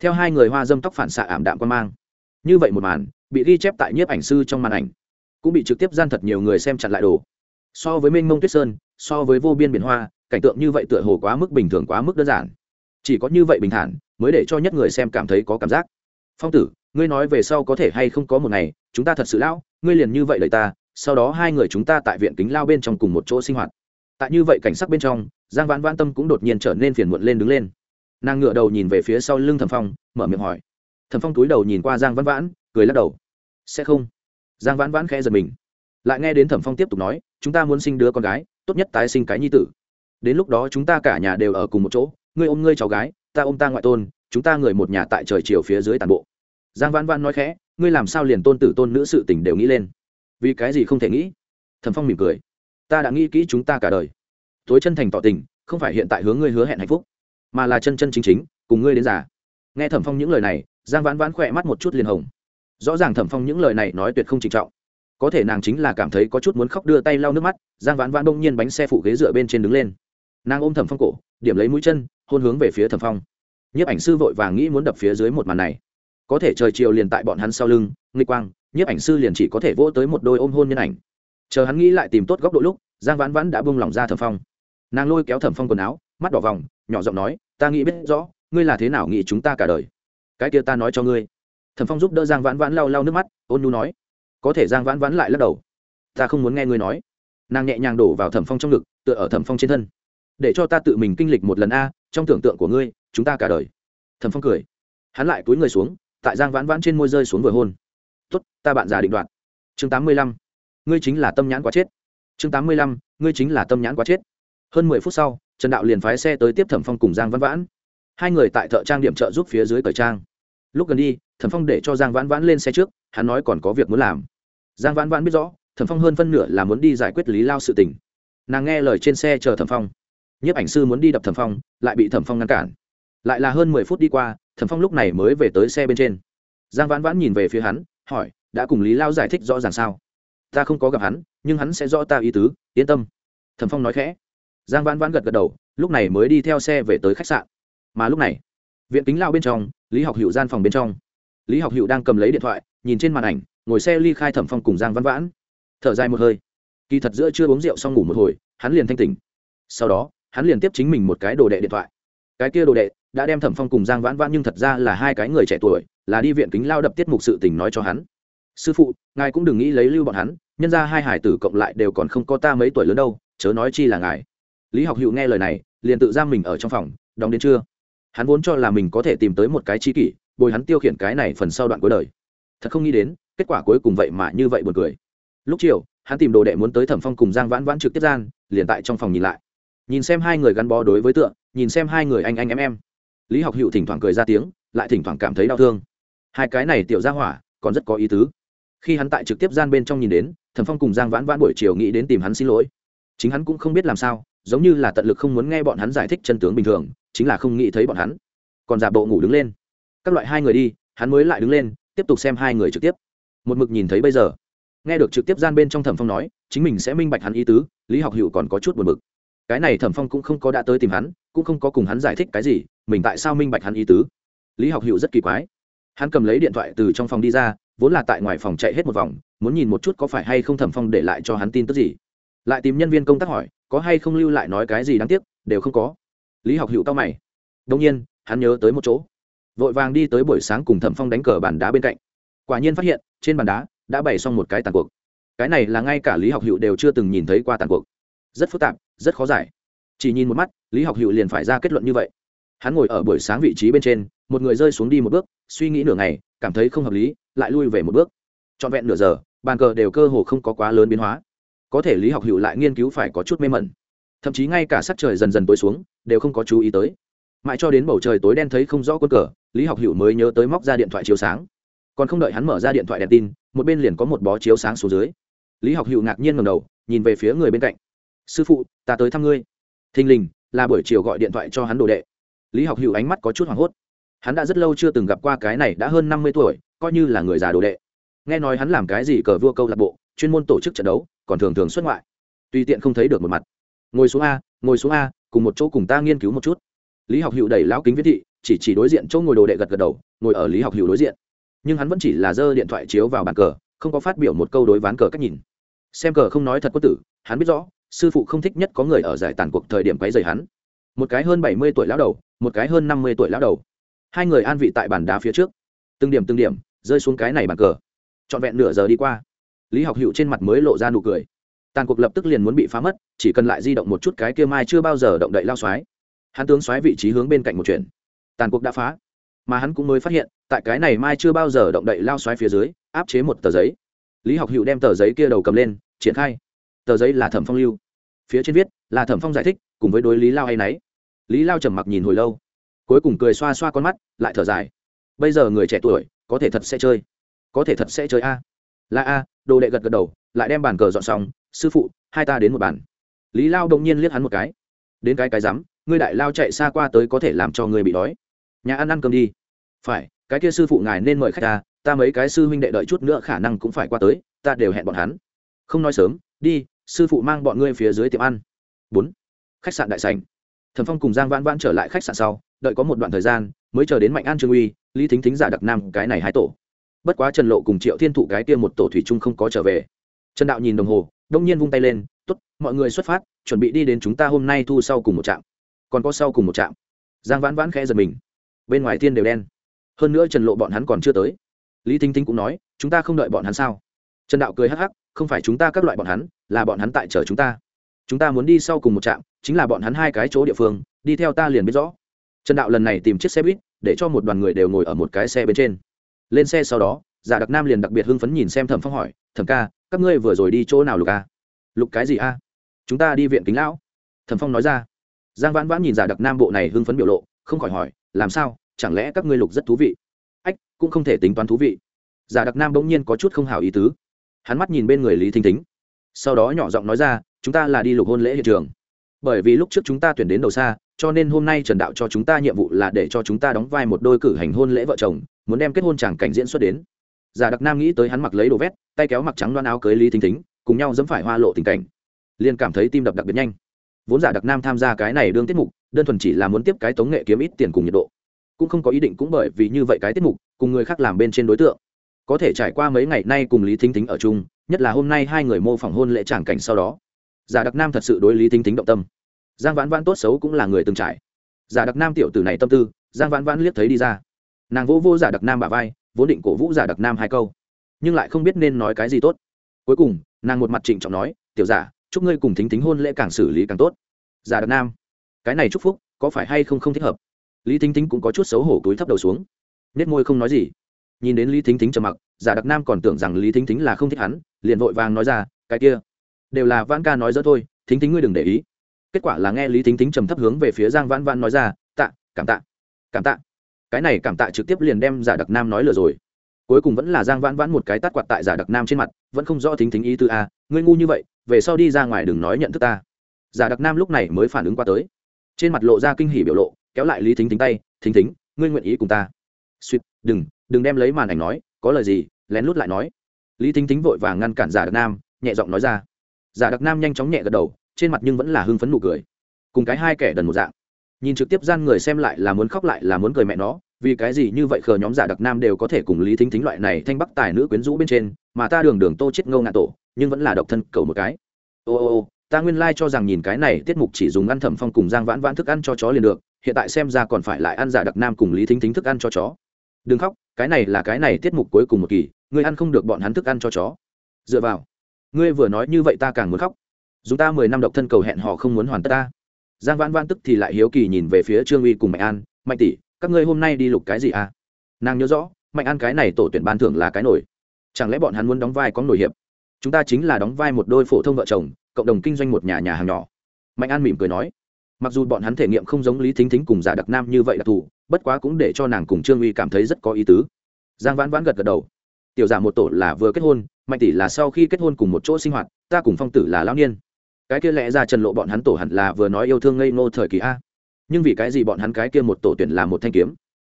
Theo hai người hoa dâm tóc phản xạ ảm đạm quan mang. Như vậy một màn, bị ghi chép tại nhiếp ảnh sư trong màn ảnh, cũng bị trực tiếp gian thật nhiều người xem chặn lại đồ. So với mênh mông tuyết sơn, so với vô biên biển hoa, cảnh tượng như vậy tựa hồ quá mức bình thường, quá mức đơn giản. Chỉ có như vậy bình thản, mới để cho nhất người xem cảm thấy có cảm giác. Phong tử, ngươi nói về sau có thể hay không có một ngày, chúng ta thật sự lão, ngươi liền như vậy lời ta sau đó hai người chúng ta tại viện kính lao bên trong cùng một chỗ sinh hoạt. Tại như vậy cảnh sắc bên trong, giang vãn vãn tâm cũng đột nhiên trở nên phiền muộn lên đứng lên. Nàng ngựa đầu nhìn về phía sau lưng thẩm phong, mở miệng hỏi. Thẩm phong túi đầu nhìn qua giang vãn vãn, cười lắc đầu. Sẽ không. Giang vãn vãn khẽ giật mình. Lại nghe đến thẩm phong tiếp tục nói, chúng ta muốn sinh đứa con gái, tốt nhất tái sinh cái nhi tử. Đến lúc đó chúng ta cả nhà đều ở cùng một chỗ, ngươi ôm ngươi cháu gái, ta ôm ta ngoại tôn, chúng ta người một nhà tại trời chiều phía dưới tàn bộ. Giang vãn vãn nói khẽ, ngươi làm sao liền tôn tử tôn nữ sự tình đều nghĩ lên? Vì cái gì không thể nghĩ? Thẩm phong mỉm cười. Ta đã nghĩ kỹ chúng ta cả đời. Tối chân thành tỏ tình, không phải hiện tại hướng ngươi hứa hẹn hạnh phúc, mà là chân chân chính chính, cùng ngươi đến già. Nghe thẩm phong những lời này, giang vãn vãn khỏe mắt một chút liền hồng. Rõ ràng thẩm phong những lời này nói tuyệt không trịnh trọng. Có thể nàng chính là cảm thấy có chút muốn khóc đưa tay lau nước mắt, giang vãn vãn đông nhiên bánh xe phụ ghế dựa bên trên đứng lên. Nàng ôm thẩm phong cổ, điểm lấy mũi chân, hôn hướng về phía thẩm phong. Nhiếp ảnh sư vội vàng nghĩ muốn đập phía dưới một màn này. Có thể trời chiều liền tại bọn hắn sau lưng, nghịch quang nhiếp ảnh sư liền chỉ có thể vỗ tới một đôi ôm hôn nhân ảnh. Chờ hắn nghĩ lại tìm tốt góc độ lúc, giang vãn vãn đã bung lỏng ra thẩm phong. Nàng lôi kéo thẩm phong quần áo, mắt đỏ vòng, nhỏ giọng nói, ta nghĩ biết rõ, ngươi là thế nào nghĩ chúng ta cả đời? Cái kia ta nói cho ngươi. Thẩm phong giúp đỡ giang vãn vãn lau lau nước mắt, ôn nhu nói, có thể giang vãn vãn lại lắc đầu. Ta không muốn nghe ngươi nói. Nàng nhẹ nhàng đổ vào thẩm phong trong ngực, tựa ở thẩm phong trên thân. Để cho ta tự mình kinh lịch một lần a, trong tưởng tượng của ngươi, chúng ta cả đời. Thẩm phong cười. Hắn lại túi người xuống, tại giang vãn vãn trên môi rơi xuống vừa hôn tốt, ta bạn già định đoạt. Chương tám mươi lăm. Ngươi chính là tâm nhãn quá chết. Chương tám mươi lăm. Ngươi chính là tâm nhãn quá chết. Hơn mười phút sau, trần đạo liền phái xe tới tiếp thẩm phong cùng giang văn vãn. Hai người tại thợ trang điểm trợ giúp phía dưới cởi trang. Lúc gần đi, thẩm phong để cho giang vãn vãn lên xe trước, hắn nói còn có việc muốn làm. Giang vãn vãn biết rõ, thẩm phong hơn phân nửa là muốn đi giải quyết lý lao sự tình. Nàng nghe lời trên xe chờ thẩm phong. Nhiếp ảnh sư muốn đi đập thẩm phong, lại bị thẩm phong ngăn cản. Lại là hơn mười phút đi qua, thẩm phong lúc này mới về tới xe bên trên. Giang vãn vãn nhìn về phía hắn hỏi, đã cùng lý lao giải thích rõ ràng sao? Ta không có gặp hắn, nhưng hắn sẽ rõ ta ý tứ, yên tâm. Thẩm phong nói khẽ. Giang vãn vãn gật gật đầu, lúc này mới đi theo xe về tới khách sạn. Mà lúc này, viện kính lao bên trong, lý học hiệu gian phòng bên trong. Lý học hiệu đang cầm lấy điện thoại, nhìn trên màn ảnh, ngồi xe ly khai thẩm phong cùng giang vãn vãn. Thở dài một hơi. Kỳ thật giữa chưa uống rượu xong ngủ một hồi, hắn liền thanh tỉnh. Sau đó, hắn liền tiếp chính mình một cái đồ đệ điện thoại. Cái kia đồ đệ đã đem thẩm phong cùng giang vãn vãn nhưng thật ra là hai cái người trẻ tuổi, là đi viện kính lao đập tiết mục sự tình nói cho hắn. Sư phụ, ngài cũng đừng nghĩ lấy lưu bọn hắn, nhân ra hai hải tử cộng lại đều còn không có ta mấy tuổi lớn đâu, chớ nói chi là ngài. Lý học hữu nghe lời này, liền tự giam mình ở trong phòng, đóng đến trưa. Hắn vốn cho là mình có thể tìm tới một cái chi kỷ, bồi hắn tiêu khiển cái này phần sau đoạn cuối đời. Thật không nghĩ đến, kết quả cuối cùng vậy mà như vậy buồn cười. Lúc chiều, hắn tìm đồ đệ muốn tới thẩm phong cùng giang vãn vãn trực tiếp gian, liền tại trong phòng nhìn lại. Nhìn xem hai người gắn bó đối với tượng nhìn xem hai người anh anh em em lý học hữu thỉnh thoảng cười ra tiếng, lại thỉnh thoảng cảm thấy đau thương. Hai cái này tiểu ra hỏa, còn rất có ý tứ. Khi hắn tại trực tiếp gian bên trong nhìn đến, thẩm phong cùng giang vãn vãn buổi chiều nghĩ đến tìm hắn xin lỗi. Chính hắn cũng không biết làm sao, giống như là tận lực không muốn nghe bọn hắn giải thích chân tướng bình thường, chính là không nghĩ thấy bọn hắn. Còn giả bộ ngủ đứng lên. Các loại hai người đi, hắn mới lại đứng lên, tiếp tục xem hai người trực tiếp. Một mực nhìn thấy bây giờ. Nghe được trực tiếp gian bên trong thẩm phong nói, chính mình sẽ minh bạch hắn ý tứ, lý học hữu còn có chút buồn bực. Cái này thẩm phong cũng không có đã tới tìm hắn, cũng không có cùng hắn giải thích cái gì mình tại sao minh bạch hắn ý tứ? Lý học hữu rất kỳ quái. Hắn cầm lấy điện thoại từ trong phòng đi ra, vốn là tại ngoài phòng chạy hết một vòng, muốn nhìn một chút có phải hay không thẩm phong để lại cho hắn tin tức gì. Lại tìm nhân viên công tác hỏi, có hay không lưu lại nói cái gì đáng tiếc, đều không có. Lý học hữu tao mày. Đông nhiên, hắn nhớ tới một chỗ. Vội vàng đi tới buổi sáng cùng thẩm phong đánh cờ bàn đá bên cạnh. Quả nhiên phát hiện, trên bàn đá đã bày xong một cái tàn cuộc. Cái này là ngay cả lý học hữu đều chưa từng nhìn thấy qua tàn cuộc. Rất phức tạp, rất khó giải. Chỉ nhìn một mắt, lý học hữu liền phải ra kết luận như vậy hắn ngồi ở buổi sáng vị trí bên trên, một người rơi xuống đi một bước, suy nghĩ nửa ngày, cảm thấy không hợp lý, lại lui về một bước. Trọn vẹn nửa giờ, bàn cờ đều cơ hồ không có quá lớn biến hóa. Có thể lý học hữu lại nghiên cứu phải có chút mê mẩn. Thậm chí ngay cả sắc trời dần dần tối xuống, đều không có chú ý tới. Mãi cho đến bầu trời tối đen thấy không rõ quân cờ, lý học hữu mới nhớ tới móc ra điện thoại chiếu sáng. Còn không đợi hắn mở ra điện thoại đèn tin, một bên liền có một bó chiếu sáng xuống dưới. Lý học hữu ngạc nhiên ngầm đầu, nhìn về phía người bên cạnh. Sư phụ, ta tới thăm ngươi. Thình lình, là buổi chiều gọi điện thoại cho hắn đồ đệ lý học hữu ánh mắt có chút hoảng hốt. Hắn đã rất lâu chưa từng gặp qua cái này đã hơn năm mươi tuổi, coi như là người già đồ đệ. Nghe nói hắn làm cái gì cờ vua câu lạc bộ, chuyên môn tổ chức trận đấu, còn thường thường xuất ngoại. Tùy tiện không thấy được một mặt. Ngồi xuống a, ngồi xuống a, cùng một chỗ cùng ta nghiên cứu một chút. Lý học hữu đẩy lão kính viết thị, chỉ chỉ đối diện chỗ ngồi đồ đệ gật gật đầu, ngồi ở lý học hữu đối diện. Nhưng hắn vẫn chỉ là giơ điện thoại chiếu vào bàn cờ, không có phát biểu một câu đối ván cờ cách nhìn. Xem cờ không nói thật có tử, hắn biết rõ, sư phụ không thích nhất có người ở giải tàn cuộc thời điểm quấy rầy hắn một cái hơn bảy mươi tuổi lão đầu, một cái hơn năm mươi tuổi lão đầu. Hai người an vị tại bàn đá phía trước. Từng điểm từng điểm, rơi xuống cái này bàn cờ. Trọn vẹn nửa giờ đi qua, lý học hữu trên mặt mới lộ ra nụ cười. Tàn cuộc lập tức liền muốn bị phá mất, chỉ cần lại di động một chút cái kia mai chưa bao giờ động đậy lao xoái. Hắn tướng xoái vị trí hướng bên cạnh một chuyện. Tàn cuộc đã phá, mà hắn cũng mới phát hiện, tại cái này mai chưa bao giờ động đậy lao xoái phía dưới, áp chế một tờ giấy. Lý học hữu đem tờ giấy kia đầu cầm lên, triển khai. Tờ giấy là thẩm phong lưu. Phía trên viết là thẩm phong giải thích, cùng với đối lý lao hay náy lý lao trầm mặc nhìn hồi lâu, cuối cùng cười xoa xoa con mắt, lại thở dài. Bây giờ người trẻ tuổi, có thể thật sẽ chơi. Có thể thật sẽ chơi a. Là a, đồ đệ gật gật đầu, lại đem bàn cờ dọn xong, sư phụ, hai ta đến một bàn. Lý lao đông nhiên liếc hắn một cái. Đến cái cái rắm, ngươi đại lao chạy xa qua tới có thể làm cho ngươi bị đói. Nhà ăn ăn cơm đi. Phải, cái kia sư phụ ngài nên mời khách ta ta mấy cái sư huynh đệ đợi chút nữa khả năng cũng phải qua tới, ta đều hẹn bọn hắn. Không nói sớm, đi, sư phụ mang bọn ngươi phía dưới tiệm ăn. Bốn, khách sạn đại sành thần phong cùng giang vãn vãn trở lại khách sạn sau, đợi có một đoạn thời gian, mới chờ đến mạnh an trương uy, lý thính thính giả đặc nam cái này hai tổ. Bất quá trần lộ cùng triệu thiên thụ cái kia một tổ thủy trung không có trở về. Trần đạo nhìn đồng hồ, đông nhiên vung tay lên t ố t mọi người xuất phát, chuẩn bị đi đến chúng ta hôm nay thu sau cùng một trạm. Còn có sau cùng một trạm. Giang vãn vãn khẽ giật mình. Bên ngoài tiên đều đen. Hơn nữa trần lộ bọn hắn còn chưa tới. Lý thính thính cũng nói, chúng ta không đợi bọn hắn sao? Trần đạo cười hắc hắc, không phải chúng ta các loại bọn hắn, là bọn hắn tại chờ chúng ta chúng ta muốn đi sau cùng một trạm, chính là bọn hắn hai cái chỗ địa phương, đi theo ta liền biết rõ. Trần đạo lần này tìm chiếc xe buýt, để cho một đoàn người đều ngồi ở một cái xe bên trên. Lên xe sau đó giả đặc nam liền đặc biệt hưng phấn nhìn xem thẩm phong hỏi, thẩm ca, các ngươi vừa rồi đi chỗ nào lục a? Lục cái gì a? Chúng ta đi viện kính lão. Thẩm phong nói ra. Giang vãn vãn nhìn giả đặc nam bộ này hưng phấn biểu lộ, không khỏi hỏi, làm sao? Chẳng lẽ các ngươi lục rất thú vị? Ách, cũng không thể tính toán thú vị. Giả đặc nam bỗng nhiên có chút không hảo ý tứ. Hắn mắt nhìn bên người lý thinh thính. Sau đó nhỏ giọng nói ra chúng ta là đi lục hôn lễ hiện trường. Bởi vì lúc trước chúng ta tuyển đến đầu xa, cho nên hôm nay trần đạo cho chúng ta nhiệm vụ là để cho chúng ta đóng vai một đôi cử hành hôn lễ vợ chồng, muốn đem kết hôn chẳng cảnh diễn xuất đến. Giả đặc nam nghĩ tới hắn mặc lấy đồ vét, tay kéo mặc trắng loan áo cưới lý thính thính, cùng nhau dẫm phải hoa lộ tình cảnh. Liền cảm thấy tim đập đặc biệt nhanh. Vốn giả đặc nam tham gia cái này đương tiết mục, đơn thuần chỉ là muốn tiếp cái tống nghệ kiếm ít tiền cùng nhiệt độ. Cũng không có ý định cũng bởi vì như vậy cái tiết mục, cùng người khác làm bên trên đối tượng. Có thể trải qua mấy ngày nay cùng lý thính thính ở chung, nhất là hôm nay hai người mô phỏng hôn lễ tràng cảnh sau đó giả đặc nam thật sự đối lý thính thính động tâm. Giang vãn vãn tốt xấu cũng là người từng trải. Giả đặc nam tiểu tử này tâm tư, giang vãn vãn liếc thấy đi ra. Nàng vô vô giả đặc nam bả vai, vốn định cổ vũ giả đặc nam hai câu, nhưng lại không biết nên nói cái gì tốt. Cuối cùng, nàng một mặt trịnh trọng nói, tiểu giả, chúc ngươi cùng thính thính hôn lễ càng xử lý càng tốt. Giả đặc nam, cái này chúc phúc, có phải hay không không thích hợp? Lý thính thính cũng có chút xấu hổ túi thấp đầu xuống nết môi không nói gì. Nhìn đến lý thính thính trầm mặc, giả đặc nam còn tưởng rằng lý thính thính là không thích hắn, liền vội vàng nói ra, cái kia đều là vãn ca nói dỡ thôi, thính thính ngươi đừng để ý. Kết quả là nghe lý thính thính trầm thấp hướng về phía giang vãn vãn nói ra, tạ, cảm tạ cảm tạ. Cái này cảm tạ trực tiếp liền đem giả đặc nam nói lừa rồi. Cuối cùng vẫn là giang vãn vãn một cái tắt quạt tại giả đặc nam trên mặt, vẫn không rõ thính thính ý tư a, ngươi ngu như vậy, về sau đi ra ngoài đừng nói nhận thức ta. Giả đặc nam lúc này mới phản ứng qua tới. Trên mặt lộ ra kinh hỉ biểu lộ, kéo lại lý thính thính tay, thính thính, ngươi nguyện ý cùng ta? Suýt đừng đừng đem lấy màn ảnh nói, có lời gì, lén lút lại nói. Lý thính thính vội vàng ngăn cản giả đặc nam, nhẹ giọng nói ra giả đặc nam nhanh chóng nhẹ gật đầu, trên mặt nhưng vẫn là hưng phấn nụ cười. Cùng cái hai kẻ đần một dạng. Nhìn trực tiếp gian người xem lại là muốn khóc lại là muốn cười mẹ nó, vì cái gì như vậy khờ nhóm giả đặc nam đều có thể cùng lý thính thính loại này thanh bắc tài nữ quyến rũ bên trên, mà ta đường đường tô chết ngâu ngạ tổ, nhưng vẫn là độc thân cầu một cái. Ô ô ô, ta nguyên lai cho rằng nhìn cái này tiết mục chỉ dùng ăn thẩm phong cùng giang vãn vãn thức ăn cho chó liền được, hiện tại xem ra còn phải lại ăn giả đặc nam cùng lý thính thính thức ăn cho chó. Đừng khóc, cái này là cái này tiết mục cuối cùng một kỳ, ngươi ăn không được bọn hắn thức ăn cho chó. Dựa vào ngươi vừa nói như vậy ta càng muốn khóc. Dùng ta mười năm độc thân cầu hẹn họ không muốn hoàn tất ta. Giang vãn vãn tức thì lại hiếu kỳ nhìn về phía trương uy cùng mạnh an, mạnh tỷ, các ngươi hôm nay đi lục cái gì à? Nàng nhớ rõ, mạnh an cái này tổ tuyển ban thưởng là cái nổi. Chẳng lẽ bọn hắn muốn đóng vai có nổi hiệp? Chúng ta chính là đóng vai một đôi phổ thông vợ chồng, cộng đồng kinh doanh một nhà nhà hàng nhỏ. Mạnh an mỉm cười nói, mặc dù bọn hắn thể nghiệm không giống lý thính thính cùng giả đặc nam như vậy đặc thù, bất quá cũng để cho nàng cùng trương uy cảm thấy rất có ý tứ. Giang vãn vãn gật gật đầu tiểu giả một tổ là vừa kết hôn, mạnh tỷ là sau khi kết hôn cùng một chỗ sinh hoạt, ta cùng phong tử là lão niên. Cái kia lẽ ra trần lộ bọn hắn tổ hẳn là vừa nói yêu thương ngây ngô thời kỳ a. Nhưng vì cái gì bọn hắn cái kia một tổ tuyển là một thanh kiếm?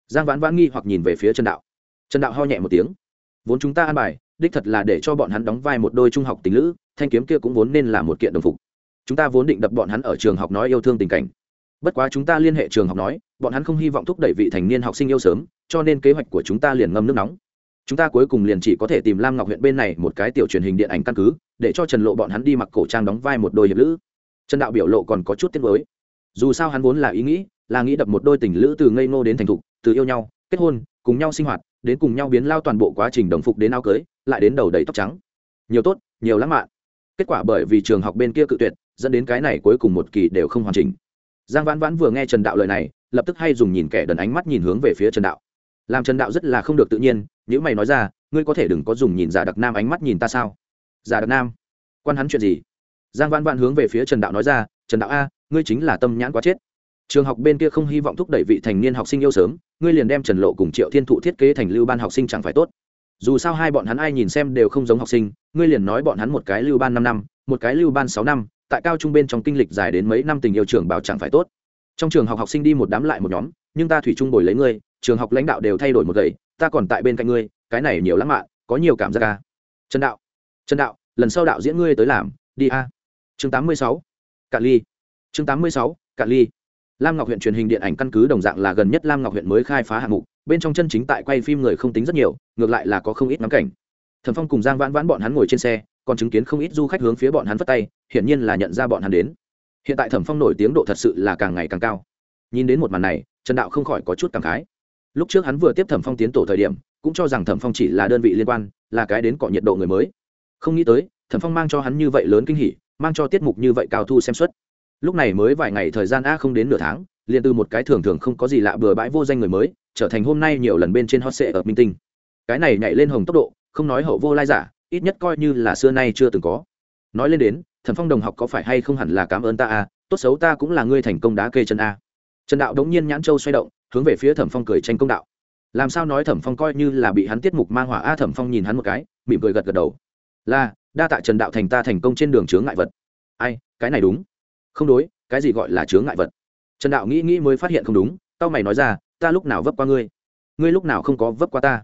Giang vãn vãn nghi hoặc nhìn về phía trần đạo. Trần đạo ho nhẹ một tiếng. Vốn chúng ta ăn bài, đích thật là để cho bọn hắn đóng vai một đôi trung học tình lữ, thanh kiếm kia cũng vốn nên là một kiện đồng phục. Chúng ta vốn định đập bọn hắn ở trường học nói yêu thương tình cảnh. Bất quá chúng ta liên hệ trường học nói, bọn hắn không hy vọng thúc đẩy vị thành niên học sinh yêu sớm, cho nên kế hoạch của chúng ta liền ngâm nước nóng chúng ta cuối cùng liền chỉ có thể tìm lam ngọc huyện bên này một cái tiểu truyền hình điện ảnh căn cứ, để cho trần lộ bọn hắn đi mặc cổ trang đóng vai một đôi hiệp lữ. Trần đạo biểu lộ còn có chút tiếc mới dù sao hắn vốn là ý nghĩ, là nghĩ đập một đôi tình lữ từ ngây ngô đến thành thục, từ yêu nhau, kết hôn, cùng nhau sinh hoạt, đến cùng nhau biến lao toàn bộ quá trình đồng phục đến áo cưới, lại đến đầu đầy tóc trắng. Nhiều tốt, nhiều lãng mạn. Kết quả bởi vì trường học bên kia cự tuyệt, dẫn đến cái này cuối cùng một kỳ đều không hoàn chỉnh. Giang vãn vãn vừa nghe trần đạo lời này, lập tức hay dùng nhìn kẻ đần ánh mắt nhìn hướng về phía trần đạo. Làm trần đạo rất là không được tự nhiên nếu mày nói ra, ngươi có thể đừng có dùng nhìn giả đặc nam ánh mắt nhìn ta sao? Giả đặc nam? Quan hắn chuyện gì? Giang vãn vãn hướng về phía trần đạo nói ra, trần đạo a, ngươi chính là tâm nhãn quá chết. Trường học bên kia không hy vọng thúc đẩy vị thành niên học sinh yêu sớm, ngươi liền đem trần lộ cùng triệu thiên thụ thiết kế thành lưu ban học sinh chẳng phải tốt. Dù sao hai bọn hắn ai nhìn xem đều không giống học sinh, ngươi liền nói bọn hắn một cái lưu ban năm năm, một cái lưu ban sáu năm, tại cao trung bên trong kinh lịch dài đến mấy năm tình yêu trường bảo chẳng phải tốt. Trong trường học học sinh đi một đám lại một nhóm, nhưng ta thủy chung bồi lấy ngươi trường học lãnh đạo đều thay đổi một gậy ta còn tại bên cạnh ngươi, cái này nhiều lắm mạn, có nhiều cảm giác ca trần đạo trần đạo, lần sau đạo diễn ngươi tới làm, đi a. Chương tám mươi sáu, cạn ly. Chương tám mươi sáu, cạn ly. Lam ngọc huyện truyền hình điện ảnh căn cứ đồng dạng là gần nhất lam ngọc huyện mới khai phá hạng mục, bên trong chân chính tại quay phim người không tính rất nhiều, ngược lại là có không ít ngắm cảnh. Thần phong cùng giang vãn vãn bọn hắn ngồi trên xe, còn chứng kiến không ít du khách hướng phía bọn hắn vất tay, hiển nhiên là nhận ra bọn hắn đến. Hiện tại thẩm phong nổi tiếng độ thật sự là càng ngày càng cao. Nhìn đến một màn này, trần đạo không khỏi có chút cảm khái lúc trước hắn vừa tiếp thẩm phong tiến tổ thời điểm, cũng cho rằng thẩm phong chỉ là đơn vị liên quan, là cái đến cọ nhiệt độ người mới. Không nghĩ tới, thẩm phong mang cho hắn như vậy lớn kinh hỉ, mang cho tiết mục như vậy cao thu xem suất. Lúc này mới vài ngày thời gian a không đến nửa tháng, liền từ một cái thường thường không có gì lạ bừa bãi vô danh người mới, trở thành hôm nay nhiều lần bên trên hot sệ ở minh tinh. Cái này nhảy lên hồng tốc độ, không nói hậu vô lai giả, ít nhất coi như là xưa nay chưa từng có. Nói lên đến thần phong đồng học có phải hay không hẳn là cảm ơn ta a, tốt xấu ta cũng là ngươi thành công đá kê chân a. Trần đạo đống nhiên nhãn châu xoay động hướng về phía thẩm phong cười tranh công đạo. Làm sao nói thẩm phong coi như là bị hắn tiết mục mang hỏa a thẩm phong nhìn hắn một cái, mỉm cười gật gật đầu. Là, đa tạ trần đạo thành ta thành công trên đường chướng ngại vật. Ai, cái này đúng. Không đối, cái gì gọi là chướng ngại vật? Trần đạo nghĩ nghĩ mới phát hiện không đúng, tao mày nói ra, ta lúc nào vấp qua ngươi? Ngươi lúc nào không có vấp qua ta?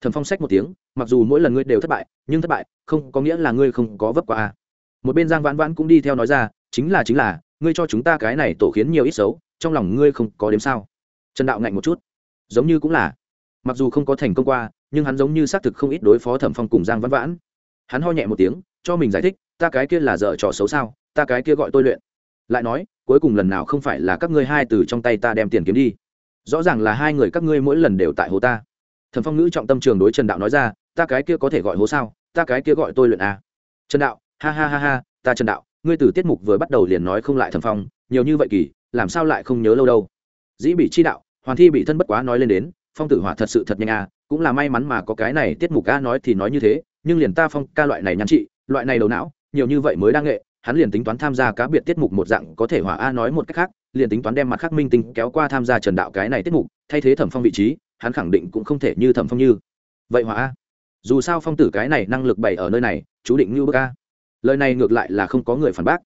Thẩm phong xách một tiếng, mặc dù mỗi lần ngươi đều thất bại, nhưng thất bại không có nghĩa là ngươi không có vấp qua a. Một bên giang vãn vãn cũng đi theo nói ra, chính là chính là, ngươi cho chúng ta cái này tổ khiến nhiều ít xấu, trong lòng ngươi không có đếm sao trần đạo ngạnh một chút. Giống như cũng là. Mặc dù không có thành công qua, nhưng hắn giống như xác thực không ít đối phó thẩm phong cùng giang văn vãn. Hắn ho nhẹ một tiếng, cho mình giải thích, ta cái kia là dở trò xấu sao? Ta cái kia gọi tôi luyện. Lại nói, cuối cùng lần nào không phải là các ngươi hai từ trong tay ta đem tiền kiếm đi? Rõ ràng là hai người các ngươi mỗi lần đều tại hồ ta. Thần phong ngữ trọng tâm trường đối trần đạo nói ra, ta cái kia có thể gọi hố sao? Ta cái kia gọi tôi luyện à. trần đạo, ha ha ha ha, ta trần đạo, ngươi từ tiết mục vừa bắt đầu liền nói không lại thần phong, nhiều như vậy kỳ, làm sao lại không nhớ lâu đâu? Dĩ bị chi đạo hoàn thi bị thân bất quá nói lên đến phong tử hỏa thật sự thật nhanh à cũng là may mắn mà có cái này tiết mục ca nói thì nói như thế nhưng liền ta phong ca loại này nhắn chị, loại này đầu não nhiều như vậy mới đang nghệ hắn liền tính toán tham gia cá biệt tiết mục một dạng có thể hỏa a nói một cách khác liền tính toán đem mặt khác minh tinh kéo qua tham gia trần đạo cái này tiết mục thay thế thẩm phong vị trí hắn khẳng định cũng không thể như thẩm phong như. Vậy hỏa a? Dù sao phong tử cái này năng lực bày ở nơi này chú định như bức a. Lời này ngược lại là không có người phản bác.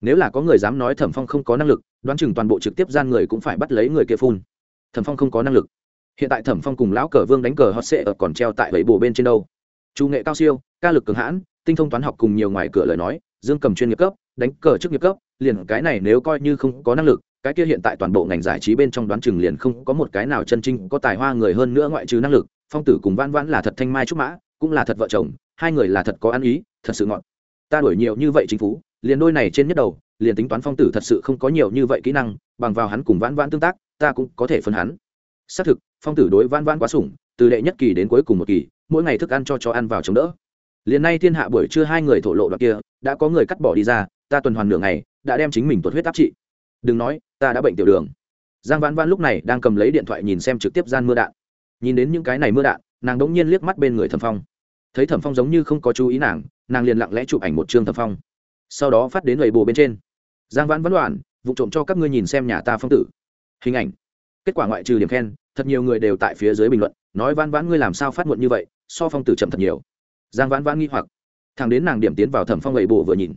Nếu là có người dám nói thẩm phong không có năng lực đoán chừng toàn bộ trực tiếp gian người cũng phải bắt lấy người kia phun thẩm phong không có năng lực. Hiện tại thẩm phong cùng lão cờ vương đánh cờ hot sệ ở còn treo tại bẫy bồ bên trên đâu. Chủ nghệ cao siêu, ca lực cường hãn, tinh thông toán học cùng nhiều ngoài cửa lời nói, dương cầm chuyên nghiệp cấp, đánh cờ chức nghiệp cấp, liền cái này nếu coi như không có năng lực, cái kia hiện tại toàn bộ ngành giải trí bên trong đoán chừng liền không có một cái nào chân trinh có tài hoa người hơn nữa ngoại trừ năng lực, phong tử cùng văn vãn là thật thanh mai trúc mã, cũng là thật vợ chồng, hai người là thật có ăn ý, thật sự ngọn ta đuổi nhiều như vậy chính phủ liền đôi này trên nhất đầu liền tính toán phong tử thật sự không có nhiều như vậy kỹ năng, bằng vào hắn cùng vãn vãn tương tác, ta cũng có thể phân hắn. Xác thực, phong tử đối vãn vãn quá sủng, từ đệ nhất kỳ đến cuối cùng một kỳ, mỗi ngày thức ăn cho chó ăn vào chống đỡ. Liền nay thiên hạ buổi trưa hai người thổ lộ đoạn kia, đã có người cắt bỏ đi ra, ta tuần hoàn nửa ngày, đã đem chính mình tuột huyết áp trị. Đừng nói, ta đã bệnh tiểu đường. Giang vãn vãn lúc này đang cầm lấy điện thoại nhìn xem trực tiếp gian mưa đạn. Nhìn đến những cái này mưa đạn, nàng đống nhiên liếc mắt bên người thẩm phong. Thấy thẩm phong giống như không có chú ý nàng nàng liền lặng lẽ chụp ảnh một chương thẩm phong. Sau đó phát đến lầy bồ bên trên giang vãn vãn đoạn vụ trộm cho các ngươi nhìn xem nhà ta phong tử. Hình ảnh. Kết quả ngoại trừ điểm khen, thật nhiều người đều tại phía dưới bình luận, nói vãn vãn ngươi làm sao phát muộn như vậy, so phong tử chậm thật nhiều. Giang vãn vãn nghi hoặc. Thằng đến nàng điểm tiến vào thẩm phong lầy bồ vừa nhìn.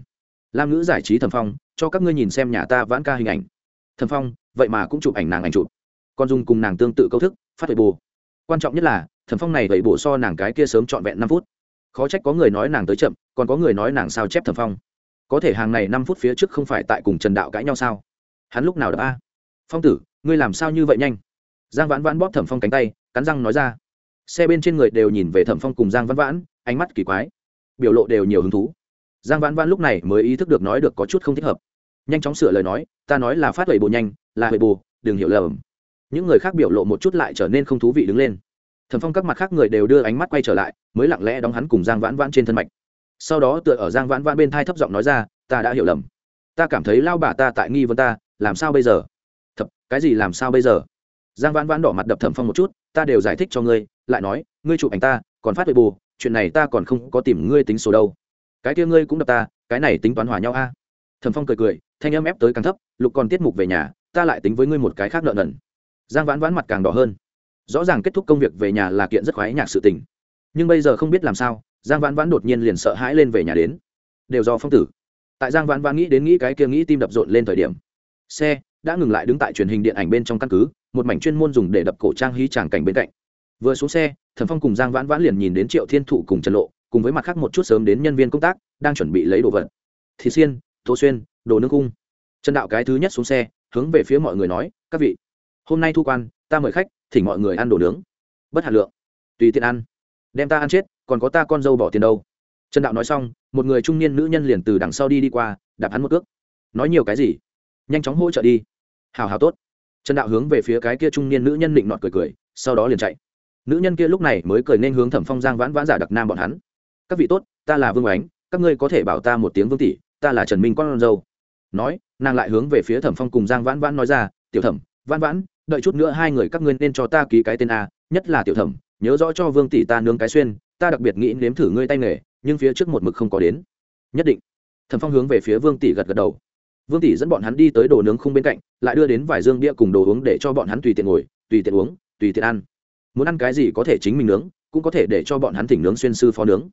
Lam ngữ giải trí thẩm phong, cho các ngươi nhìn xem nhà ta vãn ca hình ảnh. Thẩm phong, vậy mà cũng chụp ảnh nàng ảnh chụp. Con dung cùng nàng tương tự câu thức, phát lầy bồ quan trọng nhất là, thẩm phong này lầy bổ so nàng cái kia sớm trọn vẹn năm phút. Khó trách có người nói nàng tới chậm, còn có người nói nàng sao chép thẩm phong có thể hàng này năm phút phía trước không phải tại cùng trần đạo cãi nhau sao? Hắn lúc nào đập a? Phong tử, ngươi làm sao như vậy nhanh? Giang vãn vãn bóp thẩm phong cánh tay, cắn răng nói ra. Xe bên trên người đều nhìn về thẩm phong cùng giang vãn vãn, ánh mắt kỳ quái. Biểu lộ đều nhiều hứng thú. Giang vãn vãn lúc này mới ý thức được nói được có chút không thích hợp. Nhanh chóng sửa lời nói, ta nói là phát huệ bồ nhanh, là huệ bồ, đừng hiểu lầm. Những người khác biểu lộ một chút lại trở nên không thú vị đứng lên. Thẩm phong các mặt khác người đều đưa ánh mắt quay trở lại, mới lặng lẽ đóng hắn cùng giang vãn vãn trên thân mạch sau đó tựa ở giang vãn vãn bên thai thấp giọng nói ra, ta đã hiểu lầm. Ta cảm thấy lao bà ta tại nghi vấn ta, làm sao bây giờ? Thật cái gì làm sao bây giờ? Giang vãn vãn đỏ mặt đập thẩm phong một chút, ta đều giải thích cho ngươi, lại nói, ngươi chụp ảnh ta, còn phát về bù, chuyện này ta còn không có tìm ngươi tính số đâu. Cái kia ngươi cũng đập ta, cái này tính toán hòa nhau a. Thẩm phong cười cười, thanh âm ép tới càng thấp, lục còn tiết mục về nhà, ta lại tính với ngươi một cái khác nợ nần. Giang vãn vãn mặt càng đỏ hơn. Rõ ràng kết thúc công việc về nhà là kiện rất khoái nhạc sự tình. Nhưng bây giờ không biết làm sao giang vãn vãn đột nhiên liền sợ hãi lên về nhà đến. Đều do phong tử. Tại giang vãn vãn nghĩ đến nghĩ cái kia nghĩ tim đập rộn lên thời điểm, xe đã ngừng lại đứng tại truyền hình điện ảnh bên trong căn cứ, một mảnh chuyên môn dùng để đập cổ trang hí tràng cảnh bên cạnh. Vừa xuống xe thần phong cùng giang vãn vãn liền nhìn đến triệu thiên thụ cùng trần lộ, cùng với mặt khác một chút sớm đến nhân viên công tác, đang chuẩn bị lấy đồ vật. Thị xiên, tô xuyên, đồ nước cung. Trần đạo cái thứ nhất xuống xe, hướng về phía mọi người nói, các vị, hôm nay thu quan, ta mời khách, thỉnh mọi người ăn đồ nướng. Bất hạt lượng. Tùy tiện ăn. Đem ta ăn chết còn có ta con dâu bỏ tiền đâu? Trần đạo nói xong, một người trung niên nữ nhân liền từ đằng sau đi đi qua, đạp hắn một cước. Nói nhiều cái gì? Nhanh chóng hỗ trợ đi. Hào hào tốt. Trần đạo hướng về phía cái kia trung niên nữ nhân định nọt cười cười, sau đó liền chạy. Nữ nhân kia lúc này mới cười nên hướng thẩm phong giang vãn vãn giả đặc nam bọn hắn. Các vị tốt, ta là vương ánh, các ngươi có thể bảo ta một tiếng vương tỷ, ta là trần minh con dâu. Nói, nàng lại hướng về phía thẩm phong cùng giang vãn vãn nói ra, tiểu thẩm, vãn vãn, đợi chút nữa hai người các ngươi nên cho ta ký cái tên a, nhất là tiểu thẩm, nhớ rõ cho vương tỷ ta nướng cái xuyên ta đặc biệt nghĩ nếm thử ngươi tay nghề, nhưng phía trước một mực không có đến. Nhất định. Thẩm phong hướng về phía vương tỷ gật gật đầu. Vương tỷ dẫn bọn hắn đi tới đồ nướng khung bên cạnh, lại đưa đến vài dương bia cùng đồ uống để cho bọn hắn tùy tiện ngồi, tùy tiện uống, tùy tiện ăn. Muốn ăn cái gì có thể chính mình nướng, cũng có thể để cho bọn hắn thỉnh nướng xuyên sư phó nướng.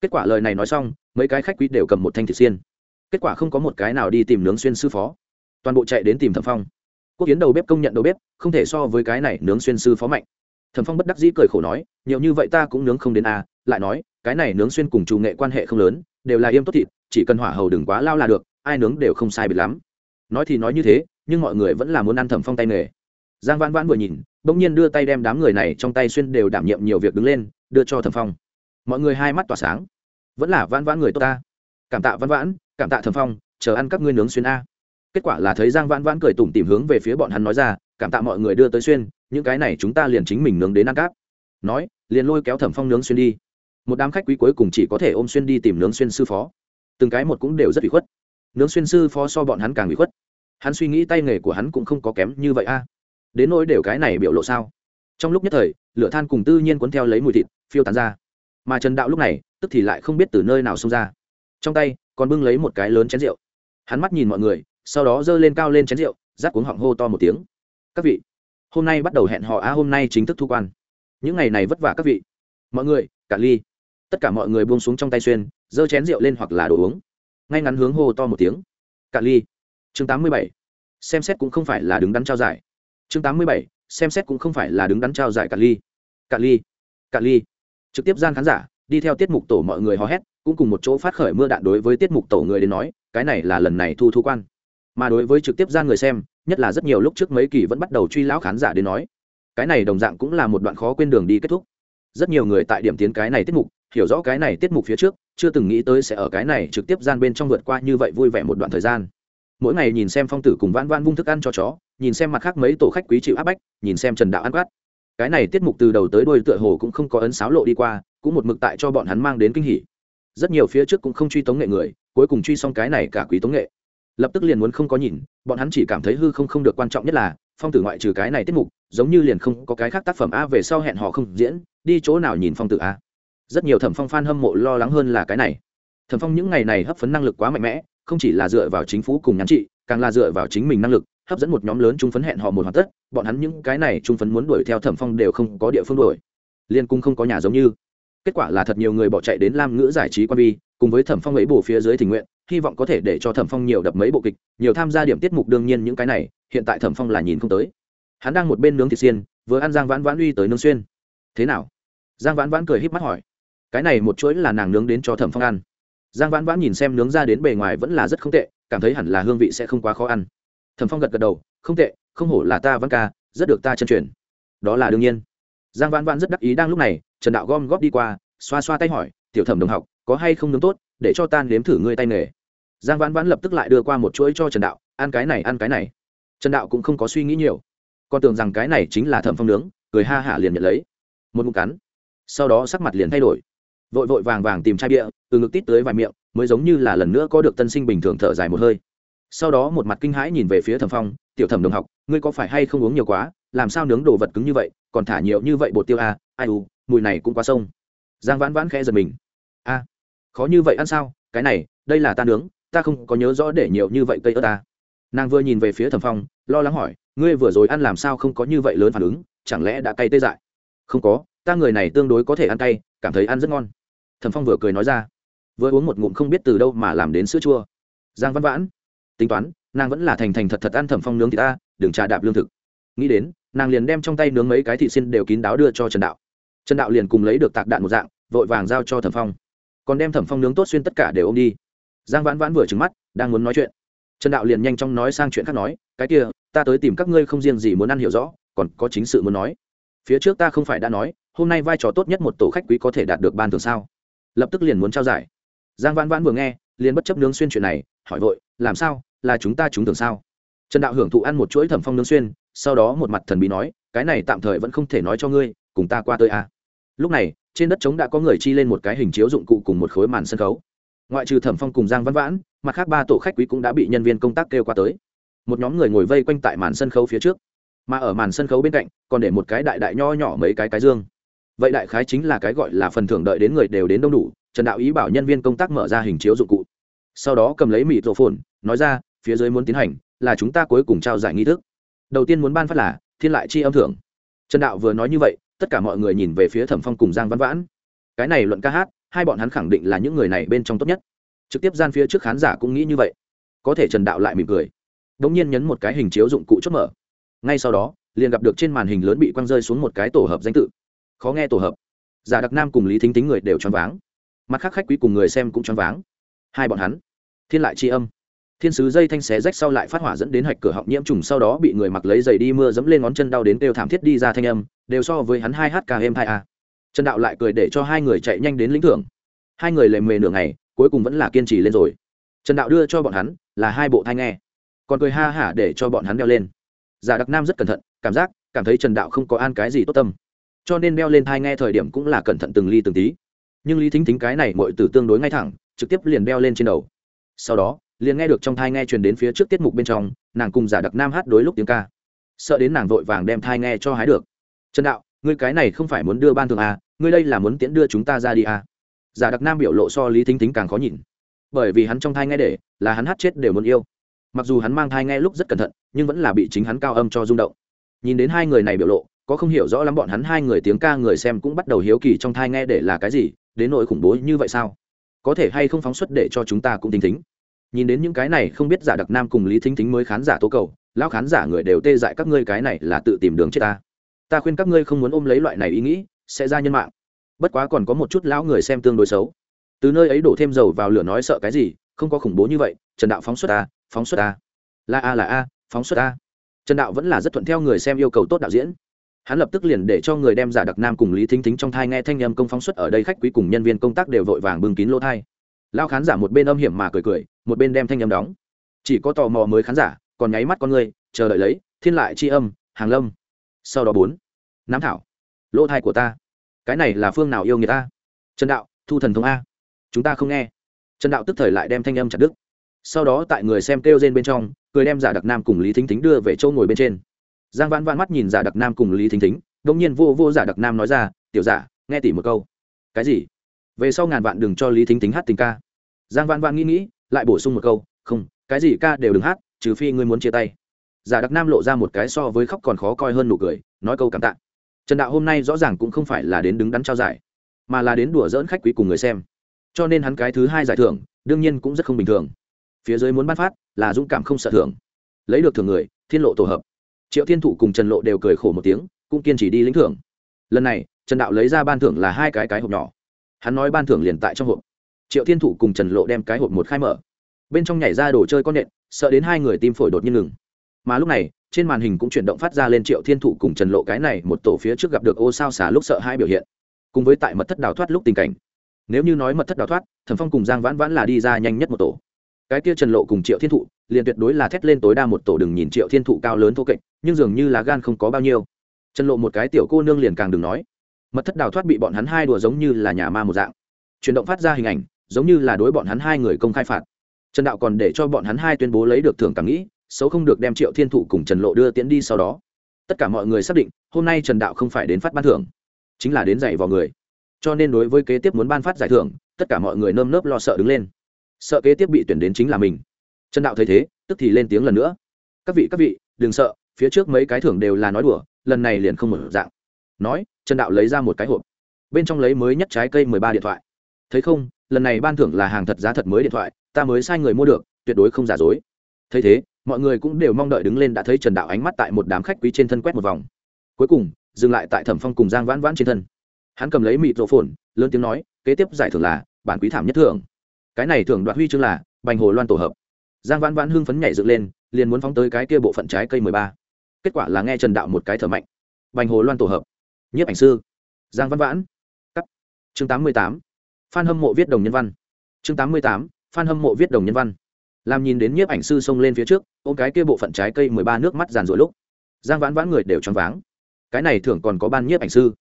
Kết quả lời này nói xong, mấy cái khách quý đều cầm một thanh thịt xiên. Kết quả không có một cái nào đi tìm nướng xuyên sư phó. Toàn bộ chạy đến tìm thẩm phong. Quốc kiến đầu bếp công nhận đầu bếp, không thể so với cái này nướng xuyên sư phó mạnh thẩm phong bất đắc dĩ cười khổ nói, nhiều như vậy ta cũng nướng không đến a lại nói, cái này nướng xuyên cùng chủ nghệ quan hệ không lớn, đều là yêm tốt thịt, chỉ cần hỏa hầu đừng quá lao là được, ai nướng đều không sai biệt lắm. Nói thì nói như thế, nhưng mọi người vẫn là muốn ăn thẩm phong tay nghề. Giang vãn vãn vừa nhìn, bỗng nhiên đưa tay đem đám người này trong tay xuyên đều đảm nhiệm nhiều việc đứng lên, đưa cho thẩm phong. Mọi người hai mắt tỏa sáng. Vẫn là vãn vãn người tốt ta. Cảm tạ vãn vãn, cảm tạ thẩm phong, chờ ăn các ngươi nướng xuyên a. Kết quả là thấy giang vãn vãn cười tủm tìm hướng về phía bọn hắn nói ra, cảm tạ mọi người đưa tới xuyên những cái này chúng ta liền chính mình nướng đến ăn cáp. Nói, liền lôi kéo thẩm phong nướng xuyên đi. Một đám khách quý cuối cùng chỉ có thể ôm xuyên đi tìm nướng xuyên sư phó. Từng cái một cũng đều rất bị khuất. Nướng xuyên sư phó so bọn hắn càng bị khuất. Hắn suy nghĩ tay nghề của hắn cũng không có kém như vậy a. Đến nỗi đều cái này biểu lộ sao? Trong lúc nhất thời, lửa than cùng tư nhiên cuốn theo lấy mùi thịt, phiêu tán ra. Mà trần đạo lúc này, tức thì lại không biết từ nơi nào xông ra. Trong tay, còn bưng lấy một cái lớn chén rượu. Hắn mắt nhìn mọi người, sau đó giơ lên cao lên chén rượu rác cuống họng hô to một tiếng. Các vị hôm nay bắt đầu hẹn họ à hôm nay chính thức thu quan. Những ngày này vất vả các vị. Mọi người, cả ly. Tất cả mọi người buông xuống trong tay xuyên, giơ chén rượu lên hoặc là đồ uống. Ngay ngắn hướng hô to một tiếng. Cả ly. Chương tám mươi bảy. Xem xét cũng không phải là đứng đắn trao giải. Chương tám mươi bảy. Xem xét cũng không phải là đứng đắn trao giải cả ly. Cả ly. Cả ly. Trực tiếp gian khán giả, đi theo tiết mục tổ mọi người hò hét, cũng cùng một chỗ phát khởi mưa đạn đối với tiết mục tổ người đến nói, cái này là lần này thu thu quan. Mà đối với trực tiếp gian người xem nhất là rất nhiều lúc trước mấy kỳ vẫn bắt đầu truy lão khán giả đến nói. Cái này đồng dạng cũng là một đoạn khó quên đường đi kết thúc. Rất nhiều người tại điểm tiến cái này tiết mục, hiểu rõ cái này tiết mục phía trước, chưa từng nghĩ tới sẽ ở cái này trực tiếp gian bên trong vượt qua như vậy vui vẻ một đoạn thời gian. Mỗi ngày nhìn xem phong tử cùng vãn vãn vung thức ăn cho chó, nhìn xem mặt khác mấy tổ khách quý chịu áp bách, nhìn xem trần đạo ăn quát. Cái này tiết mục từ đầu tới đuôi tựa hồ cũng không có ấn sáo lộ đi qua, cũng một mực tại cho bọn hắn mang đến kinh hỉ. Rất nhiều phía trước cũng không truy tống nghệ người, cuối cùng truy xong cái này cả quý tống nghệ lập tức liền muốn không có nhìn bọn hắn chỉ cảm thấy hư không không được quan trọng nhất là phong tử ngoại trừ cái này tiết mục giống như liền không có cái khác tác phẩm a về sau hẹn họ không diễn đi chỗ nào nhìn phong tử a. Rất nhiều thẩm phong f a n hâm mộ lo lắng hơn là cái này. Thẩm phong những ngày này hấp phấn năng lực quá mạnh mẽ không chỉ là dựa vào chính phủ cùng nhắn chị, càng là dựa vào chính mình năng lực hấp dẫn một nhóm lớn trung phấn hẹn họ một hoàn tất bọn hắn những cái này trung phấn muốn đuổi theo thẩm phong đều không có địa phương đuổi. Liên cung không có nhà giống như. Kết quả là thật nhiều người bỏ chạy đến lam ngữ giải trí quan vi cùng với thẩm phong ấy bổ phía dưới tình nguyện hy vọng có thể để cho thẩm phong nhiều đập mấy bộ kịch, nhiều tham gia điểm tiết mục đương nhiên những cái này, hiện tại thẩm phong là nhìn không tới. Hắn đang một bên nướng thịt xiên, vừa ăn giang vãn vãn uy tới nương xuyên. Thế nào? Giang vãn vãn cười híp mắt hỏi. Cái này một chuỗi là nàng nướng đến cho thẩm phong ăn. Giang vãn vãn nhìn xem nướng ra đến bề ngoài vẫn là rất không tệ, cảm thấy hẳn là hương vị sẽ không quá khó ăn. Thẩm phong gật gật đầu, không tệ, không hổ là ta văn ca, rất được ta chân truyền. Đó là đương nhiên. Giang vãn vãn rất đắc ý đang lúc này, trần đạo gom góp đi qua, xoa xoa tay hỏi, tiểu thẩm đồng học, có hay không nướng tốt, để cho tan nếm thử ngươi tay nghề? Giang vãn vãn lập tức lại đưa qua một chuỗi cho trần đạo, ăn cái này, ăn cái này. Trần đạo cũng không có suy nghĩ nhiều. Con tưởng rằng cái này chính là thẩm phong nướng, cười ha hả liền nhận lấy. Một ngụm cắn. Sau đó sắc mặt liền thay đổi. Vội vội vàng vàng tìm chai bia, từ ngực tít tới vài miệng, mới giống như là lần nữa có được tân sinh bình thường thở dài một hơi. Sau đó một mặt kinh hãi nhìn về phía thẩm phong, tiểu thẩm đồng học, ngươi có phải hay không uống nhiều quá? Làm sao nướng đồ vật cứng như vậy? Còn thả nhiều như vậy bột tiêu a à? ai u, mùi này cũng quá sông. Giang vãn vãn khẽ giật mình. A, khó như vậy ăn sao? Cái này, đây là ta nướng ta không có nhớ rõ để nhiều như vậy cây ớt ta. Nàng vừa nhìn về phía thẩm phong, lo lắng hỏi, ngươi vừa rồi ăn làm sao không có như vậy lớn phản ứng, chẳng lẽ đã cay tê dại? Không có, ta người này tương đối có thể ăn cay, cảm thấy ăn rất ngon. Thẩm phong vừa cười nói ra, vừa uống một ngụm không biết từ đâu mà làm đến sữa chua. Giang văn vãn, tính toán, nàng vẫn là thành thành thật thật ăn thẩm phong nướng thì ta, đừng trà đạp lương thực. Nghĩ đến, nàng liền đem trong tay nướng mấy cái thị xin đều kín đáo đưa cho trần đạo. Trần đạo liền cùng lấy được tạc đạn một dạng, vội vàng giao cho thẩm phong. Còn đem thẩm phong nướng tốt xuyên tất cả đều ô m đi giang vãn vãn vừa trứng mắt, đang muốn nói chuyện. Trần đạo liền nhanh chóng nói sang chuyện khác nói, cái kia, ta tới tìm các ngươi không riêng gì muốn ăn hiểu rõ, còn có chính sự muốn nói. Phía trước ta không phải đã nói, hôm nay vai trò tốt nhất một tổ khách quý có thể đạt được ban thường sao? Lập tức liền muốn trao giải. Giang vãn vãn vừa nghe, liền bất chấp nướng xuyên chuyện này, hỏi vội, làm sao? Là chúng ta trúng thường sao? Trần đạo hưởng thụ ăn một chuỗi thẩm phong nướng xuyên, sau đó một mặt thần bí nói, cái này tạm thời vẫn không thể nói cho ngươi, cùng ta qua tới a à. lúc này, trên đất trống đã có người chi lên một cái hình chiếu dụng cụ cùng một khối màn sân khấu ngoại trừ thẩm phong cùng giang văn vãn, mặt khác ba tổ khách quý cũng đã bị nhân viên công tác kêu qua tới. Một nhóm người ngồi vây quanh tại màn sân khấu phía trước. Mà ở màn sân khấu bên cạnh, còn để một cái đại đại nho nhỏ mấy cái cái dương. Vậy đại khái chính là cái gọi là phần thưởng đợi đến người đều đến đông đủ, trần đạo ý bảo nhân viên công tác mở ra hình chiếu dụng cụ. Sau đó cầm lấy mịt rổ phồn, nói ra, phía dưới muốn tiến hành là chúng ta cuối cùng trao giải nghi thức. Đầu tiên muốn ban phát là thiên lại chi âm thưởng. Trần đạo vừa nói như vậy, tất cả mọi người nhìn về phía thẩm phong cùng giang văn vãn. Cái này luận ca hát hai bọn hắn khẳng định là những người này bên trong tốt nhất. Trực tiếp gian phía trước khán giả cũng nghĩ như vậy. Có thể trần đạo lại mỉm cười. Đ ỗ n g nhiên nhấn một cái hình chiếu dụng cụ chốt mở. Ngay sau đó, liền gặp được trên màn hình lớn bị quăng rơi xuống một cái tổ hợp danh tự. Khó nghe tổ hợp. Giả đặc nam cùng lý thính tính người đều choáng váng. Mặt khác khách quý cùng người xem cũng choáng váng. Hai bọn hắn. Thiên lại tri âm. Thiên sứ dây thanh xé rách sau lại phát hỏa dẫn đến hạch cửa họng nhiễm trùng sau đó bị người mặc lấy giày đi mưa dẫm lên ngón chân đau đến đều thảm thiết đi ra thanh âm, đều so với hắn hai hk k êm hai a trần đạo lại cười để cho hai người chạy nhanh đến lĩnh thưởng. Hai người lề mề nửa ngày, cuối cùng vẫn là kiên trì lên rồi. Trần đạo đưa cho bọn hắn là hai bộ thai nghe, còn cười ha hả để cho bọn hắn đeo lên. Giả đặc nam rất cẩn thận, cảm giác, cảm thấy trần đạo không có an cái gì tốt tâm. Cho nên đeo lên thai nghe thời điểm cũng là cẩn thận từng ly từng tí. Nhưng lý thính thính cái này mọi từ tương đối ngay thẳng, trực tiếp liền đeo lên trên đầu. Sau đó, liền nghe được trong thai nghe truyền đến phía trước tiết mục bên trong, nàng cùng giả đặc nam hát đối lúc tiếng ca. Sợ đến nàng vội vàng đem thai nghe cho hái được. Trần đạo ngươi cái này không phải muốn đưa ban thường à, ngươi đây là muốn tiễn đưa chúng ta ra đi à. giả đặc nam biểu lộ so lý thính thính càng khó nhìn. Bởi vì hắn trong thai nghe để là hắn hát chết đều muốn yêu. Mặc dù hắn mang thai nghe lúc rất cẩn thận nhưng vẫn là bị chính hắn cao âm cho rung động. Nhìn đến hai người này biểu lộ có không hiểu rõ lắm bọn hắn hai người tiếng ca người xem cũng bắt đầu hiếu kỳ trong thai nghe để là cái gì đến nỗi khủng bố như vậy sao? Có thể hay không phóng xuất để cho chúng ta cũng tính tính nhìn đến những cái này không biết giả đặc nam cùng lý thính thính mới khán giả tố cầu lão khán giả người đều tê dại các ngươi cái này là tự tìm đường chết ta ta khuyên các ngươi không muốn ôm lấy loại này ý nghĩ, sẽ ra nhân mạng. Bất quá còn có một chút lão người xem tương đối xấu. Từ nơi ấy đổ thêm dầu vào lửa nói sợ cái gì, không có khủng bố như vậy, trần đạo phóng xuất a phóng xuất a là a là a, phóng xuất a trần đạo vẫn là rất thuận theo người xem yêu cầu tốt đạo diễn. Hắn lập tức liền để cho người đem giả đặc nam cùng lý thính thính trong thai nghe thanh âm công phóng xuất ở đây khách quý cùng nhân viên công tác đều vội vàng bưng kín lỗ thai. Lao khán giả một bên âm hiểm mà cười cười, một bên đem thanh âm đóng. Chỉ có tò mò mới khán giả, còn nháy mắt con người, chờ đợi lấy, thiên lại c âm, hàng lâm sau đó bốn nám thảo, lỗ thai của ta. Cái này là phương nào yêu người ta? Trần đạo, thu thần thông a. Chúng ta không nghe. Trần đạo tức thời lại đem thanh âm chặt đức sau đó tại người xem kêu rên bên trong, cười đem giả đặc nam cùng lý thính thính đưa về châu ngồi bên trên. Giang vãn vãn mắt nhìn giả đặc nam cùng lý thính thính đông nhiên vô vô giả đặc nam nói ra, tiểu giả, nghe tỉ một câu. Cái gì? Về sau ngàn vạn đừng cho lý thính thính hát tình ca. Giang vãn vãn nghĩ nghĩ, lại bổ sung một câu, không, cái gì ca đều đừng hát, trừ phi ngươi muốn chia tay giả đặc nam lộ ra một cái so với khóc còn khó coi hơn nụ cười, nói câu cảm tạ. Trần đạo hôm nay rõ ràng cũng không phải là đến đứng đắn trao giải, mà là đến đùa dỡn khách quý cùng người xem. Cho nên hắn cái thứ hai giải thưởng, đương nhiên cũng rất không bình thường. Phía dưới muốn ban phát, là dũng cảm không sợ thưởng. Lấy được thưởng người, thiên lộ tổ hợp. Triệu thiên thụ cùng trần lộ đều cười khổ một tiếng, cũng kiên trì đi lĩnh thưởng. Lần này, trần đạo lấy ra ban thưởng là hai cái cái hộp nhỏ. Hắn nói ban thưởng liền tại trong hộp. Triệu thiên thụ cùng trần lộ đem cái hộp một khai mở. Bên trong nhảy ra đồ chơi con nện, sợ đến hai người tim phổi đột nhiên ngừng mà lúc này, trên màn hình cũng chuyển động phát ra lên triệu thiên thụ cùng trần lộ cái này một tổ phía trước gặp được ô sao xả lúc sợ hai biểu hiện. Cùng với tại mật thất đào thoát lúc tình cảnh. Nếu như nói mật thất đào thoát, thẩm phong cùng giang vãn vãn là đi ra nhanh nhất một tổ. Cái kia trần lộ cùng triệu thiên thụ, liền tuyệt đối là thét lên tối đa một tổ đừng nhìn triệu thiên thụ cao lớn thô kệch, nhưng dường như là gan không có bao nhiêu. Trần lộ một cái tiểu cô nương liền càng đừng nói. Mật thất đào thoát bị bọn hắn hai đùa giống như là nhà ma một dạng. Chuyển động phát ra hình ảnh, giống như là đối bọn hắn hai người công khai phạt. Trần đạo còn để cho bọn hắn hai tuyên bố lấy được thưởng càng nghĩ xấu không được đem triệu thiên thụ cùng trần lộ đưa tiễn đi sau đó. Tất cả mọi người xác định, hôm nay trần đạo không phải đến phát ban thưởng, chính là đến dạy vào người. Cho nên đối với kế tiếp muốn ban phát giải thưởng, tất cả mọi người nơm nớp lo sợ đứng lên. Sợ kế tiếp bị tuyển đến chính là mình. Trần đạo thấy thế, tức thì lên tiếng lần nữa. Các vị các vị, đừng sợ, phía trước mấy cái thưởng đều là nói đùa, lần này liền không một dạng. Nói, trần đạo lấy ra một cái hộp. Bên trong lấy mới nhất trái cây mười ba điện thoại. Thấy không, lần này ban thưởng là hàng thật giá thật mới điện thoại, ta mới sai người mua được, tuyệt đối không giả dối thấy thế, mọi người cũng đều mong đợi đứng lên đã thấy trần đạo ánh mắt tại một đám khách quý trên thân quét một vòng. Cuối cùng, dừng lại tại thẩm phong cùng giang vãn vãn trên thân. Hắn cầm lấy mịt rộ phồn, lớn tiếng nói, kế tiếp giải thưởng là, bản quý thảm nhất thưởng. Cái này thưởng đoạt huy chương là, bành hồ loan tổ hợp. Giang vãn vãn hưng phấn nhảy dựng lên, liền muốn phóng tới cái kia bộ phận trái cây mười ba. Kết quả là nghe trần đạo một cái thở mạnh. Bành hồ loan tổ hợp. Nhiếp ảnh sư. Giang văn vãn. Cắt. Chương tám mươi tám. Phan hâm mộ viết đồng nhân văn. Chương tám mươi tám. Phan hâm mộ viết đồng nhân văn làm nhìn đến nhiếp ảnh sư xông lên phía trước, ôm cái kia bộ phận trái cây mười ba nước mắt giàn rỗi lúc, giang vãn vãn người đều choáng váng. Cái này thường còn có ban nhiếp ảnh sư.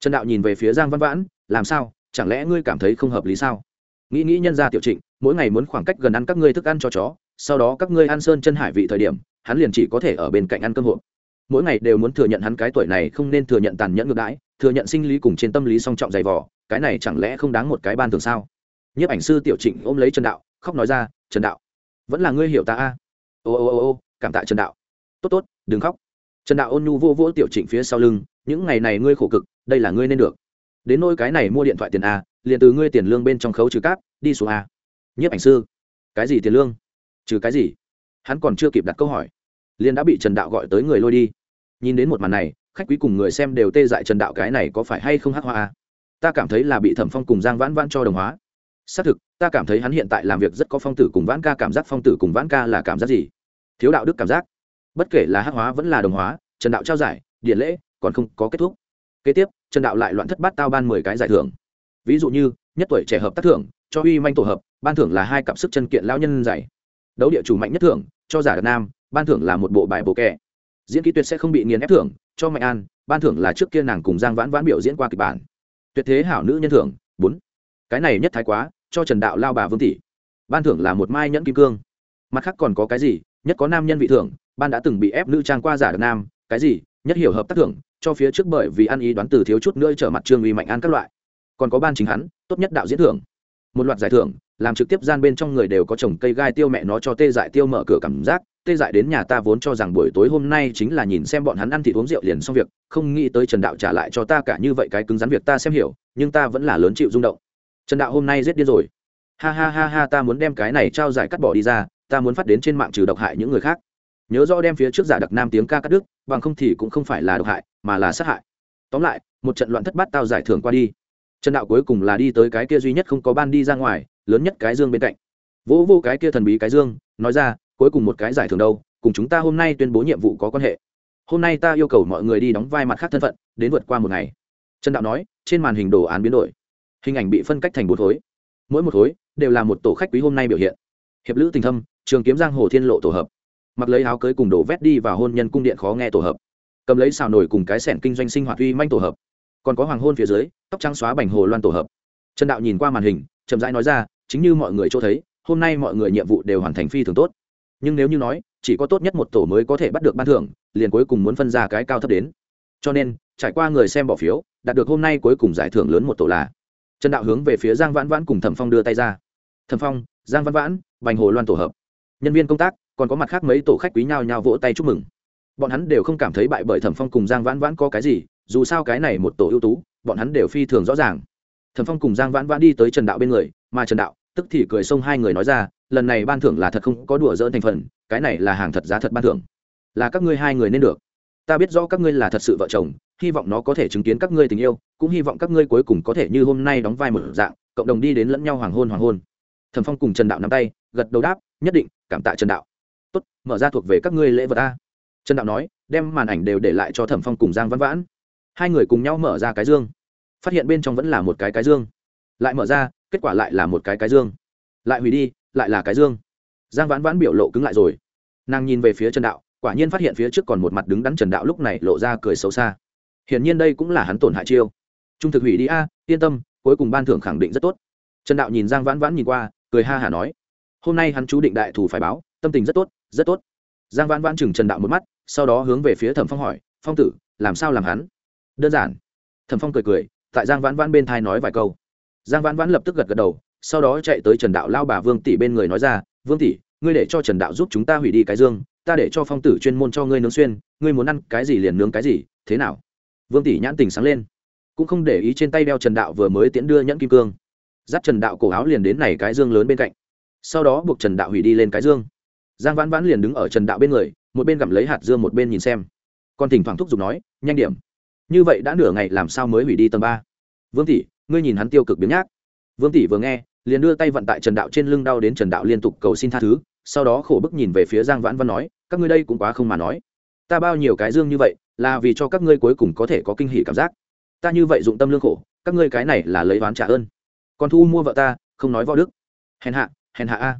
Trần đạo nhìn về phía giang văn vãn, làm sao? Chẳng lẽ ngươi cảm thấy không hợp lý sao? Nghĩ nghĩ nhân gia tiểu trịnh, mỗi ngày muốn khoảng cách gần ăn các ngươi thức ăn cho chó, sau đó các ngươi ăn sơn chân hải vị thời điểm, hắn liền chỉ có thể ở bên cạnh ăn cơm hộp. Mỗi ngày đều muốn thừa nhận hắn cái tuổi này không nên thừa nhận tàn nhẫn ngược đãi, thừa nhận sinh lý cùng trên tâm lý song trọng dày vò, cái này chẳng lẽ không đáng một cái ban thường sao? Nhiếp ảnh sư tiểu trịnh ôm lấy trần đạo, khóc nói ra, trần đạo vẫn là ngươi hiểu ta a? Ô ô ô ô, cảm tạ trần đạo. Tốt tốt, đừng khóc. Trần đạo ôn nhu vô vỗ tiểu trịnh phía sau lưng, những ngày này ngươi khổ cực, đây là ngươi nên được. Đến nôi cái này mua điện thoại tiền a, liền từ ngươi tiền lương bên trong khấu trừ cáp, đi xuống a. Nhiếp ảnh sư. Cái gì tiền lương? Trừ cái gì? Hắn còn chưa kịp đặt câu hỏi. Liền đã bị trần đạo gọi tới người lôi đi. Nhìn đến một màn này, khách quý cùng người xem đều tê dại trần đạo cái này có phải hay không hắc hoa a? Ta cảm thấy là bị thẩm phong cùng giang vãn vãn cho đồng hóa. Xác thực ta cảm thấy hắn hiện tại làm việc rất có phong tử cùng vãn ca cảm giác phong tử cùng vãn ca là cảm giác gì? Thiếu đạo đức cảm giác. Bất kể là hắc hóa vẫn là đồng hóa, trần đạo trao giải, điện lễ, còn không có kết thúc. Kế tiếp, trần đạo lại loạn thất bát tao ban mười cái giải thưởng. Ví dụ như, nhất tuổi trẻ hợp tác thưởng, cho uy manh tổ hợp, ban thưởng là hai cặp sức chân kiện lão nhân giải đấu địa chủ mạnh nhất thưởng, cho giả đặc nam, ban thưởng là một bộ bài bộ kẻ. Diễn kỹ tuyệt sẽ không bị nghiền ép thưởng, cho mạnh an, ban thưởng là trước kia nàng cùng giang vãn vãn biểu diễn qua kịch bản. Tuyệt thế hảo nữ nhân thưởng, bốn. Cái này nhất thái quá cho trần đạo lao bà vương tỷ. Ban thưởng là một mai nhẫn kim cương. Mặt khác còn có cái gì? Nhất có nam nhân vị thưởng, ban đã từng bị ép nữ trang qua giả được nam. Cái gì? Nhất hiểu hợp tác thưởng, cho phía trước bởi vì ăn ý đoán từ thiếu chút nữa trở mặt trương uy mạnh an các loại. Còn có ban chính hắn, tốt nhất đạo diễn thưởng. Một loạt giải thưởng, làm trực tiếp gian bên trong người đều có trồng cây gai tiêu mẹ nó cho tê dại tiêu mở cửa cảm giác. Tê dại đến nhà ta vốn cho rằng buổi tối hôm nay chính là nhìn xem bọn hắn ăn thịt uống rượu liền xong việc, không nghĩ tới trần đạo trả lại cho ta cả như vậy cái cứng rắn việc ta xem hiểu, nhưng ta vẫn là lớn chịu rung động trần đạo hôm nay giết điên rồi. Ha ha ha ha, ta muốn đem cái này trao giải cắt bỏ đi ra, ta muốn phát đến trên mạng trừ độc hại những người khác. Nhớ rõ đem phía trước giả đặc nam tiếng ca cắt đứt, bằng không thì cũng không phải là độc hại, mà là sát hại. Tóm lại, một trận loạn thất bát tao giải thưởng qua đi. Trần đạo cuối cùng là đi tới cái kia duy nhất không có ban đi ra ngoài, lớn nhất cái dương bên cạnh. Vỗ vô cái kia thần bí cái dương, nói ra, cuối cùng một cái giải thưởng đâu, cùng chúng ta hôm nay tuyên bố nhiệm vụ có quan hệ. Hôm nay ta yêu cầu mọi người đi đóng vai mặt khác thân phận, đến vượt qua một ngày. Trần đạo nói, trên màn hình đồ án biến đổi hình ảnh bị phân cách thành bốn khối. Mỗi một khối đều là một tổ khách quý hôm nay biểu hiện. Hiệp lữ tình thâm, trường kiếm giang hồ thiên lộ tổ hợp. Mặc lấy áo cưới cùng đổ vét đi vào hôn nhân cung điện khó nghe tổ hợp. Cầm lấy xào nổi cùng cái sẻn kinh doanh sinh hoạt uy manh tổ hợp. Còn có hoàng hôn phía dưới, tóc trắng xóa bành hồ loan tổ hợp. Trần đạo nhìn qua màn hình, chậm rãi nói ra, chính như mọi người cho thấy, hôm nay mọi người nhiệm vụ đều hoàn thành phi thường tốt. Nhưng nếu như nói, chỉ có tốt nhất một tổ mới có thể bắt được ban thưởng, liền cuối cùng muốn phân ra cái cao thấp đến. Cho nên, trải qua người xem bỏ phiếu, đạt được hôm nay cuối cùng giải thưởng lớn một tổ là trần đạo hướng về phía giang vãn vãn cùng thẩm phong đưa tay ra. Thẩm phong, giang vãn vãn, bành hồ loan tổ hợp. Nhân viên công tác, còn có mặt khác mấy tổ khách quý nhau nhau vỗ tay chúc mừng. Bọn hắn đều không cảm thấy bại bởi thẩm phong cùng giang vãn vãn có cái gì, dù sao cái này một tổ ưu tú, bọn hắn đều phi thường rõ ràng. Thẩm phong cùng giang vãn vãn đi tới trần đạo bên người, mà trần đạo, tức thì cười xông hai người nói ra, lần này ban thưởng là thật không có đùa dỡn thành phần, cái này là hàng thật giá thật ban thưởng. Là các ngươi hai người nên được ta biết rõ các ngươi là thật sự vợ chồng, hy vọng nó có thể chứng kiến các ngươi tình yêu, cũng hy vọng các ngươi cuối cùng có thể như hôm nay đóng vai một dạng, cộng đồng đi đến lẫn nhau hoàng hôn hoàng hôn. Thẩm phong cùng trần đạo nắm tay, gật đầu đáp, nhất định, cảm tạ trần đạo. Tốt, mở ra thuộc về các ngươi lễ vật a. Trần đạo nói, đem màn ảnh đều để lại cho thẩm phong cùng giang văn vãn. Hai người cùng nhau mở ra cái dương. Phát hiện bên trong vẫn là một cái cái dương. Lại mở ra, kết quả lại là một cái cái dương. Lại hủy đi, lại là cái dương. Giang vãn vãn biểu lộ cứng lại rồi. Nàng nhìn về phía trần đạo quả nhiên phát hiện phía trước còn một mặt đứng đắn trần đạo lúc này lộ ra cười xấu xa. Hiển nhiên đây cũng là hắn tổn hại chiêu. Trung thực hủy đi a, yên tâm, cuối cùng ban thưởng khẳng định rất tốt. Trần đạo nhìn giang vãn vãn nhìn qua, cười ha hả nói, hôm nay hắn chú định đại thủ phải báo, tâm tình rất tốt rất tốt. Giang vãn vãn chừng trần đạo một mắt, sau đó hướng về phía thẩm phong hỏi, phong tử, làm sao làm hắn? Đơn giản. Thẩm phong cười cười, tại giang vãn vãn bên thai nói vài câu. Giang vãn vãn lập tức gật gật đầu, sau đó chạy tới trần đạo lao bà vương tỷ bên người nói ra, vương tỷ, ngươi để cho trần đạo giúp chúng ta hủy đi cái dương ta để cho phong tử chuyên môn cho ngươi nướng xuyên, ngươi muốn ăn cái gì liền nướng cái gì, thế nào? Vương tỷ nhãn tình sáng lên. Cũng không để ý trên tay đeo trần đạo vừa mới tiễn đưa nhẫn kim cương. Dắt trần đạo cổ áo liền đến này cái dương lớn bên cạnh. Sau đó buộc trần đạo hủy đi lên cái dương. Giang vãn vãn liền đứng ở trần đạo bên người, một bên gặm lấy hạt dương một bên nhìn xem. Còn thỉnh thoảng thúc giục nói, nhanh điểm. Như vậy đã nửa ngày làm sao mới hủy đi tầng ba? Vương tỷ, ngươi nhìn hắn tiêu cực biến nhác. Vương tỷ vừa nghe, liền đưa tay vận tại trần đạo trên lưng đau đến trần đạo liên tục cầu xin tha thứ sau đó khổ bức nhìn về phía giang vãn văn nói, các ngươi đây cũng quá không mà nói. Ta bao nhiêu cái dương như vậy, là vì cho các ngươi cuối cùng có thể có kinh hỉ cảm giác. Ta như vậy dụng tâm lương khổ, các ngươi cái này là lấy oán trả ơn. Còn thu mua vợ ta, không nói võ đức. Hèn hạ hèn hạ a.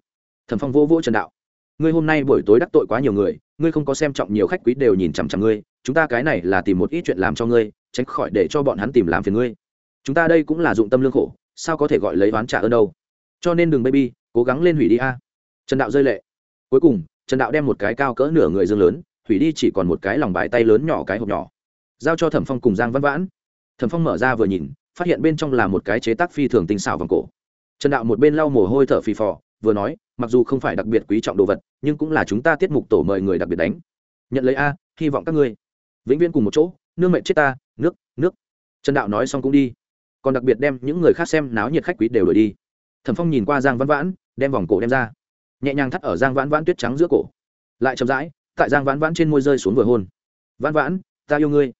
Thẩm phong vô vô trần đạo. Ngươi hôm nay buổi tối đắc tội quá nhiều người, ngươi không có xem trọng nhiều khách quý đều nhìn chằm chằm ngươi, chúng ta cái này là tìm một ít chuyện làm cho ngươi, tránh khỏi để cho bọn hắn tìm làm phiền ngươi. Chúng ta đây cũng là dụng tâm lương khổ, sao có thể gọi lấy oán trả ơn đâu? Cho nên đừng baby, cố gắng lên hủy đi a trần đạo rơi lệ. Cuối cùng, trần đạo đem một cái cao cỡ nửa người dương lớn, hủy đi chỉ còn một cái lòng bài tay lớn nhỏ cái hộp nhỏ. Giao cho thẩm phong cùng giang văn vãn. Thẩm phong mở ra vừa nhìn, phát hiện bên trong là một cái chế tác phi thường tinh xảo vòng cổ. Trần đạo một bên lau mồ hôi thở phì phò, vừa nói, mặc dù không phải đặc biệt quý trọng đồ vật, nhưng cũng là chúng ta tiết mục tổ mời người đặc biệt đánh. Nhận lấy a, hy vọng các ngươi vĩnh viễn cùng một chỗ, nương mệnh chết ta, nước nước. Trần đạo nói xong cũng đi. Còn đặc biệt đem những người khác xem náo nhiệt khách quý đều đổi đi. Thẩm phong nhìn qua giang văn vãn, đem vòng cổ đem ra nhẹ nhàng thắt ở giang vãn vãn tuyết trắng giữa cổ. Lại chậm rãi, tại giang vãn vãn trên môi rơi xuống vừa hôn. Vãn vãn, ta yêu ngươi.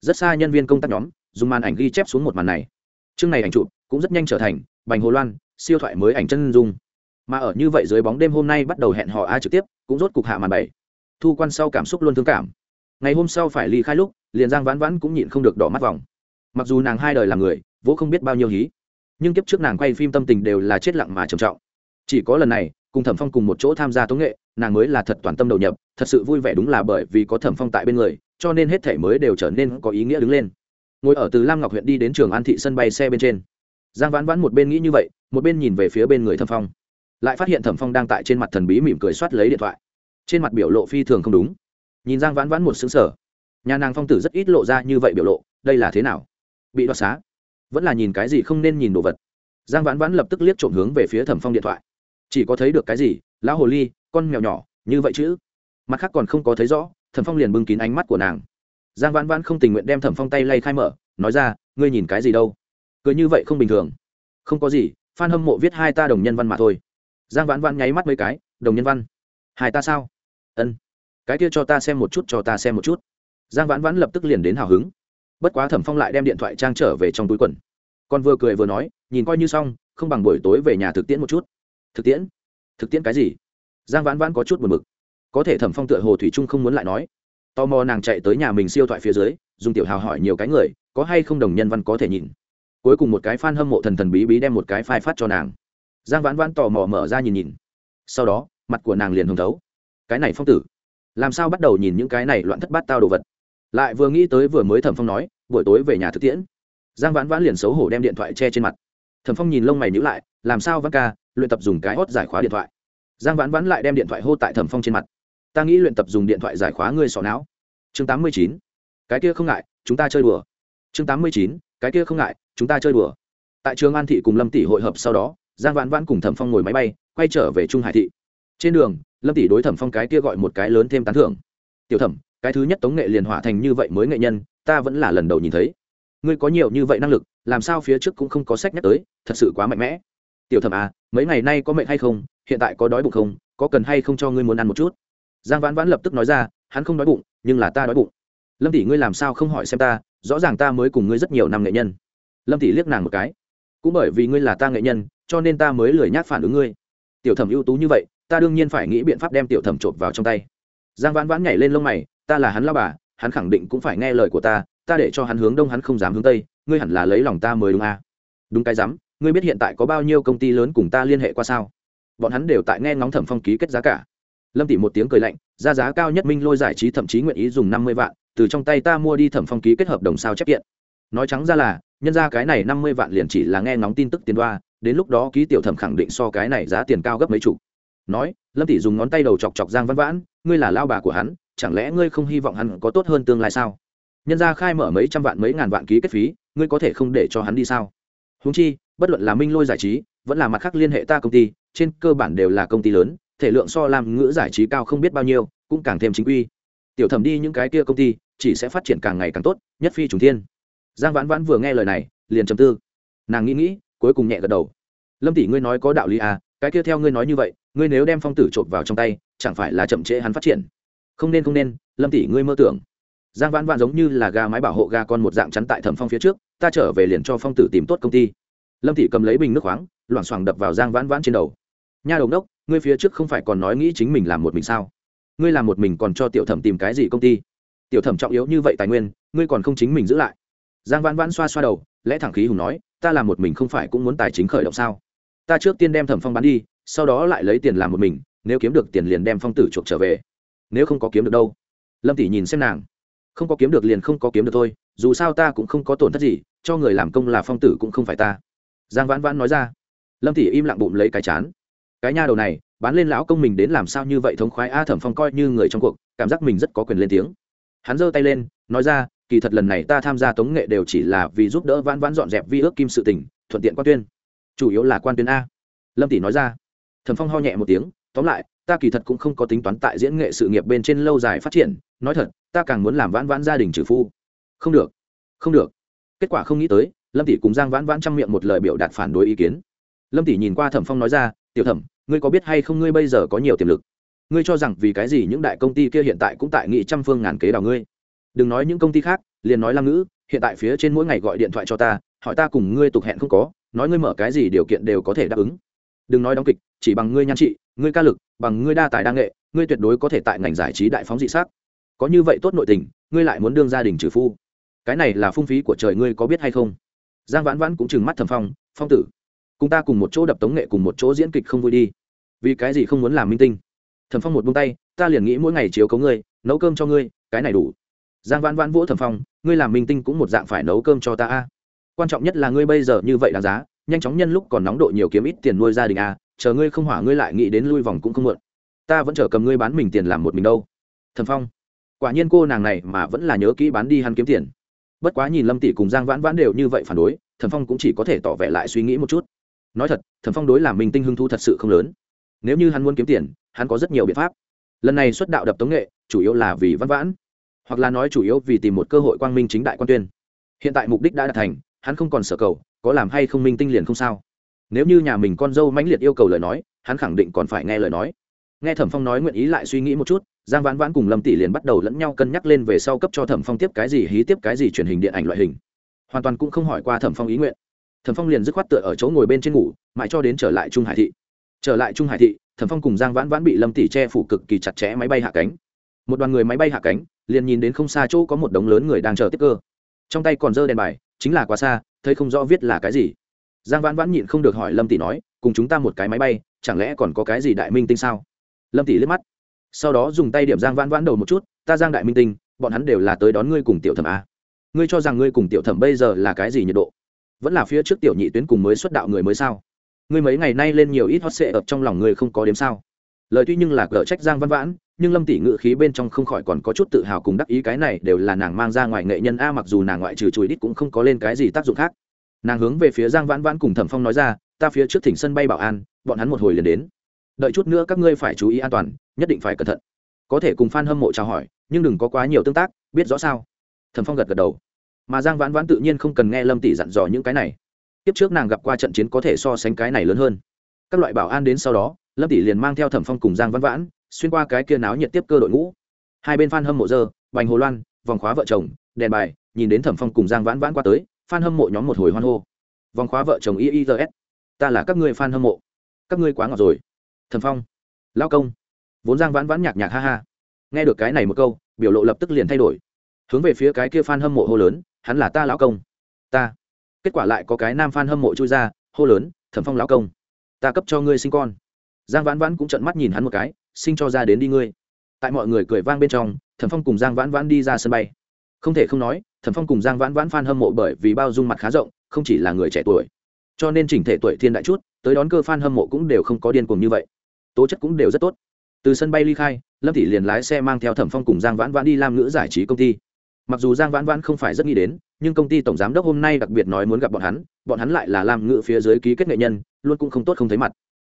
Rất xa nhân viên công tác nhóm, dùng màn ảnh ghi chép xuống một màn này. Chương này ảnh chụp cũng rất nhanh trở thành bành hồ loan, siêu thoại mới ảnh chân dung. Mà ở như vậy dưới bóng đêm hôm nay bắt đầu hẹn hò a trực tiếp, cũng rốt cục hạ màn bảy. Thu quan sau cảm xúc luôn thương cảm. Ngày hôm sau phải ly khai lúc, liền giang vãn vãn cũng nhịn không được đỏ mắt vòng. Mặc dù nàng hai đời là người vỗ không biết bao nhiêu hí, nhưng kiếp trước nàng quay phim tâm tình đều là chết lặng mà trầm trọng. Chỉ có lần này cùng thẩm phong cùng một chỗ tham gia tống nghệ, nàng mới là thật toàn tâm đầu nhập, thật sự vui vẻ đúng là bởi vì có thẩm phong tại bên người, cho nên hết thể mới đều trở nên có ý nghĩa đứng lên. Ngồi ở từ lam ngọc huyện đi đến trường an thị sân bay xe bên trên. Giang vãn vãn một bên nghĩ như vậy, một bên nhìn về phía bên người thẩm phong. Lại phát hiện thẩm phong đang tại trên mặt thần bí mỉm cười soát lấy điện thoại. Trên mặt biểu lộ phi thường không đúng. Nhìn giang vãn vãn một xứng sở nhà nàng phong tử rất ít lộ ra như vậy biểu lộ, đây là thế nào? Bị đoạt xá. Vẫn là nhìn cái gì không nên nhìn đồ vật. Giang vãn vãn lập tức liếc trộm hướng về phía thẩm phong điện thoại chỉ có thấy được cái gì, lão hồ ly, con mèo nhỏ, như vậy chứ? Mặt khác còn không có thấy rõ, thẩm phong liền bưng kín ánh mắt của nàng. Giang vãn vãn không tình nguyện đem thẩm phong tay lay khai mở, nói ra, ngươi nhìn cái gì đâu? Cười như vậy không bình thường. Không có gì, phan hâm mộ viết hai ta đồng nhân văn mà thôi. Giang vãn vãn nháy mắt mấy cái, đồng nhân văn? Hai ta sao? Ân, cái kia cho ta xem một chút, cho ta xem một chút. Giang vãn vãn lập tức liền đến hào hứng. Bất quá thẩm phong lại đem điện thoại trang trở về trong túi quần. Con vừa cười vừa nói, nhìn coi như xong, không bằng buổi tối về nhà thực tiễn một chút thực tiễn thực tiễn cái gì giang vãn vãn có chút buồn b ự c có thể thẩm phong tựa hồ thủy trung không muốn lại nói tò mò nàng chạy tới nhà mình siêu thoại phía dưới dùng tiểu hào hỏi nhiều cái người có hay không đồng nhân văn có thể nhìn cuối cùng một cái f a n hâm mộ thần thần bí bí đem một cái phai phát cho nàng giang vãn vãn tò mò mở ra nhìn nhìn sau đó mặt của nàng liền hồng thấu cái này phong tử làm sao bắt đầu nhìn những cái này loạn thất bát tao đồ vật lại vừa nghĩ tới vừa mới thẩm phong nói buổi tối về nhà thực tiễn giang vãn vãn liền xấu hổ đem điện thoại che trên mặt thẩm phong nhìn lông mày nhữ lại làm sao vãn ca luyện tập dùng cái hót giải khóa điện thoại. Giang vãn vãn lại đem điện thoại hô tại thẩm phong trên mặt. Ta nghĩ luyện tập dùng điện thoại giải khóa ngươi sọ não. Chương tám mươi chín. Cái kia không ngại, chúng ta chơi đùa. Chương tám mươi chín. Cái kia không ngại, chúng ta chơi đùa. Tại trường an thị cùng lâm tỷ hội hợp sau đó, giang vãn vãn cùng thẩm phong ngồi máy bay, quay trở về trung hải thị. Trên đường, lâm tỷ đối thẩm phong cái kia gọi một cái lớn thêm tán thưởng. Tiểu thẩm, cái thứ nhất tống nghệ liền hỏa thành như vậy mới nghệ nhân, ta vẫn là lần đầu nhìn thấy. Ngươi có nhiều như vậy năng lực, làm sao phía trước cũng không có sách nhắc tới, thật sự quá mạnh mẽ tiểu thẩm à mấy ngày nay có mệnh hay không? Hiện tại có đói bụng không? Có cần hay không cho ngươi muốn ăn một chút? Giang vãn vãn lập tức nói ra, hắn không đói bụng, nhưng là ta đói bụng. Lâm tỷ ngươi làm sao không hỏi xem ta? Rõ ràng ta mới cùng ngươi rất nhiều năm nghệ nhân. Lâm tỷ liếc nàng một cái. Cũng bởi vì ngươi là ta nghệ nhân, cho nên ta mới lười nhác phản ứng ngươi. Tiểu thẩm ưu tú như vậy, ta đương nhiên phải nghĩ biện pháp đem tiểu thẩm trộm vào trong tay. Giang vãn vãn nhảy lên lông mày, ta là hắn lao bà, hắn khẳng định cũng phải nghe lời của ta ta để cho hắn hướng đông hắn không dám hướng tây, ngươi hẳn là lấy lòng ta mới đúng à. đúng cái dám ngươi biết hiện tại có bao nhiêu công ty lớn cùng ta liên hệ qua sao? Bọn hắn đều tại nghe ngóng thẩm phong ký kết giá cả. Lâm tỷ một tiếng cười lạnh, ra giá cao nhất minh lôi giải trí thậm chí nguyện ý dùng năm mươi vạn, từ trong tay ta mua đi thẩm phong ký kết hợp đồng sao chép kiện. Nói trắng ra là, nhân ra cái này năm mươi vạn liền chỉ là nghe ngóng tin tức tiền đoa, đến lúc đó ký tiểu thẩm khẳng định so cái này giá tiền cao gấp mấy chục. Nói, lâm tỷ dùng ngón tay đầu chọc chọc giang văn vãn, ngươi là lao bà của hắn, chẳng lẽ ngươi không hy vọng hắn có tốt hơn tương lai sao? Nhân ra khai mở mấy trăm vạn mấy ngàn vạn ký kết phí, ngươi có thể không để cho hắn đi sao? Húng chi bất luận là minh lôi giải trí, vẫn là mặt khác liên hệ ta công ty, trên cơ bản đều là công ty lớn, thể lượng so làm ngữ giải trí cao không biết bao nhiêu, cũng càng thêm chính quy. Tiểu thẩm đi những cái kia công ty, chỉ sẽ phát triển càng ngày càng tốt, nhất phi trùng thiên. Giang vãn vãn vừa nghe lời này, liền chầm tư. Nàng nghĩ nghĩ, cuối cùng nhẹ gật đầu. Lâm tỷ ngươi nói có đạo lý à cái kia theo ngươi nói như vậy, ngươi nếu đem phong tử trộm vào trong tay, chẳng phải là chậm trễ hắn phát triển? Không nên không nên, lâm tỷ ngươi mơ tưởng. Giang vãn vãn giống như là gà mái bảo hộ gà con một dạng chắn tại thẩm phong phía trước, ta trở về liền cho phong tử tìm tốt công ty lâm Thị cầm lấy bình nước khoáng, loảng xoảng đập vào giang vãn vãn trên đầu. Nha đồng đốc, ngươi phía trước không phải còn nói nghĩ chính mình làm một mình sao? Ngươi làm một mình còn cho tiểu thẩm tìm cái gì công ty? Tiểu thẩm trọng yếu như vậy tài nguyên, ngươi còn không chính mình giữ lại. Giang vãn vãn xoa xoa đầu, lẽ thẳng khí hùng nói, ta làm một mình không phải cũng muốn tài chính khởi động sao? Ta trước tiên đem thẩm phong bán đi, sau đó lại lấy tiền làm một mình, nếu kiếm được tiền liền đem phong tử chuộc trở về. Nếu không có kiếm được đâu. Lâm tỷ nhìn xem nàng. Không có kiếm được liền không có kiếm được thôi, dù sao ta cũng không có tổn thất gì, cho người làm công là phong tử cũng không phải ta giang vãn vãn nói ra. Lâm tỷ im lặng bụng lấy cái chán. Cái nha đầu này, bán lên lão công mình đến làm sao như vậy thống khoái a thẩm phong coi như người trong cuộc, cảm giác mình rất có quyền lên tiếng. Hắn giơ tay lên, nói ra, kỳ thật lần này ta tham gia tống nghệ đều chỉ là vì giúp đỡ vãn vãn dọn dẹp vi ước kim sự tình, thuận tiện quan tuyên. Chủ yếu là quan tuyên a. Lâm tỷ nói ra. Thẩm phong ho nhẹ một tiếng, tóm lại, ta kỳ thật cũng không có tính toán tại diễn nghệ sự nghiệp bên trên lâu dài phát triển, nói thật, ta càng muốn làm vãn vãn gia đình trừ phu. Không được. Không được. Kết quả không nghĩ tới lâm tỷ cùng giang vãn vãn trong miệng một lời biểu đạt phản đối ý kiến. Lâm tỷ nhìn qua thẩm phong nói ra, tiểu thẩm, ngươi có biết hay không ngươi bây giờ có nhiều tiềm lực? Ngươi cho rằng vì cái gì những đại công ty kia hiện tại cũng tại nghị trăm phương ngàn kế đào ngươi? Đừng nói những công ty khác, liền nói lam ngữ, hiện tại phía trên mỗi ngày gọi điện thoại cho ta, hỏi ta cùng ngươi tục hẹn không có, nói ngươi mở cái gì điều kiện đều có thể đáp ứng. Đừng nói đóng kịch, chỉ bằng ngươi nhan trị, ngươi ca lực, bằng ngươi đa tài đa nghệ, ngươi tuyệt đối có thể tại ngành giải trí đại phóng dị xác có như vậy tốt nội tình, ngươi lại muốn đương gia đình trừ phu. Cái này là phung phí của trời ngươi có biết hay không? Giang vãn vãn cũng chừng mắt thầm phong phong tử, cùng ta cùng một chỗ đập tống nghệ cùng một chỗ diễn kịch không vui đi. Vì cái gì không muốn làm minh tinh? Thầm phong một bông tay, ta liền nghĩ mỗi ngày chiếu cấu ngươi, nấu cơm cho ngươi, cái này đủ. Giang vãn vãn vỗ thầm phong, ngươi làm minh tinh cũng một dạng phải nấu cơm cho ta a. Quan trọng nhất là ngươi bây giờ như vậy đáng giá, nhanh chóng nhân lúc còn nóng độ nhiều kiếm ít tiền nuôi gia đình a, chờ ngươi không hỏa ngươi lại nghĩ đến lui vòng cũng không mượn ta vẫn chờ cầm ngươi bán mình tiền làm một mình đâu. Thần phong, quả nhiên cô nàng này mà vẫn là nhớ kỹ bán đi hắn kiếm tiền bất quá nhìn lâm tỷ cùng giang vãn vãn đều như vậy phản đối thần phong cũng chỉ có thể tỏ vẻ lại suy nghĩ một chút. Nói thật, thẩm phong đối làm mình tinh hưng thu thật sự không lớn. Nếu như hắn muốn kiếm tiền, hắn có rất nhiều biện pháp. Lần này xuất đạo đập tống nghệ, chủ yếu là vì văn vãn. Hoặc là nói chủ yếu vì tìm một cơ hội quang minh chính đại quan tuyên. Hiện tại mục đích đã đạt thành, hắn không còn sở cầu, có làm hay không minh tinh liền không sao. Nếu như nhà mình con dâu mãnh liệt yêu cầu lời nói, hắn khẳng định còn phải nghe lời nói nghe thẩm phong nói nguyện ý lại suy nghĩ một chút, giang vãn vãn cùng lâm tỷ liền bắt đầu lẫn nhau cân nhắc lên về sau cấp cho thẩm phong tiếp cái gì, hí tiếp cái gì truyền hình điện ảnh loại hình. Hoàn toàn cũng không hỏi qua thẩm phong ý nguyện. Thẩm phong liền dứt khoát tựa ở chỗ ngồi bên trên ngủ, mãi cho đến trở lại trung hải thị. Trở lại trung hải thị, thẩm phong cùng giang vãn vãn bị lâm tỷ che phủ cực kỳ chặt chẽ máy bay hạ cánh. Một đoàn người máy bay hạ cánh, liền nhìn đến không xa chỗ có một đống lớn người đang chờ tiếp cơ. Trong tay còn dơ đèn bài, chính là quá xa, thấy không rõ viết là cái gì. Giang vãn vãn nhịn không được hỏi lâm tỷ nói, cùng chúng ta một cái máy bay, chẳng lẽ còn có cái gì đại minh tinh sao? Lâm tỷ liếc mắt. Sau đó dùng tay điểm giang vãn vãn đầu một chút, ta giang đại minh tinh, bọn hắn đều là tới đón ngươi cùng tiểu thẩm a. Ngươi cho rằng ngươi cùng tiểu thẩm bây giờ là cái gì nhiệt độ? Vẫn là phía trước tiểu nhị tuyến cùng mới xuất đạo người mới sao? Ngươi mấy ngày nay lên nhiều ít hot sệ ập trong lòng ngươi không có đếm sao? Lời tuy nhưng là cờ trách giang văn vãn, nhưng lâm tỷ ngự khí bên trong không khỏi còn có chút tự hào cùng đắc ý, cái này đều là nàng mang ra ngoài nghệ nhân a, mặc dù nàng ngoại trừ chùi đít cũng không có lên cái gì tác dụng khác. Nàng hướng về phía giang vãn vãn cùng thẩm phong nói ra, ta phía trước thỉnh sân bay bảo an, bọn hắn một hồi liền đến đợi chút nữa các ngươi phải chú ý an toàn, nhất định phải cẩn thận. Có thể cùng f a n hâm mộ chào hỏi, nhưng đừng có quá nhiều tương tác, biết rõ sao? Thẩm phong gật gật đầu. Mà giang vãn vãn tự nhiên không cần nghe lâm tỷ dặn dò những cái này. Tiếp trước nàng gặp qua trận chiến có thể so sánh cái này lớn hơn. Các loại bảo an đến sau đó, lâm tỷ liền mang theo thẩm phong cùng giang vãn vãn, xuyên qua cái kia náo nhiệt tiếp cơ đội ngũ. Hai bên phan hâm mộ dơ, bành hồ loan, vòng khóa vợ chồng, đèn bài, nhìn đến thẩm phong cùng giang vãn vãn qua tới, phan hâm mộ nhóm một hồi hoan hô. Vòng khóa vợ chồng iis ta là các ngươi phan hâm mộ. Các ngươi quá ngọt rồi thần phong, lao công. Vốn giang vãn vãn nhạc nhạc ha ha. Nghe được cái này một câu, biểu lộ lập tức liền thay đổi. Hướng về phía cái kia f a n hâm mộ hô lớn, hắn là ta lão công. Ta. Kết quả lại có cái nam f a n hâm mộ chui ra, hô lớn thẩm phong lão công, ta cấp cho ngươi sinh con. Giang vãn vãn cũng trận mắt nhìn hắn một cái, sinh cho ra đến đi ngươi. Tại mọi người cười vang bên trong thẩm phong cùng giang vãn vãn đi ra sân bay. Không thể không nói thẩm phong cùng giang vãn vãn f a n hâm mộ bởi vì bao dung mặt khá rộng, không chỉ là người trẻ tuổi, cho nên chỉnh thể tuổi thiên đại chút tới đón cơ f a n hâm mộ cũng đều không có điên cuồng như vậy. Tố chất cũng đều rất tốt. Từ sân bay ly khai, lâm thị liền lái xe mang theo thẩm phong cùng giang vãn vãn đi làm ngữ giải trí công ty. Mặc dù giang vãn vãn không phải rất nghĩ đến, nhưng công ty tổng giám đốc hôm nay đặc biệt nói muốn gặp bọn hắn bọn hắn lại là làm ngữ phía dưới ký kết nghệ nhân, luôn cũng không tốt không thấy mặt.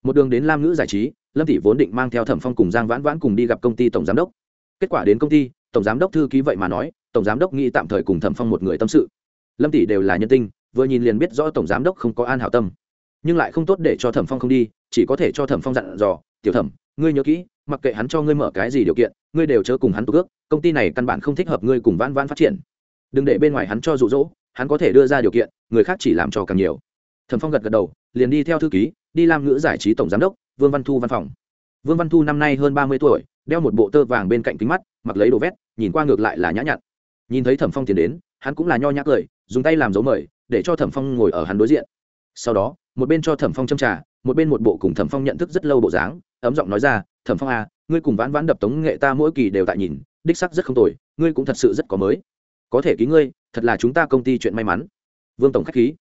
Một đường đến lam ngữ giải trí, lâm thị vốn định mang theo thẩm phong cùng giang vãn vãn cùng đi gặp công ty tổng giám đốc. Kết quả đến công ty, tổng giám đốc thư ký vậy mà nói, tổng giám đốc nghĩ tạm thời cùng thẩm phong một người tâm sự. Lâm tỷ đều là nhân tinh, vừa nhìn liền biết rõ tổng giám đốc không có an hảo tâm nhưng lại không tốt để cho thẩm phong không đi, chỉ có thể cho thẩm phong dặn dò, tiểu thẩm, ngươi nhớ kỹ, mặc kệ hắn cho ngươi mở cái gì điều kiện, ngươi đều chớ cùng hắn tục ước công ty này căn bản không thích hợp ngươi cùng vãn vãn phát triển. Đừng để bên ngoài hắn cho rụ rỗ hắn có thể đưa ra điều kiện, người khác chỉ làm cho càng nhiều. Thẩm phong gật gật đầu, liền đi theo thư ký, đi làm ngữ giải trí tổng giám đốc, vương văn thu văn phòng. Vương văn thu năm nay hơn ba mươi tuổi, đeo một bộ tơ vàng bên cạnh kính mắt, mặc lấy đồ vét, nhìn qua ngược lại là nhã nhặn. Nhìn thấy thẩm phong tiến đến, hắn cũng là nho nhã cười, dùng tay làm dấu mời, để cho thẩm phong ngồi ở hắn đối diện. Sau đó một bên cho thẩm phong châm trà, một bên một bộ cùng thẩm phong nhận thức rất lâu bộ dáng, ấm giọng nói ra, thẩm phong à ngươi cùng vãn vãn đập tống nghệ ta mỗi kỳ đều tại nhìn, đích sắc rất không tồi, ngươi cũng thật sự rất có mới. Có thể ký ngươi, thật là chúng ta công ty chuyện may mắn. Vương tổng k h á c h khí.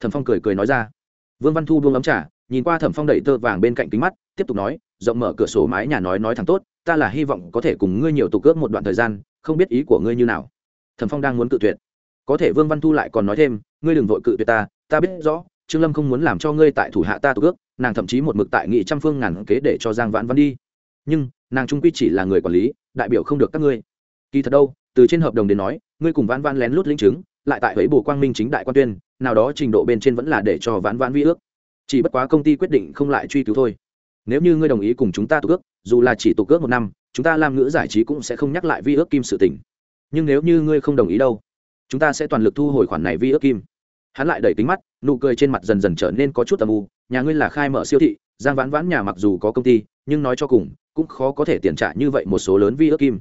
Thẩm phong cười cười nói ra. Vương văn thu buông ấm trà, nhìn qua thẩm phong đẩy tơ vàng bên cạnh kính mắt, tiếp tục nói, rộng mở cửa sổ mái nhà nói nói thẳng tốt, ta là hy vọng có thể cùng ngươi nhiều tục cướp một đoạn thời gian, không biết ý của ngươi như nào. Thẩm phong đang muốn cự tuyệt. Có thể vương văn thu lại còn nói thêm, ngươi đừng vội cự tuyệt ta ta biết rõ trương lâm không muốn làm cho ngươi tại thủ hạ ta tục ước, nàng thậm chí một mực tại nghị trăm phương ngàn kế để cho giang vãn văn đi. Nhưng, nàng trung quy chỉ là người quản lý, đại biểu không được các ngươi. Kỳ thật đâu, từ trên hợp đồng đến nói, ngươi cùng vãn vãn lén lút linh chứng, lại tại ấy bồ quang minh chính đại quan tuyên, nào đó trình độ bên trên vẫn là để cho vãn vãn vi ước. Chỉ bất quá công ty quyết định không lại truy cứu thôi. Nếu như ngươi đồng ý cùng chúng ta tục ước, dù là chỉ tục ước một năm, chúng ta làm ngữ giải trí cũng sẽ không nhắc lại vi ước kim sự tình. Nhưng nếu như ngươi không đồng ý đâu, chúng ta sẽ toàn lực thu hồi khoản này vi ước kim hắn lại đẩy kính mắt, nụ cười trên mặt dần dần trở nên có chút âm u. Nhà ngươi là khai mở siêu thị, giang vãn vãn nhà mặc dù có công ty, nhưng nói cho cùng, cũng khó có thể tiền trả như vậy một số lớn vi ước kim.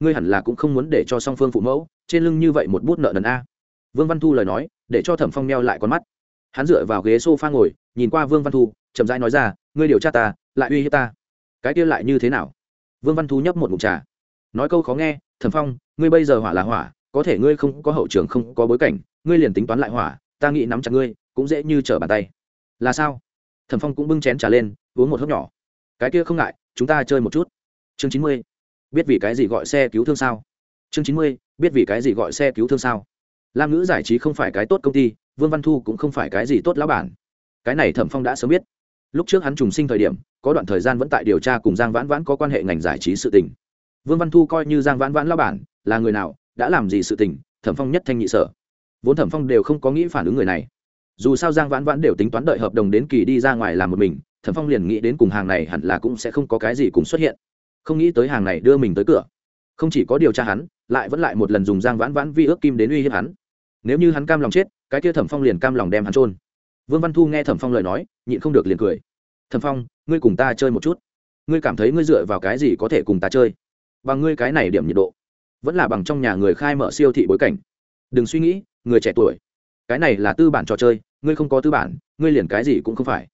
Ngươi hẳn là cũng không muốn để cho song phương phụ mẫu trên lưng như vậy một bút nợ nần a. Vương văn thu lời nói, để cho thẩm phong neo lại con mắt. Hắn dựa vào ghế s o f a ngồi, nhìn qua vương văn thu, chậm rãi nói ra, ngươi điều tra ta, lại uy hiếp ta. Cái kia lại như thế nào? Vương văn thu nhấp một mục trà. Nói câu khó nghe, thẩm phong, ngươi bây giờ hỏa là hỏa, có thể ngươi không có hậu trường không có bối cảnh, ngươi liền tính toán lại hỏa ta nghĩ nắm chặt ngươi, cũng dễ như trở bàn tay. Là sao? Thẩm phong cũng bưng chén trà lên, uống một hớp nhỏ. Cái kia không ngại, chúng ta chơi một chút. Chương chín mươi, biết vì cái gì gọi xe cứu thương sao? Chương chín mươi, biết vì cái gì gọi xe cứu thương sao? Lam ngữ giải trí không phải cái tốt công ty, vương văn thu cũng không phải cái gì tốt lão bản. Cái này thẩm phong đã sớm biết. Lúc trước hắn trùng sinh thời điểm, có đoạn thời gian vẫn tại điều tra cùng giang vãn vãn có quan hệ ngành giải trí sự tình. Vương văn thu coi như giang vãn vãn lão bản, là người nào, đã làm gì sự tình, thẩm phong nhất thanh nhị sở vốn thẩm phong đều không có nghĩ phản ứng người này. Dù sao giang vãn vãn đều tính toán đợi hợp đồng đến kỳ đi ra ngoài làm một mình, thẩm phong liền nghĩ đến cùng hàng này hẳn là cũng sẽ không có cái gì cùng xuất hiện. Không nghĩ tới hàng này đưa mình tới cửa. Không chỉ có điều tra hắn, lại vẫn lại một lần dùng giang vãn vãn vi ước kim đến uy hiếp hắn. Nếu như hắn cam lòng chết, cái kia thẩm phong liền cam lòng đem hắn trôn vương văn thu nghe thẩm phong lời nói, nhịn không được liền cười. Thẩm phong, ngươi cùng ta chơi một chút. Ngươi cảm thấy ngươi dựa vào cái gì có thể cùng ta chơi? Bằng ngươi cái này điểm nhiệt độ, vẫn là bằng trong nhà người khai mở siêu thị bối cảnh. Đừng suy nghĩ người trẻ tuổi. Cái này là tư bản trò chơi, ngươi không có tư bản, ngươi liền cái gì cũng không phải.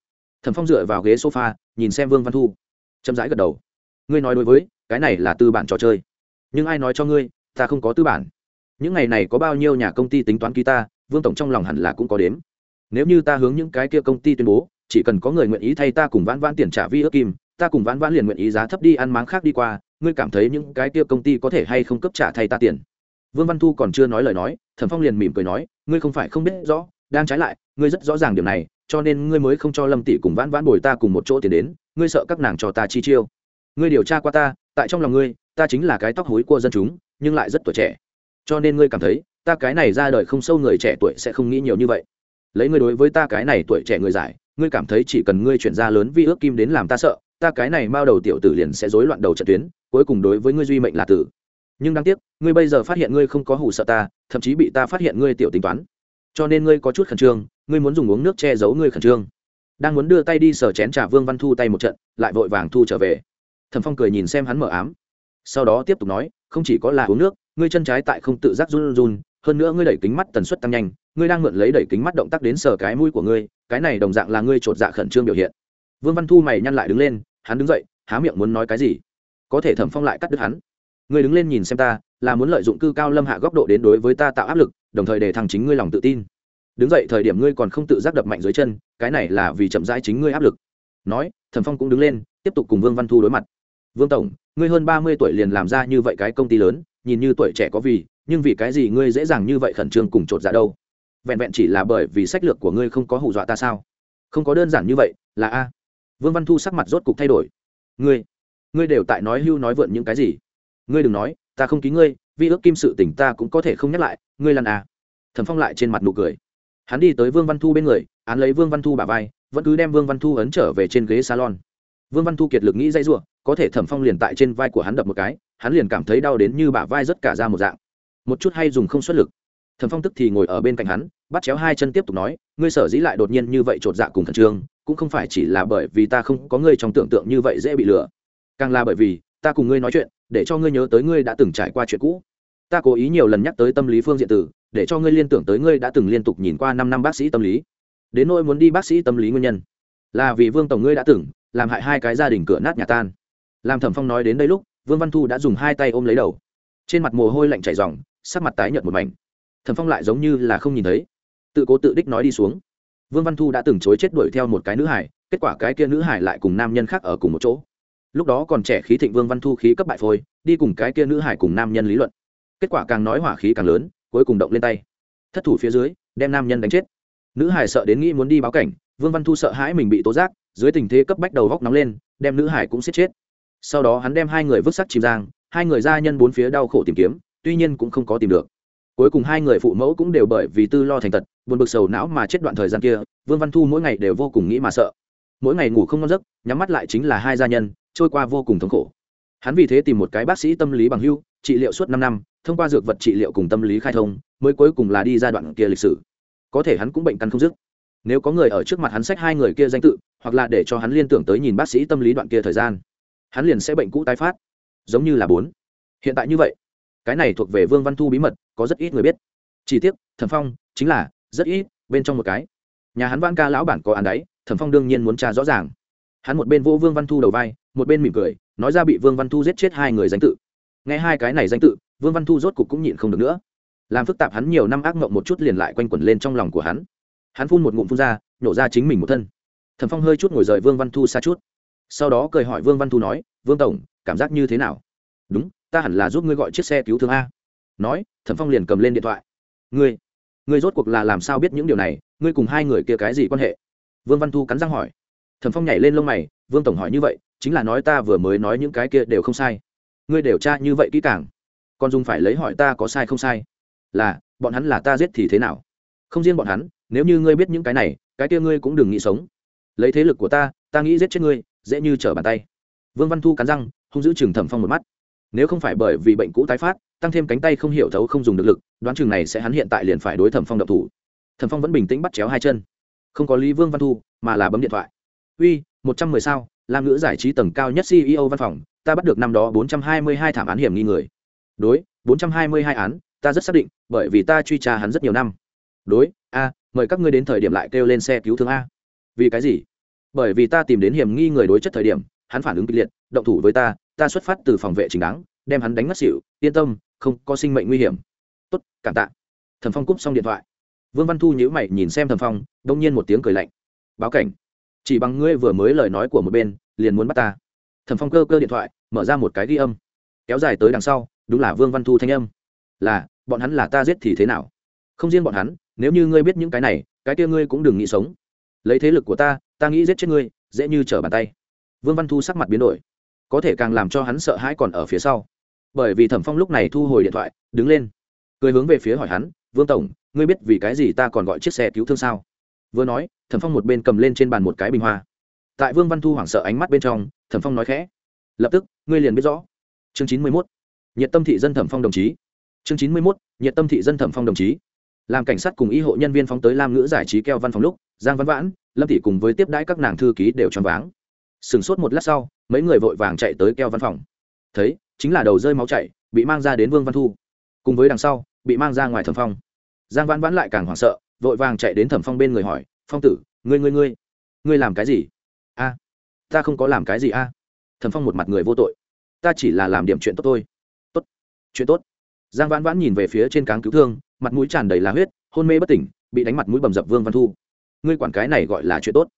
Thẩm phong dựa vào ghế sofa, nhìn xem vương văn thu. Chậm rãi gật đầu. Ngươi nói đối với, cái này là tư bản trò chơi. Nhưng ai nói cho ngươi, ta không có tư bản. Những ngày này có bao nhiêu nhà công ty tính toán ký ta, vương tổng trong lòng hẳn là cũng có đếm. Nếu như ta hướng những cái kia công ty tuyên bố, chỉ cần có người nguyện ý thay ta cùng vãn vãn tiền trả vi ước kim, ta cùng vãn vãn liền nguyện ý giá thấp đi ăn máng khác đi qua, ngươi cảm thấy những cái kia công ty có thể hay không cấp trả thay ta tiền? Vương văn thu còn chưa nói lời nói, thẩm phong liền mỉm cười nói, ngươi không phải không biết rõ, đang trái lại, ngươi rất rõ ràng điểm này, cho nên ngươi mới không cho lâm tỷ cùng vãn vãn bồi ta cùng một chỗ tiền đến, ngươi sợ các nàng cho ta chi chiêu. Ngươi điều tra qua ta, tại trong lòng ngươi, ta chính là cái tóc hối của dân chúng, nhưng lại rất tuổi trẻ. Cho nên ngươi cảm thấy, ta cái này ra đời không sâu người trẻ tuổi sẽ không nghĩ nhiều như vậy. Lấy ngươi đối với ta cái này tuổi trẻ người giải, ngươi cảm thấy chỉ cần ngươi chuyển ra lớn vi ước kim đến làm ta sợ, ta cái này mao đầu tiểu tử liền sẽ rối loạn đầu trận tuyến, cuối cùng đối với ngươi duy mệnh là tử nhưng đáng tiếc, ngươi bây giờ phát hiện ngươi không có hủ sợ ta, thậm chí bị ta phát hiện ngươi tiểu tính toán. Cho nên ngươi có chút khẩn trương, ngươi muốn dùng uống nước che giấu ngươi khẩn trương. Đang muốn đưa tay đi sờ chén trà vương văn thu tay một trận, lại vội vàng thu trở về. Thẩm phong cười nhìn xem hắn mở ám. Sau đó tiếp tục nói, không chỉ có là uống nước, ngươi chân trái tại không tự giác run run, hơn nữa ngươi đẩy kính mắt tần suất tăng nhanh, ngươi đang mượn lấy đẩy kính mắt động tác đến sờ cái mũi của ngươi, cái này đồng dạng là ngươi chột dạ khẩn trương biểu hiện. Vương văn thu mày nhăn lại đứng lên, hắn đứng dậy, há miệng muốn nói cái gì? Có thể thẩm phong lại cắt đứt hắn ngươi đứng lên nhìn xem ta, là muốn lợi dụng cư cao lâm hạ góc độ đến đối với ta tạo áp lực, đồng thời để thằng chính ngươi lòng tự tin. Đứng dậy thời điểm ngươi còn không tự giác đập mạnh dưới chân, cái này là vì chậm rãi chính ngươi áp lực. Nói, thẩm phong cũng đứng lên, tiếp tục cùng vương văn thu đối mặt. Vương tổng, ngươi hơn ba mươi tuổi liền làm ra như vậy cái công ty lớn, nhìn như tuổi trẻ có vì, nhưng vì cái gì ngươi dễ dàng như vậy khẩn trương cùng chột dạ đâu? Vẹn vẹn chỉ là bởi vì sách lược của ngươi không có hù dọa ta sao? Không có đơn giản như vậy, là a. Vương văn thu sắc mặt rốt cục thay đổi. Ngươi ngươi đều tại nói hưu nói vượn những cái gì? Ngươi đừng nói, ta không ký ngươi vì ước kim sự tỉnh ta cũng có thể không nhắc lại, ngươi lần à. Thẩm phong lại trên mặt nụ cười. Hắn đi tới vương văn thu bên người, án lấy vương văn thu bà vai, vẫn cứ đem vương văn thu ấn trở về trên ghế salon. Vương văn thu kiệt lực nghĩ dãy r có thể thẩm phong liền tại trên vai của hắn đập một cái, hắn liền cảm thấy đau đến như bả vai rất cả ra một dạng. Một chút hay dùng không xuất lực. Thẩm phong tức thì ngồi ở bên cạnh hắn, bắt chéo hai chân tiếp tục nói, ngươi sở dĩ lại đột nhiên như vậy chột dạ cùng khẩn trương, cũng không phải chỉ là bởi vì ta không có ngươi trong tưởng tượng như vậy dễ bị lừa. Càng là bởi vì ta cùng ngươi nói chuyện, để cho ngươi nhớ tới ngươi đã từng trải qua chuyện cũ. Ta cố ý nhiều lần nhắc tới tâm lý phương diện tử, để cho ngươi liên tưởng tới ngươi đã từng liên tục nhìn qua năm năm bác sĩ tâm lý. Đến nỗi muốn đi bác sĩ tâm lý nguyên nhân, là vì vương tổng ngươi đã từng làm hại hai cái gia đình cửa nát nhà tan. Làm thẩm phong nói đến đây lúc, vương văn thu đã dùng hai tay ôm lấy đầu. Trên mặt mồ hôi lạnh chảy r sắc mặt tái nhợt một mảnh. Thẩm phong lại giống như là không nhìn thấy, tự cố tự đích nói đi xuống. Vương văn thu đã từng chối chết đuổi theo một cái nữ hải, kết quả cái kia nữ hải lại cùng nam nhân khác ở cùng một chỗ lúc đó còn trẻ khí thịnh vương văn thu khí cấp bại phôi, đi cùng cái kia nữ hải cùng nam nhân lý luận. Kết quả càng nói hỏa khí càng lớn, cuối cùng động lên tay. Thất thủ phía dưới, đem nam nhân đánh chết. Nữ hải sợ đến nghĩ muốn đi báo cảnh, vương văn thu sợ hãi mình bị tố giác, dưới tình thế cấp bách đầu góc nóng lên, đem nữ hải cũng giết chết. Sau đó hắn đem hai người vứt sắc chìm giang, hai người gia nhân bốn phía đau khổ tìm kiếm, tuy nhiên cũng không có tìm được. Cuối cùng hai người phụ mẫu cũng đều bởi vì tư lo thành tật, buồn bực sầu não mà chết đoạn thời gian kia, vương văn thu mỗi ngày đều vô cùng nghĩ mà sợ. Mỗi ngày ngủ không ngon giấc, nhắm mắt lại chính là hai gia nhân trôi qua vô cùng thống khổ. Hắn vì thế tìm một cái bác sĩ tâm lý bằng hưu, trị liệu suốt năm năm, thông qua dược vật trị liệu cùng tâm lý khai thông, mới cuối cùng là đi giai đoạn kia lịch sử. Có thể hắn cũng bệnh căn không dứt. Nếu có người ở trước mặt hắn sách hai người kia danh tự, hoặc là để cho hắn liên tưởng tới nhìn bác sĩ tâm lý đoạn kia thời gian, hắn liền sẽ bệnh cũ tái phát. Giống như là bốn. Hiện tại như vậy, cái này thuộc về vương văn thu bí mật, có rất ít người biết. Chỉ tiếc, thẩm phong, chính là, rất ít, bên trong một cái. Nhà hắn văn ca lão bản có án đáy thẩm phong đương nhiên muốn tra rõ ràng. Hắn một bên vô vương văn thu đầu vai một bên mỉm cười, nói ra bị vương văn thu giết chết hai người danh tự. Nghe hai cái này danh tự, vương văn thu rốt cục cũng nhịn không được nữa. Làm phức tạp hắn nhiều năm ác mộng một chút liền lại quanh quẩn lên trong lòng của hắn. Hắn phun một ngụm phun ra, nhổ ra chính mình một thân. Thẩm phong hơi chút ngồi rời vương văn thu xa chút. Sau đó cười hỏi vương văn thu nói, vương tổng, cảm giác như thế nào? Đúng, ta hẳn là giúp ngươi gọi chiếc xe cứu thương a. Nói, thẩm phong liền cầm lên điện thoại. Ngươi ngươi rốt cuộc là làm sao biết những điều này? Ngươi cùng hai người kia cái gì quan hệ? Vương văn thu cắn răng hỏi. Thẩm phong nhảy lên lông mày, vương tổng hỏi như vậy chính là nói ta vừa mới nói những cái kia đều không sai. Ngươi điều tra như vậy kỹ càng, còn dùng phải lấy hỏi ta có sai không sai? Là, bọn hắn là ta giết thì thế nào? Không riêng bọn hắn, nếu như ngươi biết những cái này, cái kia ngươi cũng đừng nghĩ sống. Lấy thế lực của ta ta nghĩ giết chết ngươi, dễ như trở bàn tay. Vương văn thu cắn răng không giữ Trường thẩm phong một mắt. Nếu không phải bởi vì bệnh cũ tái phát, tăng thêm cánh tay không hiểu thấu không dùng được lực, đoán chừng này sẽ hắn hiện tại liền phải đối thẩm phong độc thủ. Thẩm phong vẫn bình tĩnh bắt chéo hai chân. Không có lý vương văn thu, mà là bấm điện thoại. Uy, một trăm mười sao? Làm ngữ giải trí tầng cao nhất ceo văn phòng, ta bắt được năm đó bốn trăm hai mươi hai thảm án hiểm nghi người. Đối, bốn trăm hai mươi hai án, ta rất xác định, bởi vì ta truy tra hắn rất nhiều năm. Đối, a, mời các ngươi đến thời điểm lại kêu lên xe cứu thương a. Vì cái gì? Bởi vì ta tìm đến hiểm nghi người đối chất thời điểm, hắn phản ứng kịch liệt, động thủ với ta ta xuất phát từ phòng vệ chính đáng, đem hắn đánh mất xỉu, yên tâm, không có sinh mệnh nguy hiểm. Tốt, cảm tạ. Thần phong cúp xong điện thoại. Vương văn thu nhữ mày nhìn xem thần phong, đông nhiên một tiếng cười lạnh. Báo cảnh chỉ bằng ngươi vừa mới lời nói của một bên, liền muốn bắt ta. Thẩm phong cơ cơ điện thoại, mở ra một cái ghi âm. Kéo dài tới đằng sau, đúng là vương văn thu thanh âm. Là, bọn hắn là ta giết thì thế nào? Không riêng bọn hắn, nếu như ngươi biết những cái này, cái kia ngươi cũng đừng nghĩ sống. Lấy thế lực của ta ta nghĩ giết chết ngươi, dễ như trở bàn tay. Vương văn thu sắc mặt biến đổi. Có thể càng làm cho hắn sợ hãi còn ở phía sau. Bởi vì thẩm phong lúc này thu hồi điện thoại, đứng lên. Cười hướng về phía hỏi hắn, vương tổng, ngươi biết vì cái gì ta còn gọi chiếc xe cứu thương sao? Vừa nói, thẩm phong một bên cầm lên trên bàn một cái bình hoa. Tại vương văn thu hoảng sợ ánh mắt bên trong, thẩm phong nói khẽ, lập tức, ngươi liền biết rõ. Chương chín mươi mốt, nhiệt tâm thị dân thẩm phong đồng chí. Chương chín mươi mốt, nhiệt tâm thị dân thẩm phong đồng chí. Làm cảnh sát cùng y hộ nhân viên phóng tới lam ngữ giải trí keo văn phòng lúc, giang văn vãn, lâm thị cùng với tiếp đãi các nàng thư ký đều choáng váng. Sửng sốt một lát sau, mấy người vội vàng chạy tới keo văn phòng. Thấy, chính là đầu rơi máu chạy bị mang ra đến vương văn thu. Cùng với đằng sau, bị mang ra ngoài thẩm phong. Giang văn vãn lại càng hoảng sợ vội vàng chạy đến thẩm phong bên người hỏi, phong tử, ngươi ngươi ngươi ngươi làm cái gì? A, ta không có làm cái gì a. Thẩm phong một mặt người vô tội. Ta chỉ là làm điểm chuyện tốt thôi. Tốt, chuyện tốt. Giang vãn vãn nhìn về phía trên cáng cứu thương, mặt mũi tràn đầy lá huyết, hôn mê bất tỉnh, bị đánh mặt mũi bầm dập vương văn thu. Ngươi quản cái này gọi là chuyện tốt.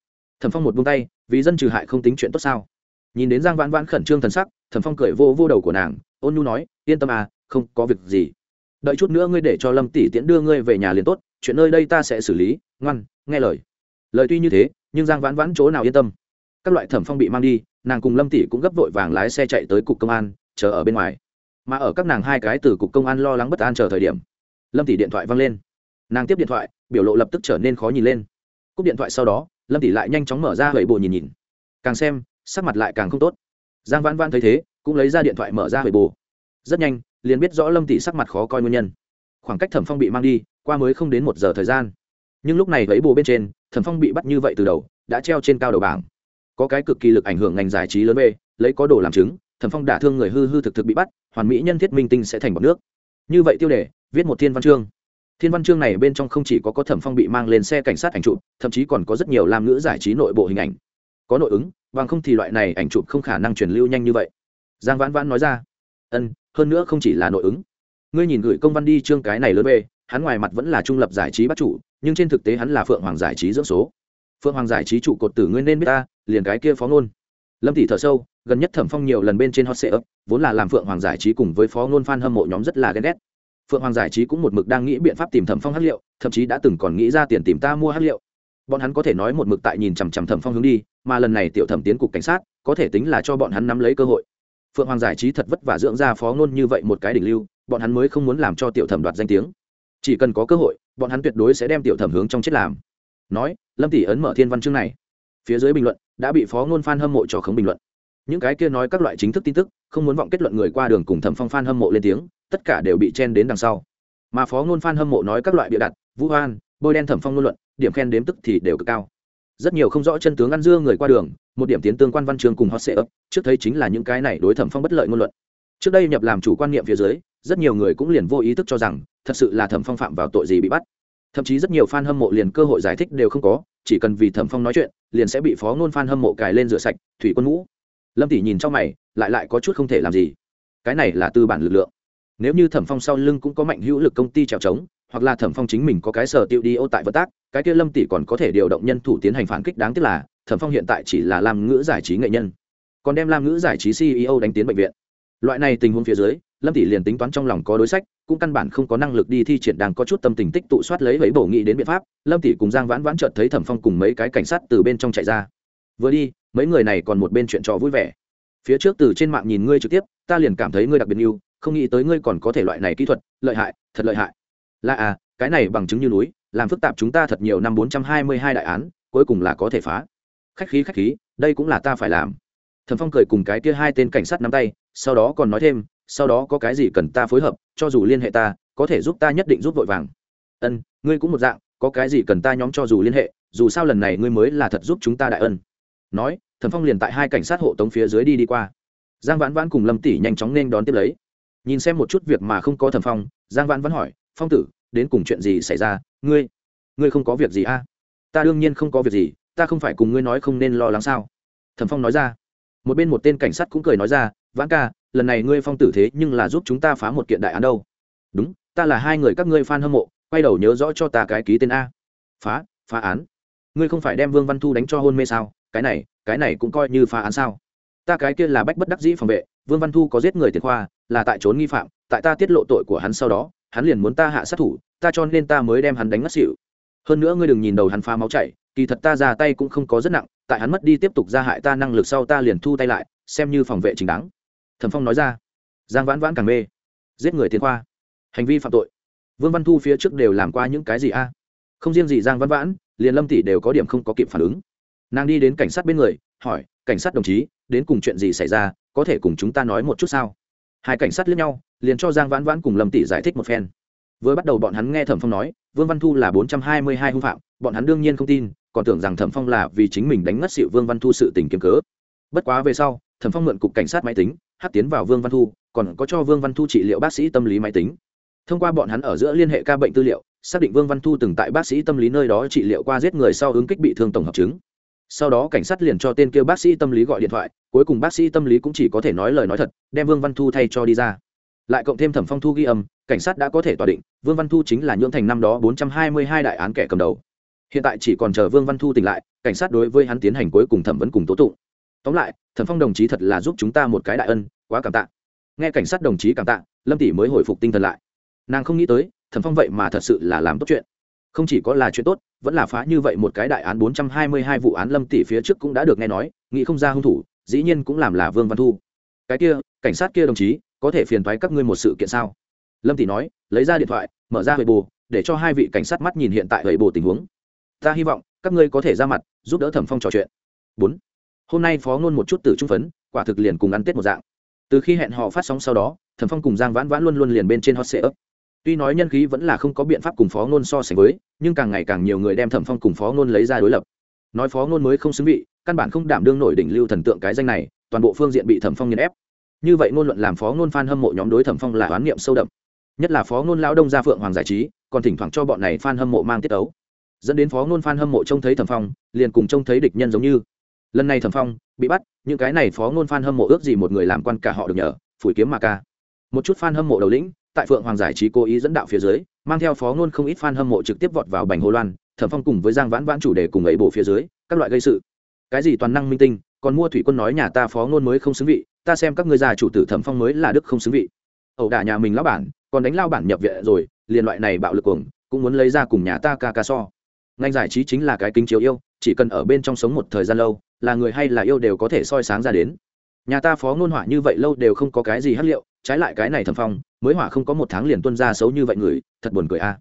Thẩm phong một buông tay, vì dân trừ hại không tính chuyện tốt sao? Nhìn đến giang vãn vãn khẩn trương thần sắc, thẩm phong cười vô vô đầu của nàng, ôn nhu nói, yên tâm à không có việc gì đợi chút nữa ngươi để cho lâm tỷ tiễn đưa ngươi về nhà liền tốt, chuyện nơi đây ta sẽ xử lý, ngoan, nghe lời. Lời tuy như thế, nhưng giang vãn vãn chỗ nào yên tâm. Các loại thẩm phong bị mang đi, nàng cùng lâm tỷ cũng gấp vội vàng lái xe chạy tới cục công an, chờ ở bên ngoài. Mà ở các nàng hai cái từ cục công an lo lắng bất an chờ thời điểm, lâm tỷ điện thoại văng lên. Nàng tiếp điện thoại, biểu lộ lập tức trở nên khó nhìn lên. Cúp điện thoại sau đó, lâm tỷ lại nhanh chóng mở ra hầy bộ nhìn nhìn. Càng xem, sắc mặt lại càng không tốt. Giang vãn vãn thấy thế, cũng lấy ra điện thoại mở ra hầy bồ rất nhanh liền biết rõ lâm tỷ sắc mặt khó coi nguyên nhân. Khoảng cách thẩm phong bị mang đi, qua mới không đến một giờ thời gian. Nhưng lúc này lấy bồ bên trên, thẩm phong bị bắt như vậy từ đầu, đã treo trên cao đầu bảng. Có cái cực kỳ lực ảnh hưởng ngành giải trí lớn b lấy có đồ làm chứng, thẩm phong đả thương người hư hư thực thực bị bắt, hoàn mỹ nhân thiết minh tinh sẽ thành bọc nước. Như vậy tiêu đề, viết một thiên văn chương. Thiên văn chương này bên trong không chỉ có có thẩm phong bị mang lên xe cảnh sát ảnh chụp, thậm chí còn có rất nhiều lam ngữ giải trí nội bộ hình ảnh. Có nội ứng, bằng không thì loại này ảnh chụp không khả năng truyền lưu nhanh như vậy. Giang vãn vãn nói ra ân, hơn nữa không chỉ là nội ứng. Ngươi nhìn gửi công văn đi chương cái này lớn về, hắn ngoài mặt vẫn là trung lập giải trí bắt chủ, nhưng trên thực tế hắn là phượng hoàng giải trí dưỡng số. Phượng hoàng giải trí trụ cột tử ngươi nên biết ta, liền cái kia phó ngôn. Lâm tỷ thở sâu, gần nhất thẩm phong nhiều lần bên trên hot sệ ấp vốn là làm phượng hoàng giải trí cùng với phó ngôn f a n hâm mộ nhóm rất là ghen ghét. Phượng hoàng giải trí cũng một mực đang nghĩ biện pháp tìm thẩm phong hát liệu, thậm chí đã từng còn nghĩ ra tiền tìm ta mua hát liệu. Bọn hắn có thể nói một mực tại nhìn chằm chằm thẩm phong hướng đi, mà lần này tiểu thẩm tiến cục cảnh sát, có thể tính là cho bọn hắn nắm lấy cơ hội phượng hoàng giải trí thật vất vả dưỡng ra phó ngôn như vậy một cái đỉnh lưu, bọn hắn mới không muốn làm cho tiểu thẩm đoạt danh tiếng. Chỉ cần có cơ hội, bọn hắn tuyệt đối sẽ đem tiểu thẩm hướng trong chết làm. Nói, lâm tỷ ấn mở thiên văn chương này. Phía dưới bình luận, đã bị phó ngôn f hâm mộ cho khống bình luận. Những cái kia nói các loại chính thức tin tức, không muốn vọng kết luận người qua đường cùng thẩm phong f hâm mộ lên tiếng, tất cả đều bị chen đến đằng sau. Mà phó ngôn f hâm mộ nói các loại bịa đặt, vũ hoan, bôi đen thẩm phong ngôn luận, điểm khen đếm tức thì đều cực cao rất nhiều không rõ chân tướng ăn dưa người qua đường, một điểm tiến tương quan văn chương cùng hot sệ ấp trước thấy chính là những cái này đối thẩm phong bất lợi ngôn luận. Trước đây nhập làm chủ quan niệm phía dưới, rất nhiều người cũng liền vô ý thức cho rằng, thật sự là thẩm phong phạm vào tội gì bị bắt. Thậm chí rất nhiều fan hâm mộ liền cơ hội giải thích đều không có, chỉ cần vì thẩm phong nói chuyện, liền sẽ bị phó ngôn fan hâm mộ cài lên rửa sạch, thủy quân ngũ. Lâm tỷ nhìn trong mày, lại lại có chút không thể làm gì. Cái này là tư bản lực lượng. Nếu như thẩm phong sau lưng cũng có mạnh hữu lực công ty trèo trống, hoặc là thẩm phong chính mình có cái sở tiêu đi ô tại vận tác cái kia lâm tỷ còn có thể điều động nhân thủ tiến hành phản kích đáng tiếc là, thẩm phong hiện tại chỉ là làm ngữ giải trí nghệ nhân, còn đem làm ngữ giải trí ceo đánh tiến bệnh viện. Loại này tình huống phía dưới, lâm tỷ liền tính toán trong lòng có đối sách, cũng căn bản không có năng lực đi thi triển đang có chút tâm tình tích tụ soát lấy vẫy bổ nghị đến biện pháp, lâm tỷ cùng giang vãn vãn chợt thấy thẩm phong cùng mấy cái cảnh sát từ bên trong chạy ra. Vừa đi, mấy người này còn một bên chuyện trò vui vẻ. Phía trước từ trên mạng nhìn ngươi trực tiếp, ta liền cảm thấy ngươi đặc biệt yêu, không nghĩ tới ngươi còn có thể loại này kỹ thuật, lợi hại, thật lợi hại. Là à cái này bằng chứng như núi làm phức tạp chúng ta thật nhiều năm bốn trăm hai mươi hai đại án, cuối cùng là có thể phá. Khách khí khách khí, đây cũng là ta phải làm. Thẩm phong cười cùng cái kia hai tên cảnh sát nắm tay, sau đó còn nói thêm, sau đó có cái gì cần ta phối hợp, cho dù liên hệ ta, có thể giúp ta nhất định giúp vội vàng. Ân, ngươi cũng một dạng, có cái gì cần ta nhóm cho dù liên hệ, dù sao lần này ngươi mới là thật giúp chúng ta đại ân. Nói, thẩm phong liền tại hai cảnh sát hộ tống phía dưới đi đi qua. Giang vãn vãn cùng lâm tỷ nhanh chóng nên đón tiếp lấy. Nhìn xem một chút việc mà không có thẩm phong, giang vãn vãn hỏi, phong tử đến cùng chuyện gì xảy ra, ngươi ngươi không có việc gì a à? ta đương nhiên không có việc gì, ta không phải cùng ngươi nói không nên lo lắng sao? Thẩm phong nói ra. Một bên một tên cảnh sát cũng cười nói ra, vãn ca, lần này ngươi phong tử thế nhưng là giúp chúng ta phá một kiện đại án đâu. Đúng, ta là hai người các ngươi f a n hâm mộ, quay đầu nhớ rõ cho ta cái ký tên a. Phá phá án? Ngươi không phải đem vương văn thu đánh cho hôn mê sao? Cái này cái này cũng coi như phá án sao? Ta cái kia là bách bất đắc dĩ phòng vệ, vương văn thu có giết người tiền khoa, là tại trốn nghi phạm, tại ta tiết lộ tội của hắn sau đó, hắn liền muốn ta hạ sát thủ ta cho nên ta mới đem hắn đánh ngất xỉu. Hơn nữa ngươi đừng nhìn đầu hắn phá máu chảy, kỳ thật ta ra tay cũng không có rất nặng, tại hắn mất đi tiếp tục ra hại ta năng lực sau ta liền thu tay lại, xem như phòng vệ chính đáng. Thẩm phong nói ra. Giang vãn vãn càng mê. Giết người tiến khoa. Hành vi phạm tội. Vương văn thu phía trước đều làm qua những cái gì a? Không riêng gì giang vãn vãn, liền lâm tỷ đều có điểm không có kịp phản ứng. Nàng đi đến cảnh sát bên người, hỏi, cảnh sát đồng chí, đến cùng chuyện gì xảy ra, có thể cùng chúng ta nói một chút sao? Hai cảnh sát lướt nhau, liền cho giang vãn vãn cùng lâm tỷ giải thích một phen vừa bắt đầu bọn hắn nghe thẩm phong nói, vương văn thu là bốn trăm hai mươi hai hung phạm, bọn hắn đương nhiên không tin, còn tưởng rằng thẩm phong là vì chính mình đánh ngất xỉu vương văn thu sự tình kiếm cớ. Bất quá về sau, thẩm phong mượn cục cảnh sát máy tính hắt tiến vào vương văn thu, còn có cho vương văn thu trị liệu bác sĩ tâm lý máy tính. Thông qua bọn hắn ở giữa liên hệ ca bệnh tư liệu, xác định vương văn thu từng tại bác sĩ tâm lý nơi đó trị liệu qua giết người sau ứng kích bị thương tổng hợp chứng. Sau đó cảnh sát liền cho tên kia bác sĩ tâm lý gọi điện thoại, cuối cùng bác sĩ tâm lý cũng chỉ có thể nói lời nói thật, đem vương văn thu thay cho đi ra lại cộng thêm thẩm phong thu ghi âm, cảnh sát đã có thể tỏa định, vương văn thu chính là nhưỡng thành năm đó bốn trăm hai mươi hai đại án kẻ cầm đầu. Hiện tại chỉ còn chờ vương văn thu tỉnh lại, cảnh sát đối với hắn tiến hành cuối cùng thẩm vấn cùng tố tụng. Tóm lại, thẩm phong đồng chí thật là giúp chúng ta một cái đại ân, quá cảm tạ. Nghe cảnh sát đồng chí cảm tạ, lâm tỷ mới hồi phục tinh thần lại. Nàng không nghĩ tới, thẩm phong vậy mà thật sự là làm tốt chuyện. Không chỉ có là chuyện tốt, vẫn là phá như vậy một cái đại án bốn trăm hai mươi hai vụ án lâm tỷ phía trước cũng đã được nghe nói, nghĩ không ra hung thủ, dĩ nhiên cũng làm là vương văn thu. Cái kia, cảnh sát kia đồng chí có thể phiền thoái các ngươi một sự kiện sao? Lâm tỷ nói, lấy ra điện thoại, mở ra huệ bù để cho hai vị cảnh sát mắt nhìn hiện tại huệ bù tình huống. Ta hy vọng, các ngươi có thể ra mặt, giúp đỡ thẩm phong trò chuyện. Bốn, hôm nay phó ngôn một chút từ trung phấn, quả thực liền cùng ăn tết một dạng. Từ khi hẹn họ phát sóng sau đó, thẩm phong cùng giang vãn vãn luôn luôn liền bên trên hot sệ ấp tuy nói nhân khí vẫn là không có biện pháp cùng phó ngôn so sánh với, nhưng càng ngày càng nhiều người đem thẩm phong cùng phó ngôn lấy ra đối lập. Nói phó ngôn mới không xứng vị, căn bản không đảm đương nổi đỉnh lưu thần tượng cái danh này, toàn bộ phương diện bị thẩm phong nghiền ép như vậy ngôn luận làm phó ngôn phan hâm mộ nhóm đối thẩm phong là oán niệm sâu đậm. Nhất là phó ngôn lão đông gia phượng hoàng giải trí, còn thỉnh thoảng cho bọn này f hâm mộ mang tiết ấu dẫn đến phó ngôn f hâm mộ trông thấy thẩm phong, liền cùng trông thấy địch nhân giống như. Lần này thẩm phong bị bắt, những cái này phó ngôn f hâm mộ ước gì một người làm quan cả họ được nhờ, phủi kiếm mà ca. Một chút f hâm mộ đầu lĩnh, tại phượng hoàng giải trí cố ý dẫn đạo phía dưới, mang theo phó ngôn không ít f hâm mộ trực tiếp vọt vào bành hồ loan, thẩm phong cùng với giang vãn vãn chủ đề cùng ấy bộ phía dưới, các loại gây sự. Cái gì toàn năng minh tinh, còn mua thủy quân nói nhà ta phó ngôn mới không xứng vị ta xem các ngươi già chủ tử thẩm phong mới là đức không xứng vị. Ẩu đả nhà mình lão bản, còn đánh lao bản nhập viện rồi, liền loại này bạo lực cuồng, cũng muốn lấy ra cùng nhà ta ca ca so. Ngành giải trí chính là cái kính chiếu yêu, chỉ cần ở bên trong sống một thời gian lâu, là người hay là yêu đều có thể soi sáng ra đến. Nhà ta phó ngôn hỏa như vậy lâu đều không có cái gì hát liệu, trái lại cái này thẩm phong, mới hỏa không có một tháng liền tuân ra xấu như vậy người, thật buồn cười a. À.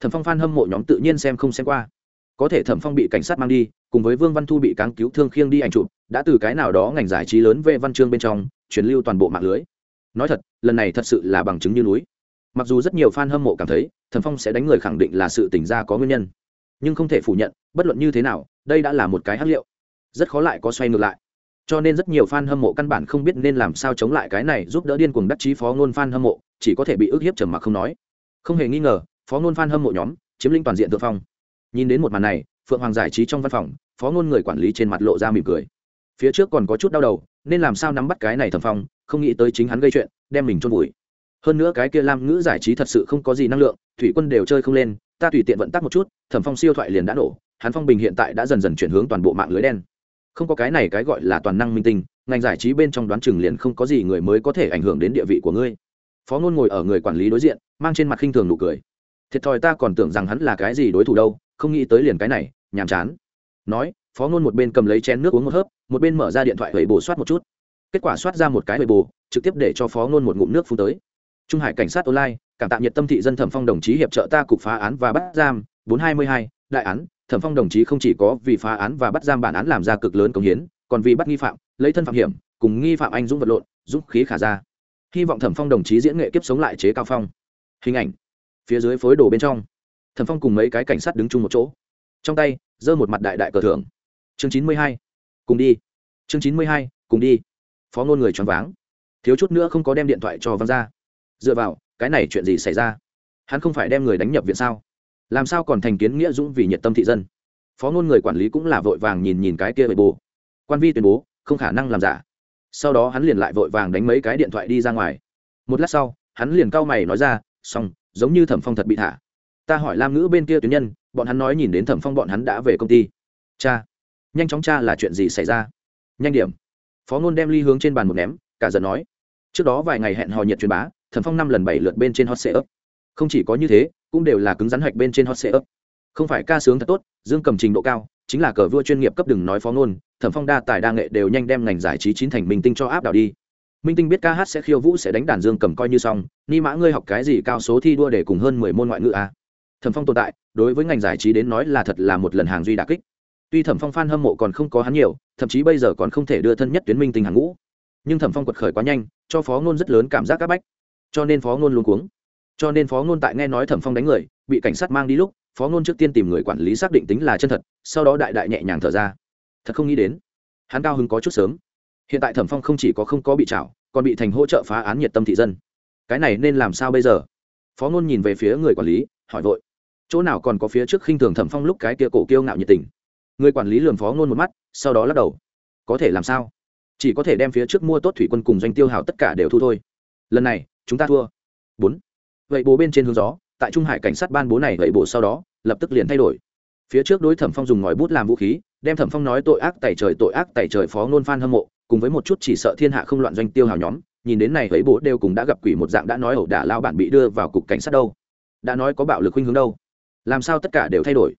thẩm phong phan hâm mộ nhóm tự nhiên xem không xem qua. Có thể thẩm phong bị cảnh sát mang đi cùng với vương văn thu bị cáng cứu thương khiêng đi ảnh chụp, đã từ cái nào đó ngành giải trí lớn về văn chương bên trong, truyền lưu toàn bộ mạng lưới. Nói thật, lần này thật sự là bằng chứng như núi. Mặc dù rất nhiều fan hâm mộ cảm thấy, Thần phong sẽ đánh người khẳng định là sự tỉnh ra có nguyên nhân. Nhưng không thể phủ nhận, bất luận như thế nào, đây đã là một cái hát liệu. Rất khó lại có xoay ngược lại. Cho nên rất nhiều fan hâm mộ căn bản không biết nên làm sao chống lại cái này giúp đỡ điên cuồng đắc chí phó ngôn fan hâm mộ, chỉ có thể bị ức hiếp trầm mặc không nói. Không hề nghi ngờ, phó ngôn fan hâm mộ nhóm, chiếm lĩnh toàn diện thượng phong. Nhìn đến một màn này phượng hoàng giải trí trong văn phòng, phó ngôn người quản lý trên mặt lộ ra mỉm cười. Phía trước còn có chút đau đầu, nên làm sao nắm bắt cái này thẩm phong, không nghĩ tới chính hắn gây chuyện, đem mình chôn vùi. Hơn nữa cái kia lam ngữ giải trí thật sự không có gì năng lượng, thủy quân đều chơi không lên, ta tùy tiện vận tắc một chút, thẩm phong siêu thoại liền đã nổ, hắn phong bình hiện tại đã dần dần chuyển hướng toàn bộ mạng lưới đen. Không có cái này cái gọi là toàn năng minh tinh, ngành giải trí bên trong đoán chừng liền không có gì người mới có thể ảnh hưởng đến địa vị của ngươi. Phó ngôn ngồi ở người quản lý đối diện, mang trên mặt khinh thường nụ cười. Thiệt thòi ta còn tưởng rằng hắn là cái gì đối thủ đâu, không nghĩ tới liền cái này nhàm chán. Nói, phó ngôn một bên cầm lấy chén nước uống một hớp, một bên mở ra điện thoại hầy bổ soát một chút. Kết quả soát ra một cái hầy bổ, trực tiếp để cho phó ngôn một ngụm nước phun tới. Trung hải cảnh sát online, cảm tạ nhiệt tâm thị dân thẩm phong đồng chí hiệp trợ ta cục phá án và bắt giam, bốn hai mươi hai, đại án, thẩm phong đồng chí không chỉ có vì phá án và bắt giam bản án làm ra cực lớn công hiến, còn vì bắt nghi phạm, lấy thân phạm hiểm, cùng nghi phạm anh dũng vật lộn, dũng khí khả ra. Hy vọng thẩm phong đồng chí diễn nghệ kiếp sống lại chế cao phong. Hình ảnh, phía dưới phối đồ bên trong. Thẩm phong cùng mấy cái cảnh sát đứng chung một chỗ trong tay, giơ một mặt đại đại cờ thưởng. Chương chín mươi hai, cùng đi. Chương chín mươi hai, cùng đi. Phó ngôn người choáng váng. Thiếu chút nữa không có đem điện thoại cho văng ra dựa vào, cái này chuyện gì xảy ra? Hắn không phải đem người đánh nhập viện sao? Làm sao còn thành kiến nghĩa dũng vì nhiệt tâm thị dân? Phó ngôn người quản lý cũng là vội vàng nhìn nhìn cái kia bề bồ quan vi tuyên bố, không khả năng làm giả. Sau đó hắn liền lại vội vàng đánh mấy cái điện thoại đi ra ngoài. Một lát sau, hắn liền cau mày nói ra, xong, giống như thẩm phong thật bị thả ta hỏi lam ngữ bên kia tuyến nhân, bọn hắn nói nhìn đến thẩm phong bọn hắn đã về công ty. Cha, nhanh chóng cha là chuyện gì xảy ra? Nhanh điểm. Phó ngôn đem ly hướng trên bàn một ném, cả giận nói. Trước đó vài ngày hẹn hò nhiệt truyền bá, thẩm phong năm lần bảy lượt bên trên hot sệ ấp không chỉ có như thế, cũng đều là cứng rắn hạch bên trên hot sệ ấp không phải ca sướng thật tốt, dương cầm trình độ cao, chính là cờ vua chuyên nghiệp cấp đừng nói phó ngôn, thẩm phong đa tài đa nghệ đều nhanh đem ngành giải trí chín thành minh tinh cho áp đảo đi. Minh tinh biết ca hát sẽ khiêu vũ sẽ đánh đàn dương cầm coi như xong, ni mã ngươi học cái gì cao số thi đua để cùng hơn mười môn ngoại ngữ à thẩm phong tồn tại, đối với ngành giải trí đến nói là thật là một lần hàng duy đà kích. Tuy thẩm phong f a n hâm mộ còn không có hắn nhiều, thậm chí bây giờ còn không thể đưa thân nhất tuyến minh tinh hàng ngũ. Nhưng thẩm phong quật khởi quá nhanh, cho phó ngôn rất lớn cảm giác áp bách. Cho nên phó ngôn luôn cuống. Cho nên phó ngôn tại nghe nói thẩm phong đánh người, bị cảnh sát mang đi lúc, phó ngôn trước tiên tìm người quản lý xác định tính là chân thật, sau đó đại đại nhẹ nhàng thở ra. Thật không nghĩ đến, hắn cao hứng có chút sớm. Hiện tại thẩm phong không chỉ có không có bị trảo, còn bị thành hỗ trợ phá án nhiệt tâm thị dân. Cái này nên làm sao bây giờ? Phó ngôn nhìn về phía người quản lý, hỏi vội chỗ nào còn có phía trước khinh thường thẩm phong lúc cái kia cổ kiêu ngạo nhiệt tình. Người quản lý lườm phó ngôn một mắt, sau đó lắc đầu. Có thể làm sao? Chỉ có thể đem phía trước mua tốt thủy quân cùng doanh tiêu hào tất cả đều thu thôi. Lần này, chúng ta thua. Bốn. Vậy bố bên trên hướng gió, tại trung hải cảnh sát ban bố này, vậy bộ sau đó, lập tức liền thay đổi. Phía trước đối thẩm phong dùng ngòi bút làm vũ khí, đem thẩm phong nói tội ác tẩy trời, tội ác tẩy trời phó ngôn phan hâm mộ, cùng với một chút chỉ sợ thiên hạ không loạn doanh tiêu hào nhóm, nhìn đến này, vậy bố đều cùng đã gặp quỷ một dạng đã nói ẩu đả lao bản bị đưa vào cục cảnh sát đâu. Đã nói có bạo lực khuynh hướng đâu làm sao tất cả đều thay đổi?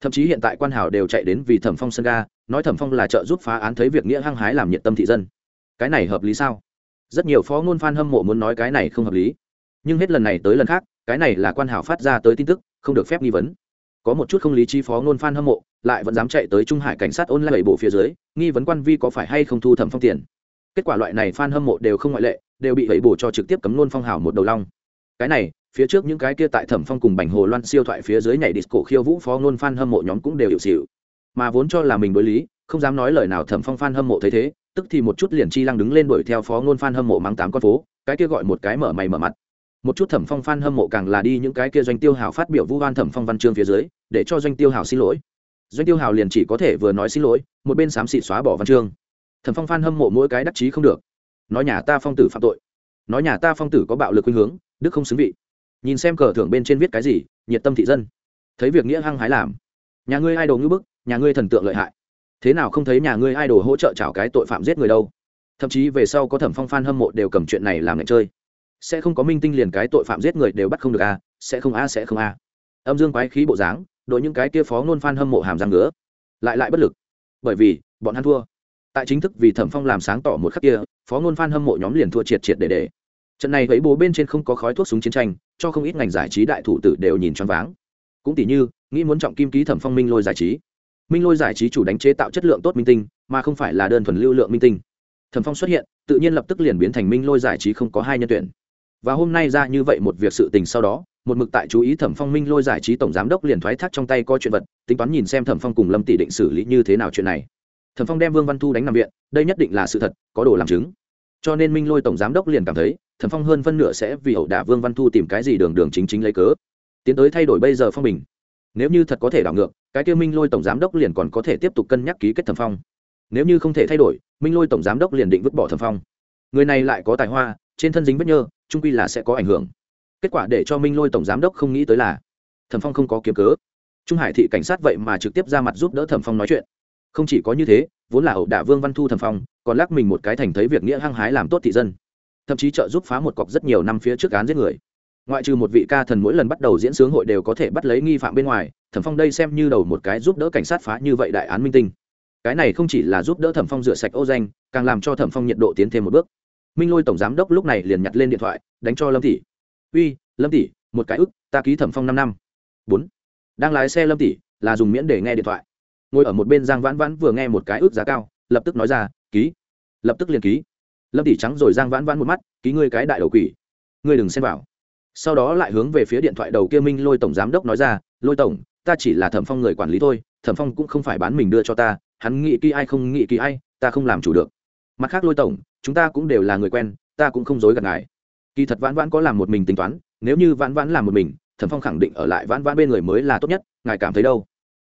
Thậm chí hiện tại quan hào đều chạy đến vì thẩm phong sân ga, nói thẩm phong là trợ giúp phá án thấy việc nghĩa hăng hái làm nhiệt tâm thị dân. Cái này hợp lý sao? Rất nhiều phó ngôn f hâm mộ muốn nói cái này không hợp lý. Nhưng hết lần này tới lần khác, cái này là quan hảo phát ra tới tin tức, không được phép nghi vấn. Có một chút không lý trí phó ngôn f hâm mộ, lại vẫn dám chạy tới trung hải cảnh sát ôn lại bảy bộ phía dưới, nghi vấn quan vi có phải hay không thu thẩm phong tiền. Kết quả loại này f hâm mộ đều không ngoại lệ, đều bị bảy bổ cho trực tiếp cấm nôn phong hảo một đầu long. Cái này phía trước những cái kia tại thẩm phong cùng bành hồ loan siêu thoại phía dưới nhảy disco khiêu vũ phó ngôn f hâm mộ nhóm cũng đều hiệu xịu mà vốn cho là mình đối lý, không dám nói lời nào thẩm phong f hâm mộ thấy thế, tức thì một chút liền chi lăng đứng lên đuổi theo phó ngôn f hâm mộ mang tám con phố, cái kia gọi một cái mở mày mở mặt. Một chút thẩm phong f hâm mộ càng là đi những cái kia doanh tiêu hào phát biểu vu oan thẩm phong văn chương phía dưới, để cho doanh tiêu hào xin lỗi. Doanh tiêu hào liền chỉ có thể vừa nói xin lỗi, một bên xám xịt xóa bỏ văn chương. Thẩm phong f hâm mộ mỗi cái đắc chí không được. Nói nhà ta phong tử phạm tội. Nói nhà ta phong tử có bạo lực khuynh hướng, đức không xứng vị nhìn xem cờ thưởng bên trên viết cái gì, nhiệt tâm thị dân. Thấy việc nghĩa hăng hái làm. Nhà ngươi ai đồ ngữ bức, nhà ngươi thần tượng lợi hại. Thế nào không thấy nhà ngươi ai đồ hỗ trợ chảo cái tội phạm giết người đâu? Thậm chí về sau có thẩm phong phan hâm mộ đều cầm chuyện này làm ngày chơi. Sẽ không có minh tinh liền cái tội phạm giết người đều bắt không được a sẽ không a, sẽ không a. Âm dương quái khí bộ dáng, đội những cái kia phó ngôn phan hâm mộ hàm răng ngứa. Lại lại bất lực. Bởi vì, bọn hắn thua. Tại chính thức vì thẩm phong làm sáng tỏ một khắc kia, phó ngôn phan hâm mộ nhóm liền thua triệt triệt để để. Trận này thấy bố bên trên không có khói thuốc súng chiến tranh cho không ít ngành giải trí đại thủ tử đều nhìn choáng váng. Cũng tỷ như, nghĩ muốn trọng kim ký thẩm phong minh lôi giải trí. Minh lôi giải trí chủ đánh chế tạo chất lượng tốt minh tinh, mà không phải là đơn thuần lưu lượng minh tinh. Thẩm phong xuất hiện, tự nhiên lập tức liền biến thành minh lôi giải trí không có hai nhân tuyển. Và hôm nay ra như vậy một việc sự tình sau đó, một mực tại chú ý thẩm phong minh lôi giải trí tổng giám đốc liền thoái thác trong tay có chuyện vật, tính toán nhìn xem thẩm phong cùng lâm tỷ định xử lý như thế nào chuyện này. Thẩm phong đem vương văn thu đánh nằm viện, đây nhất định là sự thật, có đồ làm chứng. Cho nên minh lôi tổng giám đốc liền cảm thấy thẩm phong hơn phân nửa sẽ vì ẩu đả vương văn thu tìm cái gì đường đường chính chính lấy cớ. Tiến tới thay đổi bây giờ phong bình. Nếu như thật có thể đảo ngược, cái kia minh lôi tổng giám đốc liền còn có thể tiếp tục cân nhắc ký kết thẩm phong. Nếu như không thể thay đổi, minh lôi tổng giám đốc liền định vứt bỏ thẩm phong. Người này lại có tài hoa, trên thân dính vết nhơ, trung quy là sẽ có ảnh hưởng. Kết quả để cho minh lôi tổng giám đốc không nghĩ tới là, thẩm phong không có kiếm cớ. Trung hải thị cảnh sát vậy mà trực tiếp ra mặt giúp đỡ thẩm phong nói chuyện. Không chỉ có như thế, vốn là ẩu đả vương văn thu thẩm phong, còn lắc mình một cái thành thấy việc nghĩa hăng hái làm tốt thị dân thậm chí trợ giúp phá một cọc rất nhiều năm phía trước án giết người. Ngoại trừ một vị ca thần mỗi lần bắt đầu diễn sướng hội đều có thể bắt lấy nghi phạm bên ngoài, thẩm phong đây xem như đầu một cái giúp đỡ cảnh sát phá như vậy đại án minh tinh. Cái này không chỉ là giúp đỡ thẩm phong rửa sạch ô danh, càng làm cho thẩm phong nhiệt độ tiến thêm một bước. Minh lôi tổng giám đốc lúc này liền nhặt lên điện thoại, đánh cho lâm tỷ. Uy, lâm tỷ, một cái ức, ta ký thẩm phong năm năm. Bốn. Đang lái xe lâm tỷ, là dùng miễn để nghe điện thoại. Ngồi ở một bên giang vãn vãn vừa nghe một cái ước giá cao, lập tức nói ra, ký. Lập tức liền ký lâm tỷ trắng rồi giang vãn vãn một mắt, ký ngươi cái đại đầu quỷ. Ngươi đừng xem vào. Sau đó lại hướng về phía điện thoại đầu kia minh lôi tổng giám đốc nói ra, lôi tổng, ta chỉ là thẩm phong người quản lý thôi, thẩm phong cũng không phải bán mình đưa cho ta, hắn nghĩ kỳ ai không nghĩ kỳ ai, ta không làm chủ được. Mặt khác lôi tổng, chúng ta cũng đều là người quen, ta cũng không dối gạt ngài. Kỳ thật vãn vãn có làm một mình tính toán, nếu như vãn vãn làm một mình, thẩm phong khẳng định ở lại vãn vãn bên người mới là tốt nhất, ngài cảm thấy đâu?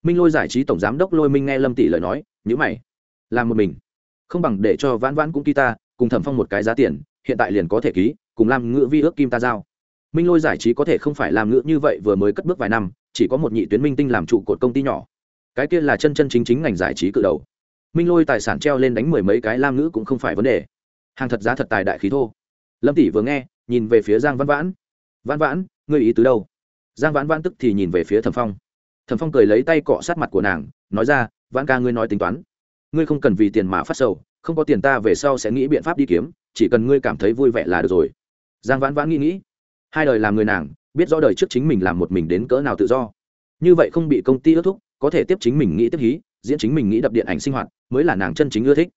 Minh lôi giải trí tổng giám đốc lôi minh nghe lâm tỷ lời nói nhữ mày, làm một mình. Không bằng để cho vãn vãn cũng kỳ ta cùng thẩm phong một cái giá tiền, hiện tại liền có thể ký, cùng làm ngữ vi ước kim ta giao. Minh lôi giải trí có thể không phải làm ngữ như vậy vừa mới cất bước vài năm, chỉ có một nhị tuyến minh tinh làm trụ cột công ty nhỏ. Cái kia là chân chân chính chính ngành giải trí cự đầu. Minh lôi tài sản treo lên đánh mười mấy cái lam ngữ cũng không phải vấn đề. Hàng thật giá thật tài đại khí thô. Lâm tỷ vừa nghe, nhìn về phía giang văn vãn. Văn vãn, ngươi ý tứ đâu? Giang vãn vãn tức thì nhìn về phía thẩm phong. Thẩm phong cười lấy tay cọ sát mặt của nàng, nói ra, vãn ca ngươi nói tính toán ngươi không cần vì tiền mà phát sầu, không có tiền ta về sau sẽ nghĩ biện pháp đi kiếm, chỉ cần ngươi cảm thấy vui vẻ là được rồi. Giang vãn vãn nghĩ nghĩ, hai đời làm người nàng, biết rõ đời trước chính mình làm một mình đến cỡ nào tự do. Như vậy không bị công ty ước thúc, có thể tiếp chính mình nghĩ tiếp hí, diễn chính mình nghĩ đập điện ảnh sinh hoạt, mới là nàng chân chính ưa thích.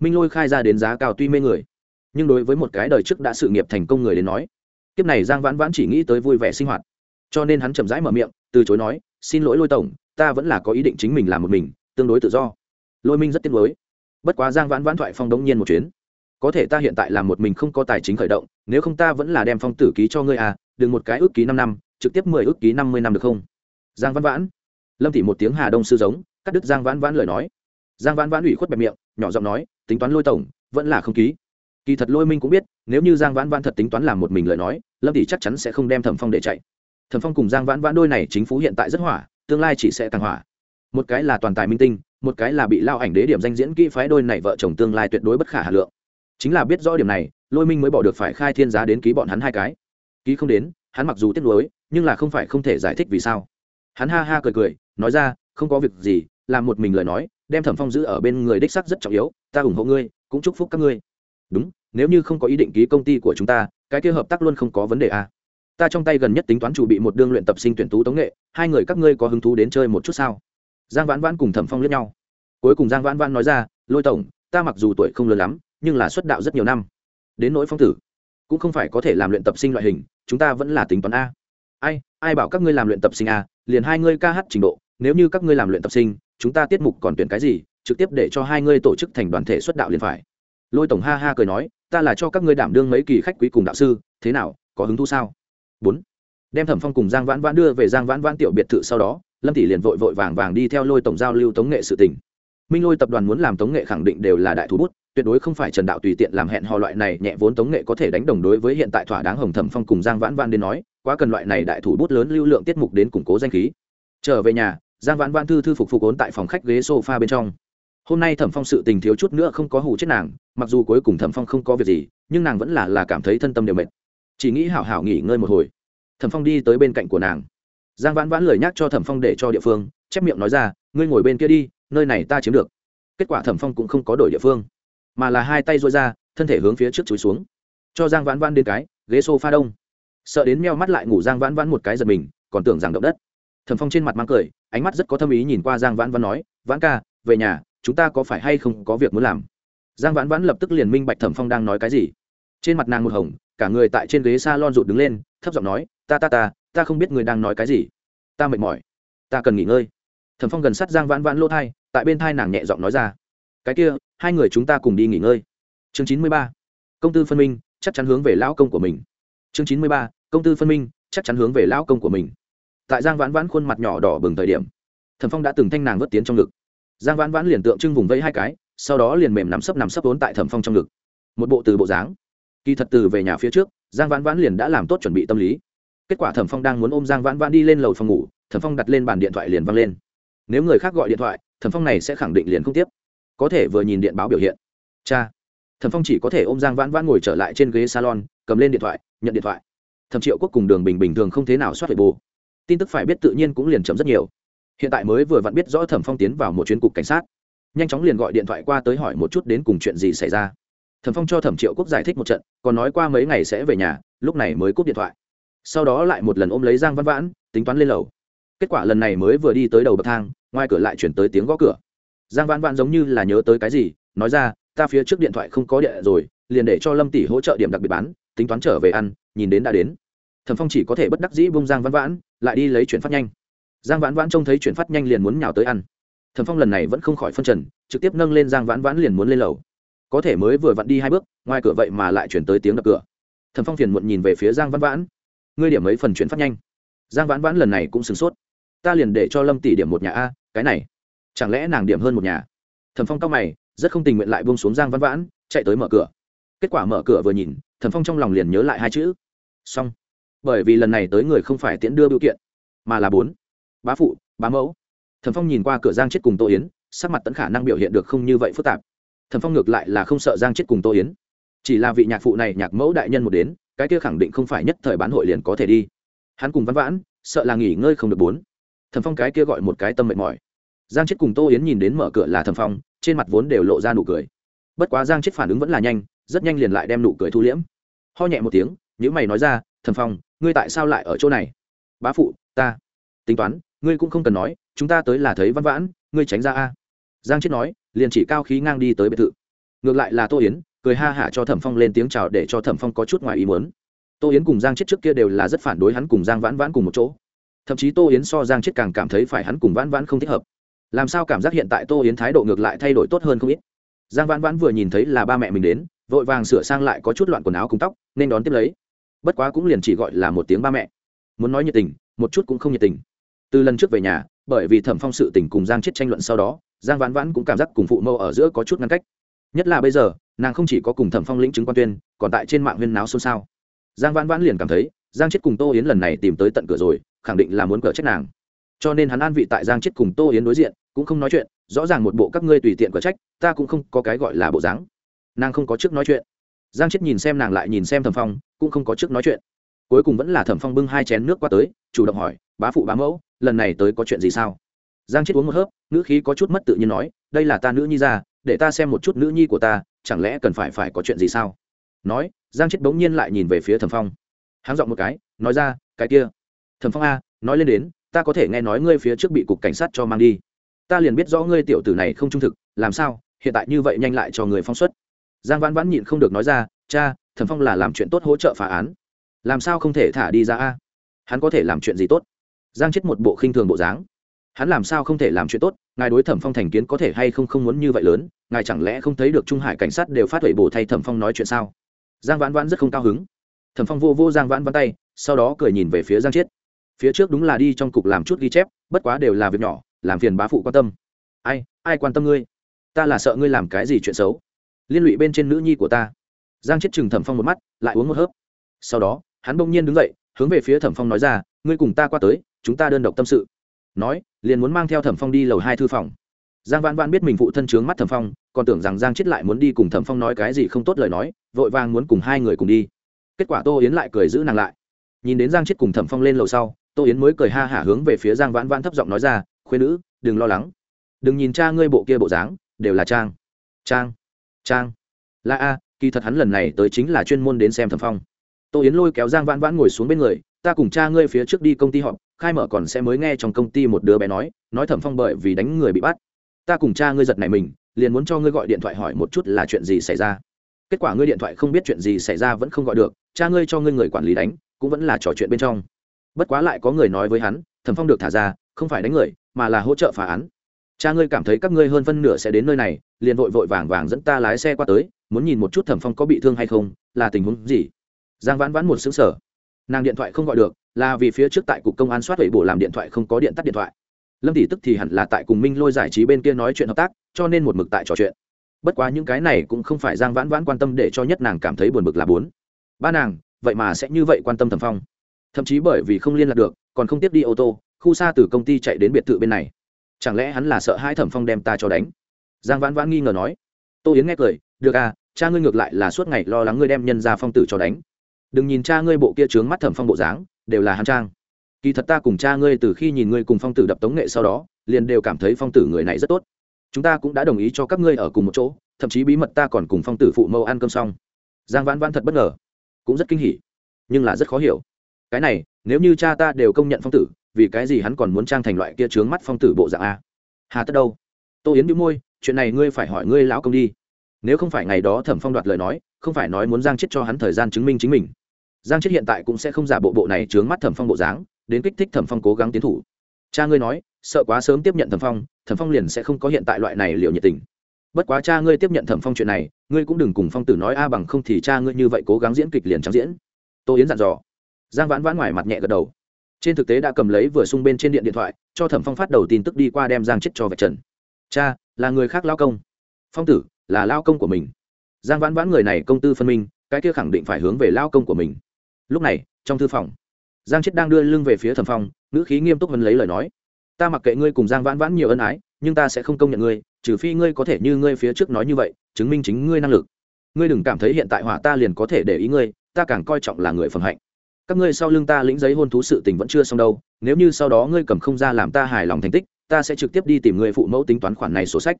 Minh lôi khai ra đến giá cao tuy mê người, nhưng đối với một cái đời trước đã sự nghiệp thành công người đến nói, kiếp này giang vãn vãn chỉ nghĩ tới vui vẻ sinh hoạt. Cho nên hắn chậm rãi mở miệng, từ chối nói, xin lỗi lôi tổng, ta vẫn là có ý định chính mình làm một mình, tương đối tự do lôi minh rất tiếc nuối. Bất quá giang vãn vãn thoại phong đống nhiên một chuyến. Có thể ta hiện tại làm một mình không có tài chính khởi động, nếu không ta vẫn là đem phong tử ký cho ngươi à đừng một cái ước ký năm năm, trực tiếp mười ước ký năm mươi năm được không? Giang Vãn vãn. Lâm thị một tiếng hà đông sư giống, cắt đứt giang vãn vãn lời nói. Giang vãn vãn ủy khuất bẹp miệng, nhỏ giọng nói, tính toán lôi tổng, vẫn là không ký. Kỳ thật lôi minh cũng biết, nếu như giang vãn vãn thật tính toán làm một mình lời nói, lâm thị chắc chắn sẽ không đem thẩm phong để chạy. Thẩm phong cùng giang vãn vãn đôi này chính phủ hiện tại rất hỏa, tương lai chỉ sẽ càng hỏa. Một cái là toàn tài minh tinh một cái là bị lao ảnh đế điểm danh diễn kỹ phái đôi này vợ chồng tương lai tuyệt đối bất khả hà lượng. Chính là biết rõ điểm này, lôi minh mới bỏ được phải khai thiên giá đến ký bọn hắn hai cái. Ký không đến, hắn mặc dù tiếc nuối, nhưng là không phải không thể giải thích vì sao. Hắn ha ha cười cười, nói ra, không có việc gì, làm một mình lời nói, đem thẩm phong giữ ở bên người đích sắc rất trọng yếu, ta ủng hộ ngươi, cũng chúc phúc các ngươi. Đúng, nếu như không có ý định ký công ty của chúng ta, cái kia hợp tác luôn không có vấn đề à. ta trong tay gần nhất tính toán chủ bị một đương luyện tập sinh tuyển tú tống nghệ, hai người các ngươi có hứng thú đến chơi một chút sao? Giang vãn vãn cùng thẩm phong liếc nhau. Cuối cùng giang vãn vãn nói ra, lôi tổng, ta mặc dù tuổi không lớn lắm, nhưng là xuất đạo rất nhiều năm. Đến nỗi phong tử, cũng không phải có thể làm luyện tập sinh loại hình, chúng ta vẫn là tính toán a. Ai ai bảo các ngươi làm luyện tập sinh a, liền hai ngươi ca hát trình độ, nếu như các ngươi làm luyện tập sinh, chúng ta tiết mục còn tuyển cái gì, trực tiếp để cho hai ngươi tổ chức thành đoàn thể xuất đạo liền phải. Lôi tổng ha ha cười nói, ta là cho các ngươi đảm đương mấy kỳ khách quý cùng đạo sư, thế nào, có hứng thú sao? Bốn. Đem thẩm phong cùng giang vãn vãn đưa về giang vãn vãn tiểu biệt thự sau đó lâm tỷ liền vội vội vàng vàng đi theo lôi tổng giao lưu tống nghệ sự tình. minh lôi tập đoàn muốn làm tống nghệ khẳng định đều là đại thú bút, tuyệt đối không phải trần đạo tùy tiện làm hẹn hò loại này nhẹ vốn tống nghệ có thể đánh đồng đối với hiện tại thỏa đáng hồng thẩm phong cùng giang vãn vãn đến nói, quá cần loại này đại thủ bút lớn lưu lượng tiết mục đến củng cố danh khí. Trở về nhà, giang vãn vãn thư thư phục phục ốn tại phòng khách ghế sofa bên trong. Hôm nay thẩm phong sự tình thiếu chút nữa không có hủ chết nàng, mặc dù cuối cùng thẩm phong không có việc gì, nhưng nàng vẫn là là cảm thấy thân tâm đều mệt. Chỉ nghĩ hảo hảo nghỉ ngơi một hồi. Thẩm phong đi tới bên cạnh của nàng giang vãn vãn lời nhắc cho thẩm phong để cho địa phương, chép miệng nói ra, ngươi ngồi bên kia đi, nơi này ta chiếm được. Kết quả thẩm phong cũng không có đổi địa phương, mà là hai tay dôi ra, thân thể hướng phía trước chúi xuống. Cho giang vãn vãn đến cái, ghế s o f a đông. Sợ đến meo mắt lại ngủ giang vãn vãn một cái giật mình, còn tưởng rằng động đất. Thẩm phong trên mặt mang cười, ánh mắt rất có tâm ý nhìn qua giang vãn vãn nói, vãn ca, về nhà, chúng ta có phải hay không có việc muốn làm? Giang vãn vãn lập tức liền minh bạch thẩm phong đang nói cái gì. Trên mặt nàng một hồng, cả người tại trên ghế s a lon rụt đứng lên, thấp giọng nói ta ta ta ta không biết người đang nói cái gì. Ta mệt mỏi. Ta cần nghỉ ngơi. Thẩm phong gần sát giang vãn vãn lỗ thai, tại bên thai nàng nhẹ giọng nói ra. Cái kia, hai người chúng ta cùng đi nghỉ ngơi. Chương chín mươi ba. Công tư phân minh, chắc chắn hướng về lão công của mình. Chương chín mươi ba. Công tư phân minh, chắc chắn hướng về lão công của mình. Tại giang vãn vãn khuôn mặt nhỏ đỏ bừng thời điểm thần phong đã từng thanh nàng vớt tiến trong ngực. Giang vãn vãn liền tượng trưng vùng vẫy hai cái, sau đó liền mềm nắm sấp nằm sấp vốn tại thẩm phong trong ngực. Một bộ từ bộ dáng. Kỳ thật từ về nhà phía trước, giang vãn vãn liền đã làm tốt chuẩn bị tâm lý kết quả thẩm phong đang muốn ôm giang vãn vãn đi lên lầu phòng ngủ, thẩm phong đặt lên bàn điện thoại liền văng lên. Nếu người khác gọi điện thoại, thẩm phong này sẽ khẳng định liền không tiếp. Có thể vừa nhìn điện báo biểu hiện. Cha. Thẩm phong chỉ có thể ôm giang vãn vãn ngồi trở lại trên ghế salon, cầm lên điện thoại, nhận điện thoại. Thẩm triệu quốc cùng đường bình bình thường không thế nào soát về bù tin tức phải biết tự nhiên cũng liền chấm rất nhiều. Hiện tại mới vừa vặn biết rõ thẩm phong tiến vào một chuyến cục cảnh sát. Nhanh chóng liền gọi điện thoại qua tới hỏi một chút đến cùng chuyện gì xảy ra. Thẩm phong cho thẩm triệu quốc giải thích một trận, còn nói qua mấy ngày sẽ về nhà, lúc này mới cúp điện thoại sau đó lại một lần ôm lấy giang văn vãn, tính toán lên lầu. Kết quả lần này mới vừa đi tới đầu bậc thang, ngoài cửa lại chuyển tới tiếng gõ cửa. Giang văn vãn giống như là nhớ tới cái gì, nói ra, ta phía trước điện thoại không có điện rồi, liền để cho lâm tỷ hỗ trợ điểm đặc biệt bán, tính toán trở về ăn, nhìn đến đã đến. Thẩm phong chỉ có thể bất đắc dĩ bung giang văn vãn, lại đi lấy chuyển phát nhanh. Giang vãn vãn trông thấy chuyển phát nhanh liền muốn nhào tới ăn. Thẩm phong lần này vẫn không khỏi phân trần, trực tiếp nâng lên giang vãn vãn liền muốn lên lầu. Có thể mới vừa vặn đi hai bước, ngoài cửa vậy mà lại chuyển tới tiếng đập cửa. Thẩm phong phiền muộn nhìn về phía giang vãn vãn ngươi điểm mấy phần chuyển phát nhanh. Giang vãn vãn lần này cũng sửng sốt. Ta liền để cho lâm tỷ điểm một nhà a, cái này, chẳng lẽ nàng điểm hơn một nhà? Thẩm phong cao mày, rất không tình nguyện lại buông xuống giang vãn vãn, chạy tới mở cửa. Kết quả mở cửa vừa nhìn, thẩm phong trong lòng liền nhớ lại hai chữ. Xong. Bởi vì lần này tới người không phải tiễn đưa biểu kiện, mà là bốn. Bá phụ, bá mẫu. Thẩm phong nhìn qua cửa giang chết cùng tô yến, sắc mặt tẫn khả năng biểu hiện được không như vậy phức tạp. Thẩm phong ngược lại là không sợ giang chết cùng tô yến. Chỉ là vị nhạc phụ này nhạc mẫu đại nhân một đến cái kia khẳng định không phải nhất thời bán hội liền có thể đi. Hắn cùng văn vãn, sợ là nghỉ ngơi không được bốn. Thẩm phong cái kia gọi một cái tâm mệt mỏi. Giang chết cùng tô yến nhìn đến mở cửa là thẩm phong, trên mặt vốn đều lộ ra nụ cười. Bất quá giang chết phản ứng vẫn là nhanh, rất nhanh liền lại đem nụ cười thu liễm. Ho nhẹ một tiếng nhữ mày nói ra, thẩm phong, ngươi tại sao lại ở chỗ này? Bá phụ, ta. Tính toán, ngươi cũng không cần nói, chúng ta tới là thấy văn vãn, ngươi tránh ra a. Giang chết nói, liền chỉ cao khí ngang đi tới biệt thự. Ngược lại là tô yến cười ha hả cho thẩm phong lên tiếng chào để cho thẩm phong có chút ngoài ý muốn. Tô yến cùng giang chết trước kia đều là rất phản đối hắn cùng giang vãn vãn cùng một chỗ. Thậm chí tô yến so giang chết càng cảm thấy phải hắn cùng vãn vãn không thích hợp. Làm sao cảm giác hiện tại tô yến thái độ ngược lại thay đổi tốt hơn không ít. Giang vãn vãn vừa nhìn thấy là ba mẹ mình đến, vội vàng sửa sang lại có chút loạn quần áo cùng tóc, nên đón tiếp lấy. Bất quá cũng liền chỉ gọi là một tiếng ba mẹ. Muốn nói nhiệt tình, một chút cũng không nhiệt tình. Từ lần trước về nhà, bởi vì thẩm phong sự tình cùng giang chết tranh luận sau đó, giang vãn vãn cũng cảm giác cùng phụ mâu ở giữa có chút ngăn cách. Nhất là bây giờ nàng không chỉ có cùng thẩm phong lĩnh chứng quan tuyên, còn tại trên mạng huyên náo xôn xao. Giang vãn vãn liền cảm thấy, giang chết cùng tô yến lần này tìm tới tận cửa rồi, khẳng định là muốn cờ trách nàng. Cho nên hắn an vị tại giang chết cùng tô yến đối diện, cũng không nói chuyện, rõ ràng một bộ các ngươi tùy tiện cờ trách, ta cũng không có cái gọi là bộ dáng. Nàng không có trước nói chuyện. Giang chết nhìn xem nàng lại nhìn xem thẩm phong, cũng không có trước nói chuyện. Cuối cùng vẫn là thẩm phong bưng hai chén nước qua tới, chủ động hỏi, bá phụ, bá mẫu, lần này tới có chuyện gì sao? Giang chết uống một hớp nữ khí có chút mất tự nhiên nói, đây là ta nữ nhi ra, để ta xem một chút nữ nhi của ta chẳng lẽ cần phải phải có chuyện gì sao? Nói, giang chết bỗng nhiên lại nhìn về phía thẩm phong. Háng giọng một cái, nói ra, cái kia. Thẩm phong a, nói lên đến, ta có thể nghe nói ngươi phía trước bị cục cảnh sát cho mang đi. Ta liền biết rõ ngươi tiểu tử này không trung thực, làm sao, hiện tại như vậy nhanh lại cho người phong xuất. Giang vãn vãn nhịn không được nói ra, cha, thẩm phong là làm chuyện tốt hỗ trợ phá án. Làm sao không thể thả đi ra a? Hắn có thể làm chuyện gì tốt? Giang chết một bộ khinh thường bộ dáng. Hắn làm sao không thể làm chuyện tốt? Ngài đối thẩm phong thành kiến có thể hay không không muốn như vậy lớn, ngài chẳng lẽ không thấy được trung hải cảnh sát đều phát huệ bổ thay thẩm phong nói chuyện sao? Giang vãn vãn rất không cao hứng. Thẩm phong vô vô giang vãn vãn tay, sau đó cười nhìn về phía giang chiết. Phía trước đúng là đi trong cục làm chút ghi chép, bất quá đều là việc nhỏ, làm phiền bá phụ quan tâm. Ai ai quan tâm ngươi? Ta là sợ ngươi làm cái gì chuyện xấu? Liên lụy bên trên nữ nhi của ta. Giang chết chừng thẩm phong một mắt, lại uống một hớp. Sau đó, hắn bỗng nhiên đứng dậy, hướng về phía thẩm phong nói ra, ngươi cùng ta qua tới, chúng ta đơn độc tâm sự nói, liền muốn mang theo thẩm phong đi lầu hai thư phòng. Giang vãn vãn biết mình phụ thân trướng mắt thẩm phong, còn tưởng rằng giang chết lại muốn đi cùng thẩm phong nói cái gì không tốt lời nói, vội vàng muốn cùng hai người cùng đi. Kết quả tô yến lại cười giữ nàng lại. Nhìn đến giang chết cùng thẩm phong lên lầu sau, tô yến mới cười ha hả hướng về phía giang vãn vãn thấp giọng nói ra khuyên nữ, đừng lo lắng. Đừng nhìn cha ngươi bộ kia bộ dáng, đều là trang. Trang trang. Là a, kỳ thật hắn lần này tới chính là chuyên môn đến xem thẩm phong. Tô yến lôi kéo giang vãn vãn ngồi xuống bên người, ta cùng cha ngươi phía trước đi công ty họp khai mở còn sẽ mới nghe trong công ty một đứa bé nói nói thẩm phong bởi vì đánh người bị bắt. Ta cùng cha ngươi giật này mình, liền muốn cho ngươi gọi điện thoại hỏi một chút là chuyện gì xảy ra. Kết quả ngươi điện thoại không biết chuyện gì xảy ra vẫn không gọi được, cha ngươi cho ngươi người quản lý đánh, cũng vẫn là trò chuyện bên trong. Bất quá lại có người nói với hắn thẩm phong được thả ra, không phải đánh người, mà là hỗ trợ phá án. Cha ngươi cảm thấy các ngươi hơn phân nửa sẽ đến nơi này, liền vội vội vàng vàng dẫn ta lái xe qua tới, muốn nhìn một chút thẩm phong có bị thương hay không, là tình huống gì. Giang vãn vãn một xứng sở nàng điện thoại không gọi được là vì phía trước tại cục công an soát vậy bộ làm điện thoại không có điện tắt điện thoại. Lâm tỷ tức thì hẳn là tại cùng minh lôi giải trí bên kia nói chuyện hợp tác, cho nên một mực tại trò chuyện. Bất quá những cái này cũng không phải giang vãn vãn quan tâm để cho nhất nàng cảm thấy buồn bực là bốn. Ba nàng, vậy mà sẽ như vậy quan tâm thẩm phong. Thậm chí bởi vì không liên lạc được, còn không tiếp đi ô tô, khu xa từ công ty chạy đến biệt thự bên này. Chẳng lẽ hắn là sợ hai thẩm phong đem ta cho đánh? Giang vãn vãn nghi ngờ nói. Tô yến nghe cười, được à cha ngươi ngược lại là suốt ngày lo lắng ngươi đem nhân ra phong tử cho đánh. Đừng nhìn cha ngươi bộ kia trướng mắt thẩm phong bộ dáng đều là hàn trang. Kỳ thật ta cùng cha ngươi từ khi nhìn ngươi cùng phong tử đập tống nghệ sau đó, liền đều cảm thấy phong tử người này rất tốt. Chúng ta cũng đã đồng ý cho các ngươi ở cùng một chỗ, thậm chí bí mật ta còn cùng phong tử phụ mâu ăn cơm xong. Giang vãn vãn thật bất ngờ, cũng rất kinh hỉ, nhưng là rất khó hiểu. Cái này, nếu như cha ta đều công nhận phong tử, vì cái gì hắn còn muốn trang thành loại kia trướng mắt phong tử bộ dạng a? Hà tất đâu? Tô yến đĩu môi, chuyện này ngươi phải hỏi ngươi lão công đi. Nếu không phải ngày đó thẩm phong đoạt lời nói, không phải nói muốn giang chết cho hắn thời gian chứng minh chính mình giang chết hiện tại cũng sẽ không giả bộ bộ này chướng mắt thẩm phong bộ dáng, đến kích thích thẩm phong cố gắng tiến thủ. Cha ngươi nói, sợ quá sớm tiếp nhận thẩm phong thẩm phong liền sẽ không có hiện tại loại này liệu nhiệt tình. Bất quá cha ngươi tiếp nhận thẩm phong chuyện này, ngươi cũng đừng cùng phong tử nói a bằng không thì cha ngươi như vậy cố gắng diễn kịch liền trắng diễn. Tô yến dặn dò. Giang vãn vãn ngoài mặt nhẹ gật đầu. Trên thực tế đã cầm lấy vừa sung bên trên điện điện thoại, cho thẩm phong phát đầu tin tức đi qua đem giang chết cho vạch trần. Cha, là người khác lao công. Phong tử, là lao công của mình. Giang vãn vãn người này công tư phân minh, cái kia khẳng định phải hướng về lao công của mình lúc này, trong thư phòng, giang chết đang đưa lưng về phía thẩm phong, ngữ khí nghiêm túc vấn lấy lời nói. Ta mặc kệ ngươi cùng giang vãn vãn nhiều ân ái, nhưng ta sẽ không công nhận ngươi, trừ phi ngươi có thể như ngươi phía trước nói như vậy, chứng minh chính ngươi năng lực. Ngươi đừng cảm thấy hiện tại hỏa ta liền có thể để ý ngươi, ta càng coi trọng là người phẩm hạnh. Các ngươi sau lưng ta lĩnh giấy hôn thú sự tình vẫn chưa xong đâu, nếu như sau đó ngươi cầm không ra làm ta hài lòng thành tích, ta sẽ trực tiếp đi tìm người phụ mẫu tính toán khoản này sổ sách.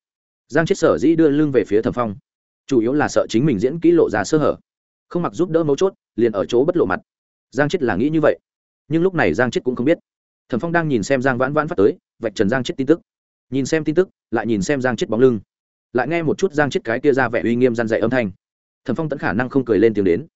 Giang chết sở dĩ đưa lưng về phía thẩm phong, chủ yếu là sợ chính mình diễn kỹ lộ ra sơ hở không mặc giúp đỡ mấu chốt, liền ở chỗ bất lộ mặt. Giang chết là nghĩ như vậy, nhưng lúc này giang chết cũng không biết. Thẩm phong đang nhìn xem giang vãn vãn phát tới, vạch trần giang chết tin tức. Nhìn xem tin tức, lại nhìn xem giang chết bóng lưng. Lại nghe một chút giang chết cái kia ra vẻ uy nghiêm răn dạy âm thanh. Thẩm phong tẫn khả năng không cười lên tiếng đến.